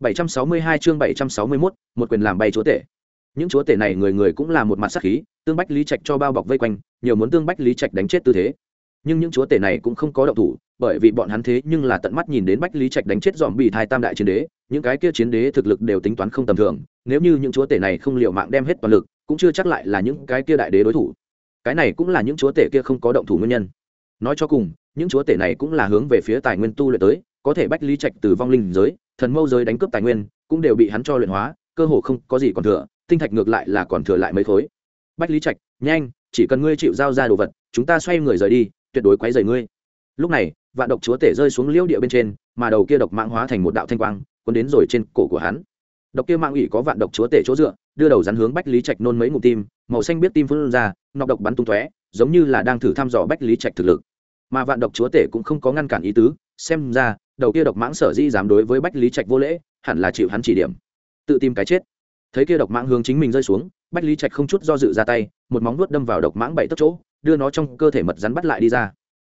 762 chương 761, một quyền làm bay chúa tể. Những chúa tể này người người cũng là một mặt sát khí, tương bách lý trạch cho bao bọc vây quanh, nhiều muốn tương bách lý trạch đánh chết tư thế. Nhưng những chúa tể này cũng không có động thủ, bởi vì bọn hắn thế nhưng là tận mắt nhìn đến bách lý trạch đánh chết dòm bị thai tam đại chiến đế, những cái kia chiến đế thực lực đều tính toán không tầm thường, nếu như những chúa tể này không liều mạng đem hết toàn lực, cũng chưa chắc lại là những cái kia đại đế đối thủ. Cái này cũng là những chúa tể kia không có động thủ nguyên nhân. Nói cho cùng, những chúa tể này cũng là hướng về phía tài nguyên tu luyện tới, có thể bách lý trạch từ vong linh giới, thần mâu giới đánh cướp tài nguyên, cũng đều bị hắn cho luyện hóa, cơ hồ không có gì còn thừa, tinh thạch ngược lại là còn thừa lại mấy khối. Bách lý trạch, nhanh, chỉ cần ngươi chịu giao ra đồ vật, chúng ta xoay người rời đi, tuyệt đối quấy rầy ngươi. Lúc này, vạn độc chúa tể rơi xuống liêu địa bên trên, mà đầu kia độc mạng hóa thành một đạo thanh quang, cuốn đến rồi trên cổ của hắn. Độc kia mạng ủy có vạn độc chúa tể chỗ dựa, đưa đầu rắn hướng bách lý trạch nôn mấy ngụm tim, màu xanh biết tim phun ra, nọc độc bắn tung tóe, giống như là đang thử thăm dò bách lý trạch thực lực. Mà vạn độc chúa tể cũng không có ngăn cản ý tứ, xem ra đầu kia độc mãng sở dĩ dám đối với bách lý trạch vô lễ, hẳn là chịu hắn chỉ điểm. Tự tìm cái chết. Thấy kia độc mãng hướng chính mình rơi xuống, bách lý trạch không chút do dự ra tay, một móng nuốt đâm vào độc mãng bảy tấc chỗ, đưa nó trong cơ thể mật rắn bắt lại đi ra.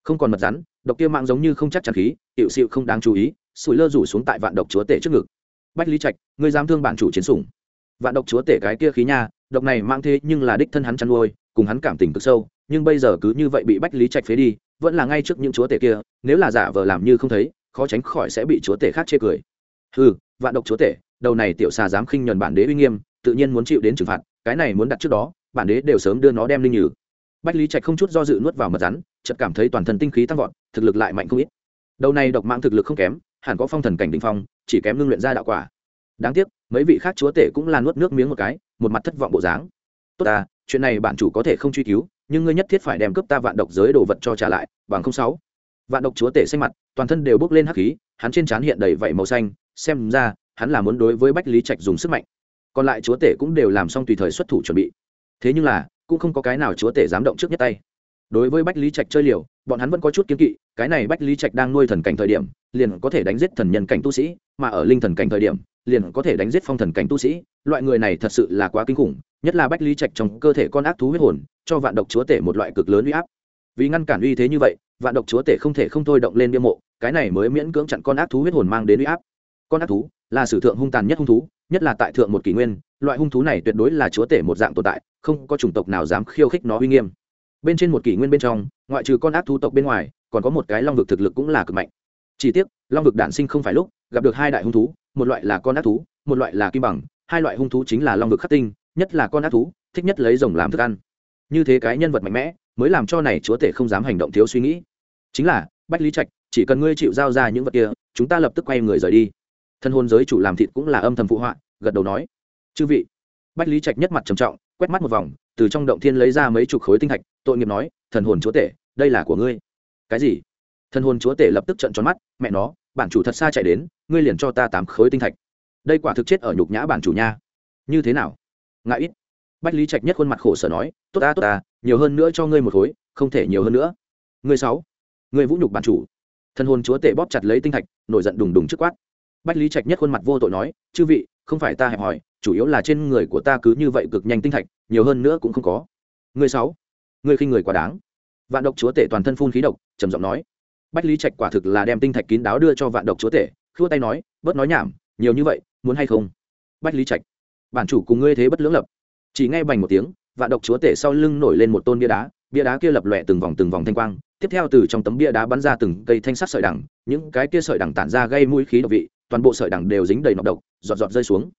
Không còn mật rắn, độc kia mạng giống như không chắc chắn khí hiệu xịu không đáng chú ý, sủi lơ rủ xuống tại vạn độc chúa tể trước ngực. Bách lý trạch, ngươi dám thương bản chủ chiến sủng. Vạn độc chúa tể cái kia khí nha, độc này mang thế nhưng là đích thân hắn chăn nuôi, cùng hắn cảm tình cực sâu, nhưng bây giờ cứ như vậy bị bách lý trạch phế đi, vẫn là ngay trước những chúa tể kia, nếu là giả vờ làm như không thấy khó tránh khỏi sẽ bị chúa tể khác chê cười. Ừ vạn độc chúa tể, đầu này tiểu xà dám khinh nhuần bản đế uy nghiêm, tự nhiên muốn chịu đến trừng phạt, cái này muốn đặt trước đó, bản đế đều sớm đưa nó đem linh nhử. Bách lý trạch không chút do dự nuốt vào mật rắn, chợt cảm thấy toàn thân tinh khí tăng vọt, thực lực lại mạnh không ít. Đầu này độc mạng thực lực không kém, hẳn có phong thần cảnh đ phong, chỉ kém ngưng luyện ra đạo quả. Đáng tiếc, mấy vị khác chúa tể cũng là nuốt nước miếng một cái, một mặt thất vọng bộ dáng. Tốt à chuyện này bản chủ có thể không truy cứu, nhưng ngươi nhất thiết phải đem cướp ta vạn độc giới đồ vật cho trả lại, bằng không sáu vạn độc chúa tể xanh mặt, toàn thân đều bốc lên hắc khí, hắn trên trán hiện đầy vảy màu xanh, xem ra, hắn là muốn đối với bách lý trạch dùng sức mạnh. Còn lại chúa tể cũng đều làm xong tùy thời xuất thủ chuẩn bị. Thế nhưng là, cũng không có cái nào chúa tể dám động trước nhất tay. Đối với bách lý trạch chơi liều, bọn hắn vẫn có chút kiếm kỵ, cái này bách lý trạch đang nuôi thần cảnh thời điểm, liền có thể đánh giết thần nhân cảnh tu sĩ, mà ở linh thần cảnh thời điểm, liền có thể đánh giết phong thần cảnh tu sĩ, loại người này thật sự là quá kinh khủng, nhất là bách lý trạch trong cơ thể con ác thú huyết hồn, cho vạn độc chúa tể một loại cực lớn uy áp vì ngăn cản uy thế như vậy, vạn độc chúa tể không thể không thôi động lên bia mộ, cái này mới miễn cưỡng chặn con ác thú huyết hồn mang đến uy áp. Con ác thú là sử thượng hung tàn nhất hung thú, nhất là tại thượng một kỷ nguyên, loại hung thú này tuyệt đối là chúa tể một dạng tồn tại, không có chủng tộc nào dám khiêu khích nó uy nghiêm. Bên trên một kỷ nguyên bên trong, ngoại trừ con ác thú tộc bên ngoài, còn có một cái long vực thực lực cũng là cực mạnh. Chỉ tiếc, long vực đản sinh không phải lúc, gặp được hai đại hung thú, một loại là con ác thú, một loại là kim bằng, hai loại hung thú chính là long vực khắc tinh, nhất là con ác thú, thích nhất lấy rồng làm thức ăn. Như thế cái nhân vật mạnh mẽ mới làm cho này chúa tể không dám hành động thiếu suy nghĩ. Chính là, bách lý trạch, chỉ cần ngươi chịu giao ra những vật kia, chúng ta lập tức quay người rời đi. Thân hôn giới chủ làm thịt cũng là âm thầm phụ họa, gật đầu nói. Chư vị. Bách lý trạch nhất mặt trầm trọng, quét mắt một vòng, từ trong động thiên lấy ra mấy chục khối tinh thạch, tội nghiệp nói, thần hồn chúa tể, đây là của ngươi. Cái gì? Thần hồn chúa tể lập tức trận tròn mắt, mẹ nó, bản chủ thật xa chạy đến, ngươi liền cho ta tám khối tinh thạch. Đây quả thực chết ở nhục nhã bản chủ nha. Như thế nào? Ngại ít bách lý trạch nhất khuôn mặt khổ sở nói, tốt ta tốt ta, nhiều hơn nữa cho ngươi một khối, không thể nhiều hơn nữa. Ngươi sáu, ngươi vũ nhục bản chủ. Thân hồn chúa tể bóp chặt lấy tinh thạch, nổi giận đùng đùng trước quát. Bách lý trạch nhất khuôn mặt vô tội nói, chư vị, không phải ta hẹp hòi, chủ yếu là trên người của ta cứ như vậy cực nhanh tinh thạch, nhiều hơn nữa cũng không có. Ngươi sáu, ngươi khinh người quá đáng. Vạn độc chúa tể toàn thân phun khí độc, trầm giọng nói. Bách lý trạch quả thực là đem tinh thạch kín đáo đưa cho vạn độc chúa tể, khua tay nói, bớt nói nhảm, nhiều như vậy, muốn hay không? Bách lý trạch, bản chủ cùng ngươi thế bất lưỡng lập chỉ nghe bành một tiếng, vạn độc chúa tể sau lưng nổi lên một tôn bia đá bia đá kia lập lòe từng vòng từng vòng thanh quang, tiếp theo từ trong tấm bia đá bắn ra từng cây thanh sắt sợi đằng, những cái kia sợi đằng tản ra gây mũi khí độc vị, toàn bộ sợi đằng đều dính đầy nọc độc, giọt giọt rơi xuống.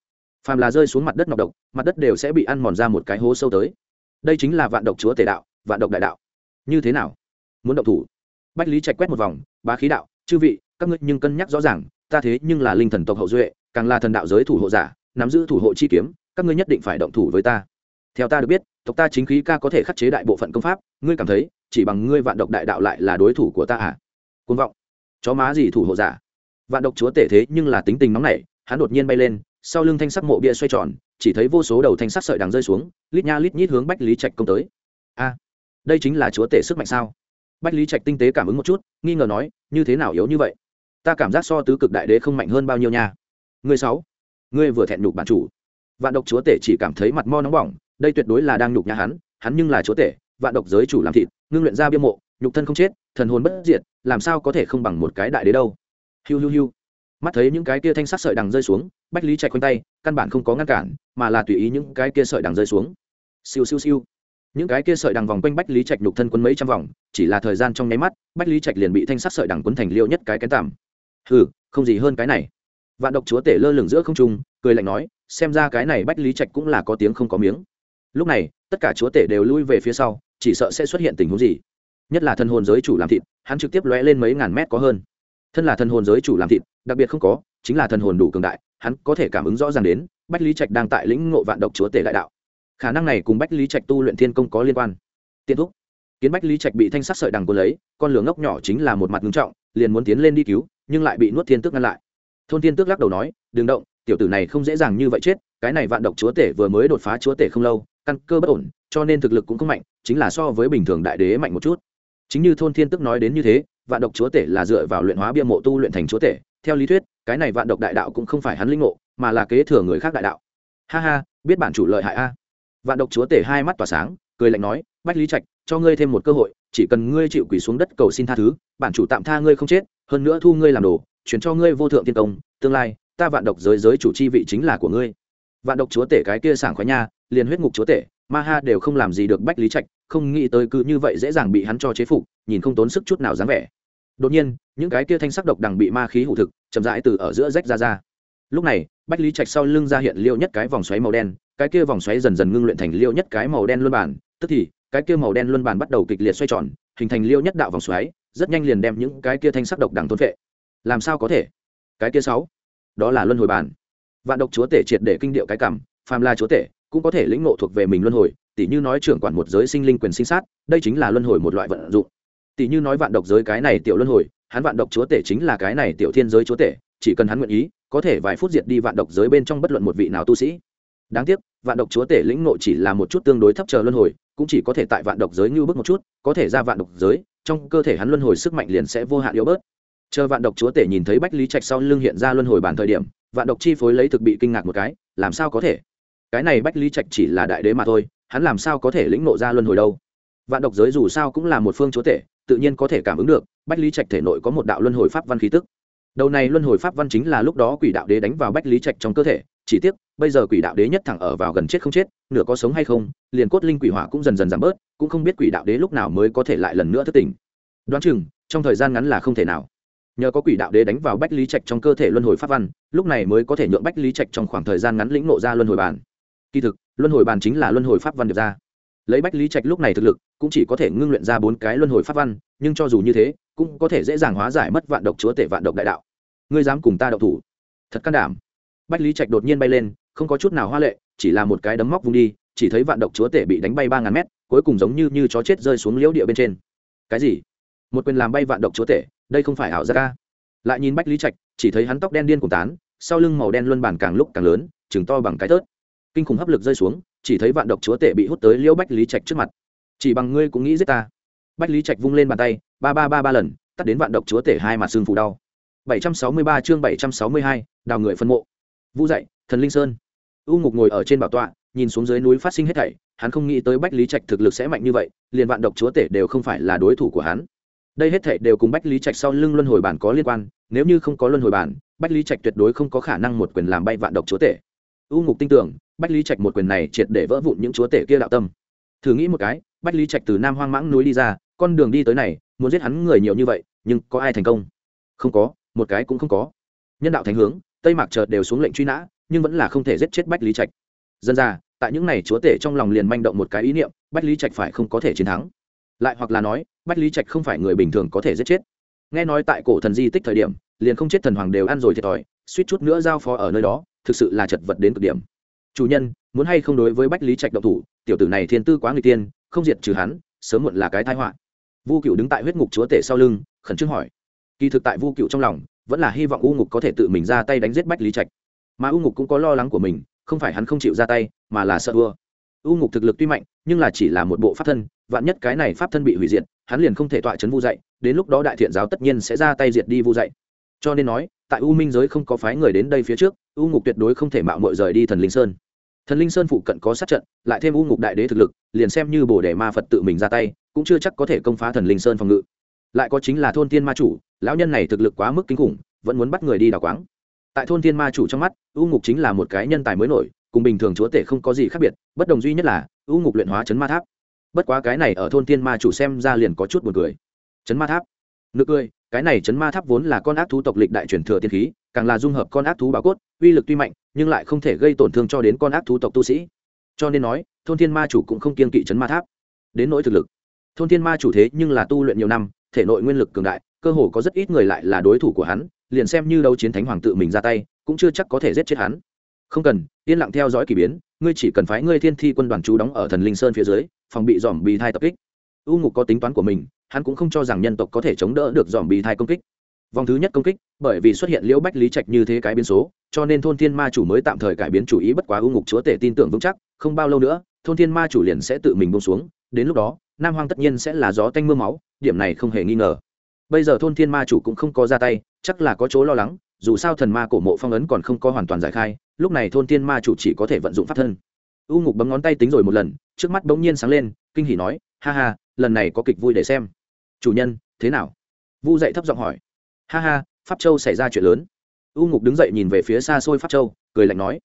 Phàm là rơi xuống mặt đất nọc độc, mặt đất đều sẽ bị ăn mòn ra một cái hố sâu tới. Đây chính là vạn độc chúa tể đạo, vạn độc đại đạo. Như thế nào? Muốn độc thủ? Bách lý trạch quét một vòng, bá khí đạo, chư vị, các ngươi nhưng cân nhắc rõ ràng, ta thế nhưng là linh thần tộc hậu duệ, càng là thần đạo giới thủ hộ giả, nắm giữ thủ hộ chi kiếm các ngươi nhất định phải động thủ với ta. Theo ta được biết, tộc ta chính khí ca có thể khắc chế đại bộ phận công pháp, ngươi cảm thấy, chỉ bằng ngươi vạn độc đại đạo lại là đối thủ của ta à? Côn vọng. Chó má gì thủ hộ giả? Vạn độc chúa tể thế nhưng là tính tình nóng nảy, hắn đột nhiên bay lên, sau lưng thanh sắc mộ bia xoay tròn, chỉ thấy vô số đầu thanh sắc sợi đằng rơi xuống, lít nha lít nhít hướng bách lý trạch công tới. A, đây chính là chúa tể sức mạnh sao? Bách lý trạch tinh tế cảm ứng một chút, nghi ngờ nói, như thế nào yếu như vậy? Ta cảm giác so tứ cực đại đế không mạnh hơn bao nhiêu nha. Ngươi sáu, ngươi vừa thẹn nhục bản chủ vạn độc chúa tể chỉ cảm thấy mặt mo nóng bỏng, đây tuyệt đối là đang nhục nhà hắn hắn nhưng là chúa tể, vạn độc giới chủ làm thịt, ngưng luyện ra bia mộ, nhục thân không chết, thần hồn bất diệt, làm sao có thể không bằng một cái đại đế đâu. Hiu hiu hiu. Mắt thấy những cái kia thanh sắc sợi đằng rơi xuống, bách lý chạy quanh tay, căn bản không có ngăn cản, mà là tùy ý những cái kia sợi đằng rơi xuống. Siêu siêu siêu. Những cái kia sợi đằng vòng quanh bách lý trạch nhục thân quấn mấy trăm vòng, chỉ là thời gian trong nháy mắt, bách lý trạch liền bị thanh sắc sợi đằng quấn thành liêu nhất cái kén tảm hừ, không gì hơn cái này. Vạn độc chúa tể lơ lửng giữa không trung, cười lạnh nói xem ra cái này bách lý trạch cũng là có tiếng không có miếng. Lúc này, tất cả chúa tể đều lui về phía sau, chỉ sợ sẽ xuất hiện tình huống gì? Nhất là thân hồn giới chủ làm thịt, hắn trực tiếp lóe lên mấy ngàn mét có hơn. Thân là thân hồn giới chủ làm thịt, đặc biệt không có, chính là thân hồn đủ cường đại, hắn có thể cảm ứng rõ ràng đến, bách lý trạch đang tại lĩnh ngộ vạn độc chúa tể đại đạo. Khả năng này cùng bách lý trạch tu luyện thiên công có liên quan. Tiên thúc. Kiến bách lý trạch bị thanh sắc sợi đằng cuốn lấy, con lửa ngốc nhỏ chính là một mặt ngưng trọng, liền muốn tiến lên đi cứu, nhưng lại bị nuốt thiên tước ngăn lại. Thôn thiên tước lắc đầu nói, đừng động tiểu tử này không dễ dàng như vậy chết, cái này vạn độc chúa tể vừa mới đột phá chúa tể không lâu, căn cơ bất ổn, cho nên thực lực cũng không mạnh, chính là so với bình thường đại đế mạnh một chút. Chính như thôn thiên tức nói đến như thế, vạn độc chúa tể là dựa vào luyện hóa bia mộ tu luyện thành chúa tể. Theo lý thuyết, cái này vạn độc đại đạo cũng không phải hắn linh ngộ, mà là kế thừa người khác đại đạo. Ha ha, biết bản chủ lợi hại a. Vạn độc chúa tể hai mắt tỏa sáng, cười lạnh nói, bách lý trạch, cho ngươi thêm một cơ hội, chỉ cần ngươi chịu quỳ xuống đất cầu xin tha thứ, bản chủ tạm tha ngươi không chết, hơn nữa thu ngươi làm đồ, chuyển cho ngươi vô thượng tiên công, tương lai ta vạn độc giới giới chủ chi vị chính là của ngươi. Vạn độc chúa tể cái kia sảng khoái nha, liền huyết ngục chúa tể, ma ha đều không làm gì được bách lý trạch, không nghĩ tới cứ như vậy dễ dàng bị hắn cho chế phục, nhìn không tốn sức chút nào dáng vẻ. Đột nhiên, những cái kia thanh sắc độc đằng bị ma khí hủ thực, chậm rãi từ ở giữa rách ra ra. Lúc này, bách lý trạch sau lưng ra hiện liêu nhất cái vòng xoáy màu đen, cái kia vòng xoáy dần dần ngưng luyện thành liêu nhất cái màu đen luân bản, tức thì, cái kia màu đen luân bản bắt đầu kịch liệt xoay tròn, hình thành liêu nhất đạo vòng xoáy, rất nhanh liền đem những cái kia thanh sắc độc đằng thôn vệ làm sao có thể? Cái kia sáu đó là luân hồi bản. Vạn độc chúa tể triệt để kinh điệu cái cảm, phàm la chúa tể cũng có thể lĩnh ngộ thuộc về mình luân hồi tỷ như nói trưởng quản một giới sinh linh quyền sinh sát, đây chính là luân hồi một loại vận dụng. Tỷ như nói vạn độc giới cái này tiểu luân hồi, hắn vạn độc chúa tể chính là cái này tiểu thiên giới chúa tể, chỉ cần hắn nguyện ý, có thể vài phút diệt đi vạn độc giới bên trong bất luận một vị nào tu sĩ. Đáng tiếc, vạn độc chúa tể lĩnh ngộ chỉ là một chút tương đối thấp chờ luân hồi, cũng chỉ có thể tại vạn độc giới như bước một chút, có thể ra vạn độc giới, trong cơ thể hắn luân hồi sức mạnh liền sẽ vô hạn yếu bớt chờ vạn độc chúa tể nhìn thấy bách lý trạch sau lưng hiện ra luân hồi bản thời điểm, vạn độc chi phối lấy thực bị kinh ngạc một cái, làm sao có thể? Cái này bách lý trạch chỉ là đại đế mà thôi, hắn làm sao có thể lĩnh nộ ra luân hồi đâu? Vạn độc giới dù sao cũng là một phương chúa tể, tự nhiên có thể cảm ứng được, bách lý trạch thể nội có một đạo luân hồi pháp văn khí tức. Đầu này luân hồi pháp văn chính là lúc đó quỷ đạo đế đánh vào bách lý trạch trong cơ thể, chỉ tiếc, bây giờ quỷ đạo đế nhất thẳng ở vào gần chết không chết, nửa có sống hay không, liền cốt linh quỷ hỏa cũng dần dần giảm bớt, cũng không biết quỷ đạo đế lúc nào mới có thể lại lần nữa thất tỉnh. Đoán chừng, trong thời gian ngắn là không thể nào nhờ có quỷ đạo đế đánh vào bách lý trạch trong cơ thể luân hồi pháp văn, lúc này mới có thể nhượng bách lý trạch trong khoảng thời gian ngắn lĩnh nộ ra luân hồi bàn kỳ thực, luân hồi bàn chính là luân hồi pháp văn được ra. Lấy bách lý trạch lúc này thực lực, cũng chỉ có thể ngưng luyện ra bốn cái luân hồi pháp văn, nhưng cho dù như thế, cũng có thể dễ dàng hóa giải mất vạn độc chúa tể vạn độc đại đạo. Ngươi dám cùng ta đậu thủ? Thật can đảm. Bách lý trạch đột nhiên bay lên, không có chút nào hoa lệ, chỉ là một cái đấm móc vung đi, chỉ thấy vạn độc chúa tể bị đánh bay ba ngàn mét, cuối cùng giống như như chó chết rơi xuống liễu địa bên trên. Cái gì? Một quyền làm bay vạn độc chúa tể đây không phải ảo giác ca lại nhìn bách lý trạch chỉ thấy hắn tóc đen điên cùng tán sau lưng màu đen luân bản càng lúc càng lớn chừng to bằng cái tớt. Kinh khủng hấp lực rơi xuống chỉ thấy vạn độc chúa tể bị hút tới liễu bách lý trạch trước mặt. Chỉ bằng ngươi cũng nghĩ giết ta. Bách lý trạch vung lên bàn tay ba ba ba ba lần tắt đến vạn độc chúa tể hai mặt xương phủ đau. 763 chương 762, đào người phân mộ. Vũ dậy thần linh sơn. U ngục ngồi ở trên bảo tọa nhìn xuống dưới núi phát sinh hết thảy hắn không nghĩ tới bách lý trạch thực lực sẽ mạnh như vậy liền vạn độc chúa tể đều không phải là đối thủ của hắn đây hết thảy đều cùng bách lý trạch sau lưng luân hồi bản có liên quan, nếu như không có luân hồi bản, bách lý trạch tuyệt đối không có khả năng một quyền làm bay vạn độc chúa tể. U ngục tin tưởng bách lý trạch một quyền này triệt để vỡ vụn những chúa tể kia đạo tâm. Thử nghĩ một cái, bách lý trạch từ nam hoang mãng núi đi ra, con đường đi tới này, muốn giết hắn người nhiều như vậy, nhưng có ai thành công? Không có, một cái cũng không có. Nhân đạo thánh hướng, tây mạc chợt đều xuống lệnh truy nã, nhưng vẫn là không thể giết chết bách lý trạch. Dân ra, tại những này chúa tể trong lòng liền manh động một cái ý niệm, bách lý trạch phải không có thể chiến thắng lại hoặc là nói, bách lý trạch không phải người bình thường có thể giết chết. Nghe nói tại cổ thần di tích thời điểm, liền không chết thần hoàng đều ăn rồi thiệt thòi, suýt chút nữa giao phó ở nơi đó, thực sự là chật vật đến cực điểm. Chủ nhân, muốn hay không đối với bách lý trạch động thủ, tiểu tử này thiên tư quá người tiên, không diệt trừ hắn, sớm muộn là cái tai họa. Vu cựu đứng tại huyết ngục chúa tể sau lưng, khẩn trương hỏi. Kỳ thực tại vu cựu trong lòng, vẫn là hy vọng u ngục có thể tự mình ra tay đánh giết bách lý trạch. Mà u ngục cũng có lo lắng của mình, không phải hắn không chịu ra tay, mà là sợ vua u ngục thực lực tuy mạnh, nhưng là chỉ là một bộ pháp thân, vạn nhất cái này pháp thân bị hủy diệt, hắn liền không thể tọa chấn vu dạy, đến lúc đó đại thiện giáo tất nhiên sẽ ra tay diệt đi vu dạy. Cho nên nói, tại u minh giới không có phái người đến đây phía trước, u ngục tuyệt đối không thể mạo mội rời đi thần linh sơn. Thần linh sơn phụ cận có sát trận, lại thêm u ngục đại đế thực lực, liền xem như bồ đề ma phật tự mình ra tay, cũng chưa chắc có thể công phá thần linh sơn phòng ngự. Lại có chính là thôn tiên ma chủ, lão nhân này thực lực quá mức kinh khủng, vẫn muốn bắt người đi đào quáng. Tại thôn thiên ma chủ trong mắt, u ngục chính là một cái nhân tài mới nổi cùng bình thường chúa tể không có gì khác biệt, bất đồng duy nhất là, ưu ngục luyện hóa chấn ma tháp. Bất quá cái này ở thôn tiên ma chủ xem ra liền có chút buồn cười. Chấn ma tháp? Nực cười, cái này chấn ma tháp vốn là con ác thú tộc lịch đại truyền thừa tiên khí, càng là dung hợp con ác thú bảo cốt, uy lực tuy mạnh, nhưng lại không thể gây tổn thương cho đến con ác thú tộc tu sĩ. Cho nên nói, thôn thiên ma chủ cũng không kiên kỵ chấn ma tháp. Đến nỗi thực lực. Thôn thiên ma chủ thế nhưng là tu luyện nhiều năm, thể nội nguyên lực cường đại, cơ hồ có rất ít người lại là đối thủ của hắn, liền xem như đấu chiến thánh hoàng tự mình ra tay, cũng chưa chắc có thể giết chết hắn không cần, yên lặng theo dõi k ỳ biến, ngươi chỉ cần phái ngươi thiên thi quân đoàn chú đóng ở thần linh sơn phía dưới, phòng bị dòm bì thai tập kích. U ngục có tính toán của mình, hắn cũng không cho rằng nhân tộc có thể chống đỡ được dòm bì thai công kích. Vòng thứ nhất công kích, bởi vì xuất hiện liễu bách lý trạch như thế cái biến số, cho nên thôn thiên ma chủ mới tạm thời cải biến chủ ý, bất quá u ngục chúa tể tin tưởng vững chắc, không bao lâu nữa, thôn thiên ma chủ liền sẽ tự mình bông xuống, đến lúc đó, nam hoang tất nhiên sẽ là gió tanh m ư a máu, điểm này không hề nghi ngờ. Bây giờ thôn thiên ma chủ cũng không có ra tay, chắc là có chỗ lo lắng dù sao thần ma cổ mộ phong ấn còn không có hoàn toàn giải khai, lúc này thôn thiên ma chủ chỉ có thể vận dụng pháp thân. U ngục bấm ngón tay tính rồi một lần, trước mắt bỗng nhiên sáng lên, kinh hỉ nói, ha ha, lần này có kịch vui để xem. Chủ nhân, thế nào? Vu dậy thấp giọng hỏi. Ha ha, pháp châu xảy ra chuyện lớn. U ngục đứng dậy nhìn về phía xa xôi pháp châu, cười lạnh nói.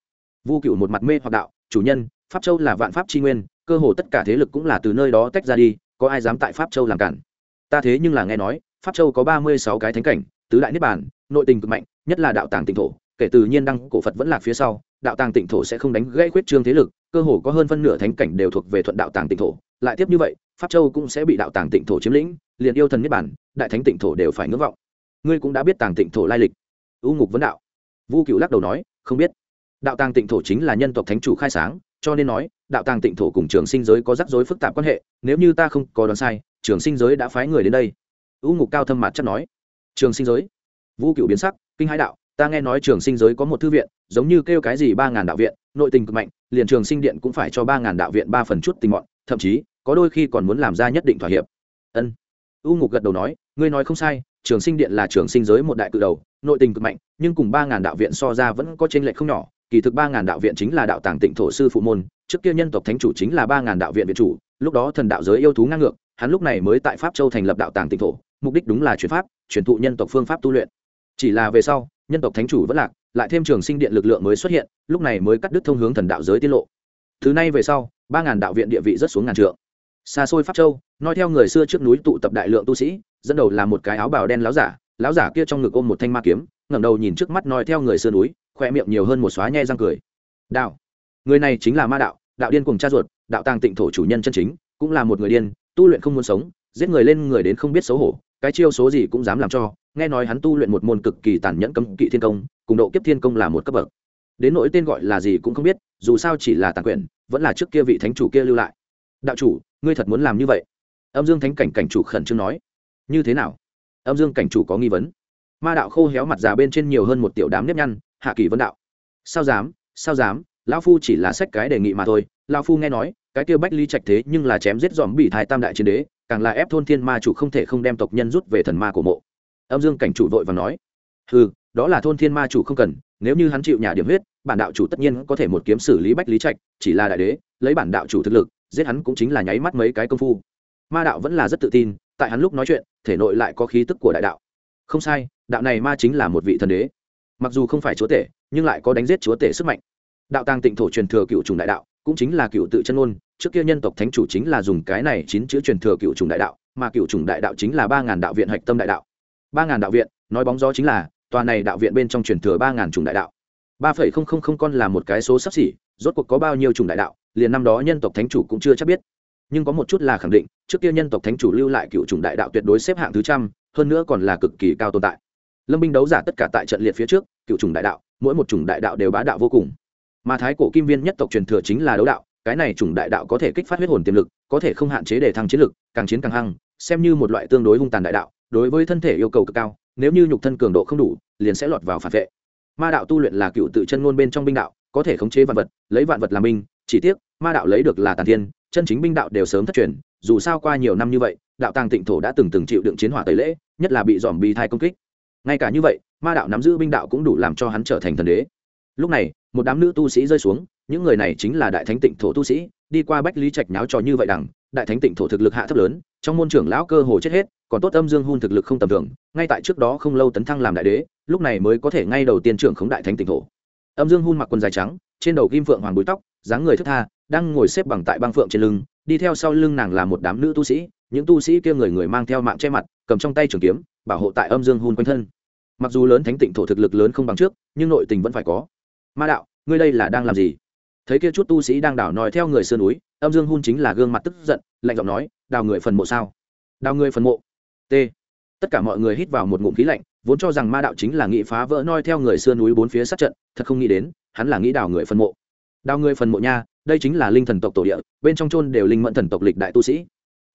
Vu cựu một mặt mê hoặc đạo, chủ nhân, pháp châu là vạn pháp tri nguyên, cơ hồ tất cả thế lực cũng là từ nơi đó tách ra đi, có ai dám tại pháp châu làm cản? Ta thế nhưng là nghe nói, pháp châu có ba mươi sáu cái thánh cảnh tứ đại niết bản nội tình cực mạnh, nhất là đạo tàng tịnh thổ, kể từ nhiên đăng cổ phật vẫn lạc phía sau, đạo tàng tịnh thổ sẽ không đánh gãy khuyết trương thế lực, cơ hồ có hơn phân nửa thánh cảnh đều thuộc về thuận đạo tàng tịnh thổ. Lại tiếp như vậy, pháp châu cũng sẽ bị đạo tàng tịnh thổ chiếm lĩnh, liền yêu thần niết bản đại thánh tịnh thổ đều phải ngưỡng vọng. Ngươi cũng đã biết tàng tịnh thổ lai lịch. Ưu ngục vấn đạo. Vu cựu lắc đầu nói, không biết. Đạo tàng tịnh thổ chính là nhân tộc thánh chủ khai sáng, cho nên nói, đạo tàng tịnh thổ cùng trường sinh giới có rắc rối phức tạp quan hệ, nếu như ta không có đoán sai, trường sinh giới đã phái người đến đây. Ưu ngục cao thâm mặt chắc nói trường sinh giới. Vũ cựu biến sắc, kinh hãi đạo, ta nghe nói trường sinh giới có một thư viện, giống như kêu cái gì ba ngàn đạo viện, nội tình cực mạnh, liền trường sinh điện cũng phải cho ba ngàn đạo viện ba phần chút tình mọn, thậm chí, có đôi khi còn muốn làm ra nhất định thỏa hiệp. Ân. U ngục gật đầu nói, ngươi nói không sai, trường sinh điện là trường sinh giới một đại cự đầu, nội tình cực mạnh, nhưng cùng ba ngàn đạo viện so ra vẫn có t r ê n lệch không nhỏ, kỳ thực ba ngàn đạo viện chính là đạo tàng tịnh thổ sư phụ môn, trước kia nhân tộc thánh chủ chính là ba ngàn đạo viện viện chủ, lúc đó thần đạo giới yêu thú ngang ngược, hắn lúc này mới tại pháp châu thành lập đạo tàng tịnh thổ mục đích đúng là chuyển pháp, chuyển thụ nhân tộc phương pháp tu luyện. Chỉ là về sau, nhân tộc thánh chủ vẫn lạc, lại thêm trường sinh điện lực lượng mới xuất hiện, lúc này mới cắt đứt thông hướng thần đạo giới tiết lộ. Thứ này về sau, ba ngàn đạo viện địa vị rất xuống ngàn trượng. Xa xôi pháp châu, nói theo người xưa trước núi tụ tập đại lượng tu sĩ, dẫn đầu là một cái áo bào đen láo giả láo giả kia trong ngực ôm một thanh ma kiếm, ngẩng đầu nhìn trước mắt nói theo người xưa núi khoe miệng nhiều hơn một xóa nhe răng cười. Đạo, người này chính là ma đạo đạo điên cùng cha ruột, đạo tàng tịnh thổ chủ nhân chân chính, cũng là một người điên, tu luyện không muốn sống, giết người lên người đến không biết xấu hổ cái chiêu số gì cũng dám làm cho, nghe nói hắn tu luyện một môn cực kỳ tàn nhẫn cấm kỵ thiên công, cùng độ kiếp thiên công là một cấp bậc. Đến nỗi tên gọi là gì cũng không biết, dù sao chỉ là tàn quyền, vẫn là trước kia vị thánh chủ kia lưu lại. Đạo chủ, ngươi thật muốn làm như vậy? Âm dương thánh cảnh cảnh chủ khẩn trương nói. Như thế nào? Âm dương cảnh chủ có nghi vấn. Ma đạo khô héo mặt già bên trên nhiều hơn một tiểu đám nếp nhăn, hạ kỳ vân đạo. Sao dám sao dám? Lão phu chỉ là sách cái đề nghị mà thôi. Lão phu nghe nói, cái kia bách ly trạch thế nhưng là chém giết dòm bị thái tam đại chiến đế càng là ép thôn thiên ma chủ không thể không đem tộc nhân rút về thần ma của mộ. Âm dương cảnh chủ vội và nói ừ đó là thôn thiên ma chủ không cần, nếu như hắn chịu nhà điểm huyết, bản đạo chủ tất nhiên có thể một kiếm xử lý bách lý trạch, chỉ là đại đế, lấy bản đạo chủ thực lực, giết hắn cũng chính là nháy mắt mấy cái công phu. Ma đạo vẫn là rất tự tin, tại hắn lúc nói chuyện, thể nội lại có khí tức của đại đạo. Không sai, đạo này ma chính là một vị thần đế. Mặc dù không phải chúa tể, nhưng lại có đánh giết chúa tể sức mạnh. Đạo tàng tịnh thổ truyền thừa cựu trùng đại đạo cũng chính là cựu tự chân ôn trước kia nhân tộc thánh chủ chính là dùng cái này chín chữ truyền thừa cựu trùng đại đạo, mà cựu trùng đại đạo chính là ba ngàn đạo viện hạch tâm đại đạo. Ba ngàn đạo viện, nói bóng gió chính là, tòa này đạo viện bên trong truyền thừa ba ngàn trùng đại đạo. Ba phẩy không không không con là một cái số sắp xỉ, rốt cuộc có bao nhiêu trùng đại đạo, liền năm đó nhân tộc thánh chủ cũng chưa chắc biết. Nhưng có một chút là khẳng định, trước kia nhân tộc thánh chủ lưu lại cựu trùng đại đạo tuyệt đối xếp hạng thứ trăm, hơn nữa còn là cực kỳ cao tồn tại. Lâm binh đấu giả tất cả tại trận liệt phía trước, cựu trùng đại đạo, mỗi một chủng đại đạo đều bá đạo vô cùng mà thái cổ kim viên nhất tộc truyền thừa chính là đấu đạo, cái này chủng đại đạo có thể kích phát huyết hồn tiềm lực, có thể không hạn chế để thăng chiến lực, càng chiến càng hăng, xem như một loại tương đối hung tàn đại đạo, đối với thân thể yêu cầu cực cao, nếu như nhục thân cường độ không đủ, liền sẽ lọt vào phản vệ. Ma đạo tu luyện là cựu tự chân ngôn bên trong binh đạo, có thể khống chế vạn vật, lấy vạn vật làm binh, chỉ tiếc, ma đạo lấy được là tàn thiên, chân chính binh đạo đều sớm thất truyền, dù sao qua nhiều năm như vậy, đạo tàng tịnh thổ đã từng từng chịu đựng chiến hỏa tẩy lễ, nhất là bị dòm bi thai công kích. Ngay cả như vậy, ma đạo nắm giữ binh đạo cũng đủ làm cho hắn trở thành thần đế lúc này, một đám nữ tu sĩ rơi xuống, những người này chính là đại thánh tịnh thổ tu sĩ, đi qua bách lý trạch nháo trò như vậy đằng, đại thánh tịnh thổ thực lực hạ thấp lớn, trong môn trưởng lão cơ hồ chết hết, còn tốt âm dương hun thực lực không tầm thường, ngay tại trước đó không lâu tấn thăng làm đại đế, lúc này mới có thể ngay đầu tiên trưởng khống đại thánh tịnh thổ. Âm dương hun mặc quần dài trắng, trên đầu kim phượng hoàng búi tóc, dáng người thức tha, đang ngồi xếp bằng tại băng phượng trên lưng, đi theo sau lưng nàng là một đám nữ tu sĩ, những tu sĩ kia người người mang theo mạng che mặt, cầm trong tay trường kiếm, bảo hộ tại âm dương hun quanh thân. Mặc dù lớn thánh tịnh thổ thực lực lớn không bằng trước, nhưng nội tình vẫn phải có ma đạo, ngươi đây là đang làm gì? Thấy kia chút tu sĩ đang đảo nòi theo người sơn núi, âm dương hun chính là gương mặt tức giận, lạnh giọng nói, đào người phần mộ sao? Đào người phần mộ? T. Tất cả mọi người hít vào một ngụm khí lạnh, vốn cho rằng ma đạo chính là nghị phá vỡ noi theo người sơn núi bốn phía sát trận, thật không nghĩ đến, hắn là nghĩ đào người phần mộ. Đào người phần mộ nha, đây chính là linh thần tộc tổ địa, bên trong chôn đều linh mẫn thần tộc lịch đại tu sĩ.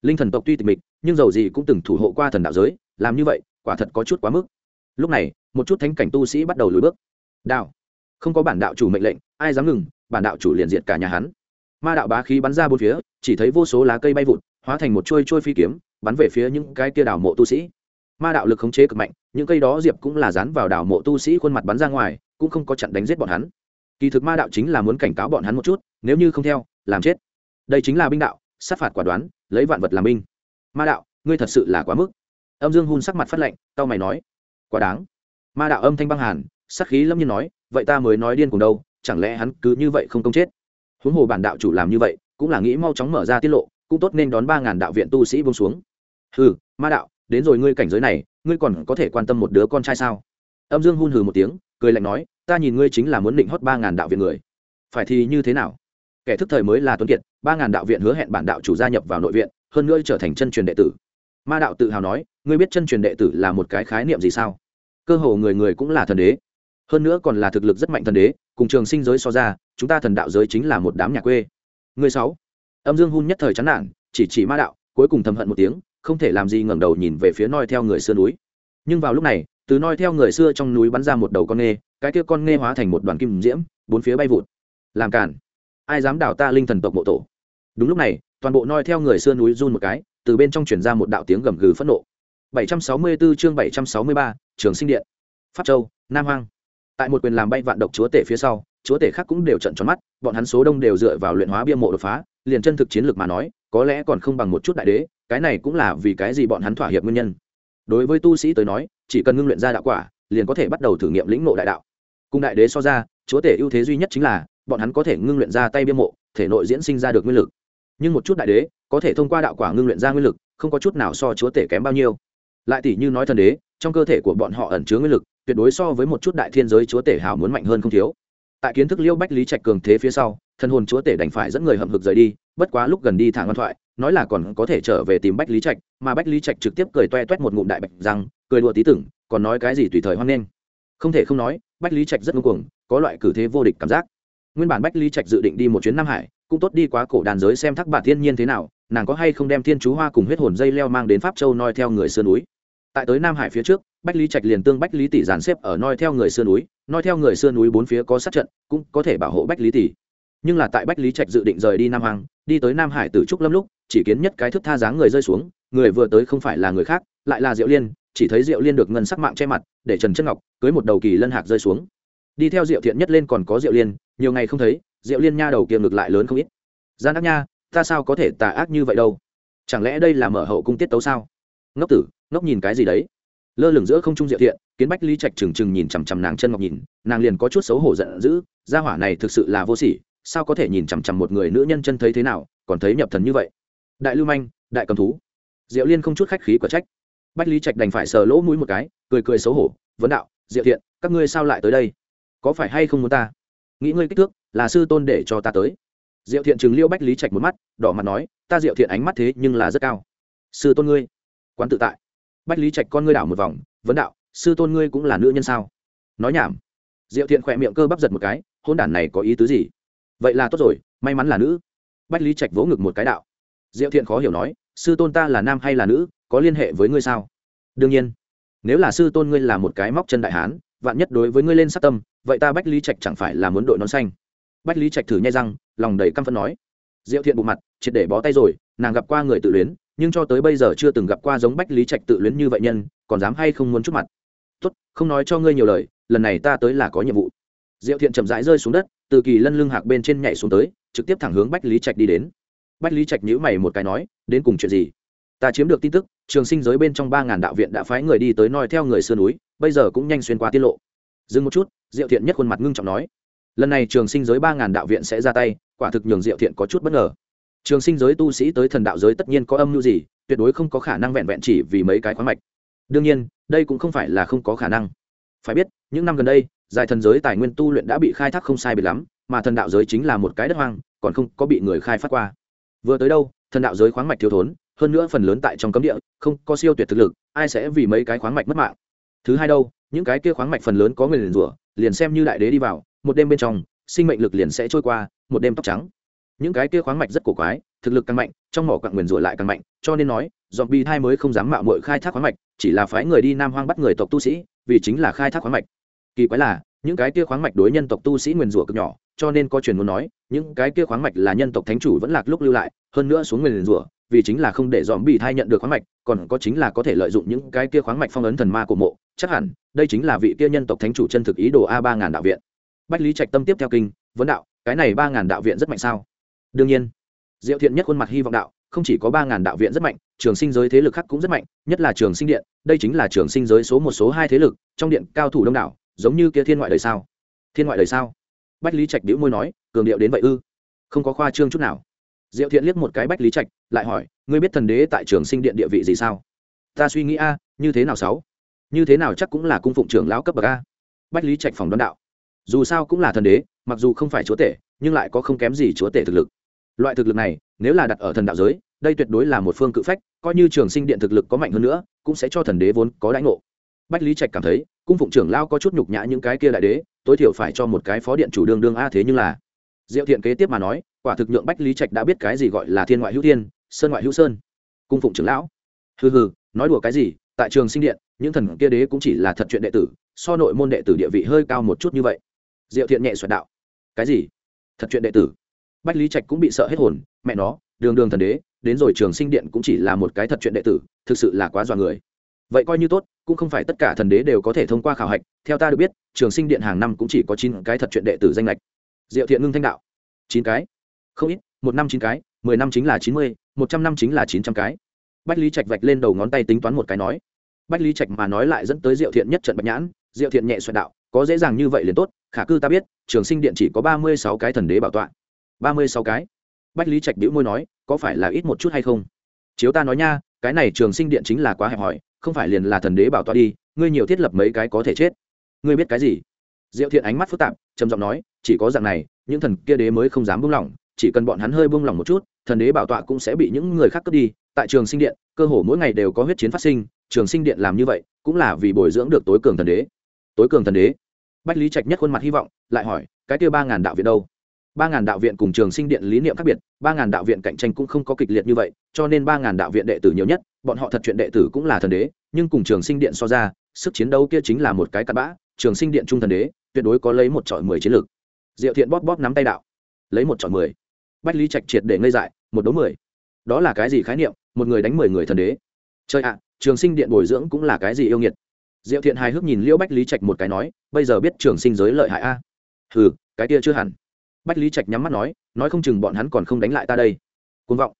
Linh thần tộc tuy tịch mịch, nhưng dầu gì cũng từng thủ hộ qua thần đạo giới, làm như vậy, quả thật có chút quá mức. Lúc này, một chút thánh cảnh tu sĩ bắt đầu lùi bước. Đạo không có bản đạo chủ mệnh lệnh, ai dám ngừng, bản đạo chủ liền diệt cả nhà hắn. Ma đạo bá khí bắn ra bốn phía, chỉ thấy vô số lá cây bay vụt, hóa thành một trôi trôi phi kiếm, bắn về phía những cái kia đảo mộ tu sĩ. Ma đạo lực khống chế cực mạnh, những cây đó diệp cũng là dán vào đảo mộ tu sĩ khuôn mặt bắn ra ngoài, cũng không có chặn đánh giết bọn hắn. Kỳ thực ma đạo chính là muốn cảnh cáo bọn hắn một chút, nếu như không theo, làm chết. Đây chính là binh đạo, sát phạt quả đoán, lấy vạn vật làm binh. Ma đạo, ngươi thật sự là quá mức. Âm dương hun sắc mặt phát lệnh tao mày nói, quá đáng. Ma đạo âm thanh băng hàn sắc khí lâm nhiên nói vậy ta mới nói điên cùng đâu, chẳng lẽ hắn cứ như vậy không công chết? Huống hồ bản đạo chủ làm như vậy, cũng là nghĩ mau chóng mở ra tiết lộ, cũng tốt nên đón ba ngàn đạo viện tu sĩ bông xuống. Hừ, ma đạo, đến rồi ngươi cảnh giới này, ngươi còn có thể quan tâm một đứa con trai sao? Âm dương hun hừ một tiếng, cười lạnh nói, ta nhìn ngươi chính là muốn định hót ba ngàn đạo viện người. Phải thì như thế nào? Kẻ thức thời mới là tuấn kiệt, ba ngàn đạo viện hứa hẹn bản đạo chủ gia nhập vào nội viện, hơn nữa trở thành chân truyền đệ tử. Ma đạo tự hào nói, ngươi biết chân truyền đệ tử là một cái khái niệm gì sao? Cơ hồ người người cũng là thần đế hơn nữa còn là thực lực rất mạnh thần đế cùng trường sinh giới so ra chúng ta thần đạo giới chính là một đám nhà quê. Người sáu. Âm dương hun nhất thời chán nản chỉ chỉ ma đạo cuối cùng thầm hận một tiếng không thể làm gì ngẩng đầu nhìn về phía noi theo người xưa núi. Nhưng vào lúc này từ noi theo người xưa trong núi bắn ra một đầu con nghê cái kia con nghê hóa thành một đoàn kim diễm bốn phía bay vụt. Làm cản ai dám đảo ta linh thần tộc mộ tổ? Đúng lúc này toàn bộ noi theo người xưa núi run một cái từ bên trong chuyển ra một đạo tiếng gầm gừ phẫn nộ. 764 chương 763, trường sinh điện. Pháp châu nam hoang tại một quyền làm bay vạn độc chúa tể phía sau, chúa tể khác cũng đều trận tròn mắt, bọn hắn số đông đều dựa vào luyện hóa bia mộ đột phá, liền chân thực chiến lược mà nói, có lẽ còn không bằng một chút đại đế, cái này cũng là vì cái gì bọn hắn thỏa hiệp nguyên nhân. Đối với tu sĩ tới nói, chỉ cần ngưng luyện ra đạo quả, liền có thể bắt đầu thử nghiệm lĩnh ngộ đại đạo. Cùng đại đế so ra, chúa tể ưu thế duy nhất chính là, bọn hắn có thể ngưng luyện ra tay bia mộ, thể nội diễn sinh ra được nguyên lực. Nhưng một chút đại đế, có thể thông qua đạo quả ngưng luyện ra nguyên lực, không có chút nào so chúa tể kém bao nhiêu. Lại tỷ như nói thần đế, trong cơ thể của bọn họ ẩn chứa nguyên lực tuyệt đối so với một chút đại thiên giới chúa tể hào muốn mạnh hơn không thiếu. Tại kiến thức liêu bách lý trạch cường thế phía sau thân hồn chúa tể đành phải dẫn người hậm hực rời đi, bất quá lúc gần đi thẳng ngoan thoại, nói là còn có thể trở về tìm bách lý trạch, mà bách lý trạch trực tiếp cười toe toét một ngụm đại bạch rằng cười đùa tí tưởng còn nói cái gì tùy thời hoan nghênh. Không thể không nói, bách lý trạch rất ngưng cuồng, có loại cử thế vô địch cảm giác. Nguyên bản bách lý trạch dự định đi một chuyến nam hải, cũng tốt đi quá cổ đàn giới xem thác bản thiên nhiên thế nào, nàng có hay không đem thiên chú hoa cùng huyết hồn dây leo mang đến pháp châu noi theo người sơn núi tại tới nam hải phía trước, bách lý trạch liền tương bách lý tỷ dàn xếp ở noi theo người sơn núi, noi theo người sơn núi bốn phía có sát trận, cũng có thể bảo hộ bách lý tỷ. Nhưng là tại bách lý trạch dự định rời đi nam hoàng đi tới nam hải từ trúc lâm lúc, chỉ kiến nhất cái thức tha dáng người rơi xuống, người vừa tới không phải là người khác, lại là diệu liên, chỉ thấy diệu liên được ngân sắc mạng che mặt, để trần chân ngọc cưới một đầu kỳ lân hạc rơi xuống. Đi theo diệu thiện nhất lên còn có diệu liên, nhiều ngày không thấy, diệu liên nha đầu kia ngược lại lớn không ít. Gian ác nha, ta sao có thể tà ác như vậy đâu? Chẳng lẽ đây là mở hậu cung tiết tấu sao? Ngốc tử, ngốc nhìn cái gì đấy? Lơ lửng giữa không trung diệu thiện, kiến bách lý trạch trừng trừng nhìn chằm chằm nàng chân ngọc nhìn, nàng liền có chút xấu hổ giận dữ, gia hỏa này thực sự là vô sỉ, sao có thể nhìn chằm chằm một người nữ nhân chân thấy thế nào, còn thấy nhập thần như vậy? Đại lưu manh, đại cầm thú. Diệu liên không chút khách khí của trách. Bách lý trạch đành phải sờ lỗ mũi một cái, cười cười xấu hổ, vấn đạo, diệu thiện, các ngươi sao lại tới đây? Có phải hay không muốn ta? Nghĩ ngươi kích thước, là sư tôn để cho ta tới. Diệu thiện chừng liêu bách lý trạch một mắt, đỏ mặt nói, ta diệu thiện ánh mắt thế nhưng là rất cao. Sư tôn ngươi quán tự tại. Bách lý trạch con ngươi đảo một vòng, vấn đạo, sư tôn ngươi cũng là nữ nhân sao? Nói nhảm. Diệu thiện khỏe miệng cơ bắp giật một cái, hôn đản này có ý tứ gì? Vậy là tốt rồi, may mắn là nữ. Bách lý trạch vỗ ngực một cái đạo. Diệu thiện khó hiểu nói, sư tôn ta là nam hay là nữ, có liên hệ với ngươi sao? Đương nhiên. Nếu là sư tôn ngươi là một cái móc chân đại hán, vạn nhất đối với ngươi lên sát tâm, vậy ta bách lý trạch chẳng phải là muốn đội nón xanh? Bách lý trạch thử nhai răng, lòng đầy căm phân nói. Diệu thiện bộ mặt, triệt để bó tay rồi, nàng gặp qua người tự luyến nhưng cho tới bây giờ chưa từng gặp qua giống bách lý trạch tự luyến như vậy nhân, còn dám hay không muốn chút mặt. Tốt, không nói cho ngươi nhiều lời, lần này ta tới là có nhiệm vụ. Diệu thiện chậm rãi rơi xuống đất, từ kỳ lân lưng hạc bên trên nhảy xuống tới, trực tiếp thẳng hướng bách lý trạch đi đến. Bách lý trạch nhữ mày một cái nói, đến cùng chuyện gì? Ta chiếm được tin tức, trường sinh giới bên trong ba ngàn đạo viện đã phái người đi tới noi theo người sườn núi, bây giờ cũng nhanh xuyên qua tiết lộ. Dừng một chút, diệu thiện nhất khuôn mặt ngưng trọng nói, lần này trường sinh giới ba ngàn đạo viện sẽ ra tay, quả thực nhường diệu thiện có chút bất ngờ trường sinh giới tu sĩ tới thần đạo giới tất nhiên có âm mưu gì, tuyệt đối không có khả năng vẹn vẹn chỉ vì mấy cái khoáng mạch. Đương nhiên, đây cũng không phải là không có khả năng. Phải biết, những năm gần đây, giải thần giới tài nguyên tu luyện đã bị khai thác không sai biệt lắm, mà thần đạo giới chính là một cái đất hoang, còn không có bị người khai phát qua. Vừa tới đâu, thần đạo giới khoáng mạch thiếu thốn, hơn nữa phần lớn tại trong cấm địa, không có siêu tuyệt thực lực, ai sẽ vì mấy cái khoáng mạch mất mạng? Thứ hai đâu, những cái kia khoáng mạch phần lớn có người liền rủa, liền xem như đại đế đi vào, một đêm bên trong, sinh mệnh lực liền sẽ trôi qua, một đêm tóc trắng những cái kia khoáng mạch rất cổ quái, thực lực càng mạnh, trong mỏ quặng nguyền rủa lại càng mạnh, cho nên nói dòm bi thai mới không dám mạo mội khai thác khoáng mạch, chỉ là phái người đi nam hoang bắt người tộc tu sĩ, vì chính là khai thác khoáng mạch. Kỳ quái là, những cái kia khoáng mạch đối nhân tộc tu sĩ nguyền rủa cực nhỏ, cho nên có truyền muốn nói, những cái kia khoáng mạch là nhân tộc thánh chủ vẫn lạc lúc lưu lại, hơn nữa xuống nguyền rủa, vì chính là không để dòm bị thai nhận được khoáng mạch, còn có chính là có thể lợi dụng những cái kia khoáng mạch phong ấn thần ma của mộ, chắc hẳn, đây chính là vị kia nhân tộc thánh chủ chân thực ý đồ a ba ngàn đạo viện. Bách lý trạch tâm tiếp theo kinh, vấn đạo, cái này ba ngàn đạo viện rất mạnh sao? Đương nhiên, diệu thiện nhất khuôn mặt hy vọng đạo, không chỉ có ba ngàn đạo viện rất mạnh, trường sinh giới thế lực khác cũng rất mạnh, nhất là trường sinh điện, đây chính là trường sinh giới số một, số hai thế lực, trong điện cao thủ đông đảo, giống như kia thiên ngoại đời sao? Thiên ngoại đời sao? Bách lý trạch đĩu môi nói, cường điệu đến vậy ư? Không có khoa trương chút nào. Diệu thiện liếc một cái bách lý trạch, lại hỏi, ngươi biết thần đế tại trường sinh điện địa vị gì sao? Ta suy nghĩ a, như thế nào sáu? Như thế nào chắc cũng là cung phụng trưởng lão cấp bậc a? Bách lý trạch phòng đón đạo. Dù sao cũng là thần đế, mặc dù không phải chúa tể, nhưng lại có không kém gì chúa tể thực lực loại thực lực này, nếu là đặt ở thần đạo giới, đây tuyệt đối là một phương cự phách, coi như trường sinh điện thực lực có mạnh hơn nữa, cũng sẽ cho thần đế vốn có đãi ngộ. Bách lý trạch cảm thấy, cung phụng trưởng lao có chút nhục nhã những cái kia đại đế, tối thiểu phải cho một cái phó điện chủ đương đương a thế nhưng là. Diệu thiện kế tiếp mà nói, quả thực nhượng bách lý trạch đã biết cái gì gọi là thiên ngoại hữu thiên, sơn ngoại hữu sơn. Cung phụng trưởng lão. Hừ hừ, nói đùa cái gì, tại trường sinh điện, những thần kia đế cũng chỉ là thật chuyện đệ tử, so nội môn đệ tử địa vị hơi cao một chút như vậy. Diệu thiện nhẹ xoẹt đạo. Cái gì? Thật chuyện đệ tử? Bách lý trạch cũng bị sợ hết hồn, mẹ nó, đường đường thần đế, đến rồi trường sinh điện cũng chỉ là một cái thật chuyện đệ tử, thực sự là quá dọa người. Vậy coi như tốt, cũng không phải tất cả thần đế đều có thể thông qua khảo hạch, theo ta được biết, trường sinh điện hàng năm cũng chỉ có chín cái thật chuyện đệ tử danh lệch. Diệu thiện ngưng thanh đạo, chín cái. Không ít, một năm chín cái, mười năm chính là chín mươi, một trăm năm chính là chín trăm cái. Bách lý trạch vạch lên đầu ngón tay tính toán một cái nói. Bách lý trạch mà nói lại dẫn tới diệu thiện nhất trận bạch nhãn, diệu thiện nhẹ xoẹt đạo, có dễ dàng như vậy liền tốt, khả cư ta biết, trường sinh điện chỉ có ba mươi sáu cái thần đế bảo tọa ba mươi sáu cái. Bách lý trạch đĩu môi nói, có phải là ít một chút hay không? Chiếu ta nói nha, cái này trường sinh điện chính là quá hẹp hòi, không phải liền là thần đế bảo tọa đi, ngươi nhiều thiết lập mấy cái có thể chết. Ngươi biết cái gì? Diệu thiện ánh mắt phức tạp, trầm giọng nói, chỉ có dạng này, những thần kia đế mới không dám buông lỏng, chỉ cần bọn hắn hơi buông lỏng một chút, thần đế bảo tọa cũng sẽ bị những người khác cướp đi. Tại trường sinh điện, cơ hồ mỗi ngày đều có huyết chiến phát sinh, trường sinh điện làm như vậy, cũng là vì bồi dưỡng được tối cường thần đế. Tối cường thần đế? Bách lý trạch nhất khuôn mặt hy vọng, lại hỏi, cái kia ba ngàn đạo viện đâu? Ba ngàn đạo viện cùng trường sinh điện lý niệm khác biệt, ba ngàn đạo viện cạnh tranh cũng không có kịch liệt như vậy, cho nên ba ngàn đạo viện đệ tử nhiều nhất, bọn họ thật chuyện đệ tử cũng là thần đế, nhưng cùng trường sinh điện so ra, sức chiến đấu kia chính là một cái cặp bã, trường sinh điện trung thần đế, tuyệt đối có lấy một trọi mười chiến lược. Diệu thiện bóp bóp nắm tay đạo. Lấy một trọi mười. Bách lý trạch triệt để ngây dại, một đấu mười. Đó là cái gì khái niệm? Một người đánh mười người thần đế. Chơi ạ, trường sinh điện bồi dưỡng cũng là cái gì yêu nghiệt? Diệu thiện hài hước nhìn liễu bách lý trạch một cái nói, bây giờ biết trường sinh giới lợi hại a. Ừ cái kia chưa hẳn bách lý trạch nhắm mắt nói nói không chừng bọn hắn còn không đánh lại ta đây. Côn vọng.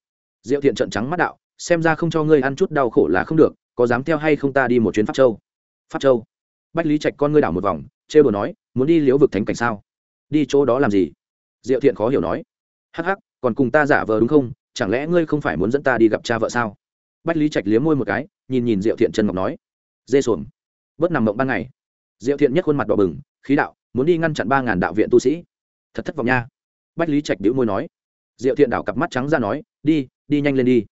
Diệu thiện trận trắng mắt đạo, xem ra không cho ngươi ăn chút đau khổ là không được, có dám theo hay không ta đi một chuyến pháp châu? Pháp châu? Bách lý trạch con ngươi đảo một vòng chê bừa nói, muốn đi liễu vực thánh cảnh sao? Đi chỗ đó làm gì? Diệu thiện khó hiểu nói. Hắc hắc, còn cùng ta giả vờ đúng không? Chẳng lẽ ngươi không phải muốn dẫn ta đi gặp cha vợ sao? Bách lý trạch liếm môi một cái, nhìn nhìn diệu thiện trần ngọc nói. Dê xuồng. Bớt nằm mộng ban ngày. Diệu thiện nhất khuôn mặt đỏ bừng, khí đạo, muốn đi ngăn chặn ba ngàn đạo viện tu sĩ thật thất vọng nha. Bách lý trạch đĩu môi nói. Diệu thiện đảo cặp mắt trắng ra nói, đi đi nhanh lên đi.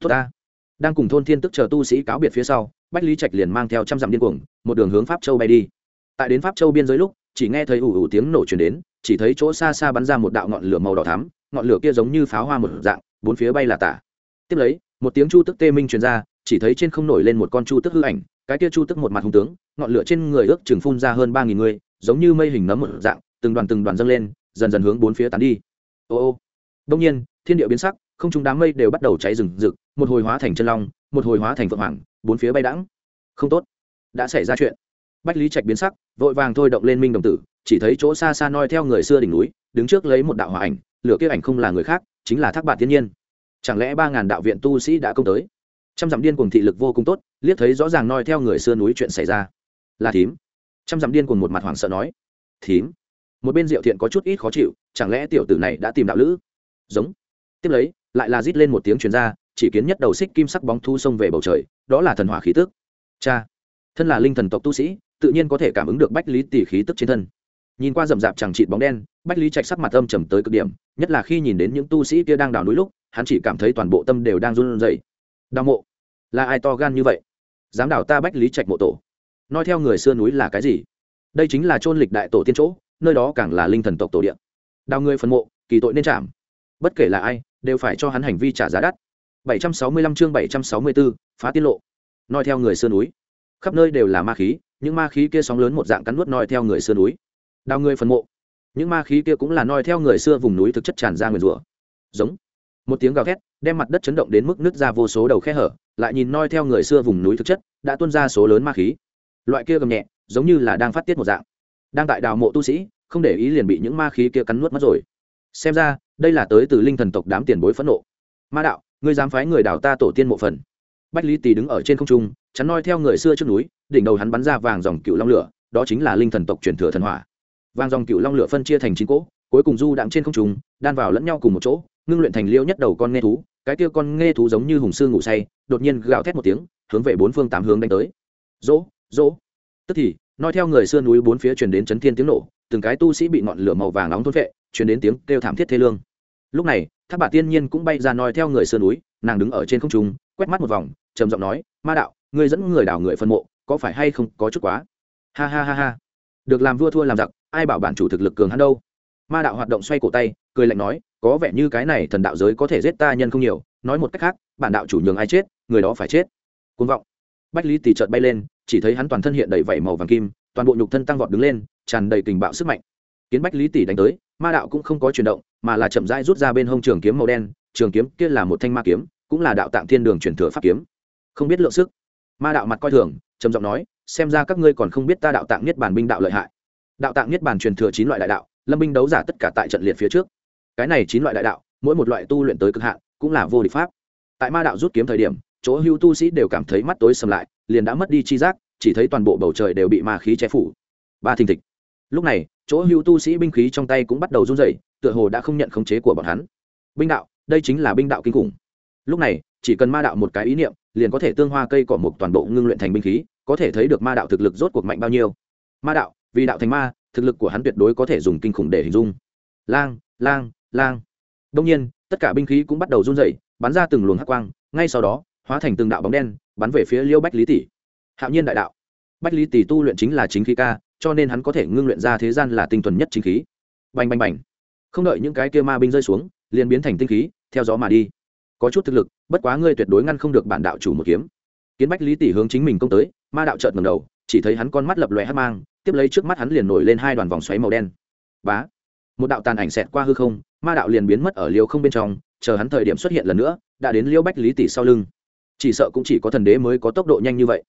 Tốt ta. Đang cùng thôn thiên tức chờ tu sĩ cáo biệt phía sau, bách lý trạch liền mang theo trăm dặm điên cuồng, một đường hướng pháp châu bay đi. Tại đến pháp châu biên giới lúc, chỉ nghe thấy ủ ủ tiếng nổ chuyển đến, chỉ thấy chỗ xa xa bắn ra một đạo ngọn lửa màu đỏ thắm, ngọn lửa kia giống như pháo hoa một dạng, bốn phía bay là tả. Tiếp lấy, một tiếng chu tức tê minh truyền ra, chỉ thấy trên không nổi lên một con chu tức hư ảnh, cái kia chu tức một mặt hung tướng, ngọn lửa trên người ước chừng phun ra hơn ba nghìn người, giống như mây hình nấm một dạng, từng đoàn từng đoàn dâng lên dần dần hướng bốn phía tán đi. Ô ô. Đông nhiên, thiên địa biến sắc, không trung đám mây đều bắt đầu cháy rừng rực, một hồi hóa thành chân long, một hồi hóa thành phượng hoàng, bốn phía bay đãng. Không tốt. Đã xảy ra chuyện. Bách lý trạch biến sắc, vội vàng thôi động lên minh đồng tử, chỉ thấy chỗ xa xa noi theo người xưa đỉnh núi, đứng trước lấy một đạo hỏa ảnh, lửa kia ảnh không là người khác, chính là thác bạt thiên nhiên. Chẳng lẽ ba ngàn đạo viện tu sĩ đã công tới? Trăm dặm điên cuồng thị lực vô cùng tốt, liếc thấy rõ ràng noi theo người xưa núi chuyện xảy ra. Là thím. Trăm dặm điên cuồng một mặt hoảng sợ nói. Thím? Một bên diệu thiện có chút ít khó chịu, chẳng lẽ tiểu tử này đã tìm đạo lữ? Giống. Tiếp lấy, lại là rít lên một tiếng truyền ra, chỉ kiến nhất đầu xích kim sắc bóng thu xông về bầu trời, đó là thần hỏa khí tức. Cha. Thân là linh thần tộc tu sĩ, tự nhiên có thể cảm ứng được bách lý tỷ khí tức trên thân. Nhìn qua rậm rạp chẳng chịt bóng đen, bách lý trạch sắc mặt âm trầm tới cực điểm, nhất là khi nhìn đến những tu sĩ kia đang đào núi lúc, hắn chỉ cảm thấy toàn bộ tâm đều đang run rẩy. Đào mộ. Là ai to gan như vậy? Dám đào ta bách lý trạch mộ tổ. Nói theo người xưa núi là cái gì? Đây chính là chôn lịch đại tổ tiên chỗ nơi đó càng là linh thần tộc tổ địa. Đào người phần mộ kỳ tội nên chạm bất kể là ai đều phải cho hắn hành vi trả giá đắt. 765 chương 764, phá tiết lộ. Nói theo người xưa núi. Khắp nơi đều là ma khí những ma khí kia sóng lớn một dạng cắn nuốt noi theo người xưa núi. Đào người phần mộ. Những ma khí kia cũng là noi theo người xưa vùng núi thực chất tràn ra nguyền rủa. Giống. Một tiếng gào thét đem mặt đất chấn động đến mức nứt ra vô số đầu khe hở lại nhìn noi theo người xưa vùng núi thực chất đã tuôn ra số lớn ma khí. Loại kia gầm nhẹ giống như là đang phát tiết một dạng đang tại đào mộ tu sĩ, không để ý liền bị những ma khí kia cắn nuốt mất rồi. Xem ra, đây là tới từ linh thần tộc đám tiền bối phẫn nộ. Ma đạo, ngươi dám phái người đào ta tổ tiên mộ phần? Bách lý Tì đứng ở trên không trung, chắn noi theo người xưa trước núi, đỉnh đầu hắn bắn ra vàng dòng cựu long lửa, đó chính là linh thần tộc truyền thừa thần hỏa. Vàng dòng cựu long lửa phân chia thành chín cỗ, cuối cùng du đạm trên không trung, đan vào lẫn nhau cùng một chỗ, ngưng luyện thành liêu nhất đầu con nghe thú, cái kia con nghe thú giống như hùng sư ngủ say, đột nhiên gào thét một tiếng, hướng về bốn phương tám hướng đánh tới. Dỗ dỗ tức thì nói theo người xưa núi bốn phía truyền đến chấn thiên tiếng nổ, từng cái tu sĩ bị ngọn lửa màu vàng nóng thôn vệ truyền đến tiếng kêu thảm thiết thê lương. Lúc này tháp bà tiên nhiên cũng bay ra nói theo người xưa núi, nàng đứng ở trên không trung, quét mắt một vòng, trầm giọng nói, ma đạo, ngươi dẫn người đào người phân mộ, có phải hay không có chút quá? Ha ha ha ha. Được làm vua thua làm giặc, ai bảo bản chủ thực lực cường hắn đâu? Ma đạo hoạt động xoay cổ tay, cười lạnh nói, có vẻ như cái này thần đạo giới có thể giết ta nhân không nhiều, nói một cách khác, bản đạo chủ nhường ai chết, người đó phải chết. Côn vọng. Bách lý tỳ trợt bay lên chỉ thấy hắn toàn thân hiện đầy vảy màu vàng kim, toàn bộ nhục thân tăng vọt đứng lên, tràn đầy kình bạo sức mạnh. Kiến bách lý tỷ đánh tới, ma đạo cũng không có chuyển động, mà là chậm rãi rút ra bên hông trường kiếm màu đen, trường kiếm kia là một thanh ma kiếm, cũng là đạo tạng thiên đường chuyển thừa pháp kiếm. Không biết lượng sức. Ma đạo mặt coi thường, trầm giọng nói, xem ra các ngươi còn không biết ta đạo tạng niết bàn binh đạo lợi hại. Đạo tạng niết bàn truyền thừa chín loại đại đạo, lâm binh đấu giả tất cả tại trận liệt phía trước. Cái này chín loại đại đạo, mỗi một loại tu luyện tới cực hạn, cũng là vô địch pháp. Tại ma đạo rút kiếm thời điểm chỗ hưu tu sĩ đều cảm thấy mắt tối sầm lại, liền đã mất đi chi giác, chỉ thấy toàn bộ bầu trời đều bị ma khí che phủ. Ba thình thịch. Lúc này, chỗ hưu tu sĩ binh khí trong tay cũng bắt đầu run rẩy, tựa hồ đã không nhận khống chế của bọn hắn. Binh đạo, đây chính là binh đạo kinh khủng. Lúc này, chỉ cần ma đạo một cái ý niệm, liền có thể tương hoa cây cỏ mục toàn bộ ngưng luyện thành binh khí, có thể thấy được ma đạo thực lực rốt cuộc mạnh bao nhiêu. Ma đạo, vì đạo thành ma, thực lực của hắn tuyệt đối có thể dùng kinh khủng để hình dung. Lang lang lang. Đông nhiên, tất cả binh khí cũng bắt đầu run rẩy, bắn ra từng luồng hắc quang, ngay sau đó hóa thành từng đạo bóng đen, bắn về phía liêu bách lý tỷ. Hạo nhiên đại đạo. Bách lý tỷ tu luyện chính là chính khí ca, cho nên hắn có thể ngưng luyện ra thế gian là tinh thuần nhất chính khí. Bành bành bành. Không đợi những cái kia ma binh rơi xuống, liền biến thành tinh khí, theo gió mà đi. Có chút thực lực, bất quá ngươi tuyệt đối ngăn không được bản đạo chủ một kiếm. Kiến bách lý tỷ hướng chính mình công tới, ma đạo trợt ngầm đầu, chỉ thấy hắn con mắt lập lòe hát mang, tiếp lấy trước mắt hắn liền nổi lên hai đoàn vòng xoáy màu đen. Bá. Một đạo tàn ảnh xẹt qua hư không, ma đạo liền biến mất ở liều không bên trong, chờ hắn thời điểm xuất hiện lần nữa, đã đến liêu bách lý tỷ sau lưng chỉ sợ cũng chỉ có thần đế mới có tốc độ nhanh như vậy.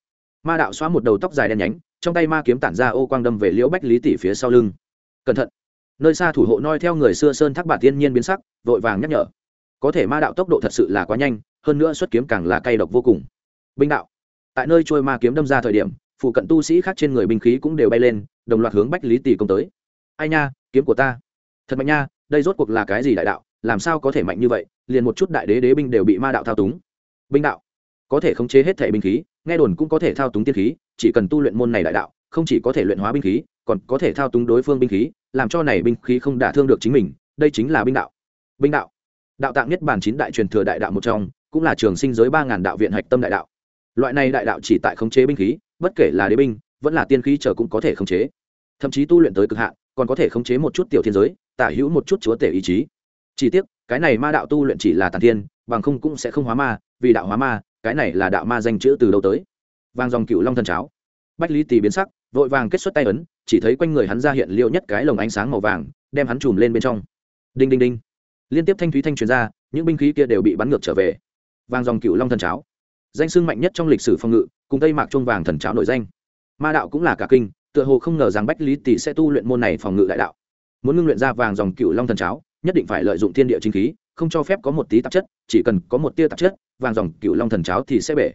Ma đạo xóa một đầu tóc dài đen nhánh, trong tay ma kiếm tản ra ô quang đâm về liễu bách lý tỷ phía sau lưng. Cẩn thận. Nơi xa thủ hộ noi theo người xưa sơn thác bạc thiên nhiên biến sắc, vội vàng nhắc nhở. Có thể ma đạo tốc độ thật sự là quá nhanh, hơn nữa xuất kiếm càng là cay độc vô cùng. Binh đạo. Tại nơi trôi ma kiếm đâm ra thời điểm, phụ cận tu sĩ khác trên người binh khí cũng đều bay lên, đồng loạt hướng bách lý tỷ công tới. Ai nha, kiếm của ta. Thật mạnh nha, đây rốt cuộc là cái gì đại đạo, làm sao có thể mạnh như vậy, liền một chút đại đế đế binh đều bị ma đạo thao túng. Binh đạo có thể khống chế hết thể binh khí, nghe đồn cũng có thể thao túng tiên khí, chỉ cần tu luyện môn này đại đạo, không chỉ có thể luyện hóa binh khí, còn có thể thao túng đối phương binh khí, làm cho này binh khí không đả thương được chính mình, đây chính là binh đạo. Binh đạo. Đạo tạng nhất bản chín đại truyền thừa đại đạo một trong, cũng là trường sinh giới ba ngàn đạo viện hạch tâm đại đạo. Loại này đại đạo chỉ tại khống chế binh khí, bất kể là đế binh, vẫn là tiên khí trở cũng có thể khống chế. Thậm chí tu luyện tới cực hạn, còn có thể khống chế một chút tiểu thiên giới, tả hữu một chút chúa tể ý chí. Chỉ tiếc, cái này ma đạo tu luyện chỉ là tàn thiên, bằng không cũng sẽ không hóa ma, vì đạo hóa ma cái này là đạo ma danh chữ từ đâu tới? Vang dòng cựu long thần cháo. Bách lý tì biến sắc, vội vàng kết xuất tay ấn, chỉ thấy quanh người hắn ra hiện liệu nhất cái lồng ánh sáng màu vàng, đem hắn chùm lên bên trong. Đinh đinh đinh. Liên tiếp thanh thúy thanh truyền ra, những binh khí kia đều bị bắn ngược trở về. Vang dòng cựu long thần cháo. Danh sưng mạnh nhất trong lịch sử phòng ngự, cùng tây mạc trung vàng thần cháo nổi danh. Ma đạo cũng là cả kinh, tựa hồ không ngờ rằng bách lý tỷ sẽ tu luyện môn này phòng ngự đại đạo. Muốn ngưng luyện ra vàng dòng cựu long thần cháo, nhất định phải lợi dụng thiên địa chính khí không cho phép có một tí tạp chất, chỉ cần có một tia tạp chất, vàng dòng cựu long thần cháo thì sẽ bể.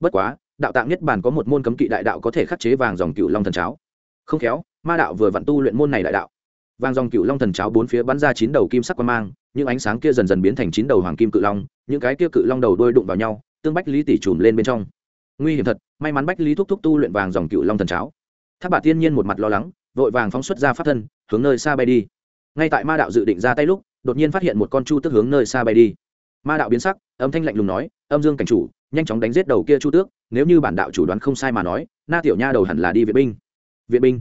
Bất quá, đạo tạng nhất bản có một môn cấm kỵ đại đạo có thể khắc chế vàng dòng cựu long thần cháo. Không khéo, ma đạo vừa vặn tu luyện môn này đại đạo. Vàng dòng cựu long thần cháo bốn phía bắn ra chín đầu kim sắc quan mang, những ánh sáng kia dần dần biến thành chín đầu hoàng kim cự long, những cái kia cự long đầu đôi đụng vào nhau, tương bách lý tỷ trùm lên bên trong. Nguy hiểm thật, may mắn bách lý thúc thúc tu luyện vàng dòng cựu long thần cháo. Tháp bà tiên nhiên một mặt lo lắng, vội vàng phóng xuất ra pháp thân, hướng nơi xa bay đi. Ngay tại ma đạo dự định ra tay lúc đột nhiên phát hiện một con chu tước hướng nơi xa bay đi. Ma đạo biến sắc, âm thanh lạnh lùng nói, âm dương cảnh chủ, nhanh chóng đánh giết đầu kia chu tước, nếu như bản đạo chủ đoán không sai mà nói, na tiểu nha đầu hẳn là đi viện binh. Viện binh?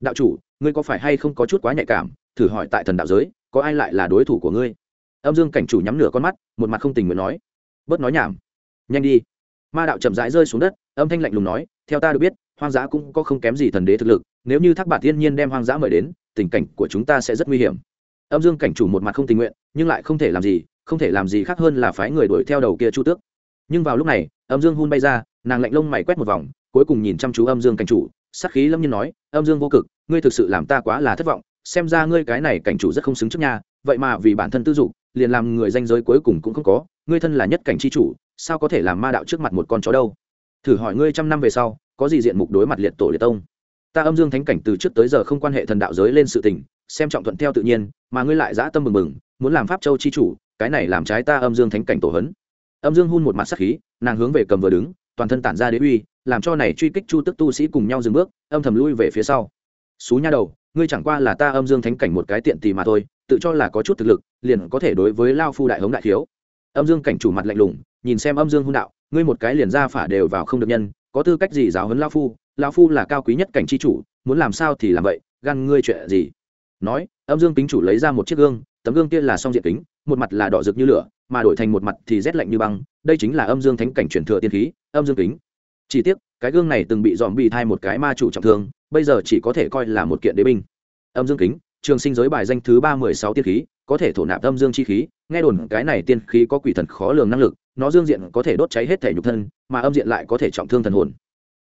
Đạo chủ, ngươi có phải hay không có chút quá nhạy cảm, thử hỏi tại thần đạo giới, có ai lại là đối thủ của ngươi? Âm dương cảnh chủ nhắm nửa con mắt, một mặt không tình nguyện nói, bớt nói nhảm. Nhanh đi. Ma đạo chậm rãi rơi xuống đất, âm thanh lạnh lùng nói, theo ta được biết, hoang dã cũng có không kém gì thần đế thực lực, nếu như thác bản thiên nhiên đem hoang dã mời đến, tình cảnh của chúng ta sẽ rất nguy hiểm âm dương cảnh chủ một mặt không tình nguyện, nhưng lại không thể làm gì, không thể làm gì khác hơn là phái người đuổi theo đầu kia chu tước. Nhưng vào lúc này, âm dương hun bay ra, nàng lạnh lông mày quét một vòng, cuối cùng nhìn chăm chú âm dương cảnh chủ, sắc khí lâm nhiên nói, âm dương vô cực, ngươi thực sự làm ta quá là thất vọng, xem ra ngươi cái này cảnh chủ rất không xứng trước nha, vậy mà vì bản thân tư dục, liền làm người danh giới cuối cùng cũng không có, ngươi thân là nhất cảnh chi chủ, sao có thể làm ma đạo trước mặt một con chó đâu? Thử hỏi ngươi trăm năm về sau, có gì diện mục đối mặt liệt tổ liệt tông? Ta âm dương thánh cảnh từ trước tới giờ không quan hệ thần đạo giới lên sự tình xem trọng thuận theo tự nhiên, mà ngươi lại dã tâm mừng mừng, muốn làm pháp châu chi chủ, cái này làm trái ta âm dương thánh cảnh tổ hấn. Âm dương hun một mặt sắc khí, nàng hướng về cầm vừa đứng, toàn thân tản ra đế uy, làm cho này truy kích chu tức tu sĩ cùng nhau dừng bước, âm thầm lui về phía sau. Xú nha đầu, ngươi chẳng qua là ta âm dương thánh cảnh một cái tiện tì mà thôi, tự cho là có chút thực lực, liền có thể đối với lao phu đại hống đại thiếu âm dương cảnh chủ mặt lạnh lùng, nhìn xem âm dương hung đạo, ngươi một cái liền ra phả đều vào không được nhân, có tư cách gì giáo huấn lao phu? Lao phu là cao quý nhất cảnh c h i chủ, muốn làm sao thì làm vậy, gan ngươi chuyện gì? Nói, âm dương kính chủ lấy ra một chiếc gương, tấm gương kia là song diện kính, một mặt là đỏ rực như lửa, mà đổi thành một mặt thì rét lạnh như băng, đây chính là âm dương thánh cảnh truyền thừa tiên khí, âm dương kính. Chỉ tiếc, cái gương này từng bị dòm bị thai một cái ma chủ trọng thương, bây giờ chỉ có thể coi là một kiện đế binh. Âm dương kính, trường sinh giới bài danh thứ ba mười sáu tiên khí, có thể thổ nạp âm dương chi khí, nghe đồn cái này tiên khí có quỷ thần khó lường năng lực, nó dương diện có thể đốt cháy hết thể nhục thân, mà âm diện lại có thể trọng thương thần hồn.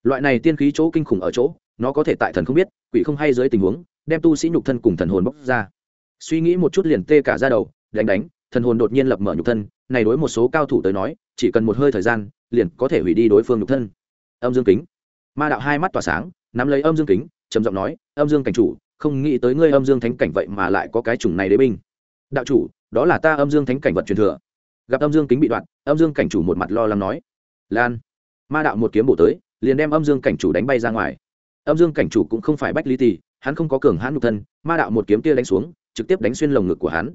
Loại này tiên khí chỗ kinh khủng ở chỗ nó có thể tại thần không biết, quỷ không hay dưới tình huống, đem tu sĩ nhục thân cùng thần hồn bóc ra. Suy nghĩ một chút liền tê cả ra đầu, đánh đánh, thần hồn đột nhiên lập mở nhục thân, này đối một số cao thủ tới nói, chỉ cần một hơi thời gian, liền có thể hủy đi đối phương nhục thân. Âm dương kính. Ma đạo hai mắt tỏa sáng, nắm lấy âm dương kính, trầm giọng nói, âm dương cảnh chủ, không nghĩ tới ngươi âm dương thánh cảnh vậy mà lại có cái chủng này đế binh. Đạo chủ, đó là ta âm dương thánh cảnh vật truyền thừa. Gặp âm dương kính bị đoạn âm dương cảnh chủ một mặt lo lắng nói, lan. Ma đạo một kiếm bổ tới, liền đem âm dương cảnh chủ đánh bay ra ngoài âm dương cảnh chủ cũng không phải bách lý tỳ, hắn không có cường hãn nhục thân, ma đạo một kiếm kia đánh xuống, trực tiếp đánh xuyên lồng ngực của hắn.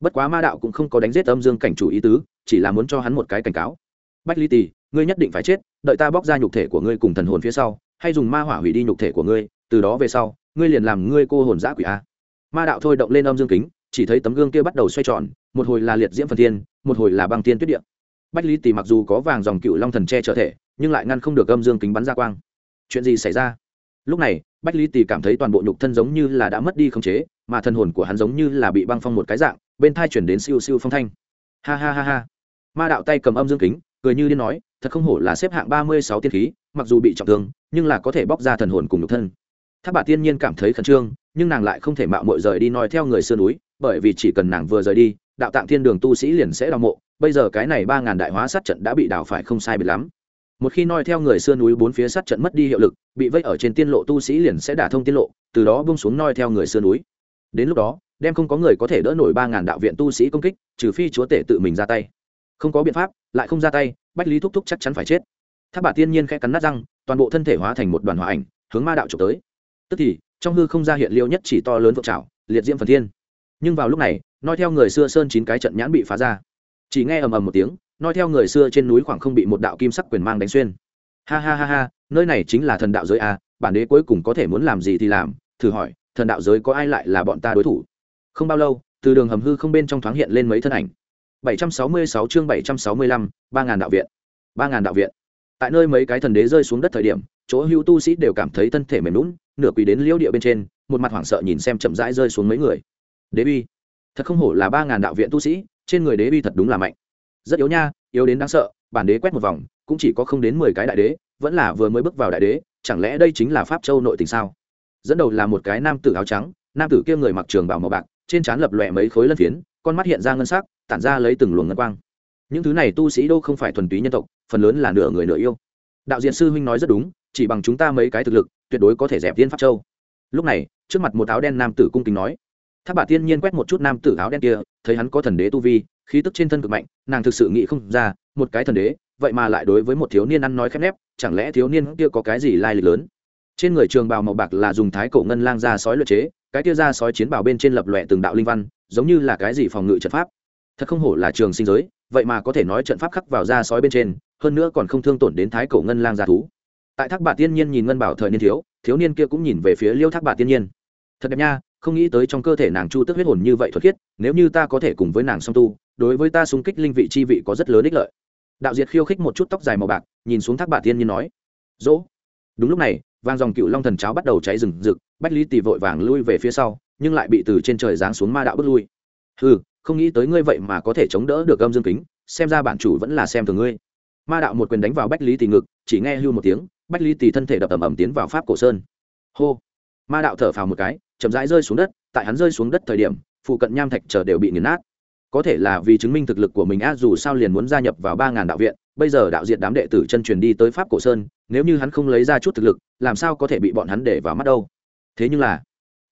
Bất quá ma đạo cũng không có đánh giết âm dương cảnh chủ ý tứ, chỉ là muốn cho hắn một cái cảnh cáo. Bách lý tỳ, ngươi nhất định phải chết, đợi ta bóc ra nhục thể của ngươi cùng thần hồn phía sau, hay dùng ma hỏa hủy đi nhục thể của ngươi, từ đó về sau, ngươi liền làm ngươi cô hồn giã quỷ a. Ma đạo thôi động lên âm dương kính, chỉ thấy tấm gương kia bắt đầu xoay tròn, một hồi là liệt diễm phần thiên, một hồi là băng tiên tuyết điện bách lý Tì mặc dù có vàng dòng cựu long thần che trở thể, nhưng lại ngăn không được âm dương kính bắn ra quang. Chuyện gì xảy ra? Lúc này, bách lý tì cảm thấy toàn bộ nhục thân giống như là đã mất đi khống chế, mà thân hồn của hắn giống như là bị băng phong một cái dạng, bên thai chuyển đến siêu siêu phong thanh. Ha ha ha ha. Ma đạo tay cầm âm dương kính, cười như điên nói, thật không hổ là xếp hạng ba mươi sáu tiên khí, mặc dù bị trọng thương, nhưng là có thể bóc ra thần hồn cùng nhục thân. Tháp bà tiên nhiên cảm thấy khẩn trương, nhưng nàng lại không thể mạo mội rời đi nói theo người sơn núi, bởi vì chỉ cần nàng vừa rời đi, đạo tạng thiên đường tu sĩ liền sẽ đào mộ. Bây giờ cái này ba ngàn đại hóa sát trận đã bị đào phải không sai biệt lắm một khi noi theo người xưa núi bốn phía sát trận mất đi hiệu lực, bị vây ở trên tiên lộ tu sĩ liền sẽ đả thông tiên lộ, từ đó bông xuống noi theo người xưa núi. Đến lúc đó, đem không có người có thể đỡ nổi ba ngàn đạo viện tu sĩ công kích, trừ phi chúa tể tự mình ra tay. Không có biện pháp, lại không ra tay, bách lý thúc thúc chắc chắn phải chết. Tháp bà tiên nhiên khẽ cắn nát răng, toàn bộ thân thể hóa thành một đoàn hòa ảnh, hướng ma đạo trộm tới. Tức thì, trong hư không ra hiện liêu nhất chỉ to lớn vượt trào liệt diễm phần thiên. Nhưng vào lúc này nói theo người xưa sơn chín cái trận nhãn bị phá ra. Chỉ nghe ầm ầm một tiếng nói theo người xưa trên núi khoảng không bị một đạo kim sắc quyền mang đánh xuyên ha ha ha ha nơi này chính là thần đạo giới a bản đế cuối cùng có thể muốn làm gì thì làm thử hỏi thần đạo giới có ai lại là bọn ta đối thủ không bao lâu từ đường hầm hư không bên trong thoáng hiện lên mấy thân ảnh 766 chương 765, 3000 đạo viện. 3000 đạo viện. Tại nơi mấy cái thần đế rơi xuống đất thời điểm, chỗ hữu tu sĩ đều cảm thấy thân thể mềm nhũn, nửa quỳ đến liễu địa bên trên, một mặt hoảng sợ nhìn xem chậm rãi rơi xuống mấy người. Đế uy, thật không hổ là 3000 đạo viện tu sĩ, trên người đế uy thật đúng là mạnh. Rất yếu nha, yếu đến đáng sợ, bản đế quét một vòng, cũng chỉ có không đến 10 cái đại đế, vẫn là vừa mới bước vào đại đế, chẳng lẽ đây chính là pháp châu nội tình sao? Dẫn đầu là một cái nam tử áo trắng, nam tử kia người mặc trường bào màu bạc, trên trán lập lòe mấy khối lân phiến con mắt hiện ra ngân sắc tản ra lấy từng luồng ngân quang. Những thứ này tu sĩ đâu không phải thuần túy nhân tộc phần lớn là nửa người nửa yêu. Đạo diễn sư huynh nói rất đúng chỉ bằng chúng ta mấy cái thực lực tuyệt đối có thể dẹp tiên pháp châu. Lúc này trước mặt một áo đen nam tử cung kính nói tháp bà tiên nhiên quét một chút nam tử áo đen kia, thấy hắn có thần đế tu vi, khí tức trên thân cực mạnh, nàng thực sự nghĩ không ra, một cái thần đế, vậy mà lại đối với một thiếu niên ăn nói khép nép, chẳng lẽ thiếu niên kia có cái gì lai lịch lớn? Trên người trường bào màu bạc là dùng thái cổ ngân lang ra sói luyện chế, cái kia ra sói chiến bào bên trên lập lòe từng đạo linh văn, giống như là cái gì phòng ngự trận pháp. Thật không hổ là trường sinh giới, vậy mà có thể nói trận pháp khắc vào ra sói bên trên, hơn nữa còn không thương tổn đến thái cổ ngân lang gia thú. Tại thác Bà tiên nhiên nhìn ngân bảo thời niên thiếu thiếu niên kia cũng nhìn về phía liêu thác Bà tiên nhiên. Thật đẹp nha không nghĩ tới trong cơ thể nàng chu tức huyết hồn như vậy thuật khiết, nếu như ta có thể cùng với nàng song tu, đối với ta xung kích linh vị chi vị có rất lớn ích lợi. Đạo diệt khiêu khích một chút tóc dài màu bạc, nhìn xuống thác bà tiên nhiên nói, dỗ. Đúng lúc này, vang dòng cựu long thần cháo bắt đầu cháy rừng rực, bách lý tì vội vàng lui về phía sau, nhưng lại bị từ trên trời giáng xuống ma đạo bước lui. Ừ không nghĩ tới ngươi vậy mà có thể chống đỡ được âm dương kính, xem ra bản chủ vẫn là xem thường ngươi. Ma đạo một quyền đánh vào bách lý tì ngực, chỉ nghe hưu một tiếng, bách lý tì thân thể đập ầm ầm tiến vào pháp cổ sơn. Hô! Ma đạo thở phào một cái chậm rãi rơi xuống đất, tại hắn rơi xuống đất thời điểm, phụ cận nham thạch chờ đều bị nghiền nát. Có thể là vì chứng minh thực lực của mình a dù sao liền muốn gia nhập vào ba ngàn đạo viện, bây giờ đạo diện đám đệ tử chân truyền đi tới pháp cổ sơn, nếu như hắn không lấy ra chút thực lực, làm sao có thể bị bọn hắn để vào mắt đâu? Thế nhưng là,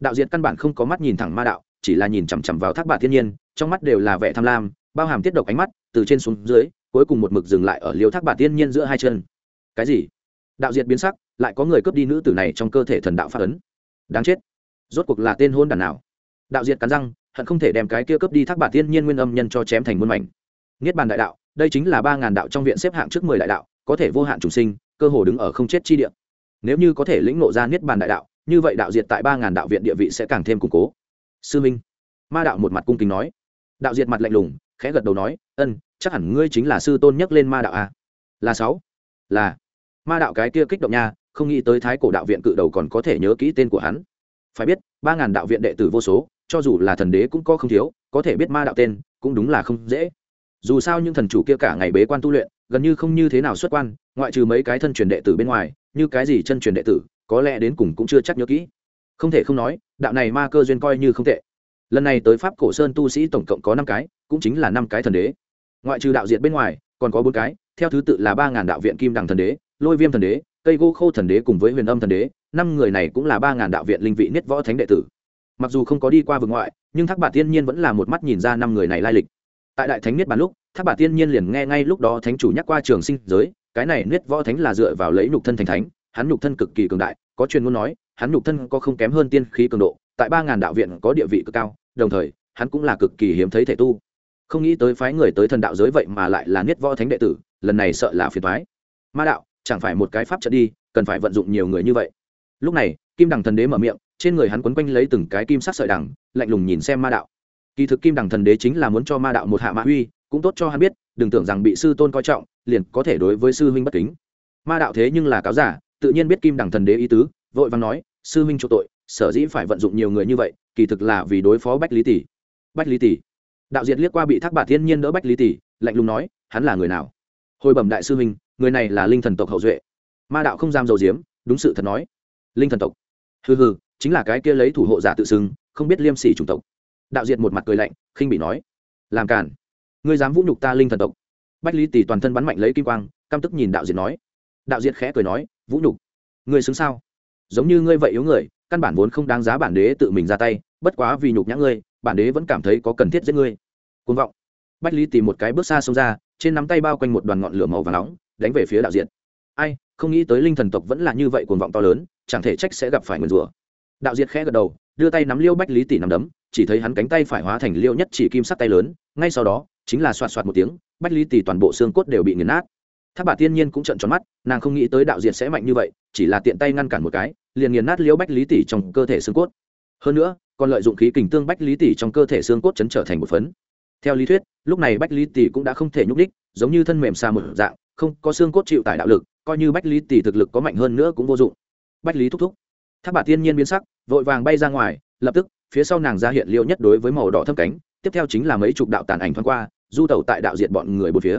đạo diện căn bản không có mắt nhìn thẳng ma đạo, chỉ là nhìn chằm chằm vào thác bà thiên nhiên, trong mắt đều là vẻ tham lam, bao hàm tiết độc ánh mắt, từ trên xuống dưới, cuối cùng một mực dừng lại ở liêu thác bà thiên nhiên giữa hai chân. Cái gì? Đạo diệt biến sắc, lại có người cướp đi nữ tử này trong cơ thể thần đạo phát ấn. Đáng chết rốt cuộc là tên hôn đàn nào? Đạo diệt cắn răng, hận không thể đem cái kia cướp đi thác bản thiên nhiên nguyên âm nhân cho chém thành muôn mảnh. Niết bàn đại đạo, đây chính là ba ngàn đạo trong viện xếp hạng trước mười đại đạo, có thể vô hạn trùng sinh, cơ hồ đứng ở không chết chi địa. Nếu như có thể lĩnh ngộ ra niết bàn đại đạo, như vậy đạo diệt tại ba ngàn đạo viện địa vị sẽ càng thêm củng cố. Sư minh, ma đạo một mặt cung kính nói. Đạo diệt mặt lạnh lùng, khẽ gật đầu nói, ân, chắc hẳn ngươi chính là sư tôn nhắc lên ma đạo a à? là sáu. Là. Ma đạo cái kia kích động nha, không nghĩ tới thái cổ đạo viện cự đầu còn có thể nhớ kỹ tên của hắn phải biết, ba ngàn đạo viện đệ tử vô số, cho dù là thần đế cũng có không thiếu, có thể biết ma đạo tên, cũng đúng là không dễ. Dù sao những thần chủ kia cả ngày bế quan tu luyện, gần như không như thế nào xuất quan, ngoại trừ mấy cái thân truyền đệ tử bên ngoài, như cái gì chân truyền đệ tử, có lẽ đến cùng cũng chưa chắc nhớ kỹ. Không thể không nói, đạo này ma cơ duyên coi như không tệ. Lần này tới pháp cổ sơn tu sĩ tổng cộng có năm cái, cũng chính là năm cái thần đế. Ngoại trừ đạo diệt bên ngoài, còn có bốn cái, theo thứ tự là ba ngàn đạo viện kim đằng thần đế, lôi viêm thần đế, cây gô khô thần đế cùng với huyền âm thần đế năm người này cũng là ba ngàn đạo viện linh vị niết võ thánh đệ tử. Mặc dù không có đi qua vực ngoại, nhưng thác bà tiên nhiên vẫn là một mắt nhìn ra năm người này lai lịch. Tại đại thánh niết bàn lúc, thác bà tiên nhiên liền nghe ngay lúc đó thánh chủ nhắc qua trường sinh giới, cái này niết võ thánh là dựa vào lấy nhục thân thành thánh, hắn nhục thân cực kỳ cường đại, có truyền ngôn nói, hắn nhục thân có không kém hơn tiên khí cường độ, tại ba ngàn đạo viện có địa vị cực cao, đồng thời, hắn cũng là cực kỳ hiếm thấy thể tu. Không nghĩ tới phái người tới thần đạo giới vậy mà lại là niết võ thánh đệ tử, lần này sợ là phiền thoái ma đạo, chẳng phải một cái pháp trận đi, cần phải vận dụng nhiều người như vậy lúc này, kim đằng thần đế mở miệng, trên người hắn quấn quanh lấy từng cái kim sắc sợi đằng, lạnh lùng nhìn xem ma đạo. Kỳ thực kim đằng thần đế chính là muốn cho ma đạo một hạ mạ uy, cũng tốt cho hắn biết, đừng tưởng rằng bị sư tôn coi trọng, liền có thể đối với sư huynh bất kính. Ma đạo thế nhưng là cáo giả, tự nhiên biết kim đằng thần đế ý tứ, vội vàng nói, sư huynh chỗ tội, sở dĩ phải vận dụng nhiều người như vậy, kỳ thực là vì đối phó bách lý tỷ. Bách lý tỷ? Đạo diệt liếc qua bị thác bà thiên nhiên đỡ bách lý tỷ, lạnh lùng nói, hắn là người nào? Hồi bẩm đại sư huynh, người này là linh thần tộc hậu duệ. Ma đạo không dám dầu diếm, đúng sự thật nói linh thần tộc. Hừ hừ, chính là cái kia lấy thủ hộ giả tự xưng, không biết liêm sỉ chủng tộc. Đạo diệt một mặt cười lạnh, khinh bị nói, làm cản ngươi dám vũ nhục ta linh thần tộc? Bách lý tỷ toàn thân bắn mạnh lấy kim quang, căm tức nhìn đạo diệt nói. Đạo diệt khẽ cười nói, vũ nhục? Ngươi xứng sao? Giống như ngươi vậy yếu người, căn bản vốn không đáng giá bản đế tự mình ra tay, bất quá vì nhục nhã ngươi, bản đế vẫn cảm thấy có cần thiết giết ngươi. Côn vọng. Bách lý tìm một cái bước xa xông ra, trên nắm tay bao quanh một đoàn ngọn lửa màu và nóng, đánh về phía đạo diện ai, không nghĩ tới linh thần tộc vẫn là như vậy cuồng vọng to lớn chẳng thể trách sẽ gặp phải nguyền rủa. Đạo diệt khẽ gật đầu, đưa tay nắm liêu bách lý tỷ nắm đấm, chỉ thấy hắn cánh tay phải hóa thành liêu nhất chỉ kim sắc tay lớn, ngay sau đó, chính là xoạt xoạt một tiếng, bách lý tỷ toàn bộ xương cốt đều bị nghiền nát. Tháp bà tiên nhiên cũng trận tròn mắt, nàng không nghĩ tới đạo diệt sẽ mạnh như vậy, chỉ là tiện tay ngăn cản một cái, liền nghiền nát liêu bách lý tỷ trong cơ thể xương cốt. Hơn nữa, còn lợi dụng khí kình tương bách lý tỷ trong cơ thể xương cốt chấn trở thành một phấn. Theo lý thuyết, lúc này bách lý tỷ cũng đã không thể nhúc đích giống như thân mềm xa một dạng, không có xương cốt chịu tải đạo lực, coi như bách lý tỷ thực lực có mạnh hơn nữa cũng vô dụng bách lý thúc thúc. Tháp bà tiên nhiên biến sắc, vội vàng bay ra ngoài, lập tức, phía sau nàng ra hiện liệu nhất đối với màu đỏ thâm cánh, tiếp theo chính là mấy chục đạo tàn ảnh thoáng qua, du tẩu tại đạo diện bọn người bốn phía.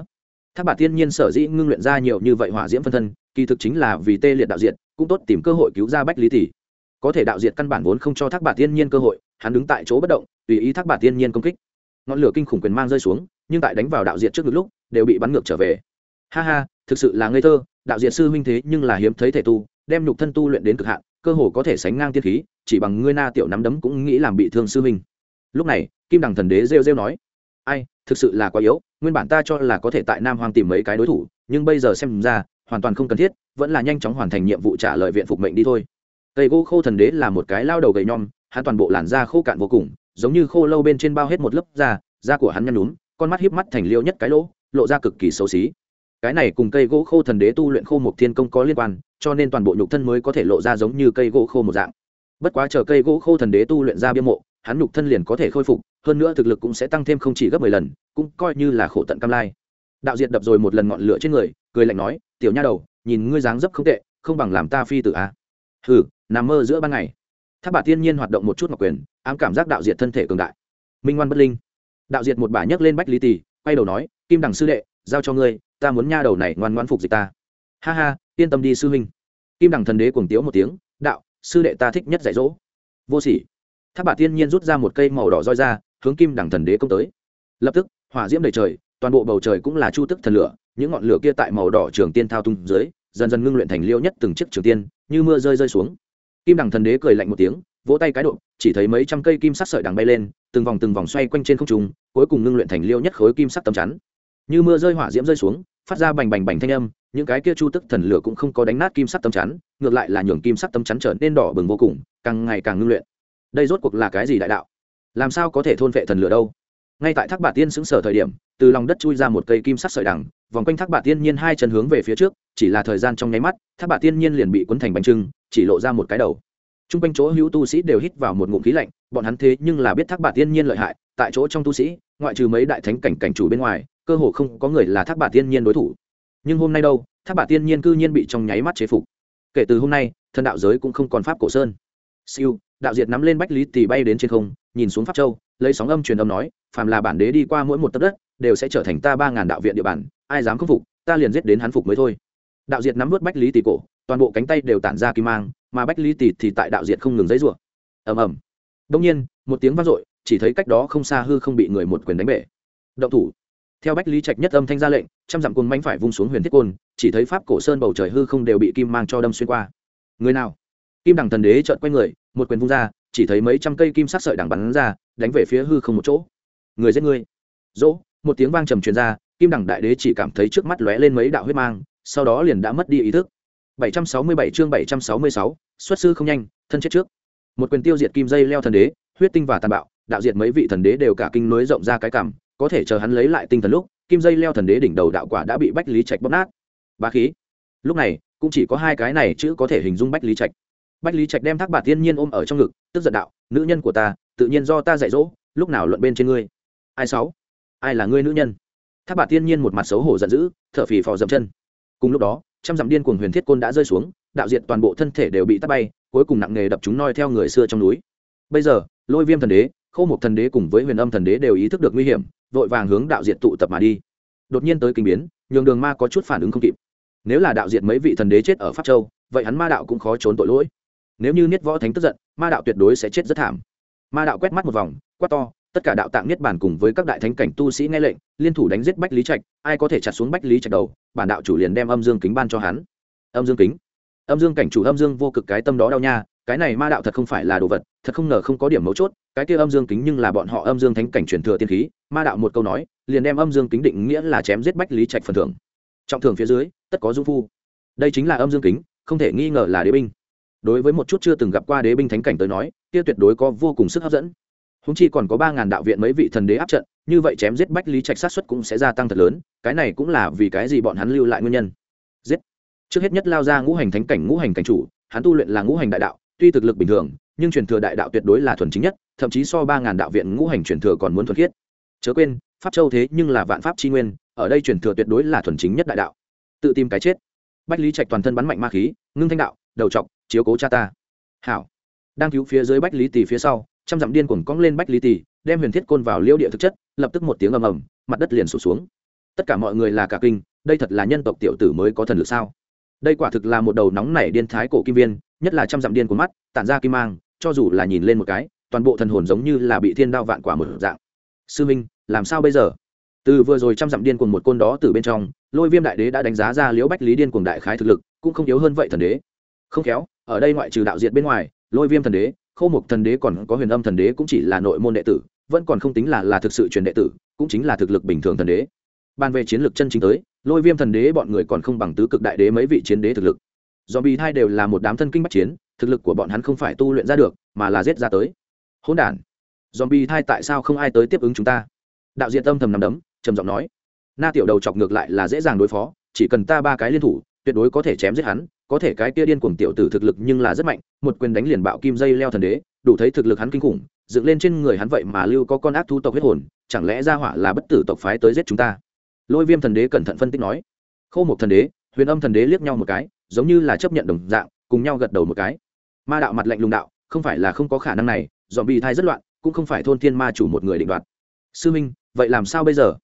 Tháp bà tiên nhiên sở dĩ ngưng luyện ra nhiều như vậy hỏa diễm phân thân, kỳ thực chính là vì tê liệt đạo diện cũng tốt tìm cơ hội cứu ra bách lý tỷ. Có thể đạo diện căn bản vốn không cho thác bà tiên nhiên cơ hội, hắn đứng tại chỗ bất động, tùy ý thác bà tiên nhiên công kích. Ngọn lửa kinh khủng quyền mang rơi xuống, nhưng tại đánh vào đạo diện trước ngực lúc, đều bị bắn ngược trở về. Ha ha, thực sự là ngây thơ, đạo diện sư huynh thế nhưng là hiếm thấy thể tu đem nhục thân tu luyện đến cực hạn, cơ hồ có thể sánh ngang tiên khí, chỉ bằng ngươi na tiểu nắm đấm cũng nghĩ làm bị thương sư huynh. Lúc này, kim đằng thần đế rêu rêu nói, ai, thực sự là quá yếu, nguyên bản ta cho là có thể tại nam hoàng tìm mấy cái đối thủ, nhưng bây giờ xem ra, hoàn toàn không cần thiết, vẫn là nhanh chóng hoàn thành nhiệm vụ trả lời viện phục mệnh đi thôi. Cây gỗ khô thần đế là một cái lao đầu gầy nhom, hắn toàn bộ làn da khô cạn vô cùng, giống như khô lâu bên trên bao hết một lớp da da của hắn nhăn nhúm, con mắt híp mắt thành liêu nhất cái lỗ, lộ ra cực kỳ xấu xí. Cái này cùng cây gỗ khô thần đế tu luyện khô một thiên công có liên quan cho nên toàn bộ nhục thân mới có thể lộ ra giống như cây gỗ khô một dạng. Bất quá chờ cây gỗ khô thần đế tu luyện ra bia mộ, hắn nhục thân liền có thể khôi phục, hơn nữa thực lực cũng sẽ tăng thêm không chỉ gấp mười lần, cũng coi như là khổ tận cam lai. Đạo diệt đập rồi một lần ngọn lửa trên người, cười lạnh nói, tiểu nha đầu, nhìn ngươi dáng dấp không tệ, không bằng làm ta phi tử a à. hừ, nằm mơ giữa ban ngày. Tháp bà tiên nhiên hoạt động một chút ngọc quyền, ám cảm giác đạo diệt thân thể cường đại. Minh ngoan bất linh. Đạo diệt một bà nhấc lên bách lý tỷ, quay đầu nói, kim đằng sư đệ, giao cho ngươi, ta muốn nha đầu này ngoan ngoan phục dịch ta. Ha ha yên tâm đi sư huynh. Kim đằng thần đế cuồng tiếu một tiếng, đạo, sư đệ ta thích nhất dạy dỗ. Vô sỉ. Tháp bà tiên nhiên rút ra một cây màu đỏ roi ra, hướng kim đằng thần đế công tới. Lập tức, hỏa diễm đầy trời, toàn bộ bầu trời cũng là chu tức thần lửa, những ngọn lửa kia tại màu đỏ trường tiên thao tung dưới, dần dần ngưng luyện thành liêu nhất từng chiếc trường tiên, như mưa rơi rơi xuống. Kim đằng thần đế cười lạnh một tiếng, vỗ tay cái độ, chỉ thấy mấy trăm cây kim sắc sợi đằng bay lên, từng vòng từng vòng xoay quanh trên không trung, cuối cùng ngưng luyện thành liêu nhất khối kim sắc tầm chắn. Như mưa rơi hỏa diễm rơi xuống, phát ra bành bành bành thanh âm những cái kia chu tức thần lửa cũng không có đánh nát kim sắc tâm chắn, ngược lại là nhường kim sắc tâm chắn trở nên đỏ bừng vô cùng, càng ngày càng ngưng luyện. Đây rốt cuộc là cái gì đại đạo? Làm sao có thể thôn vệ thần lửa đâu? Ngay tại thác bà tiên xứng sở thời điểm, từ lòng đất chui ra một cây kim sắc sợi đằng, vòng quanh thác bà tiên nhiên hai chân hướng về phía trước, chỉ là thời gian trong nháy mắt, thác bà tiên nhiên liền bị cuốn thành bánh trưng, chỉ lộ ra một cái đầu. T r u n g quanh chỗ hữu tu sĩ đều hít vào một ngụm khí lạnh, bọn hắn thế nhưng là biết thác bà tiên nhiên lợi hại, tại chỗ trong tu sĩ, ngoại trừ mấy đại thánh cảnh cảnh chủ bên ngoài, cơ hồ không có người là thác bà tiên nhiên đối thủ nhưng hôm nay đâu tháp bà tiên nhiên cư nhiên bị trong nháy mắt chế phục. Kể từ hôm nay, thần đạo giới cũng không còn pháp cổ sơn. Siêu, đạo diệt nắm lên bách lý tỳ bay đến trên không, nhìn xuống pháp châu, lấy sóng âm truyền âm nói, phàm là bản đế đi qua mỗi một tấc đất, đều sẽ trở thành ta ba ngàn đạo viện địa bàn, ai dám khâm phục, ta liền giết đến hắn phục mới thôi. Đạo diệt nắm vớt bách lý tỳ cổ, toàn bộ cánh tay đều tản ra kim mang, mà bách lý tỳ thì tại đạo diệt không ngừng dấy rủa ầm ầm. Đông nhiên, một tiếng vang dội, chỉ thấy cách đó không xa hư không bị người một quyền đánh bể. Động thủ theo bách lý trạch nhất âm thanh ra lệnh trăm dặm côn mánh phải vung xuống huyền thiết côn chỉ thấy pháp cổ sơn bầu trời hư không đều bị kim mang cho đâm xuyên qua. Người nào? Kim đằng thần đế trợn quay người một quyền vung ra chỉ thấy mấy trăm cây kim sắc sợi đằng bắn ra đánh về phía hư không một chỗ. Người giết người. Dỗ một tiếng vang trầm truyền ra kim đằng đại đế chỉ cảm thấy trước mắt lóe lên mấy đạo huyết mang sau đó liền đã mất đi ý thức. 767 chương 766, xuất sư không nhanh thân chết trước. Một quyền tiêu diệt kim dây leo thần đế huyết tinh và tàn bạo đạo diệt mấy vị thần đế đều cả kinh nối rộng ra cái cảm có thể chờ hắn lấy lại tinh thần lúc, kim dây leo thần đế đỉnh đầu đạo quả đã bị bách lý trạch bóp nát. Ba khí. Lúc này, cũng chỉ có hai cái này chữ có thể hình dung bách lý trạch. Bách lý trạch đem thác bà tiên nhiên ôm ở trong ngực, tức giận đạo, nữ nhân của ta, tự nhiên do ta dạy dỗ, lúc nào luận bên trên ngươi? Ai sáu? Ai là ngươi nữ nhân? Thác bà tiên nhiên một mặt xấu hổ giận dữ, thở phì phò dậm chân. Cùng lúc đó, trăm dặm điên cuồng huyền thiết côn đã rơi xuống, đạo diệt toàn bộ thân thể đều bị tắt bay, cuối cùng nặng nghề đập chúng noi theo người xưa trong núi. Bây giờ, lôi viêm thần đế, khâu một thần đế cùng với huyền âm thần đế đều ý thức được nguy hiểm vội vàng hướng đạo diệt tụ tập mà đi. Đột nhiên tới kinh biến, nhường đường ma có chút phản ứng không kịp. Nếu là đạo diệt mấy vị thần đế chết ở pháp châu, vậy hắn ma đạo cũng khó trốn tội lỗi. Nếu như niết võ thánh tức giận, ma đạo tuyệt đối sẽ chết rất thảm. Ma đạo quét mắt một vòng, quát to, tất cả đạo tạng niết bản cùng với các đại thánh cảnh tu sĩ nghe lệnh, liên thủ đánh giết bách lý trạch, ai có thể chặt xuống bách lý trạch đầu, bản đạo chủ liền đem âm dương kính ban cho hắn. Âm dương kính. Âm dương cảnh chủ âm dương vô cực cái tâm đó đau nha cái này ma đạo thật không phải là đồ vật, thật không ngờ không có điểm mấu chốt, cái kia âm dương kính nhưng là bọn họ âm dương thánh cảnh truyền thừa tiên khí, ma đạo một câu nói, liền đem âm dương kính định nghĩa là chém giết bách lý trạch phần thưởng. Trọng thưởng phía dưới, tất có dung phu. Đây chính là âm dương kính, không thể nghi ngờ là đế binh. Đối với một chút chưa từng gặp qua đế binh thánh cảnh tới nói, kia tuyệt đối có vô cùng sức hấp dẫn. Húng chi còn có ba ngàn đạo viện mấy vị thần đế áp trận, như vậy chém giết bách lý trạch sát xuất cũng sẽ gia tăng thật lớn, cái này cũng là vì cái gì bọn hắn lưu lại nguyên nhân. Giết. Trước hết nhất lao ra ngũ hành thánh cảnh ngũ hành cảnh chủ, hắn tu luyện là ngũ hành đại đạo tuy thực lực bình thường, nhưng truyền thừa đại đạo tuyệt đối là thuần chính nhất, thậm chí so ba ngàn đạo viện ngũ hành truyền thừa còn muốn thuần khiết. Chớ quên, pháp châu thế nhưng là vạn pháp c nguyên, ở đây truyền thừa tuyệt đối là thuần chính nhất đại đạo. Tự tìm cái chết. Bách lý trạch toàn thân bắn mạnh ma khí, ngưng thanh đạo, đầu t chiếu cố cha ta. Hảo. Đang cứu phía dưới bách lý tỷ phía sau, trăm dặm điên cuồng cong lên bách lý tỷ đem huyền thiết côn vào liêu địa thực chất, lập tức một tiếng ầm ầm, mặt đất liền sụt xuống. Tất cả mọi người là cả kinh, đây thật là nhân tộc tiểu tử mới có thần lực sao? Đây quả thực là một đầu nóng nảy điên thái cổ kim viên nhất là trăm dặm điên của mắt, tản ra kim mang, cho dù là nhìn lên một cái, toàn bộ thần hồn giống như là bị thiên đao vạn quả một dạng. Sư minh, làm sao bây giờ? Từ vừa rồi trăm dặm điên cuồng một côn đó từ bên trong, lôi viêm đại đế đã đánh giá ra liễu bách lý điên cuồng đại khái thực lực, cũng không yếu hơn vậy thần đế. Không khéo, ở đây ngoại trừ đạo diệt bên ngoài, lôi viêm thần đế khâu mục thần đế còn có huyền âm thần đế cũng chỉ là nội môn đệ tử, vẫn còn không tính là là thực sự truyền đệ tử, cũng chính là thực lực bình thường thần đế. Ban về chiến lược chân chính tới, lôi viêm thần đế bọn người còn không bằng tứ cực đại đế mấy vị chiến đế thực lực do bị đều là một đám thân kinh bắc chiến, thực lực của bọn hắn không phải tu luyện ra được, mà là giết ra tới. Hỗn đản. Zombie thai tại sao không ai tới tiếp ứng chúng ta? Đạo diện tâm thầm nằm đấm, trầm giọng nói. Na tiểu đầu chọc ngược lại là dễ dàng đối phó, chỉ cần ta ba cái liên thủ, tuyệt đối có thể chém giết hắn, có thể cái kia điên cuồng tiểu tử thực lực nhưng là rất mạnh, một quyền đánh liền bạo kim dây leo thần đế, đủ thấy thực lực hắn kinh khủng, dựng lên trên người hắn vậy mà lưu có con ác thu tộc huyết hồn, chẳng lẽ ra hỏa là bất tử tộc phái tới giết chúng ta? Lôi viêm thần đế cẩn thận phân tích nói. Khâu một thần đế, huyền âm thần đế liếc nhau một cái giống như là chấp nhận đồng dạng, cùng nhau gật đầu một cái. Ma đạo mặt lạnh lùng đạo, không phải là không có khả năng này dòm bị thai rất loạn, cũng không phải thôn thiên ma chủ một người định đoạt. Sư minh, vậy làm sao bây giờ?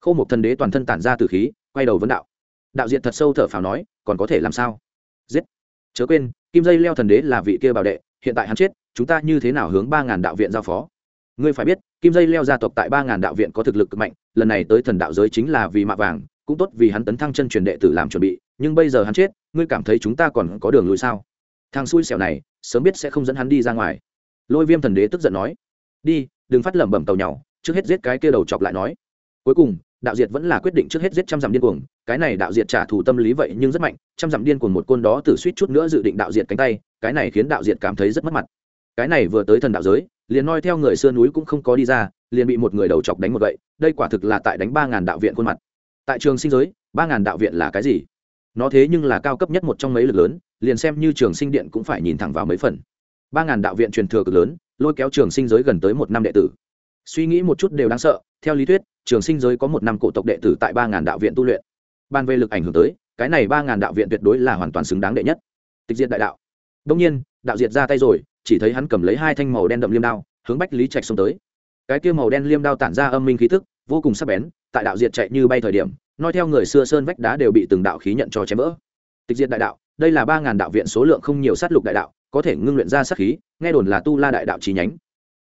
Khô một thần đế toàn thân tản ra từ khí, quay đầu vấn đạo. Đạo diện thật sâu thở phào nói, còn có thể làm sao? Giết. Chớ quên, kim dây leo thần đế là vị kia bảo đệ, hiện tại hắn chết, chúng ta như thế nào hướng ba ngàn đạo viện giao phó? Ngươi phải biết, kim dây leo gia tộc tại ba ngàn đạo viện có thực lực cực mạnh, lần này tới thần đạo giới chính là vì mạ vàng, cũng tốt vì hắn tấn thăng chân truyền đệ tử làm chuẩn bị nhưng bây giờ hắn chết, ngươi cảm thấy chúng ta còn có đường lùi sao? Thằng xui xẻo này, sớm biết sẽ không dẫn hắn đi ra ngoài. Lôi viêm thần đế tức giận nói. Đi, đừng phát lẩm bẩm tàu nhau trước hết giết cái kia đầu chọc lại nói. Cuối cùng, đạo diệt vẫn là quyết định trước hết giết trăm dặm điên cuồng. Cái này đạo diệt trả thù tâm lý vậy nhưng rất mạnh, trăm dặm điên cuồng một côn đó từ suýt chút nữa dự định đạo diệt cánh tay, cái này khiến đạo diệt cảm thấy rất mất mặt. Cái này vừa tới thần đạo giới, liền noi theo người xưa núi cũng không có đi ra, liền bị một người đầu chọc đánh một gậy, đây quả thực là tại đánh ba ngàn đạo viện khuôn mặt. Tại trường sinh giới, ba ngàn đạo viện là cái gì? Nó thế nhưng là cao cấp nhất một trong mấy lực lớn, liền xem như trường sinh điện cũng phải nhìn thẳng vào mấy phần. Ba ngàn đạo viện truyền thừa cực lớn, lôi kéo trường sinh giới gần tới một năm đệ tử. Suy nghĩ một chút đều đáng sợ, theo lý thuyết, trường sinh giới có một năm cổ tộc đệ tử tại ba ngàn đạo viện tu luyện. Ban về lực ảnh hưởng tới, cái này ba ngàn đạo viện tuyệt đối là hoàn toàn xứng đáng đệ nhất. Tịch diệt đại đạo. Đông nhiên, đạo diệt ra tay rồi, chỉ thấy hắn cầm lấy hai thanh màu đen đậm liêm đao, hướng bách lý trạch xông tới. Cái kia màu đen liêm đao tản ra âm minh khí thức vô cùng sắc bén, tại đạo diệt chạy như bay thời điểm nói theo người xưa sơn vách đá đều bị từng đạo khí nhận cho chém vỡ. Tịch diệt đại đạo, đây là ba ngàn đạo viện số lượng không nhiều sát lục đại đạo, có thể ngưng luyện ra sát khí, nghe đồn là tu la đại đạo chi nhánh.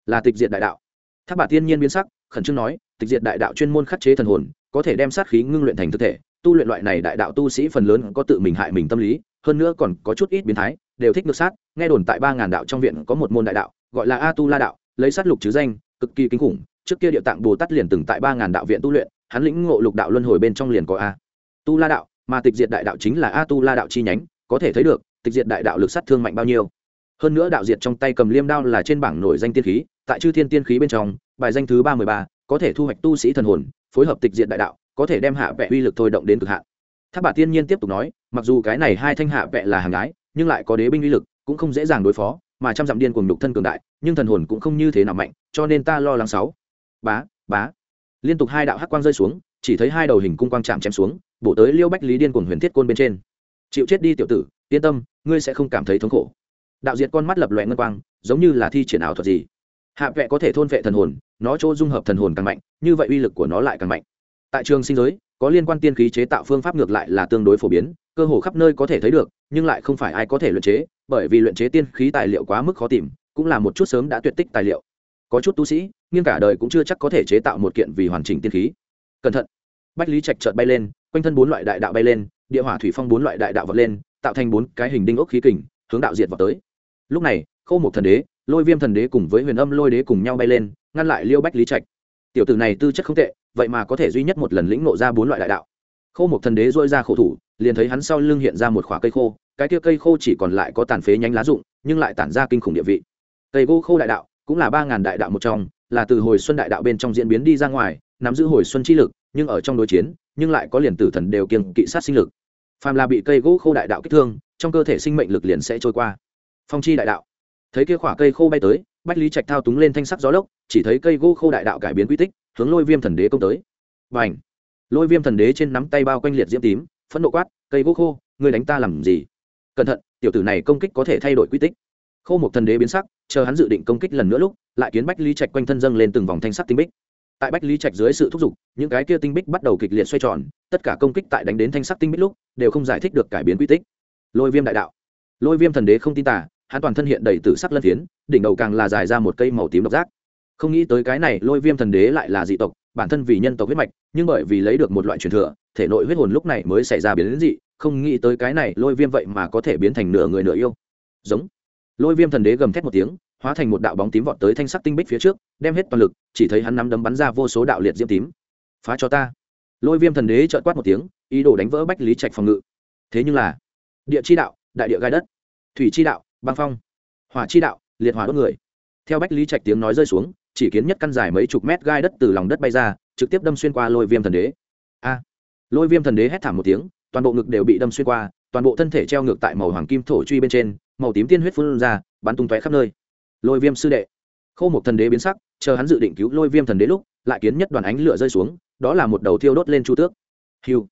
Là tịch diệt đại đạo. Tháp bà tiên nhiên biến sắc, khẩn trương nói, tịch diệt đại đạo chuyên môn khắc chế thần hồn, có thể đem sát khí ngưng luyện thành thực thể, tu luyện loại này đại đạo tu sĩ phần lớn có tự mình hại mình tâm lý, hơn nữa còn có chút ít biến thái, đều thích ngược sát, nghe đồn tại ba ngàn đạo trong viện có một môn đại đạo, gọi là a tu la đạo, lấy sát lục chứ danh, cực kỳ kinh khủng, trước kia địa tạng bồ tát liền từng tại ba ngàn đạo viện tu luyện hắn lĩnh ngộ lục đạo luân hồi bên trong liền có a. Tu la đạo, mà tịch diệt đại đạo chính là a tu la đạo chi nhánh, có thể thấy được, tịch diệt đại đạo lực sát thương mạnh bao nhiêu. Hơn nữa đạo diệt trong tay cầm liêm đao là trên bảng nổi danh tiên khí, tại chư thiên tiên khí bên trong, bài danh thứ ba mươi ba, có thể thu hoạch tu sĩ thần hồn, phối hợp tịch diệt đại đạo, có thể đem hạ vẽ uy lực thôi động đến cực hạn. Tháp bà tiên nhiên tiếp tục nói, mặc dù cái này hai thanh hạ vẽ là hàng gái, nhưng lại có đế binh uy lực, cũng không dễ dàng đối phó, mà trăm dặm điên cùng nhục thân cường đại, nhưng thần hồn cũng không như thế nào mạnh, cho nên ta lo lắng sáu. Bá bá liên tục hai đạo hắc quang rơi xuống, chỉ thấy hai đầu hình cung quang chạm chém xuống, bổ tới liêu bách lý điên cùng huyền thiết côn bên trên. Chịu chết đi tiểu tử, yên tâm, ngươi sẽ không cảm thấy thống khổ. Đạo diệt con mắt lập loẹ ngân quang, giống như là thi triển ảo thuật gì. Hạ vệ có thể thôn vệ thần hồn, nó chỗ dung hợp thần hồn càng mạnh, như vậy uy lực của nó lại càng mạnh. Tại trường sinh giới, có liên quan tiên khí chế tạo phương pháp ngược lại là tương đối phổ biến, cơ hồ khắp nơi có thể thấy được, nhưng lại không phải ai có thể luyện chế, bởi vì luyện chế tiên khí tài liệu quá mức khó tìm, cũng là một chút sớm đã tuyệt tích tài liệu có chút tu sĩ, nghiêng cả đời cũng chưa chắc có thể chế tạo một kiện vì hoàn chỉnh tiên khí. Cẩn thận. Bách lý trạch chợt bay lên, quanh thân bốn loại đại đạo bay lên, địa hỏa thủy phong bốn loại đại đạo vọt lên, tạo thành bốn cái hình đinh ốc khí kình, hướng đạo diệt vào tới. Lúc này, khâu một thần đế, lôi viêm thần đế cùng với huyền âm lôi đế cùng nhau bay lên, ngăn lại liêu bách lý trạch. Tiểu tử này tư chất không tệ, vậy mà có thể duy nhất một lần lĩnh nộ ra bốn loại đại đạo. Khâu một thần đế dôi ra khổ thủ, liền thấy hắn sau lưng hiện ra một khoả cây khô, cái kia cây khô chỉ còn lại có tàn phế nhánh lá rụng, nhưng lại tản ra kinh khủng địa vị. Cây gỗ khô đại đạo cũng là ba ngàn đại đạo một trong, là từ hồi xuân đại đạo bên trong diễn biến đi ra ngoài, nắm giữ hồi xuân chi lực, nhưng ở trong đối chiến, nhưng lại có liền tử thần đều kiêng kỵ sát sinh lực. Phàm là bị cây gỗ khô đại đạo kích thương, trong cơ thể sinh mệnh lực liền sẽ trôi qua. Phong chi đại đạo. Thấy kia khỏa cây khô bay tới, bách lý trạch thao túng lên thanh sắc gió lốc, chỉ thấy cây gỗ khô đại đạo cải biến quy tích, hướng lôi viêm thần đế công tới. Và ảnh lôi viêm thần đế trên nắm tay bao quanh liệt diễm tím, phẫn nộ quát, cây gỗ khô, ngươi đánh ta làm gì? Cẩn thận, tiểu tử này công kích có thể thay đổi quy tích khô một thần đế biến sắc, chờ hắn dự định công kích lần nữa lúc, lại kiến bách lý trạch quanh thân dâng lên từng vòng thanh sắc tinh bích. Tại bách lý trạch dưới sự thúc giục, những cái kia tinh bích bắt đầu kịch liệt xoay tròn, tất cả công kích tại đánh đến thanh sắc tinh bích lúc, đều không giải thích được cải biến quy tích. Lôi viêm đại đạo. Lôi viêm thần đế không tin tả hắn toàn thân hiện đầy tử sắc lân phiến, đỉnh đầu càng là dài ra một cây màu tím độc giác. Không nghĩ tới cái này lôi viêm thần đế lại là dị tộc, bản thân vì nhân tộc huyết mạch, nhưng bởi vì lấy được một loại truyền thừa, thể nội huyết hồn lúc này mới xảy ra biến dị, không nghĩ tới cái này lôi viêm vậy mà có thể biến thành nửa người nửa yêu. Giống lôi viêm thần đế gầm thét một tiếng, hóa thành một đạo bóng tím vọt tới thanh sắc tinh bích phía trước, đem hết toàn lực, chỉ thấy hắn nắm đấm bắn ra vô số đạo liệt diễm tím. Phá cho ta. Lôi viêm thần đế trợn quát một tiếng, ý đồ đánh vỡ bách lý trạch phòng ngự. Thế nhưng là, địa chi đạo, đại địa gai đất. Thủy chi đạo, băng phong. Hỏa chi đạo, liệt hỏa đốt người. Theo bách lý trạch tiếng nói rơi xuống, chỉ kiến nhất căn dài mấy chục mét gai đất từ lòng đất bay ra, trực tiếp đâm xuyên qua lôi viêm thần đế. A. Lôi viêm thần đế hét thảm một tiếng, toàn bộ ngực đều bị đâm xuyên qua toàn bộ thân thể treo ngược tại màu hoàng kim thổ truy bên trên, màu tím tiên huyết phun ra, bắn tung tóe khắp nơi. Lôi viêm sư đệ. Khâu một thần đế biến sắc, chờ hắn dự định cứu lôi viêm thần đế lúc, lại kiến nhất đoàn ánh lửa rơi xuống, đó là một đầu thiêu đốt lên chu tước. Hiu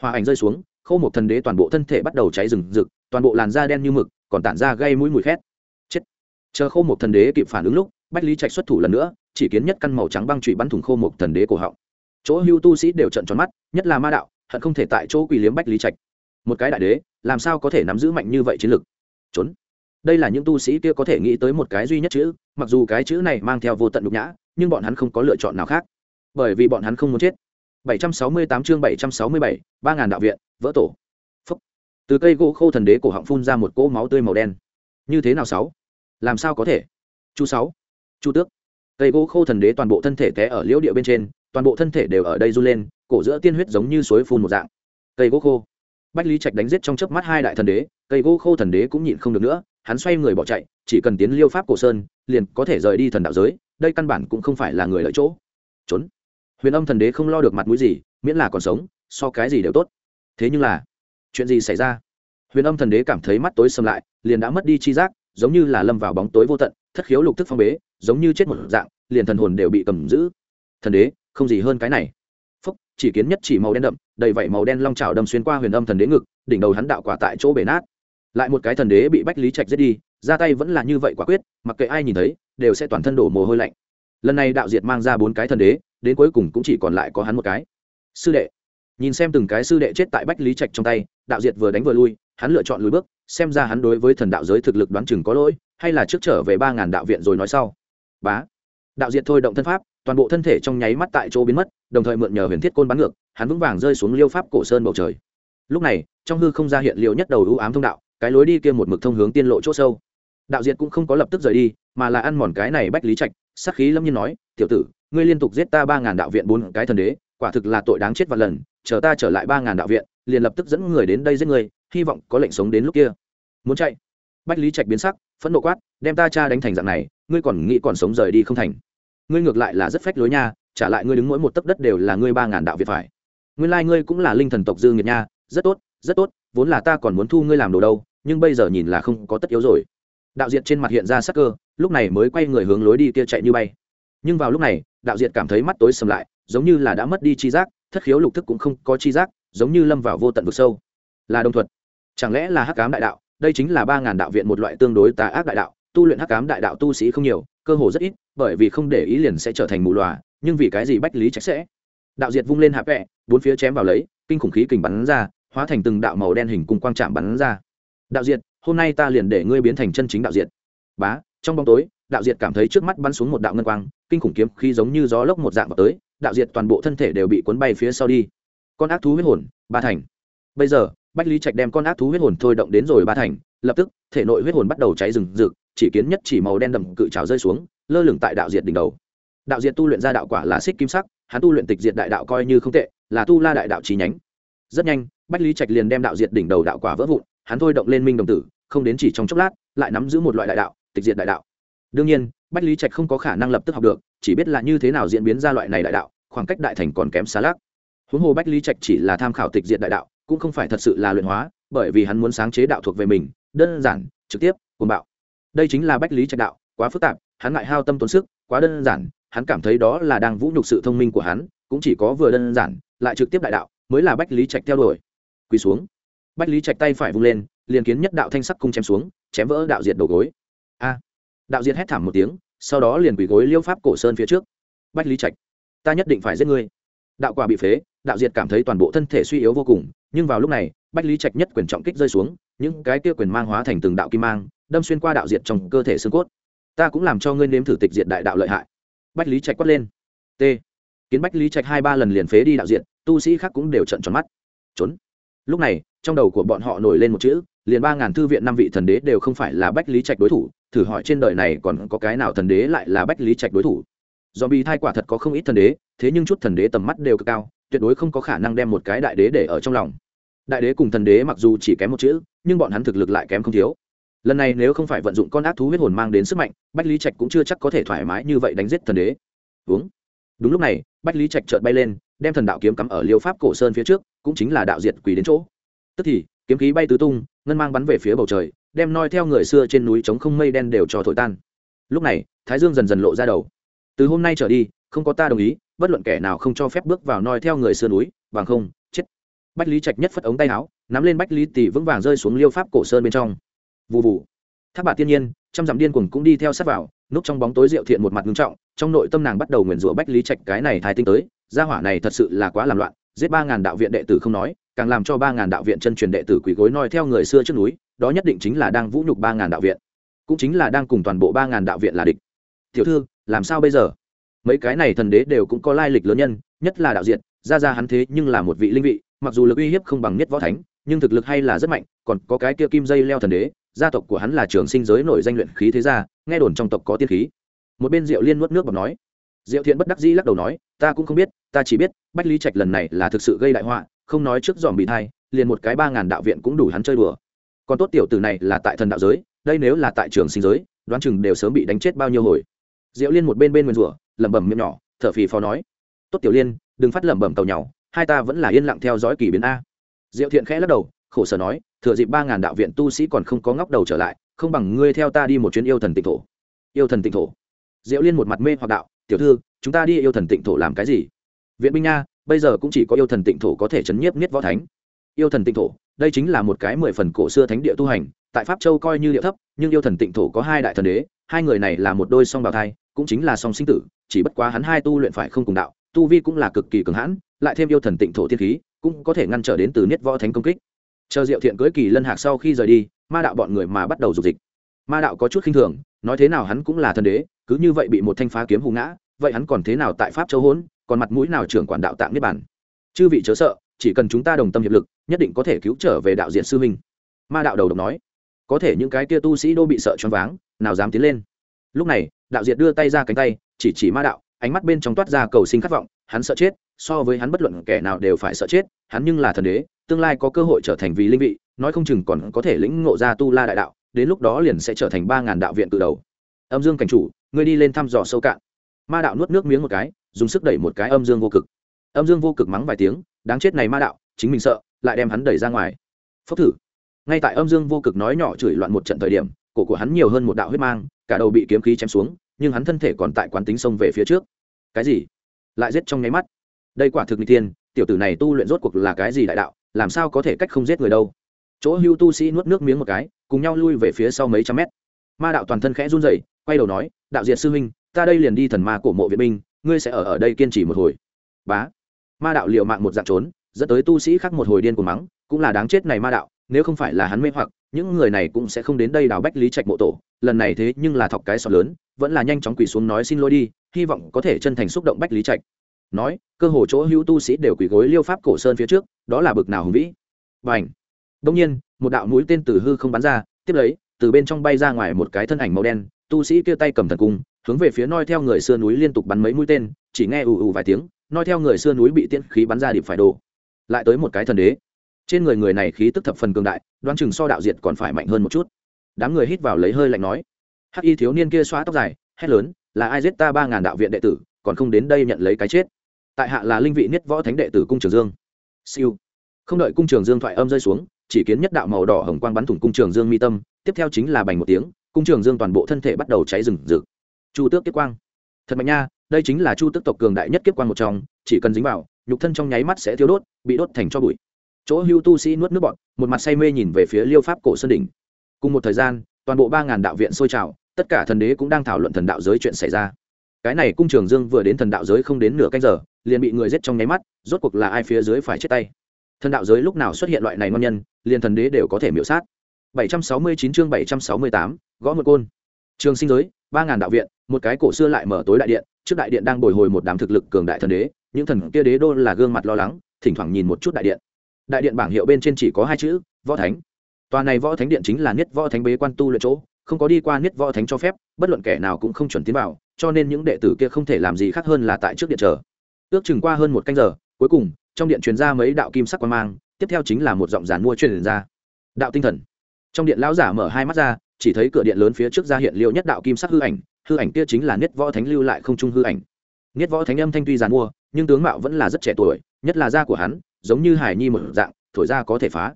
hòa ảnh rơi xuống khâu một thần đế toàn bộ thân thể bắt đầu cháy rừng rực, toàn bộ làn da đen như mực, còn tản ra gây mũi mùi khét. Chết. Chờ khâu một thần đế kịp phản ứng lúc, bách lý trạch xuất thủ lần nữa, chỉ kiến nhất căn màu trắng băng trụy bắn thủng khâu một thần đế cổ họng. Chỗ hưu tu sĩ đều trận tròn mắt, nhất là ma đạo, hận không thể tại chỗ quỳ liếm bách lý trạch một cái đại đế làm sao có thể nắm giữ mạnh như vậy chiến lực? Trốn. Đây là những tu sĩ kia có thể nghĩ tới một cái duy nhất chữ mặc dù cái chữ này mang theo vô tận nhục nhã nhưng bọn hắn không có lựa chọn nào khác. Bởi vì bọn hắn không muốn chết. 768 chương 767, ba ngàn đạo viện vỡ tổ. Phúc. từ cây gỗ khô thần đế cổ họng phun ra một cỗ máu tươi màu đen. Như thế nào sáu? Làm sao có thể? Chu sáu. Chu tước. Cây gỗ khô thần đế toàn bộ thân thể té ở liễu địa bên trên toàn bộ thân thể đều ở đây run lên cổ giữa tiên huyết giống như suối phun một dạng. Cây gỗ khô bách lý trạch đánh giết trong chớp mắt hai đại thần đế, cây gỗ khô thần đế cũng nhịn không được nữa, hắn xoay người bỏ chạy, chỉ cần tiến liêu pháp cổ sơn, liền có thể rời đi thần đạo giới, đây căn bản cũng không phải là người lợi chỗ. Trốn. Huyền âm thần đế không lo được mặt mũi gì, miễn là còn sống, so cái gì đều tốt. Thế nhưng là, chuyện gì xảy ra? Huyền âm thần đế cảm thấy mắt tối xâm lại, liền đã mất đi chi giác, giống như là lâm vào bóng tối vô tận, thất khiếu lục thức phong bế, giống như chết một dạng, liền thần hồn đều bị cầm giữ. Thần đế, không gì hơn cái này chỉ kiến nhất chỉ màu đen đậm, đầy vảy màu đen long trào đâm xuyên qua huyền âm thần đế ngực, đỉnh đầu hắn đạo quả tại chỗ bể nát. Lại một cái thần đế bị bách lý trạch giết đi, ra tay vẫn là như vậy quả quyết, mặc kệ ai nhìn thấy, đều sẽ toàn thân đổ mồ hôi lạnh. Lần này đạo diệt mang ra bốn cái thần đế, đến cuối cùng cũng chỉ còn lại có hắn một cái. Sư đệ. Nhìn xem từng cái sư đệ chết tại bách lý trạch trong tay, đạo diệt vừa đánh vừa lui, hắn lựa chọn lùi bước, xem ra hắn đối với thần đạo giới thực lực đoán chừng có lỗi, hay là trước trở về ba ngàn đạo viện rồi nói sau. Bá. Đạo diệt thôi động thân pháp toàn bộ thân thể trong nháy mắt tại chỗ biến mất, đồng thời mượn nhờ huyền thiết côn bắn ngược, hắn vững vàng rơi xuống liêu pháp cổ sơn bầu trời. Lúc này, trong hư không ra hiện liệu nhất đầu ưu ám thông đạo, cái lối đi kia một mực thông hướng tiên lộ chỗ sâu. Đạo diệt cũng không có lập tức rời đi, mà là ăn mòn cái này bách lý trạch, sắc khí lâm nhiên nói, tiểu tử, ngươi liên tục giết ta ba ngàn đạo viện bốn cái thần đế, quả thực là tội đáng chết và lần, chờ ta trở lại ba ngàn đạo viện, liền lập tức dẫn người đến đây giết người hy vọng có lệnh sống đến lúc kia. Muốn chạy. Bách lý trạch biến sắc, phẫn nộ quát, đem ta cha đánh thành dạng này, ngươi còn nghĩ còn sống rời đi không thành ngươi ngược lại là rất phách lối nha, trả lại ngươi đứng mỗi một tấc đất đều là ngươi ba ngàn đạo việt phải. Nguyên lai、like、ngươi cũng là linh thần tộc dương nghiệt nha, rất tốt rất tốt, vốn là ta còn muốn thu ngươi làm đồ đâu, nhưng bây giờ nhìn là không có tất yếu rồi. Đạo diệt trên mặt hiện ra sắc cơ, lúc này mới quay người hướng lối đi kia chạy như bay. Nhưng vào lúc này, đạo diệt cảm thấy mắt tối sầm lại, giống như là đã mất đi chi giác, thất khiếu lục thức cũng không có chi giác, giống như lâm vào vô tận vực sâu. Là đồng thuật. Chẳng lẽ là hắc cám đại đạo? Đây chính là ba ngàn đạo viện một loại tương đối tà ác đại đạo tu luyện hắc cám đại đạo tu sĩ không nhiều, cơ hồ rất ít, bởi vì không để ý liền sẽ trở thành mù loà, nhưng vì cái gì bách lý trách sẽ? Đạo diệt vung lên hạ vẹ, bốn phía chém vào lấy, kinh khủng khí kình bắn ra, hóa thành từng đạo màu đen hình cùng quang trạm bắn ra. Đạo diệt, hôm nay ta liền để ngươi biến thành chân chính đạo diệt. Bá, trong bóng tối, đạo diệt cảm thấy trước mắt bắn xuống một đạo ngân quang, kinh khủng kiếm khi giống như gió lốc một dạng vào tới, đạo diệt toàn bộ thân thể đều bị cuốn bay phía sau đi. Con ác thú huyết hồn, ba thành. Bây giờ bách lý trạch đem con ác thú huyết hồn thôi động đến rồi ba thành, lập tức, thể nội huyết hồn bắt đầu cháy rừng rực, chỉ kiến nhất chỉ màu đen đậm cự trào rơi xuống, lơ lửng tại đạo diệt đỉnh đầu. Đạo diệt tu luyện ra đạo quả là xích kim sắc, hắn tu luyện tịch diệt đại đạo coi như không tệ, là tu la đại đạo trí nhánh. Rất nhanh, bách lý trạch liền đem đạo diệt đỉnh đầu đạo quả vỡ vụn, hắn thôi động lên minh đồng tử, không đến chỉ trong chốc lát, lại nắm giữ một loại đại đạo, tịch diệt đại đạo. Đương nhiên, bách lý trạch không có khả năng lập tức học được, chỉ biết là như thế nào diễn biến ra loại này đại đạo, khoảng cách đại thành còn kém xa lác huống hồ bách lý trạch chỉ là tham khảo tịch diệt đại đạo cũng không phải thật sự là luyện hóa, bởi vì hắn muốn sáng chế đạo thuộc về mình, đơn giản, trực tiếp, cuồng bạo. Đây chính là bách lý trạch đạo, quá phức tạp, hắn ngại hao tâm tốn sức, quá đơn giản, hắn cảm thấy đó là đang vũ nhục sự thông minh của hắn, cũng chỉ có vừa đơn giản, lại trực tiếp đại đạo, mới là bách lý trạch theo đuổi. Quỳ xuống. Bách lý trạch tay phải vung lên, liền kiến nhất đạo thanh sắc cung chém xuống, chém vỡ đạo diệt đầu gối. A. Đạo diệt hét thảm một tiếng, sau đó liền quỳ gối liêu pháp cổ sơn phía trước. Bách lý trạch, ta nhất định phải giết ngươi. Đạo quả bị phế đạo diệt cảm thấy toàn bộ thân thể suy yếu vô cùng, nhưng vào lúc này, bách lý trạch nhất quyền trọng kích rơi xuống, những cái kia quyền mang hóa thành từng đạo kim mang, đâm xuyên qua đạo diệt trong cơ thể xương cốt. Ta cũng làm cho ngươi nếm thử tịch diệt đại đạo lợi hại. Bách lý trạch quát lên. T. Kiến bách lý trạch hai ba lần liền phế đi đạo diện tu sĩ khác cũng đều trận tròn mắt. Trốn. Lúc này, trong đầu của bọn họ nổi lên một chữ, liền ba ngàn thư viện năm vị thần đế đều không phải là bách lý trạch đối thủ, thử hỏi trên đời này còn có cái nào thần đế lại là bách lý trạch đối thủ. Do bị thai quả thật có không ít thần đế, thế nhưng chút thần đế tầm mắt đều cực cao tuyệt đối không có khả năng đem một cái đại đế để ở trong lòng. Đại đế cùng thần đế mặc dù chỉ kém một chữ, nhưng bọn hắn thực lực lại kém không thiếu. Lần này nếu không phải vận dụng con ác thú huyết hồn mang đến sức mạnh, bách lý trạch cũng chưa chắc có thể thoải mái như vậy đánh giết thần đế. Uống. Đúng lúc này, bách lý trạch chợt bay lên, đem thần đạo kiếm cắm ở liêu pháp cổ sơn phía trước, cũng chính là đạo diệt quỷ đến chỗ. Tức thì, kiếm khí bay tứ tung, ngân mang bắn về phía bầu trời, đem noi theo người xưa trên núi trống không mây đen đều cho thổi tan. Lúc này, thái dương dần dần lộ ra đầu. Từ hôm nay trở đi, không có ta đồng ý bất luận kẻ nào không cho phép bước vào noi theo người xưa núi bằng không, chết. Bách lý trạch nhất phất ống tay áo, nắm lên bách lý tỷ vững vàng rơi xuống liêu pháp cổ sơn bên trong. Vụ vụ tháp bà tiên nhiên, trăm dặm điên cuồng cũng đi theo sát vào, núp trong bóng tối rượu thiện một mặt ngưng trọng, trong nội tâm nàng bắt đầu nguyền rủa bách lý trạch cái này thái tinh tới, gia hỏa này thật sự là quá làm loạn, giết ba ngàn đạo viện đệ tử không nói, càng làm cho ba ngàn đạo viện chân truyền đệ tử quỷ gối noi theo người xưa trước núi, đó nhất định chính là đang vũ nhục ba ngàn đạo viện. Cũng chính là đang cùng toàn bộ ba ngàn đạo viện là địch. Tiểu thư, làm sao bây giờ? Mấy cái này thần đế đều cũng có lai lịch lớn nhân, nhất là đạo diện ra ra hắn thế nhưng là một vị linh vị, mặc dù lực uy hiếp không bằng nhất võ thánh, nhưng thực lực hay là rất mạnh, còn có cái kia kim dây leo thần đế, gia tộc của hắn là trường sinh giới nổi danh luyện khí thế gia, nghe đồn trong tộc có tiên khí. Một bên diệu liên nuốt nước bọc nói. Diệu thiện bất đắc dĩ lắc đầu nói, ta cũng không biết, ta chỉ biết, bách lý trạch lần này là thực sự gây đại họa, không nói trước dòm bị thai, liền một cái ba ngàn đạo viện cũng đủ hắn chơi đùa. Còn tốt tiểu tử này là tại thần đạo giới, đây nếu là tại trường sinh giới, đoán chừng đều sớm bị đánh chết bao nhiêu hồi. Diệu liên một bên bên nguyên rủa lẩm bẩm miệng nhỏ, thở phì phò nói. Tốt tiểu liên, đừng phát lẩm bẩm tàu nhỏ. hai ta vẫn là yên lặng theo dõi kỳ biến a. Diệu thiện khẽ lắc đầu, khổ sở nói, thừa dịp ba ngàn đạo viện tu sĩ còn không có ngóc đầu trở lại, không bằng ngươi theo ta đi một chuyến yêu thần tịnh thổ. Yêu thần tịnh thổ? Diệu liên một mặt mê hoặc đạo, tiểu thư, chúng ta đi yêu thần tịnh thổ làm cái gì? Viện binh nha, bây giờ cũng chỉ có yêu thần tịnh thổ có thể chấn nhiếp niết võ thánh. Yêu thần tịnh thổ, đây chính là một cái mười phần cổ xưa thánh địa tu hành, tại pháp châu coi như địa thấp, nhưng yêu thần tịnh thổ có hai đại thần đế, hai người này là một đôi song bào thai cũng chính là song sinh tử, chỉ bất quá hắn hai tu luyện phải không cùng đạo, tu vi cũng là cực kỳ cường hãn, lại thêm yêu thần tịnh thổ thiên khí, cũng có thể ngăn trở đến từ niết võ thánh công kích. Chờ diệu thiện cưới kỳ lân hạc sau khi rời đi, ma đạo bọn người mà bắt đầu dục dịch. Ma đạo có chút khinh thường, nói thế nào hắn cũng là thần đế, cứ như vậy bị một thanh phá kiếm hù ngã, vậy hắn còn thế nào tại pháp châu hỗn còn mặt mũi nào trưởng quản đạo tạng niết bản chư vị chớ sợ, chỉ cần chúng ta đồng tâm hiệp lực, nhất định có thể cứu trở về đạo diện sư minh ma đạo đầu độc nói. Có thể những cái kia tu sĩ đô bị sợ choáng váng, nào dám tiến lên. Lúc này đạo diệt đưa tay ra cánh tay, chỉ chỉ ma đạo, ánh mắt bên trong toát ra cầu sinh khát vọng, hắn sợ chết, so với hắn bất luận kẻ nào đều phải sợ chết, hắn nhưng là thần đế, tương lai có cơ hội trở thành vì linh vị, nói không chừng còn có thể lĩnh ngộ ra tu la đại đạo, đến lúc đó liền sẽ trở thành ba ngàn đạo viện từ đầu. Âm dương cảnh chủ, ngươi đi lên thăm dò sâu cạn. Ma đạo nuốt nước miếng một cái, dùng sức đẩy một cái âm dương vô cực. Âm dương vô cực mắng vài tiếng, đáng chết này ma đạo, chính mình sợ, lại đem hắn đẩy ra ngoài. Phốc thử. Ngay tại âm dương vô cực nói nhỏ chửi loạn một trận thời điểm, cổ của hắn nhiều hơn một đạo huyết mang, cả đầu bị kiếm khí chém xuống nhưng hắn thân thể còn tại quán tính sông về phía trước. Cái gì? Lại giết trong nháy mắt? Đây quả thực n thiên, tiểu tử này tu luyện rốt cuộc là cái gì đại đạo, làm sao có thể cách không giết người đâu? Chỗ hưu tu sĩ nuốt nước miếng một cái, cùng nhau lui về phía sau mấy trăm mét. Ma đạo toàn thân khẽ run rẩy, quay đầu nói, đạo diệt sư huynh, ta đây liền đi thần ma cổ mộ viện binh, ngươi sẽ ở ở đây kiên trì một hồi. Bá. Ma đạo liệu mạng một dạng trốn, dẫn tới tu sĩ khác một hồi điên của mắng, cũng là đáng chết này ma đạo, nếu không phải là hắn mê hoặc những người này cũng sẽ không đến đây đào bách lý trạch mộ tổ, lần này thế nhưng là thọc cái sọt lớn, vẫn là nhanh chóng quỳ xuống nói xin lỗi đi, hy vọng có thể chân thành xúc động bách lý trạch. Nói, cơ hồ chỗ hữu tu sĩ đều quỳ gối liêu pháp cổ sơn phía trước, đó là bực nào hùng vĩ. Và ảnh đông nhiên, một đạo mũi tên từ hư không bắn ra, tiếp lấy, từ bên trong bay ra ngoài một cái thân ảnh màu đen, tu sĩ kia tay cầm thần cung, hướng về phía noi theo người xưa núi liên tục bắn mấy mũi tên, chỉ nghe ù ù vài tiếng, noi theo người xưa núi bị tiễn khí bắn ra điệp phải đồ lại tới một cái thần đế trên người người này khí tức thập phần cường đại, đoán chừng so đạo diệt còn phải mạnh hơn một chút. Đám người hít vào lấy hơi lạnh nói, hắc y thiếu niên kia xóa tóc dài, hét lớn, là ai giết ta ba ngàn đạo viện đệ tử, còn không đến đây nhận lấy cái chết? Tại hạ là linh vị niết võ thánh đệ tử cung trường dương. Siêu. Không đợi cung trường dương thoại âm rơi xuống, chỉ kiến nhất đạo màu đỏ hồng quang bắn thủng cung trường dương mi tâm, tiếp theo chính là bành một tiếng, cung trường dương toàn bộ thân thể bắt đầu cháy rừng rực. Chu tước kiếp quang. Thật mạnh nha, đây chính là chu tước tộc cường đại nhất kiếp quang một trong, chỉ cần dính vào, nhục thân trong nháy mắt sẽ thiếu đốt, bị đốt thành cho bụi chỗ hưu tu sĩ nuốt nước bọt một mặt say mê nhìn về phía liêu pháp cổ sơn đỉnh cùng một thời gian toàn bộ ba ngàn đạo viện sôi trào tất cả thần đế cũng đang thảo luận thần đạo giới chuyện xảy ra cái này cung trường dương vừa đến thần đạo giới không đến nửa canh giờ liền bị người giết trong nháy mắt rốt cuộc là ai phía dưới phải chết tay thần đạo giới lúc nào xuất hiện loại này ngon nhân liền thần đế đều có thể miễu sát 769 chương 768, gõ một côn. Trường sinh giới, ba ngàn đạo viện, một cái cổ xưa lại mở tối đại điện, trước đại điện đang bồi hồi một đám thực lực cường đại thần đế, những thần kia đế đô là gương mặt lo lắng, thỉnh thoảng nhìn một chút đại điện. Đại điện bảng hiệu bên trên chỉ có hai chữ, Võ Thánh. Tòa này Võ Thánh điện chính là Niết Võ Thánh bế quan tu luyện chỗ, không có đi qua Niết Võ Thánh cho phép, bất luận kẻ nào cũng không chuẩn tiến vào, cho nên những đệ tử kia không thể làm gì khác hơn là tại trước điện chờ. Ước chừng qua hơn một canh giờ, cuối cùng, trong điện truyền ra mấy đạo kim sắc quan mang, tiếp theo chính là một giọng giàn mua truyền ra. Đạo tinh thần trong điện lão giả mở hai mắt ra chỉ thấy cửa điện lớn phía trước ra hiện liệu nhất đạo kim sắc hư ảnh hư ảnh kia chính là niết võ thánh lưu lại không trung hư ảnh niết võ thánh âm thanh tuy giàn mua nhưng tướng mạo vẫn là rất trẻ tuổi nhất là da của hắn giống như hải nhi một dạng, thổi ra có thể phá.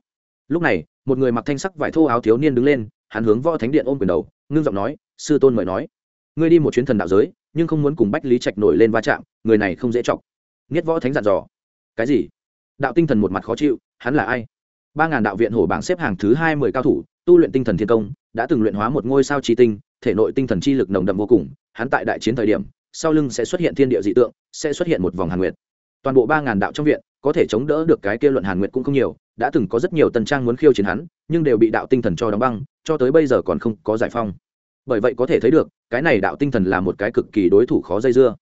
Lúc này, một người mặc thanh sắc vải thô áo thiếu niên đứng lên, hắn hướng võ thánh điện ôm quyền đầu, ngưng giọng nói, sư tôn mời nói. Ngươi đi một chuyến thần đạo giới, nhưng không muốn cùng bách lý trạch nổi lên va chạm, người này không dễ chọc. Nghiết võ thánh dặn dò. Cái gì? Đạo tinh thần một mặt khó chịu, hắn là ai? Ba ngàn đạo viện hổ bảng xếp hàng thứ hai mươi cao thủ, tu luyện tinh thần thiên công, đã từng luyện hóa một ngôi sao chi tinh, thể nội tinh thần chi lực nồng đậm vô cùng, hắn tại đại chiến thời điểm, sau lưng sẽ xuất hiện thiên địa dị tượng, sẽ xuất hiện một vòng hàn nguyệt. Toàn bộ ba ngàn đạo trong viện có thể chống đỡ được cái kia luận hàn nguyệt cũng không nhiều, đã từng có rất nhiều tần trang muốn khiêu chiến hắn, nhưng đều bị đạo tinh thần cho đóng băng, cho tới bây giờ còn không có giải phong. Bởi vậy có thể thấy được, cái này đạo tinh thần là một cái cực kỳ đối thủ khó dây dưa.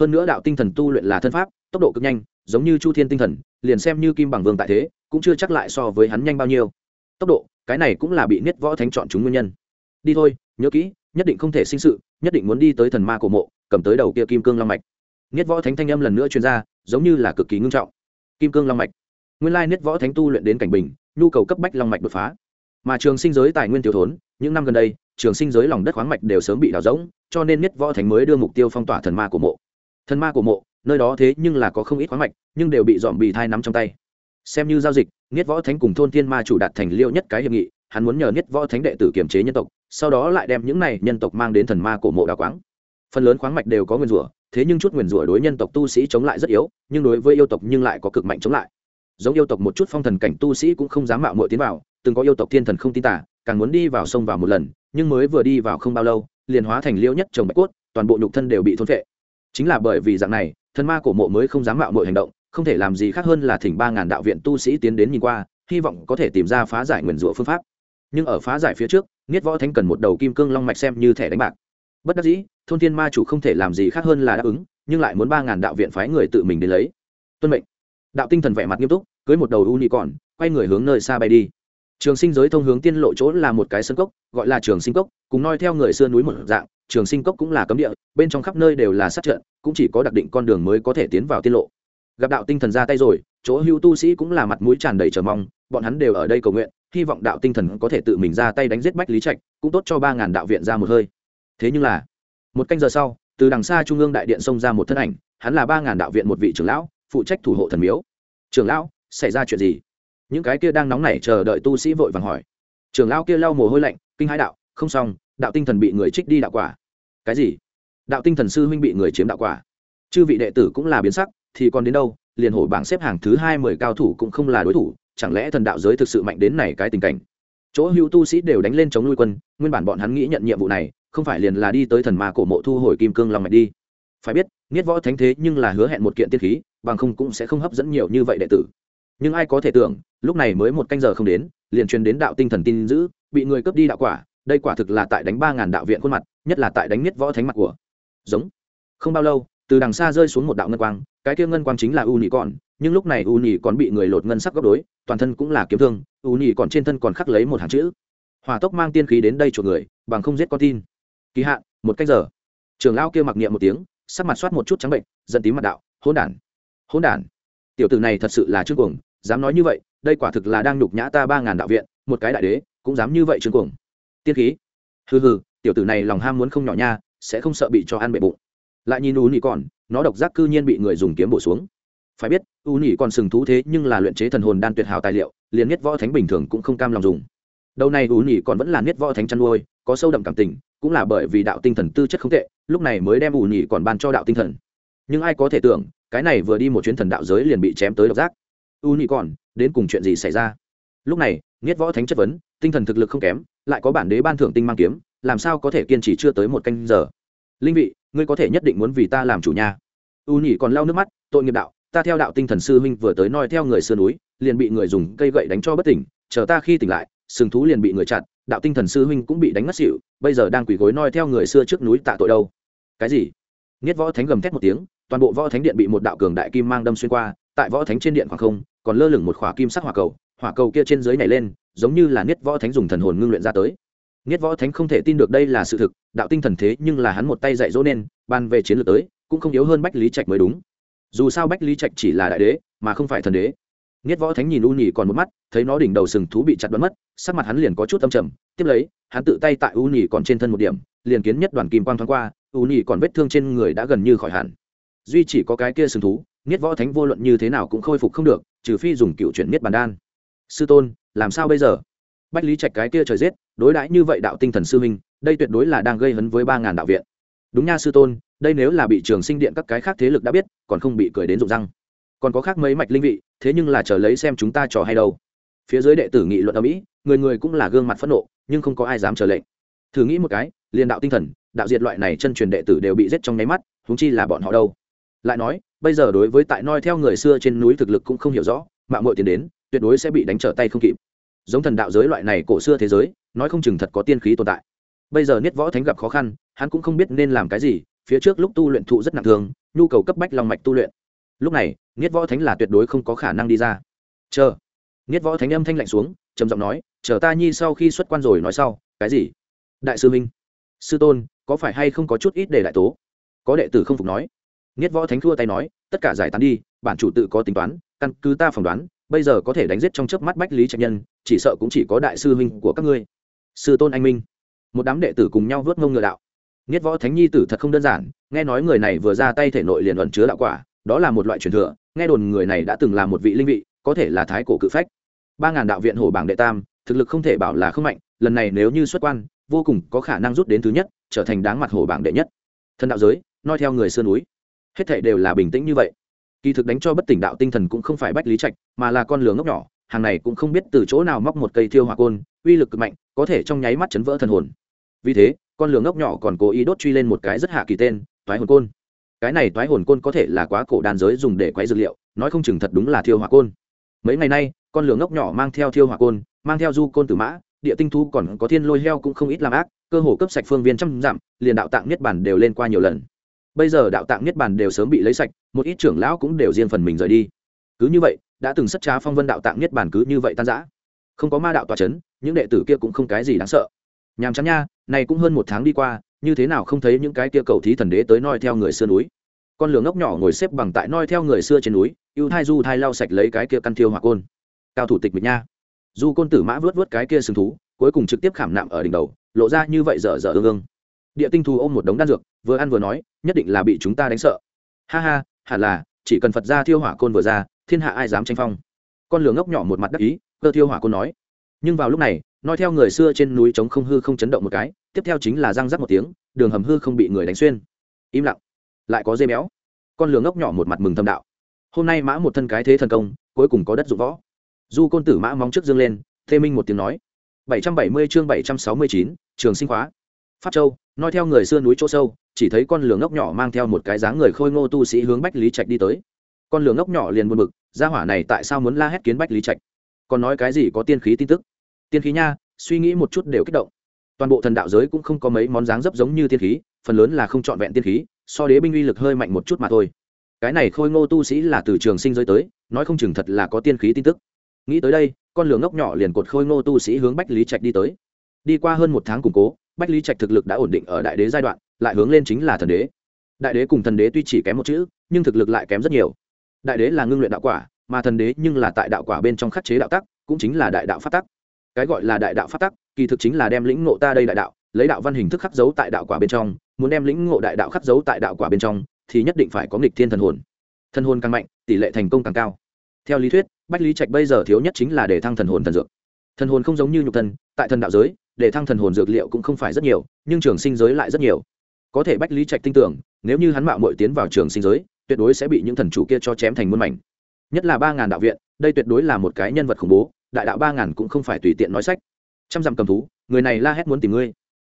Hơn nữa đạo tinh thần tu luyện là thân pháp, tốc độ cực nhanh, giống như chu thiên tinh thần, liền xem như kim bằng vương tại thế, cũng chưa chắc lại so với hắn nhanh bao nhiêu. Tốc độ, cái này cũng là bị niết võ thánh chọn chúng nguyên nhân. Đi thôi, nhớ kỹ, nhất định không thể sinh sự, nhất định muốn đi tới thần ma cổ mộ, cầm tới đầu kia kim cương long mạch. Niết võ thánh thanh âm lần nữa chuyên ra, giống như là cực kỳ ngưng trọng kim cương long mạch. Nguyên lai niết võ thánh tu luyện đến cảnh bình, nhu cầu cấp bách long mạch đột phá. Mà trường sinh giới tài nguyên thiếu thốn, những năm gần đây, trường sinh giới lòng đất khoáng mạch đều sớm bị đào rỗng, cho nên niết võ thánh mới đưa mục tiêu phong tỏa thần ma của mộ. Thần ma của mộ, nơi đó thế nhưng là có không ít khoáng mạch, nhưng đều bị dòm bị thai nắm trong tay. Xem như giao dịch, niết võ thánh cùng thôn thiên ma chủ đạt thành liêu nhất cái hiệp nghị, hắn muốn nhờ niết võ thánh đệ tử kiềm chế nhân tộc, sau đó lại đem những này nhân tộc mang đến thần ma cổ mộ đào quáng. Phần lớn khoáng mạch đều có nguyên rủa thế nhưng chút nguyền rủa đối nhân tộc tu sĩ chống lại rất yếu, nhưng đối với yêu tộc nhưng lại có cực mạnh chống lại. Giống yêu tộc một chút phong thần cảnh tu sĩ cũng không dám mạo muội tiến vào, từng có yêu tộc thiên thần không tin tả càng muốn đi vào sông vào một lần, nhưng mới vừa đi vào không bao lâu, liền hóa thành liêu nhất trồng bạch cốt, toàn bộ nhục thân đều bị thôn phệ. Chính là bởi vì dạng này, thần ma cổ mộ mới không dám mạo muội hành động, không thể làm gì khác hơn là thỉnh ba ngàn đạo viện tu sĩ tiến đến nhìn qua, hy vọng có thể tìm ra phá giải nguyền rủa phương pháp. Nhưng ở phá giải phía trước niết võ thánh cần một đầu kim cương long mạch xem như thẻ đánh bạc. Bất đắc dĩ thôn thiên ma chủ không thể làm gì khác hơn là đáp ứng, nhưng lại muốn ba ngàn đạo viện phái người tự mình đến lấy. Tuân mệnh. Đạo tinh thần vẻ mặt nghiêm túc, cưới một đầu u nhị còn quay người hướng nơi xa bay đi. Trường sinh giới thông hướng tiên lộ chỗ là một cái sân cốc, gọi là trường sinh cốc, cùng noi theo người xưa núi một dạng, trường sinh cốc cũng là cấm địa, bên trong khắp nơi đều là sát trận, cũng chỉ có đặc định con đường mới có thể tiến vào tiên lộ. Gặp đạo tinh thần ra tay rồi, chỗ hưu tu sĩ cũng là mặt mũi tràn đầy chờ mong, bọn hắn đều ở đây cầu nguyện, hy vọng đạo tinh thần có thể tự mình ra tay đánh giết bách lý trạch, cũng tốt cho ba ngàn đạo viện ra một hơi. Thế nhưng là một canh giờ sau, từ đằng xa trung ương đại điện xông ra một thân ảnh, hắn là ba ngàn đạo viện một vị trưởng lão, phụ trách thủ hộ thần miếu. Trưởng lão, xảy ra chuyện gì? Những cái kia đang nóng nảy chờ đợi tu sĩ vội vàng hỏi. Trưởng lão kia lau mồ hôi lạnh, kinh hãi đạo, không xong, đạo tinh thần bị người trích đi đạo quả. Cái gì? Đạo tinh thần sư huynh bị người chiếm đạo quả. Chư vị đệ tử cũng là biến sắc, thì còn đến đâu? Liền hổ bảng xếp hàng thứ hai mười cao thủ cũng không là đối thủ, chẳng lẽ thần đạo giới thực sự mạnh đến này cái tình cảnh? Chỗ hữu tu sĩ đều đánh lên chống nuôi quân, nguyên bản bọn hắn nghĩ nhận nhiệm vụ này không phải liền là đi tới thần ma cổ mộ thu hồi kim cương long mạch đi. Phải biết, niết võ thánh thế nhưng là hứa hẹn một kiện tiên khí, bằng không cũng sẽ không hấp dẫn nhiều như vậy đệ tử. Nhưng ai có thể tưởng, lúc này mới một canh giờ không đến, liền truyền đến đạo tinh thần tin giữ bị người cướp đi đạo quả, đây quả thực là tại đánh ba ngàn đạo viện khuôn mặt, nhất là tại đánh niết võ thánh mặt của. Giống. Không bao lâu, từ đằng xa rơi xuống một đạo ngân quang, cái kia ngân quang chính là u nhị còn, nhưng lúc này u nhị còn bị người lột ngân sắc góc đối, toàn thân cũng là kiếm thương u nhị còn trên thân còn khắc lấy một hàng chữ. Hòa tốc mang tiên khí đến đây chuộc người, bằng không giết con tin kỳ hạn, một cách giờ. Trường lao kia mặc niệm một tiếng, sắc mặt soát một chút trắng bệnh dẫn tím mặt đạo hôn đản hôn đản. Tiểu tử này thật sự là trương cuồng, dám nói như vậy, đây quả thực là đang nhục nhã ta ba ngàn đạo viện, một cái đại đế, cũng dám như vậy trương cuồng. Tiên khí. Hừ hừ, tiểu tử này lòng ham muốn không nhỏ nha, sẽ không sợ bị cho ăn bệ bụng. Lại nhìn u nhị còn, nó độc giác cư nhiên bị người dùng kiếm bổ xuống. Phải biết u nhị còn sừng thú thế nhưng là luyện chế thần hồn đan tuyệt hảo tài liệu, liền nhất võ thánh bình thường cũng không cam lòng dùng. Đầu này u nhị còn vẫn là nhất võ thánh chăn nuôi, có sâu đậm cảm tình cũng là bởi vì đạo tinh thần tư chất không tệ, lúc này mới đem u nhị còn ban cho đạo tinh thần. Nhưng ai có thể tưởng, cái này vừa đi một chuyến thần đạo giới liền bị chém tới độc giác. U nhị còn, đến cùng chuyện gì xảy ra? Lúc này, nghiết võ thánh chất vấn, tinh thần thực lực không kém, lại có bản đế ban thưởng tinh mang kiếm, làm sao có thể kiên trì chưa tới một canh giờ? Linh vị, ngươi có thể nhất định muốn vì ta làm chủ nhà u nhị còn lau nước mắt, tội nghiệp đạo, ta theo đạo tinh thần sư huynh vừa tới noi theo người xưa núi, liền bị người dùng cây gậy đánh cho bất tỉnh, chờ ta khi tỉnh lại, sừng thú liền bị người chặn đạo tinh thần sư huynh cũng bị đánh ngất xỉu, bây giờ đang quỳ gối noi theo người xưa trước núi tạ tội đâu. Cái gì? Niết võ thánh gầm thét một tiếng, toàn bộ võ thánh điện bị một đạo cường đại kim mang đâm xuyên qua, tại võ thánh trên điện khoảng không, còn lơ lửng một khỏa kim sắc hỏa cầu hỏa cầu kia trên dưới nhảy lên, giống như là niết võ thánh dùng thần hồn ngưng luyện ra tới. Niết võ thánh không thể tin được đây là sự thực, đạo tinh thần thế nhưng là hắn một tay dạy dỗ nên, ban về chiến lược tới, cũng không yếu hơn bách lý trạch mới đúng. Dù sao bách lý trạch chỉ là đại đế, mà không phải thần đế niết võ thánh nhìn u nhì còn một mắt, thấy nó đỉnh đầu sừng thú bị chặt đoán mất, sắc mặt hắn liền có chút âm trầm. Tiếp lấy, hắn tự tay tại u nhì còn trên thân một điểm, liền kiến nhất đoàn kim quang thoáng qua, u nhì còn vết thương trên người đã gần như khỏi hẳn. Duy chỉ có cái kia sừng thú, niết võ thánh vô luận như thế nào cũng khôi phục không được, trừ phi dùng cựu chuyển niết bàn đan. Sư tôn, làm sao bây giờ? Bách lý trạch cái kia trời giết, đối đãi như vậy đạo tinh thần sư minh đây tuyệt đối là đang gây hấn với ba ngàn đạo viện. Đúng nha sư tôn, đây nếu là bị trường sinh điện các cái khác thế lực đã biết, còn không bị cười đến rụng răng còn có khác mấy mạch linh vị, thế nhưng là chờ lấy xem chúng ta trò hay đâu. Phía dưới đệ tử nghị luận ở mỹ, người người cũng là gương mặt phẫn nộ, nhưng không có ai dám chờ lệnh. Thử nghĩ một cái, liền đạo tinh thần, đạo diệt loại này chân truyền đệ tử đều bị giết trong nháy mắt húng chi là bọn họ đâu. Lại nói, bây giờ đối với tại noi theo người xưa trên núi thực lực cũng không hiểu rõ, mạng mội tiền đến, tuyệt đối sẽ bị đánh trở tay không kịp. Giống thần đạo giới loại này cổ xưa thế giới, nói không chừng thật có tiên khí tồn tại. Bây giờ niết võ thánh gặp khó khăn, hắn cũng không biết nên làm cái gì, phía trước lúc tu luyện thụ rất nặng thường, nhu cầu cấp bách lòng mạch tu luyện. Lúc này niết võ thánh là tuyệt đối không có khả năng đi ra. Chờ. Niết võ thánh âm thanh lạnh xuống, trầm giọng nói, chờ ta nhi sau khi xuất quan rồi nói sau, cái gì? Đại sư minh sư tôn, có phải hay không có chút ít để đại tố? Có đệ tử không phục nói. Niết võ thánh thua tay nói, tất cả giải tán đi, bản chủ tự có tính toán, căn cứ ta phỏng đoán, bây giờ có thể đánh giết trong chớp mắt bách lý trạch nhân, chỉ sợ cũng chỉ có đại sư huynh của các ngươi. Sư tôn anh minh. Một đám đệ tử cùng nhau vớt ngông ngựa đạo. Niết võ thánh nhi tử thật không đơn giản, nghe nói người này vừa ra tay thể nội liền ẩn chứa đạo quả đó là một loại truyền thừa, nghe đồn người này đã từng là một vị linh vị, có thể là thái cổ cự phách. Ba ngàn đạo viện hổ bảng đệ tam, thực lực không thể bảo là không mạnh, lần này nếu như xuất quan, vô cùng có khả năng rút đến thứ nhất, trở thành đáng mặt hổ bảng đệ nhất. Thân đạo giới nói theo người sơn núi. Hết thệ đều là bình tĩnh như vậy. Kỳ thực đánh cho bất tỉnh đạo tinh thần cũng không phải bách lý trạch, mà là con lửa ngốc nhỏ, hàng này cũng không biết từ chỗ nào móc một cây thiêu hỏa côn, uy lực cực mạnh, có thể trong nháy mắt chấn vỡ thần hồn. Vì thế, con lửa ngốc nhỏ còn cố ý đốt truy lên một cái rất hạ kỳ tên, toái hồn côn cái này toái hồn côn có thể là quá cổ đàn giới dùng để quấy dược liệu, nói không chừng thật đúng là thiêu hỏa côn. Mấy ngày nay, con lửa ngốc nhỏ mang theo thiêu hỏa côn, mang theo du côn tử mã, địa tinh thu còn có thiên lôi heo cũng không ít làm ác, cơ hồ cấp sạch phương viên trăm dặm, liền đạo tạng niết bản đều lên qua nhiều lần. Bây giờ đạo tạng niết bàn đều sớm bị lấy sạch, một ít trưởng lão cũng đều riêng phần mình rời đi. Cứ như vậy, đã từng sất trá phong vân đạo tạng niết bàn cứ như vậy tan rã. Không có ma đạo tòa c h ấ n những đệ tử kia cũng không cái gì đáng sợ. Nhàm chán nha, này cũng hơn một tháng đi qua như thế nào không thấy những cái kia cầu thí thần đế tới noi theo người xưa núi. Con lửa ngốc nhỏ ngồi xếp bằng tại noi theo người xưa trên núi ưu thai du thai lau sạch lấy cái kia căn thiêu hỏa côn. Cao thủ tịch mịch nha. Du côn tử mã vớt vớt cái kia sừng thú, cuối cùng trực tiếp khảm nạm ở đỉnh đầu, lộ ra như vậy dở dở ương ương. Địa tinh thù ôm một đống đan dược, vừa ăn vừa nói, nhất định là bị chúng ta đánh sợ. Ha ha, hẳn là, chỉ cần phật ra thiêu hỏa côn vừa ra, thiên hạ ai dám tranh phong? Con lửa ngốc nhỏ một mặt đắc ý, cơ thiêu hỏa côn nói. Nhưng vào lúc này nói theo người xưa trên núi trống không hư không chấn động một cái tiếp theo chính là răng rắc một tiếng, đường hầm hư không bị người đánh xuyên. Im lặng. Lại có dây béo. Con lường ngốc nhỏ một mặt mừng thâm đạo. Hôm nay mã một thân cái thế thần công, cuối cùng có đất dụng võ. Du côn tử mã móng trước dương lên, thê minh một tiếng nói. Bảy trăm bảy mươi chương bảy trăm sáu mươi chín, trường sinh khóa. Pháp châu nói theo người xưa núi chỗ sâu, chỉ thấy con lường ngốc nhỏ mang theo một cái dáng người khôi ngô tu sĩ hướng bách lý trạch đi tới. Con lường ngốc nhỏ liền buồn bực ra hỏa này tại sao muốn la hét kiến bách lý trạch? Còn nói cái gì có tiên khí tin tức? Tiên khí nha, suy nghĩ một chút đều kích động toàn bộ thần đạo giới cũng không có mấy món dáng dấp giống như tiên khí, phần lớn là không trọn vẹn tiên khí, so đế binh uy lực hơi mạnh một chút mà thôi. Cái này khôi ngô tu sĩ là từ trường sinh giới tới, nói không chừng thật là có tiên khí tin tức. Nghĩ tới đây, con lửa ngốc nhỏ liền cột khôi ngô tu sĩ hướng bách lý trạch đi tới. Đi qua hơn một tháng củng cố, bách lý trạch thực lực đã ổn định ở đại đế giai đoạn, lại hướng lên chính là thần đế. Đại đế cùng thần đế tuy chỉ kém một chữ, nhưng thực lực lại kém rất nhiều. Đại đế là ngưng luyện đạo quả, mà thần đế nhưng là tại đạo quả bên trong khắc chế đạo tắc, cũng chính là đại đạo phát tắc. Cái gọi là đại đạo phát tắc kỳ thực chính là đem lĩnh ngộ ta đây đại đạo, lấy đạo văn hình thức khắc dấu tại đạo quả bên trong, muốn đem lĩnh ngộ đại đạo khắc dấu tại đạo quả bên trong, thì nhất định phải có nghịch thiên thần hồn. Thần hồn càng mạnh, tỷ lệ thành công càng cao. Theo lý thuyết, bách lý trạch bây giờ thiếu nhất chính là để thăng thần hồn thần dược. Thần hồn không giống như nhục thân, tại thần đạo giới, để thăng thần hồn dược liệu cũng không phải rất nhiều, nhưng trường sinh giới lại rất nhiều. Có thể bách lý trạch tin tưởng, nếu như hắn mạo mội tiến vào trường sinh giới, tuyệt đối sẽ bị những thần chủ kia cho chém thành muôn mảnh. Nhất là ba ngàn đạo viện, đây tuyệt đối là một cái nhân vật khủng bố, đại đạo ba ngàn cũng không phải tùy tiện nói sách trăm dặm cầm thú, người này la hét muốn tìm ngươi.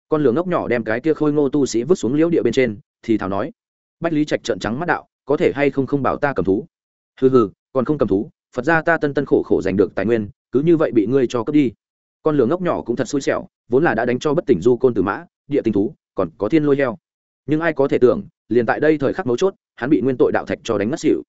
Con lửa ngốc nhỏ đem cái kia khôi ngô tu sĩ vứt xuống liễu địa bên trên, thì thảo nói, bách lý trạch trợn trắng mắt đạo, có thể hay không không bảo ta cầm thú? Hừ hừ, còn không cầm thú, phật ra ta tân tân khổ khổ giành được tài nguyên, cứ như vậy bị ngươi cho cướp đi. Con lửa ngốc nhỏ cũng thật xui xẻo, vốn là đã đánh cho bất tỉnh du côn tử mã, địa tinh thú, còn có thiên lôi heo. Nhưng ai có thể tưởng, liền tại đây thời khắc mấu chốt, hắn bị nguyên tội đạo thạch cho đánh mất xỉu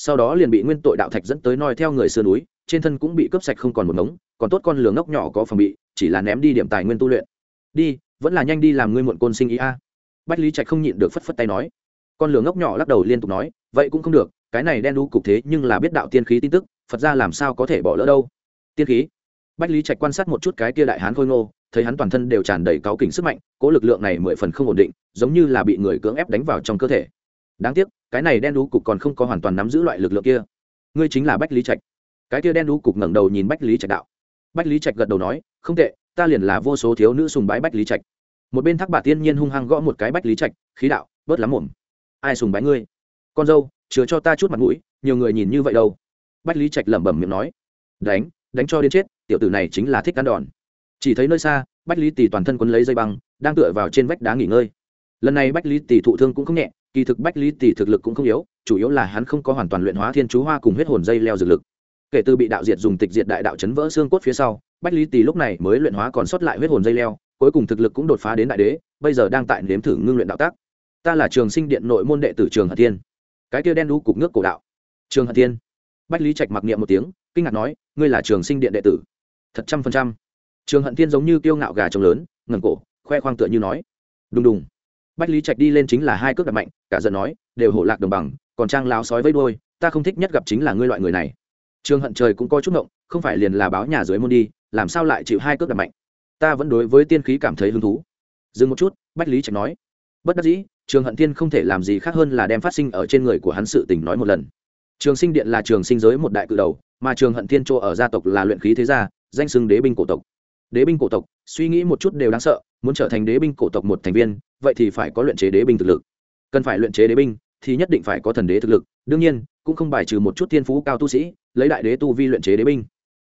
sau đó liền bị nguyên tội đạo thạch dẫn tới noi theo người sườn núi, trên thân cũng bị cướp sạch không còn một ngống, còn tốt con lường ngốc nhỏ có phòng bị, chỉ là ném đi điểm tài nguyên tu luyện. Đi, vẫn là nhanh đi làm ngươi muộn côn sinh ý a. Bách lý trạch không nhịn được phất phất tay nói. Con lường ngốc nhỏ lắc đầu liên tục nói, vậy cũng không được, cái này đen đu cục thế nhưng là biết đạo tiên khí tin tức, phật ra làm sao có thể bỏ lỡ đâu. Tiên khí. Bách lý trạch quan sát một chút cái kia đại hán khôi ngô, thấy hắn toàn thân đều tràn đầy cáu kỉnh sức mạnh, cố lực lượng này mười phần không ổn định, giống như là bị người cưỡng ép đánh vào trong cơ thể đáng tiếc, cái này đen đú cục còn không có hoàn toàn nắm giữ loại lực lượng kia. Ngươi chính là bách lý trạch. Cái kia đen đú cục ngẩng đầu nhìn bách lý trạch đạo. Bách lý trạch gật đầu nói, không tệ, ta liền là vô số thiếu nữ sùng bái bách lý trạch. Một bên thác bà tiên nhiên hung hăng gõ một cái bách lý trạch, khí đạo, bớt lắm mồm. Ai sùng bái ngươi? Con dâu, chứa cho ta chút mặt mũi, nhiều người nhìn như vậy đâu. Bách lý trạch lẩm bẩm miệng nói, đánh đánh cho đến chết, tiểu tử này chính là thích ăn đòn. Chỉ thấy nơi xa, bách lý tì toàn thân quấn lấy dây băng, đang tựa vào trên vách đá nghỉ ngơi. Lần này bách lý tì thụ thương cũng không nhẹ kỳ thực bách lý tỷ thực lực cũng không yếu, chủ yếu là hắn không có hoàn toàn luyện hóa thiên chú hoa cùng huyết hồn dây leo dược lực. Kể từ bị đạo diệt dùng tịch diệt đại đạo chấn vỡ xương cốt phía sau, bách lý tỷ lúc này mới luyện hóa còn sót lại huyết hồn dây leo, cuối cùng thực lực cũng đột phá đến đại đế, bây giờ đang tại nếm thử ngưng luyện đạo tác. Ta là trường sinh điện nội môn đệ tử trường hận thiên. Cái kia đen đu cục nước cổ đạo. Trường hận thiên. Bách lý trạch mặc niệm một tiếng, kinh ngạc nói, ngươi là trường sinh điện đệ tử. Thật trăm phần trăm. Trường hận thiên giống như kiêu ngạo gà trống lớn, ngẩng cổ, khoe khoang tựa như nói. Đùng đùng bách lý trạch đi lên chính là hai cước đập mạnh, cả giận nói, đều hổ lạc đồng bằng, còn trang láo sói với đôi ta không thích nhất gặp chính là ngươi loại người này. Trường hận trời cũng có chút ngộng, không phải liền là báo nhà dưới môn đi, làm sao lại chịu hai cước đập mạnh? Ta vẫn đối với tiên khí cảm thấy hứng thú. Dừng một chút, bách lý trạch nói, bất đắc dĩ, trường hận thiên không thể làm gì khác hơn là đem phát sinh ở trên người của hắn sự tình nói một lần. Trường sinh điện là trường sinh giới một đại cự đầu, mà trường hận thiên chỗ ở gia tộc là luyện khí thế gia, danh xưng đế binh cổ tộc đế binh cổ tộc, suy nghĩ một chút đều đáng sợ, muốn trở thành đế binh cổ tộc một thành viên, vậy thì phải có luyện chế đế binh thực lực. Cần phải luyện chế đế binh thì nhất định phải có thần đế thực lực, đương nhiên, cũng không bài trừ một chút thiên phú cao tu sĩ, lấy đại đế tu vi luyện chế đế binh.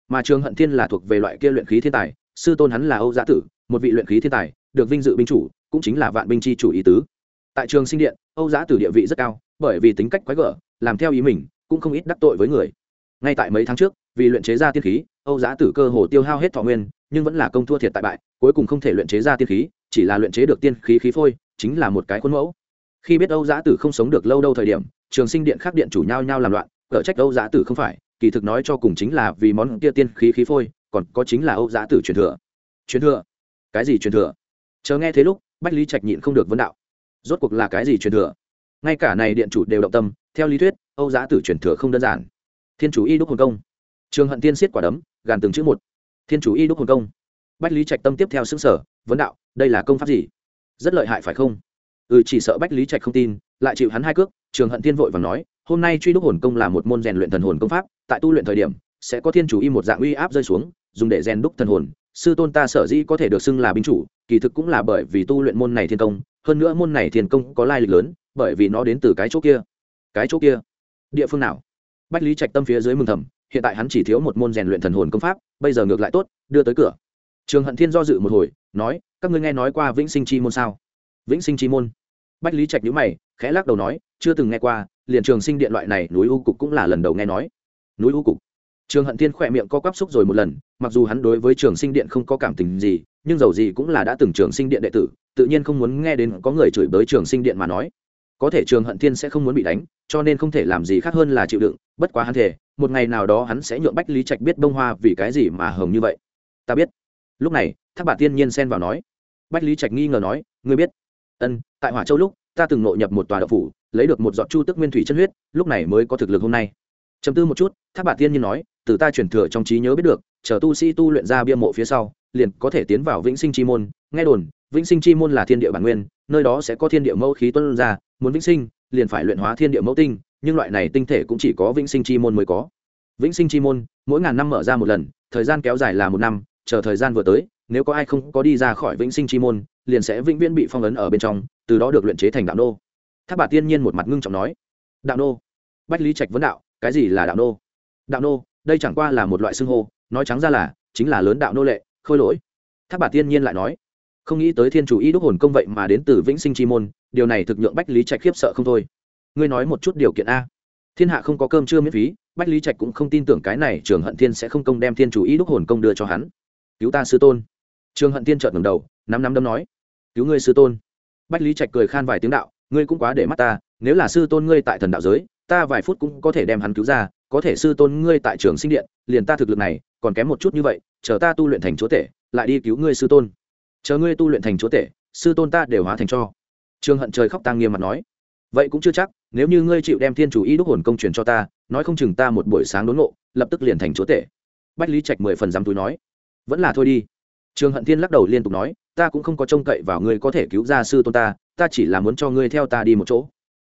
Mà trường hận thiên là thuộc về loại kia luyện khí thiên tài, sư tôn hắn là âu giã tử, một vị luyện khí thiên tài, được vinh dự binh chủ, cũng chính là vạn binh chi chủ ý tứ. Tại trường sinh điện, âu giã tử địa vị rất cao, bởi vì tính cách quái gở, làm theo ý mình, cũng không ít đắc tội với người. Ngay tại mấy tháng trước, vì luyện chế ra tiên khí, âu giã tử cơ hồ tiêu hao hết thọ nguyên nhưng vẫn là công thua thiệt tại bại, cuối cùng không thể luyện chế ra tiên khí, chỉ là luyện chế được tiên khí khí phôi, chính là một cái khuôn mẫu. Khi biết âu giã tử không sống được lâu đâu thời điểm, trường sinh điện Khác điện chủ nhau nhau làm loạn, cở trách âu giã tử không phải, kỳ thực nói cho cùng chính là vì món kia tiên khí khí phôi, còn có chính là âu giã tử truyền thừa. Truyền thừa? Cái gì truyền thừa? Chờ nghe thế lúc, bách lý trạch nhịn không được vấn đạo. Rốt cuộc là cái gì truyền thừa? Ngay cả này điện chủ đều động tâm, theo lý thuyết, âu giã tử truyền thừa không đơn giản. Thiên chủ y đúc hồn công. Trường hận tiên siết quả đấm, gàn từng chữ một thiên chủ y đúc hồn công. Bách lý trạch tâm tiếp theo xứng sở vấn đạo, đây là công pháp gì? Rất lợi hại phải không? Ừ chỉ sợ bách lý trạch không tin, lại chịu hắn hai cước, trường hận tiên vội và nói, hôm nay truy đúc hồn công là một môn rèn luyện thần hồn công pháp, tại tu luyện thời điểm, sẽ có thiên chủ y một dạng uy áp rơi xuống, dùng để rèn đúc thần hồn. Sư tôn ta sở dĩ có thể được xưng là binh chủ, kỳ thực cũng là bởi vì tu luyện môn này thiên công, hơn nữa môn này thiên công có lai lịch lớn, bởi vì nó đến từ cái chỗ kia. Cái chỗ kia? Địa phương nào? Bách lý trạch tâm phía dưới mừng thầm hiện tại hắn chỉ thiếu một môn rèn luyện thần hồn công pháp, bây giờ ngược lại tốt, đưa tới cửa. Trường hận thiên do dự một hồi, nói, các ngươi nghe nói qua vĩnh sinh chi môn sao? Vĩnh sinh chi môn? Bách lý trạch nhữ mày, khẽ lắc đầu nói, chưa từng nghe qua, liền trường sinh điện loại này núi u cục cũng là lần đầu nghe nói. Núi u cục? Trường hận thiên khỏe miệng co quắp xúc rồi một lần, mặc dù hắn đối với trường sinh điện không có cảm tình gì, nhưng dầu gì cũng là đã từng trường sinh điện đệ tử, tự nhiên không muốn nghe đến có người chửi bới trường sinh điện mà nói có thể trường hận thiên sẽ không muốn bị đánh, cho nên không thể làm gì khác hơn là chịu đựng, bất quá hắn thể một ngày nào đó hắn sẽ nhượng bách lý trạch biết bông hoa vì cái gì mà hồng như vậy. Ta biết. Lúc này, thác bà tiên nhiên xen vào nói. Bách lý trạch nghi ngờ nói, ngươi biết, ân, tại hỏa châu lúc, ta từng nội nhập một tòa đậu phủ, lấy được một giọt chu tức nguyên thủy chân huyết, lúc này mới có thực lực hôm nay. Chấm tư một chút, thác bà tiên nhiên nói, từ ta chuyển thừa trong trí nhớ biết được, chờ tu sĩ tu luyện ra bia mộ phía sau, liền có thể tiến vào vĩnh sinh chi môn. Nghe đồn, vĩnh sinh chi môn là thiên địa bản nguyên, nơi đó sẽ có thiên địa mẫu khí tuân ra muốn vĩnh sinh, liền phải luyện hóa thiên địa mẫu tinh, nhưng loại này tinh thể cũng chỉ có vĩnh sinh chi môn mới có. Vĩnh sinh chi môn, mỗi ngàn năm mở ra một lần, thời gian kéo dài là một năm, chờ thời gian vừa tới, nếu có ai không có đi ra khỏi vĩnh sinh chi môn, liền sẽ vĩnh viễn bị phong ấn ở bên trong, từ đó được luyện chế thành đạo nô. Tháp bà tiên nhiên một mặt ngưng trọng nói, đạo nô? Bách lý trạch vấn đạo, cái gì là đạo nô? Đạo nô, đây chẳng qua là một loại xưng hô, nói trắng ra là, chính là lớn đạo nô lệ, khôi lỗi. Tháp bà tiên nhiên lại nói không nghĩ tới thiên chủ y đúc hồn công vậy mà đến từ vĩnh sinh chi môn, điều này thực nhượng bách lý trạch khiếp sợ không thôi. Ngươi nói một chút điều kiện a. Thiên hạ không có cơm chưa miễn phí, bách lý trạch cũng không tin tưởng cái này trường hận thiên sẽ không công đem thiên chủ y đúc hồn công đưa cho hắn. Cứu ta sư tôn. Trường hận Thiên trợn ngầm đầu năm năm đâm nói. Cứu ngươi sư tôn. Bách lý trạch cười khan vài tiếng đạo, ngươi cũng quá để mắt ta, nếu là sư tôn ngươi tại thần đạo giới, ta vài phút cũng có thể đem hắn cứu ra, có thể sư tôn ngươi tại trường sinh điện, liền ta thực lực này, còn kém một chút như vậy, chờ ta tu luyện thành chúa tể, lại đi cứu ngươi sư tôn chờ ngươi tu luyện thành chúa tể, sư tôn ta đều hóa thành cho. Trương hận trời khóc tăng nghiêm mặt nói. Vậy cũng chưa chắc, nếu như ngươi chịu đem thiên chủ y đúc hồn công truyền cho ta, nói không chừng ta một buổi sáng đốn ngộ, lập tức liền thành chúa tể. Bách lý trạch mười phần dám túi nói. Vẫn là thôi đi. Trương hận thiên lắc đầu liên tục nói, ta cũng không có trông cậy vào ngươi có thể cứu ra sư tôn ta ta chỉ là muốn cho ngươi theo ta đi một chỗ.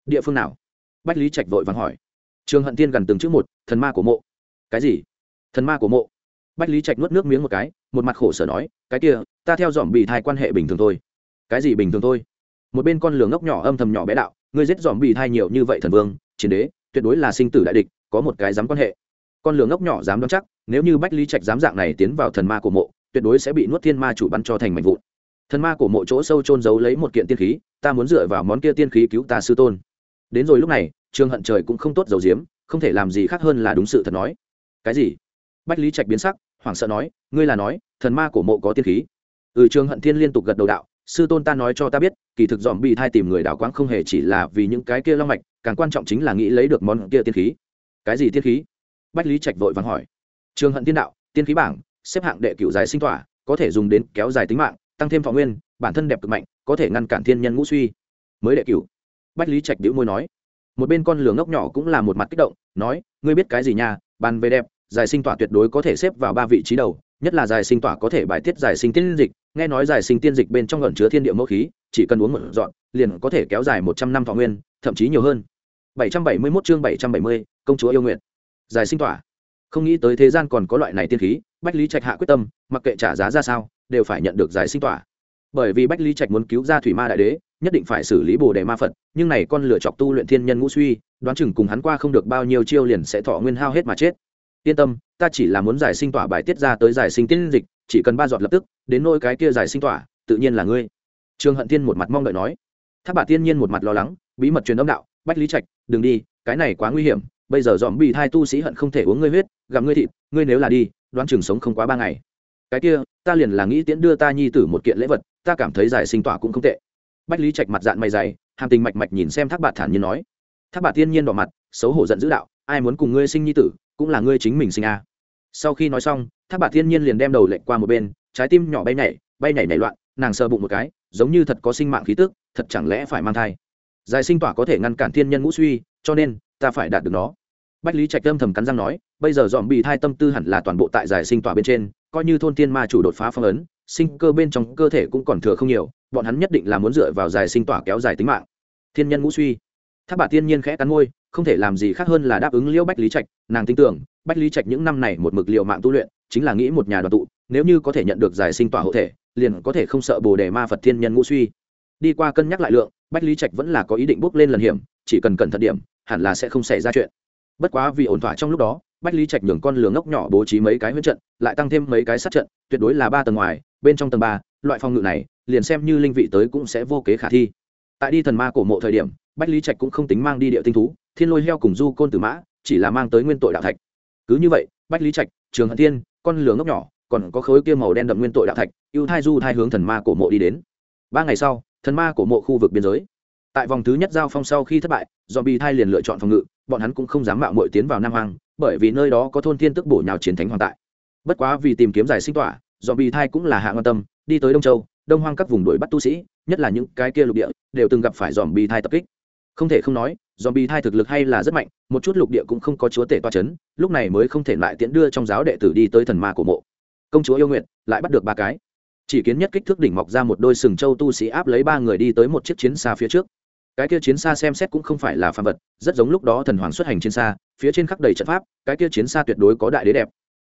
Địa phương nào? Bách lý trạch vội vàng hỏi. Trương hận thiên gần từng chữ một, thần ma của mộ. Cái gì? Thần ma của mộ. Bách lý trạch nuốt nước miếng một cái một mặt khổ sở nói, cái kia, ta theo dòm bị thai quan hệ bình thường thôi. Cái gì bình thường thôi? Một bên con lửa ngốc nhỏ âm thầm nhỏ bé đạo, ngươi giết dòm bị thai nhiều như vậy thần vương, chiến đế, tuyệt đối là sinh tử đại địch, có một cái dám quan hệ. Con lửa ngốc nhỏ dám đoán chắc, nếu như bách lý trạch dám dạng này tiến vào thần ma của mộ, tuyệt đối sẽ bị nuốt thiên ma chủ bắn cho thành mảnh vụn. Thần ma của mộ chỗ sâu trôn giấu lấy một kiện tiên khí, ta muốn dựa vào món kia tiên khí cứu ta sư tôn. Đến rồi lúc này trương hận trời cũng không tốt dầu diếm không thể làm gì khác hơn là đúng sự thật nói. Cái gì? Bách lý trạch biến sắc hoảng sợ nói, ngươi là nói, thần ma của mộ có tiên khí. Ừ trường hận thiên liên tục gật đầu đạo, sư tôn ta nói cho ta biết, kỳ thực dòm bị thai tìm người đảo quáng không hề chỉ là vì những cái kia long mạch, càng quan trọng chính là nghĩ lấy được món kia tiên khí. Cái gì tiên khí? Bách lý trạch vội vàng hỏi. Trường hận tiên đạo, tiên khí bảng, xếp hạng đệ cựu dài sinh tỏa, có thể dùng đến kéo dài tính mạng, tăng thêm thọ nguyên, bản thân đẹp cực mạnh, có thể ngăn cản thiên nhân ngũ suy. Mới đệ cựu bách lý trạch đĩu môi nói. Một bên con lửa ngốc nhỏ cũng là một mặt kích động, nói, ngươi biết cái gì nha, bàn về đẹp Giải sinh tỏa tuyệt đối có thể xếp vào ba vị trí đầu nhất là giải sinh tỏa có thể bài tiết giải sinh tiên dịch. Nghe nói giải sinh tiên dịch bên trong ẩn chứa thiên địa mẫu khí chỉ cần uống một dọn liền có thể kéo dài một trăm năm thọ nguyên thậm chí nhiều hơn. 771 chương 770, công chúa yêu nguyện. Giải sinh tỏa. Không nghĩ tới thế gian còn có loại này tiên khí bách lý trạch hạ quyết tâm mặc kệ trả giá ra sao đều phải nhận được giải sinh tỏa. Bởi vì bách lý trạch muốn cứu ra thủy ma đại đế nhất định phải xử lý bồ đề ma phật nhưng này con lửa chọc tu luyện thiên nhân ngũ suy đoán chừng cùng hắn qua không được bao nhiêu chiêu liền sẽ thọ nguyên hao hết mà chết yên tâm, ta chỉ là muốn giải sinh tỏa bài tiết ra tới giải sinh tiên dịch, chỉ cần ba giọt lập tức, đến nôi cái kia giải sinh tỏa, tự nhiên là ngươi. Trương hận thiên một mặt mong đợi nói. Thác bà tiên nhiên một mặt lo lắng, bí mật truyền âm đạo, bách lý trạch, đừng đi, cái này quá nguy hiểm, bây giờ dòm bị thai tu sĩ hận không thể uống ngươi huyết, gặp ngươi thịt, ngươi nếu là đi, đoán chừng sống không quá ba ngày. Cái kia, ta liền là nghĩ tiễn đưa ta nhi tử một kiện lễ vật, ta cảm thấy giải sinh tỏa cũng không tệ. Bách lý trạch mặt dạng mày dày, hàm tình mạch mạch nhìn xem thác bạt thản nhiên nói. Thác bạt tiên nhiên đỏ mặt, xấu hổ giận dữ đạo, ai muốn cùng ngươi sinh nhi tử cũng là ngươi chính mình sinh a. À. sau khi nói xong, thác bạc thiên nhiên liền đem đầu lệnh qua một bên, trái tim nhỏ bay nhảy bay nhảy nảy loạn, nàng sờ bụng một cái, giống như thật có sinh mạng khí tức, thật chẳng lẽ phải mang thai. Giải sinh tỏa có thể ngăn cản thiên nhân ngũ suy, cho nên, ta phải đạt được nó. Bách lý trạch âm thầm cắn răng nói, bây giờ dòm bị thai tâm tư hẳn là toàn bộ tại giải sinh tỏa bên trên, coi như thôn thiên ma chủ đột phá phong ấn, sinh cơ bên trong cơ thể cũng còn thừa không nhiều, bọn hắn nhất định là muốn dựa vào giải sinh tỏa kéo dài tính mạng. Thiên nhân ngũ suy. Tháp bà tiên nhiên khẽ cắn môi không thể làm gì khác hơn là đáp ứng liễu bách lý trạch. Nàng tin tưởng, bách lý trạch những năm này một mực liệu mạng tu luyện, chính là nghĩ một nhà đoàn tụ, nếu như có thể nhận được giải sinh tỏa hộ thể, liền có thể không sợ bồ đề ma phật thiên nhân ngũ suy. Đi qua cân nhắc lại lượng, bách lý trạch vẫn là có ý định bước lên lần hiểm, chỉ cần cẩn thận điểm, hẳn là sẽ không xảy ra chuyện. Bất quá vì ổn thỏa trong lúc đó, bách lý trạch nhường con lường ngốc nhỏ bố trí mấy cái huyết trận, lại tăng thêm mấy cái sát trận, tuyệt đối là ba tầng ngoài, bên trong tầng ba, loại phòng ngự này, liền xem như linh vị tới cũng sẽ vô kế khả thi. Tại đi thần ma cổ mộ thời điểm, bách lý trạch cũng không tính mang đi địa tinh thú thiên lôi heo cùng du côn tử mã, chỉ là mang tới nguyên tội đạo thạch. Cứ như vậy, bách lý trạch, trường hận thiên, con lửa ngốc nhỏ, còn có khối kia màu đen đậm nguyên tội đạo thạch, ưu thai du thai hướng thần ma cổ mộ đi đến. Ba ngày sau, thần ma cổ mộ khu vực biên giới. Tại vòng thứ nhất giao phong sau khi thất bại do bị thai liền lựa chọn phòng ngự, bọn hắn cũng không dám mạo muội tiến vào nam hoàng bởi vì nơi đó có thôn thiên tức bổ nhào chiến thánh hoàng tại. Bất quá vì tìm kiếm giải sinh tỏa do bị thai cũng là hạ quan tâm, đi tới đông châu, đông hoang các vùng đuổi bắt tu sĩ, nhất là những cái kia lục địa, đều từng gặp phải dòm bị thai tập kích không thể không nói dòm bi thai thực lực hay là rất mạnh, một chút lục địa cũng không có chúa tể toa c h ấ n lúc này mới không thể lại tiễn đưa trong giáo đệ tử đi tới thần ma của mộ. Công chúa yêu nguyện, lại bắt được ba cái. Chỉ kiến nhất kích thước đỉnh mọc ra một đôi sừng châu tu sĩ áp lấy ba người đi tới một chiếc chiến xa phía trước. Cái kia chiến xa xem xét cũng không phải là phạm vật, rất giống lúc đó thần hoàng xuất hành trên xa, phía trên khắc đầy trận pháp, cái kia chiến xa tuyệt đối có đại đế đẹp.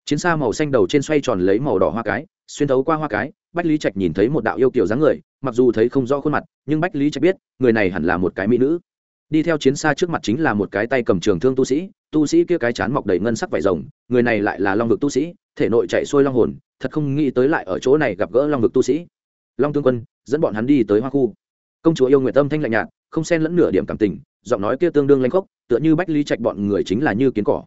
Chiến xa màu xanh đầu trên xoay tròn lấy màu đỏ hoa cái, xuyên thấu qua hoa cái, bách lý trạch nhìn thấy một đạo yêu kiểu dáng người, mặc dù thấy không rõ khuôn mặt, nhưng bách lý trạch biết, người này hẳn là một cái mỹ nữ đi theo chiến xa trước mặt chính là một cái tay cầm trường thương tu sĩ tu sĩ kia cái chán mọc đầy ngân sắc vải rồng, người này lại là long vực tu sĩ, thể nội chạy xuôi long hồn, thật không nghĩ tới lại ở chỗ này gặp gỡ long vực tu sĩ. Long tương quân, dẫn bọn hắn đi tới hoa khu. Công chúa yêu nguyện tâm thanh lạnh nhạt, không xen lẫn nửa điểm cảm tình, giọng nói kia tương đương lanh khốc, tựa như bách lý trạch bọn người chính là như kiến cỏ.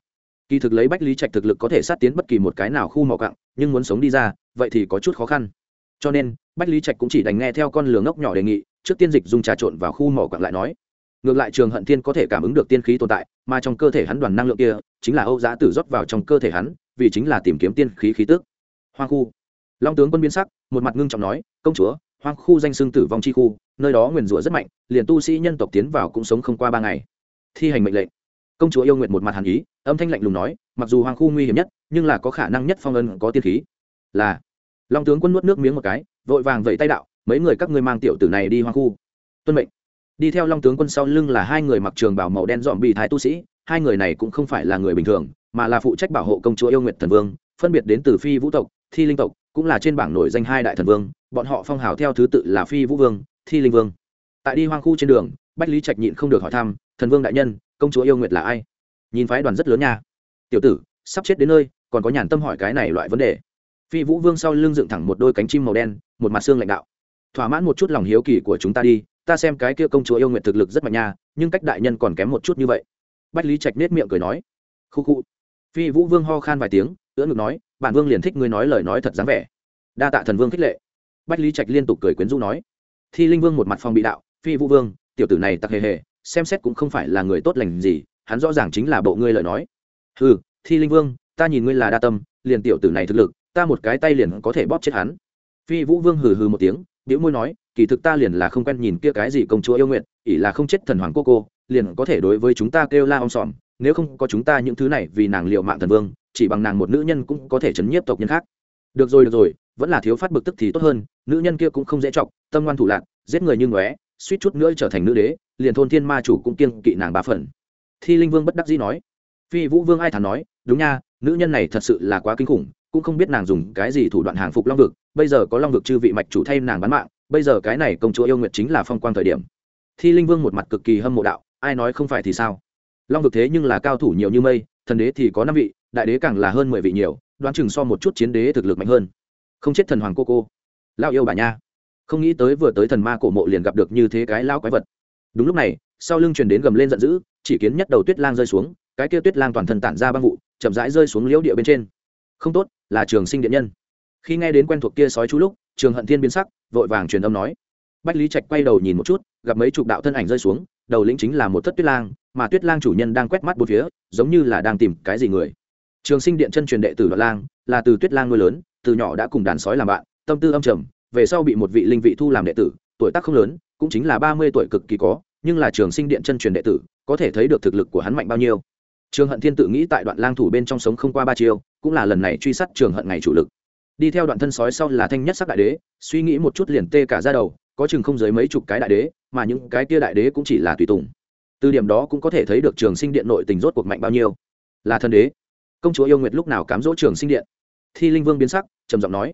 Kỳ thực lấy bách lý trạch thực lực có thể sát tiến bất kỳ một cái nào khu mỏ cặng nhưng muốn sống đi ra, vậy thì có chút khó khăn. Cho nên, bách lý trạch cũng chỉ đành nghe theo con lường ngốc nhỏ đề nghị, trước tiên dịch dùng trà trộn vào khu mỏ quặng lại nói ngược lại trường hận thiên có thể cảm ứng được tiên khí tồn tại, mà trong cơ thể hắn đoàn năng lượng kia, chính là âu giá tử rót vào trong cơ thể hắn, vì chính là tìm kiếm tiên khí khí tức. Hoang khu. Long tướng quân biên sắc, một mặt ngưng trọng nói, công chúa, hoang khu danh xương tử vong chi khu, nơi đó nguyền rủa rất mạnh, liền tu sĩ nhân tộc tiến vào cũng sống không qua ba ngày. Thi hành mệnh lệnh. Công chúa yêu nguyện một mặt hàn ý, âm thanh lạnh lùng nói, mặc dù hoang khu nguy hiểm nhất, nhưng là có khả năng nhất phong ân có tiên khí. Là. Long tướng quân nuốt nước miếng một cái, vội vàng vẫy tay đạo, mấy người các ngươi mang tiểu tử này đi hoang khu. Tuân mệnh đi theo long tướng quân sau lưng là hai người mặc trường bảo màu đen dọn bị thái tu sĩ, hai người này cũng không phải là người bình thường, mà là phụ trách bảo hộ công chúa yêu nguyệt thần vương, phân biệt đến từ phi vũ tộc, thi linh tộc, cũng là trên bảng nổi danh hai đại thần vương, bọn họ phong hào theo thứ tự là phi vũ vương, thi linh vương. Tại đi hoang khu trên đường, bách lý trạch nhịn không được hỏi thăm, thần vương đại nhân, công chúa yêu nguyệt là ai? Nhìn phái đoàn rất lớn nha. Tiểu tử, sắp chết đến nơi, còn có nhàn tâm hỏi cái này loại vấn đề. Phi vũ vương sau lưng dựng thẳng một đôi cánh chim màu đen, một mặt xương lãnh đạo. Thỏa mãn một chút lòng hiếu kỳ của chúng ta đi ta xem cái kia công chúa yêu nguyện thực lực rất mạnh nha, nhưng cách đại nhân còn kém một chút như vậy. Bách lý trạch nết miệng cười nói. Khu khu. Phi vũ vương ho khan vài tiếng ưỡn ngực nói, bản vương liền thích ngươi nói lời nói thật dáng vẻ. Đa tạ thần vương khích lệ. Bách lý trạch liên tục cười quyến rũ nói. Thi linh vương một mặt phong bị đạo, phi vũ vương, tiểu tử này tặc hề hề, xem xét cũng không phải là người tốt lành gì, hắn rõ ràng chính là bộ ngươi lời nói. Ừ thi linh vương, ta nhìn ngươi là đa tâm, liền tiểu tử này thực lực, ta một cái tay liền có thể bóp chết hắn. Phi vũ vương hừ hừ một tiếng biểu môi nói kỳ thực ta liền là không quen nhìn kia cái gì công chúa yêu nguyện, ỷ là không chết thần hoàng cô cô, liền có thể đối với chúng ta kêu la om sòm, nếu không có chúng ta những thứ này vì nàng liệu mạng thần vương, chỉ bằng nàng một nữ nhân cũng có thể chấn nhiếp tộc nhân khác. Được rồi được rồi, vẫn là thiếu phát bực tức thì tốt hơn, nữ nhân kia cũng không dễ chọc, tâm ngoan thủ lạc, giết người như ngóe, suýt chút nữa trở thành nữ đế, liền thôn thiên ma chủ cũng kiêng kỵ nàng ba phần. Thi linh vương bất đắc dĩ nói. Phi vũ vương ai thản nói, đúng nha, nữ nhân này thật sự là quá kinh khủng, cũng không biết nàng dùng cái gì thủ đoạn hàng phục long vực, bây giờ có long vực chư vị mạch chủ thay nàng bán mạng bây giờ cái này công chúa yêu nguyệt chính là phong quang thời điểm. Thi linh vương một mặt cực kỳ hâm mộ đạo, ai nói không phải thì sao? Long vực thế nhưng là cao thủ nhiều như mây, thần đế thì có năm vị, đại đế càng là hơn mười vị nhiều, đoán chừng so một chút chiến đế thực lực mạnh hơn. Không chết thần hoàng cô cô. Lao yêu bà nha. Không nghĩ tới vừa tới thần ma cổ mộ liền gặp được như thế cái lao quái vật. Đúng lúc này, sau lưng truyền đến gầm lên giận dữ, chỉ kiến nhất đầu tuyết lang rơi xuống, cái kia tuyết lang toàn thân tản ra băng vụ, chậm rãi rơi xuống liễu địa bên trên. Không tốt, là trường sinh điện nhân. Khi nghe đến quen thuộc kia sói chú lúc trường hận thiên biến sắc, vội vàng truyền âm nói. Bách lý trạch quay đầu nhìn một chút, gặp mấy chục đạo thân ảnh rơi xuống, đầu lĩnh chính là một thất tuyết lang, mà tuyết lang chủ nhân đang quét mắt bốn phía, giống như là đang tìm cái gì người. Trường sinh điện chân truyền đệ tử đoạn lang, là từ tuyết lang nuôi lớn, từ nhỏ đã cùng đàn sói làm bạn, tâm tư âm trầm, về sau bị một vị linh vị thu làm đệ tử, tuổi tác không lớn, cũng chính là ba mươi tuổi cực kỳ có, nhưng là trường sinh điện chân truyền đệ tử, có thể thấy được thực lực của hắn mạnh bao nhiêu. Trường hận thiên tự nghĩ tại đoạn lang thủ bên trong sống không qua ba chiêu, cũng là lần này truy sát trường hận ngày chủ lực đi theo đoạn thân sói sau là thanh nhất sắc đại đế, suy nghĩ một chút liền tê cả ra đầu, có chừng không dưới mấy chục cái đại đế, mà những cái kia đại đế cũng chỉ là tùy tùng. Từ điểm đó cũng có thể thấy được trường sinh điện nội tình rốt cuộc mạnh bao nhiêu. Là thân đế. Công chúa yêu nguyệt lúc nào cám dỗ trường sinh điện? Thi linh vương biến sắc, trầm giọng nói.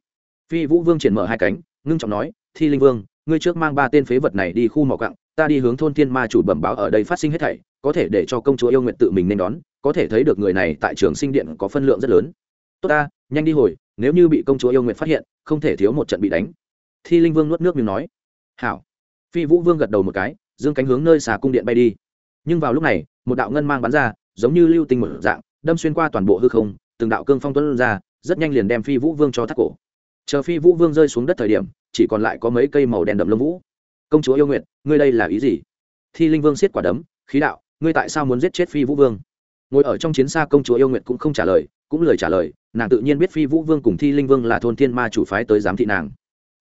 Phi vũ vương triển mở hai cánh, ngưng trọng nói, thi linh vương, ngươi trước mang ba tên phế vật này đi khu mỏ cặng ta đi hướng thôn thiên ma chủ bẩm báo ở đây phát sinh hết thảy, có thể để cho công chúa yêu nguyện tự mình nên đón, có thể thấy được người này tại trường sinh điện có phân lượng rất lớn. Tốt ta, nhanh đi hồi nếu như bị công chúa yêu nguyện phát hiện, không thể thiếu một trận bị đánh. Thi linh vương nuốt nước miếng nói, hảo. Phi vũ vương gật đầu một cái, dương cánh hướng nơi xà cung điện bay đi. Nhưng vào lúc này, một đạo ngân mang bắn ra, giống như lưu tinh một dạng, đâm xuyên qua toàn bộ hư không, từng đạo cương phong tuấn ra, rất nhanh liền đem phi vũ vương cho thắt cổ. Chờ phi vũ vương rơi xuống đất thời điểm, chỉ còn lại có mấy cây màu đen đậm lông vũ. Công chúa yêu nguyện, ngươi đây là ý gì? Thi linh vương siết quả đấm, khí đạo, ngươi tại sao muốn giết chết phi vũ vương? Ngồi ở trong chiến xa công chúa yêu nguyện cũng không trả lời, cũng lời trả lời, nàng tự nhiên biết phi vũ vương cùng thi linh vương là thôn thiên ma chủ phái tới giám thị nàng.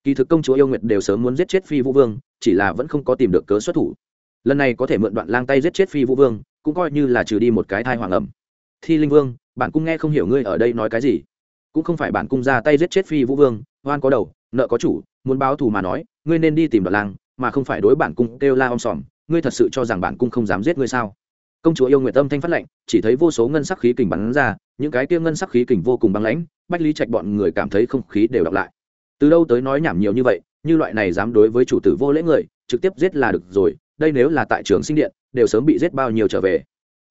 Kỳ thực công chúa yêu nguyệt đều sớm muốn giết chết phi vũ vương, chỉ là vẫn không có tìm được cớ xuất thủ. Lần này có thể mượn đoạn lang tay giết chết phi vũ vương, cũng coi như là trừ đi một cái thai hoàng ẩm. Thi linh vương bạn cung nghe không hiểu ngươi ở đây nói cái gì. Cũng không phải bản cung ra tay giết chết phi vũ vương hoan có đầu, nợ có chủ, muốn báo thù mà nói, ngươi nên đi tìm đoạn lang, mà không phải đối bản cung kêu la om sòm, ngươi thật sự cho rằng bản cung không dám giết ngươi sao? Công chúa yêu nguyện tâm thanh phát lệnh, chỉ thấy vô số ngân sắc khí kình bắn ra, những cái kia ngân sắc khí kình vô cùng băng lãnh, bách lý trạch bọn người cảm thấy không khí đều đọc lại. Từ đâu tới nói nhảm nhiều như vậy, như loại này dám đối với chủ tử vô lễ người, trực tiếp giết là được rồi, đây nếu là tại trường sinh điện, đều sớm bị giết bao nhiêu trở về.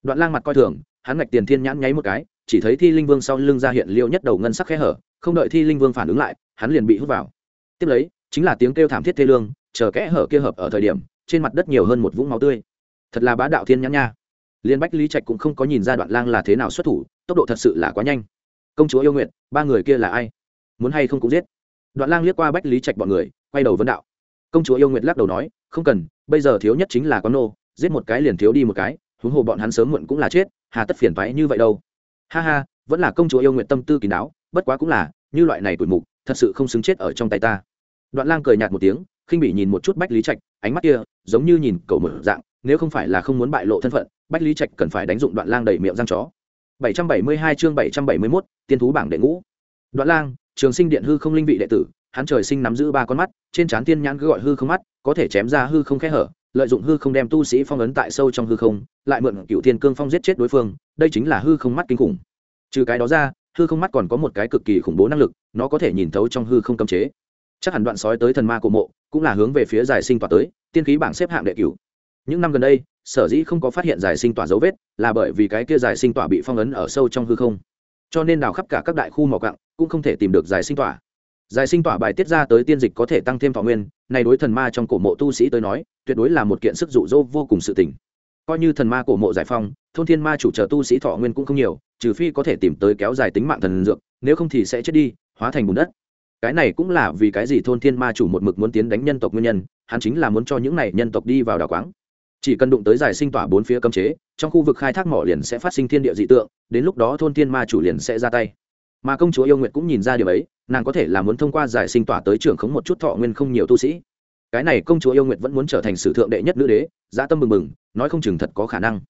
Đoạn lang mặt coi thường, hắn ngạch tiền thiên nhãn nháy một cái, chỉ thấy thi linh vương sau lưng ra hiện liêu nhất đầu ngân sắc khe hở, không đợi thi linh vương phản ứng lại, hắn liền bị hút vào. Tiếp lấy, chính là tiếng kêu thảm thiết thê lương, chờ kẽ hở kia hợp ở thời điểm, trên mặt đất nhiều hơn một vũng máu tươi. Thật là bá đạo thiên nhãn nha liên bách lý trạch cũng không có nhìn ra đoạn lang là thế nào xuất thủ, tốc độ thật sự là quá nhanh. Công chúa yêu nguyện, ba người kia là ai? Muốn hay không cũng giết. Đoạn lang liếc qua bách lý trạch bọn người, quay đầu vấn đạo. Công chúa yêu nguyện lắc đầu nói, không cần, bây giờ thiếu nhất chính là con nô, giết một cái liền thiếu đi một cái, huống hồ bọn hắn sớm muộn cũng là chết, hà tất phiền váy như vậy đâu. Ha ha, vẫn là công chúa yêu nguyện tâm tư kín đáo, bất quá cũng là, như loại này tuổi mục, thật sự không xứng chết ở trong tay ta. Đoạn lang cười nhạt một tiếng, khinh bị nhìn một chút bách lý trạch, ánh mắt kia, giống như nhìn cầu mở dạng nếu không phải là không muốn bại lộ thân phận bách lý trạch cần phải đánh dụng đoạn lang đầy miệng răng chó. 772 chương 771, tiên thú bảng đệ ngũ. Đoạn lang trường sinh điện hư không linh vị đệ tử hắn trời sinh nắm giữ ba con mắt trên trán tiên nhãn cứ gọi hư không mắt có thể chém ra hư không khe hở lợi dụng hư không đem tu sĩ phong ấn tại sâu trong hư không lại mượn cựu thiên cương phong giết chết đối phương đây chính là hư không mắt kinh khủng. Trừ cái đó ra hư không mắt còn có một cái cực kỳ khủng bố năng lực nó có thể nhìn thấu trong hư không cấm chế. Chắc hẳn đoạn sói tới thần ma cổ mộ cũng là hướng về phía giải sinh tỏa tới tiên khí bảng xếp hạng đệ cửu những năm gần đây, sở dĩ không có phát hiện giải sinh tỏa dấu vết là bởi vì cái kia giải sinh tỏa bị phong ấn ở sâu trong hư không. Cho nên đào khắp cả các đại khu mỏ cặng cũng không thể tìm được giải sinh tỏa. Giải sinh tỏa bài tiết ra tới tiên dịch có thể tăng thêm thọ nguyên, này đối thần ma trong cổ mộ tu sĩ tới nói, tuyệt đối là một kiện sức dụ dỗ vô cùng sự tình. coi như thần ma cổ mộ giải phong, thôn thiên ma chủ trợ tu sĩ thọ nguyên cũng không nhiều, trừ phi có thể tìm tới kéo dài tính mạng thần dược, nếu không thì sẽ chết đi, hóa thành bùn đất. Cái này cũng là vì cái gì thôn thiên ma chủ một mực muốn tiến đánh nhân tộc nguyên nhân, hắn chính là muốn cho những này nhân tộc đi vào đảo quáng chỉ cần đụng tới giải sinh tỏa bốn phía cấm chế, trong khu vực khai thác mỏ liền sẽ phát sinh thiên địa dị tượng, đến lúc đó thôn thiên ma chủ liền sẽ ra tay. Mà công chúa yêu nguyện cũng nhìn ra điều ấy, nàng có thể là muốn thông qua giải sinh tỏa tới trưởng khống một chút thọ nguyên không nhiều tu sĩ. Cái này công chúa yêu nguyện vẫn muốn trở thành sử thượng đệ nhất nữ đế, dã tâm mừng mừng, nói không chừng thật có khả năng.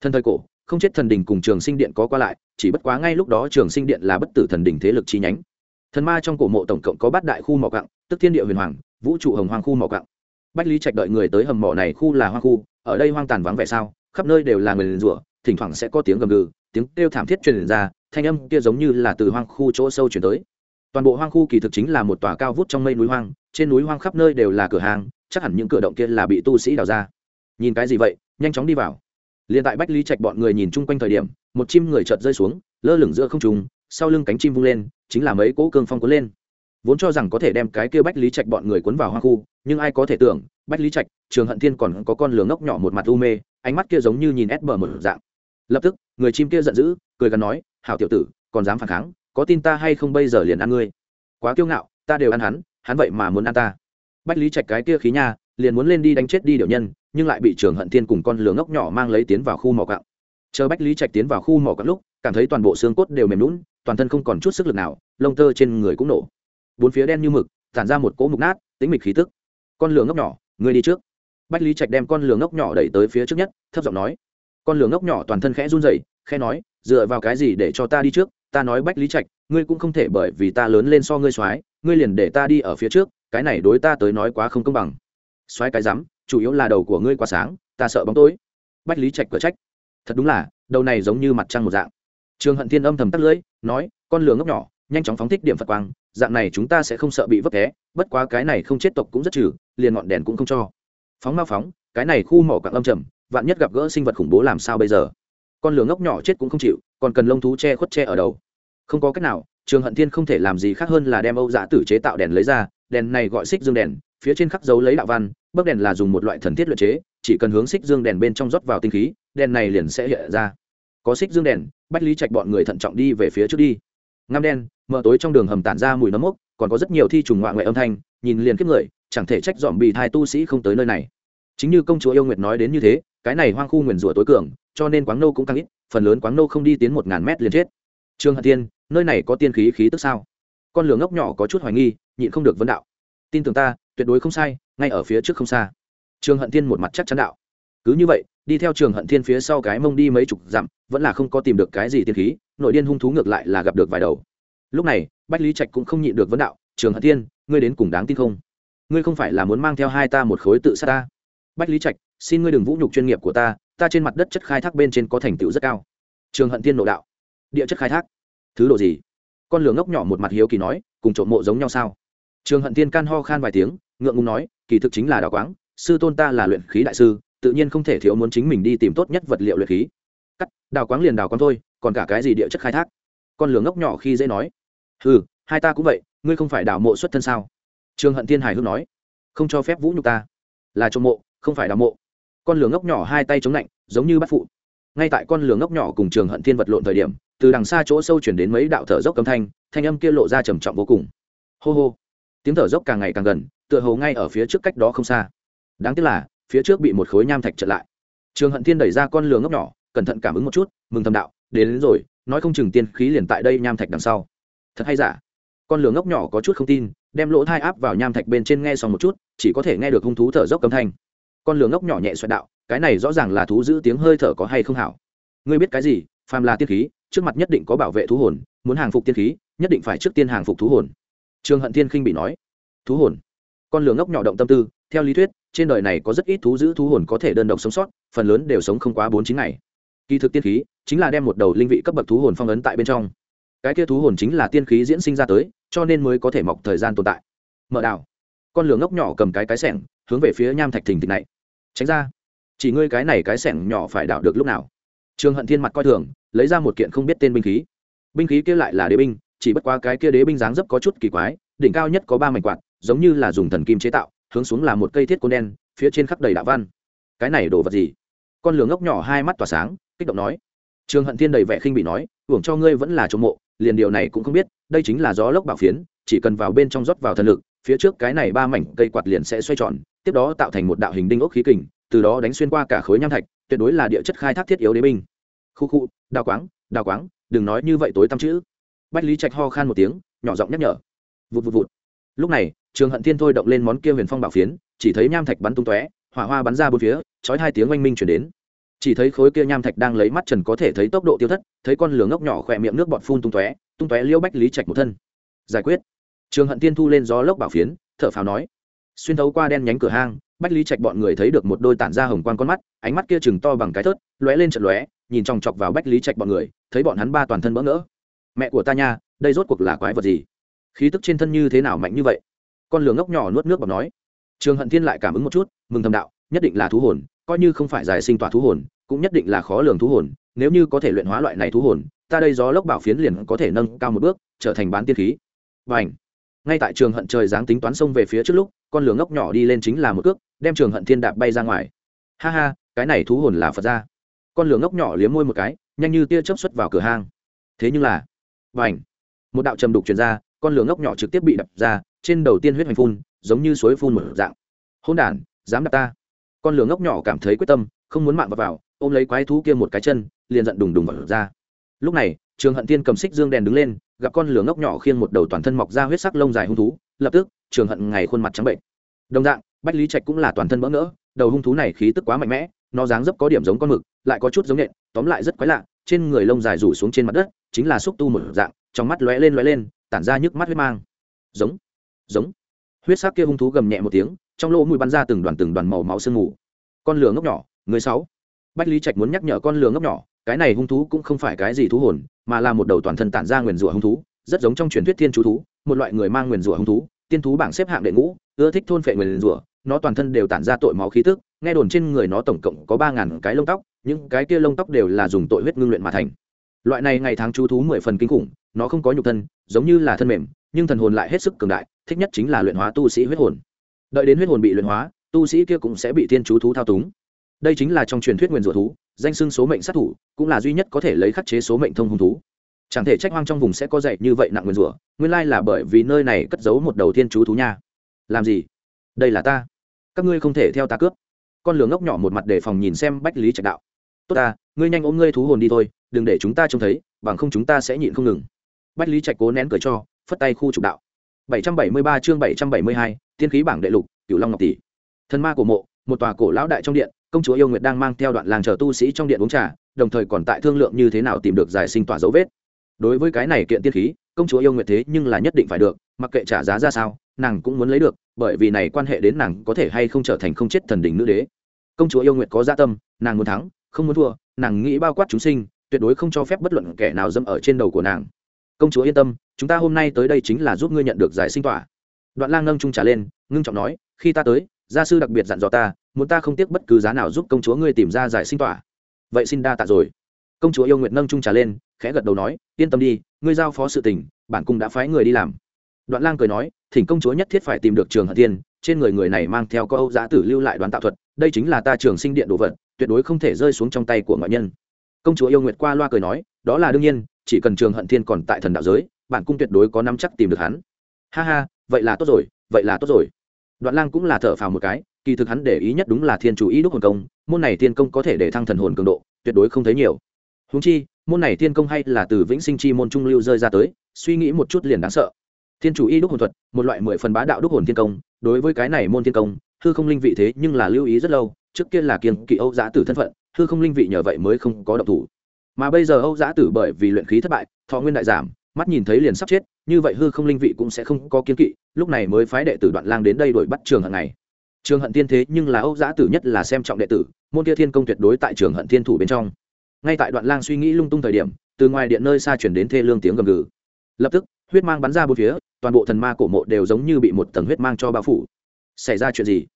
Thân thời cổ, không chết thần đình cùng trường sinh điện có qua lại, chỉ bất quá ngay lúc đó trường sinh điện là bất tử thần đình thế lực chi nhánh. Thần ma trong cổ mộ tổng cộng có bát đại khu mỏ cặng tức thiên địa huyền hoàng, vũ trụ hồng hoàng khu mỏ cặng bách lý trạch đợi người tới hầm mỏ này khu là hoang khu, ở đây hoang tàn vắng vẻ sao, khắp nơi đều là người liền rủa, thỉnh thoảng sẽ có tiếng gầm gừ, tiếng kêu thảm thiết truyền ra, thanh âm kia giống như là từ hoang khu chỗ sâu chuyển tới. Toàn bộ hoang khu kỳ thực chính là một tòa cao vút trong mây núi hoang, trên núi hoang khắp nơi đều là cửa hàng, chắc hẳn những cửa động kia là bị tu sĩ đào ra. Nhìn cái gì vậy, nhanh chóng đi vào. Liền tại bách lý trạch bọn người nhìn chung quanh thời điểm, một chim người chợt rơi xuống, lơ lửng giữa không trùng sau lưng cánh chim vung lên, chính là mấy cỗ cương phong cuốn lên vốn cho rằng có thể đem cái kia bách lý trạch bọn người cuốn vào hoang khu, nhưng ai có thể tưởng, bách lý trạch, trường hận thiên còn có con lửa ngốc nhỏ một mặt u mê, ánh mắt kia giống như nhìn ép bờ một dạng. Lập tức, người chim kia giận dữ, cười gắn nói, hảo tiểu tử, còn dám phản kháng, có tin ta hay không bây giờ liền ăn ngươi? Quá kiêu ngạo, ta đều ăn hắn hắn vậy mà muốn ăn ta. Bách lý trạch cái kia khí nha, liền muốn lên đi đánh chết đi điệu nhân, nhưng lại bị trường hận thiên cùng con lửa ngốc nhỏ mang lấy tiến vào khu mỏ cạo chờ bách lý trạch tiến vào khu mỏ cạo lúc, cảm thấy toàn bộ xương cốt đều mềm lún toàn thân không còn chút sức lực nào, lông tơ trên người cũng nổ bốn phía đen như mực, tản ra một cỗ mục nát tính mịch khí tức. Con lửa ngốc nhỏ, ngươi đi trước. Bách lý trạch đem con lửa ngốc nhỏ đẩy tới phía trước nhất, thấp giọng nói. Con lửa ngốc nhỏ toàn thân khẽ run rẩy, khẽ nói, dựa vào cái gì để cho ta đi trước? Ta nói bách lý trạch, ngươi cũng không thể bởi vì ta lớn lên so ngươi soái, ngươi liền để ta đi ở phía trước, cái này đối ta tới nói quá không công bằng. Soái cái rắm, chủ yếu là đầu của ngươi quá sáng, ta sợ bóng tối. Bách lý trạch cửa trách. Thật đúng là, đầu này giống như mặt trăng một dạng. Trường hận thiên âm thầm tắt lưỡi, nói, con lửa ngốc nhỏ nhanh chóng phóng thích điểm phật quang, dạng này chúng ta sẽ không sợ bị vấp té, bất quá cái này không chết tộc cũng rất trừ, liền ngọn đèn cũng không cho. Phóng mau phóng, cái này khu mỏ quặng âm trầm, vạn nhất gặp gỡ sinh vật khủng bố làm sao bây giờ? Con lửa ngốc nhỏ chết cũng không chịu, còn cần lông thú che khuất che ở đầu. Không có cách nào, trường hận thiên không thể làm gì khác hơn là đem âu dạ tử chế tạo đèn lấy ra, đèn này gọi xích dương đèn, phía trên khắc dấu lấy đạo văn bấc đèn là dùng một loại thần thiết luyện chế, chỉ cần hướng xích dương đèn bên trong rót vào tinh khí, đèn này liền sẽ hiện ra. Có xích dương đèn, bách lý trạch bọn người thận trọng đi về phía trước đi ngăm đen, mờ tối trong đường hầm tản ra mùi nấm mốc, còn có rất nhiều thi trùng ngoại ngoại âm thanh, nhìn liền kiếp người, chẳng thể trách dòm bị thai tu sĩ không tới nơi này. Chính như công chúa yêu nguyệt nói đến như thế, cái này hoang khu nguyền rủa tối cường, cho nên quáng nô cũng càng ít, phần lớn quáng nô không đi tiến một ngàn mét liền chết. Trương hận tiên nơi này có tiên khí khí tức sao? Con lửa ngốc nhỏ có chút hoài nghi, nhịn không được vấn đạo. Tin tưởng ta, tuyệt đối không sai, ngay ở phía trước không xa. Trương hận thiên một mặt chắc chắn đạo. Cứ như vậy, đi theo trường hận thiên phía sau cái mông đi mấy chục dặm, vẫn là không có tìm được cái gì tiên khí nội điên hung thú ngược lại là gặp được vài đầu. Lúc này, bách lý trạch cũng không nhịn được vấn đạo, trường hận thiên, ngươi đến cùng đáng tin không? Ngươi không phải là muốn mang theo hai ta một khối tự sát ta? Bách lý trạch, xin ngươi đừng vũ nhục chuyên nghiệp của ta ta trên mặt đất chất khai thác bên trên có thành tựu rất cao. Trường hận thiên nộ đạo, địa chất khai thác? Thứ độ gì? Con lửa ngốc nhỏ một mặt hiếu kỳ nói, cùng trộm mộ giống nhau sao? Trường hận thiên can ho khan vài tiếng, ngượng ngùng nói, kỳ thực chính là đào quáng, sư tôn ta là luyện khí đại sư, tự nhiên không thể thiếu muốn chính mình đi tìm tốt nhất vật liệu luyện khí. Cắt đào quáng liền đào quáng thôi còn cả cái gì địa chất khai thác? Con lửa ngốc nhỏ khi dễ nói. Ừ hai ta cũng vậy, ngươi không phải đào mộ xuất thân sao? Trường hận thiên hải hưng nói. Không cho phép vũ nhục ta. Là trộm mộ, không phải đào mộ. Con lửa ngốc nhỏ hai tay chống lạnh, giống như bắt phụ. Ngay tại con lửa ngốc nhỏ cùng trường hận thiên vật lộn thời điểm, từ đằng xa chỗ sâu chuyển đến mấy đạo thở dốc cấm thanh thanh âm kia lộ ra trầm trọng vô cùng. Hô hô. Tiếng thở dốc càng ngày càng gần, tựa hồ ngay ở phía trước cách đó không xa. Đáng tiếc là, phía trước bị một khối nham thạch chặn lại. Trường hận thiên đẩy ra con lửa ngốc nhỏ cẩn thận cảm ứng một chút mừng thầm đạo đến, đến rồi nói không chừng tiên khí liền tại đây nham thạch đằng sau. Thật hay giả? Con lửa ngốc nhỏ có chút không tin đem lỗ thai áp vào nham thạch bên trên nghe xong một chút chỉ có thể nghe được hung thú thở dốc cấm thanh. Con lửa ngốc nhỏ nhẹ xoẹt đạo cái này rõ ràng là thú giữ tiếng hơi thở có hay không hảo? Ngươi biết cái gì? Phàm là tiên khí trước mặt nhất định có bảo vệ thú hồn muốn hàng phục tiên khí nhất định phải trước tiên hàng phục thú hồn. Trương hận thiên khinh bị nói thú hồn? Con lửa ngốc nhỏ động tâm tư theo lý thuyết trên đời này có rất ít thú giữ thú hồn có thể đơn độc sống sót phần lớn đều sống không quá bốn chín ngày kỳ thực tiên khí chính là đem một đầu linh vị cấp bậc thú hồn phong ấn tại bên trong. Cái kia thú hồn chính là tiên khí diễn sinh ra tới, cho nên mới có thể mọc thời gian tồn tại. Mở đào con lửa ngốc nhỏ cầm cái cái sẻng, hướng về phía nham thạch thình thịch này. Tránh ra. Chỉ ngươi cái này cái sẻng nhỏ phải đảo được lúc nào? Trường hận thiên mặt coi thường, lấy ra một kiện không biết tên binh khí. Binh khí kia lại là đế binh, chỉ bất qua cái kia đế binh dáng dấp có chút kỳ quái, đỉnh cao nhất có ba mảnh quạt, giống như là dùng thần kim chế tạo, hướng xuống là một cây thiết côn đen, phía trên khắp đầy đạo văn. Cái này đồ vật gì? Con lửa ngốc nhỏ hai mắt tỏa sáng kích động nói. Trường hận thiên đầy vẻ khinh bị nói, hưởng cho ngươi vẫn là trộm mộ, liền điều này cũng không biết, đây chính là gió lốc bảo phiến, chỉ cần vào bên trong rót vào thần lực, phía trước cái này ba mảnh cây quạt liền sẽ xoay tròn, tiếp đó tạo thành một đạo hình đinh ốc khí kình, từ đó đánh xuyên qua cả khối nham thạch, tuyệt đối là địa chất khai thác thiết yếu đế binh. Khu khu, đào quáng đào quáng, đừng nói như vậy tối tăm chữ. Bách lý trạch ho khan một tiếng, nhỏ giọng nhắc nhở. Vụt vụt vụt. Lúc này, trường hận thiên thôi động lên món kia huyền phong bảo phiến, chỉ thấy nham thạch bắn tung tóe, hỏa hoa bắn ra bốn phía, chói hai tiếng oanh minh chuyển đến chỉ thấy khối kia nham thạch đang lấy mắt trần có thể thấy tốc độ tiêu thất, thấy con lửa ngốc nhỏ khỏe miệng nước bọt phun tung tóe tung tóe liêu bách lý trạch một thân. Giải quyết. Trường hận tiên thu lên gió lốc bảo phiến, thở phào nói. Xuyên thấu qua đen nhánh cửa hang, bách lý trạch bọn người thấy được một đôi tản ra hồng quan con mắt, ánh mắt kia chừng to bằng cái thớt, lóe lên trận lóe, nhìn chòng chọc vào bách lý trạch bọn người, thấy bọn hắn ba toàn thân bỡ ngỡ. Mẹ của ta nha, đây rốt cuộc là quái vật gì? Khí tức trên thân như thế nào mạnh như vậy? Con lửa ngốc nhỏ nuốt nước bọc nói. Trường hận thiên lại cảm ứng một chút, mừng thầm đạo, nhất định là thú hồn coi như không phải giải sinh tỏa thú hồn, cũng nhất định là khó lường thú hồn, nếu như có thể luyện hóa loại này thú hồn, ta đây gió lốc bảo phiến liền có thể nâng cao một bước, trở thành bán tiên khí. Và ảnh ngay tại trường hận trời giáng tính toán xông về phía trước lúc, con lửa ngốc nhỏ đi lên chính là một cước, đem trường hận thiên đạp bay ra ngoài. Ha ha, cái này thú hồn là phật ra con lửa ngốc nhỏ liếm môi một cái, nhanh như tia chớp xuất vào cửa hang. Thế nhưng là và ảnh một đạo trầm đục truyền ra, con lửa ngốc nhỏ trực tiếp bị đập ra, trên đầu tiên huyết hoành phun, giống như suối phun một dạng. Hôn đản, dám đập ta con lửa ngốc nhỏ cảm thấy quyết tâm không muốn mạng vào, vào ôm lấy quái thú kia một cái chân liền giận đùng đùng vào ra. Lúc này trường hận tiên cầm xích dương đèn đứng lên gặp con lửa ngốc nhỏ khiêng một đầu toàn thân mọc ra huyết sắc lông dài hung thú lập tức trường hận ngày khuôn mặt trắng bệnh. Đồng dạng bách lý trạch cũng là toàn thân bỡ ngỡ đầu hung thú này khí tức quá mạnh mẽ nó dáng dấp có điểm giống con mực lại có chút giống nện tóm lại rất quái lạ trên người lông dài rủ xuống trên mặt đất chính là xúc tu một dạng trong mắt lóe lên lóe lên tản ra nhức mắt huyết mang. Giống giống. Huyết sắc kia hung thú gầm nhẹ một tiếng trong lỗ mũi bắn ra từng đoàn từng đoàn màu máu sương mù. Con lửa ngốc nhỏ, người sáu. Bách lý trạch muốn nhắc nhở con lửa ngốc nhỏ, cái này hung thú cũng không phải cái gì thú hồn, mà là một đầu toàn thân tản ra nguyền rủa hung thú, rất giống trong truyền thuyết thiên chú thú, một loại người mang nguyền rủa hung thú, tiên thú bảng xếp hạng đệ ngũ, ưa thích thôn phệ nguyền rủa, nó toàn thân đều tản ra tội máu khí tức, nghe đồn trên người nó tổng cộng có ba ngàn cái lông tóc, những cái kia lông tóc đều là dùng tội huyết ngưng luyện mà thành. Loại này ngày tháng chú thú mười phần kinh khủng, nó không có nhục thân, giống như là thân mềm, nhưng thần hồn lại hết sức cường đại, thích nhất chính là luyện hóa tu sĩ huyết hồn đợi đến huyết hồn bị luyện hóa, tu sĩ kia cũng sẽ bị thiên chú thú thao túng. Đây chính là trong truyền thuyết nguyền rủa thú, danh xưng số mệnh sát thủ, cũng là duy nhất có thể lấy khắc chế số mệnh thông hung thú. Chẳng thể trách hoang trong vùng sẽ có dậy như vậy nặng nguyền rủa, nguyên lai là bởi vì nơi này cất giấu một đầu thiên chú thú nha. Làm gì? Đây là ta. Các ngươi không thể theo ta cướp. Con lửa ngốc nhỏ một mặt để phòng nhìn xem bách lý trạch đạo. Tốt ta, ngươi nhanh ôm ngươi thú hồn đi thôi, đừng để chúng ta trông thấy, bằng không chúng ta sẽ nhịn không ngừng. Bách lý trạch cố nén cười cho, phất tay khu trục đạo. 773 chương 772, tiên khí bảng đệ lục cửu long ngọc tỷ. Thần ma của mộ một tòa cổ lão đại trong điện công chúa yêu nguyệt đang mang theo đoạn làng chờ tu sĩ trong điện uống trà đồng thời còn tại thương lượng như thế nào tìm được giải sinh tỏa dấu vết. Đối với cái này kiện tiên khí công chúa yêu nguyệt thế nhưng là nhất định phải được mặc kệ trả giá ra sao nàng cũng muốn lấy được bởi vì này quan hệ đến nàng có thể hay không trở thành không chết thần đỉnh nữ đế. Công chúa yêu nguyệt có dạ tâm nàng muốn thắng không muốn thua nàng nghĩ bao quát chúng sinh tuyệt đối không cho phép bất luận kẻ nào dâm ở trên đầu của nàng. Công chúa yên tâm chúng ta hôm nay tới đây chính là giúp ngươi nhận được giải sinh tỏa. Đoạn lang nâng trung trả lên, ngưng trọng nói, khi ta tới, gia sư đặc biệt dặn dò ta, muốn ta không tiếc bất cứ giá nào giúp công chúa ngươi tìm ra giải sinh tỏa. Vậy xin đa tạ rồi. Công chúa yêu nguyện nâng trung trả lên, khẽ gật đầu nói, yên tâm đi, ngươi giao phó sự tình, bản cung đã phái người đi làm. Đoạn lang cười nói, thỉnh công chúa nhất thiết phải tìm được trường hận tiên, trên người người này mang theo có âu giá tử lưu lại đoán tạo thuật, đây chính là ta trường sinh điện đồ vật, tuyệt đối không thể rơi xuống trong tay của ngoại nhân. Công chúa yêu nguyệt qua loa cười nói, đó là đương nhiên, chỉ cần trường hận thiên còn tại thần đạo giới bản cung tuyệt đối có nắm chắc tìm được hắn. Ha ha, vậy là tốt rồi, vậy là tốt rồi. Đoạn lang cũng là thở phào một cái, kỳ thực hắn để ý nhất đúng là thiên chủ ý đúc hồn công, môn này thiên công có thể để thăng thần hồn cường độ, tuyệt đối không thấy nhiều. Húng chi, môn này thiên công hay là từ vĩnh sinh chi môn trung lưu rơi ra tới, suy nghĩ một chút liền đáng sợ. Thiên chủ y đúc hồn thuật, một loại mười phần bá đạo đúc hồn thiên công, đối với cái này môn thiên công, hư không linh vị thế nhưng là lưu ý rất lâu, trước kia là kiên kỵ âu giã tử thân phận, hư không linh vị nhờ vậy mới không có động thủ. Mà bây giờ âu giã tử bởi vì luyện khí thất bại, thọ nguyên đại giảm mắt nhìn thấy liền sắp chết, như vậy hư không linh vị cũng sẽ không có kiên kỵ, lúc này mới phái đệ tử đoạn lang đến đây đổi bắt trường hận này. Trường hận tiên thế nhưng là âu giã tử nhất là xem trọng đệ tử, môn kia thiên công tuyệt đối tại trường hận thiên thủ bên trong. Ngay tại đoạn lang suy nghĩ lung tung thời điểm, từ ngoài điện nơi xa chuyển đến thê lương tiếng gầm gừ. Lập tức, huyết mang bắn ra bốn phía, toàn bộ thần ma cổ mộ đều giống như bị một tầng huyết mang cho bao phủ. Xảy ra chuyện gì?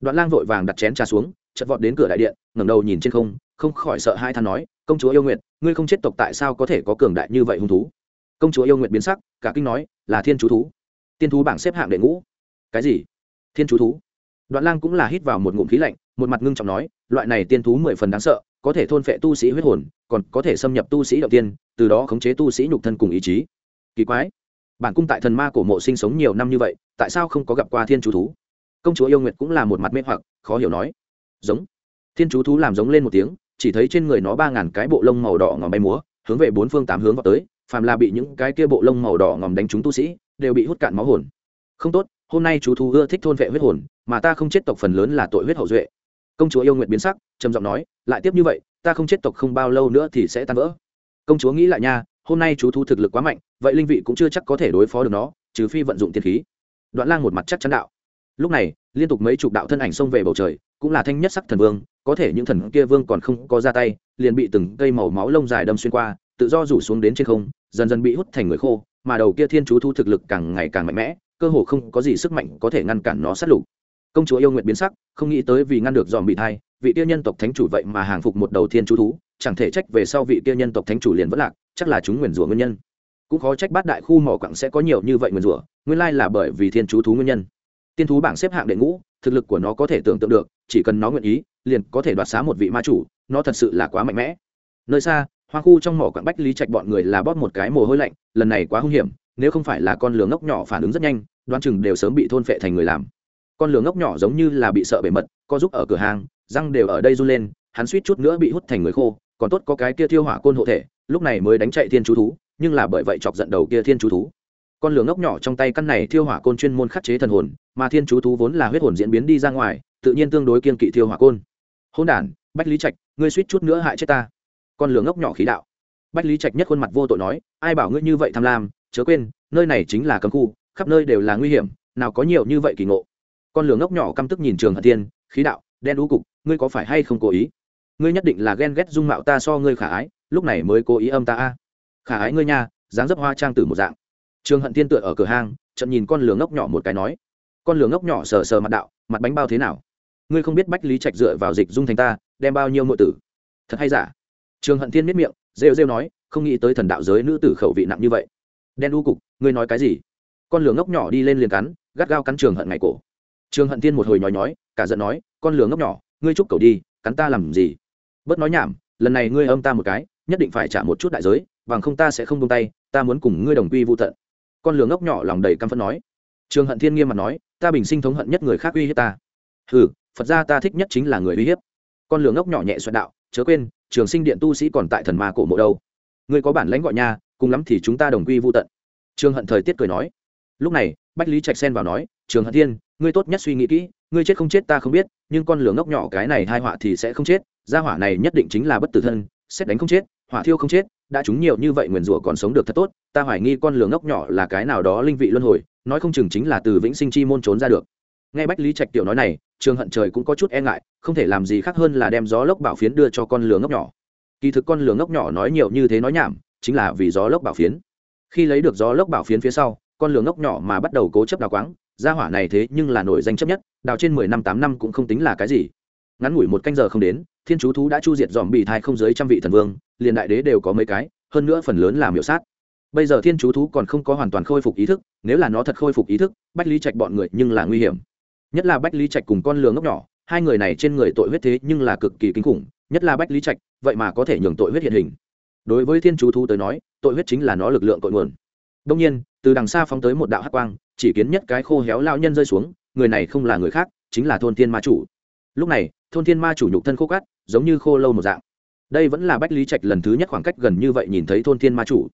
Đoạn lang vội vàng đặt chén trà xuống chật vọt đến cửa đại điện, ngẩng đầu nhìn trên không không khỏi sợ hai than nói, công chúa yêu nguyệt, ngươi không chết tộc tại sao có thể có cường đại như vậy hung thú? Công chúa yêu nguyện biến sắc, cả kinh nói, là thiên chú thú. Tiên thú bảng xếp hạng đệ ngũ. Cái gì? Thiên chú thú? Đoạn lang cũng là hít vào một ngụm khí lạnh, một mặt ngưng trọng nói, loại này tiên thú mười phần đáng sợ, có thể thôn phệ tu sĩ huyết hồn, còn có thể xâm nhập tu sĩ đầu tiên, từ đó khống chế tu sĩ nhục thân cùng ý chí. Kỳ quái. Bản cung tại thần ma cổ mộ sinh sống nhiều năm như vậy, tại sao không có gặp qua thiên chú thú? Công chúa yêu nguyệt cũng là một mặt mê hoặc, khó hiểu nói. Giống. Thiên chú thú làm giống lên một tiếng, chỉ thấy trên người nó ba ngàn cái bộ lông màu đỏ ngòm bay múa, hướng về bốn phương tám hướng vào tới phàm là bị những cái kia bộ lông màu đỏ ngòm đánh trúng tu sĩ, đều bị hút cạn máu hồn. Không tốt, hôm nay chú thú ưa thích thôn vệ huyết hồn, mà ta không chết tộc phần lớn là tội huyết hậu duệ. Công chúa yêu nguyện biến sắc, trầm giọng nói, lại tiếp như vậy, ta không chết tộc không bao lâu nữa thì sẽ tan vỡ. Công chúa nghĩ lại nha, hôm nay chú thú thực lực quá mạnh, vậy linh vị cũng chưa chắc có thể đối phó được nó, trừ phi vận dụng tiên khí. Đoạn lang một mặt chắc chắn đạo. Lúc này, liên tục mấy chục đạo thân ảnh xông về bầu trời, cũng là thanh nhất sắc thần vương, có thể những thần kia vương còn không có ra tay, liền bị từng cây màu máu lông dài đâm xuyên qua tự do rủ xuống đến trên không, dần dần bị hút thành người khô, mà đầu kia thiên chú thu thực lực càng ngày càng mạnh mẽ, cơ hồ không có gì sức mạnh có thể ngăn cản nó sát lục. Công chúa yêu nguyện biến sắc, không nghĩ tới vì ngăn được dòm bị thai, vị kia nhân tộc thánh chủ vậy mà hàng phục một đầu thiên chú thú, chẳng thể trách về sau vị kia nhân tộc thánh chủ liền vất lạc, chắc là chúng nguyền rủa nguyên nhân. Cũng khó trách bát đại khu mỏ quặng sẽ có nhiều như vậy nguyền rủa, nguyên lai là bởi vì thiên chú thú nguyên nhân. Tiên thú bảng xếp hạng đệ ngũ, thực lực của nó có thể tưởng tượng được, chỉ cần nó nguyện ý, liền có thể đoạt xá một vị ma chủ, nó thật sự là quá mạnh mẽ. Nơi xa Hoang khu trong mỏ quặng bách lý trạch bọn người là bóp một cái mồ hôi lạnh, lần này quá hung hiểm, nếu không phải là con lửa ngốc nhỏ phản ứng rất nhanh, đoán chừng đều sớm bị thôn phệ thành người làm. Con lửa ngốc nhỏ giống như là bị sợ bề mật, co giúp ở cửa hàng, răng đều ở đây run lên, hắn suýt chút nữa bị hút thành người khô, còn tốt có cái kia thiêu hỏa côn hộ thể, lúc này mới đánh chạy thiên chú thú, nhưng là bởi vậy chọc giận đầu kia thiên chú thú. Con lửa ngốc nhỏ trong tay căn này thiêu hỏa côn chuyên môn khắc chế thần hồn, mà thiên chú thú vốn là huyết hồn diễn biến đi ra ngoài, tự nhiên tương đối kiên kỵ thiêu hỏa côn. Hôn đản, bách lý trạch, ngươi suýt chút nữa hại chết ta con lửa ngốc nhỏ khí đạo. Bách lý trạch nhất khuôn mặt vô tội nói, ai bảo ngươi như vậy tham lam, chớ quên, nơi này chính là cấm khu, khắp nơi đều là nguy hiểm, nào có nhiều như vậy kỳ ngộ. Con lửa ngốc nhỏ căm tức nhìn trường hận tiên khí đạo, đen đũ cục, ngươi có phải hay không cố ý? Ngươi nhất định là ghen ghét dung mạo ta so ngươi khả ái, lúc này mới cố ý âm ta a. Khả ái ngươi nha, dáng dấp hoa trang tử một dạng. Trường hận tiên tựa ở cửa hang chậm nhìn con lửa ngốc nhỏ một cái nói, con lửa ngốc nhỏ sờ sờ mặt đạo, mặt bánh bao thế nào? Ngươi không biết bách lý trạch dựa vào dịch dung thành ta, đem bao nhiêu mọi tử? Thật hay giả? Trường hận thiên miết miệng, rêu rêu nói, không nghĩ tới thần đạo giới nữ tử khẩu vị nặng như vậy. Đen u cục, ngươi nói cái gì? Con lửa ngốc nhỏ đi lên liền cắn, gắt gao cắn trường hận ngày cổ. Trường hận thiên một hồi nhói nhói, cả giận nói, con lửa ngốc nhỏ, ngươi chúc cầu đi, cắn ta làm gì? Bớt nói nhảm, lần này ngươi âm ta một cái, nhất định phải trả một chút đại giới, bằng không ta sẽ không buông tay, ta muốn cùng ngươi đồng quy vô tận. Con lửa ngốc nhỏ lòng đầy căm phẫn nói. Trường hận thiên nghiêm mặt nói, ta bình sinh thống hận nhất người khác uy hiếp ta. Ừ phật ra ta thích nhất chính là người uy hiếp. Con lửa ngốc nhỏ nhẹ xoẹt đạo, chớ quên trường sinh điện tu sĩ còn tại thần ma cổ mộ đâu? Ngươi có bản lãnh gọi nha, cùng lắm thì chúng ta đồng quy vô tận. Trường hận thời tiết cười nói. Lúc này, bách lý trạch xen vào nói trường hận thiên, ngươi tốt nhất suy nghĩ kỹ, ngươi chết không chết ta không biết, nhưng con lửa ngốc nhỏ cái này hai họa thì sẽ không chết, gia hỏa này nhất định chính là bất tử thân, xét đánh không chết, hỏa thiêu không chết, đã chúng nhiều như vậy nguyền rủa còn sống được thật tốt, ta hoài nghi con lửa ngốc nhỏ là cái nào đó linh vị luân hồi, nói không chừng chính là từ vĩnh sinh chi môn trốn ra được. Nghe bách lý trạch tiểu nói này trường hận trời cũng có chút e ngại không thể làm gì khác hơn là đem gió lốc bảo phiến đưa cho con lửa ngốc nhỏ. Kỳ thực con lửa ngốc nhỏ nói nhiều như thế nói nhảm, chính là vì gió lốc bảo phiến. Khi lấy được gió lốc bảo phiến phía sau, con lửa ngốc nhỏ mà bắt đầu cố chấp đào quáng, gia hỏa này thế nhưng là nổi danh chấp nhất, đào trên mười năm tám năm cũng không tính là cái gì. Ngắn ngủi một canh giờ không đến, thiên chú thú đã chu diệt dòm bị thai không dưới trăm vị thần vương, liền đại đế đều có mấy cái, hơn nữa phần lớn là miểu sát. Bây giờ thiên chú thú còn không có hoàn toàn khôi phục ý thức, nếu là nó thật khôi phục ý thức, bách lý trạch bọn người nhưng là nguy hiểm. Nhất là bách lý trạch cùng con lừa ngốc nhỏ hai người này trên người tội huyết thế nhưng là cực kỳ kinh khủng, nhất là bách lý trạch, vậy mà có thể nhường tội huyết hiện hình. Đối với thiên chú thú tới nói, tội huyết chính là nó lực lượng cội nguồn. Đông nhiên, từ đằng xa phóng tới một đạo hắc quang, chỉ kiến nhất cái khô héo lao nhân rơi xuống, người này không là người khác, chính là thôn thiên ma chủ. Lúc này, thôn thiên ma chủ nhục thân khô cát, giống như khô lâu một dạng. Đây vẫn là bách lý trạch lần thứ nhất khoảng cách gần như vậy nhìn thấy thôn thiên ma chủ.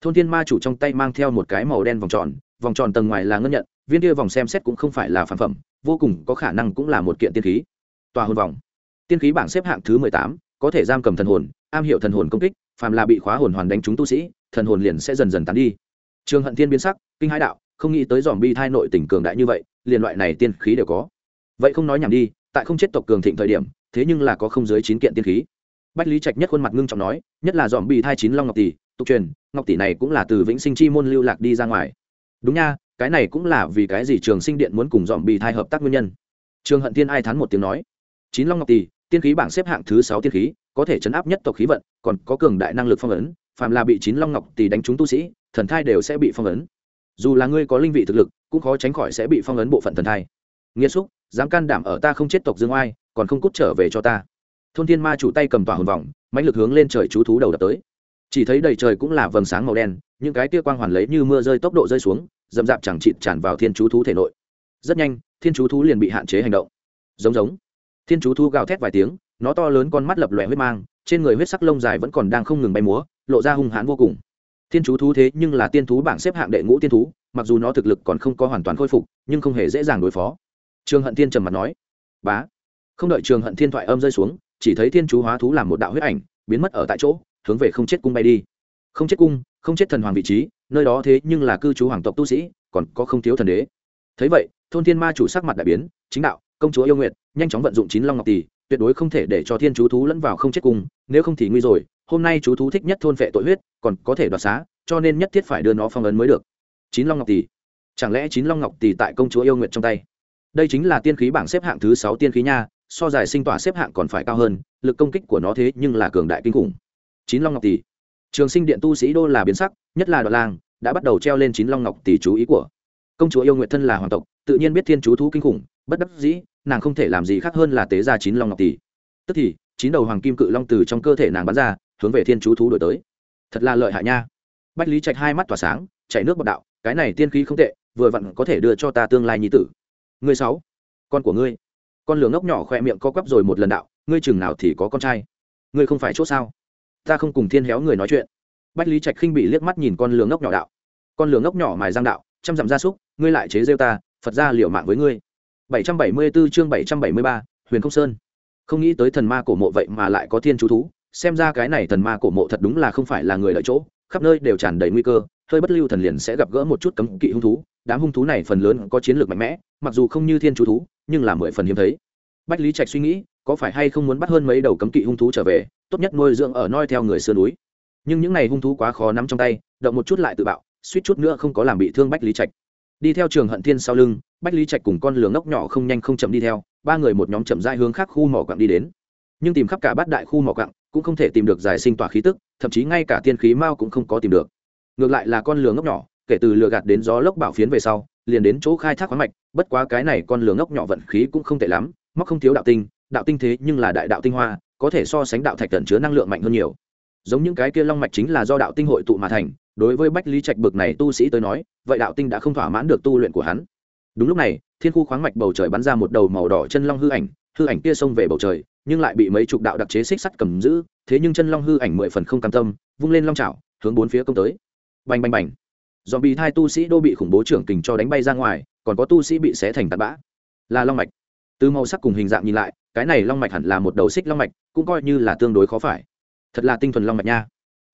Thôn thiên ma chủ trong tay mang theo một cái màu đen vòng tròn vòng tròn tầng ngoài là ngân nhận viên kia vòng xem xét cũng không phải là phản phẩm, vô cùng có khả năng cũng là một kiện tiên khí. Tòa hồn vòng. Tiên khí bảng xếp hạng thứ mười tám, có thể giam cầm thần hồn, am hiểu thần hồn công kích, phàm là bị khóa hồn hoàn đánh trúng tu sĩ, thần hồn liền sẽ dần dần tán đi. Trường hận thiên biến sắc, kinh hãi đạo, không nghĩ tới dòm bi thai nội tỉnh cường đại như vậy, liền loại này tiên khí đều có. Vậy không nói nhảm đi, tại không chết tộc cường thịnh thời điểm, thế nhưng là có không dưới chín kiện tiên khí. Bách lý trạch nhất khuôn mặt ngưng trọng nói, nhất là dòm bi thai chín long ngọc tỷ, tục truyền, ngọc tỷ này cũng là từ vĩnh sinh chi môn lưu lạc đi ra ngoài. Đúng nha cái này cũng là vì cái gì trường sinh điện muốn cùng dòm bị thai hợp tác nguyên nhân. Trường hận thiên ai thán một tiếng nói, chín long ngọc tỷ, tiên khí bảng xếp hạng thứ sáu tiên khí, có thể chấn áp nhất tộc khí vận, còn có cường đại năng lực phong ấn, phàm là bị chín long ngọc tỷ đánh trúng tu sĩ, thần thai đều sẽ bị phong ấn. Dù là ngươi có linh vị thực lực, cũng khó tránh khỏi sẽ bị phong ấn bộ phận thần thai. Nghiêm xúc, dám can đảm ở ta không chết tộc dương oai, còn không cút trở về cho ta. Thôn thiên ma chủ tay cầm tỏa hồn vòng mãnh lực hướng lên trời chú thú đầu đập tới. Chỉ thấy đầy trời cũng là vầng sáng màu đen, những cái tia quang hoàn lấy như mưa rơi tốc độ rơi xuống dậm dạp chẳng chịt tràn vào thiên chú thú thể nội. Rất nhanh, thiên chú thú liền bị hạn chế hành động. Giống giống. Thiên chú thú gào thét vài tiếng, nó to lớn con mắt lập lòe huyết mang, trên người huyết sắc lông dài vẫn còn đang không ngừng bay múa, lộ ra hung hãn vô cùng. Thiên chú thú thế nhưng là tiên thú bảng xếp hạng đệ ngũ tiên thú, mặc dù nó thực lực còn không có hoàn toàn khôi phục, nhưng không hề dễ dàng đối phó. Trường hận thiên trầm mặt nói, bá. Không đợi trường hận thiên thoại âm rơi xuống, chỉ thấy thiên chú hóa thú làm một đạo huyết ảnh, biến mất ở tại chỗ, hướng về không chết cung bay đi. Không chết cung, không chết thần hoàng vị trí nơi đó thế nhưng là cư trú hoàng tộc tu sĩ còn có không thiếu thần đế. Thấy vậy thôn thiên ma chủ sắc mặt đại biến chính đạo công chúa yêu nguyện nhanh chóng vận dụng chín long ngọc tỷ tuyệt đối không thể để cho thiên chú thú lẫn vào không chết cùng, nếu không thì nguy rồi hôm nay chú thú thích nhất thôn phệ tội huyết còn có thể đoạt xá cho nên nhất thiết phải đưa nó phong ấn mới được. Chín long ngọc tỷ. Chẳng lẽ chín long ngọc tỷ tại công chúa yêu nguyện trong tay? Đây chính là tiên khí bảng xếp hạng thứ sáu tiên khí nha so giải sinh tỏa xếp hạng còn phải cao hơn lực công kích của nó thế nhưng là cường đại kinh khủng. Chín long ngọc tỷ trường sinh điện tu sĩ đô là biến sắc, nhất là đoạn lang, đã bắt đầu treo lên chín long ngọc tỷ chú ý của công chúa yêu nguyện thân là hoàng tộc, tự nhiên biết thiên chú thú kinh khủng, bất đắc dĩ, nàng không thể làm gì khác hơn là tế ra chín long ngọc tỷ. Tức thì, chín đầu hoàng kim cự long từ trong cơ thể nàng bắn ra, hướng về thiên chú thú đổi tới. Thật là lợi hại nha. Bách lý trạch hai mắt tỏa sáng chạy nước bọc đạo, cái này tiên khí không tệ, vừa vặn có thể đưa cho ta tương lai nhi tử. Ngươi sáu, con của ngươi. Con lường ngốc nhỏ khoe miệng co quắp rồi một lần đạo, ngươi chừng nào thì có con trai. Ngươi không phải chỗ sao? Ta không cùng thiên héo người nói chuyện. Bách lý trạch khinh bị liếc mắt nhìn con lường ngốc nhỏ đạo. Con lường ngốc nhỏ mài giang đạo chăm dặm gia súc ngươi lại chế rêu ta phật ra liều mạng với ngươi. 774 chương 773, huyền không sơn. Không nghĩ tới thần ma cổ mộ vậy mà lại có thiên chú thú xem ra cái này thần ma cổ mộ thật đúng là không phải là người lợi chỗ khắp nơi đều tràn đầy nguy cơ hơi bất lưu thần liền sẽ gặp gỡ một chút cấm kỵ hung thú. Đám hung thú này phần lớn có chiến lược mạnh mẽ mặc dù không như thiên chú thú nhưng là mười phần hiếm thấy. Bách lý trạch suy nghĩ có phải hay không muốn bắt hơn mấy đầu cấm kỵ hung thú trở về, tốt nhất nuôi dưỡng ở noi theo người sườn núi. Nhưng những này hung thú quá khó nắm trong tay, động một chút lại tự bạo, suýt chút nữa không có làm bị thương bách lý trạch. Đi theo trường hận thiên sau lưng, bách lý trạch cùng con lường ngốc nhỏ không nhanh không chậm đi theo, ba người một nhóm chậm dai hướng khác khu mỏ quặng đi đến. Nhưng tìm khắp cả bát đại khu mỏ quặng, cũng không thể tìm được giải sinh tỏa khí tức, thậm chí ngay cả tiên khí mao cũng không có tìm được. Ngược lại là con lừa ngốc nhỏ, kể từ lừa gạt đến gió lốc bảo phiến về sau, liền đến chỗ khai thác khoáng mạch, bất quá cái này con lừa ngốc nhỏ vận khí cũng không tệ lắm, móc không thiếu đạo tinh đạo tinh thế nhưng là đại đạo tinh hoa, có thể so sánh đạo thạch tận chứa năng lượng mạnh hơn nhiều. Giống những cái kia long mạch chính là do đạo tinh hội tụ mà thành, đối với bách lý trạch bực này tu sĩ tới nói, vậy đạo tinh đã không thỏa mãn được tu luyện của hắn. Đúng lúc này, thiên khu khoáng mạch bầu trời bắn ra một đầu màu đỏ chân long hư ảnh hư ảnh kia xông về bầu trời, nhưng lại bị mấy chục đạo đặc chế xích sắt cầm giữ, thế nhưng chân long hư ảnh mười phần không cam tâm, vung lên long trào hướng bốn phía công tới. Bành bành bành. Dòm bị hai tu sĩ đô bị khủng bố trưởng kình cho đánh bay ra ngoài, còn có tu sĩ bị xé thành tạt bã. Là long mạch từ màu sắc cùng hình dạng nhìn lại, cái này long mạch hẳn là một đầu xích long mạch, cũng coi như là tương đối khó phải. Thật là tinh thuần long mạch nha.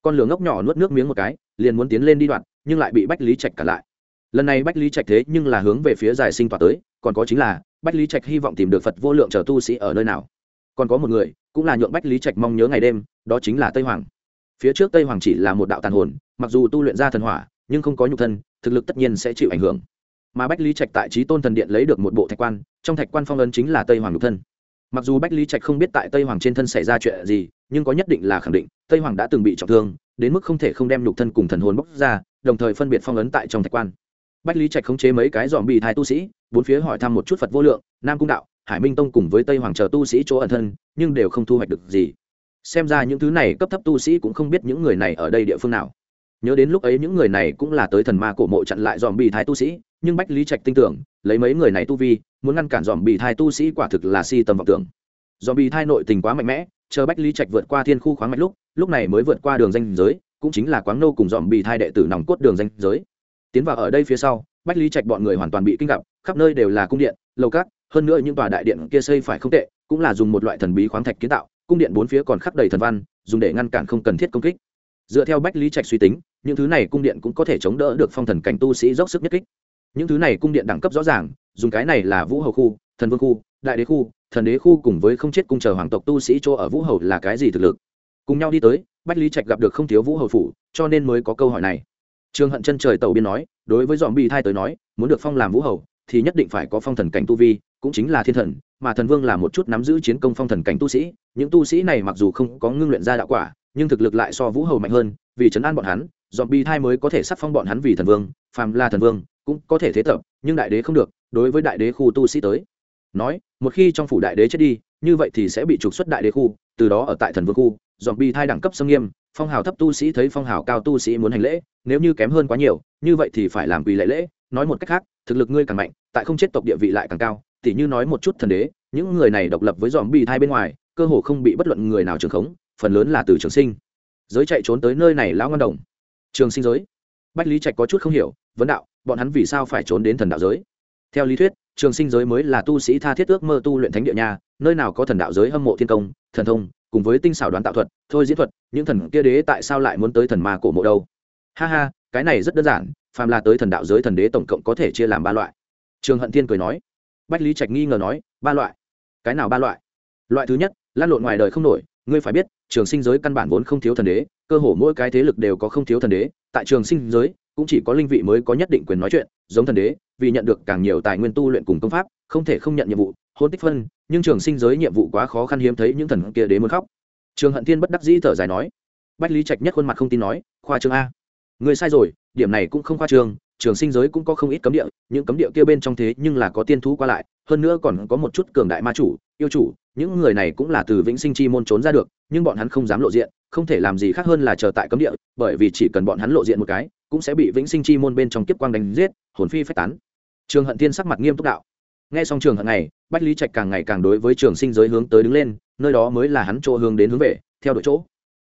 Con lửa ngốc nhỏ nuốt nước miếng một cái, liền muốn tiến lên đi đoạn, nhưng lại bị bách lý trạch cả lại. Lần này bách lý trạch thế nhưng là hướng về phía giải sinh tỏa tới, còn có chính là, bách lý trạch hy vọng tìm được phật vô lượng chờ tu sĩ ở nơi nào. Còn có một người, cũng là nhượng bách lý trạch mong nhớ ngày đêm, đó chính là tây hoàng. Phía trước tây hoàng chỉ là một đạo tàn hồn, mặc dù tu luyện ra thần hỏa, nhưng không có nhục thân, thực lực tất nhiên sẽ chịu ảnh hưởng mà bách lý trạch tại trí tôn thần điện lấy được một bộ thạch quan, trong thạch quan phong ấn chính là tây hoàng nhục thân. Mặc dù bách lý trạch không biết tại tây hoàng trên thân xảy ra chuyện gì, nhưng có nhất định là khẳng định, tây hoàng đã từng bị trọng thương, đến mức không thể không đem nhục thân cùng thần hồn bóc ra, đồng thời phân biệt phong ấn tại trong thạch quan. Bách lý trạch khống chế mấy cái dòm bị thai tu sĩ, bốn phía hỏi thăm một chút phật vô lượng, nam cung đạo, hải minh tông cùng với tây hoàng chờ tu sĩ chỗ ẩn thân, nhưng đều không thu hoạch được gì. Xem ra những thứ này cấp thấp tu sĩ cũng không biết những người này ở đây địa phương nào nhớ đến lúc ấy những người này cũng là tới thần ma cổ mộ chặn lại dòm bị thái tu sĩ, nhưng bách lý trạch tin tưởng, lấy mấy người này tu vi, muốn ngăn cản dòm bị thái tu sĩ quả thực là si tầm vọng tưởng. Dòm bị thái nội tình quá mạnh mẽ, chờ bách lý trạch vượt qua thiên khu khoáng mạch lúc lúc này mới vượt qua đường danh giới, cũng chính là quáng nô cùng dòm bị thai đệ tử nòng cốt đường danh giới. Tiến vào ở đây phía sau, bách lý trạch bọn người hoàn toàn bị kinh gặp, khắp nơi đều là cung điện, lầu cát hơn nữa những tòa đại điện kia xây phải không tệ, cũng là dùng một loại thần bí khoáng thạch kiến tạo, cung điện bốn phía còn khắc đầy thần văn, dùng để ngăn cản không cần thiết công kích. Dựa theo bách lý trạch suy tính những thứ này cung điện cũng có thể chống đỡ được phong thần cảnh tu sĩ dốc sức nhất kích. Những thứ này cung điện đẳng cấp rõ ràng, dùng cái này là vũ hầu khu, thần vương khu, đại đế khu, thần đế khu cùng với không chết cung chờ hoàng tộc tu sĩ chỗ ở vũ hầu là cái gì thực lực? Cùng nhau đi tới, bách lý trạch gặp được không thiếu vũ hầu phủ, cho nên mới có câu hỏi này. Trương hận chân trời tàu biên nói, đối với dòm bi thai tới nói, muốn được phong làm vũ hầu, thì nhất định phải có phong thần cảnh tu vi, cũng chính là thiên thần, mà thần vương là một chút nắm giữ chiến công phong thần cảnh tu sĩ, những tu sĩ này mặc dù không có ngưng luyện ra đạo quả, nhưng thực lực lại so vũ hầu mạnh hơn vì chấn an bọn hắn dòm bi thai mới có thể sắc phong bọn hắn vì thần vương, phàm là thần vương cũng có thể thế tập, nhưng đại đế không được, đối với đại đế khu tu sĩ tới nói, một khi trong phủ đại đế chết đi, như vậy thì sẽ bị trục xuất đại đế khu, từ đó ở tại thần vương khu dòm bi thai đẳng cấp sâm nghiêm, phong hào thấp tu sĩ thấy phong hào cao tu sĩ muốn hành lễ, nếu như kém hơn quá nhiều, như vậy thì phải làm quỳ lễ lễ, nói một cách khác, thực lực ngươi càng mạnh, tại không chết tộc địa vị lại càng cao, tỉ như nói một chút thần đế, những người này độc lập với dòm bi thai bên ngoài, cơ hồ không bị bất luận người nào trường khống, phần lớn là từ trường sinh giới chạy trốn tới nơi này lão ngân đồng. Trường sinh giới. Bách lý trạch có chút không hiểu, vấn đạo, bọn hắn vì sao phải trốn đến thần đạo giới? Theo lý thuyết, trường sinh giới mới là tu sĩ tha thiết ước mơ tu luyện thánh địa nhà, nơi nào có thần đạo giới hâm mộ thiên công, thần thông, cùng với tinh xảo đoán tạo thuật, thôi diễn thuật, những thần kia đế tại sao lại muốn tới thần ma cổ mộ đâu? Ha ha, cái này rất đơn giản, phàm là tới thần đạo giới thần đế tổng cộng có thể chia làm ba loại. Trường hận thiên cười nói. Bách lý trạch nghi ngờ nói, ba loại. Cái nào ba loại? Loại thứ nhất lan lộn ngoài đời không nổi ngươi phải biết, trường sinh giới căn bản vốn không thiếu thần đế, cơ hồ mỗi cái thế lực đều có không thiếu thần đế, tại trường sinh giới, cũng chỉ có linh vị mới có nhất định quyền nói chuyện, giống thần đế, vì nhận được càng nhiều tài nguyên tu luyện cùng công pháp, không thể không nhận nhiệm vụ, hôn tích phân, nhưng trường sinh giới nhiệm vụ quá khó khăn hiếm thấy những thần kia đế muốn khóc. Trường hận thiên bất đắc dĩ thở dài nói. Bách lý trạch nhất khuôn mặt không tin nói, khoa trương a người sai rồi, điểm này cũng không khoa trương trường sinh giới cũng có không ít cấm địa, những cấm địa kia bên trong thế nhưng là có tiên thú qua lại, hơn nữa còn có một chút cường đại ma chủ, yêu chủ, những người này cũng là từ vĩnh sinh chi môn trốn ra được, nhưng bọn hắn không dám lộ diện, không thể làm gì khác hơn là chờ tại cấm địa, bởi vì chỉ cần bọn hắn lộ diện một cái, cũng sẽ bị vĩnh sinh chi môn bên trong kiếp quang đánh giết, hồn phi phách tán. Trường hận thiên sắc mặt nghiêm túc đạo. Nghe xong trường hận này, bách lý trạch càng ngày càng đối với trường sinh giới hướng tới đứng lên, nơi đó mới là hắn chỗ hướng đến hướng về, theo đội chỗ.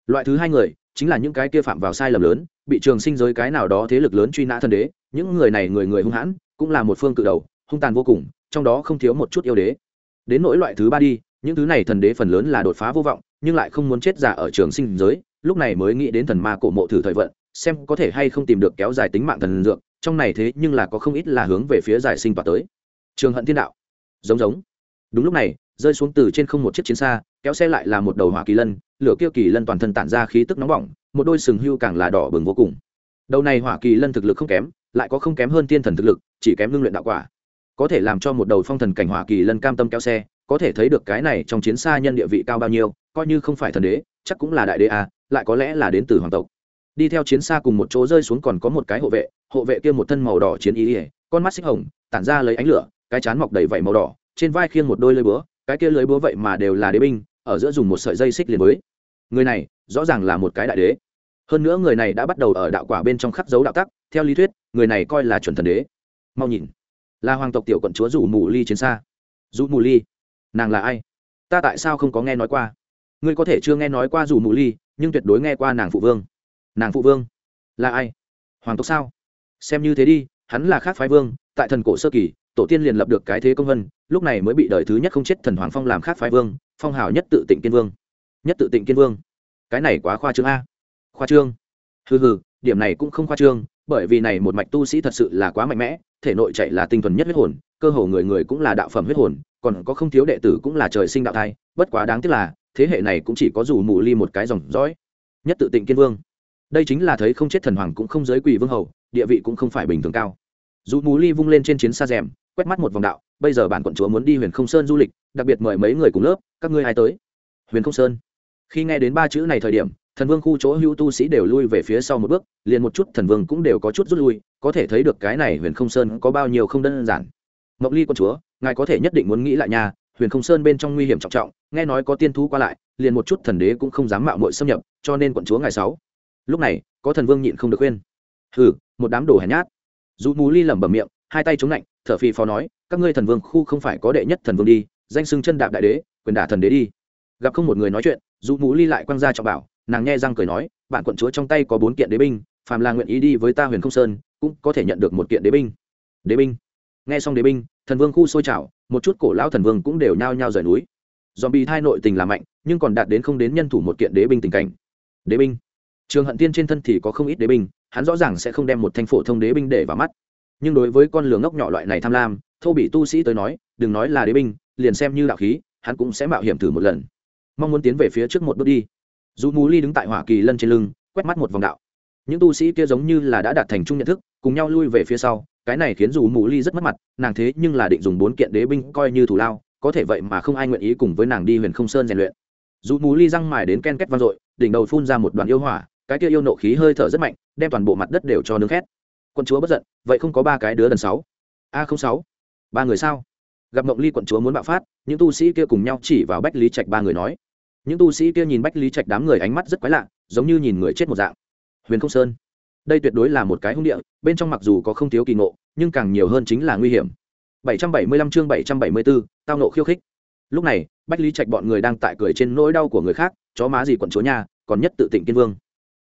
Loại thứ hai người, chính là những cái kia phạm vào sai lầm lớn, bị trường sinh giới cái nào đó thế lực lớn truy nã thân đế những người này người người hung hãn, cũng là một phương cự đầu, hung tàn vô cùng, trong đó không thiếu một chút yêu đế. Đến nỗi loại thứ ba đi, những thứ này thần đế phần lớn là đột phá vô vọng, nhưng lại không muốn chết giả ở trường sinh giới, lúc này mới nghĩ đến thần ma cổ mộ thử thời vận, xem có thể hay không tìm được kéo dài tính mạng thần dược, trong này thế nhưng là có không ít là hướng về phía giải sinh tỏa tới. Trường hận thiên đạo. Giống giống. Đúng lúc này, rơi xuống từ trên không một chiếc chiến xa, kéo xe lại là một đầu hỏa kỳ lân, lửa kia kỳ lân toàn thân tản ra khí tức nóng bỏng, một đôi sừng hưu càng là đỏ bừng vô cùng. Đầu này hỏa kỳ lân thực lực không kém lại có không kém hơn tiên thần thực lực, chỉ kém ngưng luyện đạo quả. Có thể làm cho một đầu phong thần cảnh hỏa kỳ lân cam tâm kéo xe, có thể thấy được cái này trong chiến xa nhân địa vị cao bao nhiêu, coi như không phải thần đế, chắc cũng là đại đế à lại có lẽ là đến từ hoàng tộc. Đi theo chiến xa cùng một chỗ rơi xuống còn có một cái hộ vệ hộ vệ kia một thân màu đỏ chiến ý ỉa con mắt xích hồng, tản ra lấy ánh lửa, cái chán mọc đầy vảy màu đỏ, trên vai khiêng một đôi lưới búa, cái kia lưới búa vậy mà đều là đế binh, ở giữa dùng một sợi dây xích liền với người này rõ ràng là một cái đại đế hơn nữa người này đã bắt đầu ở đạo quả bên trong khắc dấu đạo tắc, theo lý thuyết, người này coi là chuẩn thần đế. Mau nhìn. Là hoàng tộc tiểu quận chúa rủ mù ly chiến xa. Rủ mù ly, nàng là ai? Ta tại sao không có nghe nói qua? Ngươi có thể chưa nghe nói qua rủ mù ly, nhưng tuyệt đối nghe qua nàng phụ vương. Nàng phụ vương, là ai? Hoàng tộc sao? Xem như thế đi, hắn là khác phái vương, tại thần cổ sơ kỳ, tổ tiên liền lập được cái thế công vân, lúc này mới bị đời thứ nhất không chết thần hoàng phong làm khác phái vương, phong hào nhất tự tịnh kiên vương. Nhất tự tịnh kiên vương. Cái này quá khoa trương a khoa trương. Hừ hừ, điểm này cũng không khoa trương, bởi vì này một mạch tu sĩ thật sự là quá mạnh mẽ, thể nội chạy là tinh thuần nhất huyết hồn, cơ hồ người người cũng là đạo phẩm huyết hồn, còn có không thiếu đệ tử cũng là trời sinh đạo thai, bất quá đáng tiếc là, thế hệ này cũng chỉ có dù mù ly một cái dòng dõi. Nhất tự tịnh kiên vương. Đây chính là thấy không chết thần hoàng cũng không giới quỷ vương hầu, địa vị cũng không phải bình thường cao. Dù mù ly vung lên trên chiến xa rèm, quét mắt một vòng đạo, bây giờ bản quận chúa muốn đi huyền không sơn du lịch, đặc biệt mời mấy người cùng lớp, các ngươi ai tới? Huyền không sơn. Khi nghe đến ba chữ này thời điểm thần vương khu chỗ hưu tu sĩ đều lui về phía sau một bước, liền một chút thần vương cũng đều có chút rút lui, có thể thấy được cái này huyền không sơn có bao nhiêu không đơn giản. Mộng ly con chúa, ngài có thể nhất định muốn nghĩ lại nhà huyền không sơn bên trong nguy hiểm trọng trọng, nghe nói có tiên thú qua lại, liền một chút thần đế cũng không dám mạo muội xâm nhập, cho nên quận chúa ngày sáu. Lúc này, có thần vương nhịn không được khuyên. Hừ, một đám đồ hèn nhát. Dù mù ly lẩm bẩm miệng, hai tay chống lạnh, thở phì phò nói, các ngươi thần vương khu không phải có đệ nhất thần vương đi, danh xưng chân đạp đại đế, quyền đả thần đế đi. Gặp không một người nói chuyện dù mù ly lại quăng ra trọng bảo nàng nghe răng cười nói, bạn quận chúa trong tay có bốn kiện đế binh, phàm là nguyện ý đi với ta huyền không sơn, cũng có thể nhận được một kiện đế binh. Đế binh. Nghe xong đế binh, thần vương khu sôi trào, một chút cổ lão thần vương cũng đều nhao nhao rời núi. Dòm bị thai nội tình là mạnh, nhưng còn đạt đến không đến nhân thủ một kiện đế binh tình cảnh. Đế binh. Trường hận tiên trên thân thì có không ít đế binh, hắn rõ ràng sẽ không đem một thanh phổ thông đế binh để vào mắt. Nhưng đối với con lửa ngốc nhỏ loại này tham lam, thô bị tu sĩ tới nói, đừng nói là đế binh, liền xem như đạo khí, hắn cũng sẽ mạo hiểm thử một lần. Mong muốn tiến về phía trước một bước đi dù mù ly đứng tại hỏa kỳ lân trên lưng, quét mắt một vòng đạo. Những tu sĩ kia giống như là đã đạt thành chung nhận thức, cùng nhau lui về phía sau, cái này khiến dù mù ly rất mất mặt, nàng thế nhưng là định dùng bốn kiện đế binh coi như thủ lao, có thể vậy mà không ai nguyện ý cùng với nàng đi huyền không sơn rèn luyện. Dù mù ly răng mài đến ken két vang dội, đỉnh đầu phun ra một đoàn yêu hỏa, cái kia yêu nộ khí hơi thở rất mạnh, đem toàn bộ mặt đất đều cho nướng khét. Quân chúa bất giận, vậy không có ba cái đứa lần sáu? A không sáu. Ba người sao? Gặp mộng ly quận chúa muốn bạo phát, những tu sĩ kia cùng nhau chỉ vào bách lý trạch ba người nói những tu sĩ kia nhìn bách lý trạch đám người ánh mắt rất quái lạ giống như nhìn người chết một dạng. Huyền không sơn. Đây tuyệt đối là một cái hung địa bên trong mặc dù có không thiếu kỳ ngộ nhưng càng nhiều hơn chính là nguy hiểm. 775 chương 774, tao nộ khiêu khích. Lúc này bách lý trạch bọn người đang tại cười trên nỗi đau của người khác chó má gì quận chúa nhà còn nhất tự tịnh kiên vương.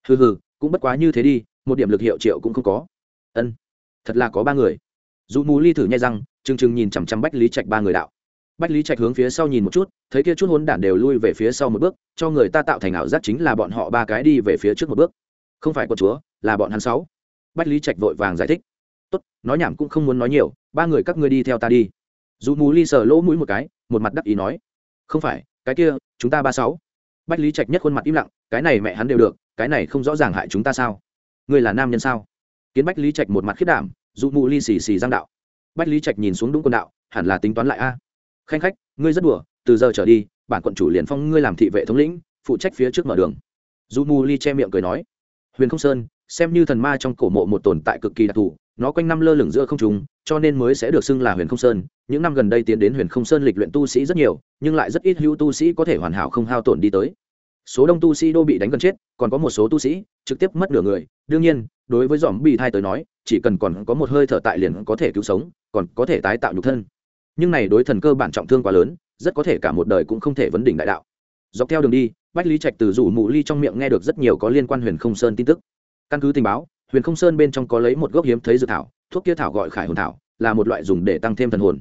Hừ hừ cũng bất quá như thế đi một điểm lực hiệu triệu cũng không có. Ân thật là có ba người. Dù mù ly thử nhai răng chừng chừng nhìn chằm chằm bách lý trạch ba người đạo bách lý trạch hướng phía sau nhìn một chút, thấy kia chút hôn đản đều lui về phía sau một bước, cho người ta tạo thành ảo giác chính là bọn họ ba cái đi về phía trước một bước. Không phải của chúa, là bọn hắn sáu. Bách lý trạch vội vàng giải thích. Tốt, nói nhảm cũng không muốn nói nhiều, ba người các ngươi đi theo ta đi. Dù mù ly sờ lỗ mũi một cái, một mặt đắc ý nói. Không phải, cái kia, chúng ta ba sáu. Bách lý trạch nhất khuôn mặt im lặng, cái này mẹ hắn đều được, cái này không rõ ràng hại chúng ta sao? Ngươi là nam nhân sao? Kiến bách lý trạch một mặt khiết đảm, dù mù ly xì xì giang đạo. Bách lý trạch nhìn xuống đúng quân đạo, hẳn là tính toán lại a khanh khách, ngươi rất đùa, từ giờ trở đi, bản quận chủ liền phong ngươi làm thị vệ thống lĩnh, phụ trách phía trước mở đường. Dù mù ly che miệng cười nói, huyền không sơn, xem như thần ma trong cổ mộ một tồn tại cực kỳ đặc thù, nó quanh năm lơ lửng giữa không trùng cho nên mới sẽ được xưng là huyền không sơn. Những năm gần đây tiến đến huyền không sơn lịch luyện tu sĩ rất nhiều, nhưng lại rất ít hữu tu sĩ có thể hoàn hảo không hao tổn đi tới. Số đông tu sĩ đô bị đánh gần chết, còn có một số tu sĩ trực tiếp mất nửa người. Đương nhiên, đối với dòm bị thai tới nói, chỉ cần còn có một hơi thở tại liền có thể cứu sống, còn có thể tái tạo nhục thân nhưng này đối thần cơ bản trọng thương quá lớn, rất có thể cả một đời cũng không thể vấn đỉnh đại đạo. Dọc theo đường đi, bách lý trạch từ rủ mụ ly trong miệng nghe được rất nhiều có liên quan huyền không sơn tin tức. Căn cứ tình báo, huyền không sơn bên trong có lấy một gốc hiếm thấy dự thảo, thuốc kia thảo gọi khải hồn thảo, là một loại dùng để tăng thêm thần hồn.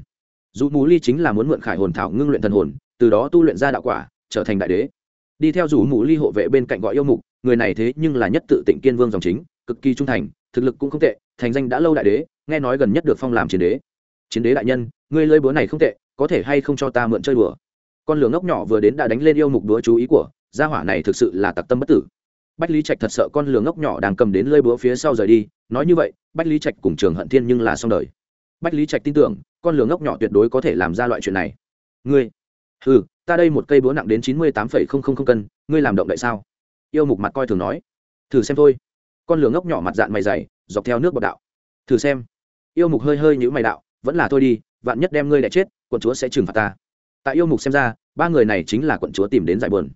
Dù mù ly chính là muốn mượn khải hồn thảo ngưng luyện thần hồn, từ đó tu luyện ra đạo quả, trở thành đại đế. Đi theo dù mù ly hộ vệ bên cạnh gọi yêu mục, người này thế nhưng là nhất tự tịnh kiên vương dòng chính, cực kỳ trung thành, thực lực cũng không tệ, thành danh đã lâu đại đế, nghe nói gần nhất được phong làm chiến đế chiến đế đại nhân, ngươi lơi búa này không tệ, có thể hay không cho ta mượn chơi đùa? con lửa ngốc nhỏ vừa đến đã đánh lên yêu mục đúa chú ý của, gia hỏa này thực sự là tặc tâm bất tử. Bách lý trạch thật sợ con lửa ngốc nhỏ đang cầm đến lơi búa phía sau rời đi, nói như vậy, bách lý trạch cùng trường hận thiên nhưng là xong đời. Bách lý trạch tin tưởng, con lửa ngốc nhỏ tuyệt đối có thể làm ra loại chuyện này. Ngươi ừ ta đây một cây búa nặng đến chín mươi tám phẩy không không không cân, ngươi làm động đại sao? Yêu mục mặt coi thường nói. Thử xem thôi. Con lửa ngốc nhỏ mặt dạng mày dày, dọc theo nước bọc đạo. Thử xem. Yêu mục hơi hơi nhữ mày đạo vẫn là thôi đi, vạn nhất đem ngươi đ chết, quận chúa sẽ trừng phạt ta. Tại yêu mục xem ra, ba người này chính là quận chúa tìm đến giải bờn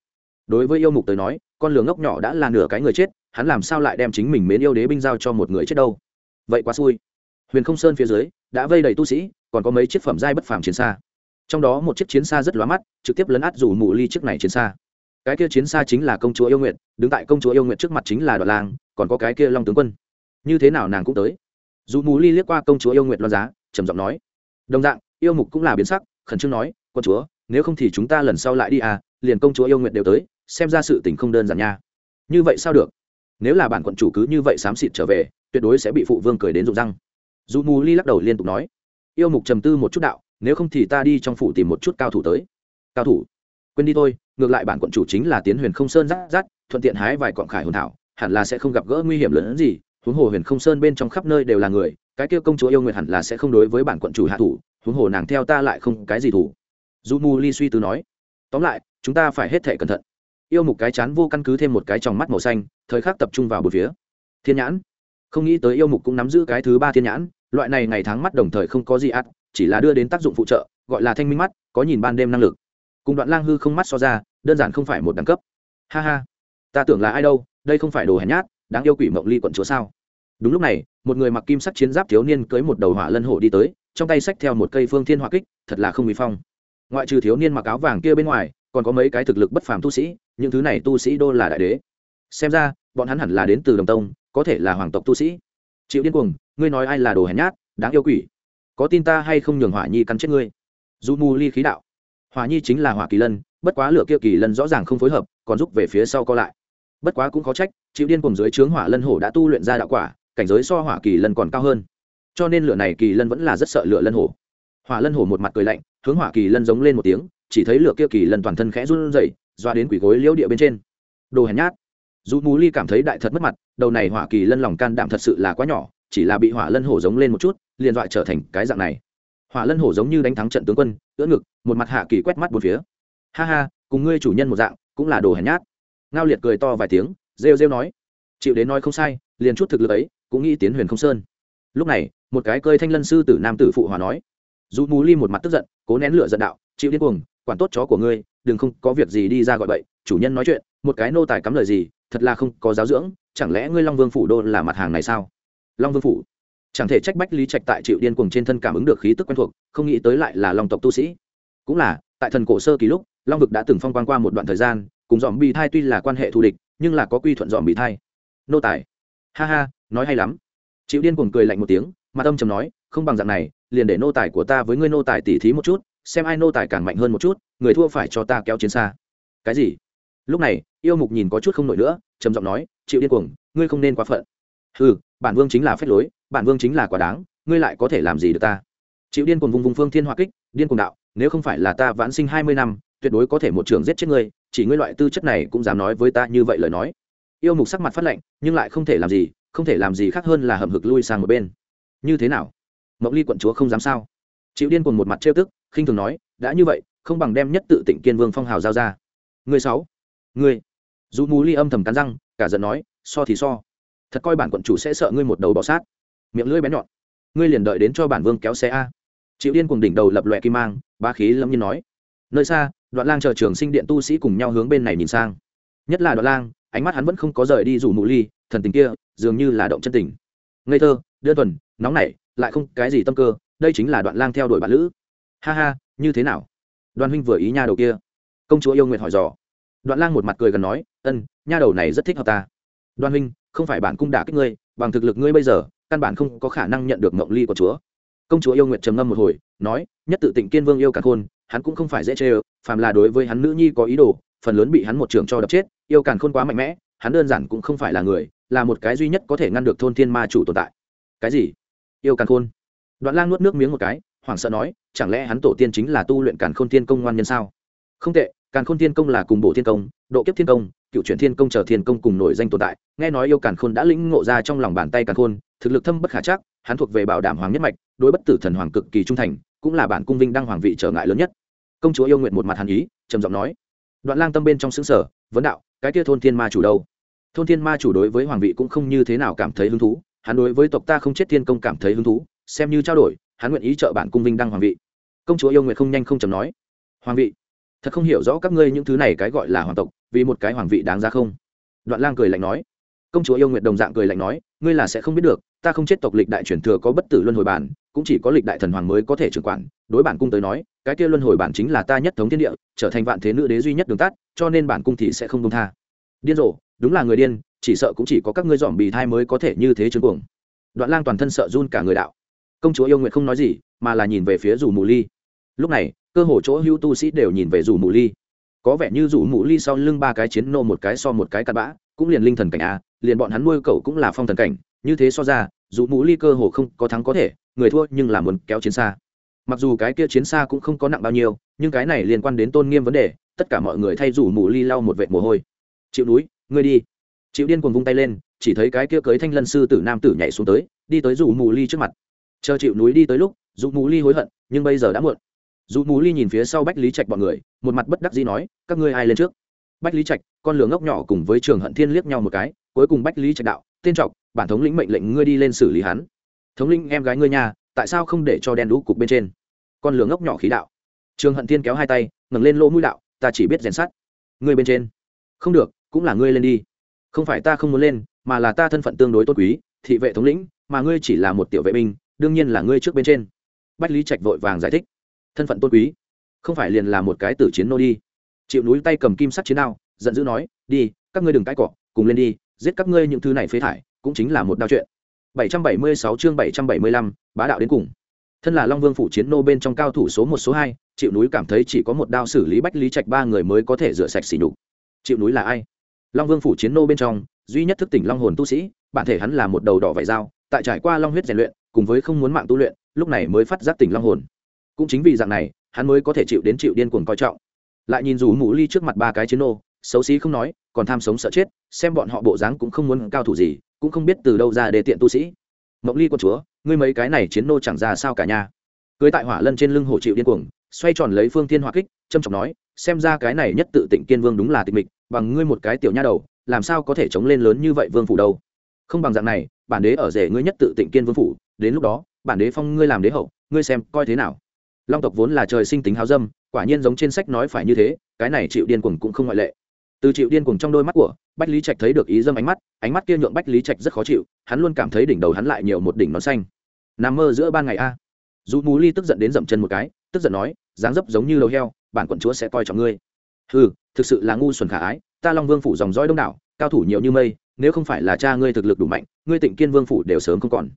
đối với yêu mục tới nói, con lường ngốc nhỏ đã là nửa cái người chết, hắn làm sao lại đem chính mình mến yêu đế binh giao cho một người chết đâu? Vậy quá xui. Huyền không sơn phía dưới, đã vây đầy tu sĩ, còn có mấy chiếc phẩm giai bất phàm chiến xa. Trong đó một chiếc chiến xa rất lóa mắt, trực tiếp lấn át rủ mù ly chiếc này chiến xa. Cái kia chiến xa chính là công chúa yêu nguyện đứng tại công chúa yêu nguyện trước mặt chính là đoạn lang, còn có cái kia long tướng quân. Như thế nào nàng cũng tới. Dù mù ly liếc qua công chúa yêu nguyện lo giá trầm giọng nói. Đồng dạng, yêu mục cũng là biến sắc, khẩn trương nói, con chúa, nếu không thì chúng ta lần sau lại đi à liền công chúa yêu nguyện đều tới, xem ra sự tình không đơn giản nha. Như vậy sao được? Nếu là bản quận chủ cứ như vậy xám xịt trở về, tuyệt đối sẽ bị phụ vương cười đến rụng răng. Dù mù ly lắc đầu liên tục nói. Yêu mục trầm tư một chút đạo, nếu không thì ta đi trong phủ tìm một chút cao thủ tới. Cao thủ? Quên đi thôi, ngược lại bản quận chủ chính là tiến huyền không sơn rát rát, thuận tiện hái vài cọn khải hồn thảo, hẳn là sẽ không gặp gỡ nguy hiểm lớn hơn gì, huống hồ huyền không sơn bên trong khắp nơi đều là người cái kia công chúa yêu Nguyệt hẳn là sẽ không đối với bản quận chủ hạ thủ, huống hồ nàng theo ta lại không cái gì thủ. Dù mù ly suy tư nói. Tóm lại, chúng ta phải hết thể cẩn thận. Yêu mục cái chán vô căn cứ thêm một cái tròng mắt màu xanh, thời khắc tập trung vào một phía. Thiên nhãn. Không nghĩ tới yêu mục cũng nắm giữ cái thứ ba thiên nhãn, loại này ngày tháng mắt đồng thời không có gì ắt chỉ là đưa đến tác dụng phụ trợ, gọi là thanh minh mắt, có nhìn ban đêm năng lực. Cùng đoạn lang hư không mắt so ra, đơn giản không phải một đẳng cấp. Ha ha. Ta tưởng là ai đâu, đây không phải đồ hèn nhát, đáng yêu quỷ mộng ly quận chúa sao? Đúng lúc này, một người mặc kim sắc chiến giáp thiếu niên cưới một đầu hỏa lân hổ đi tới, trong tay xách theo một cây phương thiên hỏa kích, thật là không bị phong. Ngoại trừ thiếu niên mặc áo vàng kia bên ngoài, còn có mấy cái thực lực bất phàm tu sĩ, những thứ này tu sĩ đô là đại đế. Xem ra, bọn hắn hẳn là đến từ đồng tông, có thể là hoàng tộc tu sĩ. Chịu điên cuồng, ngươi nói ai là đồ hèn nhát, đáng yêu quỷ. Có tin ta hay không nhường hỏa nhi cắn chết ngươi? Dù mù ly khí đạo. Hỏa nhi chính là hỏa kỳ lân, bất quá lửa kia kỳ lân rõ ràng không phối hợp, còn giúp về phía sau co lại. Bất quá cũng khó trách chịu điên cùng dưới trướng hỏa lân hổ đã tu luyện ra đạo quả cảnh giới so hỏa kỳ lân còn cao hơn. Cho nên lửa này kỳ lân vẫn là rất sợ lửa lân hổ. Hỏa lân hổ một mặt cười lạnh, hướng hỏa kỳ lân giống lên một tiếng, chỉ thấy lửa kia kỳ lân toàn thân khẽ run rẩy, doa đến quỷ gối liễu địa bên trên. Đồ hèn nhát. Dù mù ly cảm thấy đại thật mất mặt, đầu này hỏa kỳ lân lòng can đảm thật sự là quá nhỏ, chỉ là bị hỏa lân hổ giống lên một chút, liền dọa trở thành cái dạng này. Hỏa lân hổ giống như đánh thắng trận tướng quân, ưỡn ngực, một mặt hạ kỳ quét mắt một phía. Ha ha, cùng ngươi chủ nhân một dạng, cũng là đồ hèn nhát. Ngao liệt cười to vài tiếng, rêu rêu nói, chịu đến nói không sai, liền chút thực lực ấy cũng nghĩ tiến huyền không sơn. Lúc này, một cái cơi thanh lân sư tử nam tử phụ hòa nói dù mù ly một mặt tức giận, cố nén lửa giận đạo, chịu điên cuồng, quản tốt chó của ngươi, đừng không có việc gì đi ra gọi bậy, chủ nhân nói chuyện, một cái nô tài cắm lời gì, thật là không có giáo dưỡng, chẳng lẽ ngươi long vương phủ đô là mặt hàng này sao? Long vương phủ, chẳng thể trách bách lý trạch tại chịu điên cuồng trên thân cảm ứng được khí tức quen thuộc, không nghĩ tới lại là long tộc tu sĩ. Cũng là, tại thần cổ sơ kỳ lúc, long vực đã từng phong quan qua một đoạn thời gian, cùng dòm bị thai tuy là quan hệ thù địch, nhưng là có quy thuận dòm bị thai. Nô tài, ha ha nói hay lắm. Chịu điên cuồng cười lạnh một tiếng mà tâm trầm nói, không bằng dạng này, liền để nô tài của ta với ngươi nô tài tỉ thí một chút, xem ai nô tài càng mạnh hơn một chút, người thua phải cho ta kéo chiến xa. Cái gì? Lúc này, yêu mục nhìn có chút không nổi nữa, trầm giọng nói chịu điên cuồng, ngươi không nên quá phận. Ừ bản vương chính là phép lối, bản vương chính là quả đáng, ngươi lại có thể làm gì được ta? Chịu điên cuồng vùng vùng phương thiên hoa kích, điên cuồng đạo, nếu không phải là ta vãn sinh hai mươi năm, tuyệt đối có thể một trường giết chết ngươi, chỉ ngươi loại tư chất này cũng dám nói với ta như vậy lời nói. Yêu mục sắc mặt phát lạnh nhưng lại không thể làm gì không thể làm gì khác hơn là hầm hực lui sang một bên. Như thế nào? Mộng ly quận chúa không dám sao? Chịu điên cùng một mặt trêu tức, khinh thường nói, đã như vậy, không bằng đem nhất tự tỉnh kiên vương phong hào giao ra. Người sáu, người. Dù mù ly âm thầm cắn răng, cả giận nói, so thì so. Thật coi bản quận chủ sẽ sợ ngươi một đầu bỏ sát. Miệng lưỡi bén nhọn. Ngươi liền đợi đến cho bản vương kéo xe a. Chịu điên cùng đỉnh đầu lập lòe kim mang ba khí lâm nhiên nói. Nơi xa, đoạn lang chờ trường sinh điện tu sĩ cùng nhau hướng bên này nhìn sang. Nhất là đoạn lang, ánh mắt hắn vẫn không có rời đi rủ mù ly thần tình kia dường như là động chân tình. Ngây thơ, đơn thuần, nóng nảy, lại không cái gì tâm cơ, đây chính là đoạn lang theo đuổi bạn lữ. Ha ha, như thế nào? Đoàn huynh vừa ý nha đầu kia. Công chúa yêu nguyện hỏi dò. Đoạn lang một mặt cười gần nói, ân, nha đầu này rất thích hợp ta. Đoàn huynh, không phải bản cung đả kích ngươi, bằng thực lực ngươi bây giờ, căn bản không có khả năng nhận được mộng ly của chúa. Công chúa yêu nguyện trầm ngâm một hồi, nói, nhất tự tịnh kiên vương yêu cả khôn, hắn cũng không phải dễ chê ơ, phàm là đối với hắn nữ nhi có ý đồ, phần lớn bị hắn một trường cho đập chết, yêu càn khôn quá mạnh mẽ hắn đơn giản cũng không phải là người, là một cái duy nhất có thể ngăn được thôn thiên ma chủ tồn tại. Cái gì? Yêu càn khôn. Đoạn lang nuốt nước miếng một cái, hoảng sợ nói, chẳng lẽ hắn tổ tiên chính là tu luyện càn khôn thiên công ngoan nhân sao? Không tệ, càn khôn thiên công là cùng bộ thiên công, độ kiếp thiên công, cựu chuyển thiên công chờ thiên công cùng nổi danh tồn tại, nghe nói yêu càn khôn đã lĩnh ngộ ra trong lòng bàn tay càn khôn, thực lực thâm bất khả chắc, hắn thuộc về bảo đảm hoàng nhất mạch, đối bất tử thần hoàng cực kỳ trung thành, cũng là bản cung vinh đăng hoàng vị trở ngại lớn nhất. Công chúa yêu nguyện một mặt hàn ý, trầm giọng nói. Đoạn lang tâm bên trong xứng sở vấn đạo cái kia thôn thiên ma chủ đâu? Thôn thiên ma chủ đối với hoàng vị cũng không như thế nào cảm thấy hứng thú, hắn đối với tộc ta không chết thiên công cảm thấy hứng thú, xem như trao đổi, hắn nguyện ý trợ bản cung vinh đăng hoàng vị. Công chúa yêu nguyện không nhanh không chầm nói, hoàng vị, thật không hiểu rõ các ngươi những thứ này cái gọi là hoàng tộc, vì một cái hoàng vị đáng ra không? Đoạn lang cười lạnh nói. Công chúa yêu nguyện đồng dạng cười lạnh nói, ngươi là sẽ không biết được, ta không chết tộc lịch đại truyền thừa có bất tử luân hồi bản cũng chỉ có lịch đại thần hoàng mới có thể trưởng quản. Đối bản cung tới nói, cái kia luân hồi bản chính là ta nhất thống thiên địa, trở thành vạn thế nữ đế duy nhất đường tắt, cho nên bản cung thì sẽ không công tha. Điên rồ, đúng là người điên, chỉ sợ cũng chỉ có các ngươi dòm bì thai mới có thể như thế chứng cuồng. Đoạn lang toàn thân sợ run cả người đạo. Công chúa yêu nguyện không nói gì, mà là nhìn về phía rủ mù ly. Lúc này, cơ hồ chỗ hữu tu sĩ đều nhìn về rủ mù ly. Có vẻ như rủ mù ly sau lưng ba cái chiến nô một cái so một cái cặn bã, cũng liền linh thần cảnh a, liền bọn hắn nuôi cậu cũng là phong thần cảnh, như thế so ra dù mũ ly cơ hồ không có thắng có thể, người thua nhưng là muốn kéo chiến xa. Mặc dù cái kia chiến xa cũng không có nặng bao nhiêu, nhưng cái này liên quan đến tôn nghiêm vấn đề, tất cả mọi người thay rủ mũ ly lau một vệt mồ hôi. Chịu núi, ngươi đi. Chịu điên cuồng vung tay lên, chỉ thấy cái kia cưới thanh lân sư tử nam tử nhảy xuống tới, đi tới rủ mù ly trước mặt. Chờ chịu núi đi tới lúc, dù mù ly hối hận, nhưng bây giờ đã muộn. Dù mù ly nhìn phía sau bách lý trạch bọn người, một mặt bất đắc dĩ nói, các ngươi ai lên trước? Bách lý trạch, con lửa ngốc nhỏ cùng với trường hận thiên liếc nhau một cái, cuối cùng bách lý trạch đạo, tên trọc bản thống lĩnh mệnh lệnh ngươi đi lên xử lý hắn. Thống lĩnh em gái ngươi nhà tại sao không để cho đen đũ cục bên trên? Con lửa ngốc nhỏ khí đạo. Trường hận thiên kéo hai tay, ngẩng lên lỗ mũi đạo, ta chỉ biết rèn sắt. Ngươi bên trên. Không được, cũng là ngươi lên đi. Không phải ta không muốn lên, mà là ta thân phận tương đối tốt quý, thị vệ thống lĩnh, mà ngươi chỉ là một tiểu vệ binh, đương nhiên là ngươi trước bên trên. Bách lý trạch vội vàng giải thích. Thân phận tôn quý. Không phải liền là một cái tử chiến nô đi. Chịu núi tay cầm kim sắt chiến đao, giận dữ nói, đi, các ngươi đừng cãi cọ, cùng lên đi, giết các ngươi những thứ này phế thải cũng chính là một đao chuyện. 776 chương 775, bá đạo đến cùng. Thân là long vương phủ chiến nô bên trong cao thủ số một số hai chịu núi cảm thấy chỉ có một đao xử lý bách lý trạch ba người mới có thể rửa sạch xỉ nhục. Chịu núi là ai? Long vương phủ chiến nô bên trong duy nhất thức tỉnh long hồn tu sĩ bản thể hắn là một đầu đỏ vải dao tại trải qua long huyết rèn luyện cùng với không muốn mạng tu luyện lúc này mới phát giác tỉnh long hồn. Cũng chính vì dạng này hắn mới có thể chịu đến chịu điên cuồng coi trọng. Lại nhìn dù mũ ly trước mặt ba cái chiến nô xấu xí không nói, còn tham sống sợ chết, xem bọn họ bộ dáng cũng không muốn cao thủ gì, cũng không biết từ đâu ra để tiện tu sĩ. Mộng ly quân chúa, ngươi mấy cái này chiến nô chẳng ra sao cả nhà cưới tại hỏa lân trên lưng hổ chịu điên cuồng, xoay tròn lấy phương thiên hỏa kích trâm trọng nói, xem ra cái này nhất tự tịnh kiên vương đúng là tịch mịch, bằng ngươi một cái tiểu nha đầu, làm sao có thể chống lên lớn như vậy vương phủ đâu? Không bằng dạng này, bản đế ở rể ngươi nhất tự tịnh kiên vương phủ, đến lúc đó, bản đế phong ngươi làm đế hậu, ngươi xem coi thế nào. Long tộc vốn là trời sinh tính háo dâm, quả nhiên giống trên sách nói phải như thế, cái này chịu điên cuồng cũng không ngoại lệ từ chịu điên cuồng trong đôi mắt của bách lý trạch thấy được ý dâm ánh mắt ánh mắt kia nhượng bách lý trạch rất khó chịu, hắn luôn cảm thấy đỉnh đầu hắn lại nhiều một đỉnh nón xanh. Nằm mơ giữa ban ngày a. Dù mù ly tức giận đến dậm chân một cái, tức giận nói, dáng dấp giống như đầu heo, bản quận chúa sẽ coi trọng ngươi. Ừ thực sự là ngu xuẩn khả ái, ta long vương phủ dòng dõi đông đảo, cao thủ nhiều như mây, nếu không phải là cha ngươi thực lực đủ mạnh, ngươi tịnh kiên vương phủ đều sớm không còn.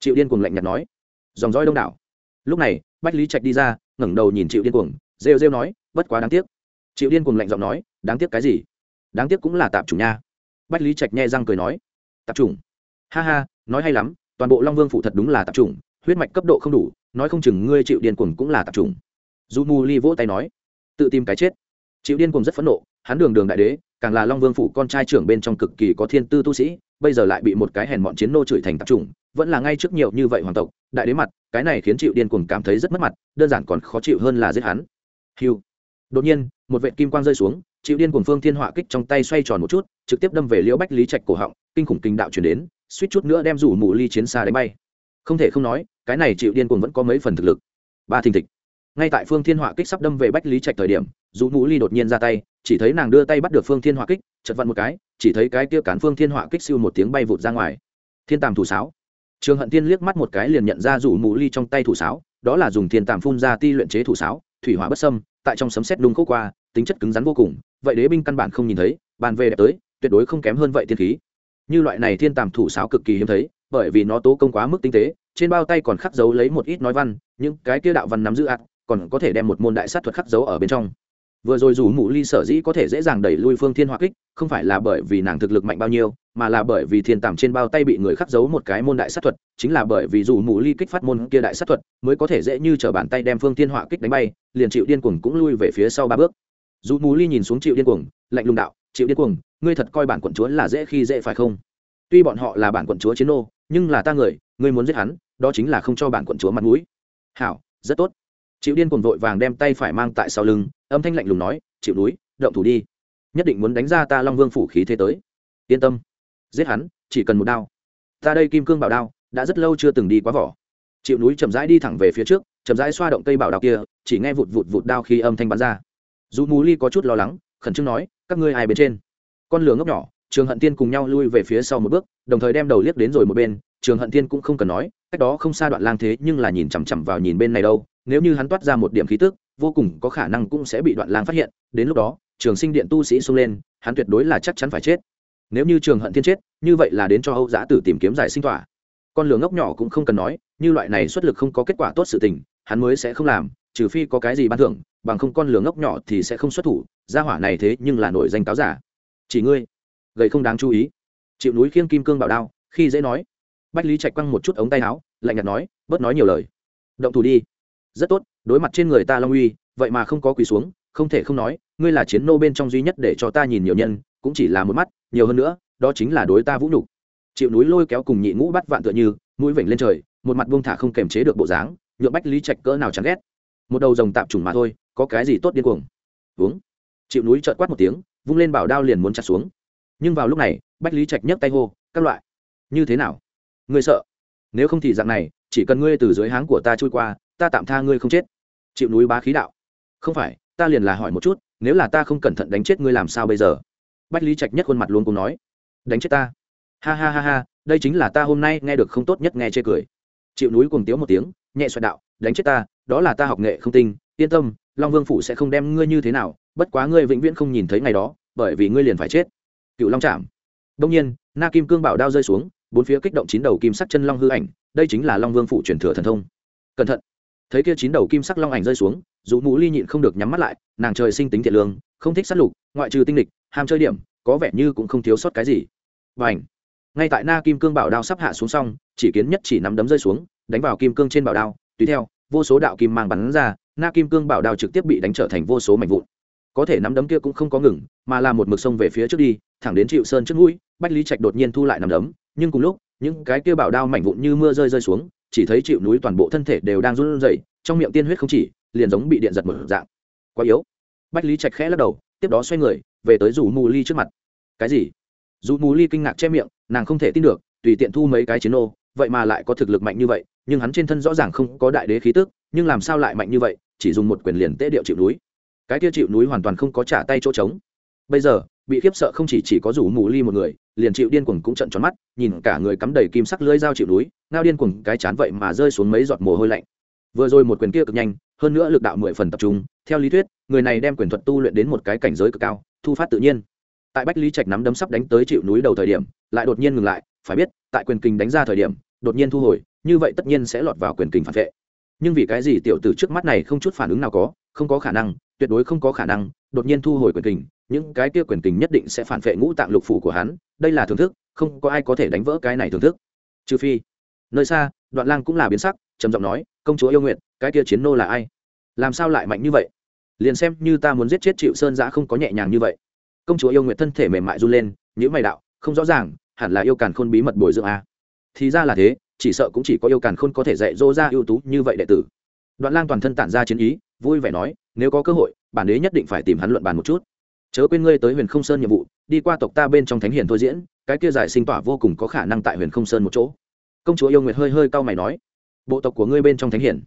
Chịu điên cuồng lạnh nhạt nói. Dòng dõi đông đảo. Lúc này, bách lý trạch đi ra, ngẩng đầu nhìn chịu điên cuồng, rêu rêu nói, bất quá đáng tiếc Triệu điên cùng lạnh giọng nói, đáng tiếc cái gì? Đáng tiếc cũng là tạp chủng nha. Bách lý trạch nhẹ răng cười nói, tạp chủng? Ha ha, nói hay lắm, toàn bộ long vương phủ thật đúng là tạp chủng, huyết mạch cấp độ không đủ, nói không chừng ngươi chịu điên cuồng cũng là tạp chủng. Dù mù ly vỗ tay nói, tự tìm cái chết. Chịu điên cuồng rất phẫn nộ, hắn đường đường đại đế, càng là long vương phủ con trai trưởng bên trong cực kỳ có thiên tư tu sĩ, bây giờ lại bị một cái hèn bọn chiến nô chửi thành tạp chủng, vẫn là ngay trước nhiều như vậy hoàng tộc, đại đế mặt, cái này khiến chịu điên cuồng cảm thấy rất mất mặt, đơn giản còn khó chịu hơn là giết hắn. Hiu đột nhiên một vệ kim quang rơi xuống, chịu điên cuồng phương thiên họa kích trong tay xoay tròn một chút, trực tiếp đâm về liễu bách lý trạch cổ họng, kinh khủng kinh đạo chuyển đến, suýt chút nữa đem rủ mù ly chiến xa đánh bay. Không thể không nói, cái này chịu điên cuồng vẫn có mấy phần thực lực. Ba thình thịch. Ngay tại phương thiên họa kích sắp đâm về bách lý trạch thời điểm dù mũ ly đột nhiên ra tay, chỉ thấy nàng đưa tay bắt được phương thiên họa kích, chật vặn một cái, chỉ thấy cái kia cán phương thiên họa kích siêu một tiếng bay vụt ra ngoài. Thiên tàm thủ sáo. Trường hận tiên liếc mắt một cái liền nhận ra rủ mũ ly trong tay thủ sáo, đó là dùng thiên tàm phun ra ti luyện chế thủ sáo, thủy hỏa bất sâm tại trong sấm xét đung khúc qua, tính chất cứng rắn vô cùng, vậy đế binh căn bản không nhìn thấy, bàn về đẹp tới, tuyệt đối không kém hơn vậy thiên khí. Như loại này thiên tàm thủ sáo cực kỳ hiếm thấy, bởi vì nó tố công quá mức tinh tế, trên bao tay còn khắc dấu lấy một ít nói văn, những cái kia đạo văn nắm giữ ạt còn có thể đem một môn đại sát thuật khắc dấu ở bên trong. Vừa rồi dù mụ ly sở dĩ có thể dễ dàng đẩy lui phương thiên hỏa kích, không phải là bởi vì nàng thực lực mạnh bao nhiêu mà là bởi vì thiên tàm trên bao tay bị người khắc giấu một cái môn đại sát thuật, chính là bởi vì dù mù ly kích phát môn kia đại sát thuật, mới có thể dễ như t bàn tay đem phương thiên hỏa kích đánh bay, liền chịu điên cuồng cũng lui về phía sau ba bước. Dù mù ly nhìn xuống chịu điên cuồng, lạnh lùng đạo chịu điên cuồng, ngươi thật coi bản quận chúa là dễ khi dễ phải không? Tuy bọn họ là bản quận chúa chiến nô, nhưng là ta người, ngươi muốn giết hắn, đó chính là không cho bản quận chúa mặt mũi. Hảo, rất tốt. Chịu điên cuồng vội vàng đem tay phải mang tại sau lưng, âm thanh lạnh lùng nói, chịu núi động thủ đi. Nhất định muốn đánh ra ta long vương phủ khí thế tới. Yên tâm giết hắn, chỉ cần một đao. Ta đây kim cương bảo đao, đã rất lâu chưa từng đi quá vỏ. Chịu núi chậm rãi đi thẳng về phía trước, chậm rãi xoa động cây bảo đao kia, chỉ nghe vụt vụt vụt đao khi âm thanh bắn ra. Dù mù ly có chút lo lắng, khẩn trương nói, các ngươi ai bên trên? Con lửa ngốc nhỏ, trường hận tiên cùng nhau lui về phía sau một bước, đồng thời đem đầu liếc đến rồi một bên, trường hận tiên cũng không cần nói, cách đó không xa đoạn lang thế nhưng là nhìn chằm chằm vào nhìn bên này đâu, nếu như hắn toát ra một điểm khí tức, vô cùng có khả năng cũng sẽ bị đoạn lang phát hiện, đến lúc đó, trường sinh điện tu sĩ xông lên, hắn tuyệt đối là chắc chắn phải chết. Nếu như trường hận thiên chết như vậy là đến cho âu giã tử tìm kiếm giải sinh tỏa. Con lửa ngốc nhỏ cũng không cần nói, như loại này xuất lực không có kết quả tốt sự tình, hắn mới sẽ không làm, trừ phi có cái gì ban thưởng, bằng không con lửa ngốc nhỏ thì sẽ không xuất thủ, gia hỏa này thế nhưng là nổi danh cáo giả. Chỉ ngươi, gầy không đáng chú ý. Chịu núi khiêng kim cương bảo đao, khi dễ nói. Bách lý chạy quăng một chút ống tay áo, lạnh nhạt nói, bớt nói nhiều lời. Động thủ đi. Rất tốt, đối mặt trên người ta long uy, vậy mà không có quỳ xuống, không thể không nói, ngươi là chiến nô bên trong duy nhất để cho ta nhìn nhiều nhân, cũng chỉ là một mắt, nhiều hơn nữa đó chính là đối ta vũ nhục. Chịu núi lôi kéo cùng nhị ngũ bắt vạn tựa như, mũi vểnh lên trời, một mặt buông thả không kềm chế được bộ dáng nhựa bách lý trạch cỡ nào chẳng ghét. Một đầu rồng tạp trùng mà thôi, có cái gì tốt điên cuồng? Uống chịu núi trợt quát một tiếng, vung lên bảo đao liền muốn chặt xuống. Nhưng vào lúc này, bách lý trạch nhấc tay hô, các loại, như thế nào? Ngươi sợ? Nếu không thì dạng này, chỉ cần ngươi từ dưới háng của ta trôi qua, ta tạm tha ngươi không chết. Chịu núi bá khí đạo, không phải, ta liền là hỏi một chút, nếu là ta không cẩn thận đánh chết ngươi làm sao bây giờ? Bách lý trạch nhất khuôn mặt luôn cùng nói đánh chết ta. Ha ha ha ha, đây chính là ta hôm nay nghe được không tốt nhất nghe chê cười. Chịu núi cùng tiếu một tiếng, nhẹ xoẹt đạo, đánh chết ta, đó là ta học nghệ không tinh, yên tâm, long vương phủ sẽ không đem ngươi như thế nào, bất quá ngươi vĩnh viễn không nhìn thấy ngày đó, bởi vì ngươi liền phải chết. Cựu long chạm đông nhiên, na kim cương bảo đao rơi xuống, bốn phía kích động chín đầu kim sắc chân long hư ảnh, đây chính là long vương phủ truyền thừa thần thông. Cẩn thận. Thấy kia chín đầu kim sắc long ảnh rơi xuống, dù mũ ly nhịn không được nhắm mắt lại, nàng trời sinh tính thiện lương, không thích sát lục, ngoại trừ tinh lịch, ham chơi điểm, có vẻ như cũng không thiếu sót cái gì và ảnh. Ngay tại na kim cương bảo đao sắp hạ xuống xong, chỉ kiến nhất chỉ nắm đấm rơi xuống, đánh vào kim cương trên bảo đao. Tùy theo, vô số đạo kim mang bắn ra, na kim cương bảo đao trực tiếp bị đánh trở thành vô số mảnh vụn. Có thể nắm đấm kia cũng không có ngừng, mà là một mực sông về phía trước đi, thẳng đến Triệu sơn trước mũi, bách lý trạch đột nhiên thu lại nắm đấm. Nhưng cùng lúc, những cái kia bảo đao mảnh vụn như mưa rơi rơi xuống, chỉ thấy Triệu núi toàn bộ thân thể đều đang run rẩy, trong miệng tiên huyết không chỉ, liền giống bị điện giật một dạng. Quá yếu. Bách lý trạch khẽ lắc đầu, tiếp đó xoay người, về tới rủ mù ly trước mặt. Cái gì? Dù mù ly kinh ngạc che miệng, nàng không thể tin được, tùy tiện thu mấy cái chiến ô vậy mà lại có thực lực mạnh như vậy, nhưng hắn trên thân rõ ràng không có đại đế khí tức, nhưng làm sao lại mạnh như vậy, chỉ dùng một quyền liền tế điệu chịu núi. Cái kia chịu núi hoàn toàn không có trả tay chỗ trống. Bây giờ, bị khiếp sợ không chỉ chỉ có rủ mù ly một người, liền chịu điên cuồng cũng trận tròn mắt, nhìn cả người cắm đầy kim sắc lưỡi dao chịu núi, ngao điên cuồng cái chán vậy mà rơi xuống mấy giọt mồ hôi lạnh. Vừa rồi một quyền kia cực nhanh, hơn nữa lực đạo mười phần tập trung, theo lý thuyết, người này đem quyền thuật tu luyện đến một cái cảnh giới cực cao, thu phát tự nhiên tại bách lý trạch nắm đấm sắp đánh tới chịu núi đầu thời điểm, lại đột nhiên ngừng lại, phải biết, tại quyền kình đánh ra thời điểm, đột nhiên thu hồi, như vậy tất nhiên sẽ lọt vào quyền kình phản vệ. Nhưng vì cái gì tiểu tử trước mắt này không chút phản ứng nào có, không có khả năng, tuyệt đối không có khả năng, đột nhiên thu hồi quyền kình, những cái kia quyền kình nhất định sẽ phản vệ ngũ tạng lục phủ của hắn, đây là thưởng thức, không có ai có thể đánh vỡ cái này thưởng thức. Trừ phi, nơi xa, đoạn lang cũng là biến sắc, trầm giọng nói, công chúa yêu nguyện, cái kia chiến nô là ai? Làm sao lại mạnh như vậy? Liền xem như ta muốn giết chết triệu sơn giã không có nhẹ nhàng như vậy công chúa yêu Nguyệt thân thể mềm mại run lên những mày đạo, không rõ ràng, hẳn là yêu càn khôn bí mật bồi dưỡng a. Thì ra là thế, chỉ sợ cũng chỉ có yêu càn khôn có thể dạy dỗ ra ưu tú như vậy đệ tử. Đoạn lang toàn thân tản ra chiến ý, vui vẻ nói, nếu có cơ hội, bản đế nhất định phải tìm hắn luận bàn một chút. Chớ quên ngươi tới huyền không sơn nhiệm vụ, đi qua tộc ta bên trong thánh hiền thôi diễn, cái kia giải sinh tỏa vô cùng có khả năng tại huyền không sơn một chỗ. Công chúa yêu nguyệt hơi hơi cau mày nói, bộ tộc của ngươi bên trong thánh hiền?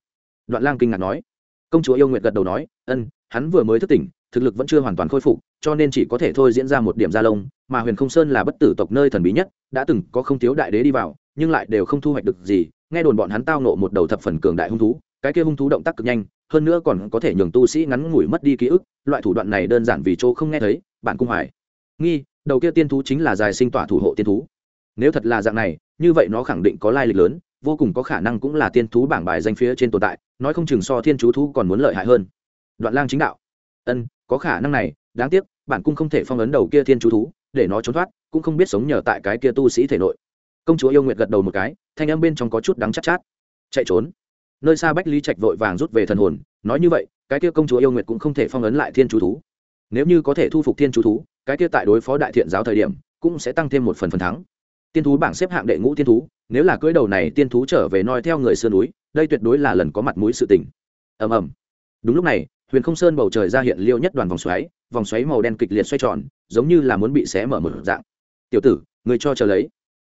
Đoạn lang kinh ngạc nói. Công chúa yêu nguyệt gật đầu nói, ân, hắn vừa mới thức tỉnh thực lực vẫn chưa hoàn toàn khôi phục, cho nên chỉ có thể thôi diễn ra một điểm gia lông, mà huyền không sơn là bất tử tộc nơi thần bí nhất, đã từng có không thiếu đại đế đi vào, nhưng lại đều không thu hoạch được gì, nghe đồn bọn hắn tao nộ một đầu thập phần cường đại hung thú, cái kia hung thú động tác cực nhanh, hơn nữa còn có thể nhường tu sĩ ngắn ngủi mất đi ký ức, loại thủ đoạn này đơn giản vì chỗ không nghe thấy, bạn cung hoài nghi, đầu kia tiên thú chính là dài sinh tỏa thủ hộ tiên thú. Nếu thật là dạng này, như vậy nó khẳng định có lai lịch lớn, vô cùng có khả năng cũng là tiên thú bảng bài danh phía trên tồn tại, nói không chừng so thiên chú thú còn muốn lợi hại hơn. Đoạn lang chính đạo. Ân có khả năng này, đáng tiếc, bản cung không thể phong ấn đầu kia thiên chú thú, để nó trốn thoát, cũng không biết sống nhờ tại cái kia tu sĩ thể nội. Công chúa yêu nguyệt gật đầu một cái, thanh âm bên trong có chút đắng chát chát. Chạy trốn. Nơi xa bách lý trạch vội vàng rút về thần hồn, nói như vậy, cái kia công chúa yêu nguyệt cũng không thể phong ấn lại thiên chú thú. Nếu như có thể thu phục thiên chú thú, cái kia tại đối phó đại thiện giáo thời điểm, cũng sẽ tăng thêm một phần phần thắng. Tiên thú bảng xếp hạng đệ ngũ tiên thú, nếu là cưỡi đầu này tiên thú trở về noi theo người sơn núi, đây tuyệt đối là lần có mặt mũi sự tình. Ầm ầm. Đúng lúc này huyền không sơn bầu trời ra hiện liêu nhất đoàn vòng xoáy vòng xoáy màu đen kịch liệt xoay tròn, giống như là muốn bị xé mở mở dạng. Tiểu tử, người cho chờ lấy.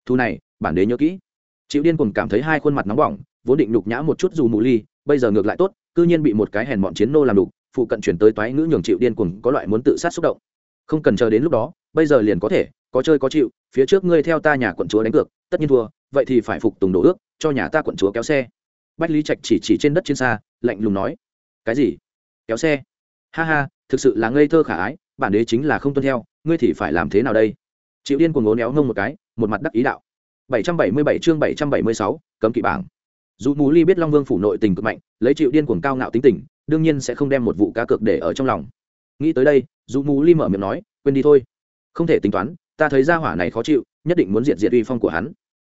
Thu này, bản đế nhớ kỹ. Chịu điên cùng cảm thấy hai khuôn mặt nóng bỏng, vốn định nhục nhã một chút dù mù ly, bây giờ ngược lại tốt, cư nhiên bị một cái hèn bọn chiến nô làm đục, phụ cận chuyển tới toái ngữ nhường chịu điên cùng có loại muốn tự sát xúc động. Không cần chờ đến lúc đó, bây giờ liền có thể, có chơi có chịu, phía trước ngươi theo ta nhà quận chúa đánh cược, tất nhiên thua, vậy thì phải phục tùng đồ ước, cho nhà ta quận chúa kéo xe. Bách lý trạch chỉ chỉ trên đất trên xa, lạnh lùng nói. Cái gì? Kéo xe. Ha ha thực sự là ngây thơ khả ái bản đế chính là không tuân theo ngươi thì phải làm thế nào đây? Chịu điên cuồng ngốn éo ngông một cái một mặt đắc ý đạo. 777 chương 776, cấm kỵ bảng. Dù mù ly biết long vương phủ nội tình cực mạnh lấy chịu điên cuồng cao ngạo tính tình đương nhiên sẽ không đem một vụ cá cược để ở trong lòng. Nghĩ tới đây dù mù ly mở miệng nói quên đi thôi. Không thể tính toán ta thấy ra hỏa này khó chịu nhất định muốn diệt diệt uy phong của hắn.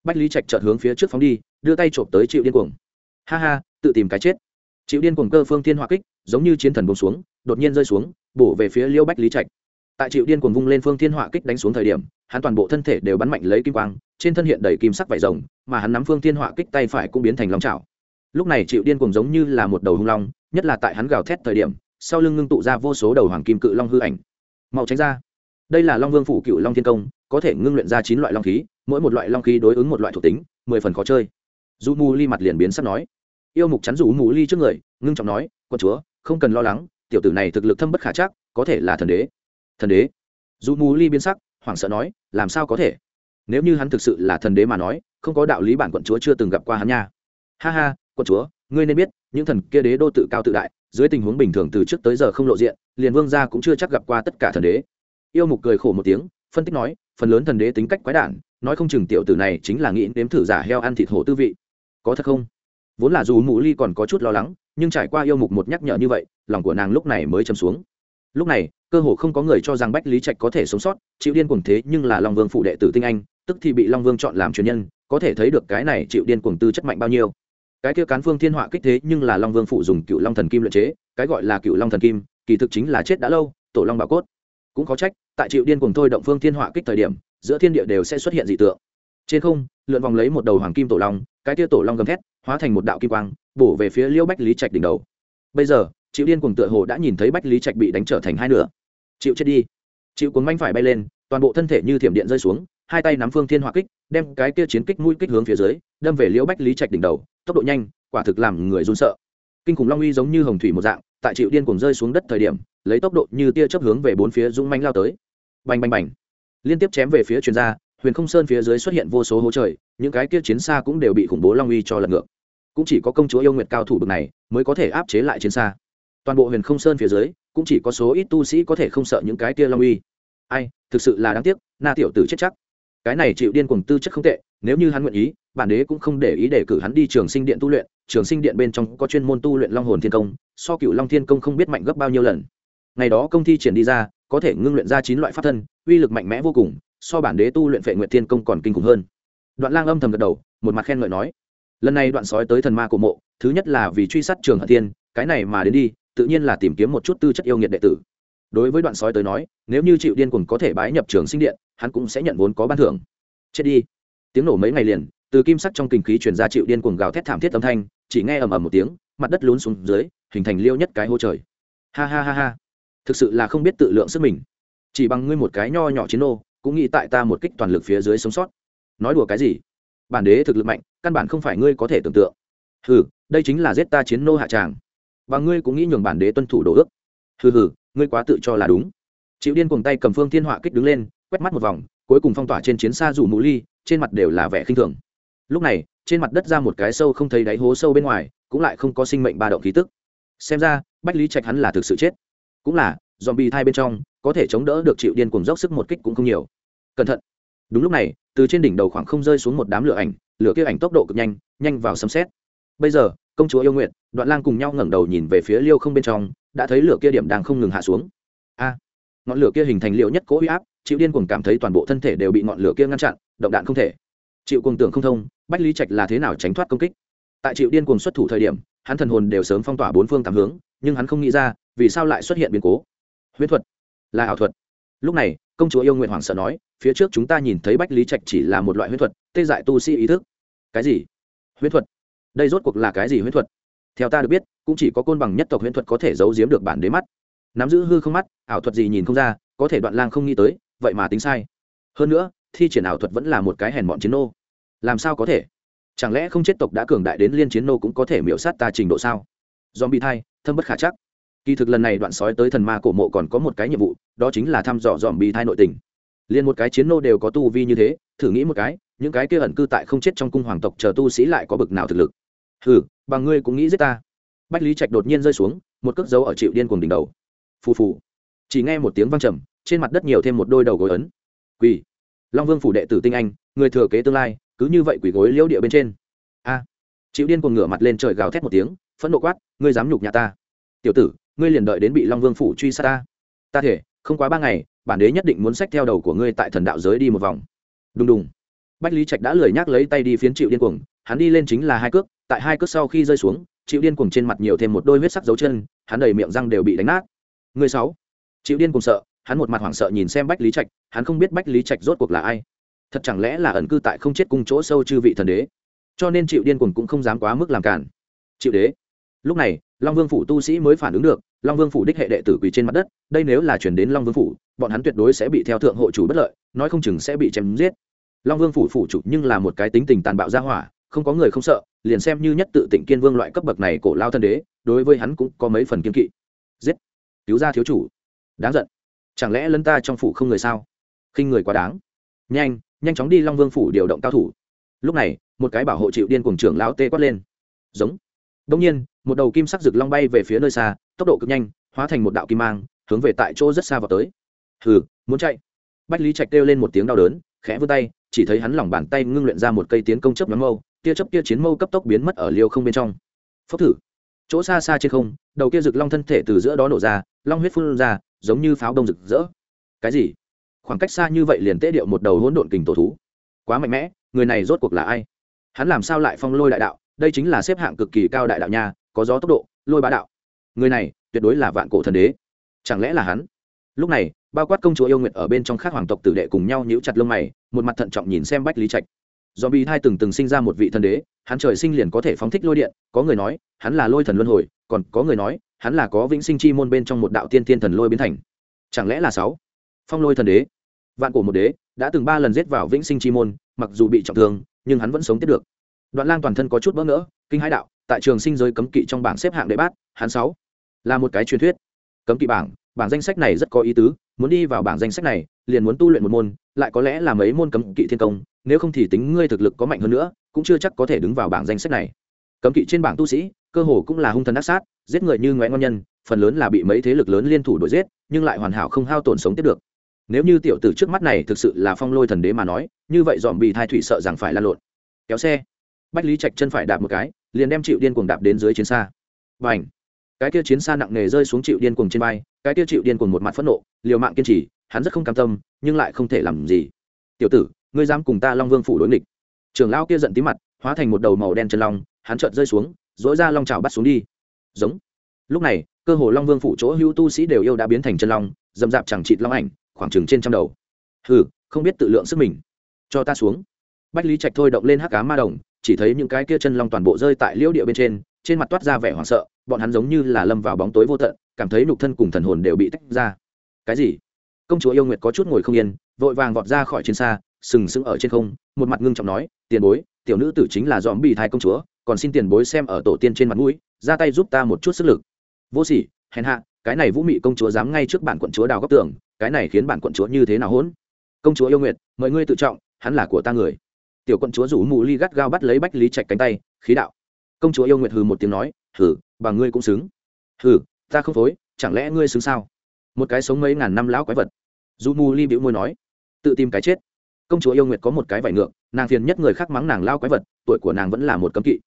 Bách lý trạch chợt hướng phía trước phóng đi đưa tay trộm tới chịu điên cuồng. Ha ha tự tìm cái chết chịu điên cuồng cơ phương thiên hỏa kích, giống như chiến thần bông xuống, đột nhiên rơi xuống, bổ về phía liêu bách lý trạch. Tại chịu điên cuồng vung lên phương thiên hỏa kích đánh xuống thời điểm, hắn toàn bộ thân thể đều bắn mạnh lấy kim quang, trên thân hiện đầy kim sắc vải rồng, mà hắn nắm phương thiên hỏa kích tay phải cũng biến thành long trào lúc này chịu điên cuồng giống như là một đầu hung long, nhất là tại hắn gào thét thời điểm, sau lưng ngưng tụ ra vô số đầu hoàng kim cự long hư ảnh. Màu tránh ra. Đây là long vương phủ cựu long thiên công, có thể ngưng luyện ra chín loại long khí, mỗi một loại long khí đối ứng một loại thuộc tính, mười phần khó chơi. Du mu ly mặt liền biến sắp nói yêu mục chắn rủ mù ly trước người, ngưng trọng nói quân chúa, không cần lo lắng, tiểu tử này thực lực thâm bất khả chắc, có thể là thần đế. Thần đế? Dù mù ly biến sắc, hoảng sợ nói, làm sao có thể? Nếu như hắn thực sự là thần đế mà nói, không có đạo lý bản quận chúa chưa từng gặp qua hắn nha. Ha ha, quận chúa, ngươi nên biết, những thần kia đế đô tự cao tự đại, dưới tình huống bình thường từ trước tới giờ không lộ diện, liền vương gia cũng chưa chắc gặp qua tất cả thần đế. Yêu mục cười khổ một tiếng, phân tích nói, phần lớn thần đế tính cách quái đản, nói không chừng tiểu tử này chính là nghĩ nếm thử giả heo ăn thịt hổ tư vị. Có thật không? Vốn là dù mụ ly còn có chút lo lắng, nhưng trải qua yêu mục một nhắc nhở như vậy, lòng của nàng lúc này mới châm xuống. Lúc này, cơ hồ không có người cho rằng bách lý trạch có thể sống sót, chịu điên cuồng thế nhưng là long vương phụ đệ tử tinh anh, tức thì bị long vương chọn làm truyền nhân, có thể thấy được cái này chịu điên cuồng tư chất mạnh bao nhiêu. Cái kia cán phương thiên họa kích thế nhưng là long vương phụ dùng cựu long thần kim luyện chế, cái gọi là cựu long thần kim, kỳ thực chính là chết đã lâu, tổ long bảo cốt. Cũng có trách, tại chịu điên cuồng thôi động phương thiên họa kích thời điểm, giữa thiên địa đều sẽ xuất hiện dị tượng trên không, lượn vòng lấy một đầu hoàng kim tổ long, cái tia tổ long gầm thét, hóa thành một đạo kim quang, bổ về phía liêu bách lý trạch đỉnh đầu. Bây giờ chịu điên cuồng tựa hồ đã nhìn thấy bách lý trạch bị đánh trở thành hai nửa. Chịu chết đi. Chịu cuốn manh phải bay lên, toàn bộ thân thể như thiểm điện rơi xuống, hai tay nắm phương thiên hỏa kích, đem cái kia chiến kích mũi kích hướng phía dưới, đâm về liễu bách lý trạch đỉnh đầu, tốc độ nhanh, quả thực làm người run sợ. Kinh khủng long uy giống như hồng thủy một dạng, tại chịu điên cuồng rơi xuống đất thời điểm, lấy tốc độ như tia chớp hướng về bốn phía dũng manh lao tới. Bành bành bành. Liên tiếp chém về phía chuyên gia huyền không sơn phía dưới xuất hiện vô số hố trời, những cái kia chiến xa cũng đều bị khủng bố long uy cho lật ngược. Cũng chỉ có công chúa yêu nguyệt cao thủ bực này mới có thể áp chế lại chiến xa. Toàn bộ huyền không sơn phía dưới, cũng chỉ có số ít tu sĩ có thể không sợ những cái kia long uy. Ai, thực sự là đáng tiếc, na tiểu tử chết chắc. Cái này chịu điên cuồng tư chất không tệ, nếu như hắn nguyện ý, bản đế cũng không để ý để cử hắn đi trường sinh điện tu luyện. Trường sinh điện bên trong có chuyên môn tu luyện long hồn thiên công, so cựu long thiên công không biết mạnh gấp bao nhiêu lần. Ngày đó công ty triển đi ra, có thể ngưng luyện ra chín loại pháp thân, uy lực mạnh mẽ vô cùng so bản đế tu luyện phệ nguyện thiên công còn kinh khủng hơn. Đoạn lang âm thầm gật đầu, một mặt khen ngợi nói, lần này đoạn sói tới thần ma cổ mộ, thứ nhất là vì truy sát trường hận thiên, cái này mà đến đi, tự nhiên là tìm kiếm một chút tư chất yêu nghiệt đệ tử. Đối với đoạn sói tới nói, nếu như chịu điên cuồng có thể bái nhập trường sinh điện, hắn cũng sẽ nhận vốn có ban thưởng. Chết đi. Tiếng nổ mấy ngày liền, từ kim sắc trong kinh khí chuyển ra chịu điên cuồng gào thét thảm thiết âm thanh, chỉ nghe ầm ầm một tiếng, mặt đất lún xuống dưới, hình thành liêu nhất cái hô trời. Ha ha ha ha, thực sự là không biết tự lượng sức mình. Chỉ bằng ngươi một cái nho nhỏ chiến ô cũng nghĩ tại ta một kích toàn lực phía dưới sống sót. Nói đùa cái gì? Bản đế thực lực mạnh, căn bản không phải ngươi có thể tưởng tượng. Hừ, đây chính là giết ta chiến nô hạ tràng. Và ngươi cũng nghĩ nhường bản đế tuân thủ đồ ước. Hừ hừ, ngươi quá tự cho là đúng. Chịu điên cùng tay cầm phương thiên họa kích đứng lên, quét mắt một vòng, cuối cùng phong tỏa trên chiến xa rủ mũ ly, trên mặt đều là vẻ khinh thường. Lúc này, trên mặt đất ra một cái sâu không thấy đáy hố sâu bên ngoài, cũng lại không có sinh mệnh ba động khí tức. Xem ra, bách lý trạch hắn là thực sự chết. Cũng là dòm thai bên trong có thể chống đỡ được chịu điên cuồng dốc sức một kích cũng không nhiều. Cẩn thận. Đúng lúc này, từ trên đỉnh đầu khoảng không rơi xuống một đám lửa ảnh, lửa kia ảnh tốc độ cực nhanh nhanh vào sấm xét bây giờ, công chúa yêu nguyện, đoạn lang cùng nhau ngẩng đầu nhìn về phía liêu không bên trong, đã thấy lửa kia điểm đang không ngừng hạ xuống. A! À, ngọn lửa kia hình thành liệu nhất cố huy áp, chịu điên cuồng cảm thấy toàn bộ thân thể đều bị ngọn lửa kia ngăn chặn, động đạn không thể. Chịu cuồng tưởng không thông, bách lý trạch là thế nào tránh thoát công kích? Tại chịu điên cuồng xuất thủ thời điểm, hắn thần hồn đều sớm phong tỏa bốn phương tám hướng, nhưng hắn không nghĩ ra vì sao lại xuất hiện biến cố. Huyễn thuật là ảo thuật. Lúc này, công chúa yêu nguyện hoàng sợ nói, phía trước chúng ta nhìn thấy bách lý trạch chỉ là một loại huyết thuật, tê dại tu sĩ ý thức. Cái gì? Huyết thuật? Đây rốt cuộc là cái gì huyết thuật? Theo ta được biết, cũng chỉ có côn bằng nhất tộc huyễn thuật có thể giấu giếm được bản đế mắt. Nắm giữ hư không mắt, ảo thuật gì nhìn không ra, có thể đoạn lang không nghĩ tới, vậy mà tính sai. Hơn nữa, thi triển ảo thuật vẫn là một cái hèn bọn chiến nô. Làm sao có thể? Chẳng lẽ không chết tộc đã cường đại đến liên chiến nô cũng có thể miễu sát ta trình độ sao? Do bị thai, thâm bất khả chắc kỳ thực lần này đoạn sói tới thần ma cổ mộ còn có một cái nhiệm vụ, đó chính là thăm dò dòm bị thai nội tình. Liền một cái chiến nô đều có tu vi như thế, thử nghĩ một cái, những cái kia ẩn cư tại không chết trong cung hoàng tộc chờ tu sĩ lại có bực nào thực lực. Ừ bằng ngươi cũng nghĩ giết ta. Bách lý trạch đột nhiên rơi xuống, một cước dấu ở chịu điên cuồng đỉnh đầu. Phù phù. Chỉ nghe một tiếng vang trầm, trên mặt đất nhiều thêm một đôi đầu gối ấn. Quỳ long vương phủ đệ tử tinh anh, người thừa kế tương lai, cứ như vậy quỳ gối liễu địa bên trên. A. Chịu điên cuồng ngửa mặt lên trời gào thét một tiếng, phẫn nộ quát, ngươi dám nhục nhà ta. Tiểu tử ngươi liền đợi đến bị long vương phủ truy sát ta. Ta thể, không quá ba ngày, bản đế nhất định muốn sách theo đầu của ngươi tại thần đạo giới đi một vòng. Đùng đùng. Bách lý trạch đã lười nhác lấy tay đi phiến chịu điên cuồng, hắn đi lên chính là hai cước, tại hai cước sau khi rơi xuống chịu điên cuồng trên mặt nhiều thêm một đôi huyết sắc dấu chân, hắn đầy miệng răng đều bị đánh nát. Người sáu. Chịu điên cuồng sợ, hắn một mặt hoảng sợ nhìn xem bách lý trạch, hắn không biết bách lý trạch rốt cuộc là ai. Thật chẳng lẽ là ẩn cư tại không chết cùng chỗ sâu chư vị thần đế? Cho nên chịu điên cuồng cũng không dám quá mức làm cản chịu đế. Lúc này, long vương phủ tu sĩ mới phản ứng được long vương phủ đích hệ đệ tử quỳ trên mặt đất, đây nếu là chuyển đến long vương phủ, bọn hắn tuyệt đối sẽ bị theo thượng hộ chủ bất lợi, nói không chừng sẽ bị chém giết. Long vương phủ phủ chủ nhưng là một cái tính tình tàn bạo ra hỏa, không có người không sợ, liền xem như nhất tự tỉnh kiên vương loại cấp bậc này cổ lao thân đế, đối với hắn cũng có mấy phần kiên kỵ. Giết! Cứu ra thiếu chủ! Đáng giận! Chẳng lẽ lân ta trong phủ không người sao? Khinh người quá đáng! Nhanh nhanh chóng đi long vương phủ điều động cao thủ. Lúc này, một cái bảo hộ chịu điên cùng trưởng lão tê quát lên. Giống! Đông nhiên, một đầu kim sắc rực long bay về phía nơi xa, tốc độ cực nhanh, hóa thành một đạo kim mang, hướng về tại chỗ rất xa vào tới. Hừ, muốn chạy. Bách lý trạch kêu lên một tiếng đau đớn, khẽ vươn tay, chỉ thấy hắn lòng bàn tay ngưng luyện ra một cây tiến công chớp nhoáng mâu, tia chớp tia chiến mâu cấp tốc biến mất ở liêu không bên trong. Phốc thử. Chỗ xa xa trên không, đầu kia rực long thân thể từ giữa đó nổ ra, long huyết phun ra, giống như pháo đông rực rỡ. Cái gì? Khoảng cách xa như vậy liền tế điệu một đầu hỗn độn kình tổ thú. Quá mạnh mẽ, người này rốt cuộc là ai? Hắn làm sao lại phong lôi đại đạo? Đây chính là xếp hạng cực kỳ cao đại đạo nha, có gió tốc độ, lôi bá đạo. Người này, tuyệt đối là vạn cổ thần đế. Chẳng lẽ là hắn? Lúc này, bao quát công chúa yêu nguyệt ở bên trong khác hoàng tộc tử đệ cùng nhau nhíu chặt lông mày, một mặt thận trọng nhìn xem bách lý trạch. Do bị hai từng từng sinh ra một vị thần đế, hắn trời sinh liền có thể phóng thích lôi điện, có người nói, hắn là lôi thần luân hồi, còn có người nói, hắn là có vĩnh sinh chi môn bên trong một đạo tiên thiên thần lôi biến thành. Chẳng lẽ là sáu? Phong lôi thần đế. Vạn cổ một đế, đã từng ba lần giết vào vĩnh sinh chi môn, mặc dù bị trọng thương, nhưng hắn vẫn sống tiếp được đoạn lang toàn thân có chút bỡ ngỡ, kinh hai đạo, tại trường sinh giới cấm kỵ trong bảng xếp hạng đệ bát, hắn sáu, là một cái truyền thuyết. Cấm kỵ bảng bảng danh sách này rất có ý tứ, muốn đi vào bảng danh sách này, liền muốn tu luyện một môn, lại có lẽ là mấy môn cấm kỵ thiên công, nếu không thì tính ngươi thực lực có mạnh hơn nữa, cũng chưa chắc có thể đứng vào bảng danh sách này. Cấm kỵ trên bảng tu sĩ, cơ hồ cũng là hung thần ác sát, giết người như ngoại ngon nhân, phần lớn là bị mấy thế lực lớn liên thủ đuổi giết, nhưng lại hoàn hảo không hao tổn sống tiếp được. Nếu như tiểu tử trước mắt này thực sự là phong lôi thần đế mà nói, như vậy dòm bị thai thủy sợ rằng phải lan lộn. Kéo xe bách lý trạch chân phải đạp một cái, liền đem chịu điên cuồng đạp đến dưới chiến xa. Và ảnh cái kia chiến xa nặng nề rơi xuống chịu điên cuồng trên bay cái kia chịu điên cuồng một mặt phẫn nộ, liều mạng kiên trì, hắn rất không cam tâm, nhưng lại không thể làm gì. Tiểu tử, ngươi dám cùng ta long vương phủ đối nghịch? Trưởng lão kia giận tí mặt, hóa thành một đầu màu đen chân long, hắn chợt rơi xuống dỗi ra long trào bắt xuống đi. Giống. Lúc này, cơ hồ long vương phủ chỗ hữu tu sĩ đều yêu đã biến thành chân long, dầm dạp chẳng chịt long ảnh, khoảng chừng trên trăm đầu. Hừ, không biết tự lượng sức mình. Cho ta xuống. Bách lý trạch thôi động lên hắc cá ma đồng chỉ thấy những cái kia chân long toàn bộ rơi tại liễu địa bên trên trên mặt toát ra vẻ hoảng sợ, bọn hắn giống như là lâm vào bóng tối vô tận, cảm thấy nhục thân cùng thần hồn đều bị tách ra. Cái gì? Công chúa yêu nguyệt có chút ngồi không yên, vội vàng vọt ra khỏi trên xa, sừng sững ở trên không, một mặt ngưng trọng nói, tiền bối, tiểu nữ tử chính là dòm bị thai công chúa, còn xin tiền bối xem ở tổ tiên trên mặt mũi, ra tay giúp ta một chút sức lực. Vô sỉ, hèn hạ, cái này vũ mị công chúa dám ngay trước bản quận chúa đào góc tường, cái này khiến bản quận chúa như thế nào hỗn? Công chúa yêu nguyệt, mời ngươi tự trọng, hắn là của ta người tiểu quận chúa rủ mù ly gắt gao bắt lấy bách lý trạch cánh tay khí đạo. Công chúa yêu nguyệt hừ một tiếng nói hừ bà ngươi cũng xứng. Hừ ta không phối chẳng lẽ ngươi xứng sao? Một cái sống mấy ngàn năm lão quái vật. Dù mù ly bĩu môi nói tự tìm cái chết. Công chúa yêu nguyệt có một cái vải ngược nàng phiền nhất người khác mắng nàng lao quái vật tuổi của nàng vẫn là một cấm kỵ.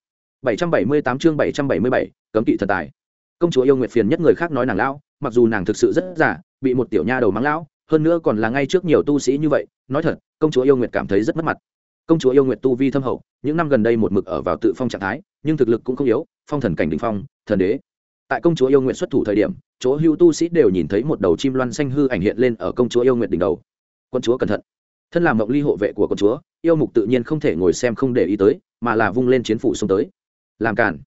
778 chương 777, cấm kỵ thần tài. Công chúa yêu nguyệt phiền nhất người khác nói nàng lão mặc dù nàng thực sự rất giả bị một tiểu nha đầu mắng lão hơn nữa còn là ngay trước nhiều tu sĩ như vậy nói thật công chúa yêu nguyệt cảm thấy rất mất mặt công chúa yêu nguyệt tu vi thâm hậu, những năm gần đây một mực ở vào tự phong trạng thái, nhưng thực lực cũng không yếu, phong thần cảnh đình phong, thần đế. Tại công chúa yêu nguyệt xuất thủ thời điểm, chỗ hưu tu sĩ đều nhìn thấy một đầu chim loan xanh hư ảnh hiện lên ở công chúa yêu nguyệt đỉnh đầu. Quân chúa cẩn thận. Thân làm mộng ly hộ vệ của công chúa, yêu mục tự nhiên không thể ngồi xem không để ý tới, mà là vung lên chiến phủ xông tới. Làm cản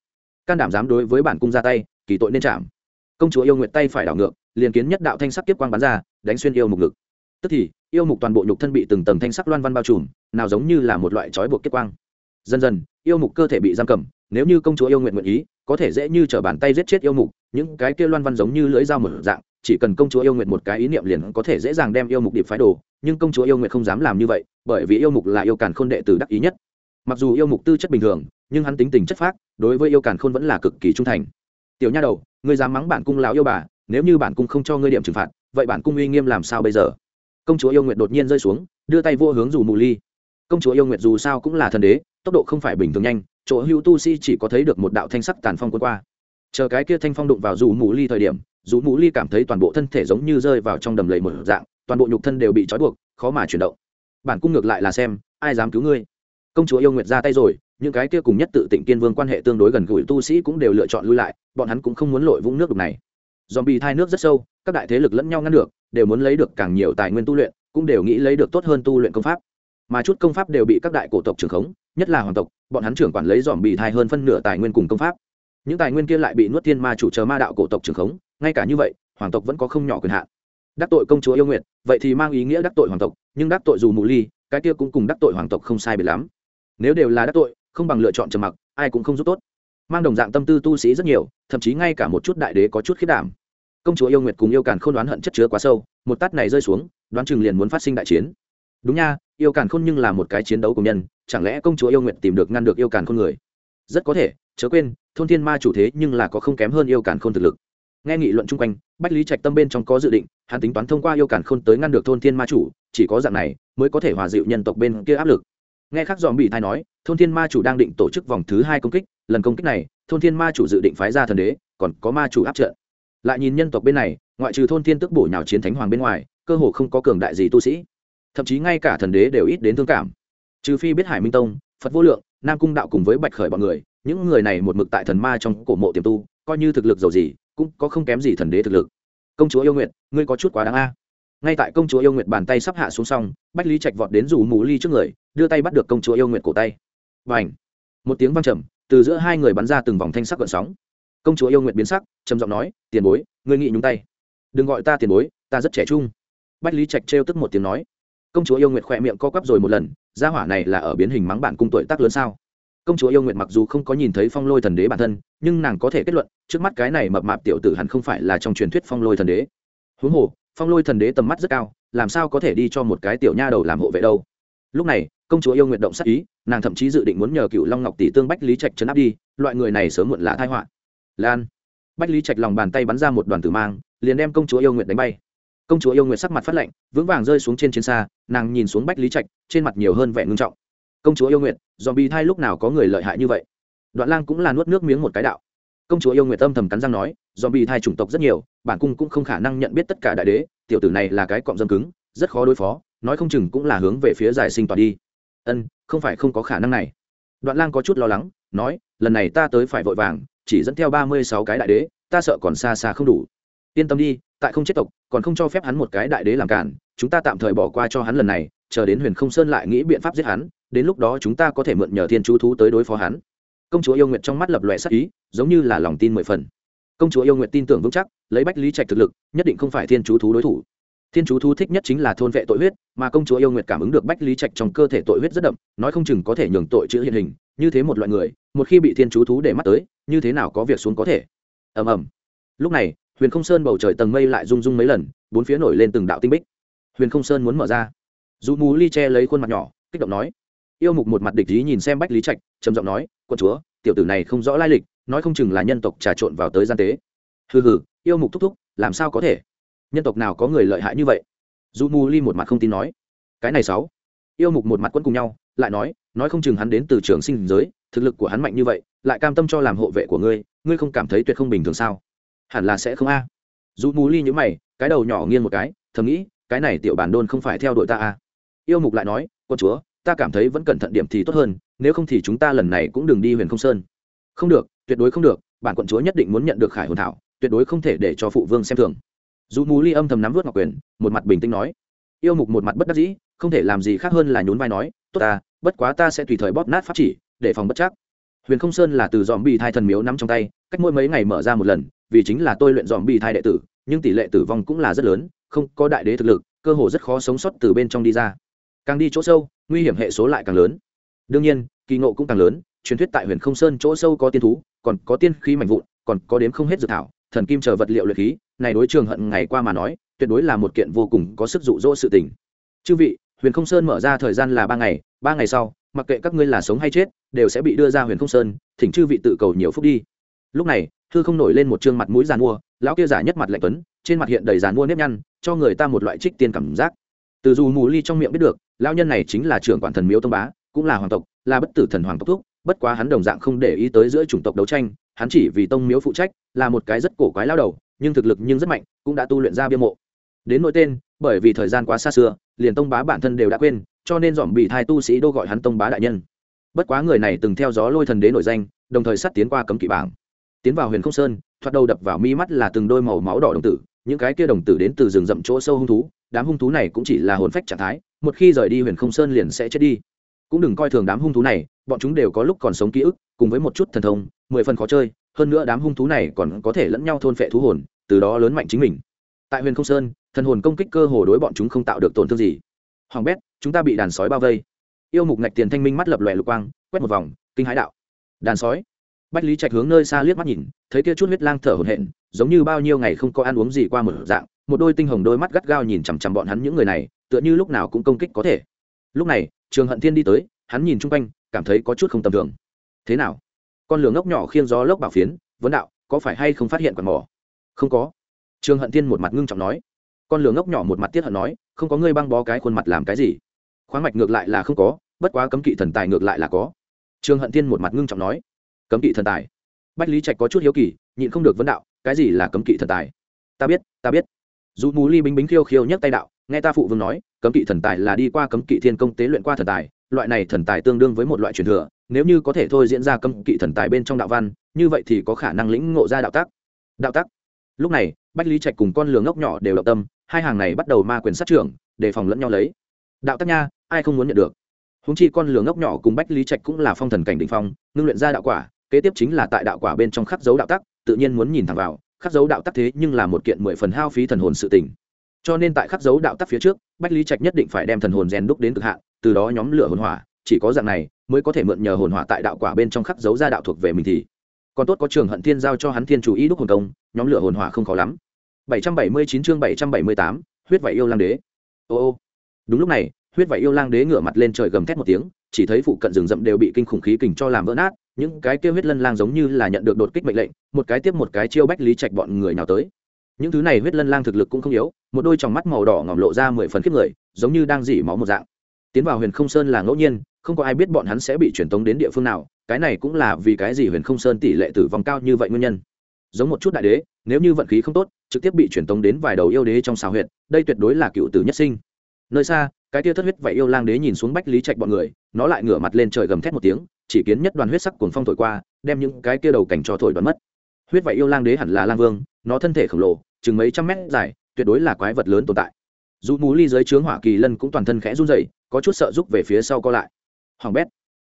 can đảm dám đối với bản cung ra tay, kỳ tội nên chạm. Công chúa yêu nguyệt tay phải đảo ngược, liền kiến nhất đạo thanh sắc kiếp quang bắn ra, đánh xuyên yêu mục ngực tức thì, yêu mục toàn bộ nhục thân bị từng tầng thanh sắc loan văn bao trùm, nào giống như là một loại trói buộc kết quang. Dần dần, yêu mục cơ thể bị giam cầm, nếu như công chúa yêu nguyện nguyện ý, có thể dễ như t r ở bàn tay giết chết yêu mục, những cái kia loan văn giống như lưỡi dao mở dạng, chỉ cần công chúa yêu nguyện một cái ý niệm liền có thể dễ dàng đem yêu mục điệp phái đồ, nhưng công chúa yêu nguyện không dám làm như vậy, bởi vì yêu mục là yêu càn khôn đệ tử đắc ý nhất. Mặc dù yêu mục tư chất bình thường, nhưng hắn tính tình chất phác, đối với yêu càn khôn vẫn là cực kỳ trung thành. Tiểu nha đầu, ngươi dám mắng bản cung lão yêu bà, nếu như bản cung không cho ngươi điểm trừng phạt, vậy bản cung uy nghiêm làm sao bây giờ? Công chúa yêu nguyện đột nhiên rơi xuống, đưa tay vô hướng dù mù ly. Công chúa yêu nguyện dù sao cũng là thần đế, tốc độ không phải bình thường nhanh, chỗ hữu tu si chỉ có thấy được một đạo thanh sắc tàn phong quân qua. Chờ cái kia thanh phong đụng vào dù mù ly thời điểm, dù mù ly cảm thấy toàn bộ thân thể giống như rơi vào trong đầm lầy một dạng, toàn bộ nhục thân đều bị trói buộc, khó mà chuyển động. Bản cung ngược lại là xem, ai dám cứu ngươi? Công chúa yêu nguyệt ra tay rồi, những cái kia cùng nhất tự tỉnh kiên vương quan hệ tương đối gần gũi tu sĩ cũng đều lựa chọn lui lại, bọn hắn cũng không muốn lội vũng nước đục này. Dòm bị thai nước rất sâu, các đại thế lực lẫn nhau ngăn được đều muốn lấy được càng nhiều tài nguyên tu luyện, cũng đều nghĩ lấy được tốt hơn tu luyện công pháp. Mà chút công pháp đều bị các đại cổ tộc trưởng khống, nhất là hoàng tộc, bọn hắn trưởng quản lấy dòm bị thai hơn phân nửa tài nguyên cùng công pháp. Những tài nguyên kia lại bị nuốt thiên ma chủ chờ ma đạo cổ tộc trưởng khống, ngay cả như vậy, hoàng tộc vẫn có không nhỏ quyền hạn. Đắc tội công chúa yêu nguyệt, vậy thì mang ý nghĩa đắc tội hoàng tộc, nhưng đắc tội dù mù ly, cái kia cũng cùng đắc tội hoàng tộc không sai biệt lắm. Nếu đều là đắc tội, không bằng lựa chọn trầm mặc, ai cũng không giúp tốt. Mang đồng dạng tâm tư tu sĩ rất nhiều, thậm chí ngay cả một chút đại đế có chút khiết đảm công chúa yêu nguyệt cùng yêu càn k h ô n đoán hận chất chứa quá sâu, một tát này rơi xuống, đoán chừng liền muốn phát sinh đại chiến. Đúng nha, yêu càn khôn nhưng là một cái chiến đấu của nhân, chẳng lẽ công chúa yêu nguyệt tìm được ngăn được yêu càn khôn người? Rất có thể, chớ quên, thôn thiên ma chủ thế nhưng là có không kém hơn yêu càn khôn thực lực. Nghe nghị luận chung quanh, bách lý trạch tâm bên trong có dự định, hắn tính toán thông qua yêu càn khôn tới ngăn được thôn thiên ma chủ, chỉ có dạng này mới có thể hòa dịu nhân tộc bên kia áp lực. Nghe khác dòm bị thai nói, thôn thiên ma chủ đang định tổ chức vòng thứ hai công kích, lần công kích này, thôn thiên ma chủ dự định phái ra thần đế, còn có ma chủ áp trận lại nhìn nhân tộc bên này, ngoại trừ thôn thiên tức bổ nhào chiến thánh hoàng bên ngoài, cơ hồ không có cường đại gì tu sĩ. Thậm chí ngay cả thần đế đều ít đến thương cảm. Trừ phi biết hải minh tông, phật vô lượng, nam cung đạo cùng với bạch khởi bọn người, những người này một mực tại thần ma trong cổ mộ tiềm tu, coi như thực lực giàu gì, cũng có không kém gì thần đế thực lực. Công chúa yêu nguyện ngươi có chút quá đáng a. Ngay tại công chúa yêu nguyện bàn tay sắp hạ xuống xong, bách lý trạch vọt đến rủ mù ly trước người, đưa tay bắt được công chúa yêu nguyện cổ tay. Và ảnh một tiếng văng trầm, từ giữa hai người bắn ra từng vòng thanh sắc gợn sóng công chúa yêu nguyện biến sắc, trầm giọng nói, tiền bối, ngươi nghị nhúng tay. Đừng gọi ta tiền bối, ta rất trẻ trung. Bách lý trạch trêu tức một tiếng nói. Công chúa yêu nguyện khỏe miệng co quắp rồi một lần, gia hỏa này là ở biến hình mắng bạn cung tuổi tác lớn sao? Công chúa yêu nguyện mặc dù không có nhìn thấy phong lôi thần đế bản thân, nhưng nàng có thể kết luận, trước mắt cái này mập mạp tiểu tử hẳn không phải là trong truyền thuyết phong lôi thần đế. Huống hồ, phong lôi thần đế tầm mắt rất cao, làm sao có thể đi cho một cái tiểu nha đầu làm hộ vệ đâu? Lúc này, công chúa yêu nguyện động sắc ý, nàng thậm chí dự định muốn nhờ cựu long ngọc tỷ tương bách lý trạch chấn áp đi, loại người này sớm muộn là thai họa lan. Bách lý trạch lòng bàn tay bắn ra một đoàn tử mang, liền đem công chúa yêu nguyện đánh bay. Công chúa yêu nguyện sắc mặt phát lạnh, vững vàng rơi xuống trên chiến xa, nàng nhìn xuống bách lý trạch, trên mặt nhiều hơn vẻ ngưng trọng. Công chúa yêu nguyện dòm bị thai lúc nào có người lợi hại như vậy? Đoạn lang cũng là nuốt nước miếng một cái đạo. Công chúa yêu nguyện tâm thầm cắn răng nói dòm bị thai chủng tộc rất nhiều, bản cung cũng không khả năng nhận biết tất cả đại đế, tiểu tử này là cái cọng dâm cứng, rất khó đối phó, nói không chừng cũng là hướng về phía giải sinh toàn đi. Ân, không phải không có khả năng này. Đoạn lang có chút lo lắng, nói, lần này ta tới phải vội vàng chỉ dẫn theo ba mươi sáu cái đại đế, ta sợ còn xa xa không đủ. Yên tâm đi, tại không chết tộc, còn không cho phép hắn một cái đại đế làm cản, chúng ta tạm thời bỏ qua cho hắn lần này, chờ đến huyền không sơn lại nghĩ biện pháp giết hắn, đến lúc đó chúng ta có thể mượn nhờ thiên chú thú tới đối phó hắn. Công chúa yêu Nguyệt trong mắt lập lòe sắc ý, giống như là lòng tin mười phần. Công chúa yêu Nguyệt tin tưởng vững chắc, lấy bách lý trạch thực lực, nhất định không phải thiên chú thú đối thủ. Thiên chú thú thích nhất chính là thôn vệ tội huyết, mà công chúa yêu nguyệt cảm ứng được bách lý trạch trong cơ thể tội huyết rất đậm, nói không chừng có thể nhường tội chữ hiện hình, như thế một loại người, một khi bị thiên chú thú để mắt tới như thế nào có việc xuống có thể. Ầm ầm. Lúc này, huyền không sơn bầu trời tầng mây lại rung rung mấy lần, bốn phía nổi lên từng đạo tinh bích. Huyền không sơn muốn mở ra. Dù mù ly che lấy khuôn mặt nhỏ, kích động nói. Yêu mục một mặt địch ý nhìn xem bách lý trạch, trầm giọng nói, quân chúa, tiểu tử này không rõ lai lịch, nói không chừng là nhân tộc trà trộn vào tới gian tế. Hừ hừ, yêu mục thúc thúc, làm sao có thể? Nhân tộc nào có người lợi hại như vậy? Dù mù ly một mặt không tin nói. Cái này sáu. Yêu mục một mặt quân cùng nhau lại nói nói không chừng hắn đến từ trường sinh giới, thực lực của hắn mạnh như vậy, lại cam tâm cho làm hộ vệ của ngươi ngươi không cảm thấy tuyệt không bình thường sao? Hẳn là sẽ không a. Dù mù ly nhữ mày, cái đầu nhỏ nghiêng một cái, thầm nghĩ, cái này tiểu bản đôn không phải theo đuổi ta a. Yêu mục lại nói quân chúa, ta cảm thấy vẫn cẩn thận điểm thì tốt hơn, nếu không thì chúng ta lần này cũng đừng đi huyền không sơn. Không được, tuyệt đối không được, bản quận chúa nhất định muốn nhận được khải hồn thảo, tuyệt đối không thể để cho phụ vương xem thường. Dù mù ly âm thầm nắm vớt ngọc quyền, một mặt bình tĩnh nói. Yêu mục một mặt bất đắc dĩ, không thể làm gì khác hơn là nhún vai nói tốt ta, bất quá ta sẽ tùy thời bóp nát pháp chỉ, để phòng bất chắc. Huyền không sơn là từ dòm bị thai thần miếu nắm trong tay, cách mỗi mấy ngày mở ra một lần, vì chính là tôi luyện dòm bị thai đệ tử, nhưng tỷ lệ tử vong cũng là rất lớn, không có đại đế thực lực, cơ hồ rất khó sống sót từ bên trong đi ra. Càng đi chỗ sâu, nguy hiểm hệ số lại càng lớn. Đương nhiên, kỳ ngộ cũng càng lớn, truyền thuyết tại huyền không sơn chỗ sâu có tiên thú, còn có tiên khí mạnh vụn, còn có đếm không hết dự thảo, thần kim chờ vật liệu luyện khí, này đối trường hận ngày qua mà nói, tuyệt đối là một kiện vô cùng có sức dụ dỗ sự tình. Chư vị huyền không sơn mở ra thời gian là ba ngày ba ngày sau, mặc kệ các ngươi là sống hay chết, đều sẽ bị đưa ra huyền không sơn, thỉnh chư vị tự cầu nhiều phúc đi. Lúc này thư không nổi lên một chương mặt mũi giàn mua, lão kia giả nhất mặt lạnh tuấn, trên mặt hiện đầy giàn mua nếp nhăn, cho người ta một loại trích tiên cảm giác. Từ dù mù ly trong miệng biết được, lão nhân này chính là trưởng quản thần miếu tông bá, cũng là hoàng tộc, là bất tử thần hoàng tộc thúc, bất quá hắn đồng dạng không để ý tới giữa chủng tộc đấu tranh, hắn chỉ vì tông miếu phụ trách, là một cái rất cổ quái lao đầu, nhưng thực lực nhưng rất mạnh, cũng đã tu luyện ra bia mộ. Đến nỗi tên, bởi vì thời gian quá xa xưa liền tông bá bản thân đều đã quên, cho nên dòm bị thai tu sĩ đô gọi hắn tông bá đại nhân. Bất quá người này từng theo gió lôi thần đế nổi danh, đồng thời sát tiến qua cấm kỵ bảng. Tiến vào huyền không sơn, thoạt đầu đập vào mi mắt là từng đôi màu máu đỏ đồng tử, những cái kia đồng tử đến từ rừng rậm chỗ sâu hung thú, đám hung thú này cũng chỉ là hồn phách trạng thái, một khi rời đi huyền không sơn liền sẽ chết đi. Cũng đừng coi thường đám hung thú này, bọn chúng đều có lúc còn sống ký ức, cùng với một chút thần thông, mười phần khó chơi, hơn nữa đám hung thú này còn có thể lẫn nhau thôn phệ thú hồn, từ đó lớn mạnh chính mình. Tại huyền không sơn thần hồn công kích cơ hồ đối bọn chúng không tạo được tổn thương gì. Hoàng bét, chúng ta bị đàn sói bao vây. Yêu mục ngạch tiền thanh minh mắt lập lòe lục quang, quét một vòng, kinh hãi đạo. Đàn sói? Bách lý trạch hướng nơi xa liếc mắt nhìn, thấy kia chút huyết lang thở hổn hển, giống như bao nhiêu ngày không có ăn uống gì qua một dạng, một đôi tinh hồng đôi mắt gắt gao nhìn chằm chằm bọn hắn những người này, tựa như lúc nào cũng công kích có thể. Lúc này, trường hận thiên đi tới, hắn nhìn chung quanh, cảm thấy có chút không tầm thường. Thế nào? Con lửa ngốc nhỏ khiêng gió lốc bảo phiến, vấn đạo, có phải hay không phát hiện quạt mỏ không có. Trường hận thiên một mặt ngưng trọng nói con lửa ngốc nhỏ một mặt tiết hận nói, không có ngươi băng bó cái khuôn mặt làm cái gì? Khoáng mạch ngược lại là không có, bất quá cấm kỵ thần tài ngược lại là có. Trương hận thiên một mặt ngưng trọng nói, cấm kỵ thần tài? Bách lý trạch có chút hiếu kỳ, nhịn không được vấn đạo, cái gì là cấm kỵ thần tài? Ta biết ta biết. Dù mù ly bính bính khiêu khiêu nhấc tay đạo, nghe ta phụ vương nói, cấm kỵ thần tài là đi qua cấm kỵ thiên công tế luyện qua thần tài, loại này thần tài tương đương với một loại truyền thừa, nếu như có thể thôi diễn ra cấm kỵ thần tài bên trong đạo văn, như vậy thì có khả năng lĩnh ngộ ra đạo tác đạo tác lúc này, bách lý trạch cùng con lường ngốc nhỏ đều động tâm hai hàng này bắt đầu ma quyền sát trưởng, đề phòng lẫn nhau lấy. Đạo tác nha, ai không muốn nhận được? Húng chi con lửa ngốc nhỏ cùng bách lý trạch cũng là phong thần cảnh định phong, ngưng luyện ra đạo quả, kế tiếp chính là tại đạo quả bên trong khắc dấu đạo tắc, tự nhiên muốn nhìn thẳng vào, khắc dấu đạo tắc thế nhưng là một kiện mười phần hao phí thần hồn sự tình. Cho nên tại khắc dấu đạo tắc phía trước, bách lý trạch nhất định phải đem thần hồn rèn đúc đến cực hạn, từ đó nhóm lửa hồn hỏa, chỉ có dạng này mới có thể mượn nhờ hồn hỏa tại đạo quả bên trong khắc dấu ra đạo thuộc về mình thì. Còn tốt có trường hận thiên giao cho hắn thiên chủ ý đúc hồn công, nhóm lửa hồn hỏa không khó lắm. 779 chương 778, huyết vảy yêu lang đế. Ô ô. Đúng lúc này huyết vảy yêu lang đế ngửa mặt lên trời gầm thét một tiếng chỉ thấy phụ cận rừng rậm đều bị kinh khủng khí kình cho làm vỡ nát những cái kia huyết lân lang giống như là nhận được đột kích mệnh lệnh một cái tiếp một cái chiêu bách lý trạch bọn người nào tới. Những thứ này huyết lân lang thực lực cũng không yếu một đôi tròng mắt màu đỏ ngỏm lộ ra mười phần khiếp người giống như đang dỉ máu một dạng. Tiến vào huyền không sơn là ngẫu nhiên không có ai biết bọn hắn sẽ bị truyền tống đến địa phương nào cái này cũng là vì cái gì huyền không sơn tỷ lệ tử vong cao như vậy nguyên nhân giống một chút đại đế nếu như vận khí không tốt trực tiếp bị truyền tống đến vài đầu yêu đế trong xào huyệt, đây tuyệt đối là cựu tử nhất sinh. Nơi xa cái tia thất huyết vậy yêu lang đế nhìn xuống bách lý trạch bọn người nó lại ngửa mặt lên trời gầm thét một tiếng chỉ kiến nhất đoàn huyết sắc cuồng phong thổi qua đem những cái kia đầu cảnh cho thổi đoán mất. Huyết vậy yêu lang đế hẳn là lang vương nó thân thể khổng lồ chừng mấy trăm mét dài tuyệt đối là quái vật lớn tồn tại. Dù mú ly dưới trướng hỏa kỳ lân cũng toàn thân khẽ run rẩy có chút sợ rúc về phía sau co lại. Hoàng bét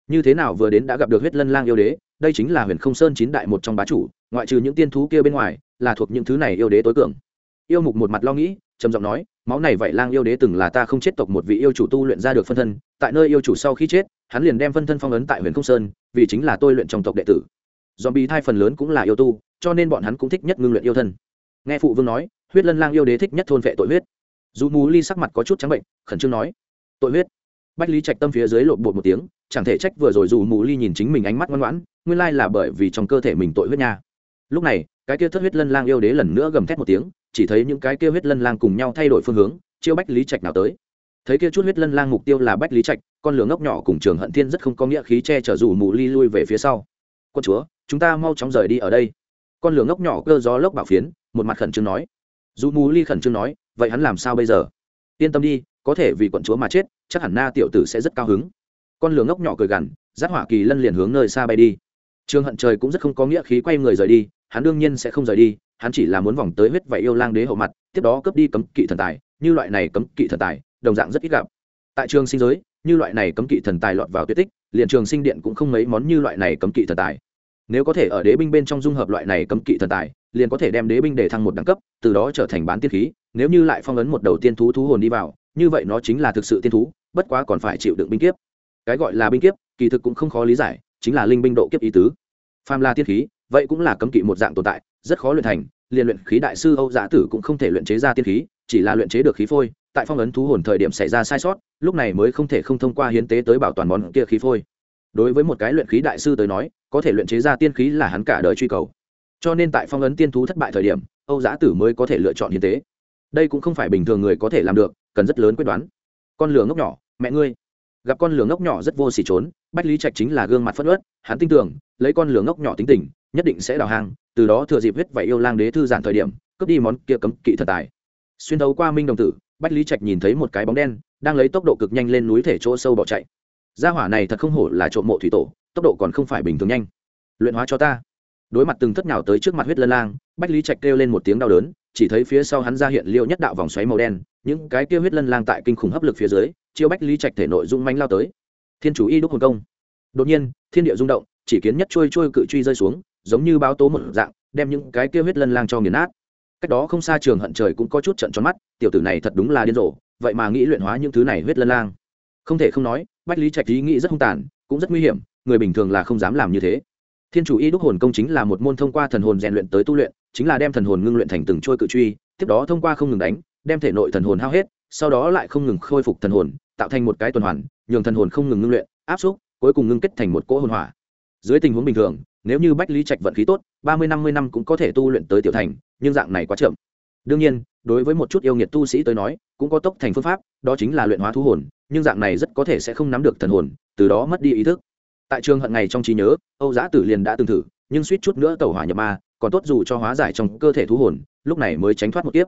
như thế nào vừa đến đã gặp được huyết lân lang yêu đế đây chính là huyền không sơn chín đại một trong bá chủ ngoại trừ những tiên thú kia bên ngoài, là thuộc những thứ này yêu đế tối cường. Yêu mục một mặt lo nghĩ, trầm giọng nói, máu này vậy lang yêu đế từng là ta không chết tộc một vị yêu chủ tu luyện ra được phân thân, tại nơi yêu chủ sau khi chết, hắn liền đem phân thân phong ấn tại huyền không sơn, vì chính là tôi luyện trong tộc đệ tử. Dòm bi thai phần lớn cũng là yêu tu, cho nên bọn hắn cũng thích nhất ngưng luyện yêu thân. Nghe phụ vương nói, huyết lân lang yêu đế thích nhất thôn vệ tội huyết. Dù mù ly sắc mặt có chút trắng bệnh, khẩn trương nói, tội huyết. Bách lý trạch tâm phía dưới lộn bột một tiếng, chẳng thể trách vừa rồi dù mù ly nhìn chính mình ánh mắt ngoan ngoãn, nguyên lai là bởi vì trong cơ thể mình tội huyết nha lúc này, cái kia thất huyết lân lang yêu đế lần nữa gầm thét một tiếng, chỉ thấy những cái kia huyết lân lang cùng nhau thay đổi phương hướng, chiêu bách lý trạch nào tới. Thấy kia chút huyết lân lang mục tiêu là bách lý trạch, con lửa ngốc nhỏ cùng trường hận thiên rất không có nghĩa khí che chở dù mù ly lui về phía sau. Quân chúa, chúng ta mau chóng rời đi ở đây. Con lửa ngốc nhỏ cơ gió lốc bảo phiến, một mặt khẩn trương nói. Dù mù ly khẩn trương nói, vậy hắn làm sao bây giờ? Yên tâm đi, có thể vì quận chúa mà chết, chắc hẳn na tiểu tử sẽ rất cao hứng. Con lửa ngốc nhỏ cười gằn giác hỏa kỳ lân liền hướng nơi xa bay đi. Trường hận trời cũng rất không có nghĩa khí quay người rời đi hắn đương nhiên sẽ không rời đi, hắn chỉ là muốn vòng tới huyết và yêu lang đế hậu mặt, tiếp đó cướp đi cấm kỵ thần tài, như loại này cấm kỵ thần tài, đồng dạng rất ít gặp. Tại trường sinh giới, như loại này cấm kỵ thần tài lọt vào tuyệt tích, liền trường sinh điện cũng không mấy món như loại này cấm kỵ thần tài. Nếu có thể ở đế binh bên trong dung hợp loại này cấm kỵ thần tài, liền có thể đem đế binh để thăng một đẳng cấp, từ đó trở thành bán tiên khí, nếu như lại phong ấn một đầu tiên thú thú hồn đi vào, như vậy nó chính là thực sự tiên thú, bất quá còn phải chịu đựng binh kiếp. Cái gọi là binh kiếp, kỳ thực cũng không khó lý giải, chính là linh binh độ kiếp ý tứ. Phàm là tiên khí vậy cũng là cấm kỵ một dạng tồn tại, rất khó luyện thành, liền luyện khí đại sư âu giả tử cũng không thể luyện chế ra tiên khí, chỉ là luyện chế được khí phôi, tại phong ấn thú hồn thời điểm xảy ra sai sót, lúc này mới không thể không thông qua hiến tế tới bảo toàn món kia khí phôi. Đối với một cái luyện khí đại sư tới nói, có thể luyện chế ra tiên khí là hắn cả đời truy cầu. Cho nên tại phong ấn tiên thú thất bại thời điểm, âu giã tử mới có thể lựa chọn hiến tế. Đây cũng không phải bình thường người có thể làm được, cần rất lớn quyết đoán. Con lửa ngốc nhỏ, mẹ ngươi. Gặp con lửa ngốc nhỏ rất vô sỉ trốn, bách lý trạch chính là gương mặt phất ớt hắn tin tưởng, lấy con lửa ngốc nhỏ tính tình nhất định sẽ đào hang, từ đó thừa dịp huyết vậy yêu lang đế thư giản thời điểm cướp đi món kia cấm kỵ thần tài. Xuyên thấu qua minh đồng tử bách lý trạch nhìn thấy một cái bóng đen đang lấy tốc độ cực nhanh lên núi thể chỗ sâu bỏ chạy. Gia hỏa này thật không hổ là trộm mộ thủy tổ tốc độ còn không phải bình thường nhanh. Luyện hóa cho ta. Đối mặt từng thất nhào tới trước mặt huyết lân lang bách lý trạch kêu lên một tiếng đau đớn chỉ thấy phía sau hắn ra hiện liệu nhất đạo vòng xoáy màu đen những cái kia huyết lân lang tại kinh khủng hấp lực phía dưới chiêu bách lý trạch thể nội dung manh lao tới. Thiên chủ y đúc hồn công. Đột nhiên thiên địa rung động chỉ kiến nhất trôi trôi cự truy rơi xuống giống như báo tố một dạng, đem những cái kia huyết lân lang cho nghiền nát. Cách đó không xa trường hận trời cũng có chút trận tròn mắt, tiểu tử này thật đúng là điên rồ, vậy mà nghĩ luyện hóa những thứ này huyết lân lang. Không thể không nói, bách lý trạch ý nghĩ rất hung tàn, cũng rất nguy hiểm, người bình thường là không dám làm như thế. Thiên chủ y đúc hồn công chính là một môn thông qua thần hồn rèn luyện tới tu luyện, chính là đem thần hồn ngưng luyện thành từng trôi cự truy, tiếp đó thông qua không ngừng đánh, đem thể nội thần hồn hao hết, sau đó lại không ngừng khôi phục thần hồn, tạo thành một cái tuần hoàn, nhường thần hồn không ngừng ngưng luyện, áp xúc, cuối cùng ngưng kết thành một cỗ hồn hỏa. Dưới tình huống bình thường nếu như bách lý trạch vận khí tốt, ba mươi, năm mươi năm cũng có thể tu luyện tới tiểu thành, nhưng dạng này quá chậm. Đương nhiên, đối với một chút yêu nghiệt tu sĩ tới nói, cũng có tốc thành phương pháp, đó chính là luyện hóa thú hồn, nhưng dạng này rất có thể sẽ không nắm được thần hồn, từ đó mất đi ý thức. Tại trường hận ngày trong trí nhớ, âu giã tử liền đã từng thử, nhưng suýt chút nữa tàu hỏa nhập ma, còn tốt dù cho hóa giải trong cơ thể thú hồn, lúc này mới tránh thoát một kiếp.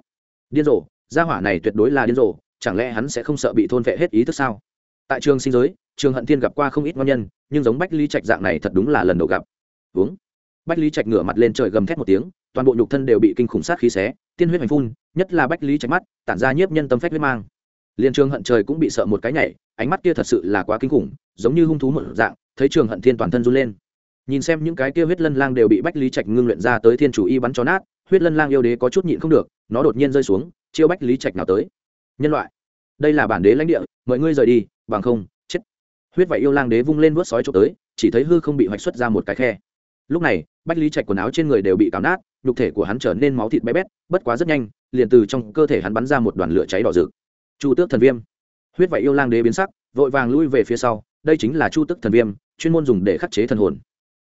Điên rồ, gia hỏa này tuyệt đối là điên rồ, chẳng lẽ hắn sẽ không sợ bị thôn vệ hết ý thức sao? Tại trường sinh giới, trường hận thiên gặp qua không ít ngon nhân, nhưng giống bách lý trạch dạng này thật đúng là lần đầu gặp uống. Bách lý trạch ngửa mặt lên trời gầm thét một tiếng, toàn bộ nhục thân đều bị kinh khủng sát khí xé, tiên huyết hành phun, nhất là bách lý trạch mắt, tản ra nhiếp nhân tâm phách huyết mang. Liên trường hận trời cũng bị sợ một cái nhảy, ánh mắt kia thật sự là quá kinh khủng, giống như hung thú một dạng, thấy trường hận thiên toàn thân run lên. Nhìn xem những cái kia huyết lân lang đều bị bách lý trạch ngưng luyện ra tới thiên chủ y bắn cho nát, huyết lân lang yêu đế có chút nhịn không được, nó đột nhiên rơi xuống, chiêu bách lý trạch nào tới. Nhân loại, đây là bản đế lãnh địa mọi ngươi rời đi, bằng không, chết. Huyết vậy yêu lang đế vung lên vớt sói trộm tới, chỉ thấy hư không bị hoạch xuất ra một cái khe lúc này, bách lý trạch quần áo trên người đều bị cào nát, nhục thể của hắn trở nên máu thịt bé bét, bất quá rất nhanh, liền từ trong cơ thể hắn bắn ra một đoàn lửa cháy đỏ rực. Chu tước thần viêm. Huyết vậy yêu lang đế biến sắc, vội vàng lui về phía sau, đây chính là chu tước thần viêm, chuyên môn dùng để khắc chế thần hồn.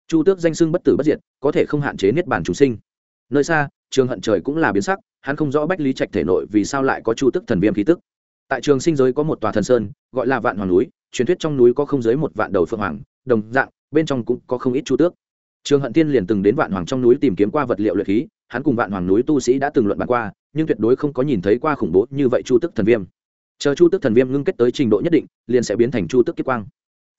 Chu tước danh sưng bất tử bất diệt, có thể không hạn chế niết bản chủ sinh. Nơi xa, trường hận trời cũng là biến sắc, hắn không rõ bách lý trạch thể nội vì sao lại có chu tước thần viêm khí tức. Tại trường sinh giới có một tòa thần sơn, gọi là vạn hoàng núi, truyền thuyết trong núi có không dưới một vạn đầu phượng hoàng, đồng dạng, bên trong cũng có không ít chu tước trường hận tiên liền từng đến vạn hoàng trong núi tìm kiếm qua vật liệu luyện khí, hắn cùng vạn hoàng núi tu sĩ đã từng luận bàn qua, nhưng tuyệt đối không có nhìn thấy qua khủng bố như vậy chu tức thần viêm. Chờ chu tức thần viêm ngưng kết tới trình độ nhất định, liền sẽ biến thành chu tức kiếp quang.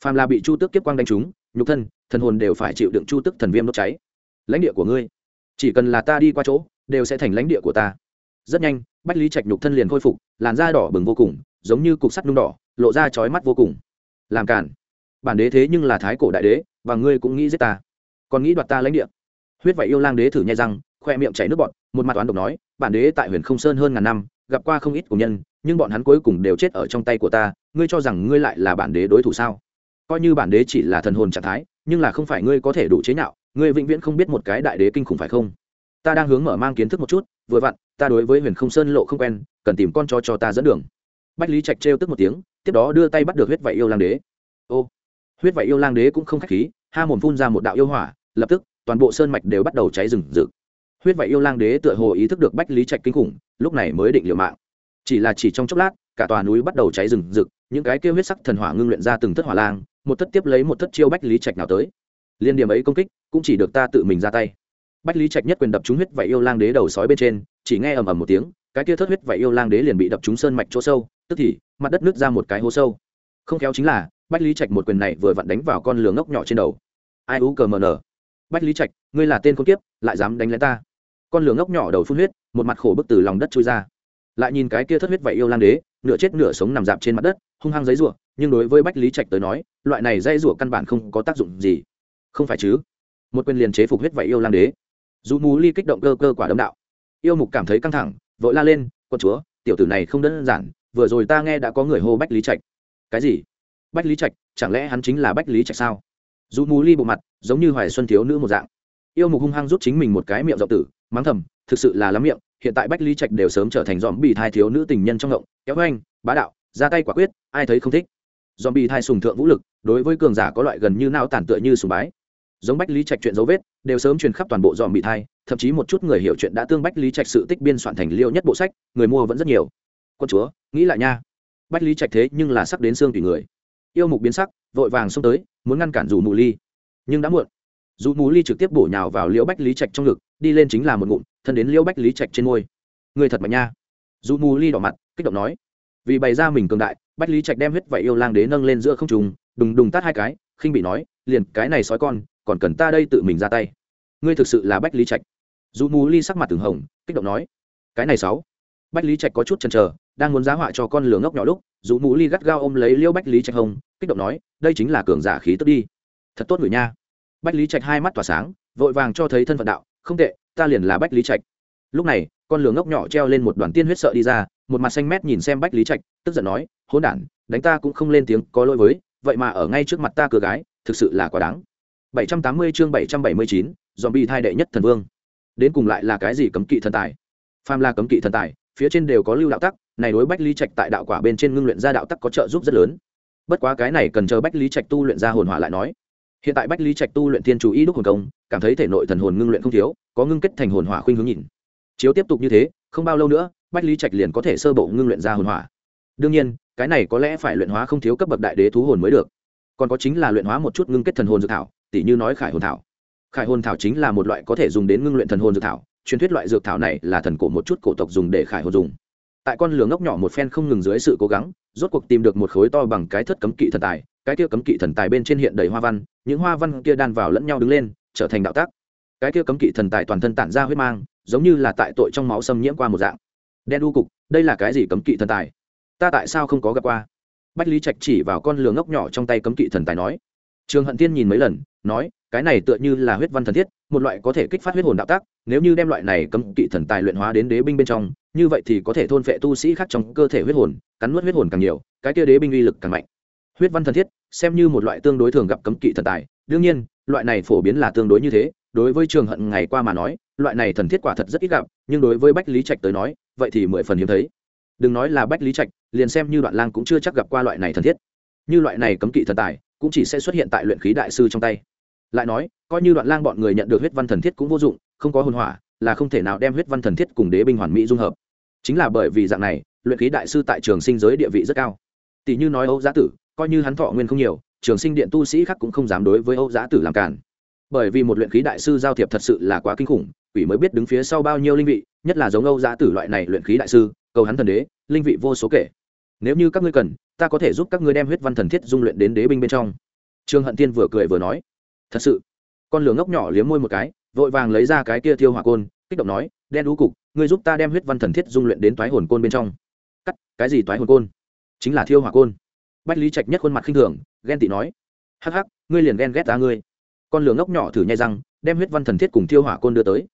Phàm là bị chu tức kiếp quang đánh trúng, nhục thân, thần hồn đều phải chịu đựng chu tức thần viêm đốt cháy. Lãnh địa của ngươi, chỉ cần là ta đi qua chỗ, đều sẽ thành lãnh địa của ta. Rất nhanh, bách lý trạch nhục thân liền khôi phục, làn da đỏ bừng vô cùng, giống như cục sắt nung đỏ, lộ ra chói mắt vô cùng. Làm cản bản đế thế nhưng là thái cổ đại đế, và ngươi cũng nghĩ giết ta còn nghĩ đoạt ta lãnh địa. Huyết vậy yêu lang đế thử nhai răng, khoe miệng chảy nước bọt, một mặt toán độc nói, bản đế tại huyền không sơn hơn ngàn năm, gặp qua không ít của nhân, nhưng bọn hắn cuối cùng đều chết ở trong tay của ta, ngươi cho rằng ngươi lại là bản đế đối thủ sao? Coi như bản đế chỉ là thần hồn trạng thái, nhưng là không phải ngươi có thể đủ chế nhạo, ngươi vĩnh viễn không biết một cái đại đế kinh khủng phải không? Ta đang hướng mở mang kiến thức một chút, vừa vặn, ta đối với huyền không sơn lộ không quen, cần tìm con cho cho ta dẫn đường. Bách lý trạch trêu tức một tiếng, tiếp đó đưa tay bắt được huyết vạy yêu lang đế. Ô, huyết vạy yêu lang đế cũng không khách khí, ha mồm phun ra một đạo yêu hỏa lập tức, toàn bộ sơn mạch đều bắt đầu cháy rừng rực. Huyết vậy yêu lang đế tựa hồ ý thức được bách lý trạch kinh khủng, lúc này mới định liều mạng. Chỉ là chỉ trong chốc lát, cả tòa núi bắt đầu cháy rừng rực, những cái kêu huyết sắc thần hỏa ngưng luyện ra từng thất hỏa lang, một thất tiếp lấy một thất chiêu bách lý trạch nào tới. Liên điểm ấy công kích, cũng chỉ được ta tự mình ra tay. Bách lý trạch nhất quyền đập trúng huyết vậy yêu lang đế đầu sói bên trên, chỉ nghe ầm ầm một tiếng, cái kia thất huyết vậy yêu lang đế liền bị đập trúng sơn mạch chỗ sâu, tức thì, mặt đất nứt ra một cái hố sâu. Không khéo chính là, bách lý trạch một quyền này vừa vặn đánh vào con lửa ngốc nhỏ trên đầu. Ai u cờ mờ nở bách lý trạch, ngươi là tên con kiếp, lại dám đánh lén ta. Con lửa ngốc nhỏ đầu phun huyết, một mặt khổ bức từ lòng đất trôi ra. Lại nhìn cái kia thất huyết vậy yêu lang đế, nửa chết nửa sống nằm dạp trên mặt đất, hung hăng giấy rủa nhưng đối với bách lý trạch tới nói, loại này dây rủa căn bản không có tác dụng gì. Không phải chứ? Một quyền liền chế phục huyết vậy yêu lang đế. Dù mù ly kích động cơ cơ quả đấm đạo. Yêu mục cảm thấy căng thẳng, vội la lên con chúa, tiểu tử này không đơn giản, vừa rồi ta nghe đã có người hô bách lý trạch. Cái gì? Bách lý trạch, chẳng lẽ hắn chính là bách lý trạch sao? Dù mù ly bộ mặt, giống như hoài xuân thiếu nữ một dạng. Yêu mục hung hăng rút chính mình một cái miệng dọc tử, mắng thầm, thực sự là lắm miệng, hiện tại bách lý trạch đều sớm trở thành dòm bị thai thiếu nữ tình nhân trong ngộng, kéo anh bá đạo, ra tay quả quyết, ai thấy không thích. Dòm bị thai sùng thượng vũ lực, đối với cường giả có loại gần như nao tản tựa như sùng bái. Giống bách lý trạch chuyện dấu vết, đều sớm truyền khắp toàn bộ dòm bị thai, thậm chí một chút người hiểu chuyện đã tương bách lý trạch sự tích biên soạn thành liêu nhất bộ sách, người mua vẫn rất nhiều. Con chúa, nghĩ lại nha. Bách lý trạch thế nhưng là sắc đến xương tùy người. Yêu mục biến sắc vội vàng xông tới, muốn ngăn cản dù mù ly. Nhưng đã muộn. Dù mù ly trực tiếp bổ nhào vào liễu bách lý trạch trong ngực, đi lên chính là một ngụm, thân đến liễu bách lý trạch trên môi. Người thật mạnh nha. Dù mù ly đỏ mặt, kích động nói. Vì bày ra mình cường đại, bách lý trạch đem huyết vảy yêu lang đế nâng lên giữa không trùng đùng đùng tát hai cái, khinh bị nói, liền cái này sói con, còn cần ta đây tự mình ra tay. Ngươi thực sự là bách lý trạch. Dù mù ly sắc mặt từng hồng, kích động nói, cái này sáu bách lý trạch có chút chần chờ đang muốn giá họa cho con lửa ngốc nhỏ lúc dù mù ly gắt gao ôm lấy liêu bách lý trạch hồng kích động nói đây chính là cường giả khí tức đi. Thật tốt người nha. Bách lý trạch hai mắt tỏa sáng vội vàng cho thấy thân phận đạo không tệ ta liền là bách lý trạch. Lúc này con lửa ngốc nhỏ treo lên một đoàn tiên huyết sợ đi ra một mặt xanh mét nhìn xem bách lý trạch tức giận nói hôn đản đánh ta cũng không lên tiếng có lỗi với vậy mà ở ngay trước mặt ta cửa gái thực sự là quá đáng. 780 chương 779, zombie thai đệ nhất thần vương. Đến cùng lại là cái gì cấm kỵ thần tài? Phàm là cấm kỵ thần tài phía trên đều có lưu đạo tắc, này đối bách lý trạch tại đạo quả bên trên ngưng luyện ra đạo tắc có trợ giúp rất lớn. Bất quá cái này cần chờ bách lý trạch tu luyện ra hồn hỏa lại nói. Hiện tại bách lý trạch tu luyện thiên chủ y đúc hồn công, cảm thấy thể nội thần hồn ngưng luyện không thiếu, có ngưng kết thành hồn hỏa khuynh hướng nhìn. Chiếu tiếp tục như thế, không bao lâu nữa, bách lý trạch liền có thể sơ bộ ngưng luyện ra hồn hỏa. Đương nhiên, cái này có lẽ phải luyện hóa không thiếu cấp bậc đại đế thú hồn mới được. Còn có chính là luyện hóa một chút ngưng kết thần hồn dược thảo tỷ như nói khải hồn thảo. Khải hồn thảo chính là một loại có thể dùng đến ngưng luyện thần hồn dược thảo truyền thuyết loại dược thảo này là thần cổ một chút cổ tộc dùng để khải hồn dùng. Tại con lửa ngốc nhỏ một phen không ngừng dưới sự cố gắng, rốt cuộc tìm được một khối to bằng cái thất cấm kỵ thần tài, cái kia cấm kỵ thần tài bên trên hiện đầy hoa văn, những hoa văn kia đan vào lẫn nhau đứng lên, trở thành đạo tác. Cái kia cấm kỵ thần tài toàn thân tản ra huyết mang, giống như là tại tội trong máu xâm nhiễm qua một dạng. Đen U cục, đây là cái gì cấm kỵ thần tài? Ta tại sao không có gặp qua? Bách lý trạch chỉ vào con lửa ngốc nhỏ trong tay cấm kỵ thần tài nói. Trường hận tiên nhìn mấy lần, nói cái này tựa như là huyết văn thần thiết, một loại có thể kích phát huyết hồn đạo tác, nếu như đem loại này cấm kỵ thần tài luyện hóa đến đế binh bên trong, như vậy thì có thể thôn phệ tu sĩ khác trong cơ thể huyết hồn, cắn nuốt huyết hồn càng nhiều, cái kia đế binh uy lực càng mạnh. Huyết văn thần thiết, xem như một loại tương đối thường gặp cấm kỵ thần tài, đương nhiên, loại này phổ biến là tương đối như thế, đối với trường hận ngày qua mà nói, loại này thần thiết quả thật rất ít gặp, nhưng đối với bách lý trạch tới nói, vậy thì mười phần hiếm thấy. Đừng nói là bách lý trạch, liền xem như đoạn lang cũng chưa chắc gặp qua loại này thần thiết. Như loại này cấm kỵ thần tài, cũng chỉ sẽ xuất hiện tại luyện khí đại sư trong tay lại nói, coi như đoạn lang bọn người nhận được huyết văn thần thiết cũng vô dụng, không có hồn hỏa, là không thể nào đem huyết văn thần thiết cùng đế binh hoàn mỹ dung hợp. Chính là bởi vì dạng này, luyện khí đại sư tại trường sinh giới địa vị rất cao. Tỷ như nói âu giá tử, coi như hắn thọ nguyên không nhiều, trường sinh điện tu sĩ khác cũng không dám đối với âu giá tử làm cản. Bởi vì một luyện khí đại sư giao thiệp thật sự là quá kinh khủng, quỷ mới biết đứng phía sau bao nhiêu linh vị, nhất là giống âu giá tử loại này luyện khí đại sư, cầu hắn thần đế, linh vị vô số kể. Nếu như các ngươi cần, ta có thể giúp các ngươi đem huyết văn thần thiết dung luyện đến đế binh bên trong. Trương hận tiên vừa cười vừa nói thật sự. Con lửa ngốc nhỏ liếm môi một cái, vội vàng lấy ra cái kia thiêu hỏa côn, kích động nói, đen đũ cục, ngươi giúp ta đem huyết văn thần thiết dung luyện đến toái hồn côn bên trong. Cắt, cái gì toái hồn côn? Chính là thiêu hỏa côn. Bách lý trạch nhất khuôn mặt khinh thường, ghen tị nói, hắc hắc, ngươi liền ghen ghét ta ngươi. Con lửa ngốc nhỏ thử nhai răng, đem huyết văn thần thiết cùng thiêu hỏa côn đưa tới.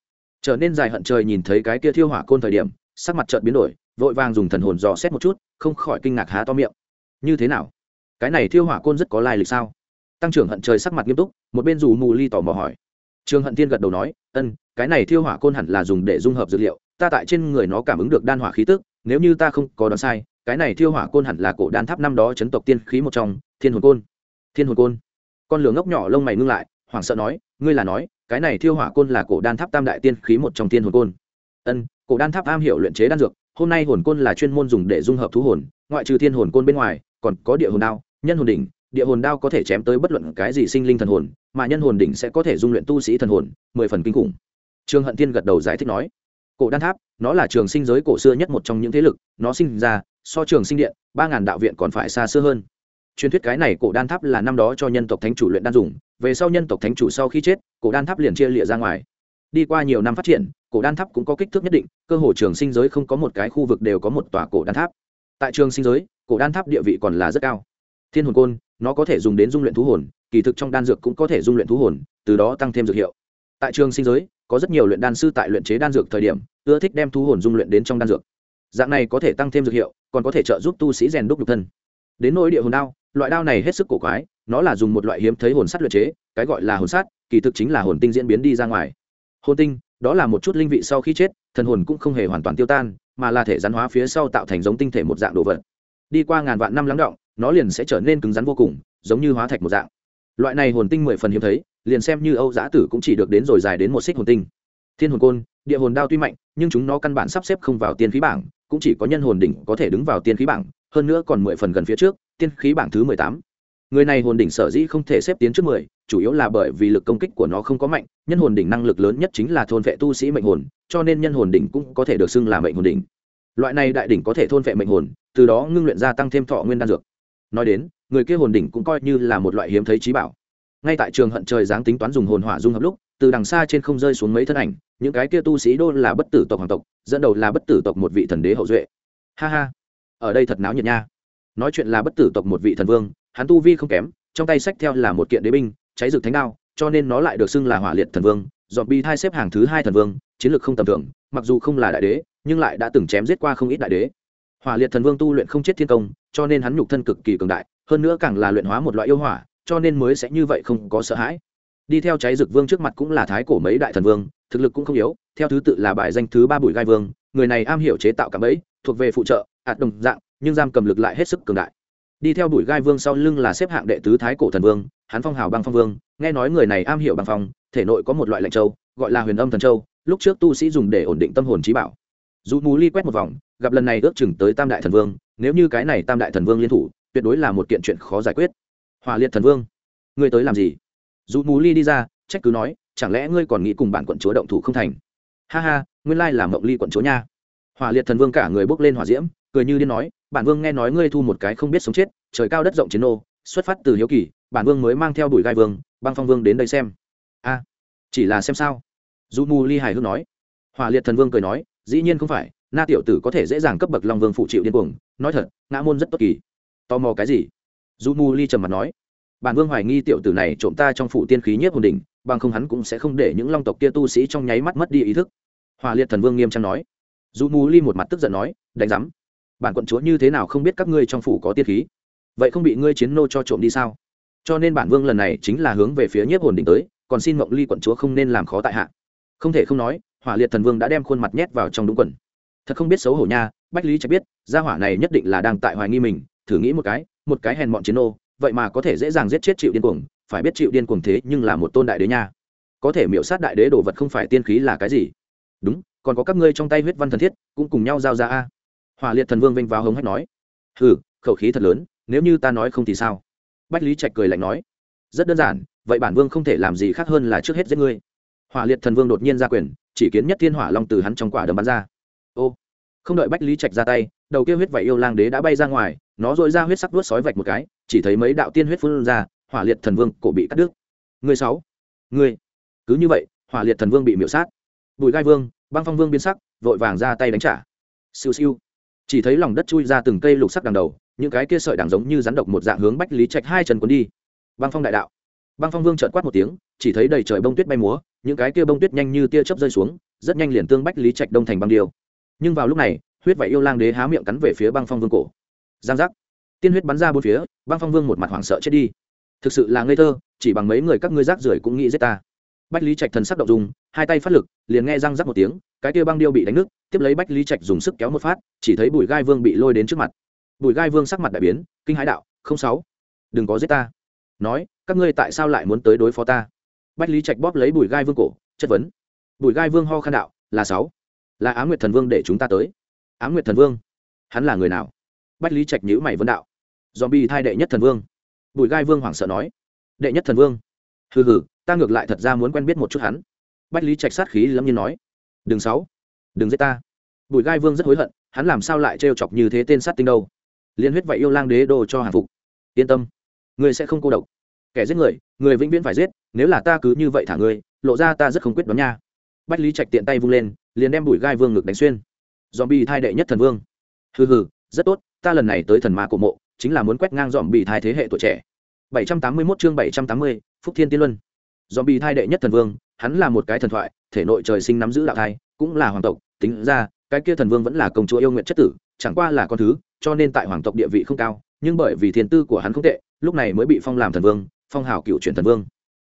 Trở nên dài hận trời nhìn thấy cái kia thiêu hỏa côn thời điểm, sắc mặt trợn biến đổi, vội vàng dùng thần hồn dò xét một chút, không khỏi kinh ngạc há to miệng. Như thế nào? Cái này thiêu hỏa côn rất có lai lịch sao? Tăng trưởng hận trời sắc mặt nghiêm túc, một bên dù mù ly tỏ mò hỏi. Trường hận tiên gật đầu nói, ân, cái này thiêu hỏa côn hẳn là dùng để dung hợp dược liệu, ta tại trên người nó cảm ứng được đan hỏa khí tức, nếu như ta không có đoán sai, cái này thiêu hỏa côn hẳn là cổ đan tháp năm đó chấn tộc tiên khí một trong, thiên hồn côn. Thiên hồn côn. Con lửa ngốc nhỏ lông mày ngưng lại, hoảng sợ nói, ngươi là nói, cái này thiêu hỏa côn là cổ đan tháp tam đại tiên khí một trong thiên hồn côn? Ân, cổ đan tháp am hiểu luyện chế đan dược, hôm nay hồn côn là chuyên môn dùng để dung hợp thú hồn, ngoại trừ thiên hồn côn bên ngoài, còn có địa hồn đao, nhân hồn đỉnh địa hồn đao có thể chém tới bất luận cái gì sinh linh thần hồn, mà nhân hồn đỉnh sẽ có thể dung luyện tu sĩ thần hồn, mười phần kinh khủng. Trương hận tiên gật đầu giải thích nói, cổ đan tháp, nó là trường sinh giới cổ xưa nhất một trong những thế lực, nó sinh ra, so trường sinh điện, ba ngàn đạo viện còn phải xa xưa hơn. Truyền thuyết cái này cổ đan tháp là năm đó cho nhân tộc thánh chủ luyện đan dùng, về sau nhân tộc thánh chủ sau khi chết, cổ đan tháp liền chia lịa ra ngoài. Đi qua nhiều năm phát triển, cổ đan tháp cũng có kích thước nhất định, cơ hồ trường sinh giới không có một cái khu vực đều có một tòa cổ đan tháp. Tại trường sinh giới, cổ đan tháp địa vị còn là rất cao thiên hồn côn, nó có thể dùng đến dung luyện thú hồn, kỳ thực trong đan dược cũng có thể dung luyện thú hồn, từ đó tăng thêm dược hiệu. Tại trường sinh giới, có rất nhiều luyện đan sư tại luyện chế đan dược thời điểm, ưa thích đem thú hồn dung luyện đến trong đan dược. Dạng này có thể tăng thêm dược hiệu, còn có thể trợ giúp tu sĩ rèn đúc nhục thân. Đến nỗi địa hồn đao, loại đao này hết sức cổ quái, nó là dùng một loại hiếm thấy hồn sắt luyện chế, cái gọi là hồn sắt, kỳ thực chính là hồn tinh diễn biến đi ra ngoài. Hồn tinh, đó là một chút linh vị sau khi chết, thần hồn cũng không hề hoàn toàn tiêu tan, mà là thể rắn hóa phía sau tạo thành giống tinh thể một dạng đồ vật đi qua ngàn vạn năm lắng động, nó liền sẽ trở nên cứng rắn vô cùng, giống như hóa thạch một dạng. Loại này hồn tinh mười phần hiếm thấy, liền xem như âu giã tử cũng chỉ được đến rồi dài đến một xích hồn tinh. Thiên hồn côn, địa hồn đao tuy mạnh, nhưng chúng nó căn bản sắp xếp không vào tiên khí bảng, cũng chỉ có nhân hồn đỉnh có thể đứng vào tiên khí bảng, hơn nữa còn mười phần gần phía trước, tiên khí bảng thứ mười tám. Người này hồn đỉnh sở dĩ không thể xếp tiến trước mười, chủ yếu là bởi vì lực công kích của nó không có mạnh, nhân hồn đỉnh năng lực lớn nhất chính là thôn vệ tu sĩ mệnh hồn, cho nên nhân hồn đỉnh cũng có thể được xưng là mệnh hồn đỉnh. Loại này đại đỉnh có thể thôn vệ mệnh hồn từ đó ngưng luyện ra tăng thêm thọ nguyên đan dược. Nói đến, người kia hồn đỉnh cũng coi như là một loại hiếm thấy trí bảo. Ngay tại trường hận trời giáng tính toán dùng hồn hỏa dung hợp lúc, từ đằng xa trên không rơi xuống mấy thân ảnh, những cái kia tu sĩ đô là bất tử tộc hoàng tộc, dẫn đầu là bất tử tộc một vị thần đế hậu duệ. Ha ha, ở đây thật náo nhiệt nha. Nói chuyện là bất tử tộc một vị thần vương, hắn tu vi không kém, trong tay sách theo là một kiện đế binh, cháy rực thánh đao, cho nên nó lại được xưng là hỏa liệt thần vương dọn bi thai xếp hàng thứ hai thần vương, chiến lược không tầm thường, mặc dù không là đại đế, nhưng lại đã từng chém giết qua không ít đại đế hỏa liệt thần vương tu luyện không chết thiên công, cho nên hắn nhục thân cực kỳ cường đại, hơn nữa càng là luyện hóa một loại yêu hỏa, cho nên mới sẽ như vậy không có sợ hãi. Đi theo cháy rực vương trước mặt cũng là thái cổ mấy đại thần vương, thực lực cũng không yếu, theo thứ tự là bài danh thứ ba bùi gai vương, người này am hiểu chế tạo cảm ấy thuộc về phụ trợ, ạt đồng dạng, nhưng giam cầm lực lại hết sức cường đại. Đi theo bùi gai vương sau lưng là xếp hạng đệ tứ thái cổ thần vương, hắn phong hào băng phong vương, nghe nói người này am hiểu băng phong, thể nội có một loại lệnh châu, gọi là huyền âm thần châu, lúc trước tu sĩ dùng để ổn định tâm hồn trí bảo dù mù ly quét một vòng, gặp lần này ước chừng tới tam đại thần vương, nếu như cái này tam đại thần vương liên thủ, tuyệt đối là một kiện chuyện khó giải quyết. Hòa liệt thần vương, ngươi tới làm gì? Dù mù ly đi ra, trách cứ nói, chẳng lẽ ngươi còn nghĩ cùng bản quận chúa động thủ không thành? Ha ha, nguyên lai là mộng ly quận chúa nha. Hòa liệt thần vương cả người bốc lên hỏa diễm, cười như điên nói, bản vương nghe nói ngươi thu một cái không biết sống chết, trời cao đất rộng chiến nô, xuất phát từ hiếu kỳ, bản vương mới mang theo đuổi gai vương, băng phong vương đến đây xem. A, chỉ là xem sao. Dù mù ly hài hước nói. Hòa liệt thần vương cười nói dĩ nhiên không phải, na tiểu tử có thể dễ dàng cấp bậc long vương phụ chịu điên cuồng, nói thật, ngã môn rất tốt kỳ. Tò mò cái gì? Dù mù ly trầm mặt nói, bản vương hoài nghi tiểu tử này trộm ta trong phủ tiên khí nhất hồn đỉnh, bằng không hắn cũng sẽ không để những long tộc kia tu sĩ trong nháy mắt mất đi ý thức. Hòa liệt thần vương nghiêm trang nói dù mù ly một mặt tức giận nói, đánh giám, bản quận chúa như thế nào không biết các ngươi trong phủ có tiên khí? Vậy không bị ngươi chiến nô cho trộm đi sao? Cho nên bản vương lần này chính là hướng về phía nhiếp hồn đỉnh tới, còn xin mộng ly quận chúa không nên làm khó tại hạ. Không thể không nói hỏa liệt thần vương đã đem khuôn mặt nhét vào trong đúng quần. Thật không biết xấu hổ nha bách lý trạch biết gia hỏa này nhất định là đang tại hoài nghi mình thử nghĩ một cái một cái hèn mọn chiến ô, vậy mà có thể dễ dàng giết chết chịu điên cuồng phải biết chịu điên cuồng thế nhưng là một tôn đại đế nha. Có thể miễu sát đại đế đồ vật không phải tiên khí là cái gì? Đúng còn có các ngươi trong tay huyết văn thần thiết cũng cùng nhau giao ra a. Hỏa liệt thần vương vinh vào hống hách nói. Hừ khẩu khí thật lớn nếu như ta nói không thì sao? Bách lý trạch cười lạnh nói. Rất đơn giản vậy bản vương không thể làm gì khác hơn là trước hết giết ngươi. Hỏa liệt thần vương đột nhiên ra quyền chỉ kiến nhất thiên hỏa long từ hắn trong quả đấm bắn ra. Ô, không đợi bách lý trạch ra tay, đầu kia huyết vảy yêu lang đế đã bay ra ngoài, nó dội ra huyết sắc vuốt sói vạch một cái, chỉ thấy mấy đạo tiên huyết phun ra, hỏa liệt thần vương cổ bị cắt đứt. Người sáu, người, cứ như vậy, hỏa liệt thần vương bị miễu sát. Bùi gai vương, băng phong vương biến sắc, vội vàng ra tay đánh trả. Siêu siêu. Chỉ thấy lòng đất chui ra từng cây lục sắc đằng đầu, những cái kia sợi đằng giống như rắn độc một dạng hướng bách lý trạch hai chân cuốn đi. Băng phong đại đạo băng phong vương trợt quát một tiếng, chỉ thấy đầy trời bông tuyết bay múa, những cái kia bông tuyết nhanh như tia chớp rơi xuống, rất nhanh liền tương bách lý trạch đông thành băng điêu. Nhưng vào lúc này, huyết vải yêu lang đế há miệng cắn về phía băng phong vương cổ. Giang giác. Tiên huyết bắn ra bốn phía, băng phong vương một mặt hoảng sợ chết đi. Thực sự là ngây thơ, chỉ bằng mấy người các ngươi rác rưởi cũng nghĩ giết ta. Bách lý trạch thần sắc động dùng hai tay phát lực, liền nghe răng rắc một tiếng, cái kia băng điêu bị đánh nước tiếp lấy bách lý trạch dùng sức kéo một phát, chỉ thấy bùi gai vương bị lôi đến trước mặt. Bùi gai vương sắc mặt đại biến, kinh hãi đạo, không sáu, đừng có giết ta. Nói các ngươi tại sao lại muốn tới đối phó ta? Bách lý trạch bóp lấy bùi gai vương cổ, chất vấn. Bùi gai vương ho khan đạo, là sáu. Là á nguyệt thần vương để chúng ta tới. Á nguyệt thần vương? Hắn là người nào? Bách lý trạch nhữ mày vân đạo. Dòm bi thai đệ nhất thần vương. Bùi gai vương hoảng sợ nói. Đệ nhất thần vương? Hừ hừ, ta ngược lại thật ra muốn quen biết một chút hắn. Bách lý trạch sát khí lâm nhiên nói. Đừng sáu, đừng giết ta. Bùi gai vương rất hối hận, hắn làm sao lại trêu chọc như thế tên sát tinh đâu? Liên huyết vậy yêu lang đế đồ cho hàng phục. Yên tâm, ngươi sẽ không cô độc kẻ giết người người vĩnh viễn phải giết nếu là ta cứ như vậy thả ngươi lộ ra ta rất không quyết đoán nha. Bách lý trạch tiện tay vung lên liền đem bùi gai vương ngực đánh xuyên. Dòm bi thai đệ nhất thần vương. Hừ hừ rất tốt ta lần này tới thần ma cổ mộ chính là muốn quét ngang dòm bị thai thế hệ tuổi trẻ. 781 chương 780, phúc thiên tiên luân. Dòm bị thai đệ nhất thần vương hắn là một cái thần thoại thể nội trời sinh nắm giữ đạo thai cũng là hoàng tộc tính ra cái kia thần vương vẫn là công chúa yêu nguyện chất tử chẳng qua là con thứ cho nên tại hoàng tộc địa vị không cao nhưng bởi vì thiên tư của hắn không tệ lúc này mới bị phong làm thần vương phong hào cựu truyền thần vương.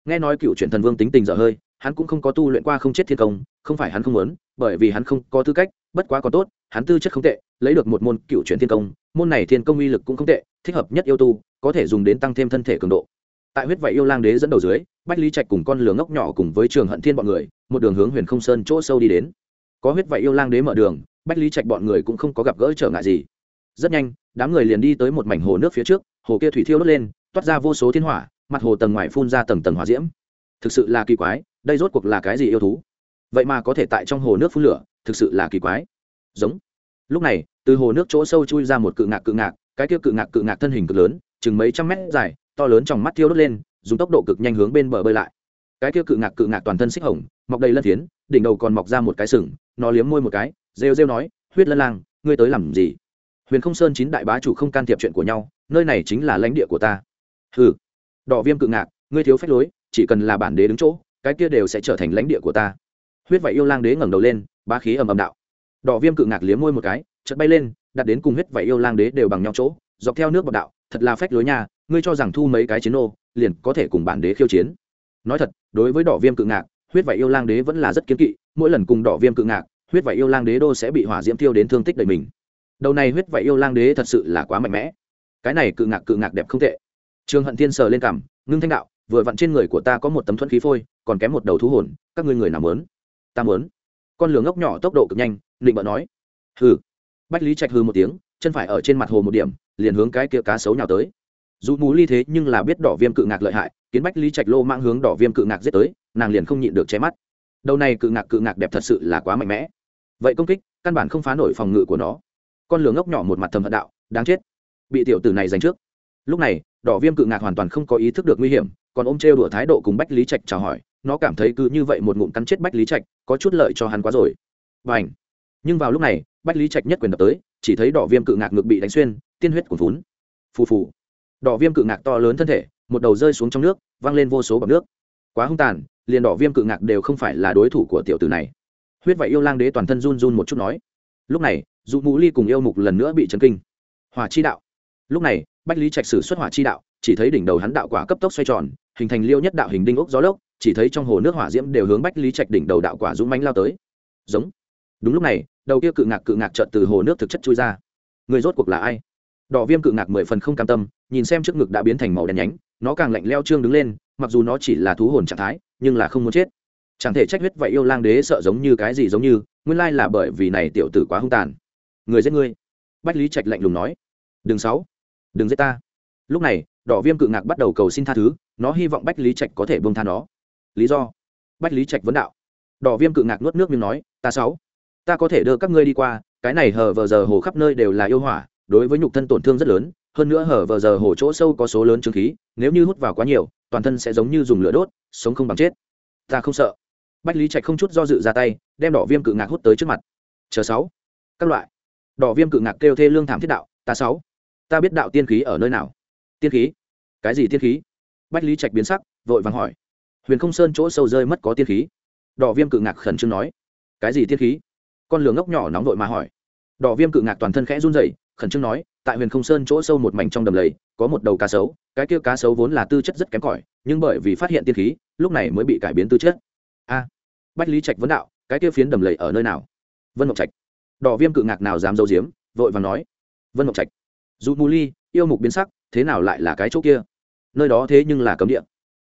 Nghe nói cựu truyền thần vương tính tình dở hơi, hắn cũng không có tu luyện qua không chết thiên công, không phải hắn không muốn, bởi vì hắn không có tư cách, bất quá còn tốt, hắn tư chất không tệ, lấy được một môn cựu truyền thiên công, môn này thiên công uy lực cũng không tệ, thích hợp nhất yêu tu, có thể dùng đến tăng thêm thân thể cường độ. Tại huyết vậy yêu lang đế dẫn đầu dưới, bách lý trạch cùng con lửa ngốc nhỏ cùng với trường hận thiên bọn người, một đường hướng huyền không sơn chỗ sâu đi đến. Có huyết vậy yêu lang đế mở đường, bách lý trạch bọn người cũng không có gặp gỡ trở ngại gì. Rất nhanh, đám người liền đi tới một mảnh hồ nước phía trước, hồ kia thủy thiêu đốt lên, toát ra vô số thiên hỏa mặt hồ tầng ngoài phun ra tầng tầng hỏa diễm. Thực sự là kỳ quái, đây rốt cuộc là cái gì yêu thú? Vậy mà có thể tại trong hồ nước phun lửa, thực sự là kỳ quái. Giống. Lúc này, từ hồ nước chỗ sâu chui ra một cự ngạc cự ngạc, cái kia cự ngạc cự ngạc thân hình cực lớn, chừng mấy trăm mét dài, to lớn trong mắt thiêu đốt lên, dùng tốc độ cực nhanh hướng bên bờ bơi lại. Cái kia cự ngạc cự ngạc toàn thân xích hồng, mọc đầy lân thiến đỉnh đầu còn mọc ra một cái sừng, nó liếm môi một cái, rêu rêu nói, huyết lân lang, ngươi tới làm gì? Huyền không sơn chín đại bá chủ không can thiệp chuyện của nhau, nơi này chính là lãnh địa của ta. Ừ đỏ viêm cự ngạc, ngươi thiếu phép lối, chỉ cần là bản đế đứng chỗ, cái kia đều sẽ trở thành lãnh địa của ta. Huyết vậy yêu lang đế ngẩng đầu lên, bá khí ầm ầm đạo. Đỏ viêm cự ngạc liếm môi một cái, chợt bay lên, đặt đến cùng huyết vậy yêu lang đế đều bằng nhau chỗ, dọc theo nước bọc đạo, thật là phách lối nha, ngươi cho rằng thu mấy cái chiến ô liền có thể cùng bản đế khiêu chiến. Nói thật, đối với đỏ viêm cự ngạc, huyết vải yêu lang đế vẫn là rất kiến kỵ, mỗi lần cùng đỏ viêm cự ngạc, huyết vải yêu lang đế đô sẽ bị hỏa diễm thiêu đến thương tích đầy mình. Đầu này huyết vải yêu lang đế thật sự là quá mạnh mẽ. Cái này cự ngạc cự ngạc đẹp không tệ trương hận thiên sờ lên cằm ngưng thanh đạo, vừa vặn trên người của ta có một tấm thuẫn khí phôi, còn kém một đầu thú hồn, các ngươi người nào mớn ta mớn con lửa ngốc nhỏ tốc độ cực nhanh định bợ nói. Hừ. Bách lý trạch hừ một tiếng, chân phải ở trên mặt hồ một điểm, liền hướng cái kia cá sấu nhào tới. Dù mù ly thế nhưng là biết đỏ viêm cự ngạc lợi hại, kiến bách lý trạch lô mang hướng đỏ viêm cự ngạc giết tới, nàng liền không nhịn được cháy mắt. Đầu này cự ngạc cự ngạc đẹp thật sự là quá mạnh mẽ. Vậy công kích, căn bản không phá nổi phòng ngự của nó. Con lửa ngốc nhỏ một mặt thầm hận đạo, đáng chết. Bị tiểu tử này giành trước. Lúc này đỏ viêm cự ngạc hoàn toàn không có ý thức được nguy hiểm, còn ôm trêu đùa thái độ cùng bách lý trạch chào hỏi, nó cảm thấy cứ như vậy một ngụm cắn chết bách lý trạch, có chút lợi cho hắn quá rồi. Và ảnh nhưng vào lúc này, bách lý trạch nhất quyền đập tới, chỉ thấy đỏ viêm cự ngạc ngực bị đánh xuyên, tiên huyết cuồn vốn phù phù! Đỏ viêm cự ngạc to lớn thân thể, một đầu rơi xuống trong nước, văng lên vô số bọc nước. Quá hung tàn, liền đỏ viêm cự ngạc đều không phải là đối thủ của tiểu tử này. Huyết vậy yêu lang đế toàn thân run run một chút nói. Lúc này dù mũ ly cùng yêu mục lần nữa bị chấn kinh. Hòa chi đạo! Lúc này bách lý trạch sử xuất hỏa chi đạo, chỉ thấy đỉnh đầu hắn đạo quả cấp tốc xoay tròn, hình thành liêu nhất đạo hình đinh ốc gió lốc, chỉ thấy trong hồ nước hỏa diễm đều hướng bách lý trạch đỉnh đầu đạo quả dũng mánh lao tới. Giống. Đúng lúc này, đầu kia cự ngạc cự ngạc trợt từ hồ nước thực chất chui ra. Người rốt cuộc là ai? Đỏ viêm cự ngạc mười phần không cam tâm, nhìn xem trước ngực đã biến thành màu đen nhánh, nó càng lạnh leo trương đứng lên, mặc dù nó chỉ là thú hồn trạng thái, nhưng là không muốn chết. Chẳng thể trách huyết vậy yêu lang đế sợ giống như cái gì giống như, nguyên lai là bởi vì này tiểu tử quá hung tàn. Người giết ngươi bách lý trạch lạnh lùng nói. Đừng sáu đừng giết ta. Lúc này, đỏ viêm cự ngạc bắt đầu cầu xin tha thứ, nó hy vọng bách lý trạch có thể bông tha nó. Lý do? Bách lý trạch vấn đạo. Đỏ viêm cự ngạc nuốt nước miếng nói, ta sáu, ta có thể đưa các ngươi đi qua, cái này hở vờ giờ hồ khắp nơi đều là yêu hỏa, đối với nhục thân tổn thương rất lớn, hơn nữa hở vờ giờ hồ chỗ sâu có số lớn trương khí, nếu như hút vào quá nhiều, toàn thân sẽ giống như dùng lửa đốt, sống không bằng chết. Ta không sợ. Bách lý trạch không chút do dự ra tay, đem đỏ viêm cự ngạc hút tới trước mặt. Chờ sáu. Các loại. Đỏ viêm cự ngạc kêu thê lương thảm thiết đạo, ta sáu ta biết đạo tiên khí ở nơi nào. Tiên khí? Cái gì tiên khí? Bách lý trạch biến sắc, vội vàng hỏi. Huyền không sơn chỗ sâu rơi mất có tiên khí. Đỏ viêm cự ngạc khẩn trương nói. Cái gì tiên khí? Con lường ngốc nhỏ nóng vội mà hỏi. Đỏ viêm cự ngạc toàn thân khẽ run rẩy, khẩn trương nói, tại huyền không sơn chỗ sâu một mảnh trong đầm lầy, có một đầu cá sấu, cái kia cá sấu vốn là tư chất rất kém cỏi, nhưng bởi vì phát hiện tiên khí, lúc này mới bị cải biến tư chất. A, bách lý trạch vấn đạo, cái kia phiến đầm lầy ở nơi nào? Vân Ngọc trạch. Đỏ viêm cự ngạc nào dám dâu diếm vội vàng nói. Vân Ngọc trạch dù mù ly, yêu mục biến sắc, thế nào lại là cái chỗ kia? Nơi đó thế nhưng là cấm địa.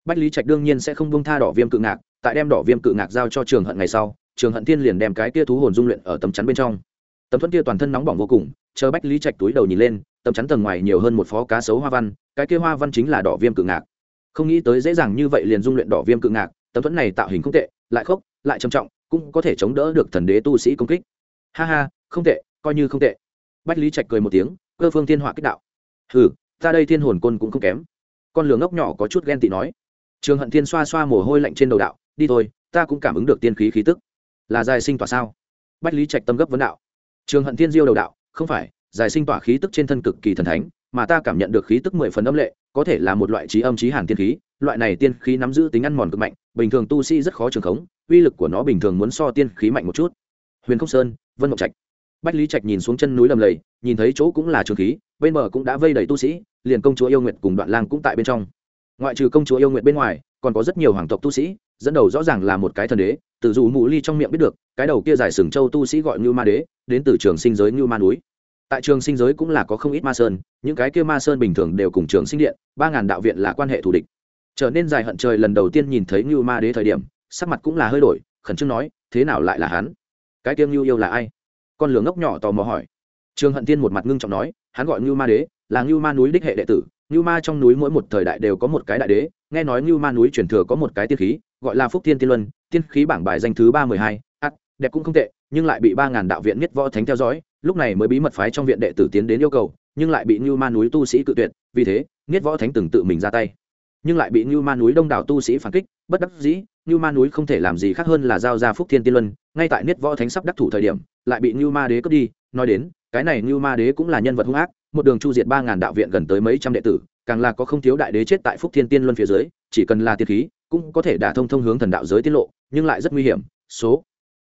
Bách lý trạch đương nhiên sẽ không bông tha đỏ viêm cự ngạc, tại đem đỏ viêm cự ngạc giao cho trường hận ngày sau, trường hận thiên liền đem cái kia thú hồn dung luyện ở tấm chắn bên trong. Tấm thuẫn kia toàn thân nóng bỏng vô cùng, chờ bách lý trạch túi đầu nhìn lên, tấm chắn tầng ngoài nhiều hơn một phó cá sấu hoa văn, cái kia hoa văn chính là đỏ viêm cự ngạc. Không nghĩ tới dễ dàng như vậy liền dung luyện đỏ viêm cự ngạc, tấm thuẫn này tạo hình không tệ, lại khốc, lại trầm trọng, cũng có thể chống đỡ được thần đế tu sĩ công kích. Ha ha, không tệ, coi như không tệ. Bách lý trạch cười một tiếng cơ phương thiên họa kích đạo. Hừ, ta đây thiên hồn côn cũng không kém. Con lửa ngốc nhỏ có chút ghen tị nói. Trường hận thiên xoa xoa mồ hôi lạnh trên đầu đạo, đi thôi, ta cũng cảm ứng được tiên khí khí tức. Là dài sinh tỏa sao? Bách lý trạch tâm gấp vấn đạo. Trường hận thiên diêu đầu đạo, không phải dài sinh tỏa khí tức trên thân cực kỳ thần thánh, mà ta cảm nhận được khí tức mười phần âm lệ, có thể là một loại trí âm trí hàn tiên khí, loại này tiên khí nắm giữ tính ăn mòn cực mạnh, bình thường tu sĩ rất khó trường khống, uy lực của nó bình thường muốn so tiên khí mạnh một chút. Huyền không sơn, vân mộc trạch bách lý trạch nhìn xuống chân núi lầm lầy, nhìn thấy chỗ cũng là trường khí, bên bờ cũng đã vây đầy tu sĩ, liền công chúa yêu nguyệt cùng đoạn lang cũng tại bên trong. Ngoại trừ công chúa yêu nguyệt bên ngoài, còn có rất nhiều hoàng tộc tu sĩ, dẫn đầu rõ ràng là một cái thần đế, từ dù mù ly trong miệng biết được, cái đầu kia dài sừng châu tu sĩ gọi như ma đế, đến từ trường sinh giới như ma núi. Tại trường sinh giới cũng là có không ít ma sơn, những cái kia ma sơn bình thường đều cùng trường sinh điện, ba ngàn đạo viện là quan hệ thù địch. Trở nên dài hận trời lần đầu tiên nhìn thấy như ma đế thời điểm, sắc mặt cũng là hơi đổi, khẩn trương nói, thế nào lại là hắn? Cái kia như yêu là ai? Con lửa ngốc nhỏ tò mò hỏi. Trường hận tiên một mặt ngưng trọng nói, hắn gọi ngưu ma đế, là ngưu ma núi đích hệ đệ tử. Ngưu ma trong núi mỗi một thời đại đều có một cái đại đế, nghe nói ngưu ma núi truyền thừa có một cái tiên khí, gọi là phúc tiên tiên luân, tiên khí bảng bài danh thứ ba mười hai ắt đẹp cũng không tệ, nhưng lại bị ba ngàn đạo viện nhất võ thánh theo dõi, lúc này mới bí mật phái trong viện đệ tử tiến đến yêu cầu, nhưng lại bị ngưu ma núi tu sĩ cự tuyệt, vì thế nhất võ thánh từng tự mình ra tay nhưng lại bị Nưu ma núi đông đảo tu sĩ phản kích, bất đắc dĩ Nưu ma núi không thể làm gì khác hơn là giao ra phúc thiên tiên luân, ngay tại niết võ thánh sắp đắc thủ thời điểm, lại bị Nưu ma đế cướp đi, nói đến, cái này Nưu ma đế cũng là nhân vật hung ác, một đường chu diệt ba ngàn đạo viện gần tới mấy trăm đệ tử, càng là có không thiếu đại đế chết tại phúc thiên tiên luân phía dưới, chỉ cần là tiên khí, cũng có thể đả thông thông hướng thần đạo giới tiết lộ, nhưng lại rất nguy hiểm, số.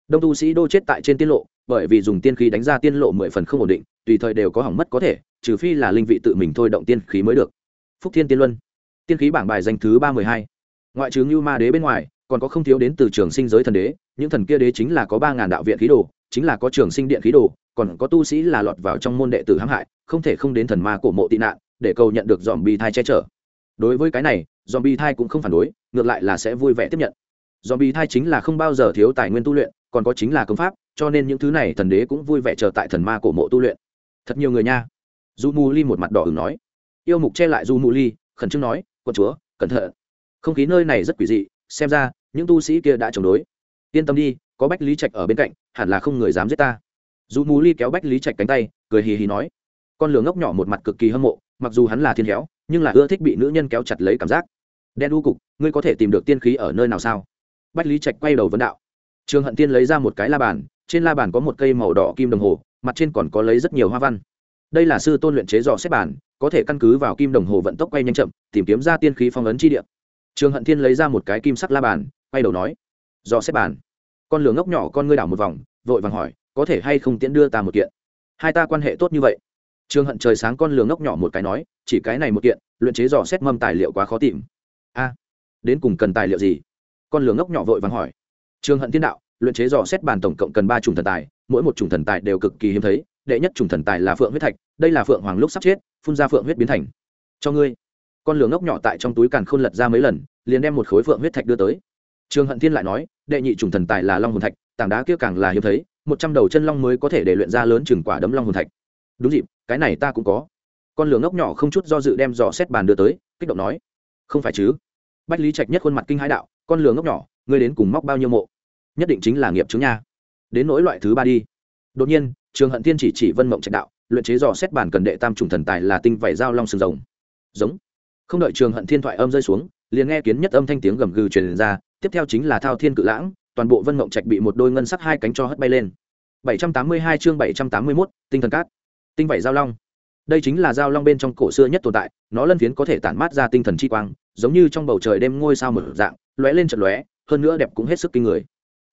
Đông tu sĩ đô chết tại trên tiên lộ, bởi vì dùng tiên khí đánh ra tiên lộ mười phần không ổn định, tùy thời đều có hỏng mất có thể, trừ phi là linh vị tự mình thôi động tiên khí mới được. Phúc thiên tiên luân tiên khí bảng bài danh thứ ba mươi hai. Ngoại trừ ngưu ma đế bên ngoài, còn có không thiếu đến từ trường sinh giới thần đế, những thần kia đế chính là có ba ngàn đạo viện khí đồ, chính là có trường sinh điện khí đồ, còn có tu sĩ là lọt vào trong môn đệ tử hãm hại, không thể không đến thần ma cổ mộ tị nạn, để cầu nhận được dòm bi thai che chở. Đối với cái này, dòm bi thai cũng không phản đối, ngược lại là sẽ vui vẻ tiếp nhận. Dòm bi thai chính là không bao giờ thiếu tài nguyên tu luyện, còn có chính là công pháp, cho nên những thứ này thần đế cũng vui vẻ chờ tại thần ma cổ mộ tu luyện. Thật nhiều người nha. Du mù ly một mặt đỏ ửng nói. Yêu mục che lại du mù ly khẩn trương nói quân chúa, cẩn thận. Không khí nơi này rất quỷ dị, xem ra, những tu sĩ kia đã chống đối. Yên tâm đi, có bách lý trạch ở bên cạnh, hẳn là không người dám giết ta. Dù mù ly kéo bách lý trạch cánh tay, cười hì hì nói. Con lửa ngốc nhỏ một mặt cực kỳ hâm mộ, mặc dù hắn là thiên héo, nhưng là ưa thích bị nữ nhân kéo chặt lấy cảm giác. Đen u cục, ngươi có thể tìm được tiên khí ở nơi nào sao? Bách lý trạch quay đầu vấn đạo. Trường hận tiên lấy ra một cái la bàn, trên la bàn có một cây màu đỏ kim đồng hồ, mặt trên còn có lấy rất nhiều hoa văn đây là sư tôn luyện chế dò xếp bàn có thể căn cứ vào kim đồng hồ vận tốc quay nhanh chậm, tìm kiếm ra tiên khí phong ấn chi địa. Trường hận thiên lấy ra một cái kim sắc la bàn, quay đầu nói, dò xếp bàn con lửa ngốc nhỏ con ngươi đảo một vòng, vội vàng hỏi, có thể hay không tiễn đưa ta một kiện? Hai ta quan hệ tốt như vậy. Trường hận trời sáng con lửa ngốc nhỏ một cái nói, chỉ cái này một kiện, luyện chế dò xét mâm tài liệu quá khó tìm. A, đến cùng cần tài liệu gì? Con lửa ngốc nhỏ vội vàng hỏi. Trường hận thiên đạo, luyện chế dò xét bàn tổng cộng cần ba chủng thần tài, mỗi một chủng thần tài đều cực kỳ hiếm thấy đệ nhất chủng thần tài là phượng huyết thạch, đây là phượng hoàng lúc sắp chết, phun ra phượng huyết biến thành. Cho ngươi. Con lửa ngốc nhỏ tại trong túi càn khôn lật ra mấy lần, liền đem một khối phượng huyết thạch đưa tới. Trường hận thiên lại nói, đệ nhị chủng thần tài là long hồn thạch, tảng đá kia càng là hiếm thấy, một trăm đầu chân long mới có thể để luyện ra lớn chừng quả đấm long hồn thạch. Đúng dịp, cái này ta cũng có. Con lửa ngốc nhỏ không chút do dự đem dò xét bàn đưa tới, kích động nói, không phải chứ? Bách lý trạch nhất khuôn mặt kinh hãi đạo, con lửa ngốc nhỏ, ngươi đến cùng móc bao nhiêu mộ? Nhất định chính là nghiệp chứng nha. Đến nỗi loại thứ ba đi. Đột nhiên trường hận thiên chỉ chỉ vân mộng trạch đạo luyện chế dò xét bản cần đệ tam trùng thần tài là tinh vảy dao long sừng rồng. Giống. Không đợi trường hận thiên thoại âm rơi xuống liền nghe kiến nhất âm thanh tiếng gầm gừ truyền ra tiếp theo chính là thao thiên cự lãng toàn bộ vân mộng trạch bị một đôi ngân sắc hai cánh cho hất bay lên. 782 chương 781, tinh thần cát tinh vảy giao long. Đây chính là giao long bên trong cổ xưa nhất tồn tại nó lân phiến có thể tản mát ra tinh thần chi quang giống như trong bầu trời đêm ngôi sao mở dạng lóe lên trận lóe hơn nữa đẹp cũng hết sức kinh người.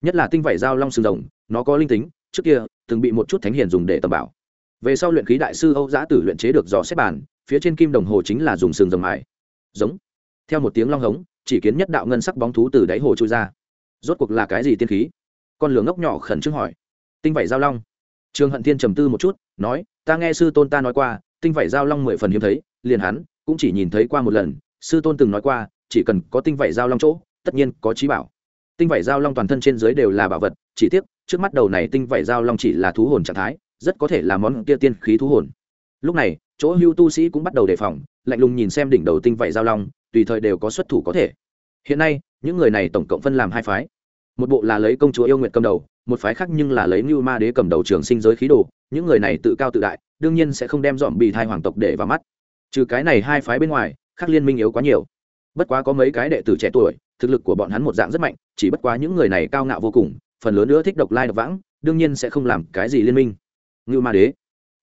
Nhất là tinh vảy giao long sừng rồng nó có linh tính trước kia từng bị một chút thánh hiền dùng để tầm bảo. Về sau luyện khí đại sư âu giã tử luyện chế được dò xếp bàn phía trên kim đồng hồ chính là dùng sừng rồng mài. Giống. Theo một tiếng long hống, chỉ kiến nhất đạo ngân sắc bóng thú từ đáy hồ trôi ra. Rốt cuộc là cái gì tiên khí? Con lửa ngốc nhỏ khẩn trương hỏi. Tinh vảy giao long. Trương hận thiên trầm tư một chút, nói, ta nghe sư tôn ta nói qua, tinh vảy giao long mười phần hiếm thấy, liền hắn cũng chỉ nhìn thấy qua một lần, sư tôn từng nói qua, chỉ cần có tinh vảy giao long chỗ, tất nhiên có trí bảo. Tinh vảy giao long toàn thân trên dưới đều là bảo vật, chỉ tiếc trước mắt đầu này tinh vảy giao long chỉ là thú hồn trạng thái, rất có thể là món kia tiên khí thú hồn. Lúc này, chỗ hưu tu sĩ cũng bắt đầu đề phòng, lạnh lùng nhìn xem đỉnh đầu tinh vảy giao long, tùy thời đều có xuất thủ có thể. Hiện nay, những người này tổng cộng phân làm hai phái. Một bộ là lấy công chúa yêu nguyện cầm đầu, một phái khác nhưng là lấy mưu ma đế cầm đầu trường sinh giới khí đồ, những người này tự cao tự đại, đương nhiên sẽ không đem dọn bị thai hoàng tộc để vào mắt. Trừ cái này hai phái bên ngoài, khác liên minh yếu quá nhiều. Bất quá có mấy cái đệ tử trẻ tuổi, thực lực của bọn hắn một dạng rất mạnh, chỉ bất quá những người này cao ngạo vô cùng phần lớn nữa thích độc lai độc vãng, đương nhiên sẽ không làm cái gì liên minh. Ngưu ma đế.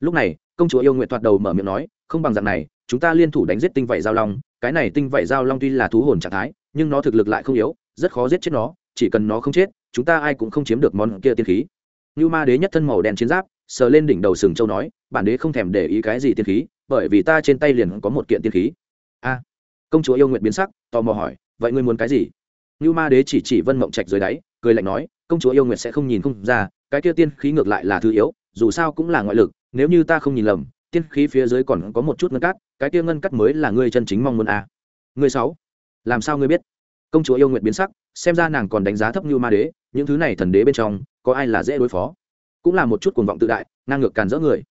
Lúc này, công chúa yêu nguyện thoạt đầu mở miệng nói, không bằng dạng này, chúng ta liên thủ đánh giết tinh vảy giao long. Cái này tinh vảy giao long tuy là thú hồn trạng thái, nhưng nó thực lực lại không yếu, rất khó giết chết nó, chỉ cần nó không chết, chúng ta ai cũng không chiếm được món kia tiên khí. Ngưu ma đế nhất thân màu đen chiến giáp, sờ lên đỉnh đầu sừng châu nói, bản đế không thèm để ý cái gì tiên khí, bởi vì ta trên tay liền có một kiện tiên khí. A. Công chúa yêu nguyện biến sắc, tò mò hỏi, vậy ngươi muốn cái gì? Ngưu ma đế chỉ chỉ vân mộng trạch dưới đáy, cười lạnh nói công chúa yêu nguyện sẽ không nhìn không ra, cái kia tiên khí ngược lại là thứ yếu, dù sao cũng là ngoại lực, nếu như ta không nhìn lầm, tiên khí phía dưới còn có một chút ngân cát, cái kia ngân cát mới là ngươi chân chính mong muốn a. À. ngươi sáu, làm sao ngươi biết? Công chúa yêu nguyện biến sắc, xem ra nàng còn đánh giá thấp như ma đế, những thứ này thần đế bên trong, có ai là dễ đối phó? Cũng là một chút cuồng vọng tự đại, ngang ngược càn rỡ người.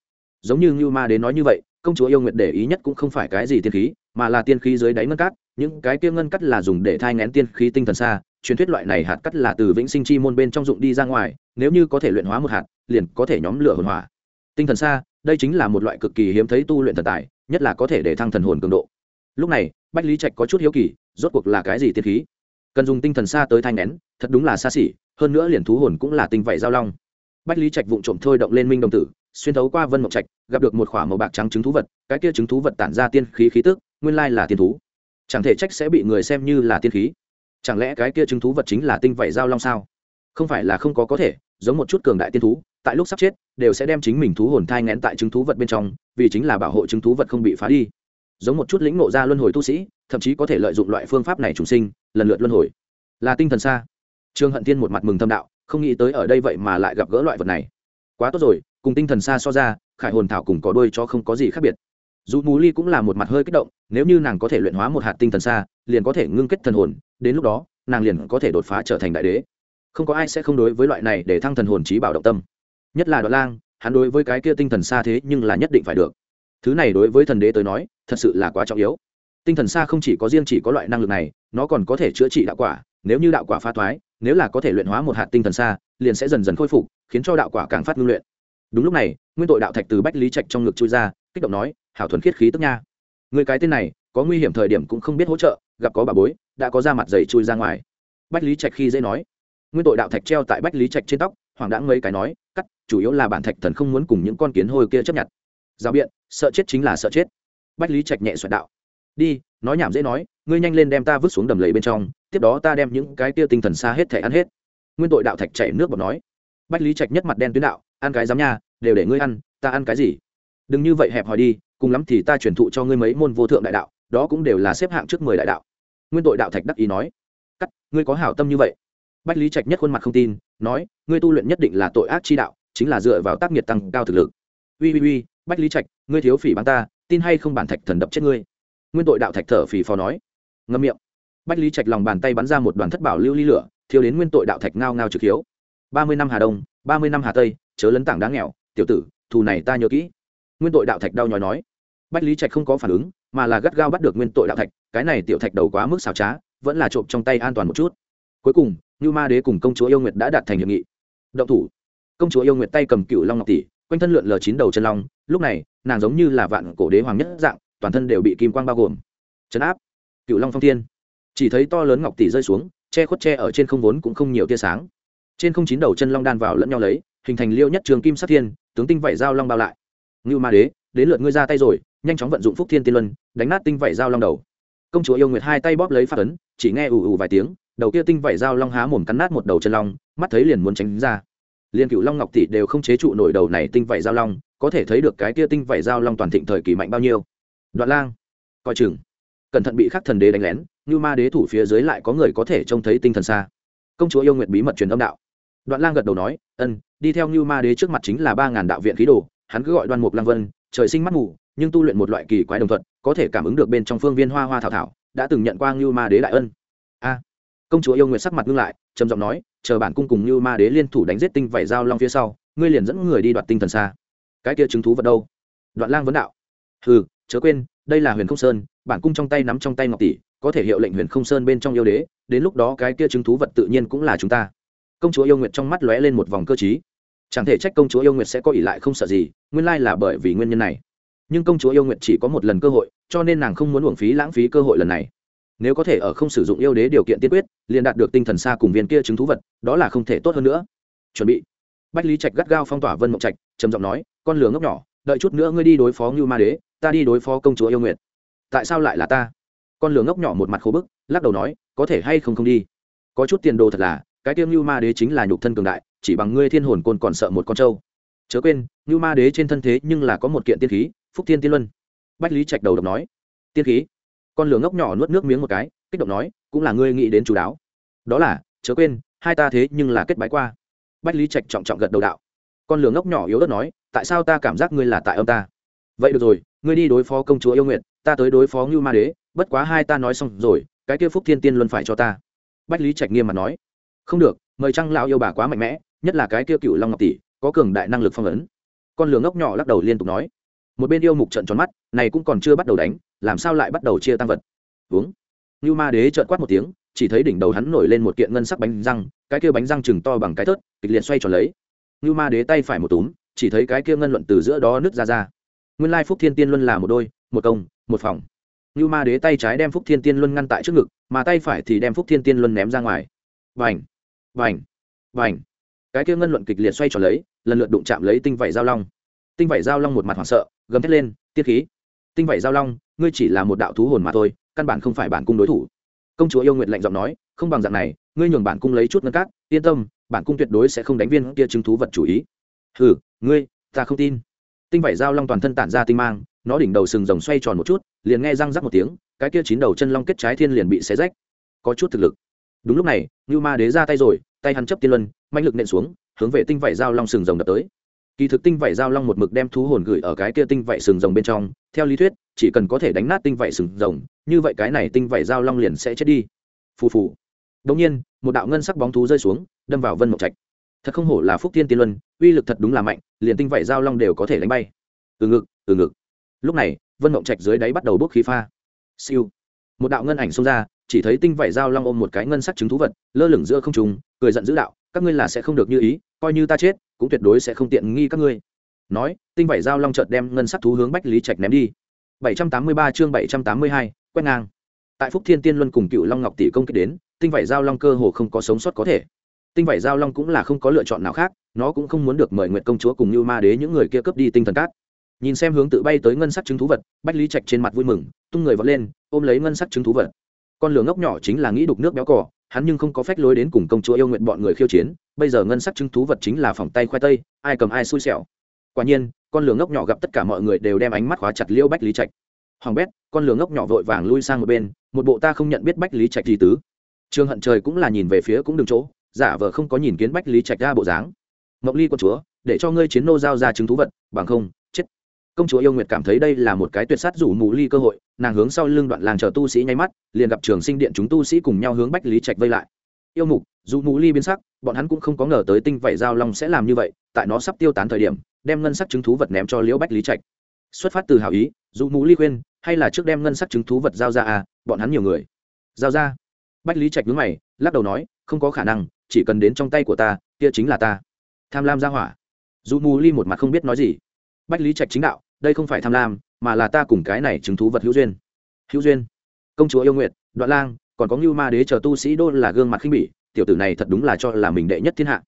Giống như như ma đế nói như vậy, công chúa yêu nguyện để ý nhất cũng không phải cái gì tiên khí, mà là tiên khí dưới đáy ngân cát, những cái kia ngân cắt là dùng để thai ngén tiên khí tinh thần xa truyền thuyết loại này hạt cắt là từ vĩnh sinh chi môn bên trong dụng đi ra ngoài, nếu như có thể luyện hóa một hạt, liền có thể nhóm lửa hồn hỏa. Tinh thần xa, đây chính là một loại cực kỳ hiếm thấy tu luyện thần tài, nhất là có thể để thăng thần hồn cường độ. Lúc này, bách lý trạch có chút hiếu kỳ, rốt cuộc là cái gì tiên khí? Cần dùng tinh thần xa tới thai nén, thật đúng là xa xỉ, hơn nữa liền thú hồn cũng là tinh vậy giao long. Bách lý trạch vụng trộm thôi động lên minh đồng tử, xuyên thấu qua vân mộng trạch, gặp được một k h ỏ a màu bạc trắng trứng thú vật, cái kia trứng thú vật tản ra tiên khí khí tức, nguyên lai là tiên thú. Chẳng thể trách sẽ bị người xem như là tiên khí chẳng lẽ cái kia chứng thú vật chính là tinh vảy giao long sao? Không phải là không có có thể, giống một chút cường đại tiên thú, tại lúc sắp chết, đều sẽ đem chính mình thú hồn thai ngén tại chứng thú vật bên trong, vì chính là bảo hộ chứng thú vật không bị phá đi. Giống một chút lĩnh nộ ra luân hồi tu sĩ, thậm chí có thể lợi dụng loại phương pháp này trùng sinh, lần lượt luân hồi. Là tinh thần xa. Trương hận tiên một mặt mừng thâm đạo, không nghĩ tới ở đây vậy mà lại gặp gỡ loại vật này. Quá tốt rồi, cùng tinh thần xa so ra, khải hồn thảo cùng có đôi cho không có gì khác biệt. Dù mù ly cũng là một mặt hơi kích động, nếu như nàng có thể luyện hóa một hạt tinh thần xa, liền có thể ngưng kết thần hồn đến lúc đó, nàng liền có thể đột phá trở thành đại đế. Không có ai sẽ không đối với loại này để thăng thần hồn trí bảo động tâm. Nhất là đoạn lang, hắn đối với cái kia tinh thần xa thế nhưng là nhất định phải được. Thứ này đối với thần đế tới nói, thật sự là quá trọng yếu. Tinh thần xa không chỉ có riêng chỉ có loại năng lực này, nó còn có thể chữa trị đạo quả. Nếu như đạo quả pha thoái, nếu là có thể luyện hóa một hạt tinh thần xa, liền sẽ dần dần khôi phục, khiến cho đạo quả càng phát ngưng luyện. Đúng lúc này, nguyên tội đạo thạch từ bách lý trạch trong ngực chui ra, kích động nói, hảo thuần khiết khí tức nha. Người cái tên này, có nguy hiểm thời điểm cũng không biết hỗ trợ, gặp có bà bối đã có ra mặt dày chui ra ngoài. Bách lý trạch khi dễ nói, nguyên tội đạo thạch treo tại bách lý trạch trên tóc, hoàng đã ngây cái nói, cắt, chủ yếu là bản thạch thần không muốn cùng những con kiến hôi kia chấp nhận. Giao biện, sợ chết chính là sợ chết. Bách lý trạch nhẹ xoẹt đạo, đi, nói nhảm dễ nói, ngươi nhanh lên đem ta vứt xuống đầm lầy bên trong, tiếp đó ta đem những cái kia tinh thần xa hết thể ăn hết. Nguyên tội đạo thạch chảy nước bọt nói. Bách lý trạch nhất mặt đen tuyến đạo, ăn cái dám nha, đều để ngươi ăn, ta ăn cái gì? Đừng như vậy hẹp hòi đi, cùng lắm thì ta truyền thụ cho ngươi mấy môn vô thượng đại đạo, đó cũng đều là xếp hạng trước mười đại đạo nguyên tội đạo thạch đắc ý nói, cắt, ngươi có hảo tâm như vậy? Bách lý trạch nhất khuôn mặt không tin, nói, ngươi tu luyện nhất định là tội ác chi đạo, chính là dựa vào tác nghiệt tăng cao thực lực. Ui ui ui bách lý trạch, ngươi thiếu phỉ bắn ta, tin hay không bản thạch thần đập chết ngươi? Nguyên tội đạo thạch thở phì phò nói. Ngâm miệng. Bách lý trạch lòng bàn tay bắn ra một đoàn thất bảo lưu ly lửa thiếu đến nguyên tội đạo thạch ngao ngao trực hiếu. Ba mươi năm hà đông, ba mươi năm hà tây, chớ lấn tảng đáng nghèo, tiểu tử, thù này ta nhớ kỹ. Nguyên tội đạo thạch đau nhói nói. Bách lý trạch không có phản ứng mà là gắt gao bắt được nguyên tội đạo thạch, cái này tiểu thạch đầu quá mức xảo trá, vẫn là trộm trong tay an toàn một chút. Cuối cùng, như ma đế cùng công chúa yêu nguyệt đã đạt thành hiệp nghị. Động thủ. Công chúa yêu nguyệt tay cầm cựu long ngọc tỷ, quanh thân lượn lờ chín đầu chân long, lúc này, nàng giống như là vạn cổ đế hoàng nhất dạng, toàn thân đều bị kim quang bao gồm. Chấn áp. Cựu long phong thiên. Chỉ thấy to lớn ngọc tỷ rơi xuống, che khuất che ở trên không vốn cũng không nhiều tia sáng. Trên không chín đầu chân long đan vào lẫn nhau lấy, hình thành liêu nhất trường kim sát thiên, tướng tinh vảy giao long bao lại. Ngưu ma đế, đến lượt ngươi ra tay rồi nhanh chóng vận dụng phúc thiên tiên luân, đánh nát tinh vảy dao long đầu. Công chúa yêu nguyệt hai tay bóp lấy phát ấn, chỉ nghe ù ù vài tiếng, đầu kia tinh vảy dao long há mồm cắn nát một đầu chân long, mắt thấy liền muốn tránh ra. Liên cựu long ngọc tỷ đều không chế trụ nổi đầu này tinh vảy dao long, có thể thấy được cái kia tinh vảy dao long toàn thịnh thời kỳ mạnh bao nhiêu. Đoạn lang, coi chừng. Cẩn thận bị khắc thần đế đánh lén, như ma đế thủ phía dưới lại có người có thể trông thấy tinh thần xa. Công chúa yêu Nguyệt bí mật truyền âm đạo. Đoạn lang gật đầu nói, ân, đi theo như ma đế trước mặt chính là ba ngàn đạo viện khí đồ, hắn cứ gọi đoan mục lang vân, trời sinh mắt mù nhưng tu luyện một loại kỳ quái đồng thuận, có thể cảm ứng được bên trong phương viên hoa hoa thảo thảo, đã từng nhận qua ngưu ma đế đại ân. A. Công chúa yêu nguyệt sắc mặt ngưng lại, trầm giọng nói, chờ bản cung cùng ngưu ma đế liên thủ đánh giết tinh vảy dao long phía sau, ngươi liền dẫn người đi đoạt tinh thần xa. Cái kia chứng thú vật đâu? Đoạn lang vấn đạo. Ừ chớ quên, đây là huyền không sơn, bản cung trong tay nắm trong tay ngọc tỷ, có thể hiệu lệnh huyền không sơn bên trong yêu đế, đến lúc đó cái kia chứng thú vật tự nhiên cũng là chúng ta. Công chúa yêu nguyệt trong mắt lóe lên một vòng cơ t chẳng thể trách công chúa yêu nguyệt sẽ có ỷ lại không sợ gì, nguyên lai là bởi vì nguyên nhân này nhưng công chúa yêu nguyện chỉ có một lần cơ hội, cho nên nàng không muốn uổng phí lãng phí cơ hội lần này. Nếu có thể ở không sử dụng yêu đế điều kiện tiên quyết, liền đạt được tinh thần xa cùng viên kia chứng thú vật, đó là không thể tốt hơn nữa. Chuẩn bị. Bách lý trạch gắt gao phong tỏa vân mộng trạch, trầm giọng nói, con lửa ngốc nhỏ, đợi chút nữa ngươi đi đối phó ngưu ma đế, ta đi đối phó công chúa yêu nguyện. tại sao lại là ta? Con lửa ngốc nhỏ một mặt khô bức, lắc đầu nói, có thể hay không không đi. Có chút tiền đồ thật là, cái tiêu ngưu ma đế chính là nhục thân cường đại, chỉ bằng ngươi thiên hồn côn còn sợ một con trâu. Chớ quên, ngưu ma đế trên thân thế nhưng là có một kiện tiên khí phúc thiên tiên luân. Bách lý trạch đầu độc nói, tiên khí. Con lửa ngốc nhỏ nuốt nước miếng một cái, kích động nói, cũng là ngươi nghĩ đến chú đáo. Đó là, chớ quên, hai ta thế nhưng là kết bái qua. Bách lý trạch trọng trọng gật đầu đạo. Con lửa ngốc nhỏ yếu ớt nói, tại sao ta cảm giác ngươi là tại ông ta? Vậy được rồi, ngươi đi đối phó công chúa yêu nguyện, ta tới đối phó ngưu ma đế, bất quá hai ta nói xong rồi, cái kia phúc thiên tiên luân phải cho ta. Bách lý trạch nghiêm mặt nói, không được, mời trăng lão yêu bà quá mạnh mẽ, nhất là cái kia cựu long ngọc tỷ, có cường đại năng lực phong ấn. Con lửa ngốc nhỏ lắc đầu liên tục nói một bên yêu mục trận tròn mắt, này cũng còn chưa bắt đầu đánh, làm sao lại bắt đầu chia tăng vật? Uống. Như ma đế trợn quát một tiếng, chỉ thấy đỉnh đầu hắn nổi lên một kiện ngân sắc bánh răng, cái kia bánh răng chừng to bằng cái thớt, kịch liệt xoay tròn lấy. Như ma đế tay phải một túm, chỉ thấy cái kia ngân luận từ giữa đó nứt ra ra. Nguyên lai phúc thiên tiên luân là một đôi, một công, một phòng. Như ma đế tay trái đem phúc thiên tiên luân ngăn tại trước ngực, mà tay phải thì đem phúc thiên tiên luân ném ra ngoài. Vành vành vành. Cái kia ngân luận kịch liệt xoay tròn lấy, lần lượt đụng chạm lấy tinh vảy giao long. Tinh vảy giao long một mặt hoảng sợ gầm thét lên tiết khí, tinh vảy giao long, ngươi chỉ là một đạo thú hồn mà thôi, căn bản không phải bản cung đối thủ. Công chúa yêu nguyện lạnh giọng nói, không bằng dạng này, ngươi nhường bản cung lấy chút ngân cát, yên tâm, bản cung tuyệt đối sẽ không đánh viên kia chứng thú vật chủ ý. Hừ, ngươi, ta không tin. Tinh vảy giao long toàn thân tản ra tinh mang, nó đỉnh đầu sừng rồng xoay tròn một chút, liền nghe răng rắc một tiếng, cái kia chín đầu chân long kết trái thiên liền bị xé rách. Có chút thực lực. Đúng lúc này như ma đế ra tay rồi, tay hắn chấp tiên luân mạnh lực nện xuống, hướng về tinh vảy dao long sừng rồng đập tới kỳ thực tinh vảy giao long một mực đem thú hồn gửi ở cái kia tinh vảy sừng rồng bên trong. Theo lý thuyết, chỉ cần có thể đánh nát tinh vảy sừng rồng, như vậy cái này tinh vảy giao long liền sẽ chết đi. Phù phù. Đống nhiên, một đạo ngân sắc bóng thú rơi xuống, đâm vào vân mộng trạch. Thật không hổ là phúc thiên tiên luân, uy lực thật đúng là mạnh, liền tinh vảy giao long đều có thể đánh bay. Từ ngực từ ngực. Lúc này, vân mộng trạch dưới đáy bắt đầu bốc khí pha. Siêu. Một đạo ngân ảnh xông ra, chỉ thấy tinh vảy dao long ôm một cái ngân sắc trứng thú vật, lơ lửng giữa không trùng cười giận dữ đạo các ngươi là sẽ không được như ý coi như ta chết cũng tuyệt đối sẽ không tiện nghi các ngươi. Nói tinh vảy dao long chợt đem ngân sắc thú hướng bách lý trạch ném đi. 783 chương 782, quét ngang. Tại phúc thiên tiên luân cùng cựu long ngọc tỷ công kích đến tinh vảy dao long cơ hồ không có sống sót có thể. Tinh vảy dao long cũng là không có lựa chọn nào khác nó cũng không muốn được mời nguyệt công chúa cùng như ma đế những người kia cướp đi tinh thần cát. Nhìn xem hướng tự bay tới ngân sắc trứng thú vật bách lý trạch trên mặt vui mừng tung người vọt lên ôm lấy ngân sắc trứng thú vật con lửa ngốc nhỏ chính là nghĩ đục nước béo cỏ hắn nhưng không có phách lối đến cùng công chúa yêu nguyện bọn người khiêu chiến, bây giờ ngân sắc trứng thú vật chính là phòng tay khoai tây, ai cầm ai xui xẻo. Quả nhiên, con lửa ngốc nhỏ gặp tất cả mọi người đều đem ánh mắt khóa chặt liêu bách lý trạch. Hoàng bét, con lửa ngốc nhỏ vội vàng lui sang một bên, một bộ ta không nhận biết bách lý trạch gì tứ. Trương hận trời cũng là nhìn về phía cũng đừng chỗ, giả vờ không có nhìn kiến bách lý trạch ra bộ dáng. Ngọc ly con chúa, để cho ngươi chiến nô giao ra chứng thú vật, bằng không công chúa yêu nguyệt cảm thấy đây là một cái tuyệt sát rủ mù ly cơ hội, nàng hướng sau lưng đoạn làng chờ tu sĩ nháy mắt, liền gặp trường sinh điện chúng tu sĩ cùng nhau hướng bách lý trạch vây lại. Yêu mục dù mù ly biến sắc, bọn hắn cũng không có ngờ tới tinh vảy giao long sẽ làm như vậy, tại nó sắp tiêu tán thời điểm, đem ngân sắc chứng thú vật ném cho liễu bách lý trạch. Xuất phát từ hảo ý dù mù ly khuyên, hay là trước đem ngân sắc chứng thú vật giao ra à bọn hắn nhiều người. Giao ra. Bách lý trạch nhướng mày, lắc đầu nói, không có khả năng, chỉ cần đến trong tay của ta, kia chính là ta. Tham lam ra hỏa. Dù mù ly một mặt không biết nói gì. Bách lý trạch chính đạo đây không phải tham lam, mà là ta cùng cái này chứng thú vật hữu duyên. Hữu duyên. Công chúa yêu nguyện, đoạn lang, còn có ngưu ma đế chờ tu sĩ đô là gương mặt khinh bỉ, tiểu tử này thật đúng là cho là mình đệ nhất thiên hạ.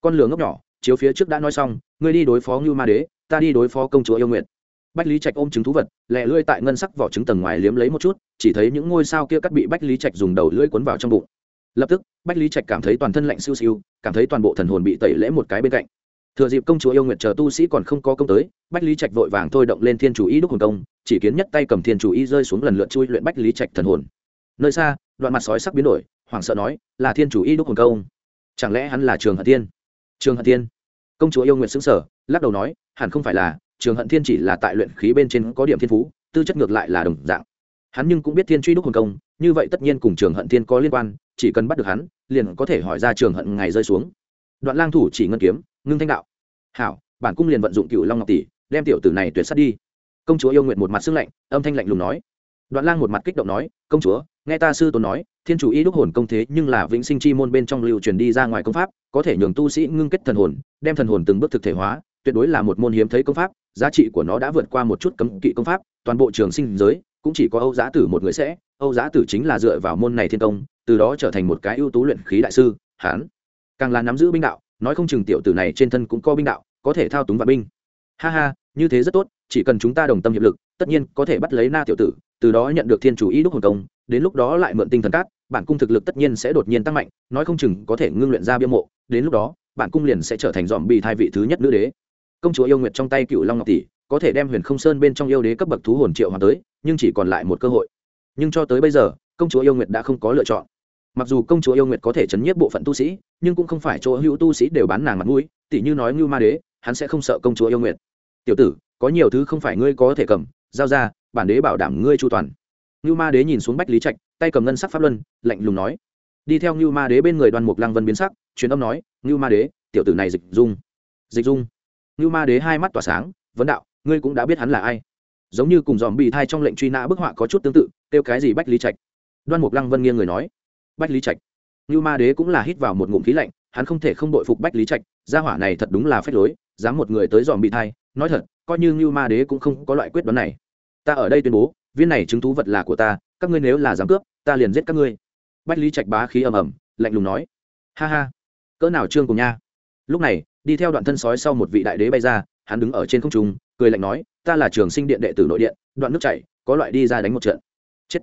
Con lửa ngốc nhỏ, chiếu phía trước đã nói xong, ngươi đi đối phó ngưu ma đế, ta đi đối phó công chúa yêu nguyện. Bách lý trạch ôm trứng thú vật, lẹ lưỡi tại ngân sắc vỏ trứng tầng ngoài liếm lấy một chút, chỉ thấy những ngôi sao kia cắt bị bách lý trạch dùng đầu lưỡi cuốn vào trong bụng. Lập tức, bách lý trạch cảm thấy toàn thân lạnh siêu siêu, cảm thấy toàn bộ thần hồn bị tẩy lễ một cái bên cạnh thừa dịp công chúa yêu nguyện chờ tu sĩ còn không có công tới, bách lý trạch vội vàng thôi động lên thiên chủ y đúc hồn công, chỉ kiến nhất tay cầm thiên chủ y rơi xuống lần lượt chui luyện bách lý trạch thần hồn. Nơi xa, đoạn mặt sói sắc biến đổi, hoảng sợ nói, là thiên chủ y đúc hồn công? Chẳng lẽ hắn là trường hận tiên trường hận tiên công chúa yêu nguyện xứng sở lắc đầu nói, hẳn không phải là, trường hận thiên chỉ là tại luyện khí bên trên có điểm thiên phú, tư chất ngược lại là đồng dạng. Hắn nhưng cũng biết thiên truy đúc hồn công, như vậy tất nhiên cùng trường hận thiên có liên quan, chỉ cần bắt được hắn, liền có thể hỏi ra trường hận ngày rơi xuống đoạn lang thủ chỉ ngân kiếm, ngưng thanh đạo. Hảo, bản cung liền vận dụng cựu long ngọc tỷ, đem tiểu tử này tuyệt sát đi. Công chúa yêu nguyện một mặt xưng lạnh, âm thanh lạnh lùng nói. Đoạn lang một mặt kích động nói, công chúa, nghe ta sư tôn nói, thiên chủ y đúc hồn công thế nhưng là vĩnh sinh chi môn bên trong lưu truyền đi ra ngoài công pháp, có thể nhường tu sĩ ngưng kết thần hồn, đem thần hồn từng bước thực thể hóa, tuyệt đối là một môn hiếm thấy công pháp, giá trị của nó đã vượt qua một chút cấm kỵ công pháp, toàn bộ trường sinh giới, cũng chỉ có âu giá tử một người sẽ, âu giá tử chính là dựa vào môn này thiên công, từ đó trở thành một cái ưu tú luyện khí đại sư hán càng là nắm giữ binh đạo, nói không chừng tiểu tử này trên thân cũng có binh đạo, có thể thao túng vạn binh. Ha ha, như thế rất tốt, chỉ cần chúng ta đồng tâm hiệp lực, tất nhiên có thể bắt lấy na tiểu tử, từ đó nhận được thiên chủ ý đúc hồn công, đến lúc đó lại mượn tinh thần cát, bản cung thực lực tất nhiên sẽ đột nhiên tăng mạnh, nói không chừng có thể ngưng luyện ra bia mộ, đến lúc đó, bản cung liền sẽ trở thành dòm bì thai vị thứ nhất nữ đế. Công chúa yêu nguyệt trong tay cựu long ngọc tỷ, có thể đem huyền không sơn bên trong yêu đế cấp bậc thú hồn triệu hoàng tới, nhưng chỉ còn lại một cơ hội. Nhưng cho tới bây giờ, công chúa yêu nguyệt đã không có lựa chọn mặc dù công chúa yêu nguyệt có thể chấn nhiếp bộ phận tu sĩ, nhưng cũng không phải chỗ hữu tu sĩ đều bán nàng mặt mũi tỷ như nói ngưu ma đế, hắn sẽ không sợ công chúa yêu nguyệt. Tiểu tử, có nhiều thứ không phải ngươi có thể cầm, giao ra, bản đế bảo đảm ngươi chu toàn. Ngưu ma đế nhìn xuống bách lý trạch, tay cầm ngân sắc pháp luân, lạnh lùng nói. Đi theo ngưu ma đế bên người đoàn mục lăng vân biến sắc, truyền âm nói, ngưu ma đế, tiểu tử này dịch dung. Dịch dung? Ngưu ma đế hai mắt tỏa sáng, vấn đạo, ngươi cũng đã biết hắn là ai? Giống như cùng dòm bị thai trong lệnh truy nã bức họa có chút tương tự, kêu cái gì bách lý trạch? Đoan mục lăng vân nghiêng người nói bách lý trạch. Như ma đế cũng là hít vào một ngụm khí lạnh, hắn không thể không đội phục bách lý trạch, gia hỏa này thật đúng là phép lối, dám một người tới dòm bị thai, nói thật, coi như như ma đế cũng không có loại quyết đoán này. Ta ở đây tuyên bố, viên này chứng thú vật là của ta, các ngươi nếu là dám cướp, ta liền giết các ngươi. Bách lý trạch bá khí ầm ầm, lạnh lùng nói. Ha ha, cỡ nào trương cùng nha. Lúc này, đi theo đoạn thân sói sau một vị đại đế bay ra, hắn đứng ở trên không trung, cười lạnh nói, ta là trường sinh điện đệ tử nội điện, đoạn nước chảy, có loại đi ra đánh một trận. Chết.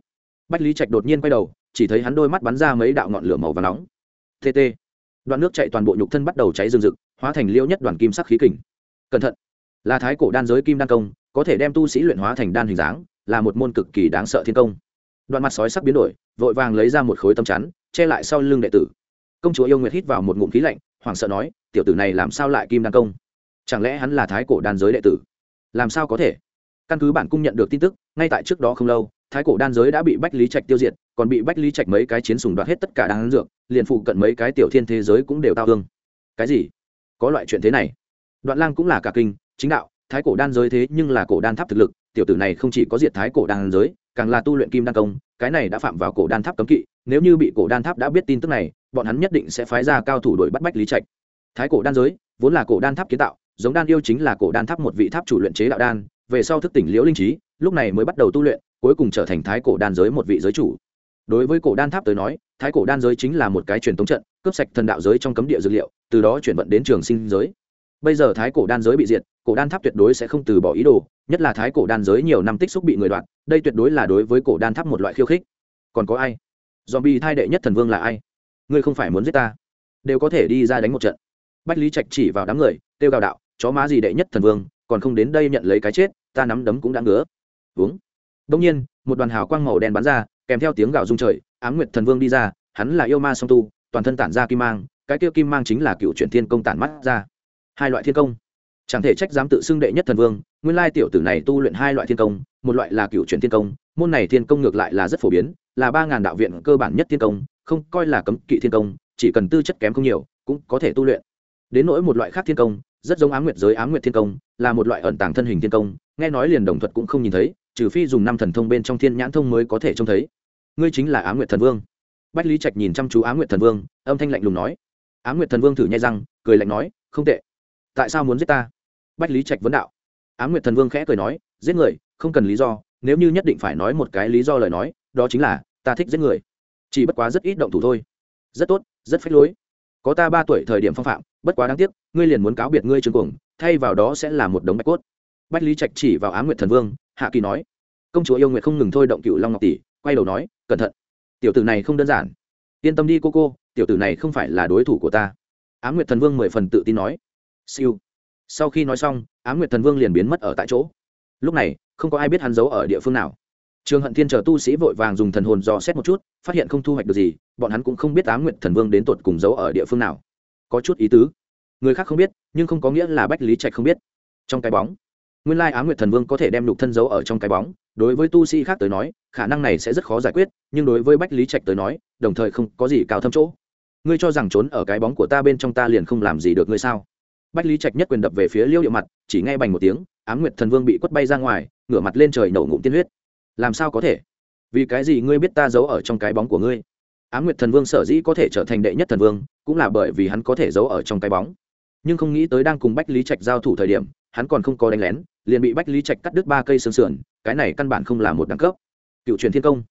Bách lý trạch đột nhiên quay đầu chỉ thấy hắn đôi mắt bắn ra mấy đạo ngọn lửa màu và nóng. Tt đoạn nước chạy toàn bộ nhục thân bắt đầu cháy rừng rực, hóa thành liêu nhất đoàn kim sắc khí kình. Cẩn thận. Là thái cổ đan giới kim đan công, có thể đem tu sĩ luyện hóa thành đan hình dáng, là một môn cực kỳ đáng sợ thiên công. Đoạn mặt sói sắc biến đổi, vội vàng lấy ra một khối tấm chắn, che lại sau lưng đệ tử. Công chúa yêu nguyệt hít vào một ngụm khí lạnh, hoảng sợ nói, tiểu tử này làm sao lại kim đan công? Chẳng lẽ hắn là thái cổ đan giới đệ tử? Làm sao có thể? Căn cứ bản cung nhận được tin tức, ngay tại trước đó không lâu thái cổ đan giới đã bị bách lý trạch tiêu diệt, còn bị bách lý trạch mấy cái chiến sùng đoạt hết tất cả đan dược, liền phụ cận mấy cái tiểu thiên thế giới cũng đều tao thương. Cái gì? Có loại chuyện thế này? Đoạn lang cũng là cả kinh, chính đạo, thái cổ đan giới thế nhưng là cổ đan tháp thực lực, tiểu tử này không chỉ có diệt thái cổ đan giới, càng là tu luyện kim đan công, cái này đã phạm vào cổ đan tháp cấm kỵ, nếu như bị cổ đan tháp đã biết tin tức này, bọn hắn nhất định sẽ phái ra cao thủ đội bắt bách lý trạch. Thái cổ đan giới, vốn là cổ đan tháp kiến tạo, giống đan yêu chính là cổ đan tháp một vị tháp chủ luyện chế đạo đan, về sau thức tỉnh liễu linh trí, lúc này mới bắt đầu tu luyện cuối cùng trở thành thái cổ đan giới một vị giới chủ. Đối với cổ đan tháp tới nói, thái cổ đan giới chính là một cái truyền thống trận, cướp sạch thần đạo giới trong cấm địa dược liệu, từ đó chuyển vận đến trường sinh giới. Bây giờ thái cổ đan giới bị diệt, cổ đan tháp tuyệt đối sẽ không từ bỏ ý đồ, nhất là thái cổ đan giới nhiều năm tích xúc bị người đoạt, đây tuyệt đối là đối với cổ đan tháp một loại khiêu khích. Còn có ai? Dòm bị thai đệ nhất thần vương là ai? Ngươi không phải muốn giết ta. Đều có thể đi ra đánh một trận. Bách lý trạch chỉ vào đám người, kêu gào đạo, chó má gì đệ nhất thần vương, còn không đến đây nhận lấy cái chết, ta nắm đấm cũng đã ngứa. Uống đông nhiên, một đoàn hào quang màu đen bắn ra, kèm theo tiếng gào rung trời, ám nguyệt thần vương đi ra, hắn là yêu ma song tu, toàn thân tản ra kim mang, cái kia kim mang chính là cựu chuyển thiên công tản mắt ra. Hai loại thiên công. Chẳng thể trách dám tự xưng đệ nhất thần vương, nguyên lai tiểu tử này tu luyện hai loại thiên công, một loại là cựu chuyển thiên công, môn này thiên công ngược lại là rất phổ biến, là ba ngàn đạo viện cơ bản nhất thiên công, không coi là cấm kỵ thiên công, chỉ cần tư chất kém không nhiều, cũng có thể tu luyện. Đến nỗi một loại khác thiên công, rất giống ám nguyệt giới ám nguyệt thiên công, là một loại ẩn tàng thân hình thiên công, nghe nói liền đồng thuật cũng không nhìn thấy trừ phi dùng năm thần thông bên trong thiên nhãn thông mới có thể trông thấy. Ngươi chính là á nguyệt thần vương. Bách lý trạch nhìn chăm chú á nguyệt thần vương, âm thanh lạnh lùng nói. Á nguyệt thần vương thử nhai răng, cười lạnh nói, không tệ. Tại sao muốn giết ta? Bách lý trạch vấn đạo. Á nguyệt thần vương khẽ cười nói, giết người, không cần lý do, nếu như nhất định phải nói một cái lý do lời nói, đó chính là, ta thích giết người. Chỉ bất quá rất ít động thủ thôi. Rất tốt, rất phách lối. Có ta ba tuổi thời điểm phong phạm, bất quá đáng tiếc, ngươi liền muốn cáo biệt ngươi trường cuồng, thay vào đó sẽ là một đống bạch cốt. Bách lý trạch chỉ vào á nguyệt thần vương hạ kỳ nói, công chúa yêu nguyệt không ngừng thôi động cựu long ngọc tỷ, quay đầu nói, cẩn thận, tiểu tử này không đơn giản. Yên tâm đi cô cô, tiểu tử này không phải là đối thủ của ta. Á nguyệt thần vương mười phần tự tin nói, siêu. Sau khi nói xong, á nguyệt thần vương liền biến mất ở tại chỗ. Lúc này, không có ai biết hắn giấu ở địa phương nào. Trường hận thiên chờ tu sĩ vội vàng dùng thần hồn dò xét một chút, phát hiện không thu hoạch được gì, bọn hắn cũng không biết á nguyệt thần vương đến tột cùng giấu ở địa phương nào. Có chút ý tứ. Người khác không biết, nhưng không có nghĩa là bách lý trạch không biết. Trong cái bóng nguyên lai á nguyệt thần vương có thể đem lục thân giấu ở trong cái bóng, đối với tu sĩ khác tới nói, khả năng này sẽ rất khó giải quyết, nhưng đối với bách lý trạch tới nói, đồng thời không có gì cao thâm chỗ. Ngươi cho rằng trốn ở cái bóng của ta bên trong ta liền không làm gì được ngươi sao? Bách lý trạch nhất quyền đập về phía liêu điệu mặt, chỉ ngay bành một tiếng, á nguyệt thần vương bị quất bay ra ngoài, ngửa mặt lên trời nổ ngụm tiên huyết. Làm sao có thể? Vì cái gì ngươi biết ta giấu ở trong cái bóng của ngươi? Á nguyệt thần vương sở dĩ có thể trở thành đệ nhất thần vương, cũng là bởi vì hắn có thể giấu ở trong cái bóng. Nhưng không nghĩ tới đang cùng bách lý trạch giao thủ thời điểm, hắn còn không có đánh lén liền bị bách lý trạch cắt đứt ba cây xương sườn, cái này căn bản không là một đẳng cấp. Cựu truyền thiên công.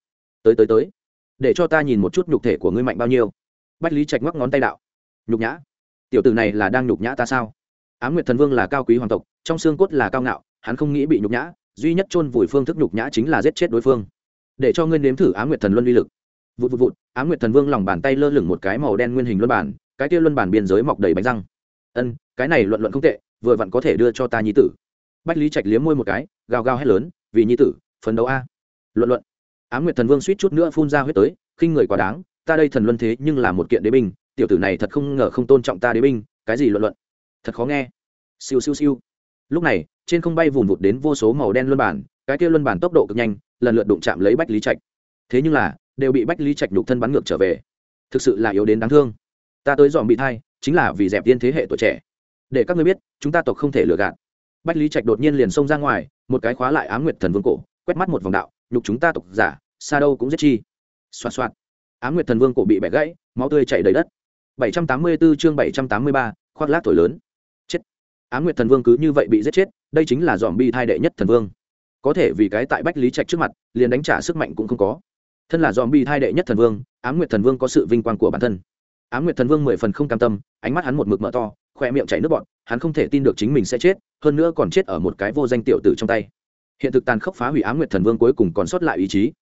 Tới tới tới. Để cho ta nhìn một chút nhục thể của ngươi mạnh bao nhiêu. Bách lý trạch ngoắc ngón tay đạo. Nhục nhã. Tiểu tử này là đang nhục nhã ta sao? Á nguyệt thần vương là cao quý hoàng tộc, trong xương cốt là cao ngạo, hắn không nghĩ bị nhục nhã, duy nhất chôn vùi phương thức nhục nhã chính là giết chết đối phương. Để cho ngươi nếm thử á nguyệt thần luân uy lực. Vụt vụt vụt. Á nguyệt thần vương lòng bàn tay lơ lửng một cái màu đen nguyên hình luân bản, cái kia luân bản biên giới mọc đầy bánh răng. Ân, cái này luận luận không tệ, vừa vặn có thể đưa cho ta nhí tử bách lý trạch liếm môi một cái, gào gào hét lớn, vì nhi tử, phấn đấu a. Luận luận. Á nguyệt thần vương suýt chút nữa phun ra huyết tới, khinh người quá đáng, ta đây thần luân thế nhưng là một kiện đế binh, tiểu tử này thật không ngờ không tôn trọng ta đế binh, cái gì luận luận? Thật khó nghe. Siêu siêu siêu. Lúc này, trên không bay vùn vụt đến vô số màu đen luân bản, cái kia luân bản tốc độ cực nhanh, lần lượt đụng chạm lấy bách lý trạch. Thế nhưng là, đều bị bách lý trạch nhục thân bắn ngược trở về. Thực sự là yếu đến đáng thương. Ta tới dòm bị thai, chính là vì dẹp tiên thế hệ tuổi trẻ. Để các ngươi biết, chúng ta tộc không thể lừa gạt bách lý trạch đột nhiên liền xông ra ngoài một cái khóa lại á m nguyệt thần vương cổ quét mắt một vòng đạo nhục chúng ta tộc giả xa đâu cũng giết chi. Xoạt xoạt. Á m nguyệt thần vương cổ bị bẻ gãy máu tươi chảy đầy đất. 784 chương 783, khoác lác tuổi lớn. Chết. Á nguyệt thần vương cứ như vậy bị giết chết đây chính là dòm bi thai đệ nhất thần vương. Có thể vì cái tại bách lý trạch trước mặt liền đánh trả sức mạnh cũng không có. Thân là dòm bi thai đệ nhất thần vương á nguyệt thần vương có sự vinh quang của bản thân. Á nguyệt thần vương mười phần không cam tâm ánh mắt hắn một mực mở to khoe miệng chảy nước bọn hắn không thể tin được chính mình sẽ chết, hơn nữa còn chết ở một cái vô danh tiểu tử trong tay. Hiện thực tàn khốc phá hủy á nguyệt thần vương cuối cùng còn sót lại ý chí.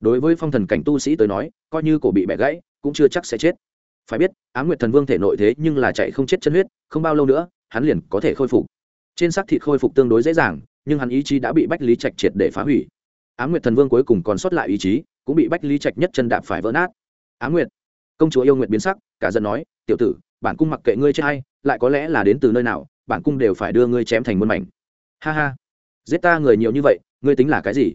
Đối với phong thần cảnh tu sĩ tới nói, coi như cổ bị bẻ gãy, cũng chưa chắc sẽ chết. Phải biết á nguyệt thần vương thể nội thế nhưng là chạy không chết chân huyết, không bao lâu nữa, hắn liền có thể khôi phục. Trên xác thịt khôi phục tương đối dễ dàng, nhưng hắn ý chí đã bị bách lý trạch triệt để phá hủy. Á nguyệt thần vương cuối cùng còn sót lại ý chí, cũng bị bách lý trạch nhất chân đạp phải vỡ nát. Á nguyệt, công chúa yêu nguyệt biến sắc, cả dân nói, tiểu tử, bản cung mặc kệ ngươi chết hay lại có lẽ là đến từ nơi nào, bản cung đều phải đưa ngươi chém thành muôn mảnh. Ha ha. Giết ta người nhiều như vậy, ngươi tính là cái gì?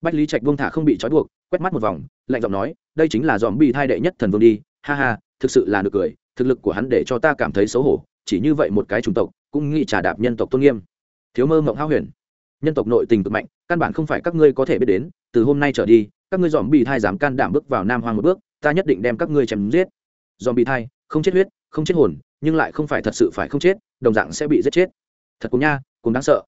Bách lý trạch buông thả không bị trói buộc, quét mắt một vòng, lạnh giọng nói, đây chính là dòm bị thai đệ nhất thần vương đi. Ha ha, thực sự là được cười, thực lực của hắn để cho ta cảm thấy xấu hổ, chỉ như vậy một cái chủng tộc, cũng nghĩ trả đạp nhân tộc tôn nghiêm. Thiếu mơ mộng hao huyền. Nhân tộc nội tình cực mạnh, căn bản không phải các ngươi có thể biết đến, từ hôm nay trở đi, các ngươi dòm bị thai dám can đảm bước vào nam hoang một bước, ta nhất định đem các ngươi chém giết. Dòm bị thai, không chết huyết, không chết hồn nhưng lại không phải thật sự phải không chết, đồng dạng sẽ bị giết chết. Thật cũng nha, cũng đáng sợ.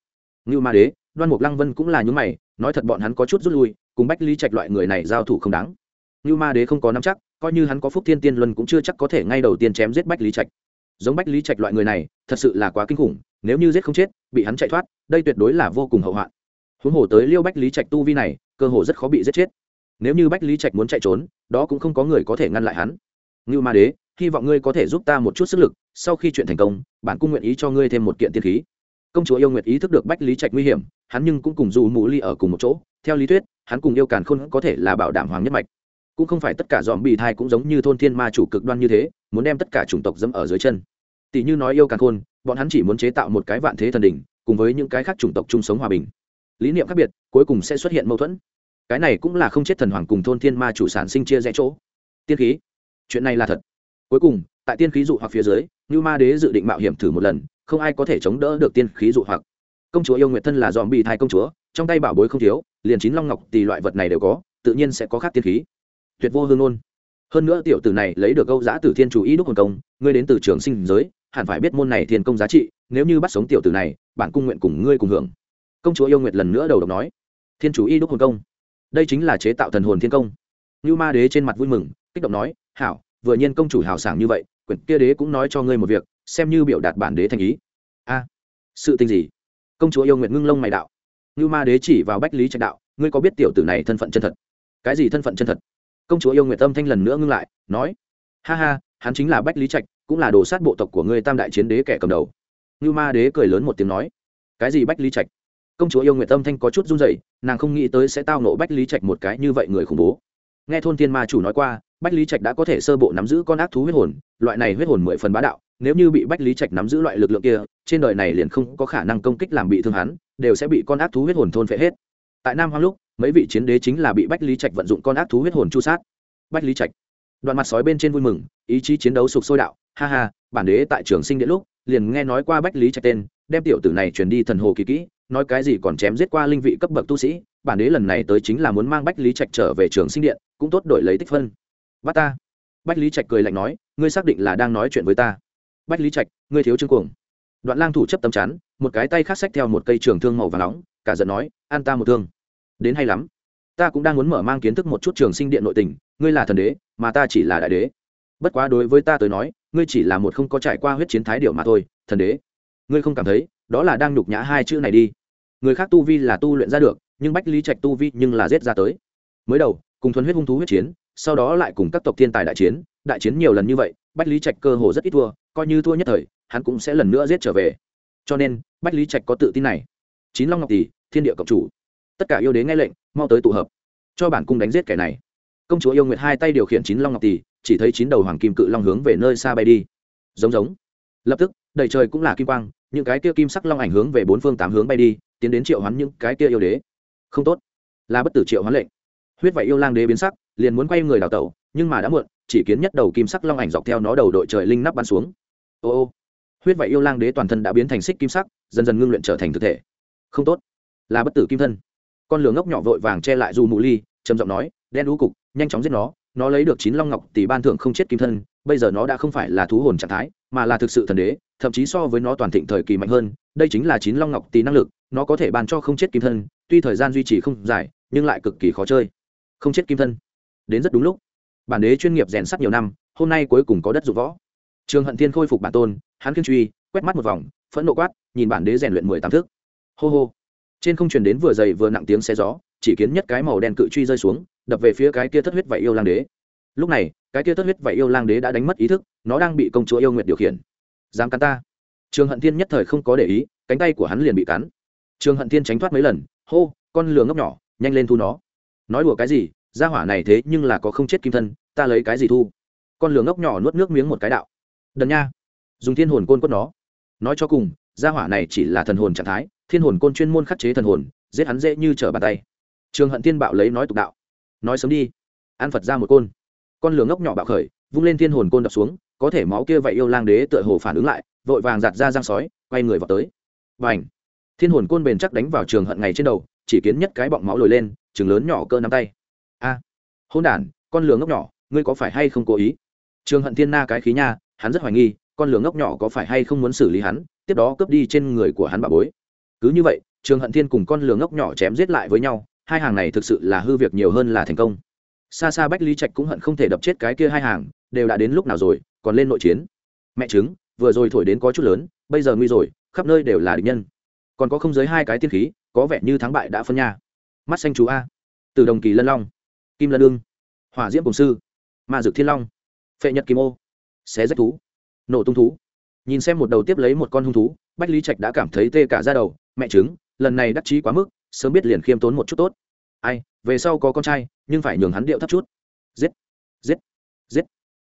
Như ma đế, đoan mục lăng vân cũng là những mày, nói thật bọn hắn có chút rút lui, cùng bách lý trạch loại người này giao thủ không đáng. Như ma đế không có nắm chắc, coi như hắn có phúc thiên tiên luân cũng chưa chắc có thể ngay đầu tiên chém giết bách lý trạch. Giống bách lý trạch loại người này, thật sự là quá kinh khủng, nếu như giết không chết, bị hắn chạy thoát, đây tuyệt đối là vô cùng hậu hoạn. Huống hồ tới liêu bách lý trạch tu vi này, cơ hồ rất khó bị giết chết. Nếu như bách lý trạch muốn chạy trốn, đó cũng không có người có thể ngăn lại hắn. Ngưu ma đế hy vọng ngươi có thể giúp ta một chút sức lực, sau khi chuyện thành công, bản cung nguyện ý cho ngươi thêm một kiện tiên khí. Công chúa yêu nguyệt ý thức được bách lý trạch nguy hiểm, hắn nhưng cũng cùng dù mù ly ở cùng một chỗ. Theo lý thuyết, hắn cùng yêu càn khôn có thể là bảo đảm hoàng nhất mạch. Cũng không phải tất cả dòm bì thai cũng giống như thôn thiên ma chủ cực đoan như thế, muốn đem tất cả chủng tộc dẫm ở dưới chân. Tỷ như nói yêu càn khôn, bọn hắn chỉ muốn chế tạo một cái vạn thế thần đỉnh, cùng với những cái khác chủng tộc chung sống hòa bình. Lý niệm khác biệt, cuối cùng sẽ xuất hiện mâu thuẫn. Cái này cũng là không chết thần hoàng cùng thôn thiên ma chủ sản sinh chia rẽ chỗ. Tiên khí. Chuyện này là thật cuối cùng, tại tiên khí dụ hoặc phía dưới như ma đế dự định mạo hiểm thử một lần, không ai có thể chống đỡ được tiên khí dụ hoặc. Công chúa yêu nguyệt thân là dòm bị thai công chúa, trong tay bảo bối không thiếu, liền chín long ngọc tỷ loại vật này đều có, tự nhiên sẽ có khác tiên khí. Tuyệt vô hương ôn hơn nữa tiểu tử này lấy được câu giã từ thiên chủ y đúc hồn công, ngươi đến từ trường sinh giới, hẳn phải biết môn này thiên công giá trị, nếu như bắt sống tiểu tử này, bản cung nguyện cùng ngươi cùng hưởng. Công chúa yêu nguyệt lần nữa đầu độc nói. Thiên chủ y đúc hồn công. Đây chính là chế tạo thần hồn thiên công. Như ma đế trên mặt vui mừng, kích động nói, hảo vừa nhiên công chủ hào sảng như vậy, quyển kia đế cũng nói cho ngươi một việc, xem như biểu đạt bản đế thành ý. A, sự tình gì? Công chúa yêu nguyện ngưng lông mày đạo. Như ma đế chỉ vào bách lý trạch đạo, ngươi có biết tiểu tử này thân phận chân thật? Cái gì thân phận chân thật? Công chúa yêu nguyện tâm thanh lần nữa ngưng lại, nói, ha ha, hắn chính là bách lý trạch, cũng là đồ sát bộ tộc của ngươi tam đại chiến đế kẻ cầm đầu. Như ma đế cười lớn một tiếng nói, cái gì bách lý trạch? Công chúa yêu nguyện tâm thanh có chút run rẩy, nàng không nghĩ tới sẽ tao nộ bách lý trạch một cái như vậy người khủng bố nghe thôn thiên ma chủ nói qua, bách lý trạch đã có thể sơ bộ nắm giữ con ác thú huyết hồn, loại này huyết hồn mười phần bá đạo, nếu như bị bách lý trạch nắm giữ loại lực lượng kia, trên đời này liền không có khả năng công kích làm bị thương hắn, đều sẽ bị con ác thú huyết hồn thôn phệ hết. Tại nam hoang lúc, mấy vị chiến đế chính là bị bách lý trạch vận dụng con ác thú huyết hồn chu sát. Bách lý trạch, đoạn mặt sói bên trên vui mừng, ý chí chiến đấu sục sôi đạo, ha ha, bản đế tại trường sinh điện lúc, liền nghe nói qua bách lý trạch tên, đem tiểu tử này truyền đi thần hồ kỳ kỹ nói cái gì còn chém giết qua linh vị cấp bậc tu sĩ, bản đế lần này tới chính là muốn mang bách lý trạch trở về trường sinh điện, cũng tốt đổi lấy tích phân. Bắt ta. Bách lý trạch cười lạnh nói, ngươi xác định là đang nói chuyện với ta. Bách lý trạch, ngươi thiếu chương cuồng. Đoạn lang thủ chấp tấm chắn, một cái tay khác xách theo một cây trường thương màu và nóng, cả giận nói an ta một thương. Đến hay lắm. Ta cũng đang muốn mở mang kiến thức một chút trường sinh điện nội tình, ngươi là thần đế, mà ta chỉ là đại đế. Bất quá đối với ta tới nói, ngươi chỉ là một không có trải qua huyết chiến thái điệu mà thôi, thần đế. Ngươi không cảm thấy, đó là đang nhục nhã hai chữ này đi người khác tu vi là tu luyện ra được, nhưng bách lý trạch tu vi nhưng là giết ra tới. Mới đầu, cùng thuần huyết hung thú huyết chiến, sau đó lại cùng các tộc thiên tài đại chiến đại chiến nhiều lần như vậy, bách lý trạch cơ hồ rất ít thua, coi như thua nhất thời, hắn cũng sẽ lần nữa giết trở về. Cho nên, bách lý trạch có tự tin này. Chín long ngọc tỷ, thiên địa cộng chủ. Tất cả yêu đế nghe lệnh, mau tới tụ hợp. Cho bản cung đánh giết kẻ này. Công chúa yêu nguyệt hai tay điều khiển chín long ngọc tỷ, chỉ thấy chín đầu hoàng kim cự long hướng về nơi xa bay đi. Giống giống. Lập tức, đầy trời cũng là kim quang những cái kia kim sắc long ảnh hướng về bốn phương tám hướng bay đi, tiến đến triệu hoán những cái kia yêu đế. Không tốt. Là bất tử triệu hoán lệnh. Huyết vậy yêu lang đế biến sắc, liền muốn quay người đào tẩu, nhưng mà đã muộn, chỉ kiến nhất đầu kim sắc long ảnh dọc theo nó đầu đội trời linh nắp bắn xuống. Ô ô. Huyết vậy yêu lang đế toàn thân đã biến thành xích kim sắc, dần dần ngưng luyện trở thành thực thể. Không tốt. Là bất tử kim thân. Con lửa ngốc nhỏ vội vàng che lại dù mù ly, trầm giọng nói, đen đũ cục, nhanh chóng giết nó. Nó lấy được chín long ngọc, tỷ ban thưởng không chết kim thân. Bây giờ nó đã không phải là thú hồn trạng thái, mà là thực sự thần đế thậm chí so với nó toàn thịnh thời kỳ mạnh hơn, đây chính là chín long ngọc tì năng lực, nó có thể ban cho không chết kim thân, tuy thời gian duy trì không dài, nhưng lại cực kỳ khó chơi. Không chết kim thân. Đến rất đúng lúc. Bản đế chuyên nghiệp rèn sắt nhiều năm, hôm nay cuối cùng có đất dụng võ. Trường hận thiên khôi phục bản tôn, hắn kiên truy quét mắt một vòng, phẫn nộ quát, nhìn bản đế rèn luyện mười tám thước hô hô. Trên không truyền đến vừa dày vừa nặng tiếng xe gió, chỉ kiến nhất cái màu đen cự truy rơi xuống, đập về phía cái kia thất huyết vảy yêu lang đế. Lúc này, cái kia thất huyết vảy yêu lang đế đã đánh mất ý thức, nó đang bị công chúa yêu nguyệt điều khiển dám cắn ta. Trường hận thiên nhất thời không có để ý, cánh tay của hắn liền bị cắn. Trường hận thiên tránh thoát mấy lần, hô, con lừa ngốc nhỏ, nhanh lên thu nó. Nói đùa cái gì, gia hỏa này thế nhưng là có không chết kim thân, ta lấy cái gì thu? Con lừa ngốc nhỏ nuốt nước miếng một cái đạo. Đần nha. Dùng thiên hồn côn quất nó. Nói cho cùng, gia hỏa này chỉ là thần hồn trạng thái, thiên hồn côn chuyên môn khắc chế thần hồn, giết hắn dễ như trở bàn tay. Trường hận thiên bạo lấy nói tục đạo. Nói sớm đi. An phật ra một côn. Con lửa ngốc nhỏ bạo khởi, vung lên thiên hồn côn đập xuống có thể máu kia vậy yêu lang đế tựa hồ phản ứng lại vội vàng giặt ra giang sói quay người vào tới. Và ảnh thiên hồn côn bền chắc đánh vào trường hận ngày trên đầu chỉ kiến nhất cái bọng máu lồi lên chừng lớn nhỏ cơ nắm tay. A! À, hôn đản con lừa ngốc nhỏ ngươi có phải hay không cố ý? Trường hận thiên na cái khí nha hắn rất hoài nghi con lừa ngốc nhỏ có phải hay không muốn xử lý hắn tiếp đó cướp đi trên người của hắn bà bối. Cứ như vậy trường hận thiên cùng con lừa ngốc nhỏ chém giết lại với nhau hai hàng này thực sự là hư việc nhiều hơn là thành công. Xa xa bách lý trạch cũng hận không thể đập chết cái kia hai hàng đều đã đến lúc nào rồi còn lên nội chiến. Mẹ chứng vừa rồi thổi đến có chút lớn, bây giờ nguy rồi, khắp nơi đều là địch nhân. Còn có không dưới hai cái tiên khí, có vẻ như thắng bại đã phân nha. Mắt xanh chú a. Từ đồng kỳ lân long, kim lân ương hỏa diễm cổng sư, ma dược thiên long, phệ nhật kim ô, xé rách thú, nổ tung thú. Nhìn xem một đầu tiếp lấy một con hung thú, bách lý trạch đã cảm thấy tê cả ra đầu. Mẹ chứng lần này đắc chí quá mức, sớm biết liền khiêm tốn một chút tốt. Ai, về sau có con trai, nhưng phải nhường hắn điệu thấp chút. Giết giết giết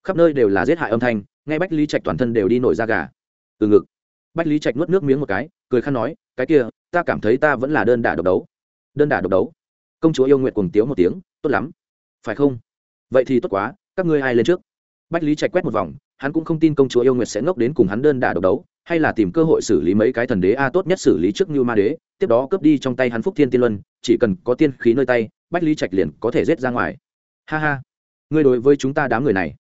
khắp nơi đều là giết hại âm thanh ngay bách lý trạch toàn thân đều đi nổi da gà. Từ ngực. Bách lý trạch nuốt nước miếng một cái, cười khăn nói, cái kia, ta cảm thấy ta vẫn là đơn đả độc đấu. Đơn đả độc đấu? Công chúa yêu nguyện cùng tiếu một tiếng, tốt lắm. Phải không? Vậy thì tốt quá, các ngươi ai lên trước? Bách lý trạch quét một vòng, hắn cũng không tin công chúa yêu nguyệt sẽ ngốc đến cùng hắn đơn đả độc đấu, hay là tìm cơ hội xử lý mấy cái thần đế a, tốt nhất xử lý trước như ma đế, tiếp đó cướp đi trong tay hắn phúc thiên tiên luân, chỉ cần có tiên khí nơi tay, bách lý trạch liền có thể rết ra ngoài. Ha ha. Ngươi đối với chúng ta đám người này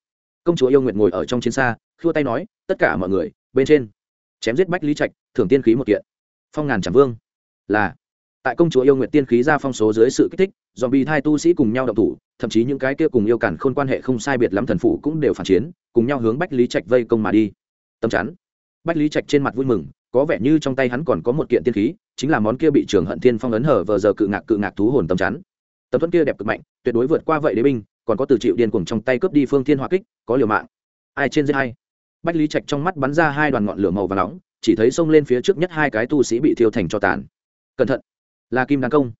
công chúa yêu nguyệt ngồi ở trong chiến xa, khua tay nói, tất cả mọi người, bên trên, chém giết bách lý trạch, thưởng tiên khí một kiện. Phong ngàn trảm vương là, tại công chúa yêu nguyện tiên khí ra phong số dưới sự kích thích dòm bị thai tu sĩ cùng nhau động thủ, thậm chí những cái kia cùng yêu cản khôn quan hệ không sai biệt lắm thần phụ cũng đều phản chiến, cùng nhau hướng bách lý trạch vây công mà đi. Tâm chắn. Bách lý trạch trên mặt vui mừng, có vẻ như trong tay hắn còn có một kiện tiên khí, chính là món kia bị trường hận thiên phong ấn hở vờ giờ cự ngạc cự ngạc thú hồn tâm chắn. Tấm thuẫn kia đẹp cực mạnh, tuyệt đối vượt qua vậy đế binh còn có từ chịu điên cuồng trong tay cướp đi phương thiên hỏa kích, có liều mạng. Ai trên dưới hay bách lý trạch trong mắt bắn ra hai đoàn ngọn lửa màu và nóng, chỉ thấy xông lên phía trước nhất hai cái tu sĩ bị thiêu thành cho tàn. Cẩn thận! Là kim đăng công.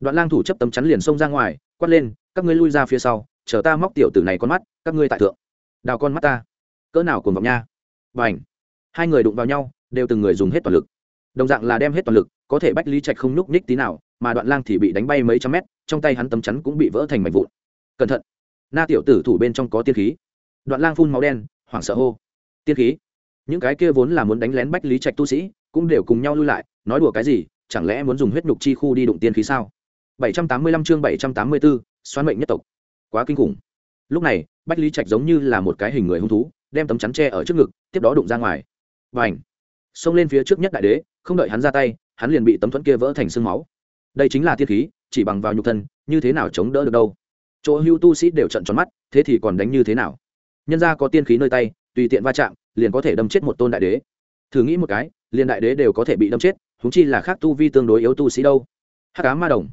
Đoạn lang thủ chấp tấm chắn liền xông ra ngoài, quát lên, các ngươi lui ra phía sau, chờ ta móc tiểu tử này con mắt, các ngươi tại thượng. Đào con mắt ta. Cỡ nào cùng vọng nha. Và ảnh hai người đụng vào nhau, đều từng người dùng hết toàn lực. Đồng dạng là đem hết toàn lực, có thể bách lý trạch không nhúc nhích tí nào, mà đoạn lang thì bị đánh bay mấy trăm mét, trong tay hắn tấm chắn cũng bị vỡ thành mảnh vụn. Cẩn thận! Na tiểu tử thủ bên trong có tiên khí. Đoạn lang phun máu đen hoảng sợ hô. Tiên khí? Những cái kia vốn là muốn đánh lén bách lý trạch tu sĩ cũng đều cùng nhau lui lại nói đùa cái gì chẳng lẽ muốn dùng huyết nhục chi khu đi đụng tiên khí sao? 785 chương 784, xoán mệnh nhất tộc. Quá kinh khủng. Lúc này bách lý trạch giống như là một cái hình người hung thú đem tấm chắn tre ở trước ngực tiếp đó đụng ra ngoài. Và ảnh xông lên phía trước nhất đại đế không đợi hắn ra tay hắn liền bị tấm thuẫn kia vỡ thành sương máu. Đây chính là tiên khí chỉ bằng vào nhục thân như thế nào chống đỡ được đâu? Chỗ hưu tu sĩ đều trận tròn mắt, thế thì còn đánh như thế nào? Nhân ra có tiên khí nơi tay, tùy tiện va chạm, liền có thể đâm chết một tôn đại đế. Thử nghĩ một cái, liền đại đế đều có thể bị đâm chết húng chi là khác tu vi tương đối yếu tu sĩ đâu. Hắc cá ma đồng.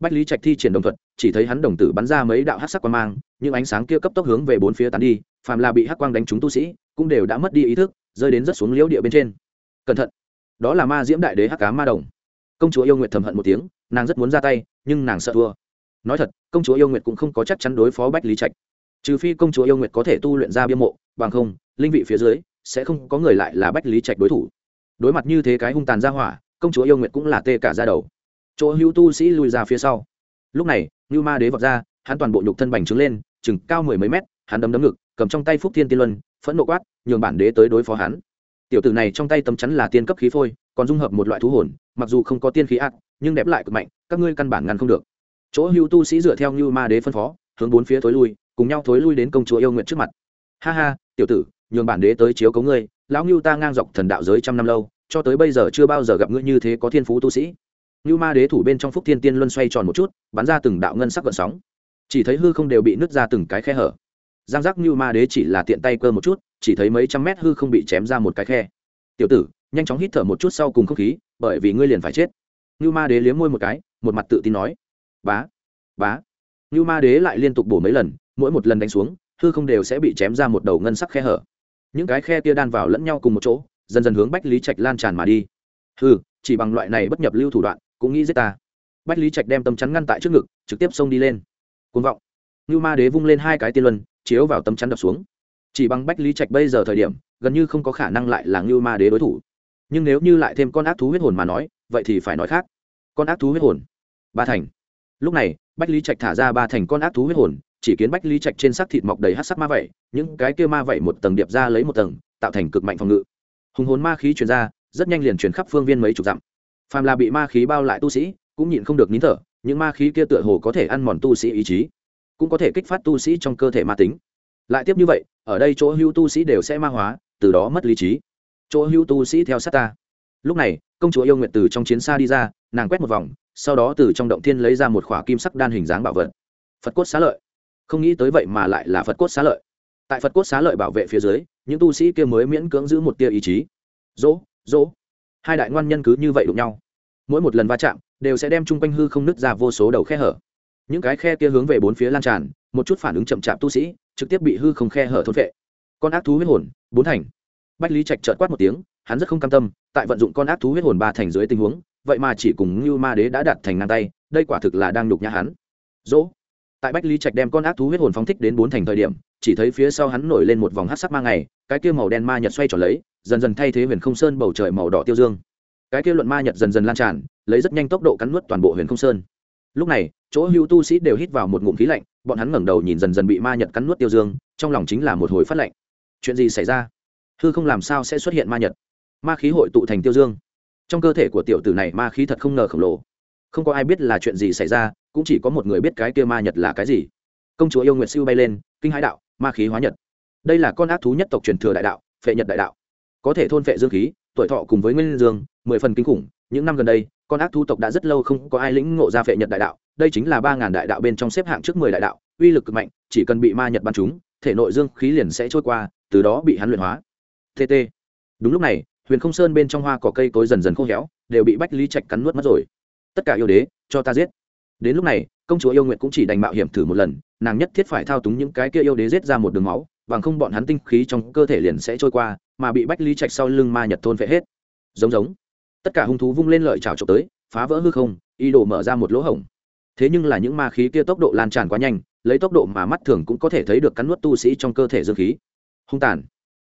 Bách lý trạch thi triển đồng thuật, chỉ thấy hắn đồng tử bắn ra mấy đạo hắc sắc quang mang, những ánh sáng kia cấp tốc hướng về bốn phía tán đi, phàm là bị hắc quang đánh trúng tu sĩ, cũng đều đã mất đi ý thức, rơi đến rất xuống liễu địa bên trên. Cẩn thận. Đó là ma diễm đại đế hắc cá ma đồng. Công chúa yêu nguyệt thầm hận một tiếng, nàng rất muốn ra tay, nhưng nàng sợ thua nói thật, công chúa yêu nguyệt cũng không có chắc chắn đối phó bách lý trạch. Trừ phi công chúa yêu nguyệt có thể tu luyện ra bia mộ, bằng không, linh vị phía dưới, sẽ không có người lại là bách lý trạch đối thủ. Đối mặt như thế cái hung tàn ra hỏa, công chúa yêu nguyệt cũng là tê cả ra đầu. Chỗ hữu tu sĩ lùi ra phía sau. Lúc này như ma đế vọt ra, hắn toàn bộ nhục thân bành trướng lên, chừng cao mười mấy mét, hắn đấm đấm ngực, cầm trong tay phúc thiên tiên luân, phẫn nộ quát, nhường bản đế tới đối phó hắn. Tiểu tử này trong tay tấm chắn là tiên cấp khí phôi, còn dung hợp một loại thú hồn, mặc dù không có tiên khí ác, nhưng đẹp lại cực mạnh, các ngươi căn bản ngăn không được chỗ hưu tu sĩ dựa theo như ma đế phân phó, hướng bốn phía thối lui, cùng nhau thối lui đến công chúa yêu nguyện trước mặt. Ha ha, tiểu tử, nhường bản đế tới chiếu cấu ngươi, lão ngưu ta ngang dọc thần đạo giới trăm năm lâu, cho tới bây giờ chưa bao giờ gặp ngươi như thế có thiên phú tu sĩ. Như ma đế thủ bên trong phúc thiên tiên luân xoay tròn một chút, bắn ra từng đạo ngân sắc gợn sóng. Chỉ thấy hư không đều bị nứt ra từng cái khe hở. Giang giác như ma đế chỉ là tiện tay cơ một chút, chỉ thấy mấy trăm mét hư không bị chém ra một cái khe. Tiểu tử, nhanh chóng hít thở một chút sau cùng không khí, bởi vì ngươi liền phải chết. Như ma đế liếm môi một cái, một mặt tự tin nói bá bá. Như ma đế lại liên tục bổ mấy lần, mỗi một lần đánh xuống, hư không đều sẽ bị chém ra một đầu ngân sắc khe hở. Những cái khe tia đan vào lẫn nhau cùng một chỗ, dần dần hướng bách lý trạch lan tràn mà đi. Hư chỉ bằng loại này bất nhập lưu thủ đoạn, cũng nghĩ giết ta. Bách lý trạch đem tấm chắn ngăn tại trước ngực, trực tiếp xông đi lên. Côn vọng. Như ma đế vung lên hai cái tiên luân, chiếu vào tấm chắn đập xuống. Chỉ bằng bách lý trạch bây giờ thời điểm, gần như không có khả năng lại là như ma đế đối thủ. Nhưng nếu như lại thêm con ác thú huyết hồn mà nói, vậy thì phải nói khác. Con ác thú huyết hồn. Ba thành lúc này, bách lý trạch thả ra ba thành con ác thú huyết hồn, chỉ kiến bách lý trạch trên xác thịt mọc đầy hát sắc ma vẩy những cái kia ma vẩy một tầng điệp ra lấy một tầng, tạo thành cực mạnh phòng ngự. Hùng hồn ma khí truyền ra, rất nhanh liền truyền khắp phương viên mấy chục dặm. Phàm là bị ma khí bao lại tu sĩ, cũng nhịn không được nín thở, những ma khí kia tựa hồ có thể ăn mòn tu sĩ ý chí, cũng có thể kích phát tu sĩ trong cơ thể ma tính. Lại tiếp như vậy, ở đây chỗ hưu tu sĩ đều sẽ ma hóa, từ đó mất lý trí. Chỗ hưu tu sĩ theo sát ta. Lúc này, công chúa yêu nguyện từ trong chiến xa đi ra, nàng quét một vòng sau đó từ trong động thiên lấy ra một khỏa kim sắc đan hình dáng bảo vật. Phật cốt xá lợi. Không nghĩ tới vậy mà lại là phật cốt xá lợi. Tại phật cốt xá lợi bảo vệ phía dưới, những tu sĩ kia mới miễn cưỡng giữ một tia ý chí. Dỗ dỗ. Hai đại ngoan nhân cứ như vậy đụng nhau. Mỗi một lần va chạm, đều sẽ đem chung quanh hư không nứt ra vô số đầu khe hở. Những cái khe kia hướng về bốn phía lan tràn, một chút phản ứng chậm chạp tu sĩ, trực tiếp bị hư không khe hở thôn vệ con ác thú huyết hồn, bốn thành. Bách lý trạch trợt quát một tiếng, hắn rất không cam tâm, tại vận dụng con ác thú huyết hồn ba thành dưới tình huống vậy mà chỉ cùng như ma đế đã đặt thành ngang tay, đây quả thực là đang nhục nhã hắn. Dỗ. Tại bách lý trạch đem con ác thú huyết hồn phóng thích đến bốn thành thời điểm, chỉ thấy phía sau hắn nổi lên một vòng hát sắc ma ngày, cái kia màu đen ma nhật xoay tròn lấy, dần dần thay thế huyền không sơn bầu trời màu đỏ tiêu dương. Cái kia luận ma nhật dần dần lan tràn, lấy rất nhanh tốc độ cắn nuốt toàn bộ huyền không sơn. Lúc này, chỗ hữu tu sĩ đều hít vào một ngụm khí lạnh, bọn hắn ngẩng đầu nhìn dần dần bị ma nhật cắn nuốt tiêu dương, trong lòng chính là một hồi phát lạnh. Chuyện gì xảy ra? Hư không làm sao sẽ xuất hiện ma nhật? Ma khí hội tụ thành tiêu dương trong cơ thể của tiểu tử này ma khí thật không ngờ khổng lồ. Không có ai biết là chuyện gì xảy ra, cũng chỉ có một người biết cái kia ma nhật là cái gì. Công chúa yêu nguyệt siêu bay lên, kinh hãi đạo, ma khí hóa nhật. Đây là con ác thú nhất tộc truyền thừa đại đạo, phệ nhật đại đạo. Có thể thôn phệ dương khí, tuổi thọ cùng với nguyên dương, mười phần kinh khủng. Những năm gần đây, con ác thú tộc đã rất lâu không có ai lĩnh ngộ ra phệ nhật đại đạo. Đây chính là ba ngàn đại đạo bên trong xếp hạng trước mười đại đạo, uy lực cực mạnh, chỉ cần bị ma nhật bắn chúng thể nội dương khí liền sẽ trôi qua, từ đó bị hắn luyện hóa. Tt đúng lúc này huyền không sơn bên trong hoa cỏ cây cối dần dần khô héo, đều bị bách lý trạch cắn nuốt mất rồi. Tất cả yêu đế, cho ta giết. Đến lúc này, công chúa yêu nguyện cũng chỉ đành mạo hiểm thử một lần, nàng nhất thiết phải thao túng những cái kia yêu đế giết ra một đường máu, bằng không bọn hắn tinh khí trong cơ thể liền sẽ trôi qua, mà bị bách lý trạch sau lưng ma nhật thôn vệ hết. Giống giống. Tất cả hung thú vung lên lợi trào trộm tới, phá vỡ hư không y đổ mở ra một lỗ hổng. Thế nhưng là những ma khí kia tốc độ lan tràn quá nhanh, lấy tốc độ mà mắt thường cũng có thể thấy được cắn nuốt tu sĩ trong cơ thể dương khí. Hung tàn.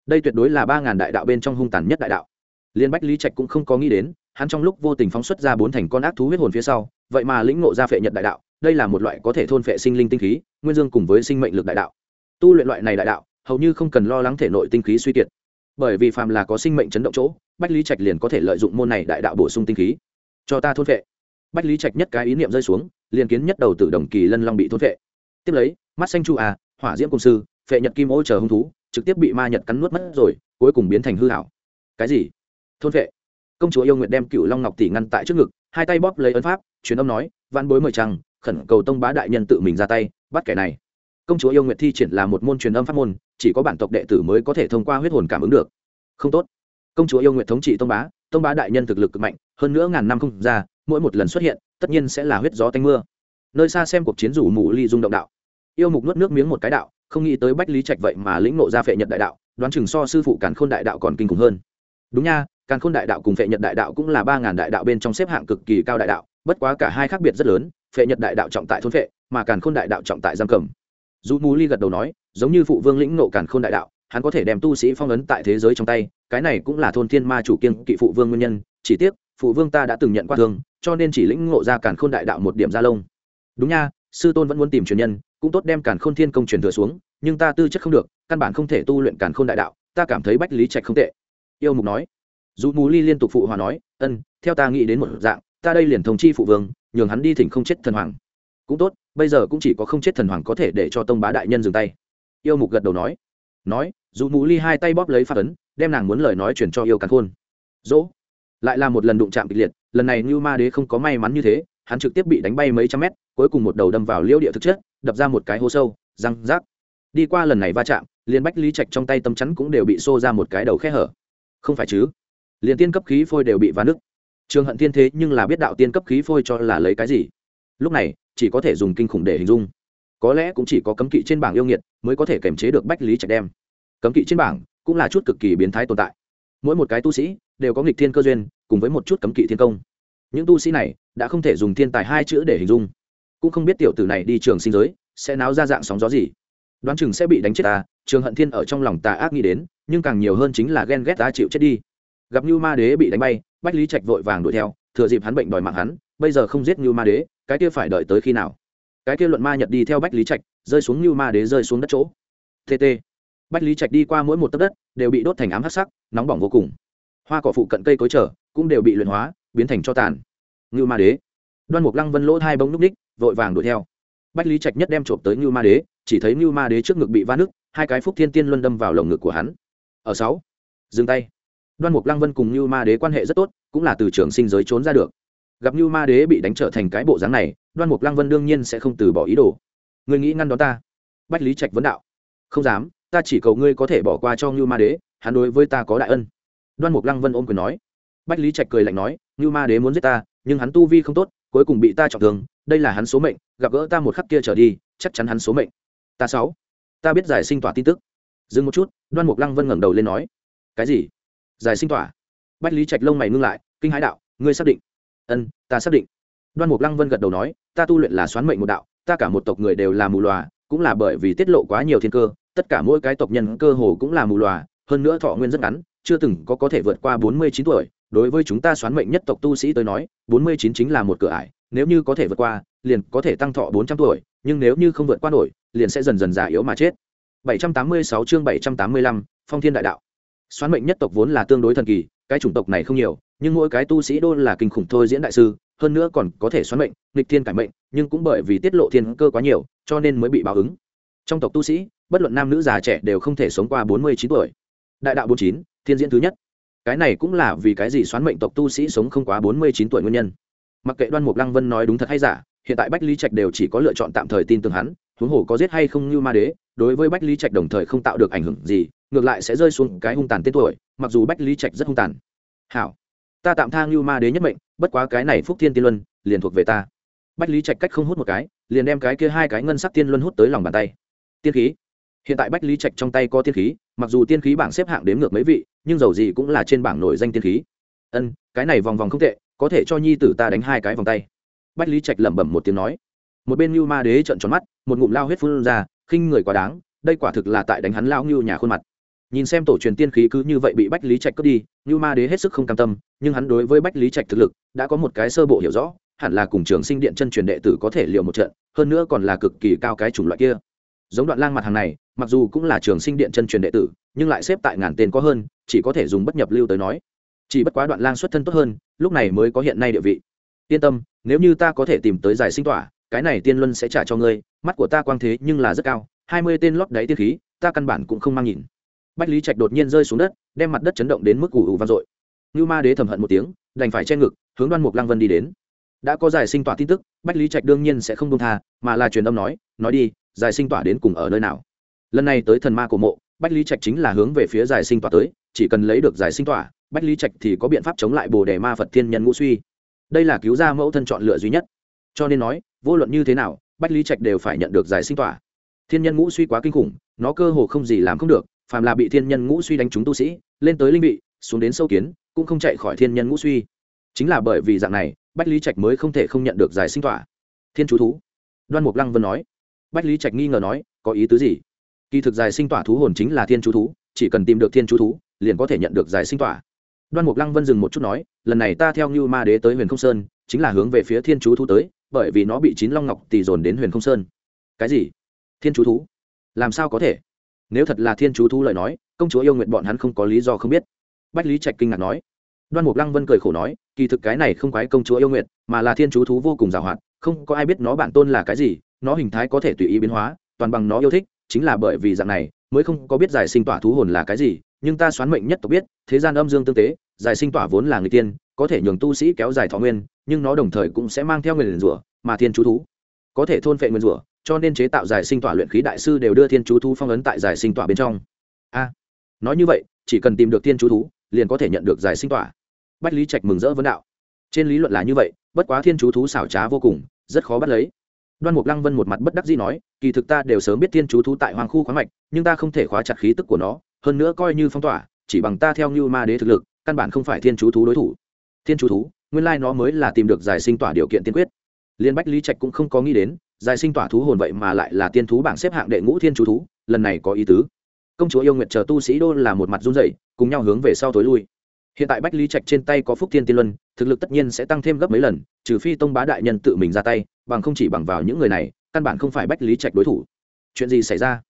Đây tuyệt đối là ba ngàn đại đạo bên trong hung tàn nhất đại đạo liên bách lý trạch cũng không có nghĩ đến, hắn trong lúc vô tình phóng xuất ra bốn thành con ác thú huyết hồn phía sau, vậy mà lĩnh ngộ ra phệ nhật đại đạo, đây là một loại có thể thôn phệ sinh linh tinh khí, nguyên dương cùng với sinh mệnh lực đại đạo. Tu luyện loại này đại đạo, hầu như không cần lo lắng thể nội tinh khí suy kiệt. Bởi vì phàm là có sinh mệnh chấn động chỗ, bách lý trạch liền có thể lợi dụng môn này đại đạo bổ sung tinh khí, cho ta thôn phệ. Bách lý trạch nhất cái ý niệm rơi xuống, liền kiến nhất đầu tử đồng kỳ lân long bị thôn phệ. Tiếp lấy, mắt xanh chu à hỏa diễm công sư, phệ nhật kim ô chờ hung thú, trực tiếp bị ma nhật cắn nuốt mất rồi, cuối cùng biến thành hư hảo cái gì? Thôn phệ công chúa yêu nguyện đem cựu long ngọc tỷ ngăn tại trước ngực, hai tay bóp lấy ấn pháp, truyền âm nói văn bối mời trăng khẩn cầu tông bá đại nhân tự mình ra tay, bắt kẻ này. Công chúa yêu nguyện thi triển là một môn truyền âm pháp môn, chỉ có bản tộc đệ tử mới có thể thông qua huyết hồn cảm ứng được. Không tốt. Công chúa yêu nguyện thống trị tông bá tông bá đại nhân thực lực cực mạnh, hơn nữa ngàn năm không ra, mỗi một lần xuất hiện, tất nhiên sẽ là huyết gió tanh mưa. Nơi xa xem cuộc chiến rủ mù ly dung động đạo. Yêu mục nuốt nước miếng một cái đạo, không nghĩ tới bách lý trạch vậy mà lĩnh nộ ra phệ nhật đại đạo, đoán chừng so sư phụ càn khôn đại đạo còn kinh khủng hơn. Đúng nha càn khôn đại đạo cùng phệ nhật đại đạo cũng là ba ngàn đại đạo bên trong xếp hạng cực kỳ cao đại đạo, bất quá cả hai khác biệt rất lớn, phệ nhật đại đạo trọng tại thôn phệ, mà càn khôn đại đạo trọng tại giam cầm. Dù mù ly gật đầu nói, giống như phụ vương lĩnh nộ càn khôn đại đạo, hắn có thể đem tu sĩ phong ấn tại thế giới trong tay, cái này cũng là thôn thiên ma chủ kiên kỵ phụ vương nguyên nhân, chỉ tiếc, phụ vương ta đã từng nhận qua thương, cho nên chỉ lĩnh ngộ ra càn khôn đại đạo một điểm gia lông. Đúng nha, sư tôn vẫn muốn tìm truyền nhân, cũng tốt đem càn khôn thiên công truyền thừa xuống, nhưng ta tư chất không được, căn bản không thể tu luyện càn khôn đại đạo, ta cảm thấy bách lý trạch không tệ. Yêu mục nói dù mù ly liên tục phụ hòa nói, ân, theo ta nghĩ đến một dạng, ta đây liền thông chi phụ vương, nhường hắn đi thỉnh không chết thần hoàng. Cũng tốt, bây giờ cũng chỉ có không chết thần hoàng có thể để cho tông bá đại nhân dừng tay. Yêu mục gật đầu nói. Nói dù mù ly hai tay bóp lấy phát ấn, đem nàng muốn lời nói chuyển cho yêu càn khôn. Dỗ. Lại là một lần đụng chạm kịch liệt, lần này như ma đế không có may mắn như thế, hắn trực tiếp bị đánh bay mấy trăm mét, cuối cùng một đầu đâm vào liêu địa thực chất, đập ra một cái hố sâu, răng rác. Đi qua lần này va chạm, liền bách lý trạch trong tay tâm chắn cũng đều bị xô ra một cái đầu khe hở. Không phải chứ? Liền tiên cấp khí phôi đều bị vá nứt. Trường hận tiên thế nhưng là biết đạo tiên cấp khí phôi cho là lấy cái gì. Lúc này, chỉ có thể dùng kinh khủng để hình dung. Có lẽ cũng chỉ có cấm kỵ trên bảng yêu nghiệt mới có thể kiềm chế được bách lý trạch đem. Cấm kỵ trên bảng cũng là chút cực kỳ biến thái tồn tại. Mỗi một cái tu sĩ đều có nghịch thiên cơ duyên, cùng với một chút cấm kỵ thiên công. Những tu sĩ này đã không thể dùng thiên tài hai chữ để hình dung. Cũng không biết tiểu tử này đi trường sinh giới sẽ náo ra dạng sóng gió gì. Đoán chừng sẽ bị đánh chết ta, trường hận thiên ở trong lòng tà ác nghĩ đến, nhưng càng nhiều hơn chính là ghen ghét ta chịu chết đi gặp như ma đế bị đánh bay, bách lý trạch vội vàng đuổi theo, thừa dịp hắn bệnh đòi mạng hắn, bây giờ không giết như ma đế, cái kia phải đợi tới khi nào? Cái kia luận ma nhật đi theo bách lý trạch, rơi xuống như ma đế rơi xuống đất chỗ. Tt bách lý trạch đi qua mỗi một tấc đất, đều bị đốt thành ám hắc sắc, nóng bỏng vô cùng. Hoa cỏ phụ cận cây cối trở, cũng đều bị luyện hóa, biến thành cho tàn. Như ma đế. Đoan mục lăng vân lỗ hai bông núp ních, vội vàng đuổi theo. Bách lý trạch nhất đem trộm tới như ma đế, chỉ thấy như ma đế trước ngực bị va nứt, hai cái phúc thiên tiên luân đâm vào lồng ngực của hắn. Ở sáu. Dừng tay đoan mục lăng vân cùng như ma đế quan hệ rất tốt, cũng là từ trường sinh giới trốn ra được. gặp như ma đế bị đánh trở thành cái bộ dáng này, đoan mục lăng vân đương nhiên sẽ không từ bỏ ý đồ. người nghĩ ngăn đó ta? bách lý trạch vấn đạo. không dám, ta chỉ cầu ngươi có thể bỏ qua cho như ma đế, hắn đối với ta có đại ân. đoan mục lăng vân ôm quyền nói. bách lý trạch cười lạnh nói, như ma đế muốn giết ta, nhưng hắn tu vi không tốt, cuối cùng bị ta trọng thương, đây là hắn số mệnh, gặp gỡ ta một khắc kia trở đi, chắc chắn hắn số mệnh. ta sáu. ta biết giải sinh tỏa tin tức. dừng một chút, đoan mục lăng vân ngẩng đầu lên nói. cái gì? Giải sinh tỏa. Bách lý trạch lông mày ngưng lại kinh hãi đạo ngươi xác định? Ân ta xác định. Đoan mục lăng vân gật đầu nói ta tu luyện là xoán mệnh một đạo ta cả một tộc người đều là mù lòa cũng là bởi vì tiết lộ quá nhiều thiên cơ tất cả mỗi cái tộc nhân cơ hồ cũng là mù lòa hơn nữa thọ nguyên rất ngắn chưa từng có có thể vượt qua bốn mươi chín tuổi. Đối với chúng ta xoán mệnh nhất tộc tu sĩ tới nói bốn mươi chín chính là một cửa ải nếu như có thể vượt qua liền có thể tăng thọ bốn trăm tuổi nhưng nếu như không vượt qua nổi liền sẽ dần dần già yếu mà chết. 786 chương 785, Phong Thiên Đại Đạo. Xoán mệnh nhất tộc vốn là tương đối thần kỳ, cái chủng tộc này không nhiều, nhưng mỗi cái tu sĩ đô là kinh khủng thôi diễn đại sư, hơn nữa còn có thể xoán mệnh, nghịch thiên cải mệnh, nhưng cũng bởi vì tiết lộ thiên cơ quá nhiều, cho nên mới bị báo ứng. Trong tộc tu sĩ, bất luận nam nữ già trẻ đều không thể sống qua 49 tuổi. Đại đạo 49, thiên diễn thứ nhất. Cái này cũng là vì cái gì xoán mệnh tộc tu sĩ sống không quá 49 tuổi nguyên nhân. Mặc kệ Đoan Mục Lăng Vân nói đúng thật hay giả, hiện tại Bách Lý Trạch đều chỉ có lựa chọn tạm thời tin tưởng hắn, huống hồ có giết hay không như ma đế, đối với bách lý trạch đồng thời không tạo được ảnh hưởng gì ngược lại sẽ rơi xuống cái hung tàn tên tuổi, mặc dù bách lý trạch rất hung tàn. Hảo, ta tạm thang Lưu ma đế nhất mệnh, bất quá cái này phúc thiên tiên luân, liền thuộc về ta. Bách lý trạch cách không hút một cái, liền đem cái kia hai cái ngân sắc tiên luân hút tới lòng bàn tay. Tiên khí. Hiện tại bách lý trạch trong tay có tiên khí, mặc dù tiên khí bảng xếp hạng đếm ngược mấy vị, nhưng dầu gì cũng là trên bảng nổi danh tiên khí. Ân, cái này vòng vòng không tệ, có thể cho nhi tử ta đánh hai cái vòng tay. Bách lý trạch lẩm bẩm một tiếng nói. Một bên ngưu ma đế trợn tròn mắt, một ngụm lao huyết phun ra, khinh người quá đáng, đây quả thực là tại đánh hắn lao ngưu nhà khuôn mặt nhìn xem tổ truyền tiên khí cứ như vậy bị bách lý trạch cướp đi như ma đế hết sức không cam tâm, nhưng hắn đối với bách lý trạch thực lực đã có một cái sơ bộ hiểu rõ, hẳn là cùng trường sinh điện chân truyền đệ tử có thể liều một trận, hơn nữa còn là cực kỳ cao cái chủng loại kia. Giống đoạn lang mặt hàng này, mặc dù cũng là trường sinh điện chân truyền đệ tử, nhưng lại xếp tại ngàn tên có hơn, chỉ có thể dùng bất nhập lưu tới nói. Chỉ bất quá đoạn lang xuất thân tốt hơn, lúc này mới có hiện nay địa vị. Yên tâm, nếu như ta có thể tìm tới giải sinh tỏa, cái này tiên luân sẽ trả cho ngươi, mắt của ta quang thế nhưng là rất cao, hai mươi tên lót đáy tiên khí, ta căn bản cũng không mang nhìn bách lý trạch đột nhiên rơi xuống đất, đem mặt đất chấn động đến mức ủ ủ vang dội. Như ma đế thầm hận một tiếng, đành phải che ngực, hướng đoan mục lăng vân đi đến. Đã có giải sinh tỏa tin tức, bách lý trạch đương nhiên sẽ không đông tha, mà là truyền âm nói nói đi, giải sinh tỏa đến cùng ở nơi nào? Lần này tới thần ma của mộ, bách lý trạch chính là hướng về phía giải sinh tỏa tới, chỉ cần lấy được giải sinh tỏa, bách lý trạch thì có biện pháp chống lại bồ đề ma phật thiên nhân ngũ suy. Đây là cứu ra mẫu thân chọn lựa duy nhất. Cho nên nói, vô luận như thế nào, bách lý trạch đều phải nhận được giải sinh tỏa. Thiên nhân ngũ suy quá kinh khủng, nó cơ hồ không gì làm không được phàm là bị thiên nhân ngũ suy đánh trúng tu sĩ, lên tới linh vị, xuống đến sâu kiến, cũng không chạy khỏi thiên nhân ngũ suy. Chính là bởi vì dạng này, bách lý trạch mới không thể không nhận được giải sinh tỏa thiên chú thú. Đoan mục lăng vân nói. Bách lý trạch nghi ngờ nói, có ý tứ gì? Kỳ thực giải sinh tỏa thú hồn chính là thiên chú thú, chỉ cần tìm được thiên chú thú, liền có thể nhận được giải sinh tỏa đoan mục lăng vân dừng một chút nói, lần này ta theo như ma đế tới huyền không sơn, chính là hướng về phía thiên chú thú tới, bởi vì nó bị chín long ngọc tỷ dồn đến huyền không sơn. Cái gì? Thiên chú thú? Làm sao có thể? Nếu thật là thiên chú thú lời nói, công chúa yêu nguyện bọn hắn không có lý do không biết. Bách lý trạch kinh ngạc nói. Đoan mục lăng vân cười khổ nói, kỳ thực cái này không quái công chúa yêu nguyện, mà là thiên chú thú vô cùng giàu hoạt không có ai biết nó bản tôn là cái gì, nó hình thái có thể tùy ý biến hóa, toàn bằng nó yêu thích, chính là bởi vì dạng này, mới không có biết giải sinh tỏa thú hồn là cái gì, nhưng ta xoán mệnh nhất tộc biết, thế gian âm dương tương tế, giải sinh tỏa vốn là người tiên, có thể nhường tu sĩ kéo dài thọ nguyên, nhưng nó đồng thời cũng sẽ mang theo người rủa, mà thiên chú thú có thể thôn phệ nguyên rủa cho nên chế tạo giải sinh tỏa luyện khí đại sư đều đưa thiên chú thú phong ấn tại giải sinh tỏa bên trong. A, nói như vậy, chỉ cần tìm được thiên chú thú, liền có thể nhận được giải sinh tỏa. Bách lý trạch mừng rỡ vấn đạo. Trên lý luận là như vậy, bất quá thiên chú thú xảo trá vô cùng, rất khó bắt lấy. Đoan mục lăng vân một mặt bất đắc dĩ nói, kỳ thực ta đều sớm biết thiên chú thú tại hoàng khu khoáng mạch, nhưng ta không thể khóa chặt khí tức của nó, hơn nữa coi như phong tỏa, chỉ bằng ta theo như ma đế thực lực, căn bản không phải thiên chú thú đối thủ. Thiên chú thú, nguyên lai nó mới là tìm được giải sinh tỏa điều kiện tiên quyết. Liên bách lý trạch cũng không có nghĩ đến giải sinh tỏa thú hồn vậy mà lại là tiên thú bảng xếp hạng đệ ngũ thiên chú thú, lần này có ý tứ. Công chúa yêu nguyệt chờ tu sĩ đô là một mặt run rẩy, cùng nhau hướng về sau tối lui. Hiện tại bách lý trạch trên tay có phúc thiên tiên luân, thực lực tất nhiên sẽ tăng thêm gấp mấy lần, trừ phi tông bá đại nhân tự mình ra tay, bằng không chỉ bằng vào những người này, căn bản không phải bách lý trạch đối thủ. Chuyện gì xảy ra?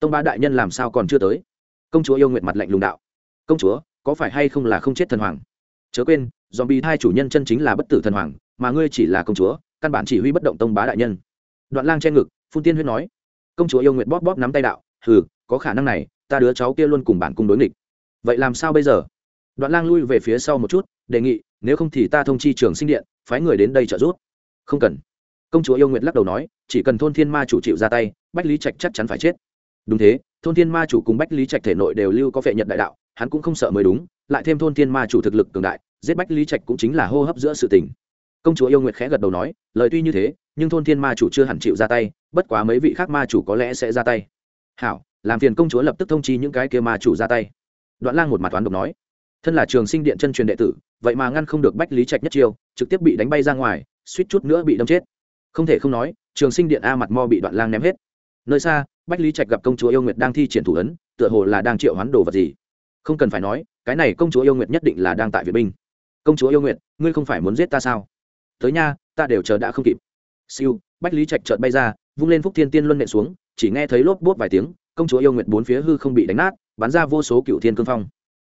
Tông bá đại nhân làm sao còn chưa tới? Công chúa yêu nguyện mặt lạnh lùng đạo. Công chúa, có phải hay không là không chết thần hoàng? Chớ quên dòm bị hai chủ nhân chân chính là bất tử thần hoàng, mà ngươi chỉ là công chúa, căn bản chỉ huy bất động tông bá đại nhân đoạn lang che ngực, phun tiên huyết nói, công chúa yêu nguyện bóp bóp nắm tay đạo, hừ, có khả năng này, ta đứa cháu kia luôn cùng bản cung đối nghịch. Vậy làm sao bây giờ? Đoạn lang lui về phía sau một chút, đề nghị, nếu không thì ta thông chi trường sinh điện, phái người đến đây trợ giúp. Không cần. Công chúa yêu nguyện lắc đầu nói, chỉ cần thôn thiên ma chủ chịu ra tay, bách lý trạch chắc chắn phải chết. Đúng thế, thôn thiên ma chủ cùng bách lý trạch thể nội đều lưu có phệ nhật đại đạo, hắn cũng không sợ mới đúng, lại thêm thôn thiên ma chủ thực lực cường đại, giết bách lý trạch cũng chính là hô hấp giữa sự tình. Công chúa yêu nguyệt khẽ gật đầu nói, lời tuy như thế nhưng thôn thiên ma chủ chưa hẳn chịu ra tay, bất quá mấy vị khác ma chủ có lẽ sẽ ra tay. Hảo, làm phiền công chúa lập tức thông chi những cái kia ma chủ ra tay. Đoạn lang một mặt toán độc nói. Thân là trường sinh điện chân truyền đệ tử, vậy mà ngăn không được bách lý trạch nhất chiêu, trực tiếp bị đánh bay ra ngoài, suýt chút nữa bị đâm chết. Không thể không nói, trường sinh điện a mặt mo bị đoạn lang ném hết. Nơi xa, bách lý trạch gặp công chúa yêu nguyệt đang thi triển thủ ấn, tựa hồ là đang triệu hoán đồ vật gì. Không cần phải nói, cái này công chúa yêu nguyệt nhất định là đang tại việt binh. Công chúa yêu nguyệt, ngươi không phải muốn giết ta sao? Tới nha, ta đều chờ đã không kịp siêu, bách lý trạch trợt bay ra, vung lên phúc thiên tiên luân nện xuống, chỉ nghe thấy lốp bốt vài tiếng, công chúa yêu nguyệt bốn phía hư không bị đánh nát, bắn ra vô số cựu thiên cương phong.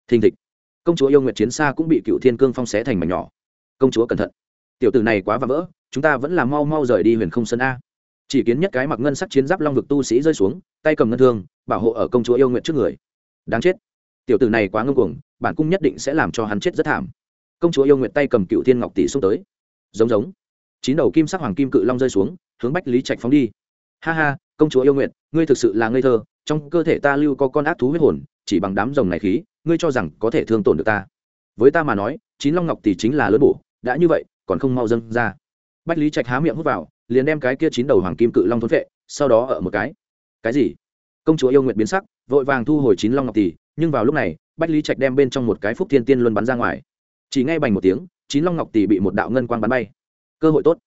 Thình thịch. Công chúa yêu nguyệt chiến xa cũng bị cựu thiên cương phong xé thành mảnh nhỏ. Công chúa cẩn thận. Tiểu tử này quá và vỡ, chúng ta vẫn là mau mau rời đi huyền không sân a. Chỉ kiến nhất cái mặc ngân sắc chiến giáp long vực tu sĩ rơi xuống, tay cầm ngân thương, bảo hộ ở công chúa yêu nguyện trước người. Đáng chết. Tiểu tử này quá ngông cuồng, bản cung nhất định sẽ làm cho hắn chết rất thảm. Công chúa yêu nguyện tay cầm cựu thiên ngọc tỷ xuống tới. Giống giống chín đầu kim sắc hoàng kim cự long rơi xuống, hướng bách lý trạch phóng đi. Ha ha, công chúa yêu nguyện, ngươi thực sự là ngây thơ, trong cơ thể ta lưu có con ác thú huyết hồn, chỉ bằng đám rồng này khí, ngươi cho rằng có thể thương tổn được ta. Với ta mà nói, chín long ngọc tỷ chính là lớn bổ, đã như vậy, còn không mau dâng ra. Bách lý trạch há miệng hút vào, liền đem cái kia chín đầu hoàng kim cự long thốn vệ sau đó ở một cái. Cái gì? Công chúa yêu nguyện biến sắc, vội vàng thu hồi chín long ngọc tỷ, nhưng vào lúc này, bách lý trạch đem bên trong một cái phúc thiên tiên luân bắn ra ngoài. Chỉ ngay bành một tiếng, chín long ngọc tỷ bị một đạo ngân quang bắn bay cơ hội tốt.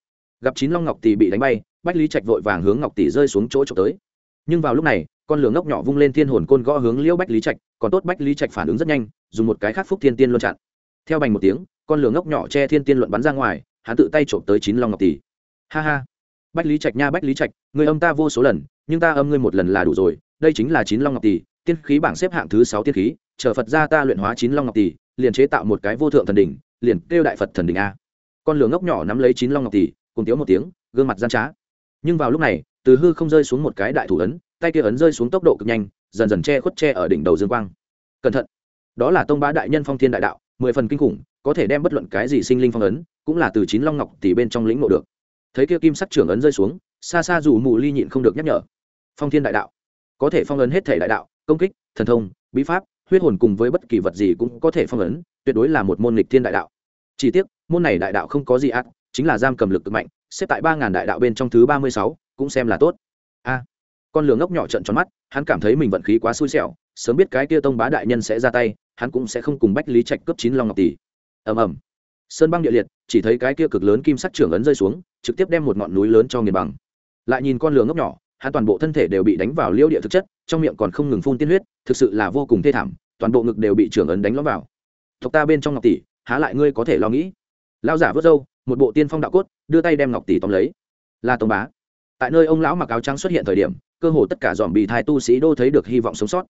Gặp chín long ngọc tỷ bị đánh bay, bách lý trạch vội vàng hướng ngọc tỷ rơi xuống chỗ trộm tới. Nhưng vào lúc này, con lửa ngốc nhỏ vung lên thiên hồn côn gõ hướng liễu bách lý trạch, còn tốt bách lý trạch phản ứng rất nhanh, dùng một cái khắc phúc thiên tiên luân chặn. Theo bành một tiếng, con lửa ngốc nhỏ che thiên tiên luận bắn ra ngoài, hắn tự tay trộm tới chín long ngọc tỷ. Ha ha. Bách lý trạch nha bách lý trạch, người âm ta vô số lần, nhưng ta âm ngươi một lần là đủ rồi, đây chính là chín long ngọc tỷ, tiên khí bảng xếp hạng thứ sáu tiên khí, chờ phật ra ta luyện hóa chín long ngọc tỷ, liền chế tạo một cái vô thượng thần đỉnh, liền kêu đại phật thần đỉnh a con lửa ngốc nhỏ nắm lấy chín long ngọc tỷ, cùng tiếu một tiếng, gương mặt gian trá. Nhưng vào lúc này, từ hư không rơi xuống một cái đại thủ ấn, tay kia ấn rơi xuống tốc độ cực nhanh, dần dần che khuất che ở đỉnh đầu dương quang. Cẩn thận. Đó là tông bá đại nhân phong thiên đại đạo, mười phần kinh khủng, có thể đem bất luận cái gì sinh linh phong ấn, cũng là từ chín long ngọc tỷ bên trong lĩnh ngộ được. Thấy kia kim sắc trưởng ấn rơi xuống, xa xa dù mù ly nhịn không được nhắc nhở. Phong thiên đại đạo. Có thể phong ấn hết thể đại đạo, công kích, thần thông, bí pháp, huyết hồn cùng với bất kỳ vật gì cũng có thể phong ấn, tuyệt đối là một môn lịch thiên đại đạo chỉ tiếc, môn này đại đạo không có gì ác, chính là giam cầm lực cực mạnh, xếp tại ba ngàn đại đạo bên trong thứ ba mươi sáu, cũng xem là tốt. A. Con lường ngốc nhỏ trận tròn mắt, hắn cảm thấy mình vận khí quá xui xẻo, sớm biết cái kia tông bá đại nhân sẽ ra tay, hắn cũng sẽ không cùng bách lý trạch cấp chín long ngọc tỷ. Ầm ầm. Sơn băng địa liệt, chỉ thấy cái kia cực lớn kim sắc trưởng ấn rơi xuống, trực tiếp đem một ngọn núi lớn cho nghiền bằng. Lại nhìn con lường ngốc nhỏ, hắn toàn bộ thân thể đều bị đánh vào liêu địa thực chất, trong miệng còn không ngừng phun tiên huyết, thực sự là vô cùng thê thảm, toàn bộ ngực đều bị trưởng ấn đánh lõm vào. Tộc ta bên trong ngọc tỷ há lại ngươi có thể lo nghĩ. Lao giả vớt râu, một bộ tiên phong đạo cốt, đưa tay đem ngọc tỷ tóm lấy. Là tông bá. Tại nơi ông lão mặc áo trắng xuất hiện thời điểm, cơ hồ tất cả dòm bị thai tu sĩ đô thấy được hy vọng sống sót.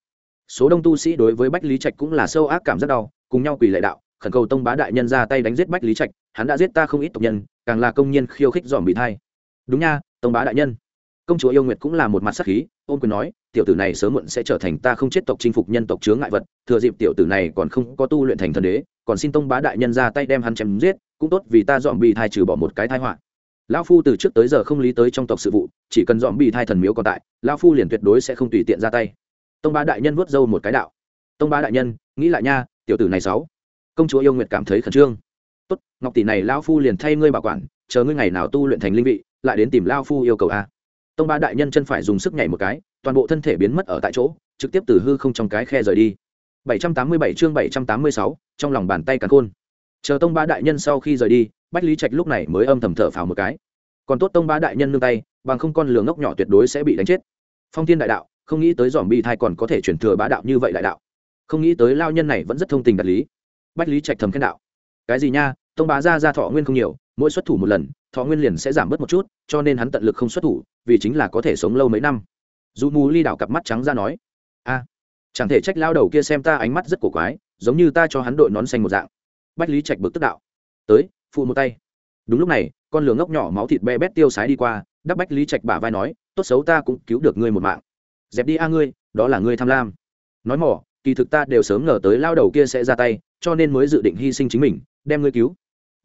Số đông tu sĩ đối với bách lý trạch cũng là sâu ác cảm rất đau, cùng nhau quỳ lệ đạo, khẩn cầu tông bá đại nhân ra tay đánh giết bách lý trạch, hắn đã giết ta không ít tộc nhân, càng là công nhân khiêu khích dòm bị thai. Đúng nha, tông bá đại nhân. Công chúa yêu nguyệt cũng là một mặt sắc khí, ôn quyền nói, tiểu tử này sớm muộn sẽ trở thành ta không chết tộc chinh phục nhân tộc chướng ngại vật, thừa dịp tiểu tử này còn không có tu luyện thành thần đế còn xin tông bá đại nhân ra tay đem hắn chém giết, cũng tốt vì ta dọn bị thai trừ bỏ một cái thai họa. Lão phu từ trước tới giờ không lý tới trong tộc sự vụ, chỉ cần dọn bị thai thần miếu còn tại, lão phu liền tuyệt đối sẽ không tùy tiện ra tay. Tông bá đại nhân vuốt râu một cái đạo. Tông bá đại nhân, nghĩ lại nha, tiểu tử này sáu. Công chúa yêu nguyệt cảm thấy khẩn trương. Tốt, ngọc tỷ này lão phu liền thay ngươi bảo quản, chờ ngươi ngày nào tu luyện thành linh vị, lại đến tìm lão phu yêu cầu a. Tông bá đại nhân chân phải dùng sức nhảy một cái, toàn bộ thân thể biến mất ở tại chỗ, trực tiếp từ hư không trong cái khe rời đi. 787 chương 786, trong lòng bàn tay càn khôn. Chờ tông ba đại nhân sau khi rời đi bách lý trạch lúc này mới âm thầm thở phào một cái. Còn tốt tông ba đại nhân nương tay bằng không con lường ngốc nhỏ tuyệt đối sẽ bị đánh chết. Phong thiên đại đạo không nghĩ tới giòm bi thai còn có thể chuyển thừa bá đạo như vậy đại đạo. Không nghĩ tới lao nhân này vẫn rất thông tình đạt lý. Bách lý trạch thầm khen đạo. Cái gì nha tông bá ra ra thọ nguyên không nhiều mỗi xuất thủ một lần thọ nguyên liền sẽ giảm bớt một chút cho nên hắn tận lực không xuất thủ vì chính là có thể sống lâu mấy năm. Dụ mù ly đảo cặp mắt trắng ra nói a chẳng thể trách lao đầu kia xem ta ánh mắt rất cổ quái, giống như ta cho hắn đội nón xanh một dạng. Bách lý trạch bực tức đạo. Tới, phụ một tay. Đúng lúc này, con lửa ngốc nhỏ máu thịt be bét tiêu sái đi qua đắp bách lý trạch bả vai nói, tốt xấu ta cũng cứu được ngươi một mạng. Dẹp đi a ngươi, đó là ngươi tham lam. Nói mỏ, kỳ thực ta đều sớm ngờ tới lao đầu kia sẽ ra tay, cho nên mới dự định hy sinh chính mình, đem ngươi cứu.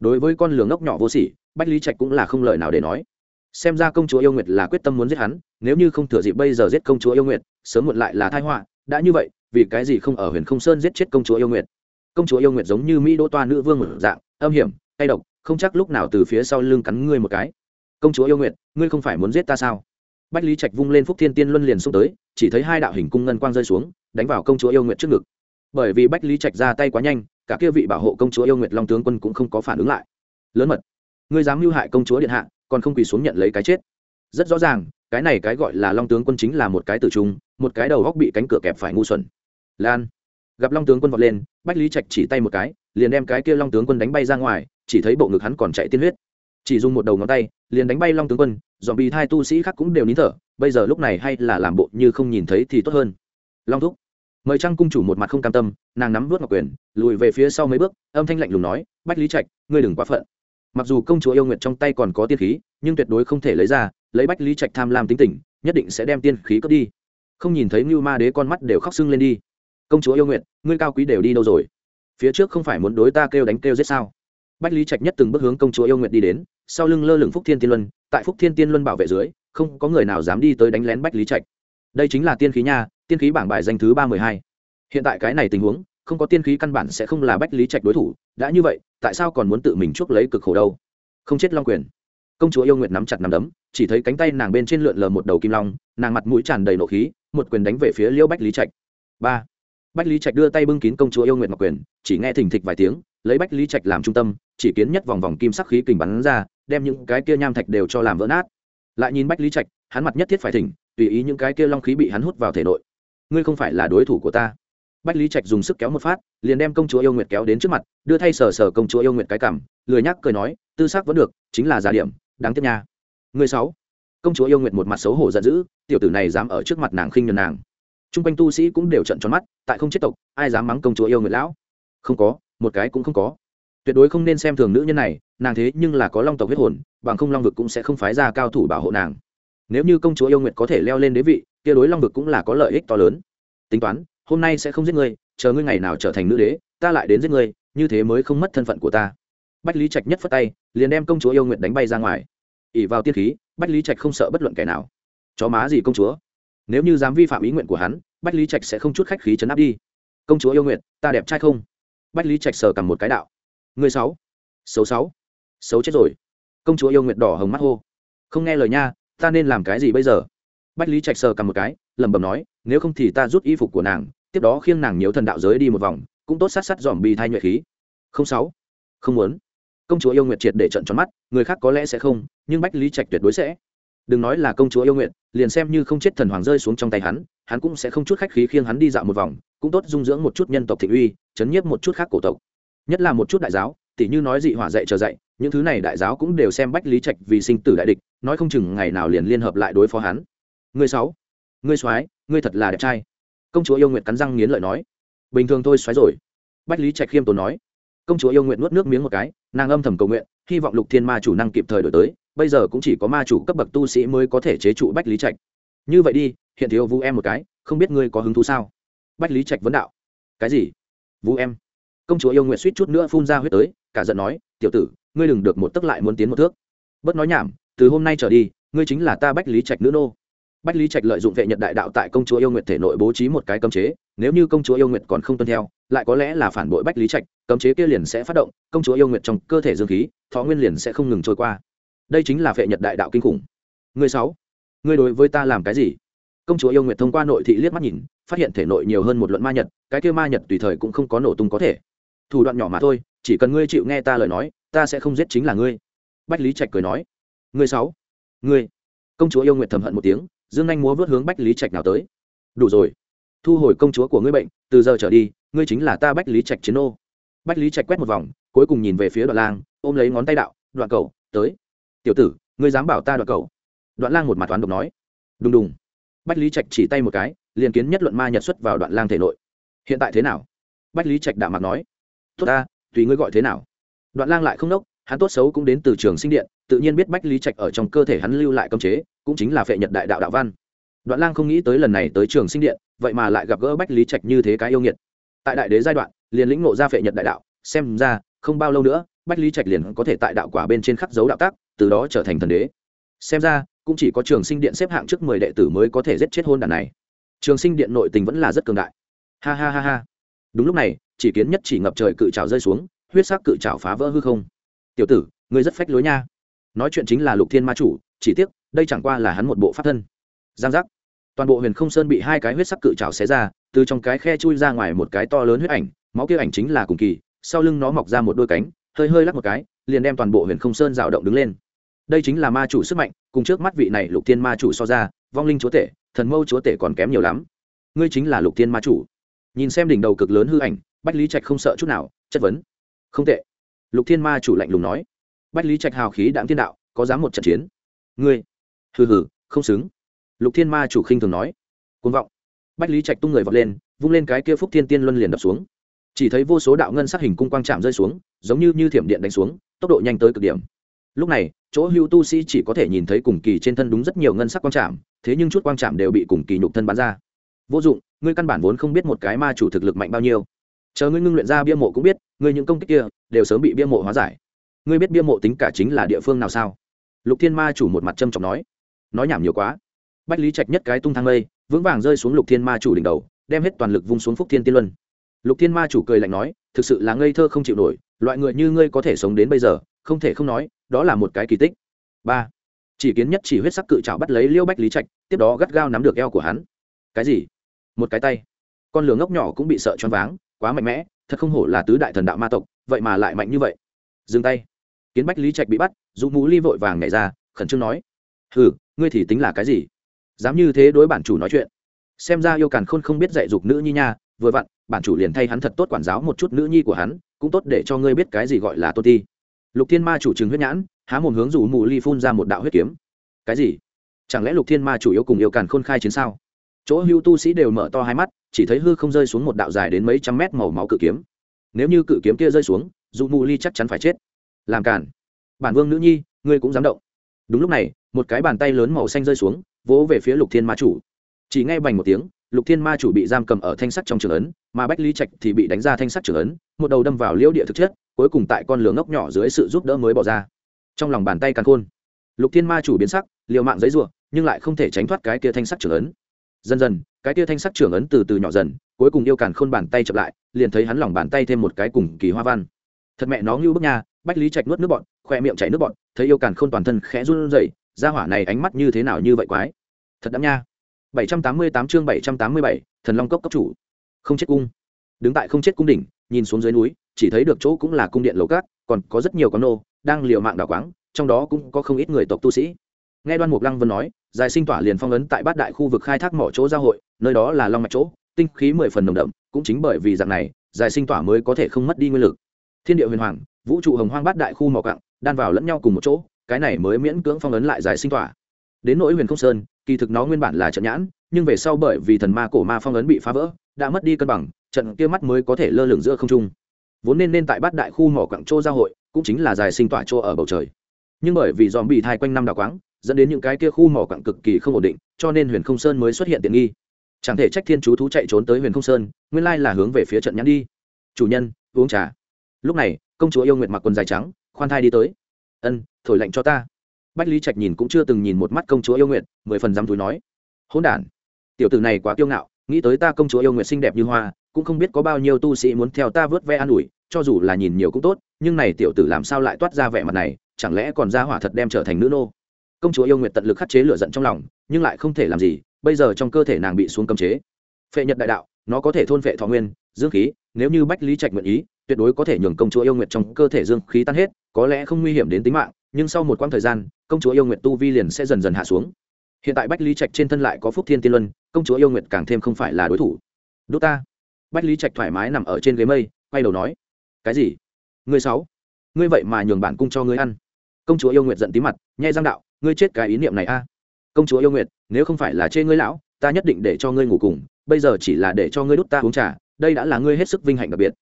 Đối với con lửa ngốc nhỏ vô sỉ, bách lý trạch cũng là không lời nào để nói. Xem ra công chúa yêu nguyệt là quyết tâm muốn giết hắn, nếu như không thừa dịp bây giờ giết công chúa yêu nguyệt, sớm muộn lại là thai họa đã như vậy, vì cái gì không ở huyền không sơn giết chết công chúa yêu nguyệt? Công chúa yêu nguyệt giống như mỹ đỗ toa nữ vương một dạng, âm hiểm hay độc, không chắc lúc nào từ phía sau lưng cắn ngươi một cái. Công chúa yêu nguyệt, ngươi không phải muốn giết ta sao? Bách lý trạch vung lên phúc thiên tiên luân liền xuống tới, chỉ thấy hai đạo hình cung ngân quang rơi xuống, đánh vào công chúa yêu nguyệt trước ngực. Bởi vì bách lý trạch ra tay quá nhanh, cả kia vị bảo hộ công chúa yêu nguyệt long tướng quân cũng không có phản ứng lại. Lớn mật, ngươi dám mưu hại công chúa điện hạ, còn không quỳ xuống nhận lấy cái chết. Rất rõ ràng cái này cái gọi là long tướng quân chính là một cái tử trung, một cái đầu góc bị cánh cửa kẹp phải ngu xuẩn. Lan, gặp long tướng quân vọt lên, bách lý trạch chỉ tay một cái, liền đem cái kia long tướng quân đánh bay ra ngoài, chỉ thấy bộ ngực hắn còn chạy tiên huyết. Chỉ dùng một đầu ngón tay, liền đánh bay long tướng quân dòm bị hai tu sĩ khác cũng đều nín thở, bây giờ lúc này hay là làm bộ như không nhìn thấy thì tốt hơn. Long thúc, mời trang cung chủ một mặt không cam tâm, nàng nắm vớt ngọc quyền, lùi về phía sau mấy bước, âm thanh lạnh lùng nói, bách lý trạch, ngươi đừng quá phận mặc dù công chúa yêu nguyệt trong tay còn có tiên khí, nhưng tuyệt đối không thể lấy ra, lấy bách lý trạch tham lam tính tình, nhất định sẽ đem tiên khí cướp đi. Không nhìn thấy ngưu ma đế con mắt đều khóc sưng lên đi. Công chúa yêu nguyện, ngươi cao quý đều đi đâu rồi? Phía trước không phải muốn đối ta kêu đánh kêu giết sao? Bách lý trạch nhất từng bước hướng công chúa yêu nguyện đi đến, sau lưng lơ lửng phúc thiên tiên luân, tại phúc thiên tiên luân bảo vệ dưới, không có người nào dám đi tới đánh lén bách lý trạch. Đây chính là tiên khí nha, tiên khí bảng bài danh thứ ba mười hai. Hiện tại cái này tình huống không có tiên khí căn bản sẽ không là bách lý trạch đối thủ, đã như vậy, tại sao còn muốn tự mình chuốc lấy cực khổ đâu? Không chết long quyền. Công chúa yêu nguyện nắm chặt nắm đấm, chỉ thấy cánh tay nàng bên trên lượn lờ một đầu kim long, nàng mặt mũi tràn đầy nộ khí, một quyền đánh về phía liễu bách lý trạch. Ba. Bách lý trạch đưa tay bưng kín công chúa yêu nguyện mặc quyền, chỉ nghe thình thịch vài tiếng, lấy bách lý trạch làm trung tâm, chỉ kiến nhất vòng vòng kim sắc khí kình bắn ra, đem những cái kia nham thạch đều cho làm vỡ nát. Lại nhìn bách lý trạch, hắn mặt nhất thiết phải thỉnh, tùy ý những cái kia long khí bị hắn hút vào thể nội. Ngươi không phải là đối thủ của ta bách lý trạch dùng sức kéo một phát, liền đem công chúa yêu nguyệt kéo đến trước mặt, đưa thay sờ sờ công chúa yêu nguyệt cái cảm lười nhắc cười nói, tư sắc vẫn được, chính là giả điểm, đáng tiếc nha. Người sáu. Công chúa yêu nguyệt một mặt xấu hổ giận dữ, tiểu tử này dám ở trước mặt nàng khinh nhường nàng. T r u n g quanh tu sĩ cũng đều trận tròn mắt, tại không chết tộc, ai dám mắng công chúa yêu nguyệt lão? Không có, một cái cũng không có. Tuyệt đối không nên xem thường nữ nhân này, nàng thế nhưng là có long tộc huyết hồn, bằng không long vực cũng sẽ không phái ra cao thủ bảo hộ nàng. Nếu như công chúa yêu nguyệt có thể leo lên đế vị, kia đối long vực cũng là có lợi ích to lớn. Tính toán hôm nay sẽ không giết ngươi, chờ ngươi ngày nào trở thành nữ đế, ta lại đến giết ngươi, như thế mới không mất thân phận của ta. Bách lý trạch nhất phất tay, liền đem công chúa yêu nguyện đánh bay ra ngoài. Ỉ vào tiên khí, bách lý trạch không sợ bất luận kẻ nào. Chó má gì công chúa? Nếu như dám vi phạm ý nguyện của hắn, bách lý trạch sẽ không chút khách khí chấn áp đi. Công chúa yêu nguyện, ta đẹp trai không? Bách lý trạch sờ cầm một cái đạo. Người sáu xấu sáu xấu chết rồi. Công chúa yêu nguyện đỏ hồng mắt hô. Không nghe lời nha, ta nên làm cái gì bây giờ? Bách lý trạch sờ cầm một cái, lẩm bẩm nói, nếu không thì ta rút y phục của nàng tiếp đó khiêng nàng nhiều thần đạo giới đi một vòng, cũng tốt sát sát dòm bì thai nhuệ khí. Không sáu. Không muốn. Công chúa yêu nguyệt triệt để trận tròn mắt, người khác có lẽ sẽ không, nhưng bách lý trạch tuyệt đối sẽ. Đừng nói là công chúa yêu nguyệt, liền xem như không chết thần hoàng rơi xuống trong tay hắn hắn cũng sẽ không chút khách khí khiêng hắn đi dạo một vòng, cũng tốt dung dưỡng một chút nhân tộc thị uy, chấn nhiếp một chút khác cổ tộc. Nhất là một chút đại giáo, tỉ như nói dị hỏa dạy trở dạy, những thứ này đại giáo cũng đều xem bách lý trạch vì sinh tử đại địch, nói không chừng ngày nào liền liên hợp lại đối phó hắn. Người sáu. Người soái, ngươi thật là đẹp trai công chúa yêu nguyện cắn răng nghiến lợi nói. Bình thường thôi, xoáy rồi. Bách lý trạch khiêm tốn nói. Công chúa yêu nguyện nuốt nước miếng một cái, nàng âm thầm cầu nguyện, hy vọng lục thiên ma chủ năng kịp thời đổi tới, bây giờ cũng chỉ có ma chủ cấp bậc tu sĩ mới có thể chế trụ bách lý trạch. Như vậy đi, hiện thiếu vũ em một cái, không biết ngươi có hứng thú sao? Bách lý trạch vấn đạo. Cái gì? Vũ em. Công chúa yêu nguyện suýt chút nữa phun ra huyết tới, cả giận nói, tiểu tử, ngươi đừng được một tấc lại muốn tiến một thước. Bớt nói nhảm, từ hôm nay trở đi, ngươi chính là ta bách lý trạch nữ nô bách lý trạch lợi dụng vệ nhật đại đạo tại công chúa yêu nguyệt thể nội bố trí một cái cấm chế, nếu như công chúa yêu nguyệt còn không tuân theo, lại có lẽ là phản bội bách lý trạch, cấm chế kia liền sẽ phát động, công chúa yêu nguyệt trong cơ thể dương khí, thọ nguyên liền sẽ không ngừng trôi qua. Đây chính là vệ nhật đại đạo kinh khủng. Người sáu ngươi đối với ta làm cái gì? Công chúa yêu nguyệt thông qua nội thị liếc mắt nhìn, phát hiện thể nội nhiều hơn một luận ma nhật, cái kia ma nhật tùy thời cũng không có nổ tung có thể. Thủ đoạn nhỏ mà thôi, chỉ cần ngươi chịu nghe ta lời nói, ta sẽ không giết chính là ngươi. Bách lý trạch cười nói. Ngươi sáu ngươi công chúa yêu nguyệt thầm hận một tiếng dương anh múa vớt hướng bách lý trạch nào tới. Đủ rồi. Thu hồi công chúa của ngươi bệnh, từ giờ trở đi, ngươi chính là ta bách lý trạch chiến ô bách lý trạch quét một vòng, cuối cùng nhìn về phía đoạn lang, ôm lấy ngón tay đạo, đoạn cầu tới. Tiểu tử, ngươi dám bảo ta đoạn cầu đoạn lang một mặt toán độc nói. Đùng đùng. Bách lý trạch chỉ tay một cái, liền kiến nhất luận ma nhật xuất vào đoạn lang thể nội. Hiện tại thế nào? Bách lý trạch đạm mặt nói. Tốt ta, tùy ngươi gọi thế nào. Đoạn lang lại không nốc, hắn tốt xấu cũng đến từ trường sinh điện, tự nhiên biết bách lý trạch ở trong cơ thể hắn lưu lại cơm chế cũng chính là phệ nhật đại đạo đạo văn. Đoạn lang không nghĩ tới lần này tới trường sinh điện, vậy mà lại gặp gỡ bách lý trạch như thế cái yêu nghiệt. Tại đại đế giai đoạn, liền lĩnh ngộ ra phệ nhật đại đạo, xem ra, không bao lâu nữa, bách lý trạch liền có thể tại đạo quả bên trên khắc dấu đạo tác, từ đó trở thành thần đế. Xem ra, cũng chỉ có trường sinh điện xếp hạng trước mười đệ tử mới có thể giết chết hôn đàn này. Trường sinh điện nội tình vẫn là rất cường đại. Ha ha ha ha. Đúng lúc này, chỉ kiến nhất chỉ ngập trời cự trào rơi xuống, huyết sắc cự trào phá vỡ hư không. Tiểu tử, ngươi rất phách lối nha. Nói chuyện chính là lục thiên ma chủ, chỉ tiếc đây chẳng qua là hắn một bộ pháp thân. Giang giác. Toàn bộ huyền không sơn bị hai cái huyết sắc cự trào xé ra, từ trong cái khe chui ra ngoài một cái to lớn huyết ảnh, máu kia ảnh chính là cùng kỳ, sau lưng nó mọc ra một đôi cánh, hơi hơi lắc một cái, liền đem toàn bộ huyền không sơn rào động đứng lên. Đây chính là ma chủ sức mạnh, cùng trước mắt vị này lục thiên ma chủ so ra, vong linh chúa tể, thần mâu chúa tể còn kém nhiều lắm. Ngươi chính là lục thiên ma chủ. Nhìn xem đỉnh đầu cực lớn hư ảnh, bách lý trạch không sợ chút nào, chất vấn. Không tệ. Lục thiên ma chủ lạnh lùng nói. Bách lý trạch hào khí đạm thiên đạo, có dám một trận chiến? Ngươi hừ hừ, không xứng. Lục thiên ma chủ khinh thường nói. Côn vọng. Bách lý trạch tung người vọt lên, vung lên cái kia phúc thiên tiên luân liền đập xuống. Chỉ thấy vô số đạo ngân sắc hình cung quang chạm rơi xuống, giống như như thiểm điện đánh xuống, tốc độ nhanh tới cực điểm. Lúc này, chỗ hưu tu sĩ chỉ có thể nhìn thấy cùng kỳ trên thân đúng rất nhiều ngân sắc quang chạm, thế nhưng chút quang chạm đều bị cùng kỳ nhục thân bắn ra. Vô dụng, ngươi căn bản vốn không biết một cái ma chủ thực lực mạnh bao nhiêu. Chờ ngươi ngưng luyện ra bia mộ cũng biết, ngươi những công kích kia đều sớm bị bia mộ hóa giải. Ngươi biết bia mộ tính cả chính là địa phương nào sao? Lục thiên ma chủ một mặt trâm trọng nói nói nhảm nhiều quá. Bách lý trạch nhất cái tung thang lây vững vàng rơi xuống lục thiên ma chủ đỉnh đầu, đem hết toàn lực vung xuống phúc thiên tiên luân. Lục thiên ma chủ cười lạnh nói, thực sự là ngây thơ không chịu nổi, loại người như ngươi có thể sống đến bây giờ, không thể không nói, đó là một cái kỳ tích. Ba. Chỉ kiến nhất chỉ huyết sắc cự trào bắt lấy liêu bách lý trạch, tiếp đó gắt gao nắm được eo của hắn. Cái gì? Một cái tay. Con lửa ngốc nhỏ cũng bị sợ choáng váng, quá mạnh mẽ, thật không hổ là tứ đại thần đạo ma tộc, vậy mà lại mạnh như vậy. Dừng tay. Kiến bách lý trạch bị bắt dù mũ ly vội vàng nhảy ra, khẩn trương nói, hừ ngươi thì tính là cái gì? Dám như thế đối bản chủ nói chuyện. Xem ra yêu càn khôn không biết dạy dục nữ nhi nha, vừa vặn, bản chủ liền thay hắn thật tốt quản giáo một chút nữ nhi của hắn, cũng tốt để cho ngươi biết cái gì gọi là tôn ti. Lục thiên ma chủ trừng huyết nhãn, há một hướng rủ mù ly phun ra một đạo huyết kiếm. Cái gì? Chẳng lẽ lục thiên ma chủ yếu cùng yêu càn khôn khai chiến sao? Chỗ hưu tu sĩ đều mở to hai mắt, chỉ thấy hư không rơi xuống một đạo dài đến mấy trăm mét màu máu cự kiếm. Nếu như cự kiếm kia rơi xuống dù mù ly chắc chắn phải chết. Làm cản bản vương nữ nhi, ngươi cũng dám động đúng lúc này, một cái bàn tay lớn màu xanh rơi xuống, vỗ về phía lục thiên ma chủ. Chỉ nghe bành một tiếng, lục thiên ma chủ bị giam cầm ở thanh sắt trong trường ấn, mà bách lý trạch thì bị đánh ra thanh sắt trường ấn, một đầu đâm vào liễu địa thực chất, cuối cùng tại con lửa ngốc nhỏ dưới sự giúp đỡ mới bỏ ra. Trong lòng bàn tay càng khôn, lục thiên ma chủ biến sắc, liều mạng giấy ruộng nhưng lại không thể tránh thoát cái kia thanh sắt trường ấn. Dần dần, cái kia thanh sắt trường ấn từ từ nhỏ dần, cuối cùng yêu càn khôn bàn tay chậm lại, liền thấy hắn lòng bàn tay thêm một cái cùng kỳ hoa văn. Thật mẹ nó ngưu bức nha bách lý trạch nuốt nước bọn khoe miệng chảy nước bọn thấy yêu càn khôn toàn thân khẽ run rẩy ra hỏa này ánh mắt như thế nào như vậy quái. Thật đắm nha. 788 chương 787, thần long cốc cấp chủ. Không chết cung. Đứng tại không chết cung đỉnh nhìn xuống dưới núi chỉ thấy được chỗ cũng là cung điện lầu cát còn có rất nhiều con nô đang liều mạng đào quáng trong đó cũng có không ít người tộc tu sĩ. Nghe đoan mục lăng vân nói dài sinh tỏa liền phong ấn tại bát đại khu vực khai thác mỏ chỗ giao hội nơi đó là long mạch chỗ tinh khí mười phần nồng đậm cũng chính bởi vì dạng này dài sinh tỏa mới có thể không mất đi nguyên lực. Thiên địa huyền hoàng vũ trụ hồng hoang bát đại khu mỏ cặng đan vào lẫn nhau cùng một chỗ, cái này mới miễn cưỡng phong ấn lại giải sinh tỏa. Đến nỗi huyền không sơn, kỳ thực nó nguyên bản là trận nhãn, nhưng về sau bởi vì thần ma cổ ma phong ấn bị phá vỡ, đã mất đi cân bằng, trận kia mắt mới có thể lơ lửng giữa không trung. Vốn nên nên tại bát đại khu mỏ quặng châu giao hội, cũng chính là giải sinh tỏa chỗ ở bầu trời. Nhưng bởi vì dòm bị thai quanh năm đào quáng, dẫn đến những cái kia khu mỏ quặng cực kỳ không ổn định, cho nên huyền không sơn mới xuất hiện tiện nghi. Chẳng thể trách thiên chú thú chạy trốn tới huyền không sơn, nguyên lai là hướng về phía trận nhãn đi. Chủ nhân, uống trà lúc này, công chúa yêu nguyệt mặc quần dài trắng, khoan thai đi tới. Ân, thổi lạnh cho ta. Bách lý trạch nhìn cũng chưa từng nhìn một mắt công chúa yêu nguyệt, mười phần dám túi nói. Hỗn đản, tiểu tử này quá kiêu ngạo, nghĩ tới ta công chúa yêu nguyệt xinh đẹp như hoa, cũng không biết có bao nhiêu tu sĩ muốn theo ta vớt ve an ủi, cho dù là nhìn nhiều cũng tốt, nhưng này tiểu tử làm sao lại toát ra vẻ mặt này, chẳng lẽ còn ra hỏa thật đem trở thành nữ nô? Công chúa yêu nguyệt tận lực khắc chế lửa giận trong lòng, nhưng lại không thể làm gì, bây giờ trong cơ thể nàng bị xuống cấm chế. Phệ nhật đại đạo, nó có thể thôn phệ thọ nguyên dương khí, nếu như bách lý trạch nguyện ý tuyệt đối có thể nhường công chúa yêu nguyệt trong cơ thể dương khí tan hết, có lẽ không nguy hiểm đến tính mạng, nhưng sau một quãng thời gian, công chúa yêu nguyệt tu vi liền sẽ dần dần hạ xuống. Hiện tại bách lý trạch trên thân lại có phúc thiên tiên luân, công chúa yêu nguyệt càng thêm không phải là đối thủ. Đốt ta. Bách lý trạch thoải mái nằm ở trên ghế mây, quay đầu nói, cái gì? Ngươi sáu ngươi vậy mà nhường bản cung cho ngươi ăn. Công chúa yêu nguyệt giận tí mặt, nhai răng đạo, ngươi chết cái ý niệm này a. Công chúa yêu nguyệt, nếu không phải là chê ngươi lão, ta nhất định để cho ngươi ngủ cùng, bây giờ chỉ là để cho ngươi đút ta uống trà, đây đã là ngươi hết sức vinh hạnh đặc biệt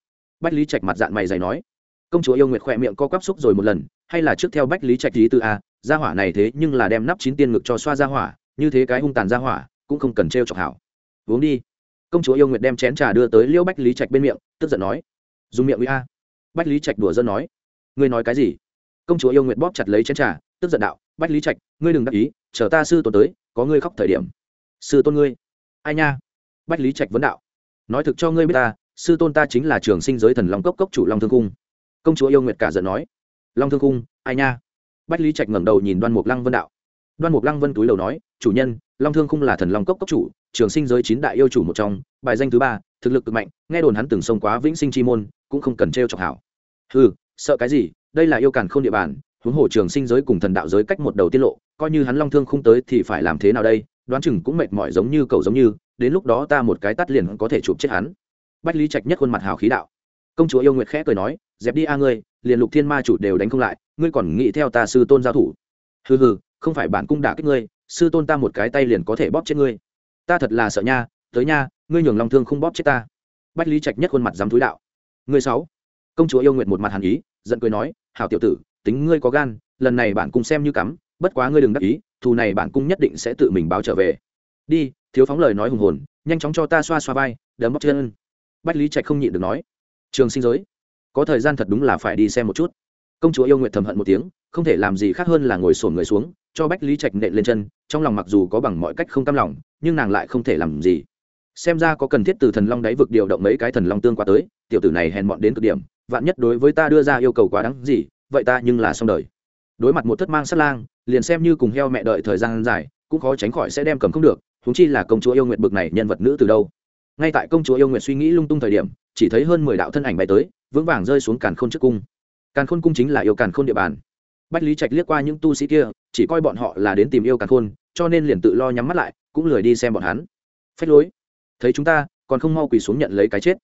bách lý trạch mặt dạng mày dày nói, công chúa yêu nguyệt khỏe miệng co quắp xúc rồi một lần, hay là trước theo bách lý trạch lý từ a à, gia hỏa này thế nhưng là đem nắp chín tiên ngực cho xoa gia hỏa, như thế cái hung tàn gia hỏa, cũng không cần t chọc hảo. Uống đi. Công chúa yêu nguyệt đem chén trà đưa tới liêu bách lý trạch bên miệng, tức giận nói, dùng miệng uy a. Bách lý trạch đùa dân nói, ngươi nói cái gì? Công chúa yêu nguyệt bóp chặt lấy chén trà, tức giận đạo, bách lý trạch, ngươi đừng đắc ý, chờ ta sư tôn tới, có ngươi khóc thời điểm. Sư tôn ngươi? Ai nha? Bách lý trạch vấn đạo, nói thực cho ngươi biết ta sư tôn ta chính là trường sinh giới thần long cốc cốc chủ long thương cung công chúa yêu nguyệt cả giận nói long thương cung ai nha bách lý trạch ngẩng đầu nhìn đoan mục lăng vân đạo đoan mục lăng vân túi đầu nói chủ nhân long thương cung là thần long cốc cốc chủ trường sinh giới chín đại yêu chủ một trong bài danh thứ ba thực lực cực mạnh nghe đồn hắn từng sông quá vĩnh sinh chi môn cũng không cần t chọc hảo ừ sợ cái gì đây là yêu cản không địa bàn huống hồ trường sinh giới cùng thần đạo giới cách một đầu tiết lộ coi như hắn long thương không tới thì phải làm thế nào đây đoán chừng cũng mệt mỏi giống như cầu giống như đến lúc đó ta một cái tắt liền có thể chụp chết hắn bách lý trạch nhất khuôn mặt hào khí đạo. Công chúa yêu nguyệt khẽ cười nói, dẹp đi a ngươi, liền lục thiên ma chủ đều đánh không lại, ngươi còn nghĩ theo ta sư tôn giao thủ? Hừ hừ, không phải bản cung đả kích ngươi, sư tôn ta một cái tay liền có thể bóp chết ngươi. Ta thật là sợ nha, tới nha, ngươi nhường lòng thương không bóp chết ta. Bách lý trạch nhất khuôn mặt dám thúi đạo. Ngươi sáu. Công chúa yêu nguyệt một mặt hàn ý, giận cười nói, hảo tiểu tử, tính ngươi có gan, lần này bản cung xem như cắm, bất quá ngươi đừng đắc ý, thù này bản cung nhất định sẽ tự mình báo trở về. Đi, thiếu phóng lời nói hùng hồn, nhanh chóng cho ta xoa xoa vai, đấm bóc chân bách lý trạch không nhịn được nói, trường sinh giới, có thời gian thật đúng là phải đi xem một chút. Công chúa yêu nguyện thầm hận một tiếng, không thể làm gì khác hơn là ngồi sổn người xuống, cho bách lý trạch nện lên chân, trong lòng mặc dù có bằng mọi cách không cam lòng, nhưng nàng lại không thể làm gì. Xem ra có cần thiết từ thần long đáy vực điều động mấy cái thần long tương qua tới, tiểu tử này hèn mọn đến cực điểm, vạn nhất đối với ta đưa ra yêu cầu quá đáng gì, vậy ta nhưng là xong đời. Đối mặt một thất mang sát lang, liền xem như cùng heo mẹ đợi thời gian dài, cũng khó tránh khỏi sẽ đem cầm không được thúng chi là công chúa yêu nguyện bực này nhân vật nữ từ đâu ngay tại công chúa yêu nguyện suy nghĩ lung tung thời điểm, chỉ thấy hơn mười đạo thân ảnh bay tới, vững vàng rơi xuống càn khôn trước cung. Càn khôn cung chính là yêu càn khôn địa bàn. Bách lý trạch liếc qua những tu sĩ kia, chỉ coi bọn họ là đến tìm yêu càn khôn, cho nên liền tự lo nhắm mắt lại, cũng lười đi xem bọn hắn. Phách lối. Thấy chúng ta, còn không mau quỳ xuống nhận lấy cái chết.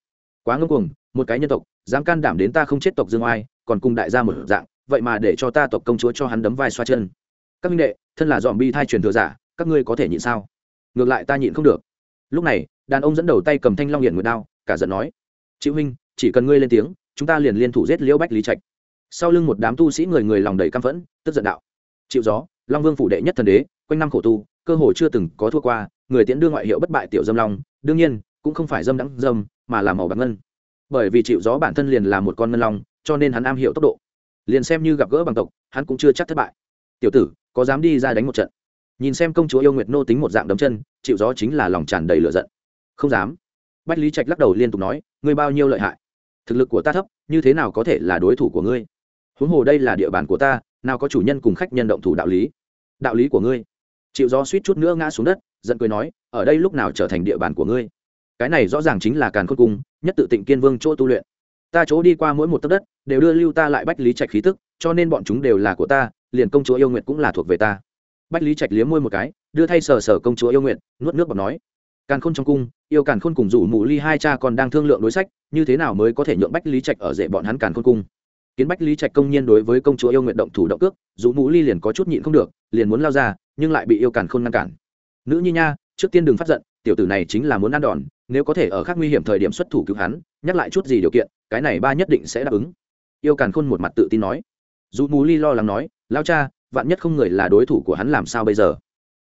Quá ngưng cuồng, một cái nhân tộc, dám can đảm đến ta không chết tộc dương oai, còn cùng đại gia một dạng, vậy mà để cho ta tộc công chúa cho hắn đấm vai xoa chân. Các minh đệ, thân là dòm bi thai truyền thừa giả, các ngươi có thể nhịn sao? Ngược lại ta nhịn không được. Lúc này đàn ông dẫn đầu tay cầm thanh long hiển nguyệt đao, cả giận nói chịu huynh, chỉ cần ngươi lên tiếng, chúng ta liền liên thủ giết liễu bách lý trạch. Sau lưng một đám tu sĩ người người lòng đầy căm phẫn, tức giận đạo, chịu gió, long vương phủ đệ nhất thần đế, quanh năm khổ tu, cơ hồ chưa từng có thua qua, người tiễn đưa ngoại hiệu bất bại tiểu dâm long, đương nhiên, cũng không phải dâm đắng dâm, mà là màu bạc ngân. Bởi vì chịu gió bản thân liền là một con ngân long, cho nên hắn am hiểu tốc độ. Liền xem như gặp gỡ bằng tộc, hắn cũng chưa chắc thất bại. Tiểu tử, có dám đi ra đánh một trận? Nhìn xem công chúa yêu nguyệt nô tính một dạng đấm chân, chịu gió chính là lòng tràn đầy lửa giận không dám. Bách lý trạch lắc đầu liên tục nói, ngươi bao nhiêu lợi hại? Thực lực của ta thấp, như thế nào có thể là đối thủ của ngươi? Huống hồ đây là địa bàn của ta, nào có chủ nhân cùng khách nhân động thủ đạo lý? Đạo lý của ngươi? Chịu gió suýt chút nữa ngã xuống đất, giận cười nói, ở đây lúc nào trở thành địa bàn của ngươi? Cái này rõ ràng chính là càn khôn cung, nhất tự tịnh kiên vương chỗ tu luyện. Ta chỗ đi qua mỗi một tấc đất, đều đưa lưu ta lại bách lý trạch khí tức, cho nên bọn chúng đều là của ta, liền công chúa yêu nguyện cũng là thuộc về ta. Bách lý trạch liếm môi một cái, đưa thay sờ sờ công chúa yêu nguyện nuốt nước bọc nói càn khôn trong cung, yêu càn khôn cùng rủ mù ly hai cha còn đang thương lượng đối sách, như thế nào mới có thể nhượng bách lý trạch ở rể bọn hắn càn khôn cung? Kiến bách lý trạch công nhiên đối với công chúa yêu nguyện động thủ động cước, rủ mũ ly liền có chút nhịn không được, liền muốn lao ra, nhưng lại bị yêu càn khôn ngăn cản. Nữ nhi nha, trước tiên đừng phát giận, tiểu tử này chính là muốn ăn đòn, nếu có thể ở khác nguy hiểm thời điểm xuất thủ cứu hắn, nhắc lại chút gì điều kiện, cái này ba nhất định sẽ đáp ứng. Yêu càn khôn một mặt tự tin nói. Dù mù ly lo lắng nói, lao cha, vạn nhất không người là đối thủ của hắn làm sao bây giờ?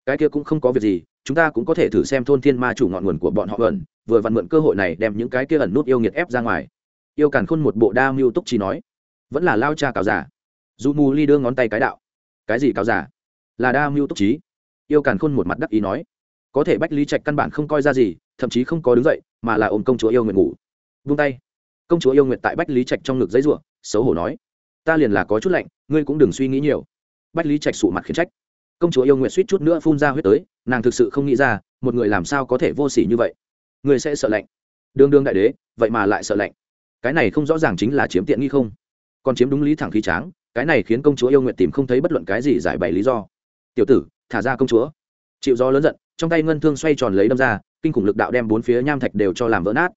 Cái kia cũng không có việc gì chúng ta cũng có thể thử xem thôn thiên ma chủ ngọn nguồn của bọn họ ẩn, vừa vặn mượn cơ hội này đem những cái kia ẩn nút yêu nghiệt ép ra ngoài. Yêu càn khôn một bộ đa mưu túc trí nói, vẫn là lao cha cáo giả dù mù ly đưa ngón tay cái đạo, cái gì cáo giả là đa mưu túc trí. Yêu càn khôn một mặt đắc ý nói, có thể bách lý trạch căn bản không coi ra gì, thậm chí không có đứng dậy, mà là ôm công chúa yêu nguyện ngủ. Vung tay, công chúa yêu nguyện tại bách lý trạch trong ngực giấy ruộng xấu hổ nói, ta liền là có chút lạnh, ngươi cũng đừng suy nghĩ nhiều. Bách lý trạch sụ mặt khiến trách công chúa yêu nguyện suýt chút nữa phun ra huyết tới, nàng thực sự không nghĩ ra, một người làm sao có thể vô s ỉ như vậy? Người sẽ sợ lạnh. Đương đương đại đế, vậy mà lại sợ lạnh. Cái này không rõ ràng chính là chiếm tiện nghi không? Còn chiếm đúng lý thẳng khí tráng, cái này khiến công chúa yêu nguyện tìm không thấy bất luận cái gì giải bày lý do. Tiểu tử, thả ra công chúa. Chịu do lớn giận, trong tay ngân thương xoay tròn lấy đâm ra, kinh khủng lực đạo đem bốn phía nham thạch đều cho làm vỡ nát.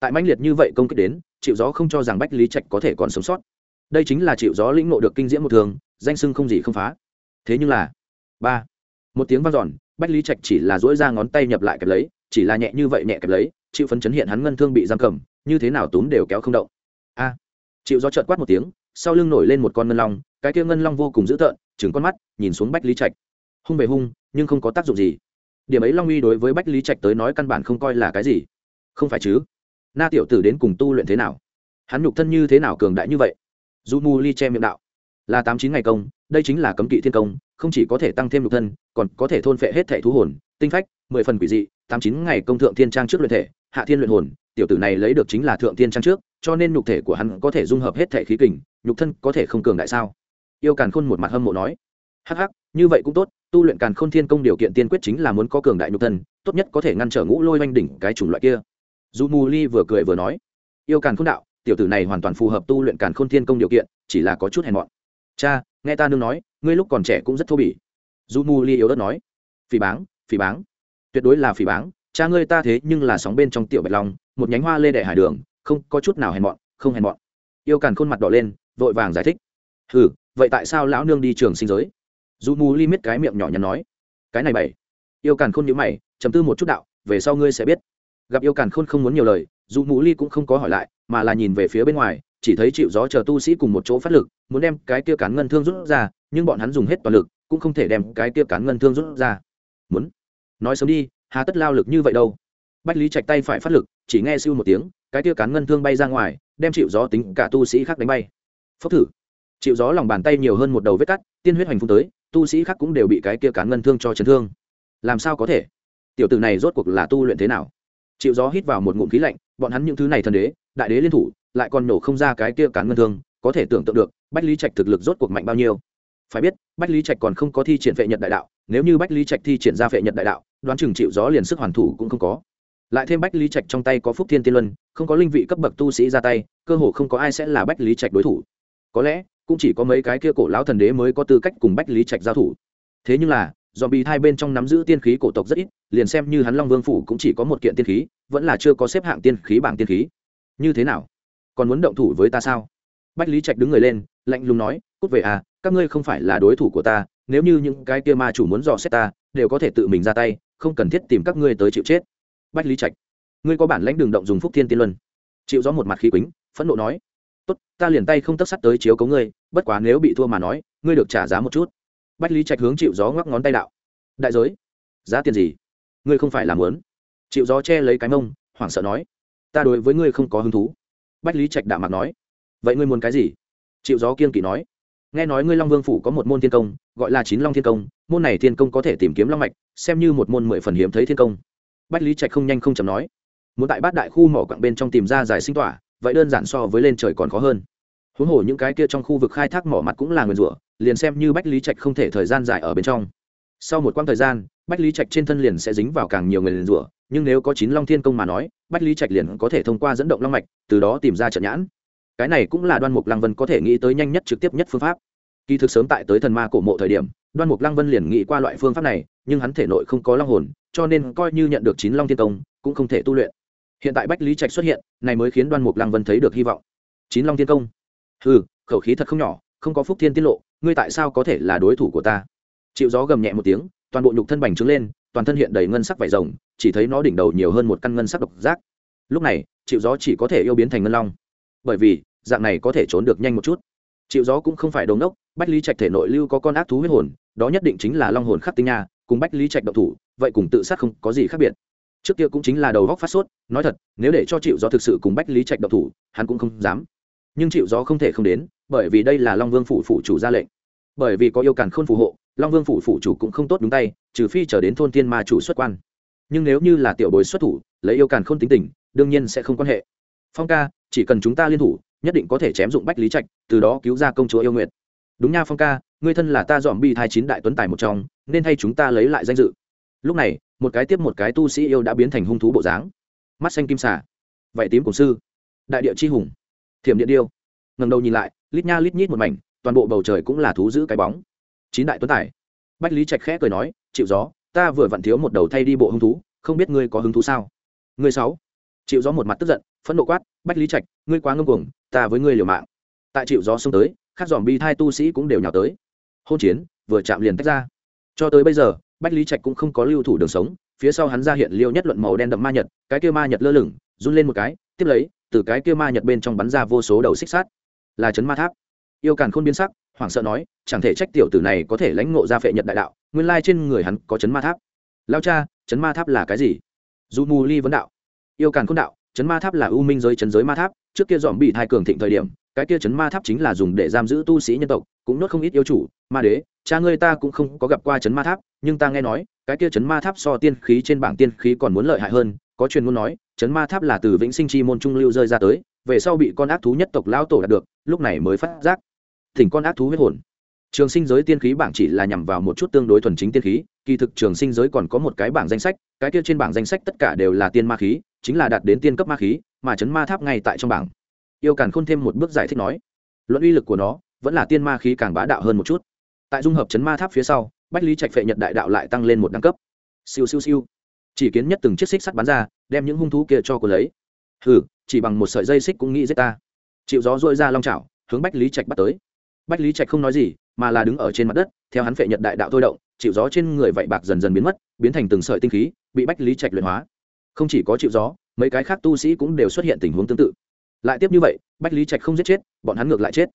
Tại mãnh liệt như vậy công kích đến, chịu gió không cho rằng bách lý trạch có thể còn sống sót. Đây chính là chịu gió lĩnh ngộ được kinh diễm một thường, danh sưng không gì không phá. Thế nhưng là ba một tiếng vang giòn bách lý trạch chỉ là dỗi ra ngón tay nhập lại kẹp lấy, chỉ là nhẹ như vậy nhẹ kẹp lấy, chịu phấn chấn hiện hắn ngân thương bị giam cầm, như thế nào túm đều kéo không động. A! Chịu do trợt quát một tiếng, sau lưng nổi lên một con ngân long, cái kia ngân long vô cùng dữ tợn chừng con mắt, nhìn xuống bách lý trạch. Hung về hung, nhưng không có tác dụng gì. Điểm ấy long uy đối với bách lý trạch tới nói căn bản không coi là cái gì. Không phải chứ? Na tiểu tử đến cùng tu luyện thế nào? Hắn nhục thân như thế nào cường đại như vậy? Du mu li che miệng đạo. Là tám chín ngày công, đây chính là cấm kỵ thiên công không chỉ có thể tăng thêm nhục thân, còn có thể thôn phệ hết thể thú hồn, tinh phách, mười phần quỷ dị, tám chín ngày công thượng thiên trang trước luyện thể, hạ thiên luyện hồn, tiểu tử này lấy được chính là thượng thiên trang trước, cho nên nhục thể của hắn có thể dung hợp hết thể khí kình, nhục thân có thể không cường đại sao? Yêu càn khôn một mặt hâm mộ nói. Hắc hắc, như vậy cũng tốt, tu luyện càn khôn thiên công điều kiện tiên quyết chính là muốn có cường đại nhục thân, tốt nhất có thể ngăn trở ngũ lôi oanh đỉnh cái chủng loại kia. Dù mù ly vừa cười vừa nói. Yêu càn khôn đạo, tiểu tử này hoàn toàn phù hợp tu luyện càn khôn thiên công điều kiện, chỉ là có chút hèn mọn. Cha, nghe ta nương nói ngươi lúc còn trẻ cũng rất thô bỉ. Du mu ly yếu đất nói, phỉ báng phỉ báng. Tuyệt đối là phỉ báng, cha ngươi ta thế nhưng là sóng bên trong tiểu bạch long, một nhánh hoa lê đệ hải đường, không có chút nào hèn mọn, không hèn mọn. Yêu càn khôn mặt đỏ lên, vội vàng giải thích. Ừ vậy tại sao lão nương đi trường sinh giới? Du mu ly miết cái miệng nhỏ nhắn nói. Cái này bảy. Yêu càn khôn nhữ mày chấm tư một chút đạo, về sau ngươi sẽ biết. Gặp yêu càn khôn không muốn nhiều lời dù mù ly cũng không có hỏi lại, mà là nhìn về phía bên ngoài, chỉ thấy chịu gió chờ tu sĩ cùng một chỗ phát lực, muốn đem cái kia cán ngân thương rút ra nhưng bọn hắn dùng hết toàn lực, cũng không thể đem cái kia cán ngân thương rút ra. Muốn nói sớm đi, hà tất lao lực như vậy đâu? Bách lý chạch tay phải phát lực, chỉ nghe siêu một tiếng, cái kia cán ngân thương bay ra ngoài, đem chịu gió tính cả tu sĩ khác đánh bay. Phốc thử. Chịu gió lòng bàn tay nhiều hơn một đầu vết cắt, tiên huyết hành phun tới, tu sĩ khác cũng đều bị cái kia cán ngân thương cho chấn thương. Làm sao có thể? Tiểu tử này rốt cuộc là tu luyện thế nào? Chịu gió hít vào một ngụm khí lạnh, bọn hắn những thứ này thần đế, đại đế liên thủ, lại còn nổ không ra cái kia cán ngân thương, có thể tưởng tượng được, bách lý trạch thực lực rốt cuộc mạnh bao nhiêu phải biết, bách lý trạch còn không có thi triển vệ nhật đại đạo, nếu như bách lý trạch thi triển ra vệ nhật đại đạo, đoán chừng chịu gió liền sức hoàn thủ cũng không có. Lại thêm bách lý trạch trong tay có phúc thiên tiên luân, không có linh vị cấp bậc tu sĩ ra tay, cơ hồ không có ai sẽ là bách lý trạch đối thủ. Có lẽ, cũng chỉ có mấy cái kia cổ lão thần đế mới có tư cách cùng bách lý trạch giao thủ. Thế nhưng là do bị hai bên trong nắm giữ tiên khí cổ tộc rất ít, liền xem như hắn long vương phủ cũng chỉ có một kiện tiên khí, vẫn là chưa có xếp hạng tiên khí bảng tiên khí. Như thế nào? Còn muốn động thủ với ta sao? Bách lý trạch đứng người lên, lạnh lùng nói, cút về à các ngươi không phải là đối thủ của ta, nếu như những cái kia ma chủ muốn dò xét ta, đều có thể tự mình ra tay, không cần thiết tìm các ngươi tới chịu chết. Bách lý trạch, ngươi có bản lãnh đường động dùng phúc thiên tiên luân. Chịu gió một mặt khí quýnh phẫn nộ nói, tốt, ta liền tay không tất sắt tới chiếu cấu ngươi, bất quá nếu bị thua mà nói, ngươi được trả giá một chút. Bách lý trạch hướng chịu gió ngoắc ngón tay đạo, đại giới, giá tiền gì? Ngươi không phải làm lớn chịu gió che lấy cái mông, hoảng sợ nói, ta đối với ngươi không có hứng thú. Bách lý trạch đạm mặt nói vậy ngươi muốn cái gì chịu gió kiên kỵ nói nghe nói ngươi long vương phủ có một môn thiên công gọi là chín long thiên công môn này thiên công có thể tìm kiếm long mạch xem như một môn mười phần hiếm thấy thiên công bách lý trạch không nhanh không chầm nói muốn tại bát đại khu mỏ quặng bên trong tìm ra giải sinh tỏa vậy đơn giản so với lên trời còn khó hơn huống hồ những cái kia trong khu vực khai thác mỏ mặt cũng là nguyền rủa liền xem như bách lý trạch không thể thời gian dài ở bên trong sau một quãng thời gian bách lý trạch trên thân liền sẽ dính vào càng nhiều người liền rủa nhưng nếu có chín long thiên công mà nói bách lý trạch liền có thể thông qua dẫn động long mạch từ đó tìm ra trận nhãn cái này cũng là đoan mục lăng vân có thể nghĩ tới nhanh nhất trực tiếp nhất phương pháp kỳ thực sớm tại tới thần ma cổ mộ thời điểm đoan mục lăng vân liền nghĩ qua loại phương pháp này nhưng hắn thể nội không có long hồn cho nên coi như nhận được chín long thiên công cũng không thể tu luyện hiện tại bách lý trạch xuất hiện này mới khiến đoan mục lăng vân thấy được hy vọng chín long thiên công ừ khẩu khí thật không nhỏ không có phúc thiên tiết lộ ngươi tại sao có thể là đối thủ của ta chịu gió gầm nhẹ một tiếng toàn bộ nhục thân bành trướng lên toàn thân hiện đầy ngân sắc vải rồng chỉ thấy nó đỉnh đầu nhiều hơn một căn ngân sắc độc giác lúc này chịu gió chỉ có thể yêu biến thành ngân long bởi vì dạng này có thể trốn được nhanh một chút. Chịu gió cũng không phải đống đốc bách lý trạch thể nội lưu có con ác thú huyết hồn, đó nhất định chính là long hồn khắc tinh nha, cùng bách lý trạch độc thủ, vậy cùng tự sát không có gì khác biệt. Trước kia cũng chính là đầu góc phát sốt, nói thật, nếu để cho chịu gió thực sự cùng bách lý trạch độc thủ, hắn cũng không dám. Nhưng chịu gió không thể không đến, bởi vì đây là long vương phủ phủ chủ ra lệnh. Bởi vì có yêu càn khôn phù hộ, long vương phủ phủ chủ cũng không tốt đúng tay, trừ phi trở đến thôn tiên ma chủ xuất quan. Nhưng nếu như là tiểu bối xuất thủ, lấy yêu càn khôn tính tình, đương nhiên sẽ không quan hệ. Phong ca, chỉ cần chúng ta liên thủ nhất định có thể chém dụng bách lý trạch, từ đó cứu ra công chúa yêu nguyệt. Đúng nha phong ca, ngươi thân là ta dòm bi thai chín đại tuấn tài một trong, nên thay chúng ta lấy lại danh dự. Lúc này, một cái tiếp một cái tu sĩ yêu đã biến thành hung thú bộ dáng. Mắt xanh kim xà. Vậy tím cổng sư. Đại địa chi hùng. Thiểm điện điêu. Ngầm đầu nhìn lại, lít nha lít nhít một mảnh, toàn bộ bầu trời cũng là thú giữ cái bóng. Chín đại tuấn tài. Bách lý trạch khẽ cười nói, chịu gió, ta vừa vặn thiếu một đầu thay đi bộ hứng thú, không biết ngươi có hứng thú sao? Ngươi sáu. Chịu gió một mặt tức giận, phẫn nộ quát, bách lý trạch, ngươi quá ngông cuồng ta với ngươi liều mạng. Tại chịu gió xông tới các dòm bi thai tu sĩ cũng đều nhào tới. Hôn chiến, vừa chạm liền tách ra. Cho tới bây giờ, bách lý trạch cũng không có lưu thủ đường sống, phía sau hắn ra hiện liêu nhất luận màu đen đậm ma nhật, cái kia ma nhật lơ lửng, run lên một cái, tiếp lấy, từ cái kia ma nhật bên trong bắn ra vô số đầu xích sát là chấn ma tháp. Yêu càn khôn biến sắc, hoảng sợ nói, chẳng thể trách tiểu tử này có thể lãnh ngộ ra phệ nhật đại đạo, nguyên lai trên người hắn có chấn ma tháp. Lao cha, chấn ma tháp là cái gì? Dù mù ly vấn đạo. Yêu càn khôn đạo chấn ma tháp là u minh giới, chấn giới ma tháp. Trước kia dòm bị thai cường thịnh thời điểm, cái kia chấn ma tháp chính là dùng để giam giữ tu sĩ nhân tộc, cũng nốt không ít yêu chủ. Ma đế, cha ngươi ta cũng không có gặp qua chấn ma tháp, nhưng ta nghe nói, cái kia chấn ma tháp so tiên khí trên bảng tiên khí còn muốn lợi hại hơn. Có truyền muốn nói, chấn ma tháp là từ vĩnh sinh chi môn trung lưu rơi ra tới, về sau bị con ác thú nhất tộc lão tổ đạt được, lúc này mới phát giác. Thỉnh con ác thú huyết hồn trường sinh giới tiên khí bảng chỉ là nhằm vào một chút tương đối thuần chính tiên khí, kỳ thực trường sinh giới còn có một cái bảng danh sách, cái kia trên bảng danh sách tất cả đều là tiên ma khí, chính là đạt đến tiên cấp ma khí, mà chấn ma tháp ngay tại trong bảng. Yêu càn khôn thêm một bước giải thích nói, luận uy lực của nó, vẫn là tiên ma khí càng bá đạo hơn một chút. Tại dung hợp chấn ma tháp phía sau, bách lý trạch phệ nhật đại đạo lại tăng lên một đẳng cấp. Siêu siêu siêu. Chỉ kiến nhất từng chiếc xích sắt bắn ra, đem những hung thú kia cho cô lấy. Hừ, chỉ bằng một sợi dây xích cũng nghĩ giết ta. Chịu gió dội ra long trào hướng bách lý trạch bắt tới. Bách lý trạch không nói gì mà là đứng ở trên mặt đất, theo hắn phệ nhật đại đạo thôi động, chịu gió trên người vậy bạc dần dần biến mất, biến thành từng sợi tinh khí, bị bách lý trạch luyện hóa. Không chỉ có chịu gió, mấy cái khác tu sĩ cũng đều xuất hiện tình huống tương tự. Lại tiếp như vậy, bách lý trạch không giết chết, bọn hắn ngược lại chết.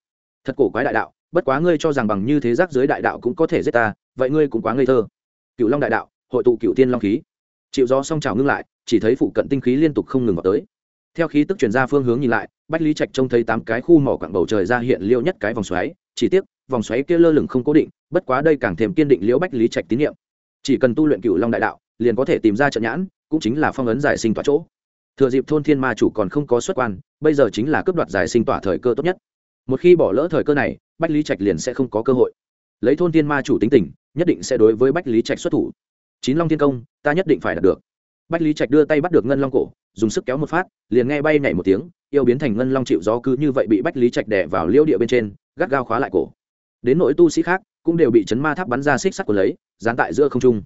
Thật cổ quái đại đạo, bất quá ngươi cho rằng bằng như thế giác giới đại đạo cũng có thể giết ta, vậy ngươi cũng quá ngây thơ. Cựu long đại đạo, hội tụ cựu tiên long khí. Chịu gió song trào ngưng lại, chỉ thấy phụ cận tinh khí liên tục không ngừng vào tới. Theo khí tức chuyển ra phương hướng nhìn lại, bách lý trạch trông thấy tám cái khu mỏ quặng bầu trời ra hiện liêu nhất cái vòng xoáy chỉ tiếc, vòng xoáy kia lơ lửng không cố định, bất quá đây càng thêm kiên định liễu bách lý trạch tín nhiệm. Chỉ cần tu luyện cựu long đại đạo, liền có thể tìm ra trận nhãn, cũng chính là phong ấn giải sinh tỏa chỗ. Thừa dịp thôn thiên ma chủ còn không có xuất quan, bây giờ chính là cướp đoạt giải sinh tỏa thời cơ tốt nhất. Một khi bỏ lỡ thời cơ này, bách lý trạch liền sẽ không có cơ hội. Lấy thôn thiên ma chủ tính tình, nhất định sẽ đối với bách lý trạch xuất thủ. Chín long thiên công, ta nhất định phải đạt được. Bách lý trạch đưa tay bắt được ngân long cổ, dùng sức kéo một phát, liền nghe bay nhảy một tiếng, yêu biến thành ngân long chịu gió cứ như vậy bị bách lý trạch đè vào liêu địa bên trên gắt gao khóa lại cổ. Đến nỗi tu sĩ khác cũng đều bị chấn ma tháp bắn ra xích sắt của lấy dán tại giữa không trung.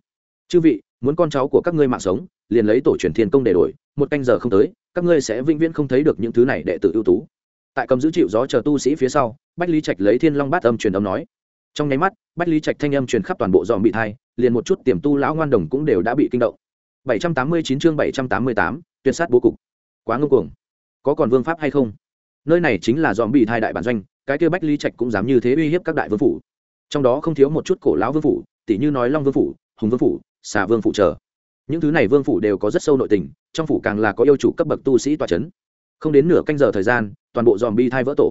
Chư vị muốn con cháu của các ngươi mạng sống liền lấy tổ truyền thiên công để đổi một canh giờ không tới các ngươi sẽ vĩnh viễn không thấy được những thứ này đệ tử ưu tú. Tại cầm giữ chịu gió chờ tu sĩ phía sau bách lý trạch lấy thiên long bát âm truyền âm nói. Trong nháy mắt bách lý trạch thanh âm truyền khắp toàn bộ dòm bị thai liền một chút tiềm tu lão ngoan đồng cũng đều đã bị kinh động. 789 chương 788, tuyệt sát bố cục. Quá ngưng cuồng. Có còn vương pháp hay không? Nơi này chính là dòm bị thai đại bản doanh cái kia bách lý trạch cũng dám như thế uy hiếp các đại vương phủ. Trong đó không thiếu một chút cổ lão vương phủ tỷ như nói long vương phủ, hùng vương phủ, xà vương phủ chờ. Những thứ này vương phủ đều có rất sâu nội tình, trong phủ càng là có yêu chủ cấp bậc tu sĩ tòa c h ấ n không đến nửa canh giờ thời gian, toàn bộ dòm bi thai vỡ tổ.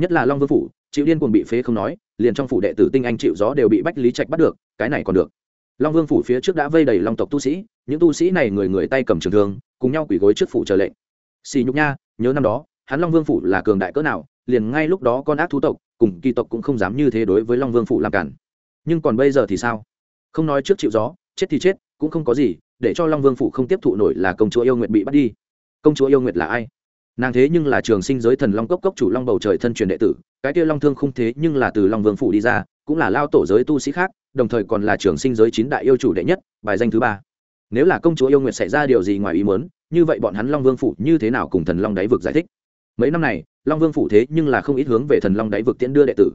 Nhất là long vương phủ chịu điên cuồng bị phế không nói, liền trong phủ đệ tử tinh anh chịu gió đều bị bách lý trạch bắt được, cái này còn được. Long vương phủ phía trước đã vây đầy long tộc tu sĩ, những tu sĩ này người người tay cầm trường thương, cùng nhau quỷ gối trước phủ chờ lệnh. Xì nhục nha, nhớ năm đó, hắn long vương phủ là cường đại cỡ nào liền ngay lúc đó con ác thú tộc cùng kỳ tộc cũng không dám như thế đối với long vương phủ làm cản. Nhưng còn bây giờ thì sao? Không nói trước chịu gió, chết thì chết, cũng không có gì, để cho long vương phủ không tiếp thụ nổi là công chúa yêu nguyệt bị bắt đi. Công chúa yêu nguyệt là ai? Nàng thế nhưng là trường sinh giới thần long cốc cốc chủ long bầu trời thân truyền đệ tử, cái kia long thương không thế nhưng là từ long vương phủ đi ra, cũng là lao tổ giới tu sĩ khác, đồng thời còn là trường sinh giới chín đại yêu chủ đệ nhất, bài danh thứ ba. Nếu là công chúa yêu nguyệt xảy ra điều gì ngoài ý muốn, như vậy bọn hắn long vương phủ như thế nào cùng thần long đáy vực giải thích? Mấy năm này long vương phủ thế nhưng là không ít hướng về thần long đáy vực tiễn đưa đệ tử.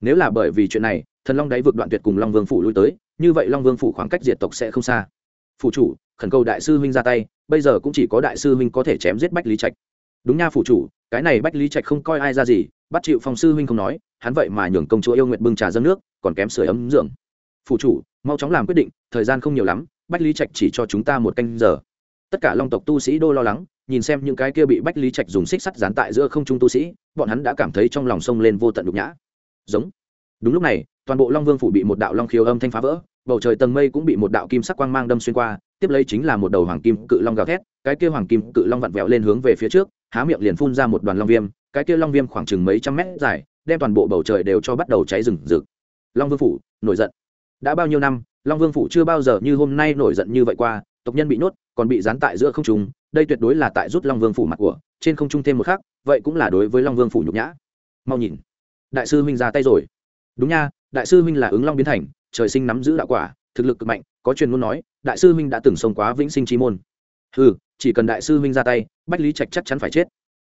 Nếu là bởi vì chuyện này, thần long đáy vực đoạn tuyệt cùng long vương phủ lui tới, như vậy long vương phủ khoảng cách diệt tộc sẽ không xa. Phủ chủ, khẩn cầu đại sư huynh ra tay, bây giờ cũng chỉ có đại sư huynh có thể chém giết bách lý trạch. Đúng nha, phủ chủ, cái này bách lý trạch không coi ai ra gì, bắt chịu phòng sư huynh không nói, hắn vậy mà nhường công chúa yêu nguyện bưng trà dâng nước, còn kém sửa ấm dưỡng. Phủ chủ, mau chóng làm quyết định, thời gian không nhiều lắm, bách lý trạch chỉ cho chúng ta một canh giờ. Tất cả long tộc tu sĩ đô lo lắng nhìn xem những cái kia bị bách lý trạch dùng xích sắt dán tại giữa không trung tu sĩ, bọn hắn đã cảm thấy trong lòng sông lên vô tận nhục nhã. Giống. Đúng lúc này, toàn bộ long vương phủ bị một đạo long khiếu âm thanh phá vỡ, bầu trời tầng mây cũng bị một đạo kim sắc quang mang đâm xuyên qua, tiếp lấy chính là một đầu hoàng kim cự long gào thét, cái kia hoàng kim cự long vặn vẹo lên hướng về phía trước, há miệng liền phun ra một đoàn long viêm, cái kia long viêm khoảng chừng mấy trăm mét dài, đem toàn bộ bầu trời đều cho bắt đầu cháy rừng rực. Long vương phủ, nổi giận. Đã bao nhiêu năm, long vương phủ chưa bao giờ như hôm nay nổi giận như vậy qua tộc nhân bị nhốt còn bị dán tại giữa không trung, đây tuyệt đối là tại rút long vương phủ mặt của trên không trung thêm một khắc vậy cũng là đối với long vương phủ nhục nhã. Mau nhìn. Đại sư huynh ra tay rồi. Đúng nha đại sư huynh là ứng long biến thành trời sinh nắm giữ đạo quả thực lực cực mạnh có truyền ngôn nói đại sư huynh đã từng sống quá vĩnh sinh chi môn. Ừ chỉ cần đại sư huynh ra tay bách lý trạch chắc chắn phải chết.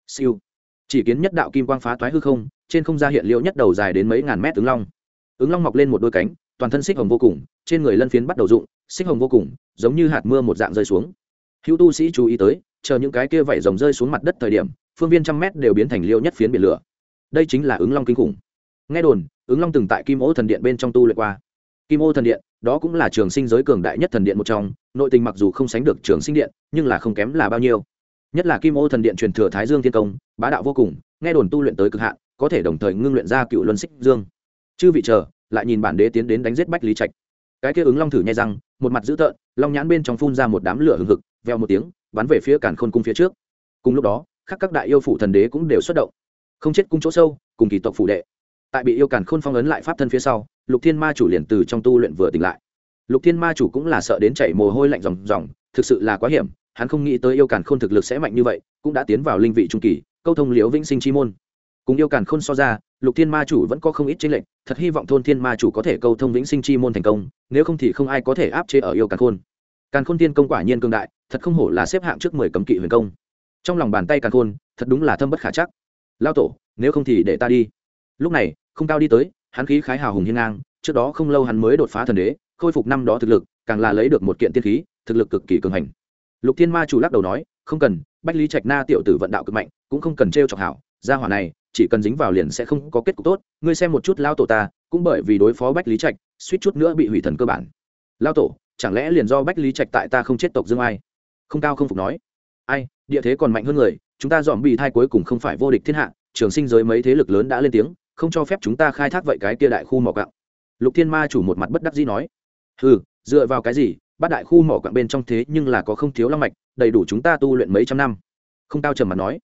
Siêu. Chỉ kiến nhất đạo kim quang phá toái hư không trên không gian hiện liễu nhất đầu dài đến mấy ngàn mét ứng long. Ứng long mọc lên một đôi cánh toàn thân xích hồng vô cùng, trên người lân phiến bắt đầu rụng, xích hồng vô cùng, giống như hạt mưa một dạng rơi xuống. Hữu tu sĩ chú ý tới, chờ những cái kia vảy rồng rơi xuống mặt đất thời điểm, phương viên trăm mét đều biến thành liêu nhất phiến biển lửa. Đây chính là ứng long kinh khủng. Nghe đồn, ứng long từng tại kim ô thần điện bên trong tu luyện qua. Kim ô thần điện, đó cũng là trường sinh giới cường đại nhất thần điện một trong, nội tình mặc dù không sánh được trường sinh điện, nhưng là không kém là bao nhiêu. Nhất là kim ô thần điện truyền thừa thái dương thiên công, bá đạo vô cùng, nghe đồn tu luyện tới cực hạn, có thể đồng thời ngưng luyện ra cựu luân xích dương. Chư vị chờ lại nhìn bản đế tiến đến đánh giết bách lý trạch. Cái kia ứng long thử nhai răng, một mặt dữ tợn, long nhãn bên trong phun ra một đám lửa hừng hực, veo một tiếng, bắn về phía cản khôn cung phía trước. Cùng lúc đó, khắc các đại yêu phủ thần đế cũng đều xuất động. Không chết cung chỗ sâu, cùng kỳ tộc phủ đệ. Tại bị yêu cản khôn phong ấn lại pháp thân phía sau, lục thiên ma chủ liền từ trong tu luyện vừa tỉnh lại. Lục thiên ma chủ cũng là sợ đến chảy mồ hôi lạnh ròng ròng, thực sự là quá hiểm, hắn không nghĩ tới yêu cản khôn thực lực sẽ mạnh như vậy, cũng đã tiến vào linh vị trung kỳ, câu thông liễu vĩnh sinh chi môn cùng yêu càn khôn so ra, lục thiên ma chủ vẫn có không ít chênh lệch, thật hy vọng thôn thiên ma chủ có thể câu thông vĩnh sinh chi môn thành công, nếu không thì không ai có thể áp chế ở yêu càn khôn. Càn khôn tiên công quả nhiên cương đại, thật không hổ là xếp hạng trước mười cấm kỵ huyền công. Trong lòng bàn tay càn khôn, thật đúng là thâm bất khả chắc. Lao tổ, nếu không thì để ta đi. Lúc này, không cao đi tới, hắn khí khái hào hùng hiên ngang, trước đó không lâu hắn mới đột phá thần đế, khôi phục năm đó thực lực, càng là lấy được một kiện tiên khí, thực lực cực kỳ cường hành. Lục thiên ma chủ lắc đầu nói, không cần, bách lý trạch na tiểu tử vận đạo cực mạnh, cũng không cần t r e o chọc hảo, gia hỏa này chỉ cần dính vào liền sẽ không có kết cục tốt. Ngươi xem một chút lao tổ ta, cũng bởi vì đối phó bách lý trạch, suýt chút nữa bị hủy thần cơ bản. Lao tổ, chẳng lẽ liền do bách lý trạch tại ta không chết tộc dương ai? Không cao không phục nói. Ai, địa thế còn mạnh hơn người, chúng ta dòm bị thai cuối cùng không phải vô địch thiên hạ, trường sinh giới mấy thế lực lớn đã lên tiếng, không cho phép chúng ta khai thác vậy cái kia đại khu mỏ cặng lục thiên ma chủ một mặt bất đắc dĩ nói. Ừ dựa vào cái gì? Bát đại khu mỏ quặng bên trong thế nhưng là có không thiếu long mạch, đầy đủ chúng ta tu luyện mấy trăm năm. Không cao trầm mặt nói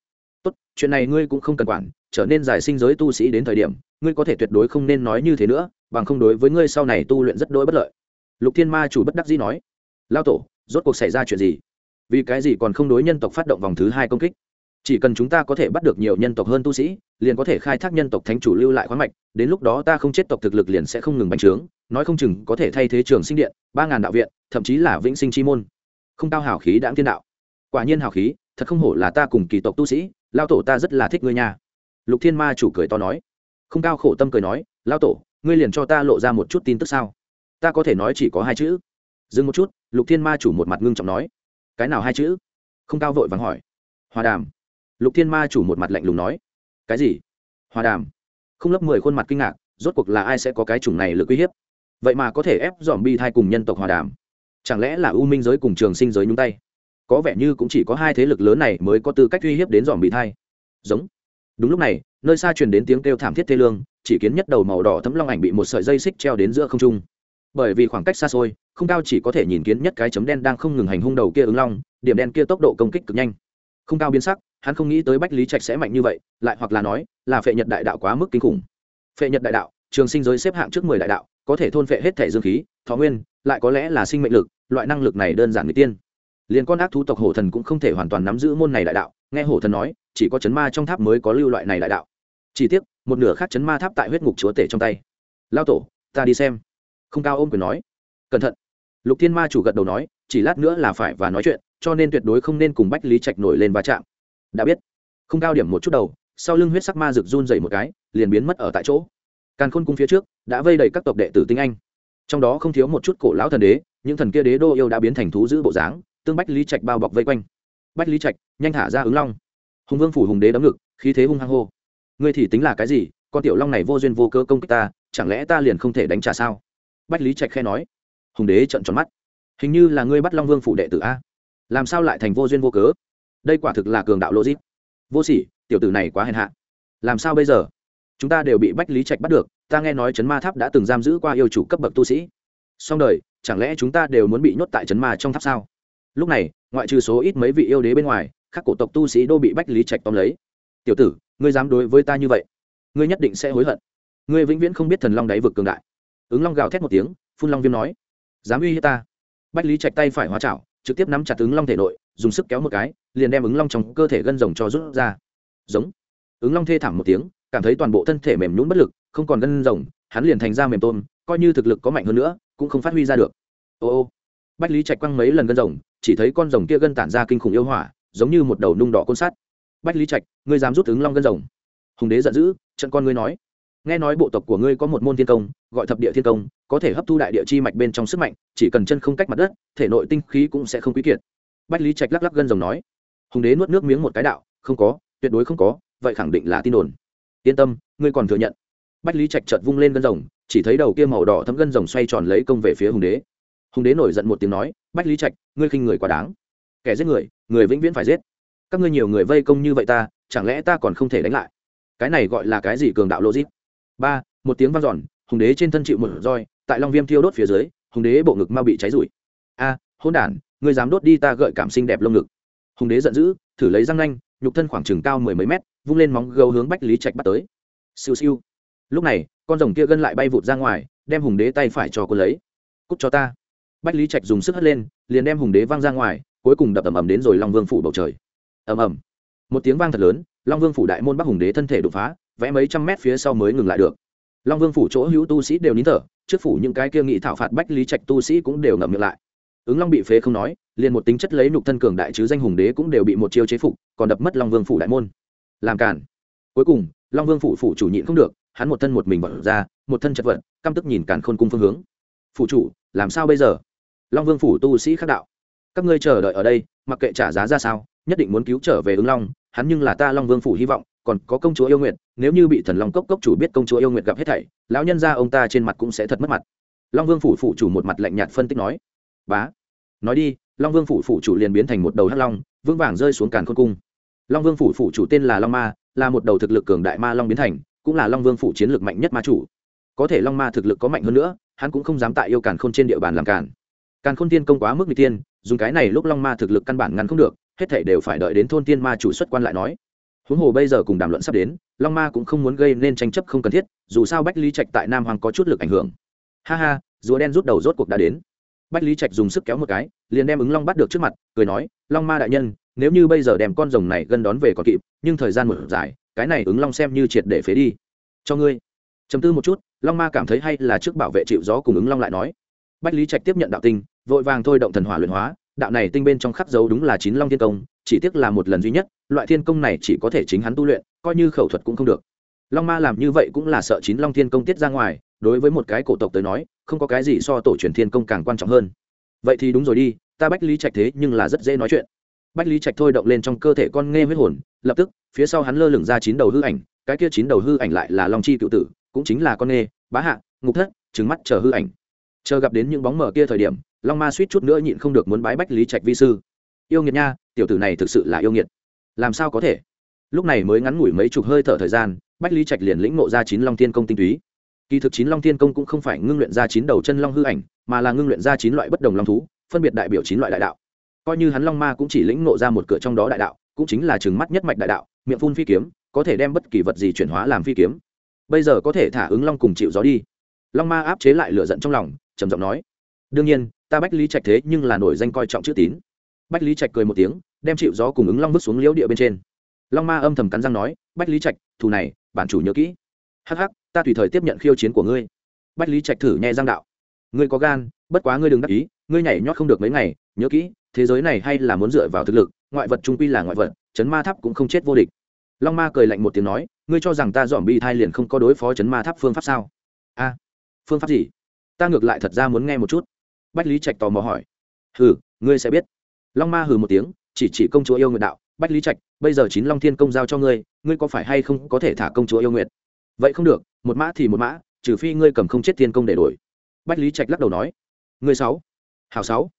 tốt, chuyện này ngươi cũng không cần quản, trở nên giải sinh giới tu sĩ đến thời điểm, ngươi có thể tuyệt đối không nên nói như thế nữa, bằng không đối với ngươi sau này tu luyện rất đỗi bất lợi. Lục thiên ma chủ bất đắc dĩ nói. Lao tổ, rốt cuộc xảy ra chuyện gì? Vì cái gì còn không đối nhân tộc phát động vòng thứ hai công kích? Chỉ cần chúng ta có thể bắt được nhiều nhân tộc hơn tu sĩ, liền có thể khai thác nhân tộc thánh chủ lưu lại khoáng mạch, đến lúc đó ta không chết tộc thực lực liền sẽ không ngừng bành trướng, nói không chừng có thể thay thế trường sinh điện, ba ngàn đạo viện, thậm chí là vĩnh sinh chi môn. Không cao hào khí đãng thiên đạo. Quả nhiên hào khí thật không hổ là ta cùng kỳ tộc tu sĩ, lao tổ ta rất là thích ngươi nha. Lục thiên ma chủ cười to nói. Không cao khổ tâm cười nói, lao tổ, ngươi liền cho ta lộ ra một chút tin tức sao? Ta có thể nói chỉ có hai chữ. Dừng một chút, lục thiên ma chủ một mặt ngưng trọng nói. Cái nào hai chữ? Không cao vội vắng hỏi. Hòa đàm. Lục thiên ma chủ một mặt lạnh lùng nói. Cái gì? Hòa đàm. Không lấp mười khuôn mặt kinh ngạc, rốt cuộc là ai sẽ có cái chủng này lực uy hiếp? Vậy mà có thể ép dòm bi thai cùng nhân tộc hòa đàm. Chẳng lẽ là u minh giới cùng trường sinh giới nhúng tay? Có vẻ như cũng chỉ có hai thế lực lớn này mới có tư cách uy hiếp đến dòm bị thai. Giống. Đúng lúc này, nơi xa truyền đến tiếng kêu thảm thiết thê lương, chỉ kiến nhất đầu màu đỏ thấm long ảnh bị một sợi dây xích treo đến giữa không trung. Bởi vì khoảng cách xa xôi, không cao chỉ có thể nhìn kiến nhất cái chấm đen đang không ngừng hành hung đầu kia ứng long, điểm đen kia tốc độ công kích cực nhanh. Không cao biến sắc, hắn không nghĩ tới bách lý trạch sẽ mạnh như vậy, lại hoặc là nói, là phệ nhật đại đạo quá mức kinh khủng. Phệ nhật đại đạo, trường sinh giới xếp hạng trước mười đại đạo, có thể thôn phệ hết thể dương khí, thọ nguyên, lại có lẽ là sinh mệnh lực, loại năng lực này đơn giản người tiên liền con ác thú tộc hổ thần cũng không thể hoàn toàn nắm giữ môn này đại đạo, nghe hổ thần nói, chỉ có chấn ma trong tháp mới có lưu loại này đại đạo. Chỉ tiếc, một nửa khác chấn ma tháp tại huyết ngục chúa tể trong tay. Lao tổ, ta đi xem. Không cao ôm quyền nói. Cẩn thận. Lục thiên ma chủ gật đầu nói, chỉ lát nữa là phải và nói chuyện, cho nên tuyệt đối không nên cùng bách lý trạch nổi lên va chạm. Đã biết. Không cao điểm một chút đầu, sau lưng huyết sắc ma rực run dậy một cái, liền biến mất ở tại chỗ. Càn khôn cung phía trước, đã vây đầy các tộc đệ tử tinh anh. Trong đó không thiếu một chút cổ lão thần đế, những thần kia đế đô yêu đã biến thành thú giữ bộ dáng tương bách lý trạch bao bọc vây quanh bách lý trạch nhanh thả ra ứng long hùng vương phủ hùng đế đấm ngực khí thế hung hăng hô ngươi thì tính là cái gì con tiểu long này vô duyên vô cơ công kích ta chẳng lẽ ta liền không thể đánh trả sao bách lý trạch khe nói hùng đế trận tròn mắt hình như là ngươi bắt long vương phủ đệ tử a làm sao lại thành vô duyên vô cớ đây quả thực là cường đạo logic vô sỉ, tiểu tử này quá hèn hạ làm sao bây giờ chúng ta đều bị bách lý trạch bắt được ta nghe nói trấn ma tháp đã từng giam giữ qua yêu chủ cấp bậc tu sĩ song đời chẳng lẽ chúng ta đều muốn bị nhốt tại trấn ma trong tháp sao lúc này, ngoại trừ số ít mấy vị yêu đế bên ngoài, các cổ tộc tu sĩ đô bị bách lý trạch tóm lấy. Tiểu tử, ngươi dám đối với ta như vậy, ngươi nhất định sẽ hối hận. Ngươi vĩnh viễn không biết thần long đáy vực cường đại. Ứng long gào thét một tiếng, phun long viêm nói, dám uy hiếp ta. Bách lý trạch tay phải hóa chảo, trực tiếp nắm chặt ứng long thể nội, dùng sức kéo một cái, liền đem ứng long trong cơ thể gân rồng cho rút ra. Giống. Ứng long thê thảm một tiếng, cảm thấy toàn bộ thân thể mềm nhún bất lực, không còn gân rồng, hắn liền thành ra mềm tôm, coi như thực lực có mạnh hơn nữa, cũng không phát huy ra được. Ô ô. Bách lý trạch quăng mấy lần gân rồng chỉ thấy con rồng kia gân tản ra kinh khủng yêu hỏa, giống như một đầu nung đỏ côn sắt. Bách lý trạch, ngươi dám rút ứng long gân rồng? Hùng đế giận dữ, trận con ngươi nói. Nghe nói bộ tộc của ngươi có một môn thiên công, gọi thập địa thiên công, có thể hấp thu đại địa chi mạch bên trong sức mạnh, chỉ cần chân không cách mặt đất, thể nội tinh khí cũng sẽ không quý kiệt. Bách lý trạch lắc lắc gân rồng nói. Hùng đế nuốt nước miếng một cái đạo, không có, tuyệt đối không có, vậy khẳng định là tin đồn. Yên tâm, ngươi còn thừa nhận. Bách lý trạch chợt vung lên gân rồng, chỉ thấy đầu kia màu đỏ thấm gân rồng xoay tròn lấy công về phía hùng đế hùng đế nổi giận một tiếng nói, bách lý trạch, ngươi khinh người quá đáng. Kẻ giết người người vĩnh viễn phải giết. Các ngươi nhiều người vây công như vậy ta, chẳng lẽ ta còn không thể đánh lại? Cái này gọi là cái gì cường đạo logic? Ba, một tiếng vang dọn, hùng đế trên thân chịu một roi, tại long viêm thiêu đốt phía dưới, hùng đế bộ ngực mau bị cháy rủi a hôn đản, ngươi dám đốt đi ta gợi cảm xinh đẹp lông ngực. Hùng đế giận dữ, thử lấy răng nanh, nhục thân khoảng chừng cao mười mấy mét, vung lên móng gấu hướng bách lý trạch bắt tới. Siêu siêu. Lúc này, con rồng kia gân lại bay vụt ra ngoài, đem hùng đế tay phải cho cô lấy. Cút cho ta bách lý trạch dùng sức hất lên, liền đem hùng đế văng ra ngoài, cuối cùng đập ầm ầm đến rồi long vương phủ bầu trời. Ầm ầm. Một tiếng vang thật lớn, long vương phủ đại môn bắc hùng đế thân thể đột phá, vẽ mấy trăm mét phía sau mới ngừng lại được. Long vương phủ chỗ hữu tu sĩ đều nín thở, trước phủ những cái kia nghị thảo phạt bách lý trạch tu sĩ cũng đều ngậm miệng lại. Ứng long bị phế không nói, liền một tính chất lấy nục thân cường đại chứ danh hùng đế cũng đều bị một chiêu chế phục, còn đập mất long vương phủ đại môn. Làm cản cuối cùng, long vương phủ phủ chủ nhịn không được, hắn một thân một mình vật ra, một thân chật vật, căm tức nhìn cản khôn cung phương hướng. Phủ chủ, làm sao bây giờ? Long vương phủ tu sĩ khác đạo. Các ngươi chờ đợi ở đây, mặc kệ trả giá ra sao, nhất định muốn cứu trở về ứng long, hắn nhưng là ta long vương phủ hy vọng, còn có công chúa yêu nguyện nếu như bị thần long cốc cốc chủ biết công chúa yêu nguyện gặp hết thảy, lão nhân ra ông ta trên mặt cũng sẽ thật mất mặt. Long vương phủ phủ chủ một mặt lạnh nhạt phân tích nói. Bá, nói đi, long vương phủ phủ chủ liền biến thành một đầu hắc long vương vàng rơi xuống càn khôn cung. Long vương phủ phủ chủ tên là long ma, là một đầu thực lực cường đại ma long biến thành, cũng là long vương phủ chiến lược mạnh nhất ma chủ. Có thể long ma thực lực có mạnh hơn nữa, hắn cũng không dám tại yêu càn khôn trên địa bàn làm càn càn khôn tiên công quá mức n tiên dùng cái này lúc long ma thực lực căn bản ngắn không được, hết thảy đều phải đợi đến thôn tiên ma chủ xuất quan lại nói. Huống hồ bây giờ cùng đàm luận sắp đến, long ma cũng không muốn gây nên tranh chấp không cần thiết, dù sao bách lý trạch tại nam hoàng có chút lực ảnh hưởng. Ha ha, rùa đen rút đầu rốt cuộc đã đến. Bách lý trạch dùng sức kéo một cái, liền đem ứng long bắt được trước mặt, cười nói, long ma đại nhân, nếu như bây giờ đem con rồng này gần đón về còn kịp, nhưng thời gian một dài, cái này ứng long xem như triệt để phế đi. Cho ngươi. Chấm tư một chút, long ma cảm thấy hay là trước bảo vệ chịu gió cùng ứng long lại nói bách lý trạch tiếp nhận đạo tinh, vội vàng thôi động thần hỏa luyện hóa, đạo này tinh bên trong khắc dấu đúng là chín long thiên công, chỉ tiếc là một lần duy nhất, loại thiên công này chỉ có thể chính hắn tu luyện, coi như khẩu thuật cũng không được. Long ma làm như vậy cũng là sợ chín long thiên công tiết ra ngoài, đối với một cái cổ tộc tới nói, không có cái gì so tổ truyền thiên công càng quan trọng hơn. Vậy thì đúng rồi đi, ta bách lý trạch thế nhưng là rất dễ nói chuyện. Bách lý trạch thôi động lên trong cơ thể con nghe huyết hồn, lập tức, phía sau hắn lơ lửng ra chín đầu hư ảnh, cái kia chín đầu hư ảnh lại là long chi cựu tử, cũng chính là con nghe, bá hạ, ngục thất trứng mắt chờ hư ảnh chờ gặp đến những bóng mở kia thời điểm, long ma suýt chút nữa nhịn không được muốn bái bách lý trạch vi sư. Yêu nghiệt nha, tiểu tử này thực sự là yêu nghiệt. Làm sao có thể? Lúc này mới ngắn ngủi mấy chục hơi thở thời gian, bách lý trạch liền lĩnh ngộ ra chín long thiên công tinh túy. Kỳ thực chín long thiên công cũng không phải ngưng luyện ra chín đầu chân long hư ảnh, mà là ngưng luyện ra chín loại bất đồng long thú, phân biệt đại biểu chín loại đại đạo. Coi như hắn long ma cũng chỉ lĩnh ngộ ra một cửa trong đó đại đạo, cũng chính là chừng mắt nhất mạch đại đạo, miệng phun phi kiếm, có thể đem bất kỳ vật gì chuyển hóa làm phi kiếm. Bây giờ có thể thả ứng long cùng chịu gió đi. Long ma áp chế lại lửa giận trong lòng trầm giọng nói, đương nhiên, ta bách lý trạch thế nhưng là nổi danh coi trọng chữ tín. Bách lý trạch cười một tiếng, đem chịu gió cùng ứng long vứt xuống liễu địa bên trên. Long ma âm thầm cắn răng nói, bách lý trạch, thù này, bản chủ nhớ kỹ. Hh ta tùy thời tiếp nhận khiêu chiến của ngươi. Bách lý trạch thử nhẹ giang đạo, ngươi có gan, bất quá ngươi đừng đắc ý, ngươi nhảy nhót không được mấy ngày, nhớ kỹ, thế giới này hay là muốn dựa vào thực lực, ngoại vật trung quy là ngoại vật, chấn ma tháp cũng không chết vô địch. Long ma cười lạnh một tiếng nói, ngươi cho rằng ta dòm bi thai liền không có đối phó chấn ma tháp phương pháp sao? A, phương pháp gì? Ta ngược lại thật ra muốn nghe một chút. Bách lý trạch tò mò hỏi. Hừ, ngươi sẽ biết. Long ma hừ một tiếng, chỉ chỉ công chúa yêu nguyện đạo. Bách lý trạch, bây giờ chín long thiên công giao cho ngươi ngươi có phải hay không có thể thả công chúa yêu nguyện vậy không được, một mã thì một mã, trừ phi ngươi cầm không chết thiên công để đổi. Bách lý trạch lắc đầu nói. Ngươi sáu. Hào sáu.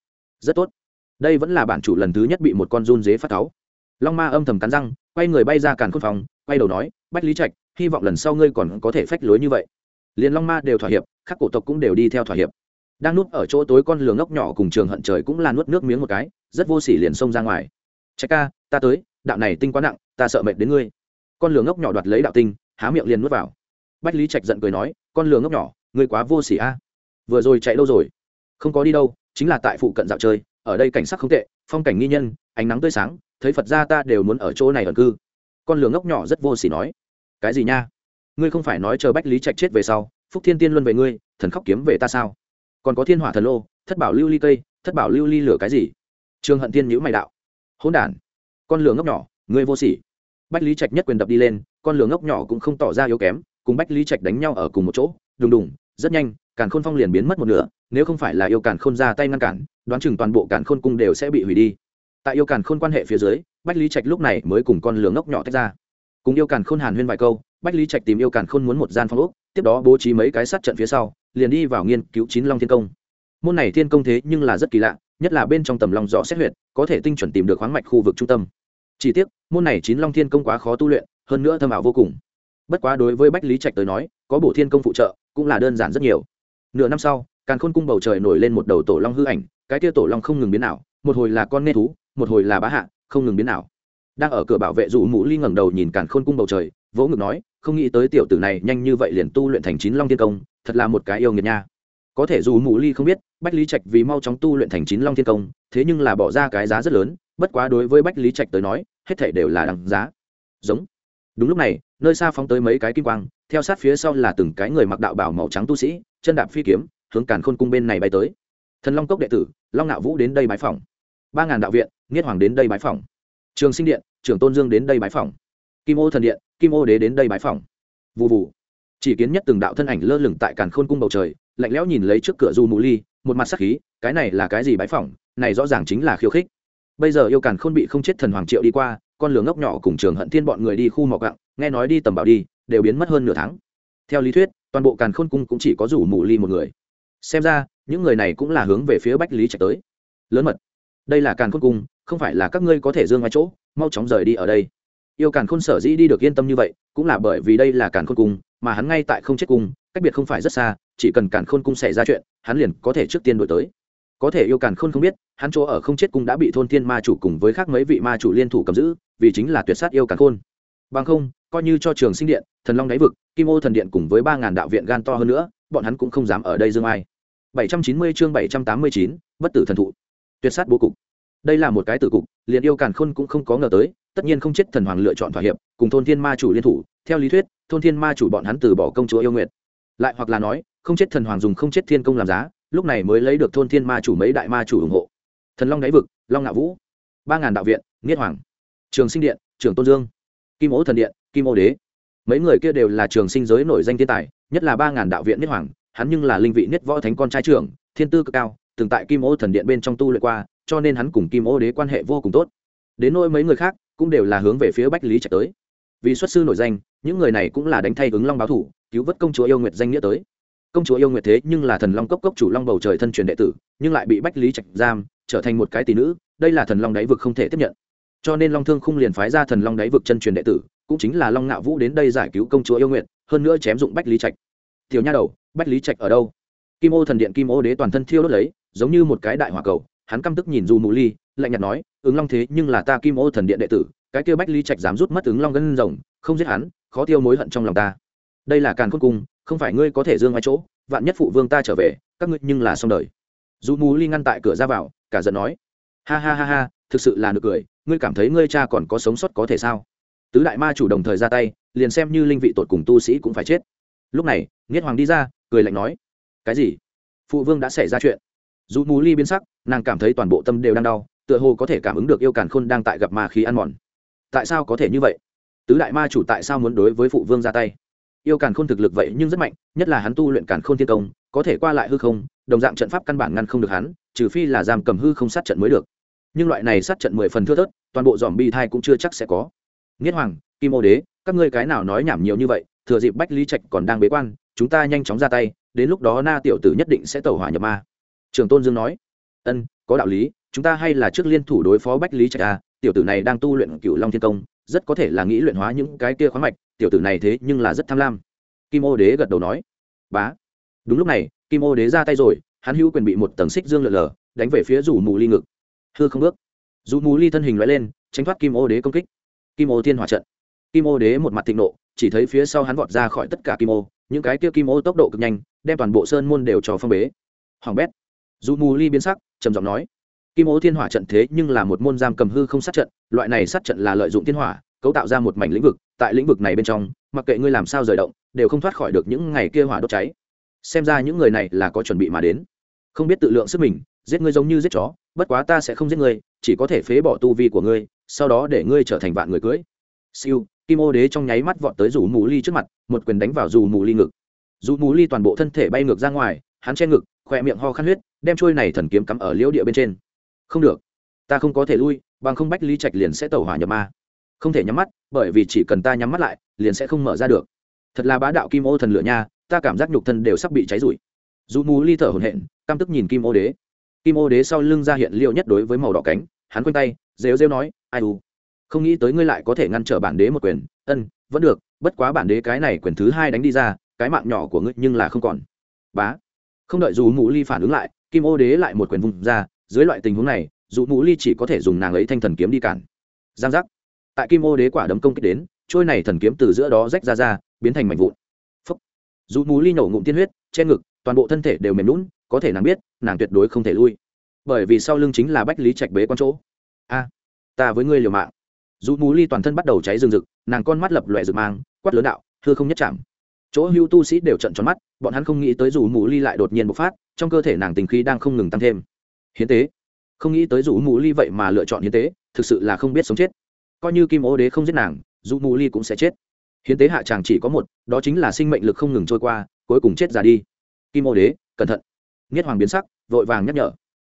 Rất tốt. Đây vẫn là bản chủ lần thứ nhất bị một con run dế phát cáu. Long ma âm thầm cắn răng, quay người bay ra càn khôn phòng, quay đầu nói, bách lý trạch, hy vọng lần sau ngươi còn có thể phách lối như vậy liền long ma đều thỏa hiệp các cổ tộc cũng đều đi theo thỏa hiệp. Đang nuốt ở chỗ tối con lường ngốc nhỏ cùng trường hận trời cũng là nuốt nước miếng một cái, rất vô s ỉ liền xông ra ngoài. Trách ca, ta tới, đạo này tinh quá nặng, ta sợ mệt đến ngươi. Con lường ngốc nhỏ đoạt lấy đạo tinh, há miệng liền nuốt vào. Bách lý trạch giận cười nói, con lường ngốc nhỏ, ngươi quá vô s ỉ a. Vừa rồi chạy đâu rồi? Không có đi đâu, chính là tại phụ cận dạo chơi, ở đây cảnh sắc không tệ, phong cảnh nghi nhân, ánh nắng tươi sáng, thấy phật ra ta đều muốn ở chỗ này ẩn cư. Con lường ngốc nhỏ rất vô s ỉ nói, cái gì nha? Ngươi không phải nói chờ bách lý trạch chết về sau, phúc thiên tiên luân về ngươi, thần khóc kiếm về ta sao? Còn có thiên hỏa thần lô, thất bảo lưu ly cây, thất bảo lưu ly lửa cái gì? Trường hận tiên nhữ mày đạo. Hỗn đản, con lửa ngốc nhỏ, ngươi vô sỉ. Bách lý trạch nhất quyền đập đi lên, con lửa ngốc nhỏ cũng không tỏ ra yếu kém, cùng bách lý trạch đánh nhau ở cùng một chỗ. Đùng đùng, rất nhanh, càn khôn phong liền biến mất một nửa, nếu không phải là yêu càn khôn ra tay ngăn cản, đoán chừng toàn bộ càn khôn cung đều sẽ bị hủy đi. Tại yêu càn khôn quan hệ phía dưới, bách lý trạch lúc này mới cùng con lửa ngốc nhỏ tách ra cùng yêu càn khôn hàn huyên vài câu, bách lý trạch tìm yêu càn khôn muốn một gian phong ốc, tiếp đó bố trí mấy cái sát trận phía sau, liền đi vào nghiên cứu chín long thiên công. Môn này thiên công thế nhưng là rất kỳ lạ, nhất là bên trong tầm long rõ xét huyệt, có thể tinh chuẩn tìm được khoáng mạch khu vực trung tâm. Chỉ tiếc, môn này chín long thiên công quá khó tu luyện, hơn nữa thâm ảo vô cùng. Bất quá đối với bách lý trạch tới nói, có bổ thiên công phụ trợ, cũng là đơn giản rất nhiều. Nửa năm sau, càn khôn cung bầu trời nổi lên một đầu tổ long hư ảnh, cái tia tổ long không ngừng biến ảo, một hồi là con nghe thú, một hồi là bá hạ, không ngừng biến ảo đang ở cửa bảo vệ dù mũ ly ngẩng đầu nhìn càn khôn cung bầu trời, vỗ ngực nói, không nghĩ tới tiểu tử này nhanh như vậy liền tu luyện thành chín long thiên công, thật là một cái yêu nghiệt nha. Có thể dù mũ ly không biết, bách lý trạch vì mau chóng tu luyện thành chín long thiên công, thế nhưng là bỏ ra cái giá rất lớn, bất quá đối với bách lý trạch tới nói, hết thể đều là đằng giá. Giống. Đúng lúc này, nơi xa phóng tới mấy cái kim quang, theo sát phía sau là từng cái người mặc đạo bảo màu trắng tu sĩ, chân đạp phi kiếm, hướng càn khôn cung bên này bay tới. Thần long cốc đệ tử, long nạo vũ đến đây bái phòng. Ba ngàn đạo viện, nghiết hoàng đến đây bái phòng. Trường sinh điện trưởng tôn dương đến đây bái phòng kim ô thần điện, kim ô đế đến đây bái phòng vụ vụ chỉ kiến nhất từng đạo thân ảnh lơ lửng tại càn khôn cung bầu trời, lạnh lẽo nhìn lấy trước cửa du mù ly, một mặt sắc khí, cái này là cái gì bái phỏng, này rõ ràng chính là khiêu khích. Bây giờ yêu càn khôn bị không chết thần hoàng triệu đi qua, con lửa ngốc nhỏ cùng trường hận thiên bọn người đi khu mọc gặng nghe nói đi tầm bảo đi, đều biến mất hơn nửa tháng. Theo lý thuyết, toàn bộ càn khôn cung cũng chỉ có rủ mù ly một người. Xem ra, những người này cũng là hướng về phía bách lý trạch tới. Lớn mật. Đây là càn khôn cung, không phải là các ngươi có thể dương ngoài chỗ mau chóng rời đi ở đây. Yêu càn khôn sở dĩ đi được yên tâm như vậy cũng là bởi vì đây là càn khôn cung mà hắn ngay tại không chết cung cách biệt không phải rất xa chỉ cần càn khôn cung xảy ra chuyện hắn liền có thể trước tiên đổi tới. Có thể yêu càn khôn không biết hắn chỗ ở không chết cung đã bị thôn thiên ma chủ cùng với khác mấy vị ma chủ liên thủ cầm giữ vì chính là tuyệt sát yêu càn khôn. Bằng không coi như cho trường sinh điện thần long đáy vực kim ô thần điện cùng với ba ngàn đạo viện gan to hơn nữa bọn hắn cũng không dám ở đây dương ai. 790 chương 789, bất tử thần thụ. Tuyệt sát bố cục đây là một cái tử cục, liền yêu càn khôn cũng không có ngờ tới, tất nhiên không chết thần hoàng lựa chọn thỏa hiệp, cùng thôn thiên ma chủ liên thủ, theo lý thuyết, thôn thiên ma chủ bọn hắn từ bỏ công chúa yêu nguyệt lại hoặc là nói, không chết thần hoàng dùng không chết thiên công làm giá, lúc này mới lấy được thôn thiên ma chủ mấy đại ma chủ ủng hộ. Thần long đáy vực, long ngạo vũ, ba ngàn đạo viện nghiết hoàng, trường sinh điện, trường tôn dương, kim ố thần điện, kim ô đế. Mấy người kia đều là trường sinh giới nổi danh thiên tài, nhất là ba ngàn đạo viện niết hoàng, hắn nhưng là linh vị niết võ thánh con trai trưởng, thiên tư cực cao, từng tại kim ô thần điện bên trong tu luyện qua cho nên hắn cùng kim ô đế quan hệ vô cùng tốt. Đến nỗi mấy người khác, cũng đều là hướng về phía bách lý trạch tới. Vì xuất sư nổi danh, những người này cũng là đánh thay ứng long báo thủ, cứu vớt công chúa yêu nguyệt danh nghĩa tới. Công chúa yêu nguyệt thế nhưng là thần long cốc cốc chủ long bầu trời thân truyền đệ tử, nhưng lại bị bách lý trạch giam, trở thành một cái tỷ nữ, đây là thần long đáy vực không thể tiếp nhận. Cho nên long thương khung liền phái ra thần long đáy vực chân truyền đệ tử, cũng chính là long ngạo vũ đến đây giải cứu công chúa yêu nguyệt, hơn nữa chém dụng bách lý trạch. Tiểu nha đầu, bách lý trạch ở đâu? Kim ô thần điện kim ô đế toàn thân thiêu đốt lấy, giống như một cái đại hỏa cầu hắn căm tức nhìn dù mù ly, lạnh nhạt nói, ứng long thế nhưng là ta kim ô thần điện đệ tử, cái kia bách ly trạch dám rút mất ứng long gân rồng, không giết hắn, khó tiêu mối hận trong lòng ta. Đây là càn khôn cung, không phải ngươi có thể dương ai chỗ, vạn nhất phụ vương ta trở về, các ngươi nhưng là xong đời. Dù mù ly ngăn tại cửa ra vào, cả giận nói, ha ha ha ha, thực sự là nực cười, ngươi cảm thấy ngươi cha còn có sống sót có thể sao? Tứ đại ma chủ đồng thời ra tay, liền xem như linh vị tột cùng tu sĩ cũng phải chết. Lúc này, nghiết hoàng đi ra, cười lạnh nói, cái gì? Phụ vương đã xảy ra chuyện dù mù ly biến sắc, nàng cảm thấy toàn bộ tâm đều đang đau, tựa hồ có thể cảm ứng được yêu càn khôn đang tại gặp ma khí ăn mòn. Tại sao có thể như vậy? Tứ đại ma chủ tại sao muốn đối với phụ vương ra tay? Yêu càn khôn thực lực vậy nhưng rất mạnh, nhất là hắn tu luyện càn khôn thiên công, có thể qua lại hư không, đồng dạng trận pháp căn bản ngăn không được hắn, trừ phi là giam cầm hư không sát trận mới được. Nhưng loại này sát trận mười phần thưa thớt, toàn bộ dòm bi thai cũng chưa chắc sẽ có. Nghiết hoàng, kim ô đế, các ngươi cái nào nói nhảm nhiều như vậy, thừa dịp bách lý trạch còn đang bế quan, chúng ta nhanh chóng ra tay, đến lúc đó na tiểu tử nhất định sẽ tẩu hỏa nhập ma trường tôn dương nói, ân, có đạo lý, chúng ta hay là trước liên thủ đối phó bách lý trạch a tiểu tử này đang tu luyện cựu long thiên công rất có thể là nghĩ luyện hóa những cái kia khoáng mạch, tiểu tử này thế nhưng là rất tham lam. Kim ô đế gật đầu nói, bá. Đúng lúc này, kim ô đế ra tay rồi, hắn hữu quyền bị một tầng xích dương lượn lờ, đánh về phía rủ mù ly ngực. Hư không bước. Dù mù ly thân hình loại lên, tránh thoát kim ô đế công kích. Kim ô thiên hòa trận. Kim ô đế một mặt thịnh nộ, chỉ thấy phía sau hắn vọt ra khỏi tất cả kim ô, những cái kia kim ô tốc độ cực nhanh, đem toàn bộ sơn môn đều cho phong bế. Hoàng bét dù mù ly biến sắc, trầm giọng nói, kim ố thiên hỏa trận thế nhưng là một môn giam cầm hư không sát trận, loại này sát trận là lợi dụng thiên hỏa, cấu tạo ra một mảnh lĩnh vực, tại lĩnh vực này bên trong, mặc kệ ngươi làm sao rời động, đều không thoát khỏi được những ngày kia hỏa đốt cháy. Xem ra những người này là có chuẩn bị mà đến. Không biết tự lượng sức mình, giết ngươi giống như giết chó, bất quá ta sẽ không giết ngươi, chỉ có thể phế bỏ tu vi của ngươi, sau đó để ngươi trở thành vạn người cưới. Siêu, kim ô đế trong nháy mắt vọt tới rủ mù ly trước mặt, một quyền đánh vào dù mù ly ngực. Dù mù ly toàn bộ thân thể bay ngược ra ngoài, hắn che ngực khỏe miệng ho khăn huyết, đem trôi này thần kiếm cắm ở liễu địa bên trên. Không được, ta không có thể lui, bằng không bách lý trạch liền sẽ tẩu hỏa nhập ma. Không thể nhắm mắt, bởi vì chỉ cần ta nhắm mắt lại, liền sẽ không mở ra được. Thật là bá đạo kim ô thần lửa nha, ta cảm giác nhục thân đều sắp bị cháy rụi. Dù mù ly thở hổn hển, căm tức nhìn kim ô đế. Kim ô đế sau lưng ra hiện liệu nhất đối với màu đỏ cánh, hắn quanh tay, rêu rêu nói, ai u, không nghĩ tới ngươi lại có thể ngăn trở bản đế một quyền. Ân, vẫn được, bất quá bản đế cái này quyền thứ hai đánh đi ra, cái mạng nhỏ của ngươi nhưng là không còn. Bá không đợi dù mù ly phản ứng lại, kim ô đế lại một quyền vùng ra, dưới loại tình huống này, dù mù ly chỉ có thể dùng nàng ấy thanh thần kiếm đi cản. Giang giác. Tại kim ô đế quả đấm công kích đến, trôi này thần kiếm từ giữa đó rách ra ra, biến thành mảnh vụn. Phúc. Dù mù ly nổ ngụm tiên huyết, che ngực, toàn bộ thân thể đều mềm lún có thể nàng biết, nàng tuyệt đối không thể lui. Bởi vì sau lưng chính là bách lý trạch bế con chỗ. A, ta với ngươi liều mạng. Dù mù ly toàn thân bắt đầu cháy rừng rực, nàng con mắt lập loẹ rực mang, quát lớn đạo thưa không nhất chạm chỗ hưu tu sĩ đều trận tròn mắt, bọn hắn không nghĩ tới dù mù ly lại đột nhiên bộc phát, trong cơ thể nàng tình khí đang không ngừng tăng thêm. Hiến tế. Không nghĩ tới dù mù ly vậy mà lựa chọn hiến tế, thực sự là không biết sống chết. Coi như kim ô đế không giết nàng dù mù ly cũng sẽ chết. Hiến tế hạ chàng chỉ có một, đó chính là sinh mệnh lực không ngừng trôi qua, cuối cùng chết ra đi. Kim ô đế, cẩn thận. Nghiết hoàng biến sắc, vội vàng nhắc nhở.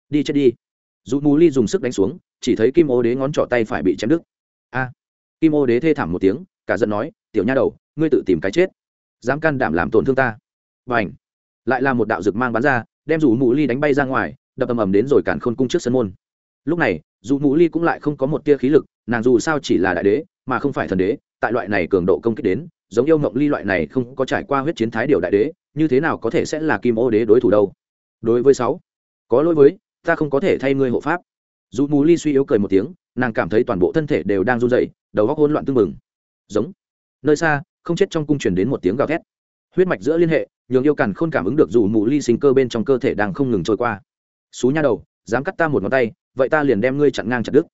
Đi chết đi. Dù mù ly dùng sức đánh xuống, chỉ thấy kim ô đế ngón trỏ tay phải bị chém đứt. A. Kim ô đế thê thảm một tiếng, cả giận nói, tiểu nha đầu, ngươi tự tìm cái chết dám can đảm làm tổn thương ta. Và ảnh lại là một đạo rực mang bắn ra, đem dù mũ ly đánh bay ra ngoài, đập ầm ầm đến rồi cản khôn cung trước sân môn. Lúc này dù mũ ly cũng lại không có một tia khí lực, nàng dù sao chỉ là đại đế, mà không phải thần đế, tại loại này cường độ công kích đến, giống yêu mộng ly loại này không có trải qua huyết chiến thái điều đại đế, như thế nào có thể sẽ là kim ô đế đối thủ đâu? Đối với sáu, có lỗi với, ta không có thể thay ngươi hộ pháp. Dù mù ly suy yếu cười một tiếng, nàng cảm thấy toàn bộ thân thể đều đang run dậy đầu góc hỗn loạn tưng bừng. Giống, nơi xa không chết trong cung truyền đến một tiếng gào thét. Huyết mạch giữa liên hệ, nhường yêu càn khôn cảm ứng được dù mù ly sinh cơ bên trong cơ thể đang không ngừng trôi qua. Xú nha đầu, dám cắt ta một ngón tay, vậy ta liền đem ngươi chặn ngang chặt đứt.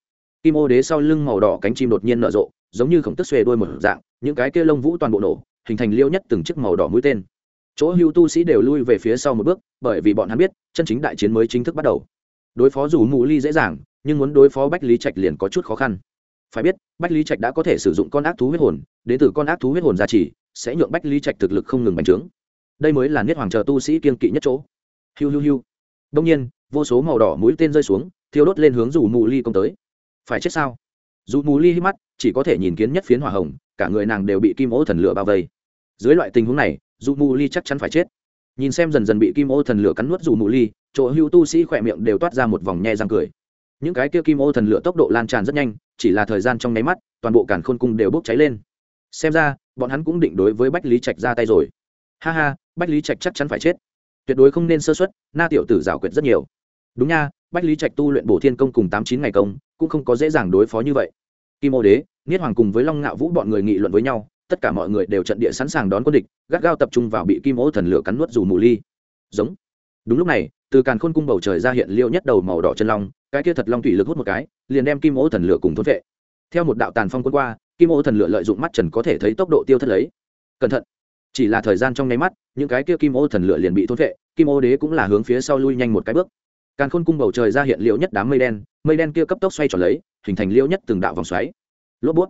Kim ô đế sau lưng màu đỏ cánh chim đột nhiên nở rộ, giống như khổng tức xuề đuôi một dạng, những cái kia lông vũ toàn bộ nổ, hình thành liêu nhất từng chiếc màu đỏ mũi tên. Chỗ hưu tu sĩ đều lui về phía sau một bước, bởi vì bọn hắn biết, chân chính đại chiến mới chính thức bắt đầu. Đối phó dù mù ly dễ dàng, nhưng muốn đối phó bách lý trạch liền có chút khó khăn phải biết, bách lý trạch đã có thể sử dụng con ác thú huyết hồn, đến từ con ác thú huyết hồn gia trì, sẽ nhượng bách lý trạch thực lực không ngừng bành trướng. Đây mới là niết hoàng chờ tu sĩ kiên kỵ nhất chỗ. Hiu hiu hiu. Đông nhiên, vô số màu đỏ mũi tên rơi xuống, thiêu đốt lên hướng dù mù ly công tới. Phải chết sao? Dù mù ly hít mắt, chỉ có thể nhìn kiến nhất phiến hỏa hồng, cả người nàng đều bị kim ô thần lửa bao vây. Dưới loại tình huống này dù mù ly chắc chắn phải chết. Nhìn xem dần dần bị kim ô thần lửa cắn nuốt dù mù ly, chỗ hưu tu sĩ khỏe miệng đều toát ra một vòng nhe răng cười những cái kia kim ô thần lửa tốc độ lan tràn rất nhanh, chỉ là thời gian trong nháy mắt, toàn bộ cản khôn cung đều bốc cháy lên. Xem ra, bọn hắn cũng định đối với bách lý trạch ra tay rồi. Ha ha, bách lý trạch chắc chắn phải chết. Tuyệt đối không nên sơ xuất na tiểu tử giảo quyệt rất nhiều. Đúng nha, bách lý trạch tu luyện bổ thiên công cùng tám chín ngày công, cũng không có dễ dàng đối phó như vậy. Kim ô đế, niết hoàng cùng với long ngạo vũ bọn người nghị luận với nhau, tất cả mọi người đều trận địa sẵn sàng đón quân địch, gắt gao tập trung vào bị kim ô thần lửa cắn nuốt dù mù ly. Giống. Đúng lúc này, từ càn khôn cung bầu trời ra hiện liêu nhất đầu màu đỏ chân long cái kia thật long thủy lực hút một cái, liền đem kim ô thần lửa cùng thôn vệ. Theo một đạo tàn phong quân qua, kim ô thần lửa lợi dụng mắt trần có thể thấy tốc độ tiêu thất lấy. Cẩn thận. Chỉ là thời gian trong nháy mắt, những cái kia kim ô thần lửa liền bị thôn vệ, kim ô đế cũng là hướng phía sau lui nhanh một cái bước. Càn khôn cung bầu trời ra hiện liễu nhất đám mây đen mây đen kia cấp tốc xoay tròn lấy, hình thành liễu nhất từng đạo vòng xoáy. Lốp bút.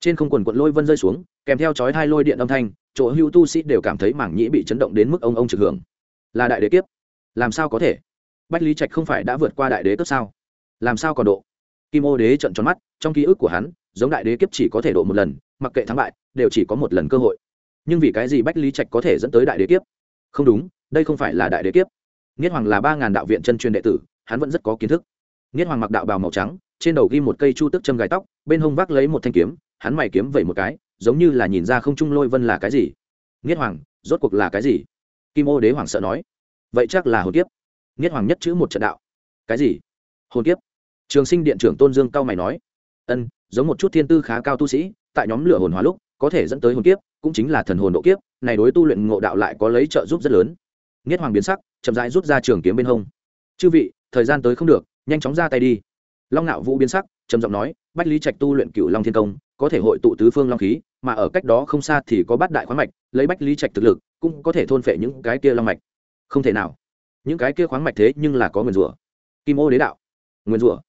Trên không quần quận lôi vân rơi xuống, kèm theo chói hai lôi điện âm thanh, chỗ hưu tu sĩ đều cảm thấy mảng nhĩ bị chấn động đến mức ông ông trực hưởng. Là đại đế kiếp. Làm sao có thể? Bách lý trạch không phải đã vượt qua đại đế cấp sao? Làm sao còn độ? Kim ô đế trận tròn mắt, trong ký ức của hắn, giống đại đế kiếp chỉ có thể độ một lần, mặc kệ thắng bại, đều chỉ có một lần cơ hội. Nhưng vì cái gì bách lý trạch có thể dẫn tới đại đế kiếp? Không đúng, đây không phải là đại đế kiếp. Nghiết hoàng là ba ngàn đạo viện chân truyền đệ tử, hắn vẫn rất có kiến thức. Nghiết hoàng mặc đạo bào màu trắng, trên đầu ghi một cây chu tức châm gài tóc, bên hông vác lấy một thanh kiếm, hắn mày kiếm vẩy một cái, giống như là nhìn ra không trung lôi vân là cái gì. Nghiết hoàng, rốt cuộc là cái gì? Kim ô đế hoàng sợ nói. Vậy chắc là hồn kiếp. Nghiết hoàng nhất chữ một trận đạo. Cái gì? Hồn kiếp trường sinh điện trưởng tôn dương cao mày nói, ân, giống một chút thiên tư khá cao tu sĩ, tại nhóm lửa hồn hóa lúc, có thể dẫn tới hồn kiếp, cũng chính là thần hồn độ kiếp, này đối tu luyện ngộ đạo lại có lấy trợ giúp rất lớn. Nghiết hoàng biến sắc, chậm rãi rút ra trường kiếm bên hông. Chư vị, thời gian tới không được, nhanh chóng ra tay đi. Long ngạo vũ biến sắc, trầm giọng nói, bách lý trạch tu luyện cựu long thiên công, có thể hội tụ tứ phương long khí, mà ở cách đó không xa thì có bát đại khoáng mạch, lấy bách lý trạch thực lực, cũng có thể thôn phệ những cái kia long mạch. Không thể nào. Những cái kia khoáng mạch thế nhưng là có nguyền rủa. Kim ô đế đạo. Nguyền rủa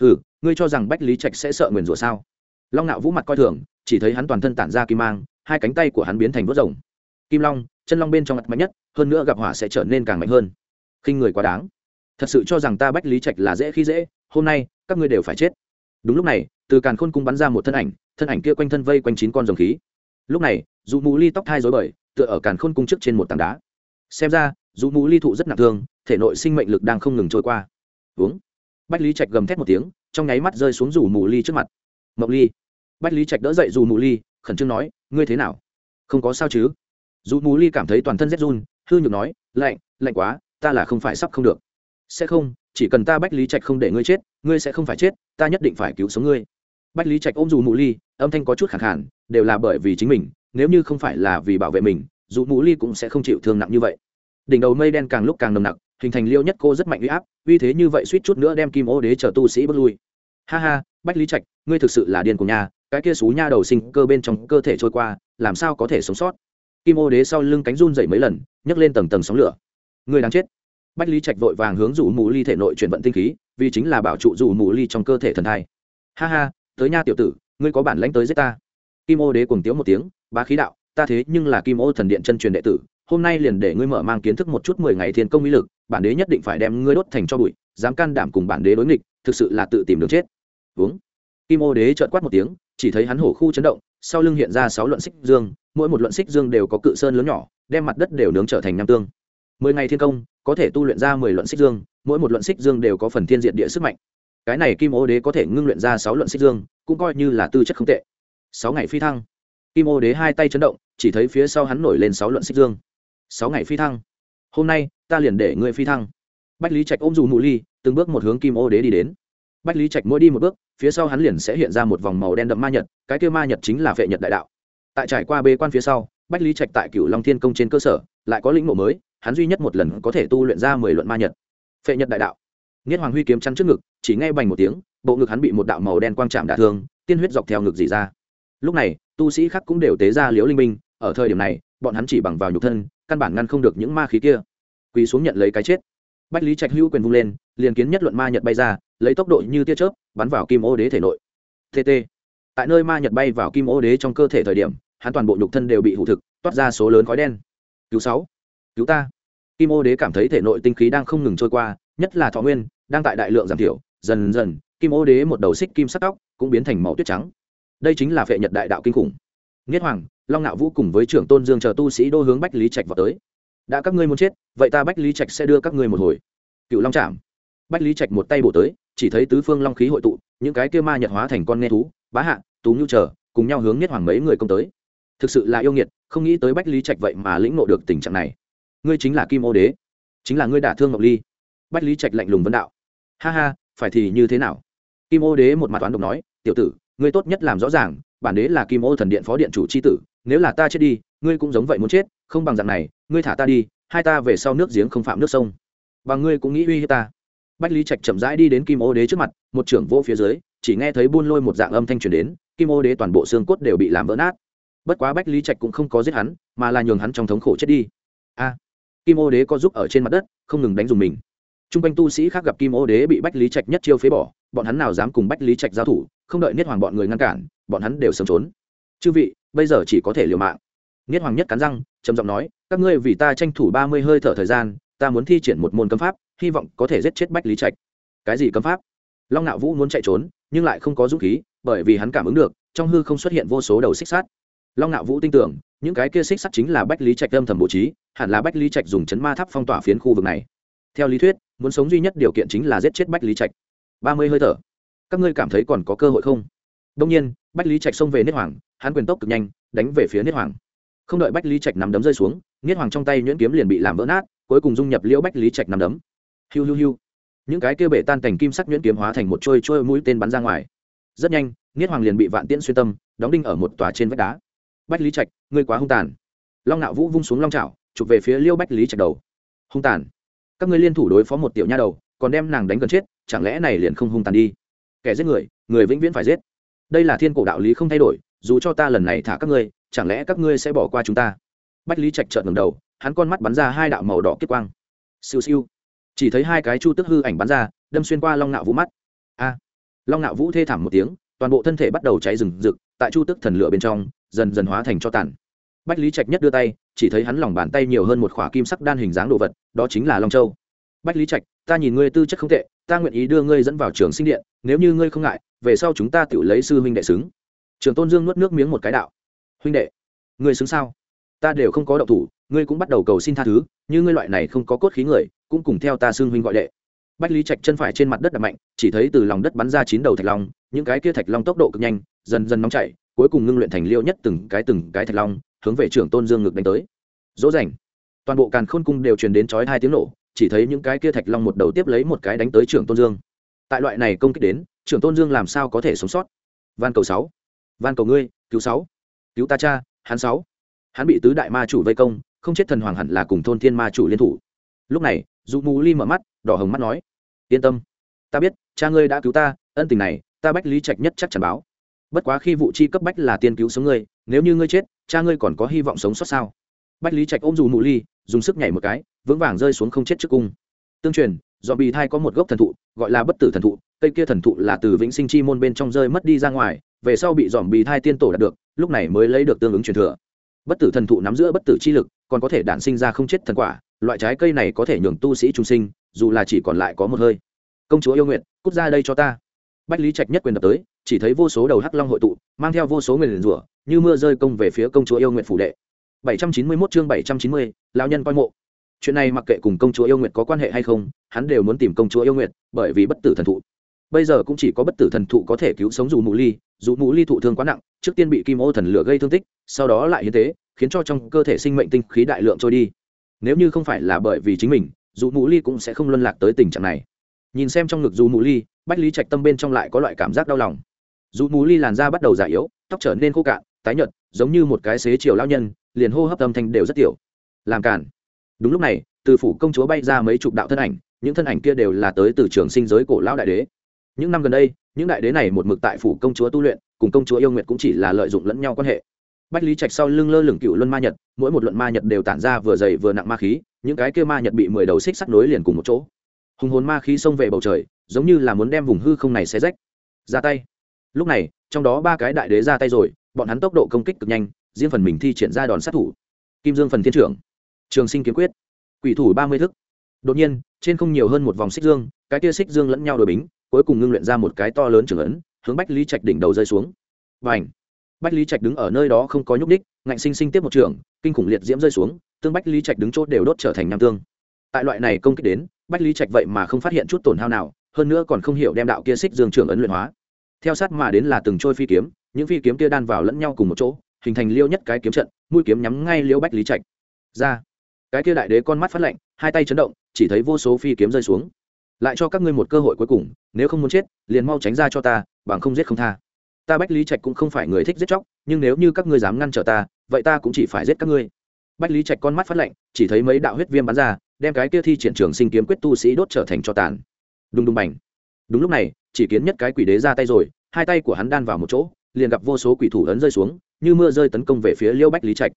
hừ, ngươi cho rằng bách lý trạch sẽ sợ nguyền rủa sao? Long nạo vũ mặt coi thường, chỉ thấy hắn toàn thân tản ra kim mang, hai cánh tay của hắn biến thành vớt rồng. Kim long, chân long bên trong mặt mạnh nhất, hơn nữa gặp hỏa sẽ trở nên càng mạnh hơn. Khinh người quá đáng. Thật sự cho rằng ta bách lý trạch là dễ khi dễ, hôm nay, các ngươi đều phải chết. Đúng lúc này, từ càn khôn cung bắn ra một thân ảnh thân ảnh kia quanh thân vây quanh chín con rồng khí. Lúc này dù mù ly tóc thai dối bời, tựa ở càn khôn cung trước trên một tảng đá. Xem ra dù mù ly thụ rất nặng thương, thể nội sinh mệnh lực đang không ngừng trôi qua. Uống bách lý trạch gầm thét một tiếng trong nháy mắt rơi xuống rủ mù ly trước mặt. Mộc ly. Bách lý trạch đỡ dậy dù mù ly khẩn trương nói ngươi thế nào? Không có sao chứ? Dù mù ly cảm thấy toàn thân rét run hư nhược nói lạnh lạnh quá ta là không phải sắp không được. Sẽ không chỉ cần ta bách lý trạch không để ngươi chết ngươi sẽ không phải chết ta nhất định phải cứu sống ngươi. Bách lý trạch ôm dù mù ly âm thanh có chút khẳng hẳn, đều là bởi vì chính mình nếu như không phải là vì bảo vệ mình dù mù ly cũng sẽ không chịu thương nặng như vậy. Đỉnh đầu mây đen càng lúc càng nồng nặc hình thành liêu nhất cô rất mạnh uy áp, uy thế như vậy suýt chút nữa đem kim ô đế chờ tu sĩ bước lui. Ha ha, bách lý trạch, ngươi thực sự là điên của nhà cái kia xú nha đầu sinh cơ bên trong cơ thể trôi qua, làm sao có thể sống sót? Kim ô đế sau lưng cánh run dậy mấy lần, nhấc lên tầng tầng sóng lửa. Người đang chết. Bách lý trạch vội vàng hướng rủ mù ly thể nội chuyển vận tinh khí, vì chính là bảo trụ rủ mù ly trong cơ thể thần thai. Ha ha, tới nha tiểu tử, ngươi có bản lãnh tới giết ta. Kim ô đế cùng tiếu một tiếng, bá khí đạo, ta thế nhưng là kim ô thần điện chân truyền đệ tử hôm nay liền để ngươi mở mang kiến thức một chút mười ngày thiên công mỹ lực, bản đế nhất định phải đem ngươi đốt thành cho bụi, dám can đảm cùng bản đế đối nghịch, thực sự là tự tìm đường chết. Uống. Kim ô đế trợn quát một tiếng, chỉ thấy hắn hổ khu chấn động, sau lưng hiện ra sáu luận xích dương, mỗi một luận xích dương đều có cự sơn lớn nhỏ, đem mặt đất đều nướng trở thành nam tương. Mười ngày thiên công, có thể tu luyện ra mười luận xích dương, mỗi một luận xích dương đều có phần thiên diện địa sức mạnh. Cái này kim ô đế có thể ngưng luyện ra sáu luận xích dương, cũng coi như là tư chất không tệ. Sáu ngày phi thăng. Kim ô đế hai tay chấn động, chỉ thấy phía sau hắn nổi lên sáu luận xích dương sáu ngày phi thăng. Hôm nay, ta liền để ngươi phi thăng. Bách lý trạch ôm dù mụ ly, từng bước một hướng kim ô đế đi đến. Bách lý trạch mỗi đi một bước, phía sau hắn liền sẽ hiện ra một vòng màu đen đậm ma nhật, cái kia ma nhật chính là vệ nhật đại đạo. Tại trải qua bê quan phía sau, bách lý trạch tại cựu long thiên công trên cơ sở, lại có lĩnh mộ mới, hắn duy nhất một lần có thể tu luyện ra mười luận ma nhật. Phệ nhật đại đạo. Nghiết hoàng huy kiếm chắn trước ngực, chỉ nghe bành một tiếng, bộ ngực hắn bị một đạo màu đen quang chạm đả thương, tiên huyết dọc theo ngực dì ra. Lúc này, tu sĩ khác cũng đều tế ra liễu linh minh, ở thời điểm này, bọn hắn chỉ bằng vào nhục thân căn bản ngăn không được những ma khí kia. Quỳ xuống nhận lấy cái chết. Bách lý trạch hữu quyền vung lên, liền kiến nhất luận ma nhật bay ra, lấy tốc độ như tia chớp, bắn vào kim ô đế thể nội. Tt tại nơi ma nhật bay vào kim ô đế trong cơ thể thời điểm, hắn toàn bộ nhục thân đều bị hụ thực, toát ra số lớn khói đen. Cứu sáu. Cứu ta. Kim ô đế cảm thấy thể nội tinh khí đang không ngừng trôi qua, nhất là thọ nguyên, đang tại đại lượng giảm thiểu, dần dần, kim ô đế một đầu xích kim sắc tóc cũng biến thành màu tuyết trắng. Đây chính là phệ nhật đại đạo kinh khủng nghiết hoàng, long ngạo vũ cùng với trưởng tôn dương chờ tu sĩ đô hướng bách lý trạch vào tới. Đã các ngươi muốn chết, vậy ta bách lý trạch sẽ đưa các ngươi một hồi. Cựu long trạm bách lý trạch một tay bổ tới, chỉ thấy tứ phương long khí hội tụ, những cái kia ma nhật hóa thành con nghe thú, bá hạ, tú nhu chờ, cùng nhau hướng nhất hoàng mấy người công tới. Thực sự là yêu nghiệt, không nghĩ tới bách lý trạch vậy mà lĩnh ngộ được tình trạng này. Ngươi chính là kim ô đế, chính là ngươi đả thương ngọc ly. Bách lý trạch lạnh lùng vấn đạo. Ha ha, phải thì như thế nào? Kim ô đế một mặt toán độc nói, tiểu tử, ngươi tốt nhất làm rõ ràng bản đế là kim ô thần điện phó điện chủ c h i tử, nếu là ta chết đi, ngươi cũng giống vậy muốn chết, không bằng dạng này, ngươi thả ta đi, hai ta về sau nước giếng không phạm nước sông. Và ngươi cũng nghĩ uy hiếp ta. Bách lý trạch chậm rãi đi đến kim ô đế trước mặt, một trưởng vô phía dưới, chỉ nghe thấy buôn lôi một dạng âm thanh truyền đến, kim ô đế toàn bộ xương cốt đều bị làm vỡ nát. Bất quá bách lý trạch cũng không có giết hắn, mà là nhường hắn trong thống khổ chết đi. A! Kim ô đế có giúp ở trên mặt đất, không ngừng đánh dùng mình. Trung quanh tu sĩ khác gặp kim ô đế bị bách lý trạch nhất chiêu phế bỏ, bọn hắn nào dám cùng bách lý trạch giao thủ, không đợi niết hoàng bọn người ngăn cản, bọn hắn đều sớm trốn. Chư vị, bây giờ chỉ có thể liều mạng. Niết hoàng nhất cắn răng, trầm giọng nói, các ngươi vì ta tranh thủ ba mươi hơi thở thời gian, ta muốn thi triển một môn cấm pháp, hy vọng có thể giết chết bách lý trạch. Cái gì cấm pháp? Long ngạo vũ muốn chạy trốn, nhưng lại không có dũng khí, bởi vì hắn cảm ứng được, trong hư không xuất hiện vô số đầu xích sát long ngạo vũ tin tưởng, những cái kia xích sắt chính là bách lý trạch âm thầm bố trí, hẳn là bách lý trạch dùng chấn ma tháp phong tỏa phiến khu vực này theo lý thuyết, muốn sống duy nhất điều kiện chính là giết chết bách lý trạch. Ba mươi hơi thở. Các ngươi cảm thấy còn có cơ hội không? Đông nhiên, bách lý trạch xông về niết hoàng, hắn quyền tốc cực nhanh, đánh về phía niết hoàng. Không đợi bách lý trạch nằm đấm rơi xuống, niết hoàng trong tay nhuyễn kiếm liền bị làm vỡ nát, cuối cùng dung nhập liễu bách lý trạch nằm đấm. Hiu hiu hiu. Những cái kia bể tan thành kim sắc nhuyễn kiếm hóa thành một trôi trôi mũi tên bắn ra ngoài. Rất nhanh, niết hoàng liền bị vạn tiễn xuyên tâm, đóng đinh ở một tòa trên vách đá. Bách lý trạch, ngươi quá hung tàn. Long nạo vũ vung xuống long trào chụp về phía liêu bách lý trạch đầu. Hung tàn các ngươi liên thủ đối phó một tiểu nha đầu, còn đem nàng đánh gần chết, chẳng lẽ này liền không hung tàn đi? Kẻ giết người người vĩnh viễn phải giết. Đây là thiên cổ đạo lý không thay đổi, dù cho ta lần này thả các ngươi, chẳng lẽ các ngươi sẽ bỏ qua chúng ta? Bách lý trạch trợn ngầm đầu, hắn con mắt bắn ra hai đạo màu đỏ kết quang. Siêu siêu. Chỉ thấy hai cái chu tức hư ảnh bắn ra, đâm xuyên qua long nạo vũ mắt. A! Long nạo vũ thê thảm một tiếng, toàn bộ thân thể bắt đầu cháy rừng rực, tại chu tức thần lửa bên trong, dần dần hóa thành cho tàn bách lý trạch nhất đưa tay, chỉ thấy hắn lòng bàn tay nhiều hơn một khỏa kim sắc đan hình dáng đồ vật, đó chính là long châu. Bách lý trạch, ta nhìn ngươi tư chất không tệ, ta nguyện ý đưa ngươi dẫn vào trường sinh điện, nếu như ngươi không ngại, về sau chúng ta tự lấy sư huynh đệ xứng. Trường tôn dương nuốt nước miếng một cái đạo. Huynh đệ, ngươi xứng sao? Ta đều không có động thủ, ngươi cũng bắt đầu cầu xin tha thứ, như ngươi loại này không có cốt khí người, cũng cùng theo ta xưng huynh gọi đệ. Bách lý trạch chân phải trên mặt đất đập mạnh, chỉ thấy từ lòng đất bắn ra chín đầu thạch long, những cái kia thạch long tốc độ cực nhanh, dần dần nóng chảy cuối cùng ngưng luyện thành liêu nhất từng cái từng cái thạch long, hướng về trưởng tôn dương ngực đánh tới. Dỗ dành toàn bộ càn khôn cung đều truyền đến chói hai tiếng nổ, chỉ thấy những cái kia thạch long một đầu tiếp lấy một cái đánh tới trưởng tôn dương. Tại loại này công kích đến, trưởng tôn dương làm sao có thể sống sót? Van cầu sáu, van cầu ngươi, cứu sáu, cứu ta cha, hắn sáu. Hắn bị tứ đại ma chủ vây công, không chết thần hoàng hẳn là cùng thôn thiên ma chủ liên thủ. Lúc này dù mù ly mở mắt, đỏ hồng mắt nói, yên tâm, ta biết, cha ngươi đã cứu ta, ân tình này, ta bách lý trạch nhất chắc chắn báo bất quá khi vụ chi cấp bách là tiên cứu sống ngươi, nếu như ngươi chết, cha ngươi còn có hy vọng sống sót sao? Bách lý trạch ôm dù mụ ly, dùng sức nhảy một cái, vững vàng rơi xuống không chết trước cung. Tương truyền, do bì thai có một gốc thần thụ, gọi là bất tử thần thụ, cây kia thần thụ là từ vĩnh sinh chi môn bên trong rơi mất đi ra ngoài, về sau bị dòm bì thai tiên tổ đạt được, lúc này mới lấy được tương ứng truyền thừa. Bất tử thần thụ nắm giữa bất tử chi lực, còn có thể đản sinh ra không chết thần quả, loại trái cây này có thể nhường tu sĩ trung sinh, dù là chỉ còn lại có một hơi. Công chúa yêu nguyện, cút ra đây cho ta bách lý trạch nhất quyền đập tới chỉ thấy vô số đầu hắc long hội tụ mang theo vô số người liền rủa như mưa rơi công về phía công chúa yêu nguyện phủ đệ. 791 chương 790, lão nhân coi mộ. Chuyện này mặc kệ cùng công chúa yêu nguyện có quan hệ hay không hắn đều muốn tìm công chúa yêu nguyện bởi vì bất tử thần thụ. Bây giờ cũng chỉ có bất tử thần thụ có thể cứu sống dù mù ly dù mù ly thụ thương quá nặng trước tiên bị kim ô thần lửa gây thương tích sau đó lại hiến tế khiến cho trong cơ thể sinh mệnh tinh khí đại lượng trôi đi. Nếu như không phải là bởi vì chính mình dù mù ly cũng sẽ không luân lạc tới tình trạng này nhìn xem trong ngực dù mù ly, bách lý trạch tâm bên trong lại có loại cảm giác đau lòng. Dù mù ly làn da bắt đầu già yếu, tóc trở nên khô cạn, tái nhợt, giống như một cái xế chiều lao nhân, liền hô hấp âm thanh đều rất tiểu. Làm cản đúng lúc này, từ phủ công chúa bay ra mấy chục đạo thân ảnh, những thân ảnh kia đều là tới từ trường sinh giới cổ lão đại đế. Những năm gần đây, những đại đế này một mực tại phủ công chúa tu luyện, cùng công chúa yêu nguyện cũng chỉ là lợi dụng lẫn nhau quan hệ. Bách lý trạch sau lưng lơ lửng cựu luân ma nhật, mỗi một luận ma nhật đều tản ra vừa dày vừa nặng ma khí, những cái kia ma nhật bị mười đầu xích sắt nối liền cùng một chỗ hùng hồn ma khí xông về bầu trời, giống như là muốn đem vùng hư không này xé rách. Ra tay. Lúc này, trong đó ba cái đại đế ra tay rồi, bọn hắn tốc độ công kích cực nhanh, riêng phần mình thi triển ra đòn sát thủ. Kim dương phần thiên trưởng. Trường sinh kiếm quyết. Quỷ thủ ba mươi thức. Đột nhiên, trên không nhiều hơn một vòng xích dương, cái kia xích dương lẫn nhau đổi bính, cuối cùng ngưng luyện ra một cái to lớn trưởng ấn, hướng bách lý trạch đỉnh đầu rơi xuống. Và ảnh bách lý trạch đứng ở nơi đó không có nhúc ních ngạnh sinh sinh tiếp một trường, kinh khủng liệt diễm rơi xuống, tương bách lý trạch đứng chốt đều đốt trở thành nam tương tại loại này công kích đến, bách lý trạch vậy mà không phát hiện chút tổn hao nào, hơn nữa còn không hiểu đem đạo kia xích dương trường ấn luyện hóa. Theo sát mà đến là từng trôi phi kiếm, những phi kiếm kia đan vào lẫn nhau cùng một chỗ, hình thành liêu nhất cái kiếm trận, mũi kiếm nhắm ngay liêu bách lý trạch. Ra. Cái kia đại đế con mắt phát lạnh, hai tay chấn động, chỉ thấy vô số phi kiếm rơi xuống. Lại cho các ngươi một cơ hội cuối cùng, nếu không muốn chết, liền mau tránh ra cho ta, bằng không giết không tha. Ta bách lý trạch cũng không phải người thích giết chóc, nhưng nếu như các ngươi dám ngăn trở ta, vậy ta cũng chỉ phải giết các ngươi. Bách lý trạch con mắt phát lạnh, chỉ thấy mấy đạo huyết viêm bắn ra đem cái kia thi triển trường sinh kiếm quyết tu sĩ đốt trở thành cho tàn. Đùng đùng bành. Đúng lúc này, chỉ kiến nhất cái quỷ đế ra tay rồi, hai tay của hắn đan vào một chỗ, liền gặp vô số quỷ thủ ấn rơi xuống, như mưa rơi tấn công về phía liêu bách lý trạch.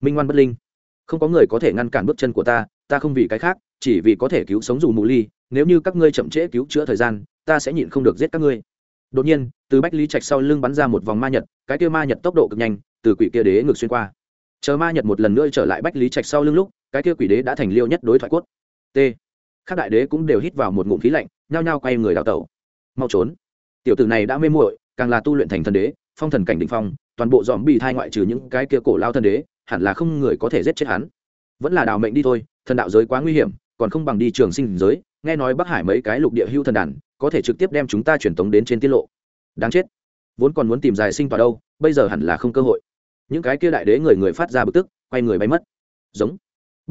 Minh ngoan bất linh, không có người có thể ngăn cản bước chân của ta ta không vì cái khác, chỉ vì có thể cứu sống dù mù ly, nếu như các ngươi chậm trễ cứu chữa thời gian, ta sẽ nhịn không được giết các ngươi. Đột nhiên, từ bách lý trạch sau lưng bắn ra một vòng ma nhật, cái kia ma nhật tốc độ cực nhanh, từ quỷ kia đế ngược xuyên qua. Chờ ma nhật một lần nữa trở lại bách lý trạch sau lưng lúc cái kia quỷ đế đã thành liêu nhất đối thoại quất t. Các đại đế cũng đều hít vào một ngụm khí lạnh, nhao nhao quay người đào tẩu. Mau trốn. Tiểu tử này đã mê muội, càng là tu luyện thành thần đế, phong thần cảnh định phong, toàn bộ dòm bị thai ngoại trừ những cái kia cổ lao thần đế, hẳn là không người có thể giết chết hắn. Vẫn là đào mệnh đi thôi, thần đạo giới quá nguy hiểm, còn không bằng đi trường sinh giới, nghe nói bắc hải mấy cái lục địa hưu thần đàn, có thể trực tiếp đem chúng ta truyền tống đến trên tiết lộ. Đáng chết. Vốn còn muốn tìm dài sinh tỏa đâu, bây giờ hẳn là không cơ hội. Những cái kia đại đế người người phát ra bực tức, quay người bay mất. Giống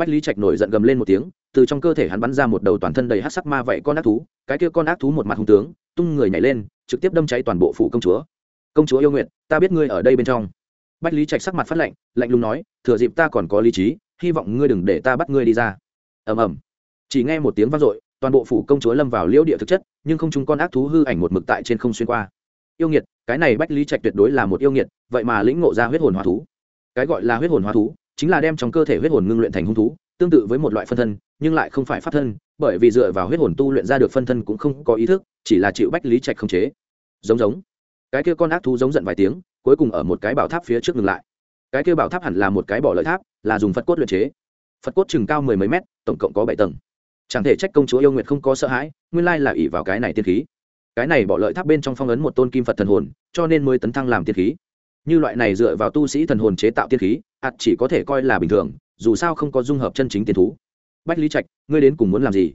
bách lý trạch nổi giận gầm lên một tiếng, từ trong cơ thể hắn bắn ra một đầu toàn thân đầy hát sắc ma vậy con ác thú, cái kia con ác thú một mặt hung tướng, tung người nhảy lên, trực tiếp đâm cháy toàn bộ phủ công chúa. Công chúa yêu nguyện, ta biết ngươi ở đây bên trong. Bách lý trạch sắc mặt phát lạnh lạnh lùng nói, thừa dịp ta còn có lý trí, hy vọng ngươi đừng để ta bắt ngươi đi ra. Ầm ầm. Chỉ nghe một tiếng vang dội, toàn bộ phủ công chúa lâm vào liễu địa thực chất, nhưng không chúng con ác thú hư ảnh một mực tại trên không xuyên qua. Yêu nghiệt, cái này bách lý trạch tuyệt đối là một yêu nghiệt, vậy mà lĩnh ngộ ra huyết hồn hóa thú. Cái gọi là huyết hồn hóa thú chính là đem trong cơ thể huyết hồn ngưng luyện thành hung thú, tương tự với một loại phân thân, nhưng lại không phải pháp thân, bởi vì dựa vào huyết hồn tu luyện ra được phân thân cũng không có ý thức, chỉ là chịu bách lý trạch không chế. Giống giống. Cái kia con ác thú giống giận vài tiếng, cuối cùng ở một cái bảo tháp phía trước ngừng lại. Cái kia bảo tháp hẳn là một cái bỏ lợi tháp, là dùng phật cốt luyện chế. Phật cốt chừng cao mười mấy mét, tổng cộng có bảy tầng. Chẳng thể trách công chúa yêu nguyệt không có sợ hãi, nguyên lai là ỷ vào cái này tiên khí. Cái này bỏ lợi tháp bên trong phong ấn một tôn kim phật thần hồn, cho nên mới tấn thăng làm tiên khí như loại này dựa vào tu sĩ thần hồn chế tạo tiên khí ạt chỉ có thể coi là bình thường, dù sao không có dung hợp chân chính tiên thú. Bách lý trạch, ngươi đến cùng muốn làm gì?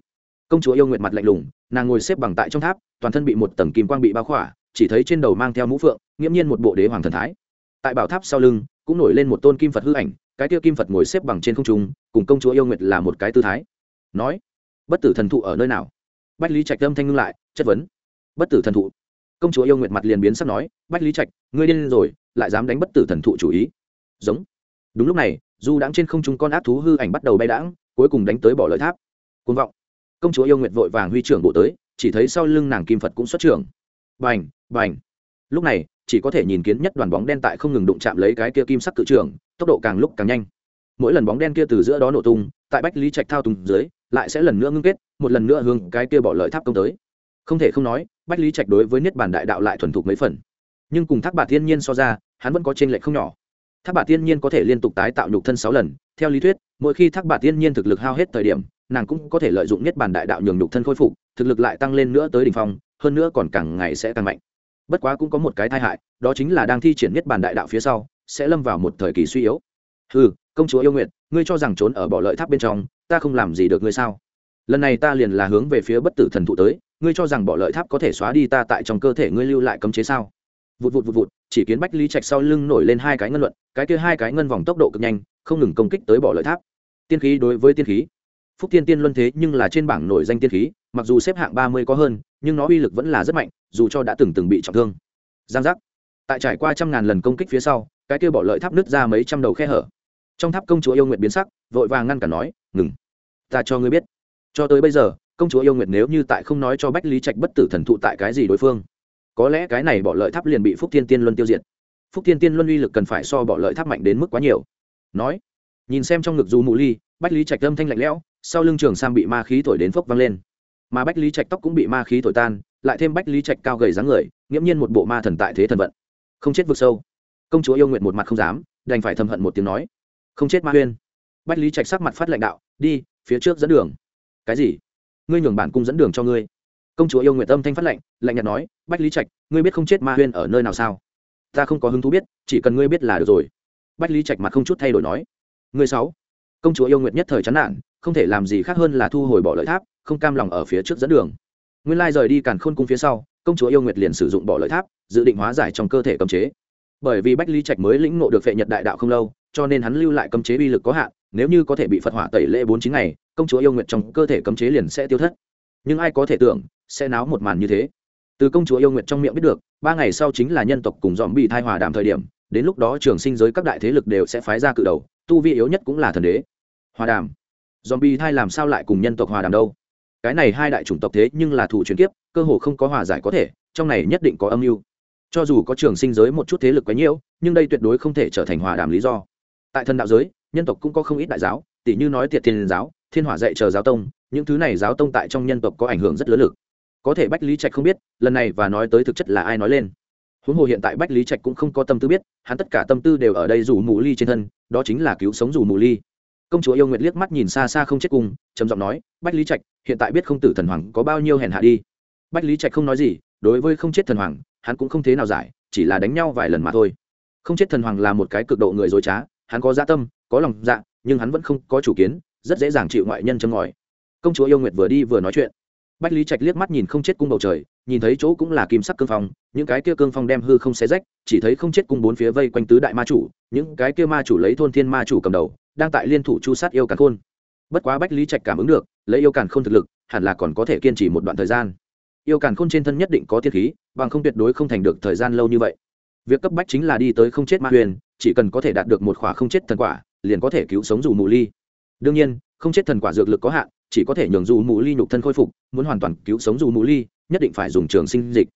Công chúa yêu nguyệt mặt lạnh lùng, nàng ngồi xếp bằng tại trong tháp, toàn thân bị một tầng kim quang bị bao khỏa, chỉ thấy trên đầu mang theo mũ phượng, nghiễm nhiên một bộ đế hoàng thần thái. Tại bảo tháp sau lưng, cũng nổi lên một tôn kim phật hư ảnh, cái tiêu kim phật ngồi xếp bằng trên không trung, cùng công chúa yêu nguyệt là một cái tư thái. Nói, bất tử thần thụ ở nơi nào? Bách lý trạch âm thanh ngưng lại, chất vấn, bất tử thần thụ. Công chúa yêu nguyệt mặt liền biến sắp nói, bách lý trạch, ngươi điên rồi lại dám đánh bất tử thần thụ chủ ý. Giống. Đúng lúc này, du đãng trên không trung con ác thú hư ảnh bắt đầu bay đãng, cuối cùng đánh tới bỏ lợi tháp. Côn vọng. Công chúa yêu nguyệt vội vàng huy trưởng bộ tới, chỉ thấy sau lưng nàng kim phật cũng xuất trưởng. Bành bành. Lúc này, chỉ có thể nhìn kiến nhất đoàn bóng đen tại không ngừng đụng chạm lấy cái kia kim sắc cự trưởng, tốc độ càng lúc càng nhanh. Mỗi lần bóng đen kia từ giữa đó nổ tung, tại bách lý trạch thao tùng dưới, lại sẽ lần nữa ngưng kết, một lần nữa hướng cái kia bỏ lợi tháp công tới. Không thể không nói, bách lý trạch đối với niết bàn đại đạo lại thuần thục mấy phần. Nhưng cùng thác bà thiên nhiên so ra hắn vẫn có t r ê n lệch không nhỏ. Thác bà Tiên nhiên có thể liên tục tái tạo nhục thân sáu lần, theo lý thuyết, mỗi khi thác bà Tiên nhiên thực lực hao hết thời điểm, nàng cũng có thể lợi dụng niết bàn đại đạo nhường nhục thân khôi phục, thực lực lại tăng lên nữa tới đ ỉ n h phong, hơn nữa còn càng ngày sẽ càng mạnh. Bất quá cũng có một cái tai hại, đó chính là đang thi triển niết bàn đại đạo phía sau, sẽ lâm vào một thời kỳ suy yếu. Ừ công chúa yêu nguyện, ngươi cho rằng trốn ở bỏ lợi tháp bên trong, ta không làm gì được ngươi sao? Lần này ta liền là hướng về phía bất tử thần thụ tới, ngươi cho rằng bỏ lợi tháp có thể xóa đi ta tại trong cơ thể ngươi lưu lại cấm chế sao? Vụt vụt vụt vụt, chỉ kiến bách lý trạch sau lưng nổi lên hai cái ngân luận, cái kia hai cái ngân vòng tốc độ cực nhanh, không ngừng công kích tới bỏ lợi tháp. Tiên khí đối với tiên khí. Phúc tiên tiên luân thế nhưng là trên bảng nổi danh tiên khí, mặc dù xếp hạng ba mươi có hơn, nhưng nó uy lực vẫn là rất mạnh, dù cho đã từng từng bị trọng thương. Giang giác. Tại trải qua trăm ngàn lần công kích phía sau, cái kia bỏ lợi tháp nứt ra mấy trăm đầu khe hở. Trong tháp công chúa yêu nguyện biến sắc, vội vàng ngăn cả nói, ngừng. Ta cho ngươi biết. Cho tới bây giờ, công chúa yêu nguyện nếu như tại không nói cho bách lý trạch bất tử thần thụ tại cái gì đối phương có lẽ cái này bỏ lợi tháp liền bị phúc thiên tiên luân tiêu diệt. Phúc thiên tiên luân uy lực cần phải so bỏ lợi tháp mạnh đến mức quá nhiều. Nói, nhìn xem trong ngực dù mù ly, bách lý trạch âm thanh lạnh lẽo, sau lưng trường sam bị ma khí thổi đến phốc văng lên. Mà bách lý trạch tóc cũng bị ma khí thổi tan, lại thêm bách lý trạch cao gầy dáng người, nghiễm nhiên một bộ ma thần tại thế thần vận. Không chết vực sâu. Công chúa yêu nguyện một mặt không dám, đành phải thầm hận một tiếng nói. Không chết ma huyên. Bách lý trạch sắc mặt phát lãnh đạo, đi, phía trước dẫn đường. Cái gì? Ngươi nhường bản cung dẫn đường cho ngươi công chúa yêu nguyện tâm thanh phát lệnh lạnh nhạt nói, bách lý trạch, ngươi biết không chết ma huyên ở nơi nào sao? Ta không có hứng thú biết, chỉ cần ngươi biết là được rồi. Bách lý trạch mặt không chút thay đổi nói, ngươi sáu, công chúa yêu nguyện nhất thời chán nản, không thể làm gì khác hơn là thu hồi bỏ lợi tháp, không cam lòng ở phía trước dẫn đường. Nguyên lai rời đi càn khôn cung phía sau, công chúa yêu nguyệt liền sử dụng bỏ lợi tháp, dự định hóa giải trong cơ thể cấm chế. Bởi vì bách lý trạch mới lĩnh ngộ được phệ nhật đại đạo không lâu, cho nên hắn lưu lại cấm chế uy lực có hạn, nếu như có thể bị phật hỏa tẩy lễ bốn chín ngày, công chúa yêu nguyệt trong cơ thể cấm chế liền sẽ tiêu thất. Nhưng ai có thể tưởng sẽ náo một màn như thế. Từ công chúa yêu nguyện trong miệng biết được, ba ngày sau chính là nhân tộc cùng dòm bị thai hòa đàm thời điểm, đến lúc đó trường sinh giới các đại thế lực đều sẽ phái ra cự đầu, tu vi yếu nhất cũng là thần đế. Hòa đàm. Dòm bị thai làm sao lại cùng nhân tộc hòa đàm đâu? Cái này hai đại chủng tộc thế nhưng là thủ truyền kiếp, cơ hồ không có hòa giải có thể, trong này nhất định có âm mưu. Cho dù có trường sinh giới một chút thế lực quấy nhiễu, nhưng đây tuyệt đối không thể trở thành hòa đàm lý do. Tại thần đạo giới, nhân tộc cũng có không ít đại giáo tỷ như nói tiệt thiên giáo, thiên hỏa dạy chờ giáo tông, những thứ này giáo tông tại trong nhân tộc có ảnh hưởng rất lớn lực có thể bách lý trạch không biết, lần này và nói tới thực chất là ai nói lên. Huống hồ hiện tại bách lý trạch cũng không có tâm tư biết, hắn tất cả tâm tư đều ở đây rủ mù ly trên thân, đó chính là cứu sống rủ mù ly. Công chúa yêu nguyệt liếc mắt nhìn xa xa không chết cùng, trầm giọng nói, bách lý trạch, hiện tại biết không tử thần hoàng có bao nhiêu hèn hạ đi. Bách lý trạch không nói gì, đối với không chết thần hoàng, hắn cũng không thế nào giải, chỉ là đánh nhau vài lần mà thôi. Không chết thần hoàng là một cái cực độ người dối trá, hắn có gia dạ tâm, có lòng dạ nhưng hắn vẫn không có chủ kiến, rất dễ dàng chịu ngoại nhân châm ngòi. Công chúa yêu nguyệt vừa đi vừa nói chuyện bách lý trạch liếc mắt nhìn không chết cung bầu trời, nhìn thấy chỗ cũng là kim sắc cương phong, những cái kia cương phong đem hư không xé rách, chỉ thấy không chết cung bốn phía vây quanh tứ đại ma chủ, những cái kia ma chủ lấy thôn thiên ma chủ cầm đầu, đang tại liên thủ chu sát yêu càn khôn. Bất quá bách lý trạch cảm ứng được, lấy yêu càn khôn thực lực, hẳn là còn có thể kiên trì một đoạn thời gian. Yêu càn khôn trên thân nhất định có thiên khí, bằng không tuyệt đối không thành được thời gian lâu như vậy. Việc cấp bách chính là đi tới không chết ma huyền, chỉ cần có thể đạt được một khỏa không chết thần quả, liền có thể cứu sống dù mù ly. Đương nhiên, không chết thần quả dược lực có hạn chỉ có thể nhường dù mù ly nhục thân khôi phục, muốn hoàn toàn cứu sống dù mù ly, nhất định phải dùng trường sinh dịch.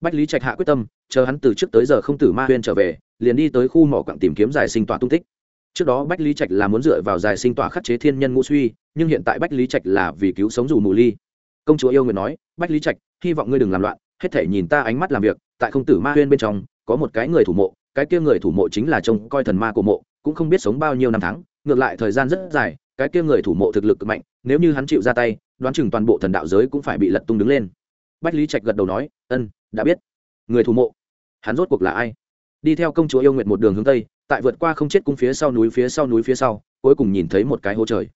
Bách lý trạch hạ quyết tâm, chờ hắn từ trước tới giờ không tử ma huyên trở về, liền đi tới khu mỏ quặng tìm kiếm giải sinh tỏa tung tích. Trước đó bách lý trạch là muốn dựa vào giải sinh tỏa khắc chế thiên nhân ngũ suy, nhưng hiện tại bách lý trạch là vì cứu sống dù mù ly. Công chúa yêu người nói, bách lý trạch, hy vọng ngươi đừng làm loạn, hết thể nhìn ta ánh mắt làm việc, tại không tử ma huyên bên trong, có một cái người thủ mộ, cái kia người thủ mộ chính là trông coi thần ma của mộ, cũng không biết sống bao nhiêu năm tháng, ngược lại thời gian rất dài cái kia người thủ mộ thực lực cực mạnh, nếu như hắn chịu ra tay, đoán chừng toàn bộ thần đạo giới cũng phải bị lật tung đứng lên. Bách lý trạch gật đầu nói, ân, đã biết. Người thủ mộ, hắn rốt cuộc là ai? Đi theo công chúa yêu nguyện một đường hướng tây, tại vượt qua không chết cung phía sau núi phía sau núi phía sau, cuối cùng nhìn thấy một cái hố trời.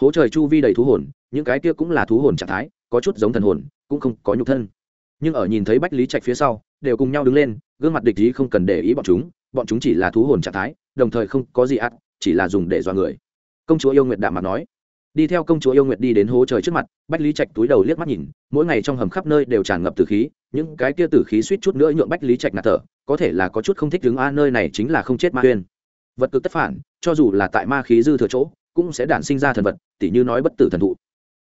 Hố trời chu vi đầy thú hồn, những cái kia cũng là thú hồn trạng thái, có chút giống thần hồn, cũng không có nhục thân. Nhưng ở nhìn thấy bách lý trạch phía sau, đều cùng nhau đứng lên, gương mặt địch ý không cần để ý bọn chúng bọn chúng chỉ là thú hồn trạng thái, đồng thời không có gì ắt chỉ là dùng để dọa người công chúa yêu nguyệt đạm mặt nói. Đi theo công chúa yêu nguyệt đi đến hố trời trước mặt, bách lý trạch túi đầu liếc mắt nhìn, mỗi ngày trong hầm khắp nơi đều tràn ngập từ khí, những cái kia tử khí suýt chút nữa nhượng bách lý trạch ngạt thở, có thể là có chút không thích đứng a, nơi này chính là không chết ma uyên vật cực tất phản, cho dù là tại ma khí dư thừa chỗ, cũng sẽ đản sinh ra thần vật, tỉ như nói bất tử thần thụ.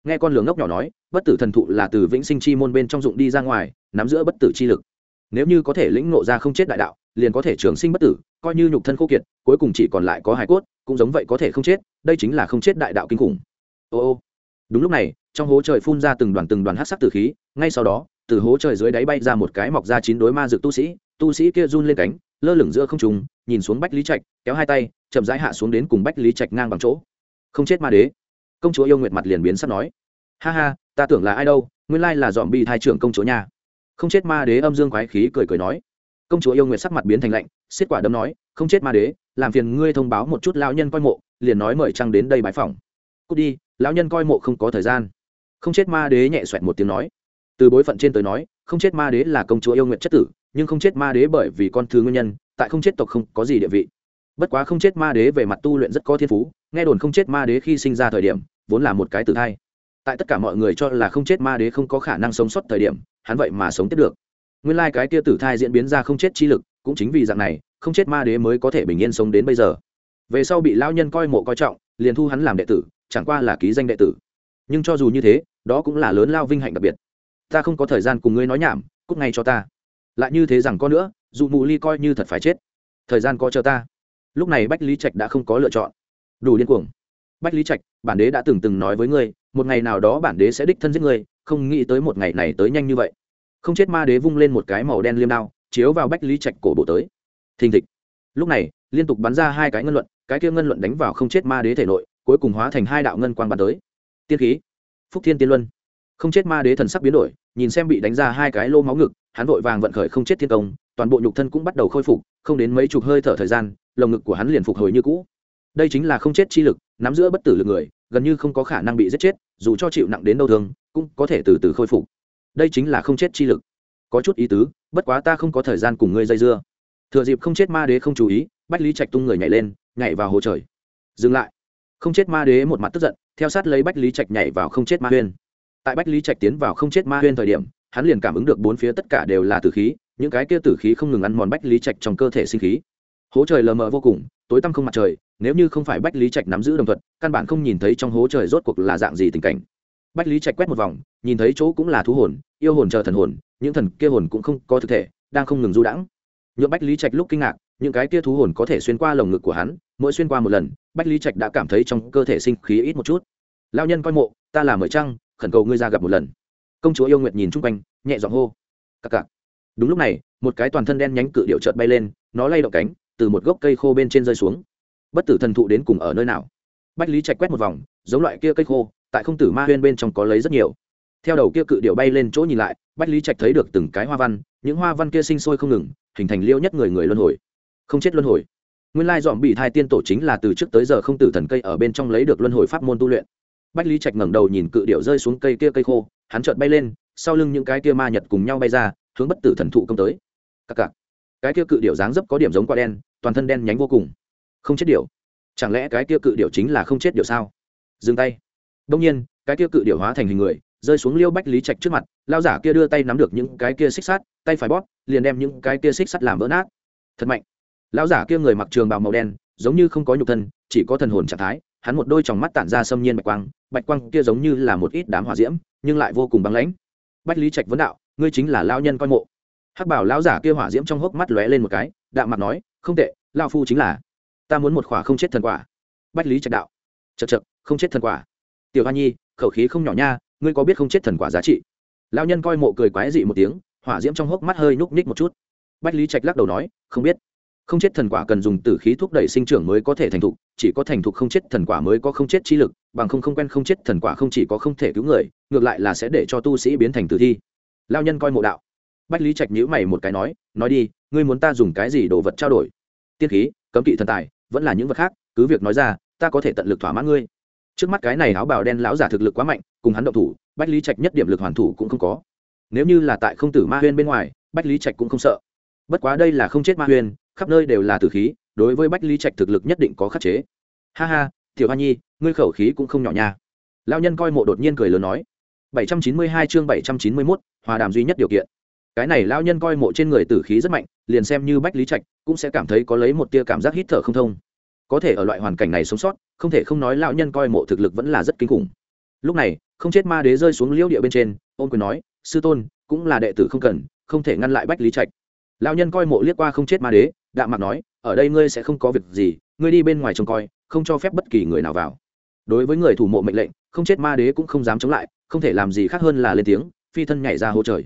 Nghe con lường ngốc nhỏ nói, bất tử thần thụ là từ vĩnh sinh chi môn bên trong dụng đi ra ngoài, nắm giữa bất tử chi lực. Nếu như có thể lĩnh ngộ ra không chết đại đạo, liền có thể trường sinh bất tử, coi như nhục thân khô kiệt, cuối cùng chỉ còn lại có hài cốt, cũng giống vậy có thể không chết đây chính là không chết đại đạo kinh khủng. Ô ô. Đúng lúc này, trong hố trời phun ra từng đoàn từng đoàn hát sắc tử khí, ngay sau đó, từ hố trời dưới đáy bay ra một cái mọc ra chín đối ma dược tu sĩ tu sĩ kia run lên cánh, lơ lửng giữa không trùng nhìn xuống bách lý trạch, kéo hai tay, chậm rãi hạ xuống đến cùng bách lý trạch ngang bằng chỗ. Không chết ma đế. Công chúa yêu nguyệt mặt liền biến sắp nói. Ha ha, ta tưởng là ai đâu, nguyên lai là dòm bị thai trưởng công chúa nhà không chết ma đế âm dương quái khí cười cười nói. Công chúa yêu nguyệt sắc mặt biến thành lạnh, xiết quả đấm nói, không chết ma đế làm phiền ngươi thông báo một chút lão nhân coi mộ, liền nói mời trăng đến đây bái phòng cút đi, lão nhân coi mộ không có thời gian. Không chết ma đế nhẹ xoẹt một tiếng nói. Từ bối phận trên tới nói, không chết ma đế là công chúa yêu nguyện chất tử, nhưng không chết ma đế bởi vì con thứ nguyên nhân, tại không chết tộc không có gì địa vị. Bất quá không chết ma đế về mặt tu luyện rất có thiên phú, nghe đồn không chết ma đế khi sinh ra thời điểm, vốn là một cái tử thai. Tại tất cả mọi người cho là không chết ma đế không có khả năng sống sót thời điểm, hắn vậy mà sống tiếp được. Nguyên lai cái kia tử thai diễn biến ra không chết chi lực, cũng chính vì dạng này không chết ma đế mới có thể bình yên sống đến bây giờ. Về sau bị lao nhân coi mộ coi trọng, liền thu hắn làm đệ tử, chẳng qua là ký danh đệ tử. Nhưng cho dù như thế, đó cũng là lớn lao vinh hạnh đặc biệt. Ta không có thời gian cùng ngươi nói nhảm cúc ngay cho ta. Lại như thế rằng có nữa dù mù ly coi như thật phải chết. Thời gian có chờ ta. Lúc này bách lý trạch đã không có lựa chọn. Đủ điên cuồng. Bách lý trạch, bản đế đã từng từng nói với ngươi, một ngày nào đó bản đế sẽ đích thân giết ngươi, không nghĩ tới một ngày này tới nhanh như vậy. Không chết ma đế vung lên một cái màu đen liêm đao, chiếu vào bách lý trạch cổ bộ tới thình thịch. Lúc này, liên tục bắn ra hai cái ngân luận, cái kia ngân luận đánh vào không chết ma đế thể nội, cuối cùng hóa thành hai đạo ngân quang bắn tới. Tiên khí. Phúc thiên tiên luân. Không chết ma đế thần sắc biến đổi, nhìn xem bị đánh ra hai cái lô máu ngực, hắn vội vàng vận khởi không chết thiên công, toàn bộ nhục thân cũng bắt đầu khôi phục, không đến mấy chục hơi thở thời gian, lồng ngực của hắn liền phục hồi như cũ. Đây chính là không chết chi lực, nắm giữa bất tử lực người, gần như không có khả năng bị giết chết, dù cho chịu nặng đến đâu thương, cũng có thể từ từ khôi phục. Đây chính là không chết chi lực. Có chút ý tứ, bất quá ta không có thời gian cùng ngươi dây dưa thừa dịp không chết ma đế không chú ý, bách lý trạch tung người nhảy lên, nhảy vào hồ trời. Dừng lại. Không chết ma đế một mặt tức giận, theo sát lấy bách lý trạch nhảy vào không chết ma huyên. Tại bách lý trạch tiến vào không chết ma huyên thời điểm, hắn liền cảm ứng được bốn phía tất cả đều là tử khí, những cái kia tử khí không ngừng ăn mòn bách lý trạch trong cơ thể sinh khí. Hố trời lờ mờ vô cùng, tối tăm không mặt trời, nếu như không phải bách lý trạch nắm giữ đồng thuận, căn bản không nhìn thấy trong hố trời rốt cuộc là dạng gì tình cảnh. Bách lý trạch quét một vòng, nhìn thấy chỗ cũng là thú hồn, yêu hồn chờ thần hồn, những thần kia hồn cũng không có thực thể, đang không ngừng du đãng nhượng bách lý trạch lúc kinh ngạc, những cái tia thú hồn có thể xuyên qua lồng ngực của hắn, mỗi xuyên qua một lần, bách lý trạch đã cảm thấy trong cơ thể sinh khí ít một chút. Lao nhân coi mộ, ta là mời trăng, khẩn cầu ngươi ra gặp một lần. Công chúa yêu nguyệt nhìn chung quanh, nhẹ giọng hô. Cặc cặc. Đúng lúc này, một cái toàn thân đen nhánh cự điệu trợt bay lên, nó lay động cánh, từ một gốc cây khô bên trên rơi xuống. Bất tử thần thụ đến cùng ở nơi nào? Bách lý trạch quét một vòng, giống loại kia cây khô, tại không tử ma huyên bên trong có lấy rất nhiều. Theo đầu kia cự điệu bay lên chỗ nhìn lại, bách lý trạch thấy được từng cái hoa văn, những hoa văn kia sinh sôi không ngừng hình thành liêu nhất người người luân hồi. Không chết luân hồi. Nguyên lai dòm bị thai tiên tổ chính là từ trước tới giờ không tử thần cây ở bên trong lấy được luân hồi pháp môn tu luyện. Bách lý trạch ngẩng đầu nhìn cự điệu rơi xuống cây kia cây khô, hắn chợt bay lên, sau lưng những cái kia ma nhật cùng nhau bay ra, hướng bất tử thần thụ công tới. Cặc cặc. Cái kia cự điệu dáng dấp có điểm giống quả đen, toàn thân đen nhánh vô cùng. Không chết điệu chẳng lẽ cái kia cự điệu chính là không chết điệu sao? Dừng tay. Đông nhiên, cái kia cự điệu hóa thành hình người, rơi xuống liêu bách lý trạch trước mặt lao giả kia đưa tay nắm được những cái kia xích sắt, tay phải bóp, liền đem những cái kia xích sắt làm vỡ nát. Thật mạnh. Lão giả kia người mặc trường bào màu đen, giống như không có nhục thân, chỉ có thần hồn trạng thái, hắn một đôi tròng mắt tản ra xâm nhiên bạch quang bạch quang kia giống như là một ít đám hỏa diễm, nhưng lại vô cùng băng lãnh. Bách lý trạch vấn đạo, ngươi chính là lao nhân coi mộ. Hắc bảo lão giả kia hỏa diễm trong hốc mắt lóe lên một cái, đạm mặt nói, không tệ lao phu chính là. Ta muốn một khỏa không chết thần quả. Bách lý trạch đạo chật chật không chết thần quả. Tiểu hoa nhi, khẩu khí không nhỏ nha, ngươi có biết không chết thần quả giá trị? Lao nhân coi mộ cười quái dị một tiếng, hỏa diễm trong hốc mắt hơi núc ních một chút. Bách lý trạch lắc đầu nói, không biết. Không chết thần quả cần dùng tử khí thúc đẩy sinh trưởng mới có thể thành thục, chỉ có thành thục không chết thần quả mới có không chết chi lực, bằng không không quen không chết thần quả không chỉ có không thể cứu người, ngược lại là sẽ để cho tu sĩ biến thành tử thi. Lao nhân coi mộ đạo. Bách lý trạch nhữ mày một cái nói nói đi, ngươi muốn ta dùng cái gì đồ vật trao đổi? Tiên khí, cấm kỵ thần tài, vẫn là những vật khác, cứ việc nói ra, ta có thể tận lực thỏa mãn ngươi. Trước mắt cái này áo bào đen lão giả thực lực quá mạnh, cùng hắn động thủ bách lý trạch nhất điểm lực hoàn thủ cũng không có. Nếu như là tại không tử ma huyên bên ngoài bách lý trạch cũng không sợ. Bất quá đây là không chết ma huyên khắp nơi đều là tử khí đối với bách lý trạch thực lực nhất định có khắc chế. Ha ha tiểu hoa nhi ngươi khẩu khí cũng không nhỏ nha. Lao nhân coi mộ đột nhiên cười lớn nói. 792 chương 791, hòa đàm duy nhất điều kiện. Cái này lao nhân coi mộ trên người tử khí rất mạnh liền xem như bách lý trạch cũng sẽ cảm thấy có lấy một tia cảm giác hít thở không thông. Có thể ở loại hoàn cảnh này sống sót không thể không nói lao nhân coi mộ thực lực vẫn là rất kinh khủng. Lúc này không chết ma đế rơi xuống liễu địa bên trên, ôn quyền nói, sư tôn, cũng là đệ tử không cần, không thể ngăn lại bách lý trạch. Lao nhân coi mộ liếc qua không chết ma đế, đạm mặt nói, ở đây ngươi sẽ không có việc gì, ngươi đi bên ngoài trông coi, không cho phép bất kỳ người nào vào. Đối với người thủ mộ mệnh lệnh, không chết ma đế cũng không dám chống lại, không thể làm gì khác hơn là lên tiếng, phi thân nhảy ra hỗ trời.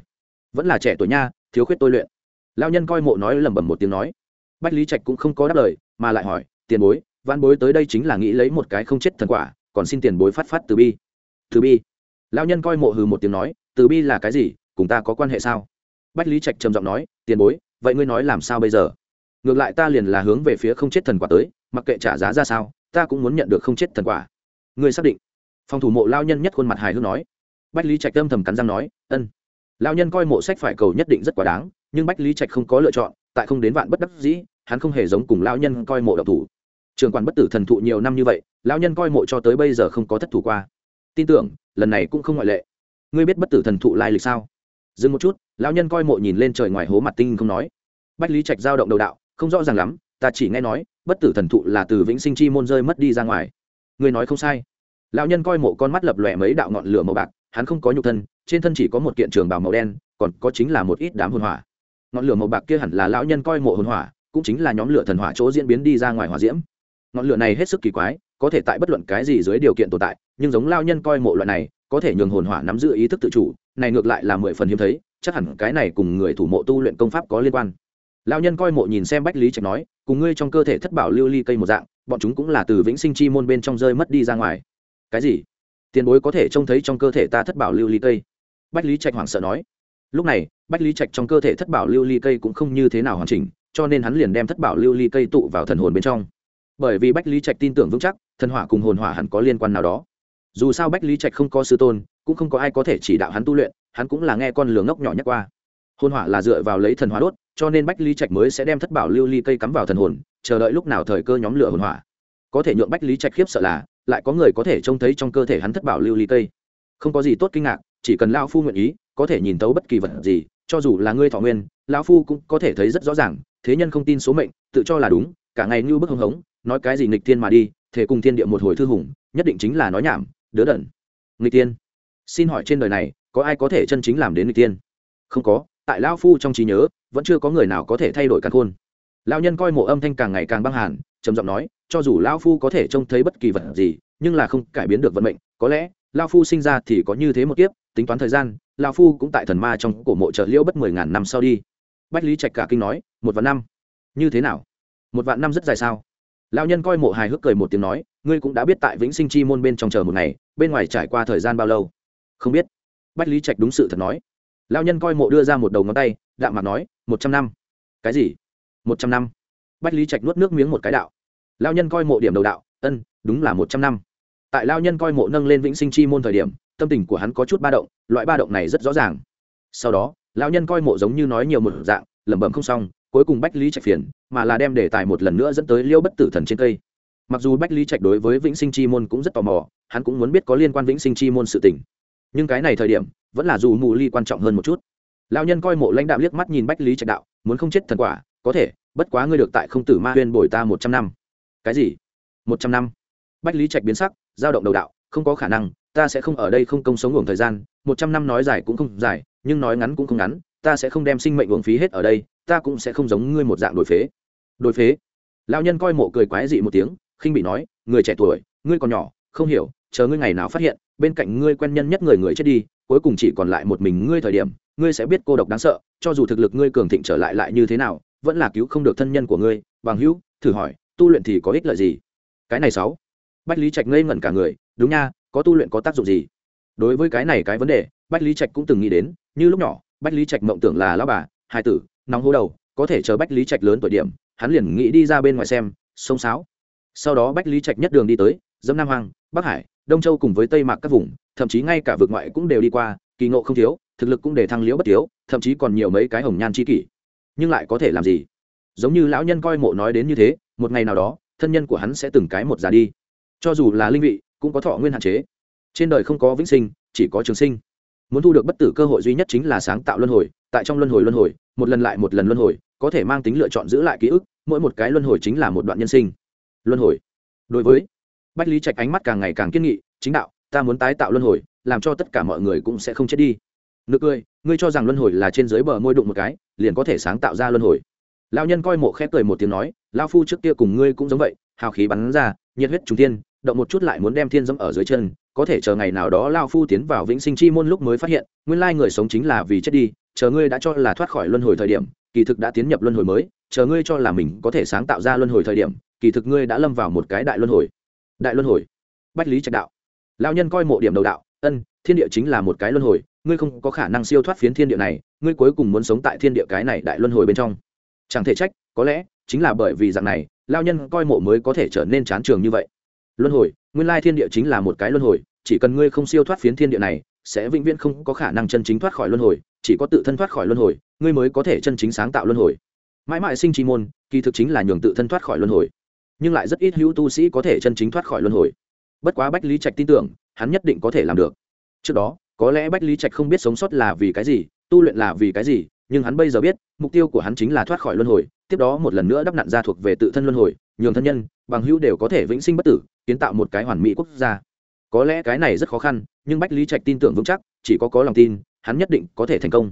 Vẫn là trẻ tuổi nha, thiếu khuyết tôi luyện. Lao nhân coi mộ nói lẩm bẩm một tiếng nói. Bách lý trạch cũng không có đáp lời, mà lại hỏi, tiền bối văn bối tới đây chính là nghĩ lấy một cái không chết thần quả, còn xin tiền bối phát phát từ bi từ bi. Lao nhân coi mộ hừ một tiếng nói, từ bi là cái gì? Cùng ta có quan hệ sao? Bách lý trạch trầm giọng nói, tiền bối, vậy ngươi nói làm sao bây giờ? Ngược lại ta liền là hướng về phía không chết thần quả tới, mặc kệ trả giá ra sao, ta cũng muốn nhận được không chết thần quả. Ngươi xác định? Phòng thủ mộ lao nhân nhất khuôn mặt hài hước nói. Bách lý trạch âm thầm cắn răng nói, ân. Lao nhân coi mộ sách phải cầu nhất định rất quá đáng, nhưng bách lý trạch không có lựa chọn, tại không đến vạn bất đắc dĩ, hắn không hề giống cùng lao nhân coi mộ độc thủ. Trường quản bất tử thần thụ nhiều năm như vậy lao nhân coi mộ cho tới bây giờ không có thất thủ qua tin tưởng, lần này cũng không ngoại lệ. Ngươi biết bất tử thần thụ lai lịch sao? Dừng một chút, lão nhân coi mộ nhìn lên trời ngoài hố mặt tinh không nói. Bách lý trạch giao động đầu đạo, không rõ ràng lắm, ta chỉ nghe nói, bất tử thần thụ là từ vĩnh sinh chi môn rơi mất đi ra ngoài. Ngươi nói không sai. Lão nhân coi mộ con mắt lập lòe mấy đạo ngọn lửa màu bạc, hắn không có nhục thân, trên thân chỉ có một kiện trường bào màu đen, còn có chính là một ít đám hồn hỏa. Ngọn lửa màu bạc kia hẳn là lão nhân coi mộ hồn hỏa, cũng chính là nhóm lửa thần hỏa chỗ diễn biến đi ra ngoài hỏa diễm. Ngọn lửa này hết sức kỳ quái, có thể tại bất luận cái gì dưới điều kiện tồn tại nhưng giống lao nhân coi mộ loại này, có thể nhường hồn hỏa nắm giữ ý thức tự chủ, này ngược lại là mười phần hiếm thấy, chắc hẳn cái này cùng người thủ mộ tu luyện công pháp có liên quan. Lao nhân coi mộ nhìn xem bách lý trạch nói, cùng ngươi trong cơ thể thất bảo lưu ly cây một dạng, bọn chúng cũng là từ vĩnh sinh chi môn bên trong rơi mất đi ra ngoài. Cái gì? Tiền bối có thể trông thấy trong cơ thể ta thất bảo lưu ly cây? Bách lý trạch hoảng sợ nói. Lúc này, bách lý trạch trong cơ thể thất bảo lưu ly cây cũng không như thế nào hoàn chỉnh, cho nên hắn liền đem thất bảo lưu ly cây tụ vào thần hồn bên trong. Bởi vì bách lý trạch tin tưởng vững chắc, thần hỏa cùng hồn hỏa hẳn có liên quan nào đó dù sao bách lý trạch không có sư tôn, cũng không có ai có thể chỉ đạo hắn tu luyện, hắn cũng là nghe con lường ngốc nhỏ nhắc qua. Hôn hỏa là dựa vào lấy thần hóa đốt, cho nên bách lý trạch mới sẽ đem thất bảo lưu ly cây cắm vào thần hồn, chờ đợi lúc nào thời cơ nhóm lửa hồn hỏa. Có thể nhượng bách lý trạch khiếp sợ là, lại có người có thể trông thấy trong cơ thể hắn thất bảo lưu ly cây. Không có gì tốt kinh ngạc, chỉ cần lao phu nguyện ý, có thể nhìn tấu bất kỳ vật gì, cho dù là ngươi thọ nguyên, lão phu cũng có thể thấy rất rõ ràng, thế nhân không tin số mệnh, tự cho là đúng, cả ngày như bức hưng hống, nói cái gì nghịch thiên mà đi thể cùng thiên địa một hồi thư hùng, nhất định chính là nói nhảm đứa đẩn người tiên. Xin hỏi trên đời này, có ai có thể chân chính làm đến người tiên? Không có, tại lao phu trong trí nhớ, vẫn chưa có người nào có thể thay đổi căn khôn. Lao nhân coi mộ âm thanh càng ngày càng băng hàn, trầm giọng nói, cho dù lao phu có thể trông thấy bất kỳ vật gì, nhưng là không cải biến được vận mệnh, có lẽ lao phu sinh ra thì có như thế một kiếp, tính toán thời gian lao phu cũng tại thần ma trong cổ mộ trợ liễu bất mười ngàn năm sau đi. Bách lý trạch cả kinh nói, một vạn năm. Như thế nào? Một vạn năm rất dài sao? Lao nhân coi mộ hài hước cười một tiếng nói ngươi cũng đã biết tại vĩnh sinh chi môn bên trong chờ một ngày, bên ngoài trải qua thời gian bao lâu? Không biết. Bách lý trạch đúng sự thật nói. Lao nhân coi mộ đưa ra một đầu ngón tay, đạm mặt nói, một trăm năm. Cái gì? Một trăm năm. Bách lý trạch nuốt nước miếng một cái đạo. Lao nhân coi mộ điểm đầu đạo, ân, đúng là một trăm năm. Tại lao nhân coi mộ nâng lên vĩnh sinh chi môn thời điểm, tâm tình của hắn có chút ba động, loại ba động này rất rõ ràng. Sau đó lao nhân coi mộ giống như nói nhiều một dạng, lẩm bẩm không xong, cuối cùng bách lý trạch phiền, mà là đem đề tài một lần nữa dẫn tới liêu bất tử thần trên cây mặc dù bách lý trạch đối với vĩnh sinh chi môn cũng rất tò mò, hắn cũng muốn biết có liên quan vĩnh sinh chi môn sự tình. Nhưng cái này thời điểm, vẫn là dù mù ly quan trọng hơn một chút. Lao nhân coi mộ lãnh đạo liếc mắt nhìn bách lý trạch đạo, muốn không chết thần quả, có thể, bất quá ngươi được tại không tử ma huyên bồi ta một trăm năm. Cái gì? Một trăm năm? Bách lý trạch biến sắc giao động đầu đạo, không có khả năng, ta sẽ không ở đây không công sống uổng thời gian, một trăm năm nói dài cũng không dài, nhưng nói ngắn cũng không ngắn, ta sẽ không đem sinh mệnh uổng phí hết ở đây, ta cũng sẽ không giống ngươi một dạng đổi phế. Đổi phế? Lão nhân coi mộ cười quái dị một tiếng khinh bị nói, người trẻ tuổi, ngươi còn nhỏ, không hiểu, chờ ngươi ngày nào phát hiện, bên cạnh ngươi quen nhân nhất người người chết đi, cuối cùng chỉ còn lại một mình ngươi thời điểm, ngươi sẽ biết cô độc đáng sợ, cho dù thực lực ngươi cường thịnh trở lại lại như thế nào, vẫn là cứu không được thân nhân của ngươi. Bằng hữu thử hỏi, tu luyện thì có ích lợi gì? Cái này sáu. Bách lý trạch ngây ngẩn cả người, đúng nha, có tu luyện có tác dụng gì? Đối với cái này cái vấn đề, bách lý trạch cũng từng nghĩ đến, như lúc nhỏ, bách lý trạch mộng tưởng là lao bà, hai tử, nóng hố đầu, có thể chờ bách lý trạch lớn tuổi điểm, hắn liền nghĩ đi ra bên ngoài xem, sông sáo sau đó bách lý trạch nhất đường đi tới dẫm nam hoàng bắc hải, đông châu cùng với tây mạc các vùng, thậm chí ngay cả vực ngoại cũng đều đi qua, kỳ ngộ không thiếu, thực lực cũng để thăng liễu bất thiếu thậm chí còn nhiều mấy cái hồng nhan c kỷ. Nhưng lại có thể làm gì? Giống như lão nhân coi mộ nói đến như thế, một ngày nào đó, thân nhân của hắn sẽ từng cái một già đi. Cho dù là linh vị, cũng có thọ nguyên hạn chế. Trên đời không có vĩnh sinh, chỉ có trường sinh. Muốn thu được bất tử cơ hội duy nhất chính là sáng tạo luân hồi, tại trong luân hồi luân hồi, một lần lại một lần luân hồi, có thể mang tính lựa chọn giữ lại ký ức, mỗi một cái luân hồi chính là một đoạn nhân sinh luân hồi. Đối với bách lý trạch ánh mắt càng ngày càng kiên nghị, chính đạo, ta muốn tái tạo luân hồi, làm cho tất cả mọi người cũng sẽ không chết đi. Nực cười, ngươi cho rằng luân hồi là trên dưới bờ môi đụng một cái, liền có thể sáng tạo ra luân hồi. Lao nhân coi mộ khép cười một tiếng nói lao phu trước kia cùng ngươi cũng giống vậy, hào khí bắn ra, nhiệt huyết trung tiên động một chút lại muốn đem thiên dẫm ở dưới chân, có thể chờ ngày nào đó lao phu tiến vào vĩnh sinh chi môn lúc mới phát hiện, nguyên lai người sống chính là vì chết đi, chờ ngươi đã cho là thoát khỏi luân hồi thời điểm, kỳ thực đã tiến nhập luân hồi mới, chờ ngươi cho là mình có thể sáng tạo ra luân hồi thời điểm kỳ thực ngươi đã lâm vào một cái đại luân hồi. Đại luân hồi? Bách lý trạch đạo. Lao nhân coi mộ điểm đầu đạo, ân, thiên địa chính là một cái luân hồi, ngươi không có khả năng siêu thoát phiến thiên địa này, ngươi cuối cùng muốn sống tại thiên địa cái này đại luân hồi bên trong. Chẳng thể trách, có lẽ chính là bởi vì dạng này lao nhân coi mộ mới có thể trở nên chán trường như vậy. Luân hồi, nguyên lai thiên địa chính là một cái luân hồi, chỉ cần ngươi không siêu thoát phiến thiên địa này, sẽ vĩnh viễn không có khả năng chân chính thoát khỏi luân hồi, chỉ có tự thân thoát khỏi luân hồi, ngươi mới có thể chân chính sáng tạo luân hồi. Mãi mãi sinh trí môn, kỳ thực chính là nhường tự thân thoát khỏi luân hồi nhưng lại rất ít hữu tu sĩ có thể chân chính thoát khỏi luân hồi. Bất quá bách lý trạch tin tưởng, hắn nhất định có thể làm được. Trước đó, có lẽ bách lý trạch không biết sống sót là vì cái gì, tu luyện là vì cái gì, nhưng hắn bây giờ biết, mục tiêu của hắn chính là thoát khỏi luân hồi, tiếp đó một lần nữa đắp nặn ra thuộc về tự thân luân hồi, nhường thân nhân, bằng hữu đều có thể vĩnh sinh bất tử, kiến tạo một cái hoàn mỹ quốc gia. Có lẽ cái này rất khó khăn, nhưng bách lý trạch tin tưởng vững chắc, chỉ có có lòng tin, hắn nhất định có thể thành công.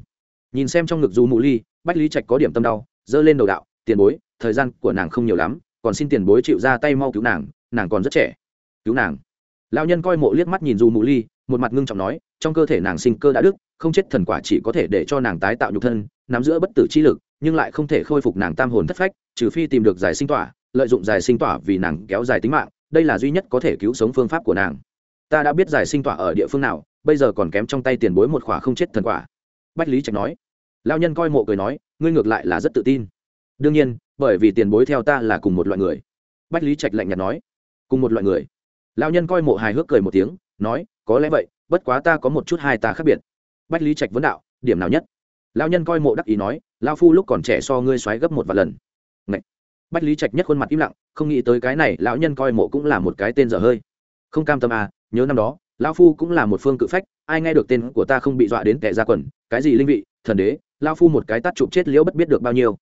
Nhìn xem trong ngực du mụ ly, bách lý trạch có điểm tâm đau dơ lên đầu đạo, tiền bối, thời gian của nàng không nhiều lắm còn xin tiền bối chịu ra tay mau cứu nàng nàng còn rất trẻ. Cứu nàng. Lao nhân coi mộ liếc mắt nhìn du mụ ly, một mặt ngưng trọng nói, trong cơ thể nàng sinh cơ đã đức không chết thần quả chỉ có thể để cho nàng tái tạo nhục thân, nắm giữa bất tử chi lực, nhưng lại không thể khôi phục nàng tam hồn thất phách, trừ phi tìm được giải sinh tỏa, lợi dụng giải sinh tỏa vì nàng kéo dài tính mạng, đây là duy nhất có thể cứu sống phương pháp của nàng. Ta đã biết giải sinh tỏa ở địa phương nào, bây giờ còn kém trong tay tiền bối một khỏa không chết thần quả. Bách lý trạch nói. Lao nhân coi mộ cười nói, ngươi ngược lại là rất tự tin đương nhiên, bởi vì tiền bối theo ta là cùng một loại người. Bách lý trạch lạnh nhạt nói. Cùng một loại người. Lao nhân coi mộ hài hước cười một tiếng, nói, có lẽ vậy, bất quá ta có một chút hai ta khác biệt. Bách lý trạch vấn đạo, điểm nào nhất? Lao nhân coi mộ đắc ý nói lao phu lúc còn trẻ so ngươi xoáy gấp một vài lần. Ngậy! bách lý trạch nhất khuôn mặt im lặng, không nghĩ tới cái này, lão nhân coi mộ cũng là một cái tên dở hơi. Không cam tâm à nhớ năm đó lao phu cũng là một phương cự phách, ai nghe được tên của ta không bị dọa đến kẻ ra quần, cái gì linh vị, thần đế lao phu một cái tắt chụp chết liễu bất biết được bao nhiêu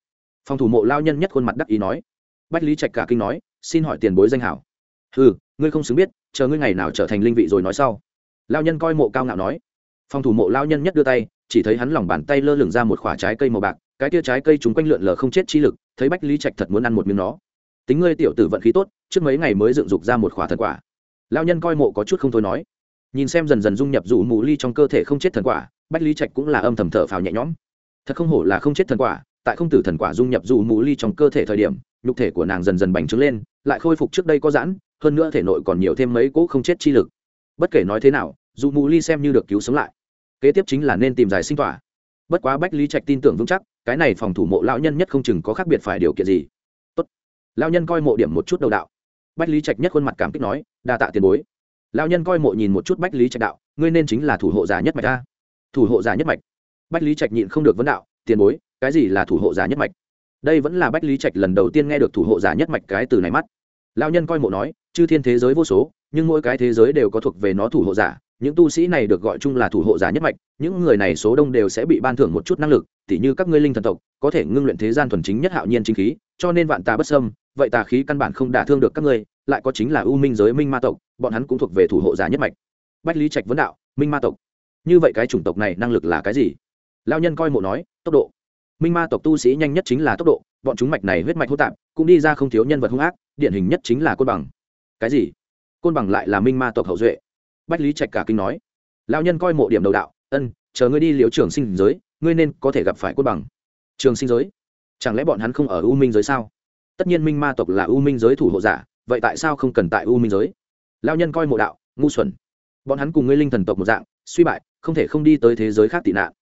phòng thủ mộ lao nhân nhất khuôn mặt đắc ý nói. Bách lý trạch cả kinh nói, xin hỏi tiền bối danh hảo. Ừ ngươi không xứng biết, chờ ngươi ngày nào trở thành linh vị rồi nói sau. Lao nhân coi mộ cao ngạo nói. Phòng thủ mộ lao nhân nhất đưa tay, chỉ thấy hắn lòng bàn tay lơ lửng ra một khoả trái cây màu bạc, cái tia trái cây chúng quanh lượn lờ không chết chi lực, thấy bách lý trạch thật muốn ăn một miếng nó. Tính ngươi tiểu tử vận khí tốt, trước mấy ngày mới dựng dục ra một khoả thần quả. Lao nhân coi mộ có chút không thôi nói. Nhìn xem dần dần dung nhập rủ mù ly trong cơ thể không chết thần quả, bách lý trạch cũng là âm thầm thở phào nhẹ nhõm. Thật không hổ là không chết thần quả tại không tử thần quả dung nhập dụ mù ly trong cơ thể thời điểm, nhục thể của nàng dần dần bành trướng lên, lại khôi phục trước đây có giãn, hơn nữa thể nội còn nhiều thêm mấy cỗ không chết chi lực. Bất kể nói thế nào, dù mù ly xem như được cứu sống lại. Kế tiếp chính là nên tìm giải sinh tỏa. Bất quá bách lý trạch tin tưởng vững chắc, cái này phòng thủ mộ lão nhân nhất không chừng có khác biệt phải điều kiện gì. Tốt. Lão nhân coi mộ điểm một chút đầu đạo. Bách lý trạch nhất khuôn mặt cảm kích nói, đa tạ tiền bối. Lão nhân coi mộ nhìn một chút bách lý trạch đạo, ngươi nên chính là thủ hộ giả nhất mạch ta thủ hộ giả nhất mạch. Bách lý trạch nhịn không được vấn đạo, tiền bối cái gì là thủ hộ giả nhất mạch? Đây vẫn là bách lý trạch lần đầu tiên nghe được thủ hộ giả nhất mạch cái từ này mắt. Lão nhân coi mộ nói, chư thiên thế giới vô số, nhưng mỗi cái thế giới đều có thuộc về nó thủ hộ giả. Những tu sĩ này được gọi chung là thủ hộ giả nhất mạch. Những người này số đông đều sẽ bị ban thưởng một chút năng lực, tỉ như các ngươi linh thần tộc, có thể ngưng luyện thế gian thuần chính nhất hạo nhiên chính khí, cho nên vạn tà bất sâm vậy tà khí căn bản không đả thương được các ngươi, lại có chính là ưu minh giới minh ma tộc, bọn hắn cũng thuộc về thủ hộ giả nhất mạch. Bách lý trạch vấn đạo, minh ma tộc, như vậy cái chủng tộc này năng lực là cái gì? Lao nhân coi mộ nói, tốc độ minh ma tộc tu sĩ nhanh nhất chính là tốc độ, bọn chúng mạch này huyết mạch hô tạp, cũng đi ra không thiếu nhân vật hung ác, điển hình nhất chính là côn bằng. Cái gì? Côn bằng lại là minh ma tộc hậu duệ. Bách lý trạch cả kinh nói. Lao nhân coi mộ điểm đầu đạo, ân, chờ ngươi đi liễu trường sinh giới, ngươi nên có thể gặp phải côn bằng. Trường sinh giới? Chẳng lẽ bọn hắn không ở u minh giới sao? Tất nhiên minh ma tộc là u minh giới thủ hộ giả, vậy tại sao không cần tại u minh giới? Lao nhân coi mộ đạo, ngu xuẩn. Bọn hắn cùng ngươi linh thần tộc một dạng, suy bại, không thể không đi tới thế giới khác tị nạn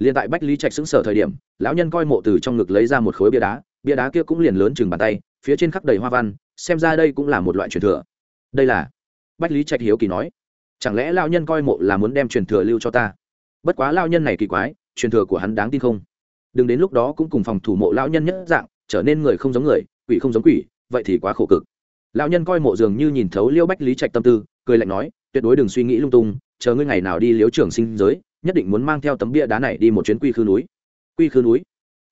liền tại bách lý trạch xứng sở thời điểm, lão nhân coi mộ từ trong ngực lấy ra một khối bia đá bia đá kia cũng liền lớn chừng bàn tay, phía trên khắp đầy hoa văn, xem ra đây cũng là một loại truyền thừa. Đây là, bách lý trạch hiếu kỳ nói, chẳng lẽ lao nhân coi mộ là muốn đem truyền thừa lưu cho ta? Bất quá lao nhân này kỳ quái, truyền thừa của hắn đáng tin không? Đừng đến lúc đó cũng cùng phòng thủ mộ lao nhân nhất dạng, trở nên người không giống người, quỷ không giống quỷ, vậy thì quá khổ cực. Lão nhân coi mộ dường như nhìn thấu liêu bách lý trạch tâm tư, cười lạnh nói, tuyệt đối đừng suy nghĩ lung tung, chờ ngươi ngày nào đi liếu trưởng sinh giới nhất định muốn mang theo tấm bia đá này đi một chuyến quy khư núi. Quy khư núi?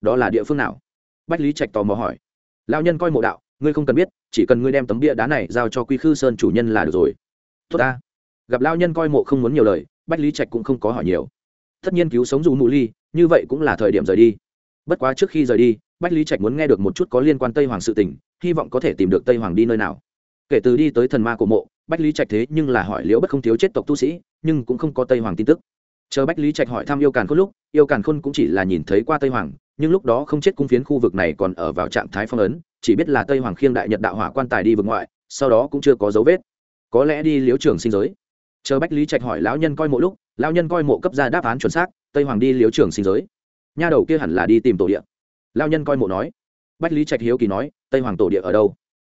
Đó là địa phương nào? Bách lý trạch tò mò hỏi. Lão nhân coi mộ đạo, ngươi không cần biết, chỉ cần ngươi đem tấm bia đá này giao cho quy khư sơn chủ nhân là được rồi. Tốt ta. Gặp lão nhân coi mộ không muốn nhiều lời, bách lý trạch cũng không có hỏi nhiều. Tất nhiên cứu sống dù mù ly, như vậy cũng là thời điểm rời đi. Bất quá trước khi rời đi, bách lý trạch muốn nghe được một chút có liên quan tây hoàng sự tình, hy vọng có thể tìm được tây hoàng đi nơi nào. Kể từ đi tới thần ma của mộ, bách lý trạch thế nhưng là hỏi liễu bất không thiếu chết tộc tu sĩ, nhưng cũng không có tây hoàng tin tức chờ bách lý trạch hỏi thăm yêu càn khôn lúc, yêu càn khôn cũng chỉ là nhìn thấy qua tây hoàng, nhưng lúc đó không chết cung phiến khu vực này còn ở vào trạng thái phong ấn, chỉ biết là tây hoàng khiêng đại nhật đạo hỏa quan tài đi vực ngoại, sau đó cũng chưa có dấu vết. Có lẽ đi liếu trường sinh giới. Chờ bách lý trạch hỏi lão nhân coi mộ lúc, lão nhân coi mộ cấp ra đáp án chuẩn xác, tây hoàng đi liếu trường sinh giới. Nha đầu kia hẳn là đi tìm tổ địa. Lão nhân coi mộ nói. Bách lý trạch hiếu kỳ nói, tây hoàng tổ địa ở đâu?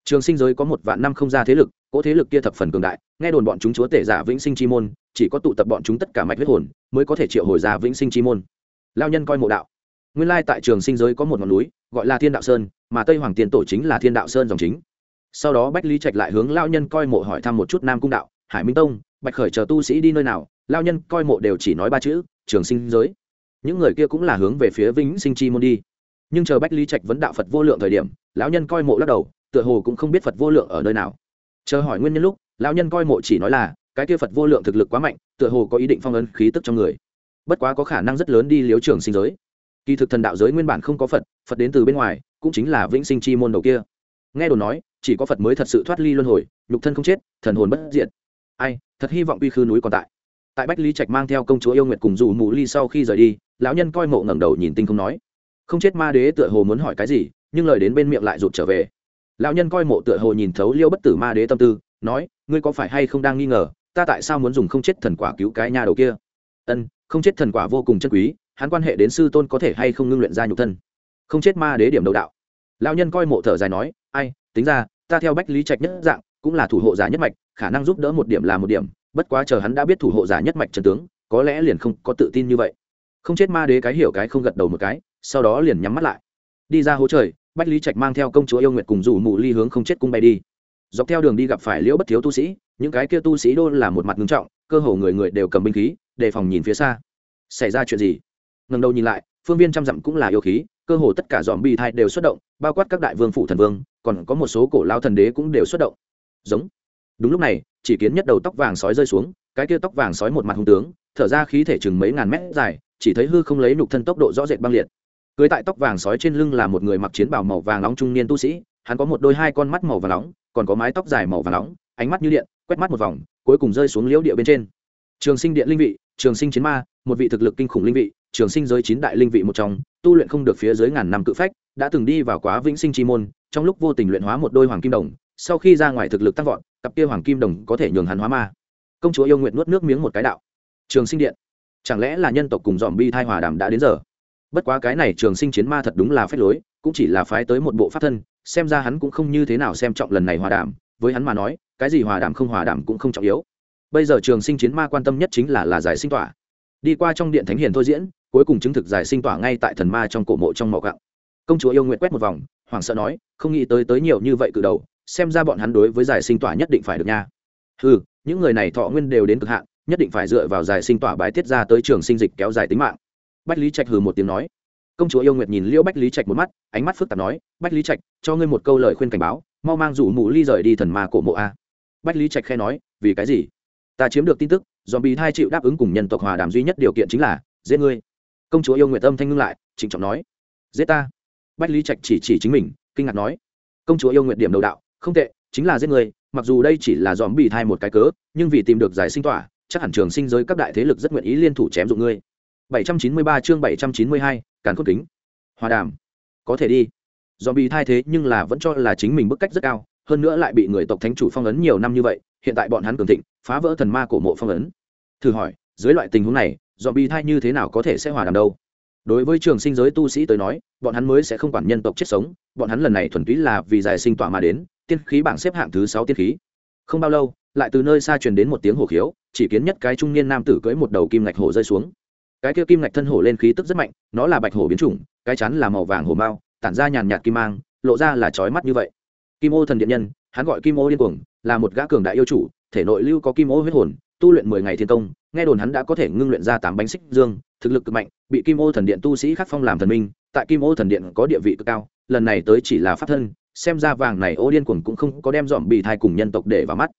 Trường sinh giới có một vạn năm không ra thế lực cỗ thế lực kia thập phần cường đại, nghe đồn bọn chúng chúa tể giả vĩnh sinh chi môn chỉ có tụ tập bọn chúng tất cả mạch huyết hồn, mới có thể triệu hồi ra vĩnh sinh chi môn. Lao nhân coi mộ đạo. Nguyên lai tại trường sinh giới có một ngọn núi, gọi là thiên đạo sơn, mà tây hoàng tiền tổ chính là thiên đạo sơn dòng chính. Sau đó bách lý trạch lại hướng lao nhân coi mộ hỏi thăm một chút nam cung đạo, hải minh tông, bạch khởi chờ tu sĩ đi nơi nào, lao nhân coi mộ đều chỉ nói ba chữ, trường sinh giới. Những người kia cũng là hướng về phía vĩnh sinh chi môn đi. Nhưng chờ bách lý trạch vấn đạo phật vô lượng thời điểm, lão nhân coi mộ lắc đầu, tựa hồ cũng không biết phật vô lượng ở nơi nào. Chờ hỏi nguyên nhân lúc, lão nhân coi mộ chỉ nói là cái kia phật vô lượng thực lực quá mạnh, tựa hồ có ý định phong ấn khí tức trong người. Bất quá có khả năng rất lớn đi liếu trường sinh giới. Kỳ thực thần đạo giới nguyên bản không có phật phật đến từ bên ngoài, cũng chính là vĩnh sinh chi môn đầu kia. Nghe đồn nói, chỉ có phật mới thật sự thoát ly luân hồi, nhục thân không chết, thần hồn bất diệt. Ai, thật hy vọng uy khư núi còn tại. Tại bách lý trạch mang theo công chúa yêu nguyệt cùng dù mù ly sau khi rời đi, lão nhân coi mộ ngẩng đầu nhìn tinh không nói, không chết ma đế tựa hồ muốn hỏi cái gì, nhưng lời đến bên miệng lại rụt trở về. Lão nhân coi mộ tựa hồ nhìn thấu liêu bất tử ma đế tâm tư, nói, ngươi có phải hay không đang nghi ngờ ta tại sao muốn dùng không chết thần quả cứu cái nhà đầu kia? Ân, không chết thần quả vô cùng chân quý, hắn quan hệ đến sư tôn có thể hay không ngưng luyện ra nhục thân? Không chết ma đế điểm đầu đạo. Lão nhân coi mộ thở dài nói, ai, tính ra, ta theo bách lý trạch nhất dạng, cũng là thủ hộ giả nhất mạch, khả năng giúp đỡ một điểm là một điểm, bất quá chờ hắn đã biết thủ hộ giả nhất mạch trần tướng, có lẽ liền không có tự tin như vậy. Không chết ma đế cái hiểu cái không gật đầu một cái, sau đó liền nhắm mắt lại. Đi ra hố trời, bách lý trạch mang theo công chúa yêu nguyệt cùng rủ mù ly hướng không chết cung bay đi dọc theo đường đi gặp phải liễu bất thiếu tu sĩ, những cái kia tu sĩ đô là một mặt ngưng trọng, cơ hồ người người đều cầm binh khí, đề phòng nhìn phía xa. Xảy ra chuyện gì? Ngần đầu nhìn lại, phương viên trăm dặm cũng là yêu khí, cơ hồ tất cả dòm bi thai đều xuất động, bao quát các đại vương phủ thần vương, còn có một số cổ lao thần đế cũng đều xuất động. Giống. Đúng lúc này, chỉ kiến nhất đầu tóc vàng sói rơi xuống, cái kia tóc vàng sói một mặt hung tướng, thở ra khí thể chừng mấy ngàn mét dài, chỉ thấy hư không lấy nục thân tốc độ rõ rệt băng liệt. Cưới tại tóc vàng sói trên lưng là một người mặc chiến bào màu vàng nóng trung niên tu sĩ, hắn có một đôi hai con mắt màu vàng nóng còn có mái tóc dài màu vàng nóng, ánh mắt như điện, quét mắt một vòng, cuối cùng rơi xuống liễu địa bên trên. Trường sinh điện linh vị, trường sinh chiến ma, một vị thực lực kinh khủng linh vị, trường sinh giới chín đại linh vị một trong, tu luyện không được phía dưới ngàn năm cự phách, đã từng đi vào quá vĩnh sinh chi môn, trong lúc vô tình luyện hóa một đôi hoàng kim đồng, sau khi ra ngoài thực lực tăng vọt, cặp kia hoàng kim đồng có thể nhường hắn hóa ma. Công chúa yêu nguyện nuốt nước miếng một cái đạo. Trường sinh điện. Chẳng lẽ là nhân tộc cùng dòm bi thai hòa đàm đã đến giờ? Bất quá cái này trường sinh chiến ma thật đúng là phép lối, cũng chỉ là phái tới một bộ pháp thân xem ra hắn cũng không như thế nào xem trọng lần này hòa đàm, với hắn mà nói, cái gì hòa đàm không hòa đàm cũng không trọng yếu. Bây giờ trường sinh chiến ma quan tâm nhất chính là là giải sinh tỏa. Đi qua trong điện thánh hiền thôi diễn, cuối cùng chứng thực giải sinh tỏa ngay tại thần ma trong cổ mộ trong mộ gạo. Công chúa yêu nguyện quét một vòng, hoảng sợ nói, không nghĩ tới tới nhiều như vậy cự đầu, xem ra bọn hắn đối với giải sinh tỏa nhất định phải được nha. Ừ những người này thọ nguyên đều đến cực hạn, nhất định phải dựa vào giải sinh tỏa bái tiết ra tới trường sinh dịch kéo dài tính mạng. Bách lý trạch hừ một tiếng nói công chúa yêu nguyệt nhìn liễu bách lý trạch một mắt ánh mắt phức tạp nói bách lý trạch cho ngươi một câu lời khuyên cảnh báo mau mang rủ mụ ly rời đi thần ma cổ mộ a. Bách lý trạch khe nói vì cái gì? Ta chiếm được tin tức do bị hai chịu đáp ứng cùng nhân tộc hòa đàm duy nhất điều kiện chính là giết ngươi. Công chúa yêu nguyệt tâm thanh ngưng lại trịnh trọng nói giết ta? Bách lý trạch chỉ chỉ chính mình kinh ngạc nói công chúa yêu nguyệt điểm đầu đạo không tệ chính là giết người mặc dù đây chỉ là dòm bị thai một cái cớ nhưng vì tìm được giải sinh tỏa chắc hẳn trường sinh giới các đại thế lực rất nguyện ý liên thủ chém dụng ngươi. 793 chương 792, càn cốt kính. Hòa đàm. Có thể đi. Do bị thay thế nhưng là vẫn cho là chính mình bức cách rất cao, hơn nữa lại bị người tộc thánh chủ phong ấn nhiều năm như vậy, hiện tại bọn hắn cường thịnh, phá vỡ thần ma cổ mộ phong ấn. Thử hỏi, dưới loại tình huống này do bị thai như thế nào có thể sẽ hòa đàm đâu? Đối với trường sinh giới tu sĩ tới nói, bọn hắn mới sẽ không quản nhân tộc chết sống, bọn hắn lần này thuần túy là vì giải sinh tỏa mà đến, tiên khí bảng xếp hạng thứ sáu tiên khí. Không bao lâu, lại từ nơi xa truyền đến một tiếng hổ khiếu, chỉ kiến nhất cái trung niên nam tử cưỡi một đầu kim ngạch hổ rơi xuống cái kia kim ngạch thân hổ lên khí tức rất mạnh, nó là bạch hổ biến chủng, cái chắn là màu vàng hổ mao, tản ra nhàn nhạt kim mang, lộ ra là trói mắt như vậy. Kim ô thần điện nhân, hắn gọi kim ô điên cuồng, là một gã cường đại yêu chủ, thể nội lưu có kim ô huyết hồn, tu luyện mười ngày thiên công, nghe đồn hắn đã có thể ngưng luyện ra tám bánh xích dương, thực lực cực mạnh, bị kim ô thần điện tu sĩ khắc phong làm thần minh, tại kim ô thần điện có địa vị cực cao, lần này tới chỉ là pháp thân, xem ra vàng này ô điên cuồng cũng không có đem dọn bị thai cùng nhân tộc để vào mắt.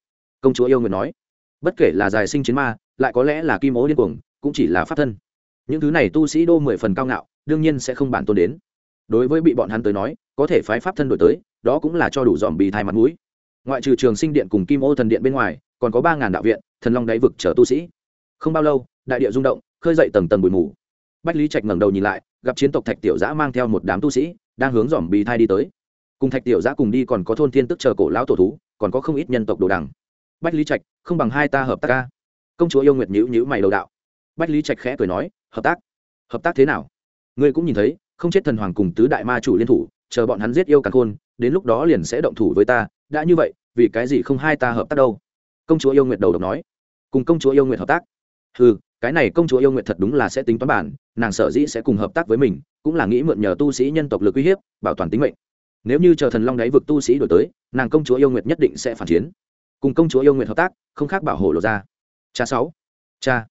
Công chúa yêu nguyện nói, bất kể là dài sinh chiến ma, lại có lẽ là kim ô điên cuồng, cũng chỉ là pháp thân những thứ này tu sĩ đô mười phần cao ngạo, đương nhiên sẽ không bản tôn đến. Đối với bị bọn hắn tới nói, có thể phái pháp thân đổi tới, đó cũng là cho đủ dòm bị thai mặt mũi. Ngoại trừ trường sinh điện cùng kim ô thần điện bên ngoài, còn có ba ngàn đạo viện, thần long đáy vực chở tu sĩ. Không bao lâu, đại địa rung động, khơi dậy tầng tầng bụi mù. Bách lý trạch ngẩng đầu nhìn lại, gặp chiến tộc thạch tiểu giã mang theo một đám tu sĩ, đang hướng dòm bì thai đi tới. Cùng thạch tiểu giã cùng đi còn có thôn thiên tức chờ cổ lão tổ thú, còn có không ít nhân tộc đồ đằng. Bách lý trạch, không bằng hai ta hợp tác ca. Công chúa yêu nguyệt nhữ nhữ mày đầu đạo. Bách lý trạch khẽ cười nói hợp tác. Hợp tác thế nào? Ngươi cũng nhìn thấy, không chết thần hoàng cùng tứ đại ma chủ liên thủ, chờ bọn hắn giết yêu càng khôn, đến lúc đó liền sẽ động thủ với ta. Đã như vậy, vì cái gì không hai ta hợp tác đâu? Công chúa yêu nguyệt đầu độc nói. Cùng công chúa yêu nguyệt hợp tác? Ừ cái này công chúa yêu nguyệt thật đúng là sẽ tính toán bản, nàng sở dĩ sẽ cùng hợp tác với mình, cũng là nghĩ mượn nhờ tu sĩ nhân tộc lực uy hiếp, bảo toàn tính mệnh. Nếu như chờ thần long đáy vực tu sĩ đổi tới, nàng công chúa yêu nguyệt nhất định sẽ phản chiến. Cùng công chúa yêu nguyệt hợp tác, không khác bảo hộ lộ ra. Cha sáu. Cha.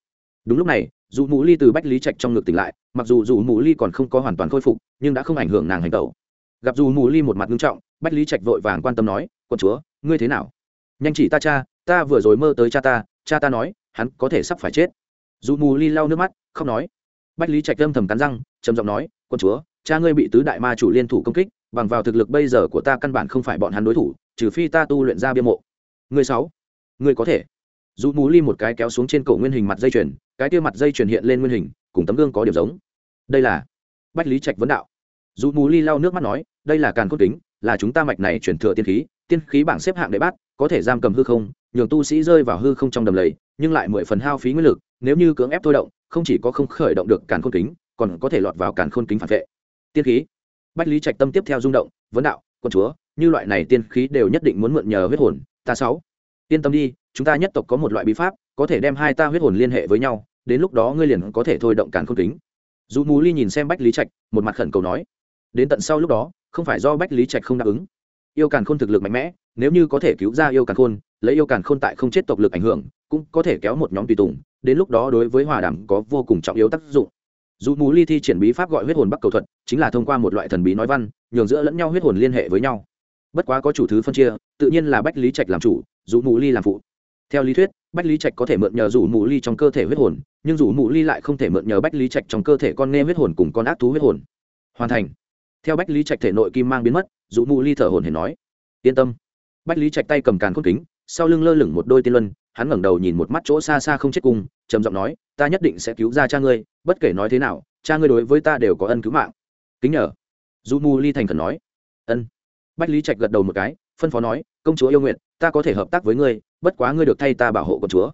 Đúng lúc này dù mũ ly từ bách lý trạch trong ngực tỉnh lại, mặc dù dù mũ ly còn không có hoàn toàn khôi phục, nhưng đã không ảnh hưởng nàng hành tẩu. Gặp dù mũ ly một mặt nghiêm trọng, bách lý trạch vội vàng quan tâm nói, quân chúa, ngươi thế nào? Nhanh chỉ ta cha, ta vừa rồi mơ tới cha ta cha ta nói, hắn có thể sắp phải chết. Dù mù ly lau nước mắt không nói. Bách lý trạch âm thầm cắn răng, trầm giọng nói, quân chúa, cha ngươi bị tứ đại ma chủ liên thủ công kích, bằng vào thực lực bây giờ của ta căn bản không phải bọn hắn đối thủ, trừ phi ta tu luyện ra bia mộ. Người sáu người có thể. Dù mù ly một cái kéo xuống trên cổ nguyên hình mặt dây chuyền cái kia mặt dây chuyển hiện lên nguyên hình, cùng tấm gương có điểm giống. Đây là bách lý trạch vấn đạo. Dù mù ly lau nước mắt nói, đây là càn cốt kính, là chúng ta mạch này chuyển thừa tiên khí tiên khí bảng xếp hạng đệ bát, có thể giam cầm hư không, nhường tu sĩ rơi vào hư không trong đầm lầy, nhưng lại mười phần hao phí nguyên lực, nếu như cưỡng ép thôi động, không chỉ có không khởi động được càn khôn kính, còn có thể lọt vào càn khôn kính phản vệ. Tiên khí. Bách lý trạch tâm tiếp theo rung động, vấn đạo, quân chúa, như loại này tiên khí đều nhất định muốn mượn nhờ huyết hồn, ta sáu. Yên tâm đi, chúng ta nhất tộc có một loại bí pháp, có thể đem hai ta huyết hồn liên hệ với nhau đến lúc đó ngươi liền có thể thôi động càn khôn kính. Dù mù ly nhìn xem bách lý trạch, một mặt khẩn cầu nói, đến tận sau lúc đó, không phải do bách lý trạch không đáp ứng. Yêu càn khôn thực lực mạnh mẽ, nếu như có thể cứu ra yêu càn khôn, lấy yêu càn khôn tại không chết tộc lực ảnh hưởng, cũng có thể kéo một nhóm tùy tùng, đến lúc đó đối với hòa đàm có vô cùng trọng yếu tác dụng. Dù mù ly thi triển bí pháp gọi huyết hồn bắc cầu thuật, chính là thông qua một loại thần bí nói văn, nhường giữa lẫn nhau huyết hồn liên hệ với nhau. Bất quá có chủ thứ phân chia, tự nhiên là bách lý trạch làm chủ dù mù ly làm phụ theo lý thuyết bách lý trạch có thể mượn nhờ rủ mù ly trong cơ thể huyết hồn nhưng rủ mù ly lại không thể mượn nhờ bách lý trạch trong cơ thể con nghe huyết hồn cùng con ác thú huyết hồn. Hoàn thành. Theo bách lý trạch thể nội kim mang biến mất rủ mù ly thở hồn hề nói yên tâm. Bách lý trạch tay cầm càn khôn kính sau lưng lơ lửng một đôi tiên luân hắn ngẩng đầu nhìn một mắt chỗ xa xa không chết cùng, trầm giọng nói ta nhất định sẽ cứu ra cha ngươi bất kể nói thế nào cha ngươi đối với ta đều có ân cứu mạng. Kính nhờ. Dù mù ly thành khẩn nói ân. Bách lý trạch gật đầu một cái phân phó nói công chúa yêu nguyện ta có thể hợp tác với ngươi bất quá ngươi được thay ta bảo hộ quận chúa.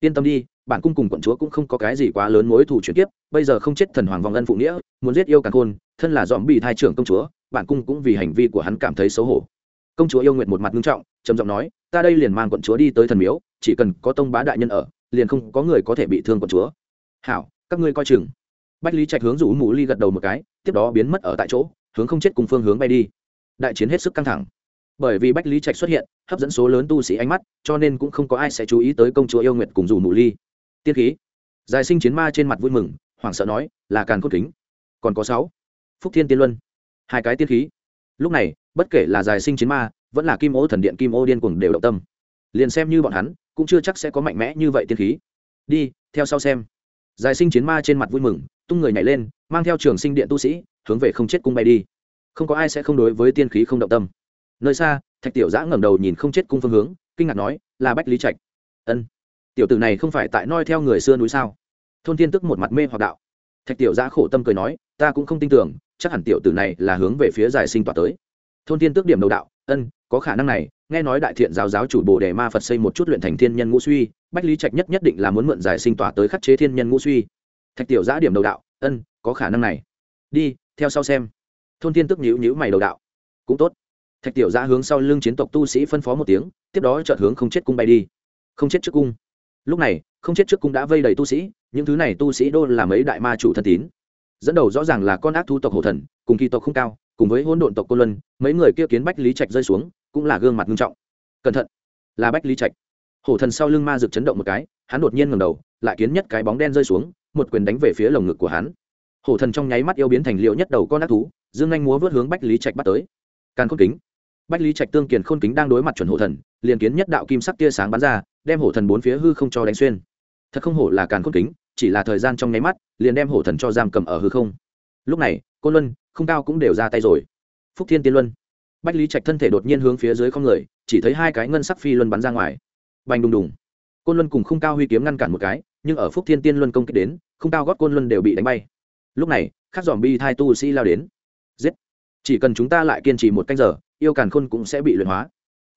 Yên tâm đi, bản cung cùng quận chúa cũng không có cái gì quá lớn mối thù chuyển tiếp bây giờ không chết thần hoàng vòng ân phụ nghĩa, muốn giết yêu càng khôn, thân là dòm bị thai trưởng công chúa, bản cung cũng vì hành vi của hắn cảm thấy xấu hổ. Công chúa yêu nguyện một mặt nghiêm trọng, trầm giọng nói, ta đây liền mang quận chúa đi tới thần miếu, chỉ cần có tông bá đại nhân ở, liền không có người có thể bị thương quận chúa. Hảo, các ngươi coi chừng. Bách lý trạch hướng rủ mũ ly gật đầu một cái, tiếp đó biến mất ở tại chỗ, hướng không chết cùng phương hướng bay đi. Đại chiến hết sức căng thẳng bởi vì bách lý trạch xuất hiện, hấp dẫn số lớn tu sĩ ánh mắt, cho nên cũng không có ai sẽ chú ý tới công chúa yêu nguyệt cùng rủ mù ly. Tiên khí. Giải sinh chiến ma trên mặt vui mừng, hoảng sợ nói, là càn cốt kính. Còn có sáu. Phúc thiên tiên luân. Hai cái tiên khí. Lúc này, bất kể là giải sinh chiến ma, vẫn là kim ô thần điện, kim ô điên cuồng đều động tâm. Liền xem như bọn hắn, cũng chưa chắc sẽ có mạnh mẽ như vậy tiên khí. Đi, theo sau xem. Giải sinh chiến ma trên mặt vui mừng, tung người nhảy lên, mang theo trường sinh điện tu sĩ, hướng về không chết cung bay đi. Không có ai sẽ không đối với tiên khí không động tâm nơi xa, thạch tiểu giã ngẩng đầu nhìn không chết cung phương hướng, kinh ngạc nói, là bách lý trạch. Ân, tiểu tử này không phải tại noi theo người xưa núi sao? Thôn thiên tức một mặt mê hoặc đạo. Thạch tiểu giã khổ tâm cười nói, ta cũng không tin tưởng, chắc hẳn tiểu tử này là hướng về phía giải sinh tỏa tới. Thôn thiên tước điểm đầu đạo, ân, có khả năng này, nghe nói đại thiện giáo giáo chủ bồ đề ma phật xây một chút luyện thành thiên nhân ngũ suy, bách lý trạch nhất nhất định là muốn mượn giải sinh tỏa tới khắc chế thiên nhân ngũ suy. Thạch tiểu giã điểm đầu đạo, ân, có khả năng này. Đi, theo sau xem. Thôn thiên tức nhữ nhữ mày đầu đạo, cũng tốt thạch tiểu giã hướng sau lưng chiến tộc tu sĩ phân phó một tiếng, tiếp đó chợt hướng không chết cung bay đi. Không chết trước cung. Lúc này, không chết trước cung đã vây đầy tu sĩ, những thứ này tu sĩ đô là mấy đại ma chủ thân tín. Dẫn đầu rõ ràng là con ác thu tộc hổ thần, cùng kỳ tộc không cao, cùng với hỗn độn tộc cô luân, mấy người kia kiến bách lý trạch rơi xuống, cũng là gương mặt nghiêm trọng. Cẩn thận, là bách lý trạch. Hổ thần sau lưng ma rực chấn động một cái, hắn đột nhiên ngầm đầu, lại kiến nhất cái bóng đen rơi xuống, một quyền đánh về phía lồng ngực của hắn. Hổ thần trong nháy mắt yêu biến thành liệu nhất đầu con ác thú, dương anh múa vớt hướng bách lý trạch bắt tới. Càn khôn kính bách lý trạch tương kiền khôn kính đang đối mặt chuẩn hổ thần, liền kiến nhất đạo kim sắc tia sáng bắn ra, đem hổ thần bốn phía hư không cho đánh xuyên. Thật không hổ là càn khôn kính, chỉ là thời gian trong nháy mắt, liền đem hổ thần cho giam cầm ở hư không. Lúc này, côn luân không cao cũng đều ra tay rồi. Phúc thiên tiên luân. Bách lý trạch thân thể đột nhiên hướng phía dưới không người, chỉ thấy hai cái ngân sắc phi luân bắn ra ngoài. Bành đùng đùng. Côn luân cùng không cao huy kiếm ngăn cản một cái, nhưng ở phúc thiên tiên luân công kích đến không cao gót côn luân đều bị đánh bay. Lúc này khắc dòm bi thai tu sĩ lao đến. Giết. Chỉ cần chúng ta lại kiên trì một canh giờ yêu càn khôn cũng sẽ bị luyện hóa.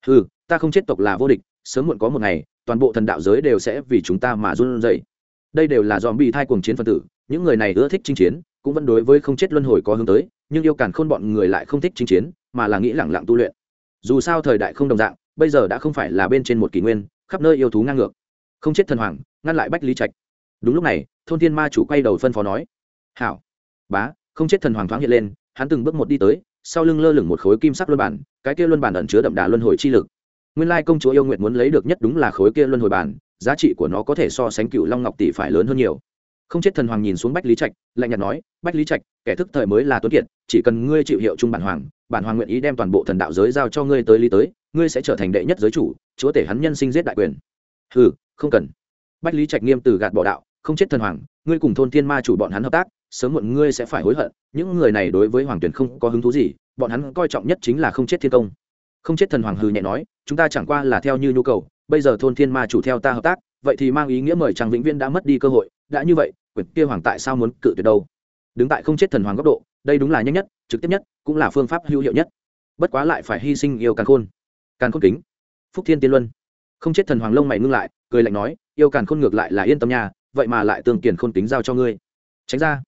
Ừ ta không chết tộc là vô địch, sớm muộn có một ngày, toàn bộ thần đạo giới đều sẽ vì chúng ta mà run rẩy. Đây đều là dòm bị thai cuồng chiến phân tử, những người này ưa thích chinh chiến, cũng vẫn đối với không chết luân hồi có hướng tới, nhưng yêu càn khôn bọn người lại không thích chinh chiến, mà là nghĩ lẳng lặng tu luyện. Dù sao thời đại không đồng dạng, bây giờ đã không phải là bên trên một kỷ nguyên, khắp nơi yêu thú ngang ngược. Không chết thần hoàng, ngăn lại bách lý trạch. Đúng lúc này, thôn thiên ma chủ quay đầu phân phó nói, hảo. Bá, không chết thần hoàng thoáng hiện lên, hắn từng bước một đi tới sau lưng lơ lửng một khối kim sắc luân bản, cái kia luân bản ẩn chứa đậm đà luân hồi chi lực. Nguyên lai công chúa yêu nguyện muốn lấy được nhất đúng là khối kia luân hồi bản, giá trị của nó có thể so sánh cựu long ngọc tỷ phải lớn hơn nhiều. Không chết thần hoàng nhìn xuống bách lý trạch, lạnh nhạt nói, bách lý trạch, kẻ thức thời mới là tuấn kiệt, chỉ cần ngươi chịu hiệu chung bản hoàng bản hoàng nguyện ý đem toàn bộ thần đạo giới giao cho ngươi tới lý tới, ngươi sẽ trở thành đệ nhất giới chủ, chúa tể hắn nhân sinh giết đại quyền. Ừ không cần. Bách lý trạch nghiêm từ gạt bỏ đạo, không chết thần hoàng, ngươi cùng thôn thiên ma chủ bọn hắn hợp tác sớm muộn ngươi sẽ phải hối hận, những người này đối với hoàng tuyển không có hứng thú gì, bọn hắn coi trọng nhất chính là không chết thiên công. Không chết thần hoàng hư nhẹ nói, chúng ta chẳng qua là theo như nhu cầu, bây giờ thôn thiên ma chủ theo ta hợp tác, vậy thì mang ý nghĩa mời trang vĩnh viên đã mất đi cơ hội, đã như vậy, quyển kia hoàng tại sao muốn cự tuyệt đâu? Đứng tại không chết thần hoàng góc độ, đây đúng là nhanh nhất, trực tiếp nhất, cũng là phương pháp hữu hiệu nhất. Bất quá lại phải hy sinh yêu càn khôn. Càn khôn kính. Phúc thiên tiên luân. Không chết thần hoàng lông mày ngưng lại, cười lạnh nói, yêu càn khôn ngược lại là yên tâm nhà vậy mà lại tương kiển khôn kính giao cho ngươi. Tránh ra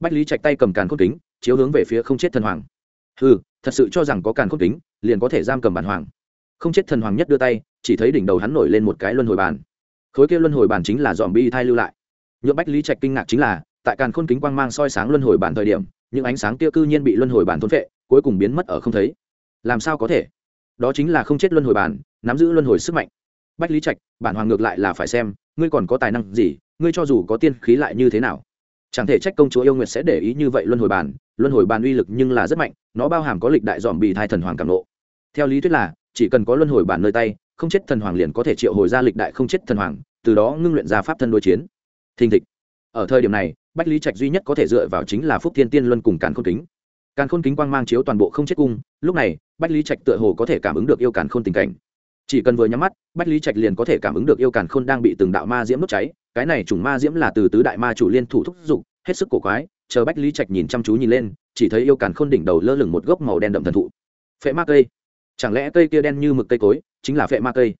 bách lý trạch tay cầm càn khôn kính, chiếu hướng về phía không chết thần hoàng. Ừ thật sự cho rằng có càn khôn kính, liền có thể giam cầm bản hoàng. Không chết thần hoàng nhất đưa tay, chỉ thấy đỉnh đầu hắn nổi lên một cái luân hồi bàn. Khối kia luân hồi bàn chính là dòm bi thai lưu lại. Nhuộm bách lý trạch kinh ngạc chính là, tại càn khôn kính quang mang soi sáng luân hồi bản thời điểm, những ánh sáng kia cư nhiên bị luân hồi bản thôn vệ cuối cùng biến mất ở không thấy. Làm sao có thể? Đó chính là không chết luân hồi bản nắm giữ luân hồi sức mạnh. Bách lý trạch, bản hoàng ngược lại là phải xem, ngươi còn có tài năng gì, ngươi cho dù có tiên khí lại như thế nào? Chẳng thể trách công chúa yêu nguyệt sẽ để ý như vậy luân hồi bàn, luân hồi bàn uy lực nhưng là rất mạnh nó bao hàm có lịch đại dòm bị thai thần hoàng cảm nộ. Theo lý thuyết là chỉ cần có luân hồi bản nơi tay không chết thần hoàng liền có thể triệu hồi ra lịch đại không chết thần hoàng từ đó ngưng luyện ra pháp thân đối chiến. Thình thịch. Ở thời điểm này bách lý trạch duy nhất có thể dựa vào chính là phúc thiên tiên luân cùng càn khôn kính. Càn khôn kính quang mang chiếu toàn bộ không chết cung lúc này bách lý trạch tựa hồ có thể cảm ứng được yêu càn khôn tình cảnh. Chỉ cần vừa nhắm mắt bách lý trạch liền có thể cảm ứng được yêu càn khôn đang bị từng đạo ma diễm đốt cháy cái này chủng ma diễm là từ tứ đại ma chủ liên thủ thúc giục, hết sức cổ quái, chờ bách lý trạch nhìn chăm chú nhìn lên, chỉ thấy yêu càn khôn đỉnh đầu lơ lửng một gốc màu đen đậm thần thụ. Phệ ma cây. Chẳng lẽ cây kia đen như mực cây cối, chính là phệ ma cây?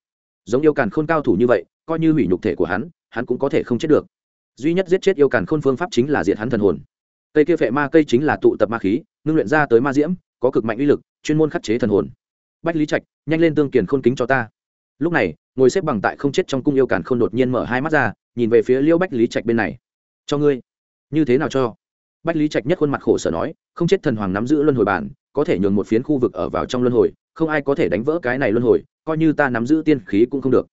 Giống yêu càn khôn cao thủ như vậy, coi như hủy nhục thể của hắn hắn cũng có thể không chết được. Duy nhất giết chết yêu càn khôn phương pháp chính là diệt hắn thần hồn. Cây kia phệ ma cây chính là tụ tập ma khí, ngưng luyện ra tới ma diễm, có cực mạnh uy lực, chuyên môn khắc chế thần hồn. Bách lý trạch, nhanh lên tương kiền khôn kính cho ta. Lúc này, ngồi xếp bằng tại không chết trong cung yêu càn khôn đột nhiên mở hai mắt ra nhìn về phía liêu bách lý trạch bên này. Cho ngươi. Như thế nào cho? Bách lý trạch nhất khuôn mặt khổ sở nói, không chết thần hoàng nắm giữ luân hồi bản, có thể nhường một phiến khu vực ở vào trong luân hồi, không ai có thể đánh vỡ cái này luân hồi, coi như ta nắm giữ tiên khí cũng không được.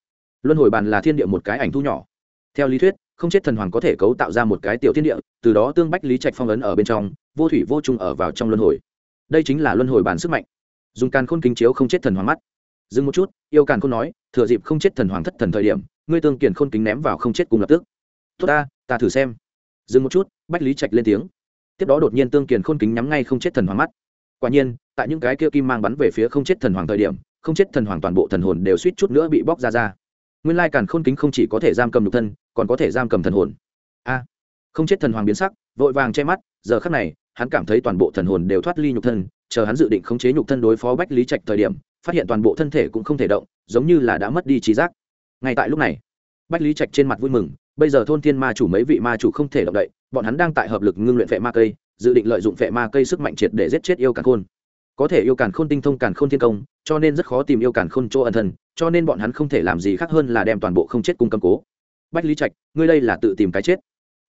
Luân hồi bản là thiên địa một cái ảnh thu nhỏ. Theo lý thuyết, không chết thần hoàng có thể cấu tạo ra một cái tiểu thiên địa, từ đó tương bách lý trạch phong ấn ở bên trong, vô thủy vô trung ở vào trong luân hồi. Đây chính là luân hồi bản sức mạnh. Dùng càn khôn kính chiếu không chết thần hoàng mắt. Dừng một chút, yêu càn khôn nói, thừa dịp không chết thần hoàng thất thần thời điểm ngươi tương kiền khôn kính ném vào không chết cùng lập tức. Tốt ta ta thử xem. Dừng một chút, bách lý trạch lên tiếng. Tiếp đó đột nhiên tương kiền khôn kính nhắm ngay không chết thần hoàng mắt. Quả nhiên, tại những cái kia kim mang bắn về phía không chết thần hoàng thời điểm, không chết thần hoàng toàn bộ thần hồn đều suýt chút nữa bị bóc ra ra. Nguyên lai càn khôn kính không chỉ có thể giam cầm nhục thân, còn có thể giam cầm thần hồn. A. Không chết thần hoàng biến sắc, vội vàng che mắt, giờ khắc này, hắn cảm thấy toàn bộ thần hồn đều thoát ly nhục thân, chờ hắn dự định khống chế nhục thân đối phó bách lý trạch thời điểm, phát hiện toàn bộ thân thể cũng không thể động, giống như là đã mất đi trí giác ngay tại lúc này, bách lý trạch trên mặt vui mừng, bây giờ thôn thiên ma chủ mấy vị ma chủ không thể động đậy, bọn hắn đang tại hợp lực ngưng luyện vệ ma cây, dự định lợi dụng vệ ma cây sức mạnh triệt để giết chết yêu càn khôn. Có thể yêu càn khôn tinh thông càn khôn thiên công, cho nên rất khó tìm yêu càn khôn chỗ ẩn thân, cho nên bọn hắn không thể làm gì khác hơn là đem toàn bộ không chết cung cầm cố. Bách lý trạch, ngươi đây là tự tìm cái chết.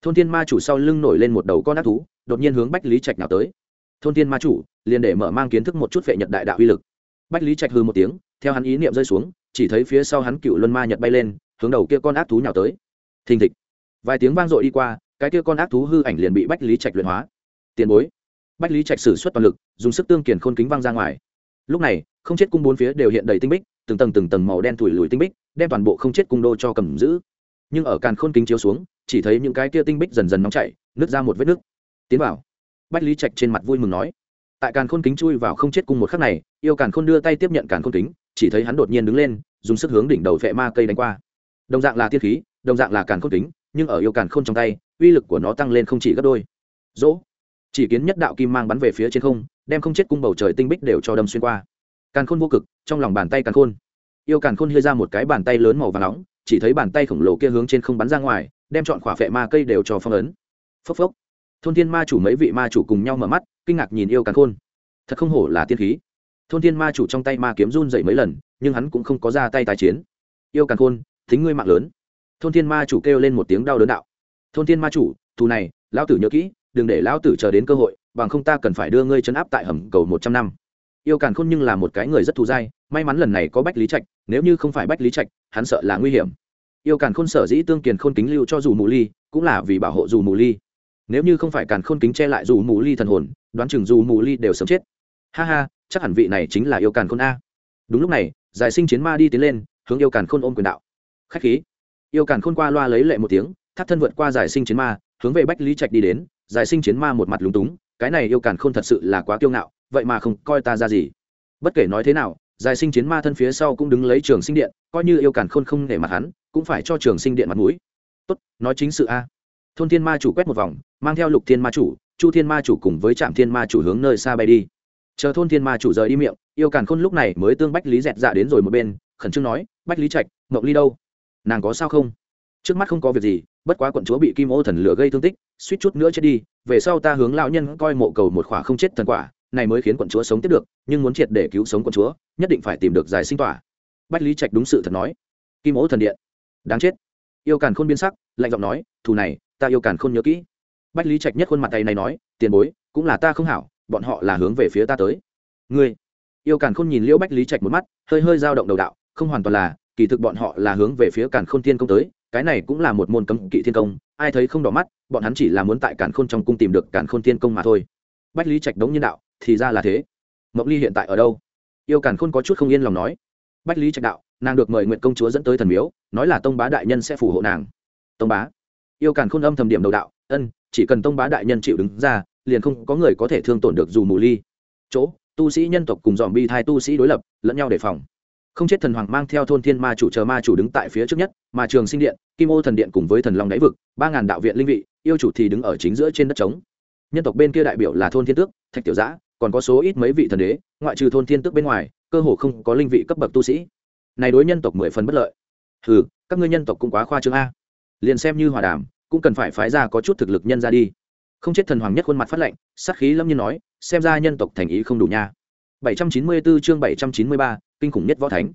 Thôn thiên ma chủ sau lưng nổi lên một đầu con ác thú, đột nhiên hướng bách lý trạch nào tới. Thôn thiên ma chủ, liền để mở mang kiến thức một chút vệ nhật đại đạo uy lực. Bách lý trạch hư một tiếng, theo hắn ý niệm rơi xuống chỉ thấy phía sau hắn cựu luân ma nhật bay lên, hướng đầu kia con ác thú nhào tới. Thình thịch. Vài tiếng vang dội đi qua, cái kia con ác thú hư ảnh liền bị bách lý trạch luyện hóa. Tiền bối. Bách lý trạch sử xuất toàn lực, dùng sức tương kiền khôn kính văng ra ngoài. Lúc này, không chết cung bốn phía đều hiện đầy tinh bích, từng tầng từng tầng màu đen thủi lùi tinh bích, đem toàn bộ không chết cung đô cho cầm giữ. Nhưng ở càn khôn kính chiếu xuống, chỉ thấy những cái kia tinh bích dần dần nóng chảy, nứt ra một vết nước tiến vào. Bách lý trạch trên mặt vui mừng nói. Tại càn khôn kính chui vào không chết cung một khắc này, yêu càn khôn đưa tay tiếp nhận càn khôn kính chỉ thấy hắn đột nhiên đứng lên dùng sức hướng đỉnh đầu vệ ma cây đánh qua. Đồng dạng là tiên khí đồng dạng là càn khôn tính, nhưng ở yêu càn khôn trong tay uy lực của nó tăng lên không chỉ gấp đôi. Dỗ. Chỉ kiến nhất đạo kim mang bắn về phía trên không đem không chết cung bầu trời tinh bích đều cho đâm xuyên qua. Càn khôn vô cực trong lòng bàn tay càn khôn. Yêu càn khôn hơi ra một cái bàn tay lớn màu và nóng chỉ thấy bàn tay khổng lồ kia hướng trên không bắn ra ngoài đem chọn khỏa phệ ma cây đều cho phong ấn. Phốc phốc. Thôn thiên ma chủ mấy vị ma chủ cùng nhau mở mắt kinh ngạc nhìn yêu càn khôn. Thật không hổ là tiên khí thôn thiên ma chủ trong tay ma kiếm run dậy mấy lần, nhưng hắn cũng không có ra tay tài chiến. Yêu càn khôn, thính ngươi mạng lớn. Thôn thiên ma chủ kêu lên một tiếng đau đớn đạo. Thôn thiên ma chủ, thù này, lão tử nhớ kỹ, đừng để lão tử chờ đến cơ hội, bằng không ta cần phải đưa ngươi chấn áp tại hầm cầu một trăm năm. Yêu càn khôn nhưng là một cái người rất thù dai, may mắn lần này có bách lý trạch, nếu như không phải bách lý trạch, hắn sợ là nguy hiểm. Yêu càn khôn sở dĩ tương kiền khôn kính lưu cho dù mù ly, cũng là vì bảo hộ dù mù ly. Nếu như không phải càn khôn kính che lại dù mù ly thần hồn, đoán chừng dù mù ly đều sớm chết. Ha ha chắc hẳn vị này chính là yêu càn khôn a. Đúng lúc này, giải sinh chiến ma đi tiến lên, hướng yêu càn khôn ôm quyền đạo. Khách khí. Yêu càn khôn qua loa lấy lệ một tiếng, thắt thân vượt qua giải sinh chiến ma, hướng về bách lý trạch đi đến. Giải sinh chiến ma một mặt lúng túng, cái này yêu càn khôn thật sự là quá kiêu ngạo, vậy mà không coi ta ra gì. Bất kể nói thế nào, giải sinh chiến ma thân phía sau cũng đứng lấy trường sinh điện, coi như yêu càn khôn không để mặt hắn, cũng phải cho trường sinh điện mặt mũi. Tốt, nói chính sự a. Thôn thiên ma chủ quét một vòng, mang theo lục thiên ma chủ, chu thiên ma chủ cùng với trạm thiên ma chủ hướng nơi xa bay đi chờ thôn thiên ma chủ rời đi miệng, yêu càn khôn lúc này mới tương bách lý dẹt dạ đến rồi một bên, khẩn trương nói, bách lý trạch mộng ly đâu? Nàng có sao không? Trước mắt không có việc gì, bất quá quận chúa bị kim ô thần lửa gây thương tích, suýt chút nữa chết đi, về sau ta hướng lão nhân coi mộ cầu một khỏa không chết thần quả, này mới khiến quận chúa sống tiếp được, nhưng muốn triệt để cứu sống quận chúa, nhất định phải tìm được giải sinh tỏa. Bách lý trạch đúng sự thật nói. Kim ô thần điện. Đáng chết. Yêu càn khôn biến sắc, lạnh giọng nói, thù này, ta yêu càn khôn nhớ kỹ. Bách lý trạch nhất khuôn mặt tay này nói, tiền bối, cũng là ta không hảo bọn họ là hướng về phía ta tới. Ngươi, yêu càn khôn nhìn liễu bách lý trạch một mắt, hơi hơi dao động đầu đạo, không hoàn toàn là, kỳ thực bọn họ là hướng về phía càn khôn thiên công tới, cái này cũng là một môn cấm kỵ thiên công, ai thấy không đỏ mắt, bọn hắn chỉ là muốn tại càn khôn trong cung tìm được càn khôn thiên công mà thôi. Bách lý trạch đống nhân đạo, thì ra là thế. Mộng ly hiện tại ở đâu? Yêu càn khôn có chút không yên lòng nói. Bách lý trạch đạo, nàng được mời nguyện công chúa dẫn tới thần miếu, nói là tông bá đại nhân sẽ phù hộ nàng. Tông bá. Yêu càn khôn âm thầm điểm đầu đạo, ân, chỉ cần tông bá đại nhân chịu đứng ra liền không có người có thể thương tổn được dù mù ly. Chỗ, tu sĩ nhân tộc cùng dòm bi thai tu sĩ đối lập, lẫn nhau đề phòng. Không chết thần hoàng mang theo thôn thiên ma chủ chờ ma chủ đứng tại phía trước nhất, mà trường sinh điện, kim ô thần điện cùng với thần long đáy vực, ba ngàn đạo viện linh vị, yêu chủ thì đứng ở chính giữa trên đất trống. Nhân tộc bên kia đại biểu là thôn thiên tước, thạch tiểu giã, còn có số ít mấy vị thần đế, ngoại trừ thôn thiên tước bên ngoài, cơ hồ không có linh vị cấp bậc tu sĩ. Này đối nhân tộc mười phần bất lợi. Ừ các ngươi nhân tộc cũng quá khoa trương a. Liền xem như hòa đàm, cũng cần phải phái ra có chút thực lực nhân ra đi không chết thần hoàng nhất khuôn mặt phát lệnh sát khí lâm nhiên nói xem ra nhân tộc thành ý không đủ nha. 794 chương 793, kinh khủng nhất võ thánh.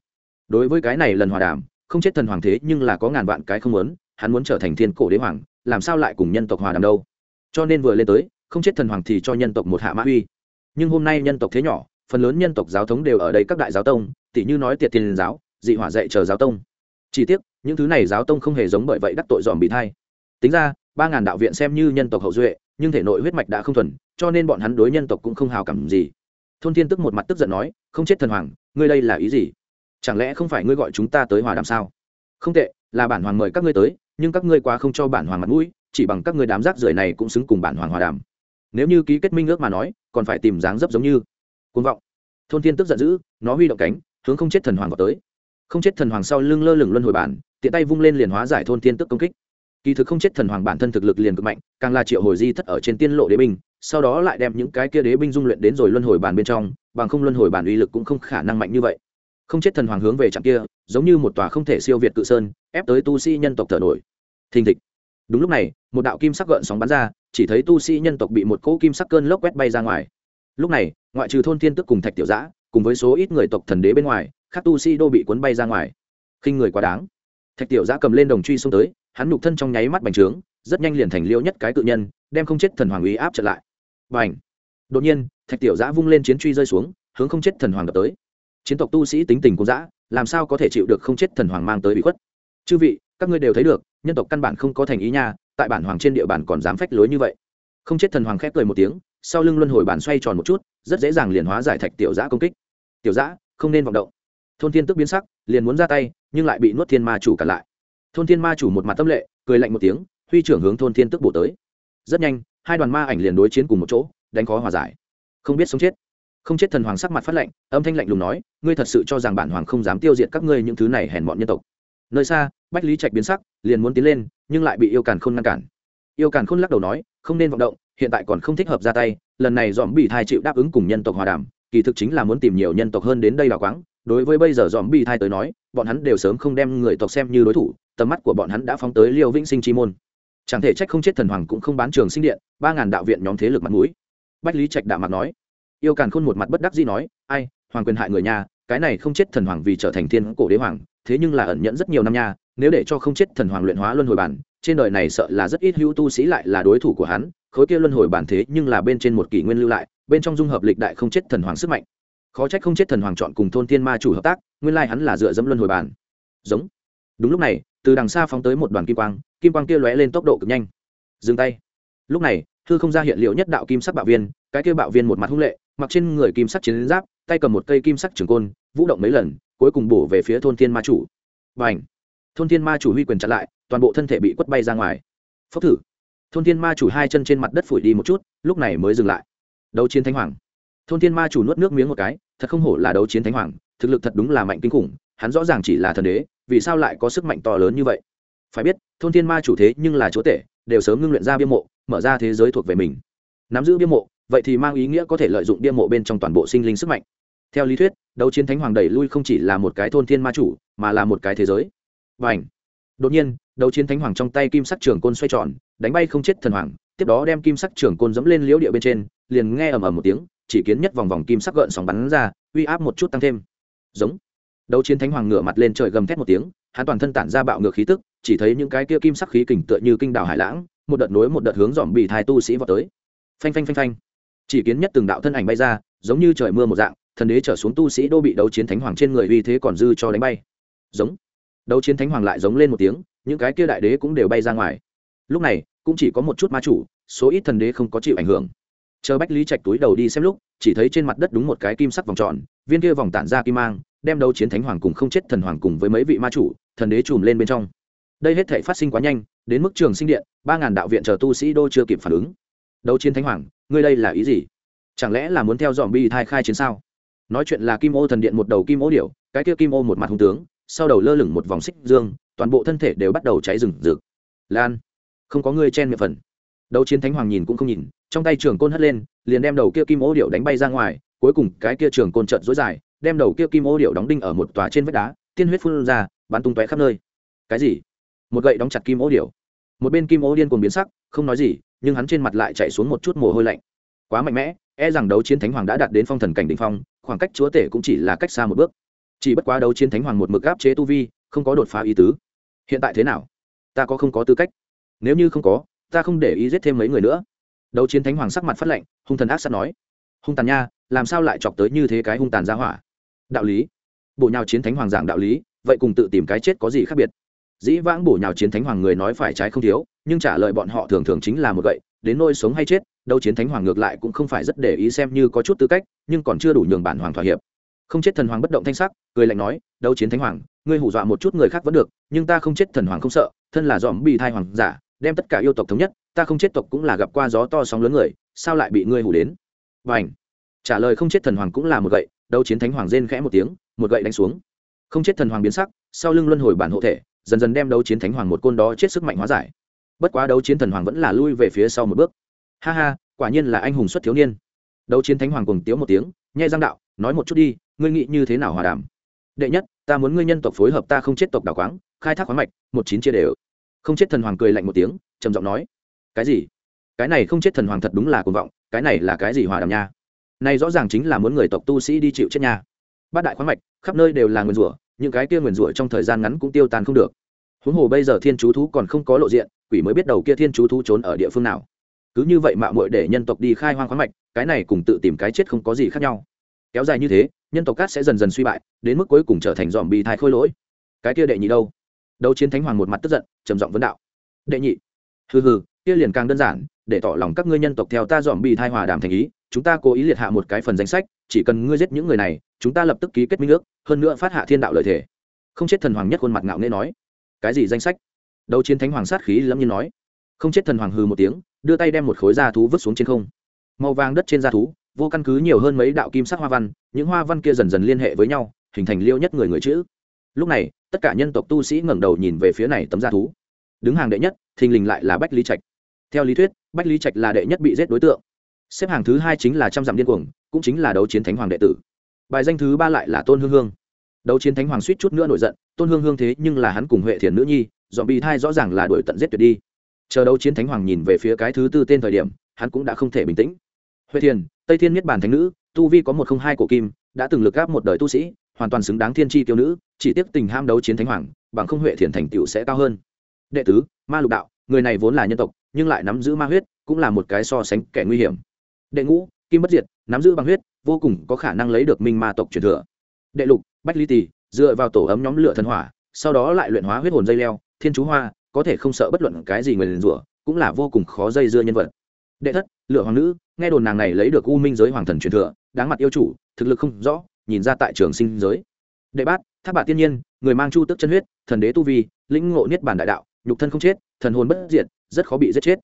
Đối với cái này lần hòa đàm không chết thần hoàng thế nhưng là có ngàn vạn cái không muốn hắn muốn trở thành thiên cổ đế hoàng làm sao lại cùng nhân tộc hòa đàm đâu? Cho nên vừa lên tới không chết thần hoàng thì cho nhân tộc một hạ mã uy. Nhưng hôm nay nhân tộc thế nhỏ phần lớn nhân tộc giáo thống đều ở đây các đại giáo tông tỷ như nói tiệt tiền giáo dị hỏa dạy chờ giáo tông. Chỉ tiếc những thứ này giáo tông không hề giống bởi vậy đắc tội dòm bị thai. Tính ra ba ngàn đạo viện xem như nhân tộc hậu duệ nhưng thể nội huyết mạch đã không thuần, cho nên bọn hắn đối nhân tộc cũng không hào cảm gì. Thôn thiên tức một mặt tức giận nói, không chết thần hoàng, ngươi đây là ý gì? Chẳng lẽ không phải ngươi gọi chúng ta tới hòa đàm sao? Không tệ, là bản hoàng mời các ngươi tới, nhưng các ngươi quá không cho bản hoàng mặt mũi, chỉ bằng các ngươi đám rác rưởi này cũng xứng cùng bản hoàng hòa đàm. Nếu như ký kết minh ước mà nói, còn phải tìm dáng dấp giống như. Côn vọng. Thôn thiên tức giận dữ, nó huy động cánh, hướng không chết thần hoàng vào tới. Không chết thần hoàng sau lưng lơ lửng luân hồi bản, tiện tay vung lên liền hóa giải thôn thiên tức công kích kỳ thực không chết thần hoàng bản thân thực lực liền cực mạnh, càng là triệu hồi di thất ở trên tiên lộ đế binh, sau đó lại đem những cái kia đế binh dung luyện đến rồi luân hồi bàn bên trong, bằng không luân hồi bản uy lực cũng không khả năng mạnh như vậy. Không chết thần hoàng hướng về trạm kia, giống như một tòa không thể siêu việt cự sơn, ép tới tu sĩ nhân tộc thở nổi. Thình thịch. Đúng lúc này, một đạo kim sắc gợn sóng bắn ra, chỉ thấy tu sĩ nhân tộc bị một cỗ kim sắc cơn lốc quét bay ra ngoài. Lúc này, ngoại trừ thôn thiên tức cùng thạch tiểu giã, cùng với số ít người tộc thần đế bên ngoài các tu sĩ đô bị cuốn bay ra ngoài. Khinh người quá đáng. Thạch tiểu giã cầm lên đồng truy xông tới hắn nhục thân trong nháy mắt bành trướng, rất nhanh liền thành liêu nhất cái cự nhân, đem không chết thần hoàng uy áp trở lại. Và h đột nhiên, thạch tiểu giã vung lên chiến truy rơi xuống, hướng không chết thần hoàng đập tới. Chiến tộc tu sĩ tính tình cũng dã làm sao có thể chịu được không chết thần hoàng mang tới bị khuất? Chư vị, các ngươi đều thấy được, nhân tộc căn bản không có thành ý nha, tại bản hoàng trên địa bàn còn dám phách lối như vậy. Không chết thần hoàng khép cười một tiếng, sau lưng luân hồi bản xoay tròn một chút, rất dễ dàng liền hóa giải thạch tiểu giã công kích. Tiểu giã, không nên vọng động. Thôn thiên tức biến sắc, liền muốn ra tay, nhưng lại bị nuốt thiên ma chủ cản lại thôn thiên ma chủ một mặt tâm lệ, cười lạnh một tiếng, huy trưởng hướng thôn thiên tức bổ tới. Rất nhanh, hai đoàn ma ảnh liền đối chiến cùng một chỗ, đánh khó hòa giải. Không biết sống chết. Không chết thần hoàng sắc mặt phát lạnh, âm thanh lạnh lùng nói, ngươi thật sự cho rằng bản hoàng không dám tiêu diệt các ngươi những thứ này hèn mọn nhân tộc. Nơi xa, bách lý trạch biến sắc, liền muốn tiến lên, nhưng lại bị yêu càn khôn ngăn cản. Yêu càn khôn lắc đầu nói, không nên vọng động, hiện tại còn không thích hợp ra tay, lần này dòm bị thai chịu đáp ứng cùng nhân tộc hòa đàm, kỳ thực chính là muốn tìm nhiều nhân tộc hơn đến đây đào quáng. Đối với bây giờ dòm bị thai tới nói, bọn hắn đều sớm không đem người tộc xem như đối thủ tầm mắt của bọn hắn đã phóng tới liêu vĩnh sinh chi môn. Chẳng thể trách không chết thần hoàng cũng không bán trường sinh điện, ba ngàn đạo viện nhóm thế lực mặt mũi. Bách lý trạch đạo mặt nói. Yêu càn khôn một mặt bất đắc dĩ nói, ai, hoàng quyền hại người nhà, cái này không chết thần hoàng vì trở thành thiên cổ đế hoàng, thế nhưng là ẩn nhẫn rất nhiều năm nha, nếu để cho không chết thần hoàng luyện hóa luân hồi bản, trên đời này sợ là rất ít hữu tu sĩ lại là đối thủ của hắn, khối kia luân hồi bản thế nhưng là bên trên một kỷ nguyên lưu lại, bên trong dung hợp lịch đại không chết thần hoàng sức mạnh. Khó trách không chết thần hoàng chọn cùng thôn Thiên ma chủ hợp tác, nguyên lai hắn là dựa dẫm luân hồi bản. Giống. Đúng lúc này từ đằng xa phóng tới một đoàn kim quang kim quang kia lóe lên tốc độ cực nhanh. Dừng tay. Lúc này thư không ra hiện liệu nhất đạo kim sắc bạo viên, cái kia bạo viên một mặt hung lệ, mặc trên người kim sắc chiến giáp, tay cầm một cây kim sắc trường côn, vũ động mấy lần, cuối cùng bổ về phía thôn thiên ma chủ. Và ảnh thôn thiên ma chủ huy quyền chặn lại, toàn bộ thân thể bị quất bay ra ngoài. Phốc thử! Thôn thiên ma chủ hai chân trên mặt đất phủi đi một chút, lúc này mới dừng lại. Đấu chiến thánh hoàng. Thôn thiên ma chủ nuốt nước miếng một cái, thật không hổ là đấu chiến thánh hoàng, thực lực thật đúng là mạnh kinh khủng, hắn rõ ràng chỉ là thần đế vì sao lại có sức mạnh to lớn như vậy? Phải biết, thôn thiên ma chủ thế nhưng là chúa tể, đều sớm ngưng luyện ra bia mộ, mở ra thế giới thuộc về mình. Nắm giữ bia mộ, vậy thì mang ý nghĩa có thể lợi dụng bia mộ bên trong toàn bộ sinh linh sức mạnh. Theo lý thuyết, đấu chiến thánh hoàng đẩy lui không chỉ là một cái thôn thiên ma chủ, mà là một cái thế giới. Và ảnh đột nhiên, đấu chiến thánh hoàng trong tay kim sắc trường côn xoay tròn, đánh bay không chết thần hoàng, tiếp đó đem kim sắc trường côn dẫm lên liễu địa bên trên, liền nghe ầm ầm một tiếng, chỉ kiến nhất vòng vòng kim sắc gợn sóng bắn ra, uy áp một chút tăng thêm. Giống! Đấu chiến thánh hoàng ngửa mặt lên trời gầm thét một tiếng, hắn toàn thân tản ra bạo ngược khí tức, chỉ thấy những cái kia kim sắc khí kình tựa như kinh đảo hải lãng, một đợt nối một đợt hướng dòm bị thai tu sĩ vào tới. Phanh phanh phanh phanh. Chỉ kiến nhất từng đạo thân ảnh bay ra, giống như trời mưa một dạng, thần đế trở xuống tu sĩ đô bị đấu chiến thánh hoàng trên người uy thế còn dư cho đánh bay. Giống. Đấu chiến thánh hoàng lại giống lên một tiếng, những cái kia đại đế cũng đều bay ra ngoài. Lúc này, cũng chỉ có một chút ma chủ, số ít thần đế không có chịu ảnh hưởng. Chờ bách lý trạch túi đầu đi xem lúc, chỉ thấy trên mặt đất đúng một cái kim sắc vòng tròn, viên kia vòng tản ra kim mang đem đấu chiến thánh hoàng cùng không chết thần hoàng cùng với mấy vị ma chủ, thần đế chùm lên bên trong. Đây hết thể phát sinh quá nhanh, đến mức trường sinh điện, ba ngàn đạo viện chờ tu sĩ đô chưa kịp phản ứng. Đấu chiến thánh hoàng, ngươi đây là ý gì? Chẳng lẽ là muốn theo dòm bi thai khai chiến sao? Nói chuyện là kim ô thần điện một đầu kim ô điệu cái kia kim ô một mặt hung tướng, sau đầu lơ lửng một vòng xích dương, toàn bộ thân thể đều bắt đầu cháy rừng rực. Lan, không có người chen miệng phần. Đấu chiến thánh hoàng nhìn cũng không nhìn, trong tay trường côn hất lên, liền đem đầu kia kim ô điệu đánh bay ra ngoài, cuối cùng cái kia trường côn trận dối dài đem đầu kia kim ô điệu đóng đinh ở một tòa trên vách đá, tiên huyết phun ra, bắn tung tóe khắp nơi. Cái gì? Một gậy đóng chặt kim ô điệu một bên kim ô điên cuồng biến sắc, không nói gì, nhưng hắn trên mặt lại chạy xuống một chút mồ hôi lạnh. Quá mạnh mẽ e rằng đấu chiến thánh hoàng đã đạt đến phong thần cảnh đ ỉ n h phong, khoảng cách chúa tể cũng chỉ là cách xa một bước. Chỉ bất quá đấu chiến thánh hoàng một mực áp chế tu vi, không có đột phá ý tứ. Hiện tại thế nào? Ta có không có tư cách? Nếu như không có, ta không để ý giết thêm mấy người nữa. Đấu chiến thánh hoàng sắc mặt phát lệnh, hung thần ác sắt nói. Hung tàn nha, làm sao lại chọc tới như thế cái hung tàn ra hỏa? Đạo lý. Bổ nhào chiến thánh hoàng giảng đạo lý, vậy cùng tự tìm cái chết có gì khác biệt? Dĩ vãng bổ nhào chiến thánh hoàng người nói phải trái không thiếu, nhưng trả lời bọn họ thường thường chính là một gậy, đến nôi sống hay chết đâu chiến thánh hoàng ngược lại cũng không phải rất để ý xem như có chút tư cách, nhưng còn chưa đủ nhường bản hoàng thỏa hiệp. Không chết thần hoàng bất động thanh sắc, cười lạnh nói đâu chiến thánh hoàng, ngươi hù dọa một chút người khác vẫn được, nhưng ta không chết thần hoàng không sợ, thân là dòm bị thai hoàng giả, đem tất cả yêu tộc thống nhất, ta không chết tộc cũng là gặp qua gió to sóng lớn người, sao lại bị ngươi hủ đến? Và ảnh trả lời không chết thần hoàng cũng là một gậy đấu chiến thánh hoàng rên khẽ một tiếng, một gậy đánh xuống. Không chết thần hoàng biến sắc, sau lưng luân hồi bản hộ thể, dần dần đem đấu chiến thánh hoàng một côn đó chết sức mạnh hóa giải. Bất quá đấu chiến thần hoàng vẫn là lui về phía sau một bước. Ha ha, quả nhiên là anh hùng xuất thiếu niên. Đấu chiến thánh hoàng cùng tiếu một tiếng, nhai giang đạo, nói một chút đi, ngươi nghĩ như thế nào hòa đàm? Đệ nhất, ta muốn ngươi nhân tộc phối hợp ta không chết tộc đảo quáng, khai thác khoáng mạch, một chín chia đều. Không chết thần hoàng cười lạnh một tiếng, trầm giọng nói. Cái gì? Cái này không chết thần hoàng thật đúng là cuồng vọng, cái này là cái gì hòa đàm nha? Này rõ ràng chính là muốn người tộc tu sĩ đi chịu chết nhà. bát đại khoáng mạch, khắp nơi đều là nguyền rủa, những cái kia nguyền rủa trong thời gian ngắn cũng tiêu tan không được. Huống hồ bây giờ thiên chú thú còn không có lộ diện, quỷ mới biết đầu kia thiên chú thú trốn ở địa phương nào. Cứ như vậy mạo muội để nhân tộc đi khai hoang khoáng mạch, cái này cùng tự tìm cái chết không có gì khác nhau. Kéo dài như thế, nhân tộc cát sẽ dần dần suy bại, đến mức cuối cùng trở thành dòm bị thai khôi lỗi. Cái kia đệ nhị đâu? Đấu chiến thánh hoàng một mặt tức giận, trầm giọng vấn đạo. Đệ nhị. Hừ hừ, kia liền càng đơn giản, để tỏ lòng các ngươi nhân tộc theo ta dòm bị thai hòa đàm thành ý chúng ta cố ý liệt hạ một cái phần danh sách, chỉ cần ngươi giết những người này, chúng ta lập tức ký kết minh ước, hơn nữa phát hạ thiên đạo lợi thể. Không chết thần hoàng nhất khuôn mặt ngạo nghễ nói. Cái gì danh sách? Đấu chiến thánh hoàng sát khí lâm nhiên nói. Không chết thần hoàng hừ một tiếng, đưa tay đem một khối da thú vứt xuống trên không. Màu vàng đất trên da thú, vô căn cứ nhiều hơn mấy đạo kim sắc hoa văn, những hoa văn kia dần dần liên hệ với nhau, hình thành liêu nhất người người chữ. Lúc này, tất cả nhân tộc tu sĩ ngẩng đầu nhìn về phía này tấm da thú. Đứng hàng đệ nhất, thình lình lại là bách lý trạch. Theo lý thuyết, bách lý trạch là đệ nhất bị giết đối tượng xếp hàng thứ hai chính là trăm dặm điên cuồng, cũng chính là đấu chiến thánh hoàng đệ tử. Bài danh thứ ba lại là tôn hương hương. Đấu chiến thánh hoàng suýt chút nữa nổi giận, tôn hương hương thế nhưng là hắn cùng huệ thiền nữ nhi, dọn bị thai rõ ràng là đuổi tận giết tuyệt đi. Chờ đấu chiến thánh hoàng nhìn về phía cái thứ tư tên thời điểm, hắn cũng đã không thể bình tĩnh. Huệ thiền, tây thiên niết bản thánh nữ, tu vi có một không hai cổ kim, đã từng lực gáp một đời tu sĩ, hoàn toàn xứng đáng thiên tri tiêu nữ, chỉ tiếp tình ham đấu chiến thánh hoàng, bằng không huệ thiền thành tựu sẽ cao hơn. Đệ tứ, ma lục đạo, người này vốn là nhân tộc, nhưng lại nắm giữ ma huyết, cũng là một cái so sánh kẻ nguy hiểm đệ ngũ, kim bất diệt, nắm giữ băng huyết, vô cùng có khả năng lấy được minh ma tộc truyền thừa. Đệ lục, bách ly tỳ, dựa vào tổ ấm nhóm lửa thần hỏa, sau đó lại luyện hóa huyết hồn dây leo, thiên chú hoa, có thể không sợ bất luận cái gì người liền rủa, cũng là vô cùng khó dây dưa nhân vật. Đệ thất, lửa hoàng nữ, nghe đồn nàng này lấy được u minh giới hoàng thần truyền thừa, đáng mặt yêu chủ, thực lực không rõ, nhìn ra tại trường sinh giới. Đệ bát, tháp bạc tiên nhiên, người mang chu tức chân huyết, thần đế tu vi, lĩnh ngộ niết bản đại đạo, nhục thân không chết, thần hồn bất diệt, rất khó bị giết chết.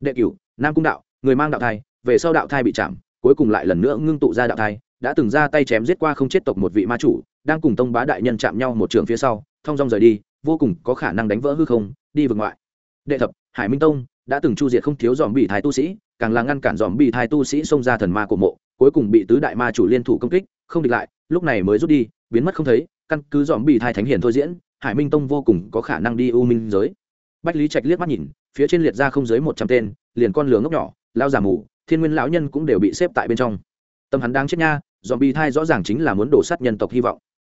Đệ cửu, nam cung đạo, người mang đạo thai về sau đạo thai bị chạm, cuối cùng lại lần nữa ngưng tụ ra đạo thai, đã từng ra tay chém giết qua không chết tộc một vị ma chủ, đang cùng tông bá đại nhân chạm nhau một trường phía sau, thong dong rời đi, vô cùng có khả năng đánh vỡ hư không, đi vực ngoại. Đệ thập, hải minh tông, đã từng chu diệt không thiếu dòm bị thái tu sĩ, càng là ngăn cản dòm bị thái tu sĩ xông ra thần ma của mộ, cuối cùng bị tứ đại ma chủ liên thủ công kích, không địch lại, lúc này mới rút đi, biến mất không thấy, căn cứ dòm bị thái thánh hiền thôi diễn, hải minh tông vô cùng có khả năng đi u minh giới. Bách lý trạch liếc mắt nhìn, phía trên liệt ra không dưới một trăm tên, liền con lửa ngốc nhỏ, lao giả mù thiên nguyên lão nhân cũng đều bị xếp tại bên trong. Tâm hắn đang chết nha dòm Bi thai rõ ràng chính là muốn đổ sát nhân tộc hy vọng.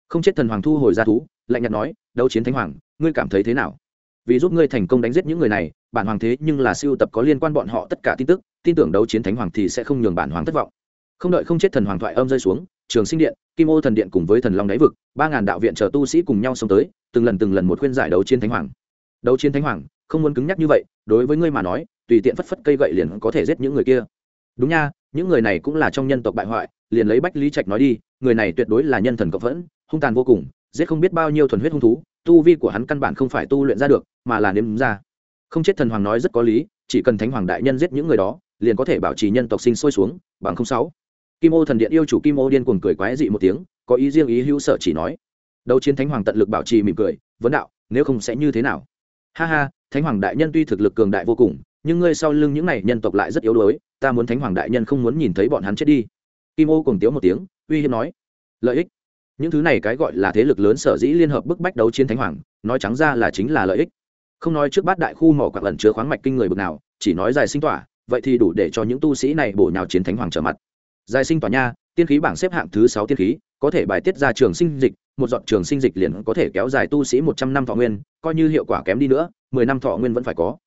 Không chết thần hoàng thu hồi ra thú, lạnh nhạt nói, đấu chiến thánh hoàng, ngươi cảm thấy thế nào? Vì giúp ngươi thành công đánh giết những người này, bản hoàng thế nhưng là siêu tập có liên quan bọn họ tất cả tin tức, tin tưởng đấu chiến thánh hoàng thì sẽ không nhường bản hoàng thất vọng. Không đợi không chết thần hoàng thoại âm rơi xuống, trường sinh điện, kim ô thần điện cùng với thần long đáy vực, ba ngàn đạo viện chờ tu sĩ cùng nhau xông tới, từng lần từng lần một khuyên giải đấu chiến thánh hoàng. Đấu chiến thánh hoàng, không muốn cứng nhắc như vậy, đối với ngươi mà nói, tùy tiện phất phất cây gậy liền có thể giết những người kia đúng nha, những người này cũng là trong nhân tộc bại hoại, liền lấy bách lý trạch nói đi, người này tuyệt đối là nhân thần cộng phẫn, hung tàn vô cùng, giết không biết bao nhiêu thuần huyết hung thú, tu vi của hắn căn bản không phải tu luyện ra được, mà là nếm ra. Không chết thần hoàng nói rất có lý, chỉ cần thánh hoàng đại nhân giết những người đó, liền có thể bảo trì nhân tộc sinh sôi xuống, bằng không sáu. Kim ô thần điện yêu chủ kim ô điên cuồng cười quái dị một tiếng, có ý riêng ý hữu sợ chỉ nói. Đấu chiến thánh hoàng tận lực bảo trì mỉm cười, vấn đạo, nếu không sẽ như thế nào? Ha ha, thánh hoàng đại nhân tuy thực lực cường đại vô cùng nhưng ngươi sau lưng những này nhân tộc lại rất yếu đuối, ta muốn thánh hoàng đại nhân không muốn nhìn thấy bọn hắn chết đi. Kim ô cùng tiếu một tiếng, uy hiếp nói, lợi ích? Những thứ này cái gọi là thế lực lớn sở dĩ liên hợp bức bách đấu chiến thánh hoàng, nói trắng ra là chính là lợi ích. Không nói trước bát đại khu mỏ quạt lần chứa khoáng mạch kinh người bực nào, chỉ nói dài sinh tỏa, vậy thì đủ để cho những tu sĩ này bổ nhào chiến thánh hoàng trở mặt. Dài sinh tỏa nha, tiên khí bảng xếp hạng thứ sáu tiên khí, có thể bài tiết ra trường sinh dịch, một dọn trường sinh dịch liền có thể kéo dài tu sĩ một trăm năm thọ nguyên, coi như hiệu quả kém đi nữa, mười năm thọ nguyên vẫn phải có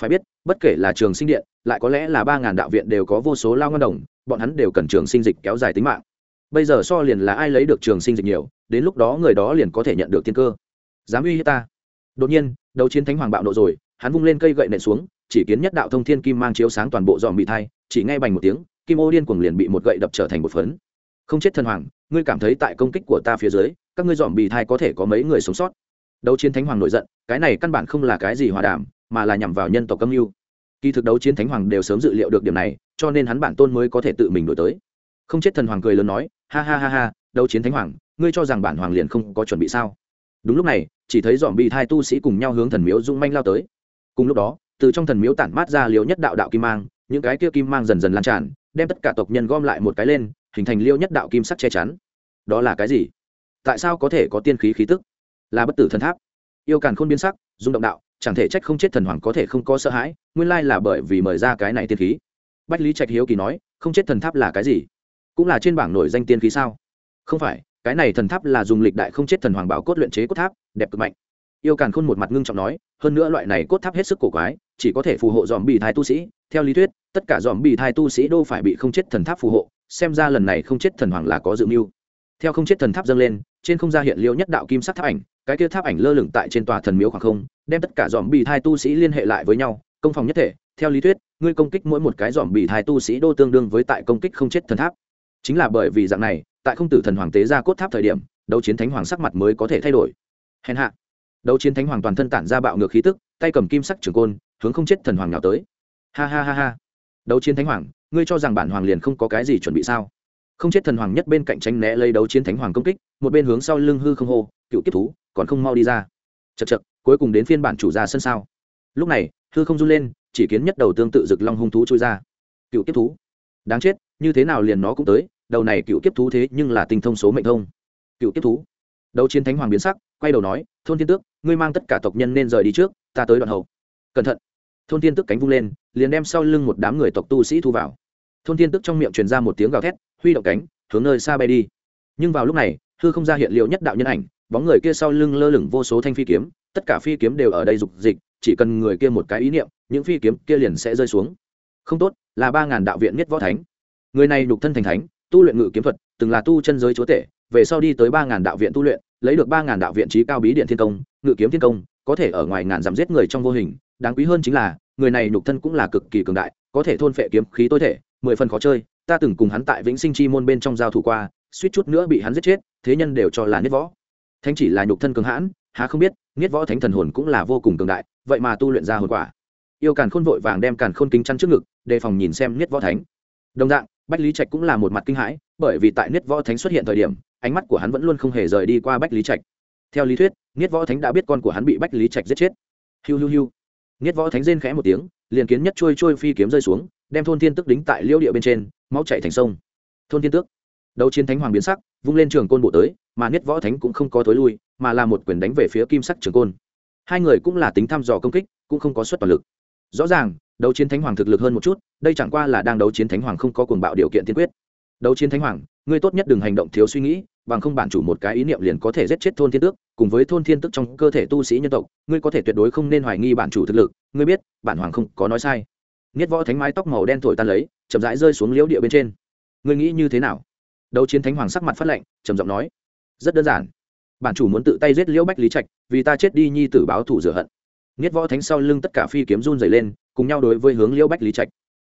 phải biết, bất kể là trường sinh điện, lại có lẽ là ba ngàn đạo viện đều có vô số lao ngân đồng, bọn hắn đều cần trường sinh dịch kéo dài tính mạng. Bây giờ so liền là ai lấy được trường sinh dịch nhiều, đến lúc đó người đó liền có thể nhận được thiên cơ. Dám uy hiếp ta. Đột nhiên đầu chiến thánh hoàng bạo nộ rồi, hắn vung lên cây gậy nện xuống, chỉ kiến nhất đạo thông thiên kim mang chiếu sáng toàn bộ dòm bị thai, chỉ ngay bành một tiếng, kim ô điên cuồng liền bị một gậy đập trở thành một phấn. Không chết thần hoàng, ngươi cảm thấy tại công kích của ta phía dưới, các ngươi dòm bị thai có thể có mấy người sống sót? Đấu chiến thánh hoàng nổi giận, cái này căn bản không là cái gì hòa đàm mà là nhằm vào nhân tộc âm mưu. Kỳ thực đấu chiến thánh hoàng đều sớm dự liệu được điểm này, cho nên hắn bản tôn mới có thể tự mình đổi tới. Không chết thần hoàng cười lớn nói, ha ha ha ha, đấu chiến thánh hoàng, ngươi cho rằng bản hoàng liền không có chuẩn bị sao? Đúng lúc này, chỉ thấy dòm bị hai tu sĩ cùng nhau hướng thần miếu dung manh lao tới. Cùng lúc đó, từ trong thần miếu tản mát ra liều nhất đạo đạo kim mang, những cái kia kim mang dần dần lan tràn, đem tất cả tộc nhân gom lại một cái lên, hình thành liêu nhất đạo kim sắc che chắn. Đó là cái gì? Tại sao có thể có tiên khí khí tức? Là bất tử thần tháp. Yêu càn khôn biến sắc, rung động đạo chẳng thể trách không chết thần hoàng có thể không có sợ hãi, nguyên lai là bởi vì mời ra cái này tiên khí. Bách lý trạch hiếu kỳ nói, không chết thần tháp là cái gì? Cũng là trên bảng nổi danh tiên khí sao? Không phải, cái này thần tháp là dùng lịch đại không chết thần hoàng bảo cốt luyện chế cốt tháp, đẹp cực mạnh. Yêu càn khôn một mặt ngưng trọng nói, hơn nữa loại này cốt tháp hết sức cổ quái, chỉ có thể phù hộ dòm bị thai tu sĩ. Theo lý thuyết, tất cả dòm bị thai tu sĩ đô phải bị không chết thần tháp phù hộ, xem ra lần này không chết thần hoàng là có dự mưu. Theo không chết thần tháp dâng lên trên không gian hiện liêu nhất đạo kim sắc tháp ảnh, cái kia tháp ảnh lơ lửng tại trên tòa thần miếu khoảng không, đem tất cả dòm bị thai tu sĩ liên hệ lại với nhau, công phòng nhất thể, theo lý thuyết, ngươi công kích mỗi một cái dòm bị thai tu sĩ đô tương đương với tại công kích không chết thần tháp. Chính là bởi vì dạng này, tại không tử thần hoàng tế ra cốt tháp thời điểm, đấu chiến thánh hoàng sắc mặt mới có thể thay đổi. Hèn hạ. Đấu chiến thánh hoàng toàn thân tản ra bạo ngược khí tức, tay cầm kim sắc trường côn, hướng không chết thần hoàng nào tới. Ha ha ha ha. Đấu chiến thánh hoàng, ngươi cho rằng bản hoàng liền không có cái gì chuẩn bị sao? Không chết thần hoàng nhất bên cạnh tranh né lấy đấu chiến thánh hoàng công kích, một bên hướng sau lưng hư không hô, cựu kiếp thú, còn không mau đi ra. Chật chật cuối cùng đến phiên bản chủ ra sân sao. Lúc này, hư không run lên, chỉ kiến nhất đầu tương tự rực long hung thú trôi ra. Cựu kiếp thú. Đáng chết, như thế nào liền nó cũng tới, đầu này cựu kiếp thú thế nhưng là tinh thông số mệnh thông. Cựu kiếp thú. Đấu chiến thánh hoàng biến sắc, quay đầu nói, thôn thiên tước, ngươi mang tất cả tộc nhân nên rời đi trước, ta tới đoạn hậu. Cẩn thận. Thôn thiên tước cánh vung lên, liền đem sau lưng một đám người tộc tu sĩ thu vào. Thôn thiên tước trong miệng truyền ra một tiếng gào thét huy động cánh, hướng nơi xa bay đi. Nhưng vào lúc này, hư không ra hiện liệu nhất đạo nhân ảnh, bóng người kia sau lưng lơ lửng vô số thanh phi kiếm, tất cả phi kiếm đều ở đây dục dịch, chỉ cần người kia một cái ý niệm, những phi kiếm kia liền sẽ rơi xuống. Không tốt, là ba ngàn đạo viện nhất võ thánh. Người này đục thân thành thánh, tu luyện ngự kiếm thuật, từng là tu chân giới chúa tể, về sau đi tới ba ngàn đạo viện tu luyện, lấy được ba ngàn đạo viện trí cao bí điện thiên công, ngự kiếm thiên công, có thể ở ngoài ngàn giảm giết người trong vô hình. Đáng quý hơn chính là, người này nhục thân cũng là cực kỳ cường đại, có thể thôn phệ kiếm khí tối thể, mười phần khó chơi ta từng cùng hắn tại vĩnh sinh chi môn bên trong giao thủ qua, suýt chút nữa bị hắn giết chết, thế nhân đều cho là niết võ. Thánh chỉ là nhục thân cường hãn, há không biết, niết võ thánh thần hồn cũng là vô cùng cường đại, vậy mà tu luyện ra hồn quả. Yêu càn khôn vội vàng đem càn khôn kính chăn trước ngực, đề phòng nhìn xem niết võ thánh. Đồng dạng, bách lý trạch cũng là một mặt kinh hãi, bởi vì tại niết võ thánh xuất hiện thời điểm, ánh mắt của hắn vẫn luôn không hề rời đi qua bách lý trạch. Theo lý thuyết, niết võ thánh đã biết con của hắn bị bách lý trạch giết chết. Hiu hiu hiu. Niết võ thánh rên khẽ một tiếng, liền kiến nhất trôi trôi phi kiếm rơi xuống đem thôn thiên tức đính tại liêu địa bên trên, máu chảy thành sông. Thôn thiên tước đấu chiến thánh hoàng biến sắc, vung lên trường côn bộ tới, mà niết võ thánh cũng không có thối lui, mà là một quyền đánh về phía kim sắc trường côn. Hai người cũng là tính thăm dò công kích, cũng không có suất toàn lực. Rõ ràng, đấu chiến thánh hoàng thực lực hơn một chút, đây chẳng qua là đang đấu chiến thánh hoàng không có cuồng bạo điều kiện tiên quyết. Đấu chiến thánh hoàng, ngươi tốt nhất đừng hành động thiếu suy nghĩ, bằng không bản chủ một cái ý niệm liền có thể giết chết thôn thiên tước, cùng với thôn thiên tức trong cơ thể tu sĩ nhân tộc, ngươi có thể tuyệt đối không nên hoài nghi bản chủ thực lực, ngươi biết, bản hoàng không có nói sai nghiết võ thánh mái tóc màu đen thổi tan lấy, chậm rãi rơi xuống liễu địa bên trên. Ngươi nghĩ như thế nào? Đấu chiến thánh hoàng sắc mặt phát lệnh trầm giọng nói. Rất đơn giản. Bản chủ muốn tự tay giết liễu bách lý trạch, vì ta chết đi nhi tử báo thủ rửa hận. Nghiết võ thánh sau lưng tất cả phi kiếm run dày lên, cùng nhau đối với hướng liễu bách lý trạch.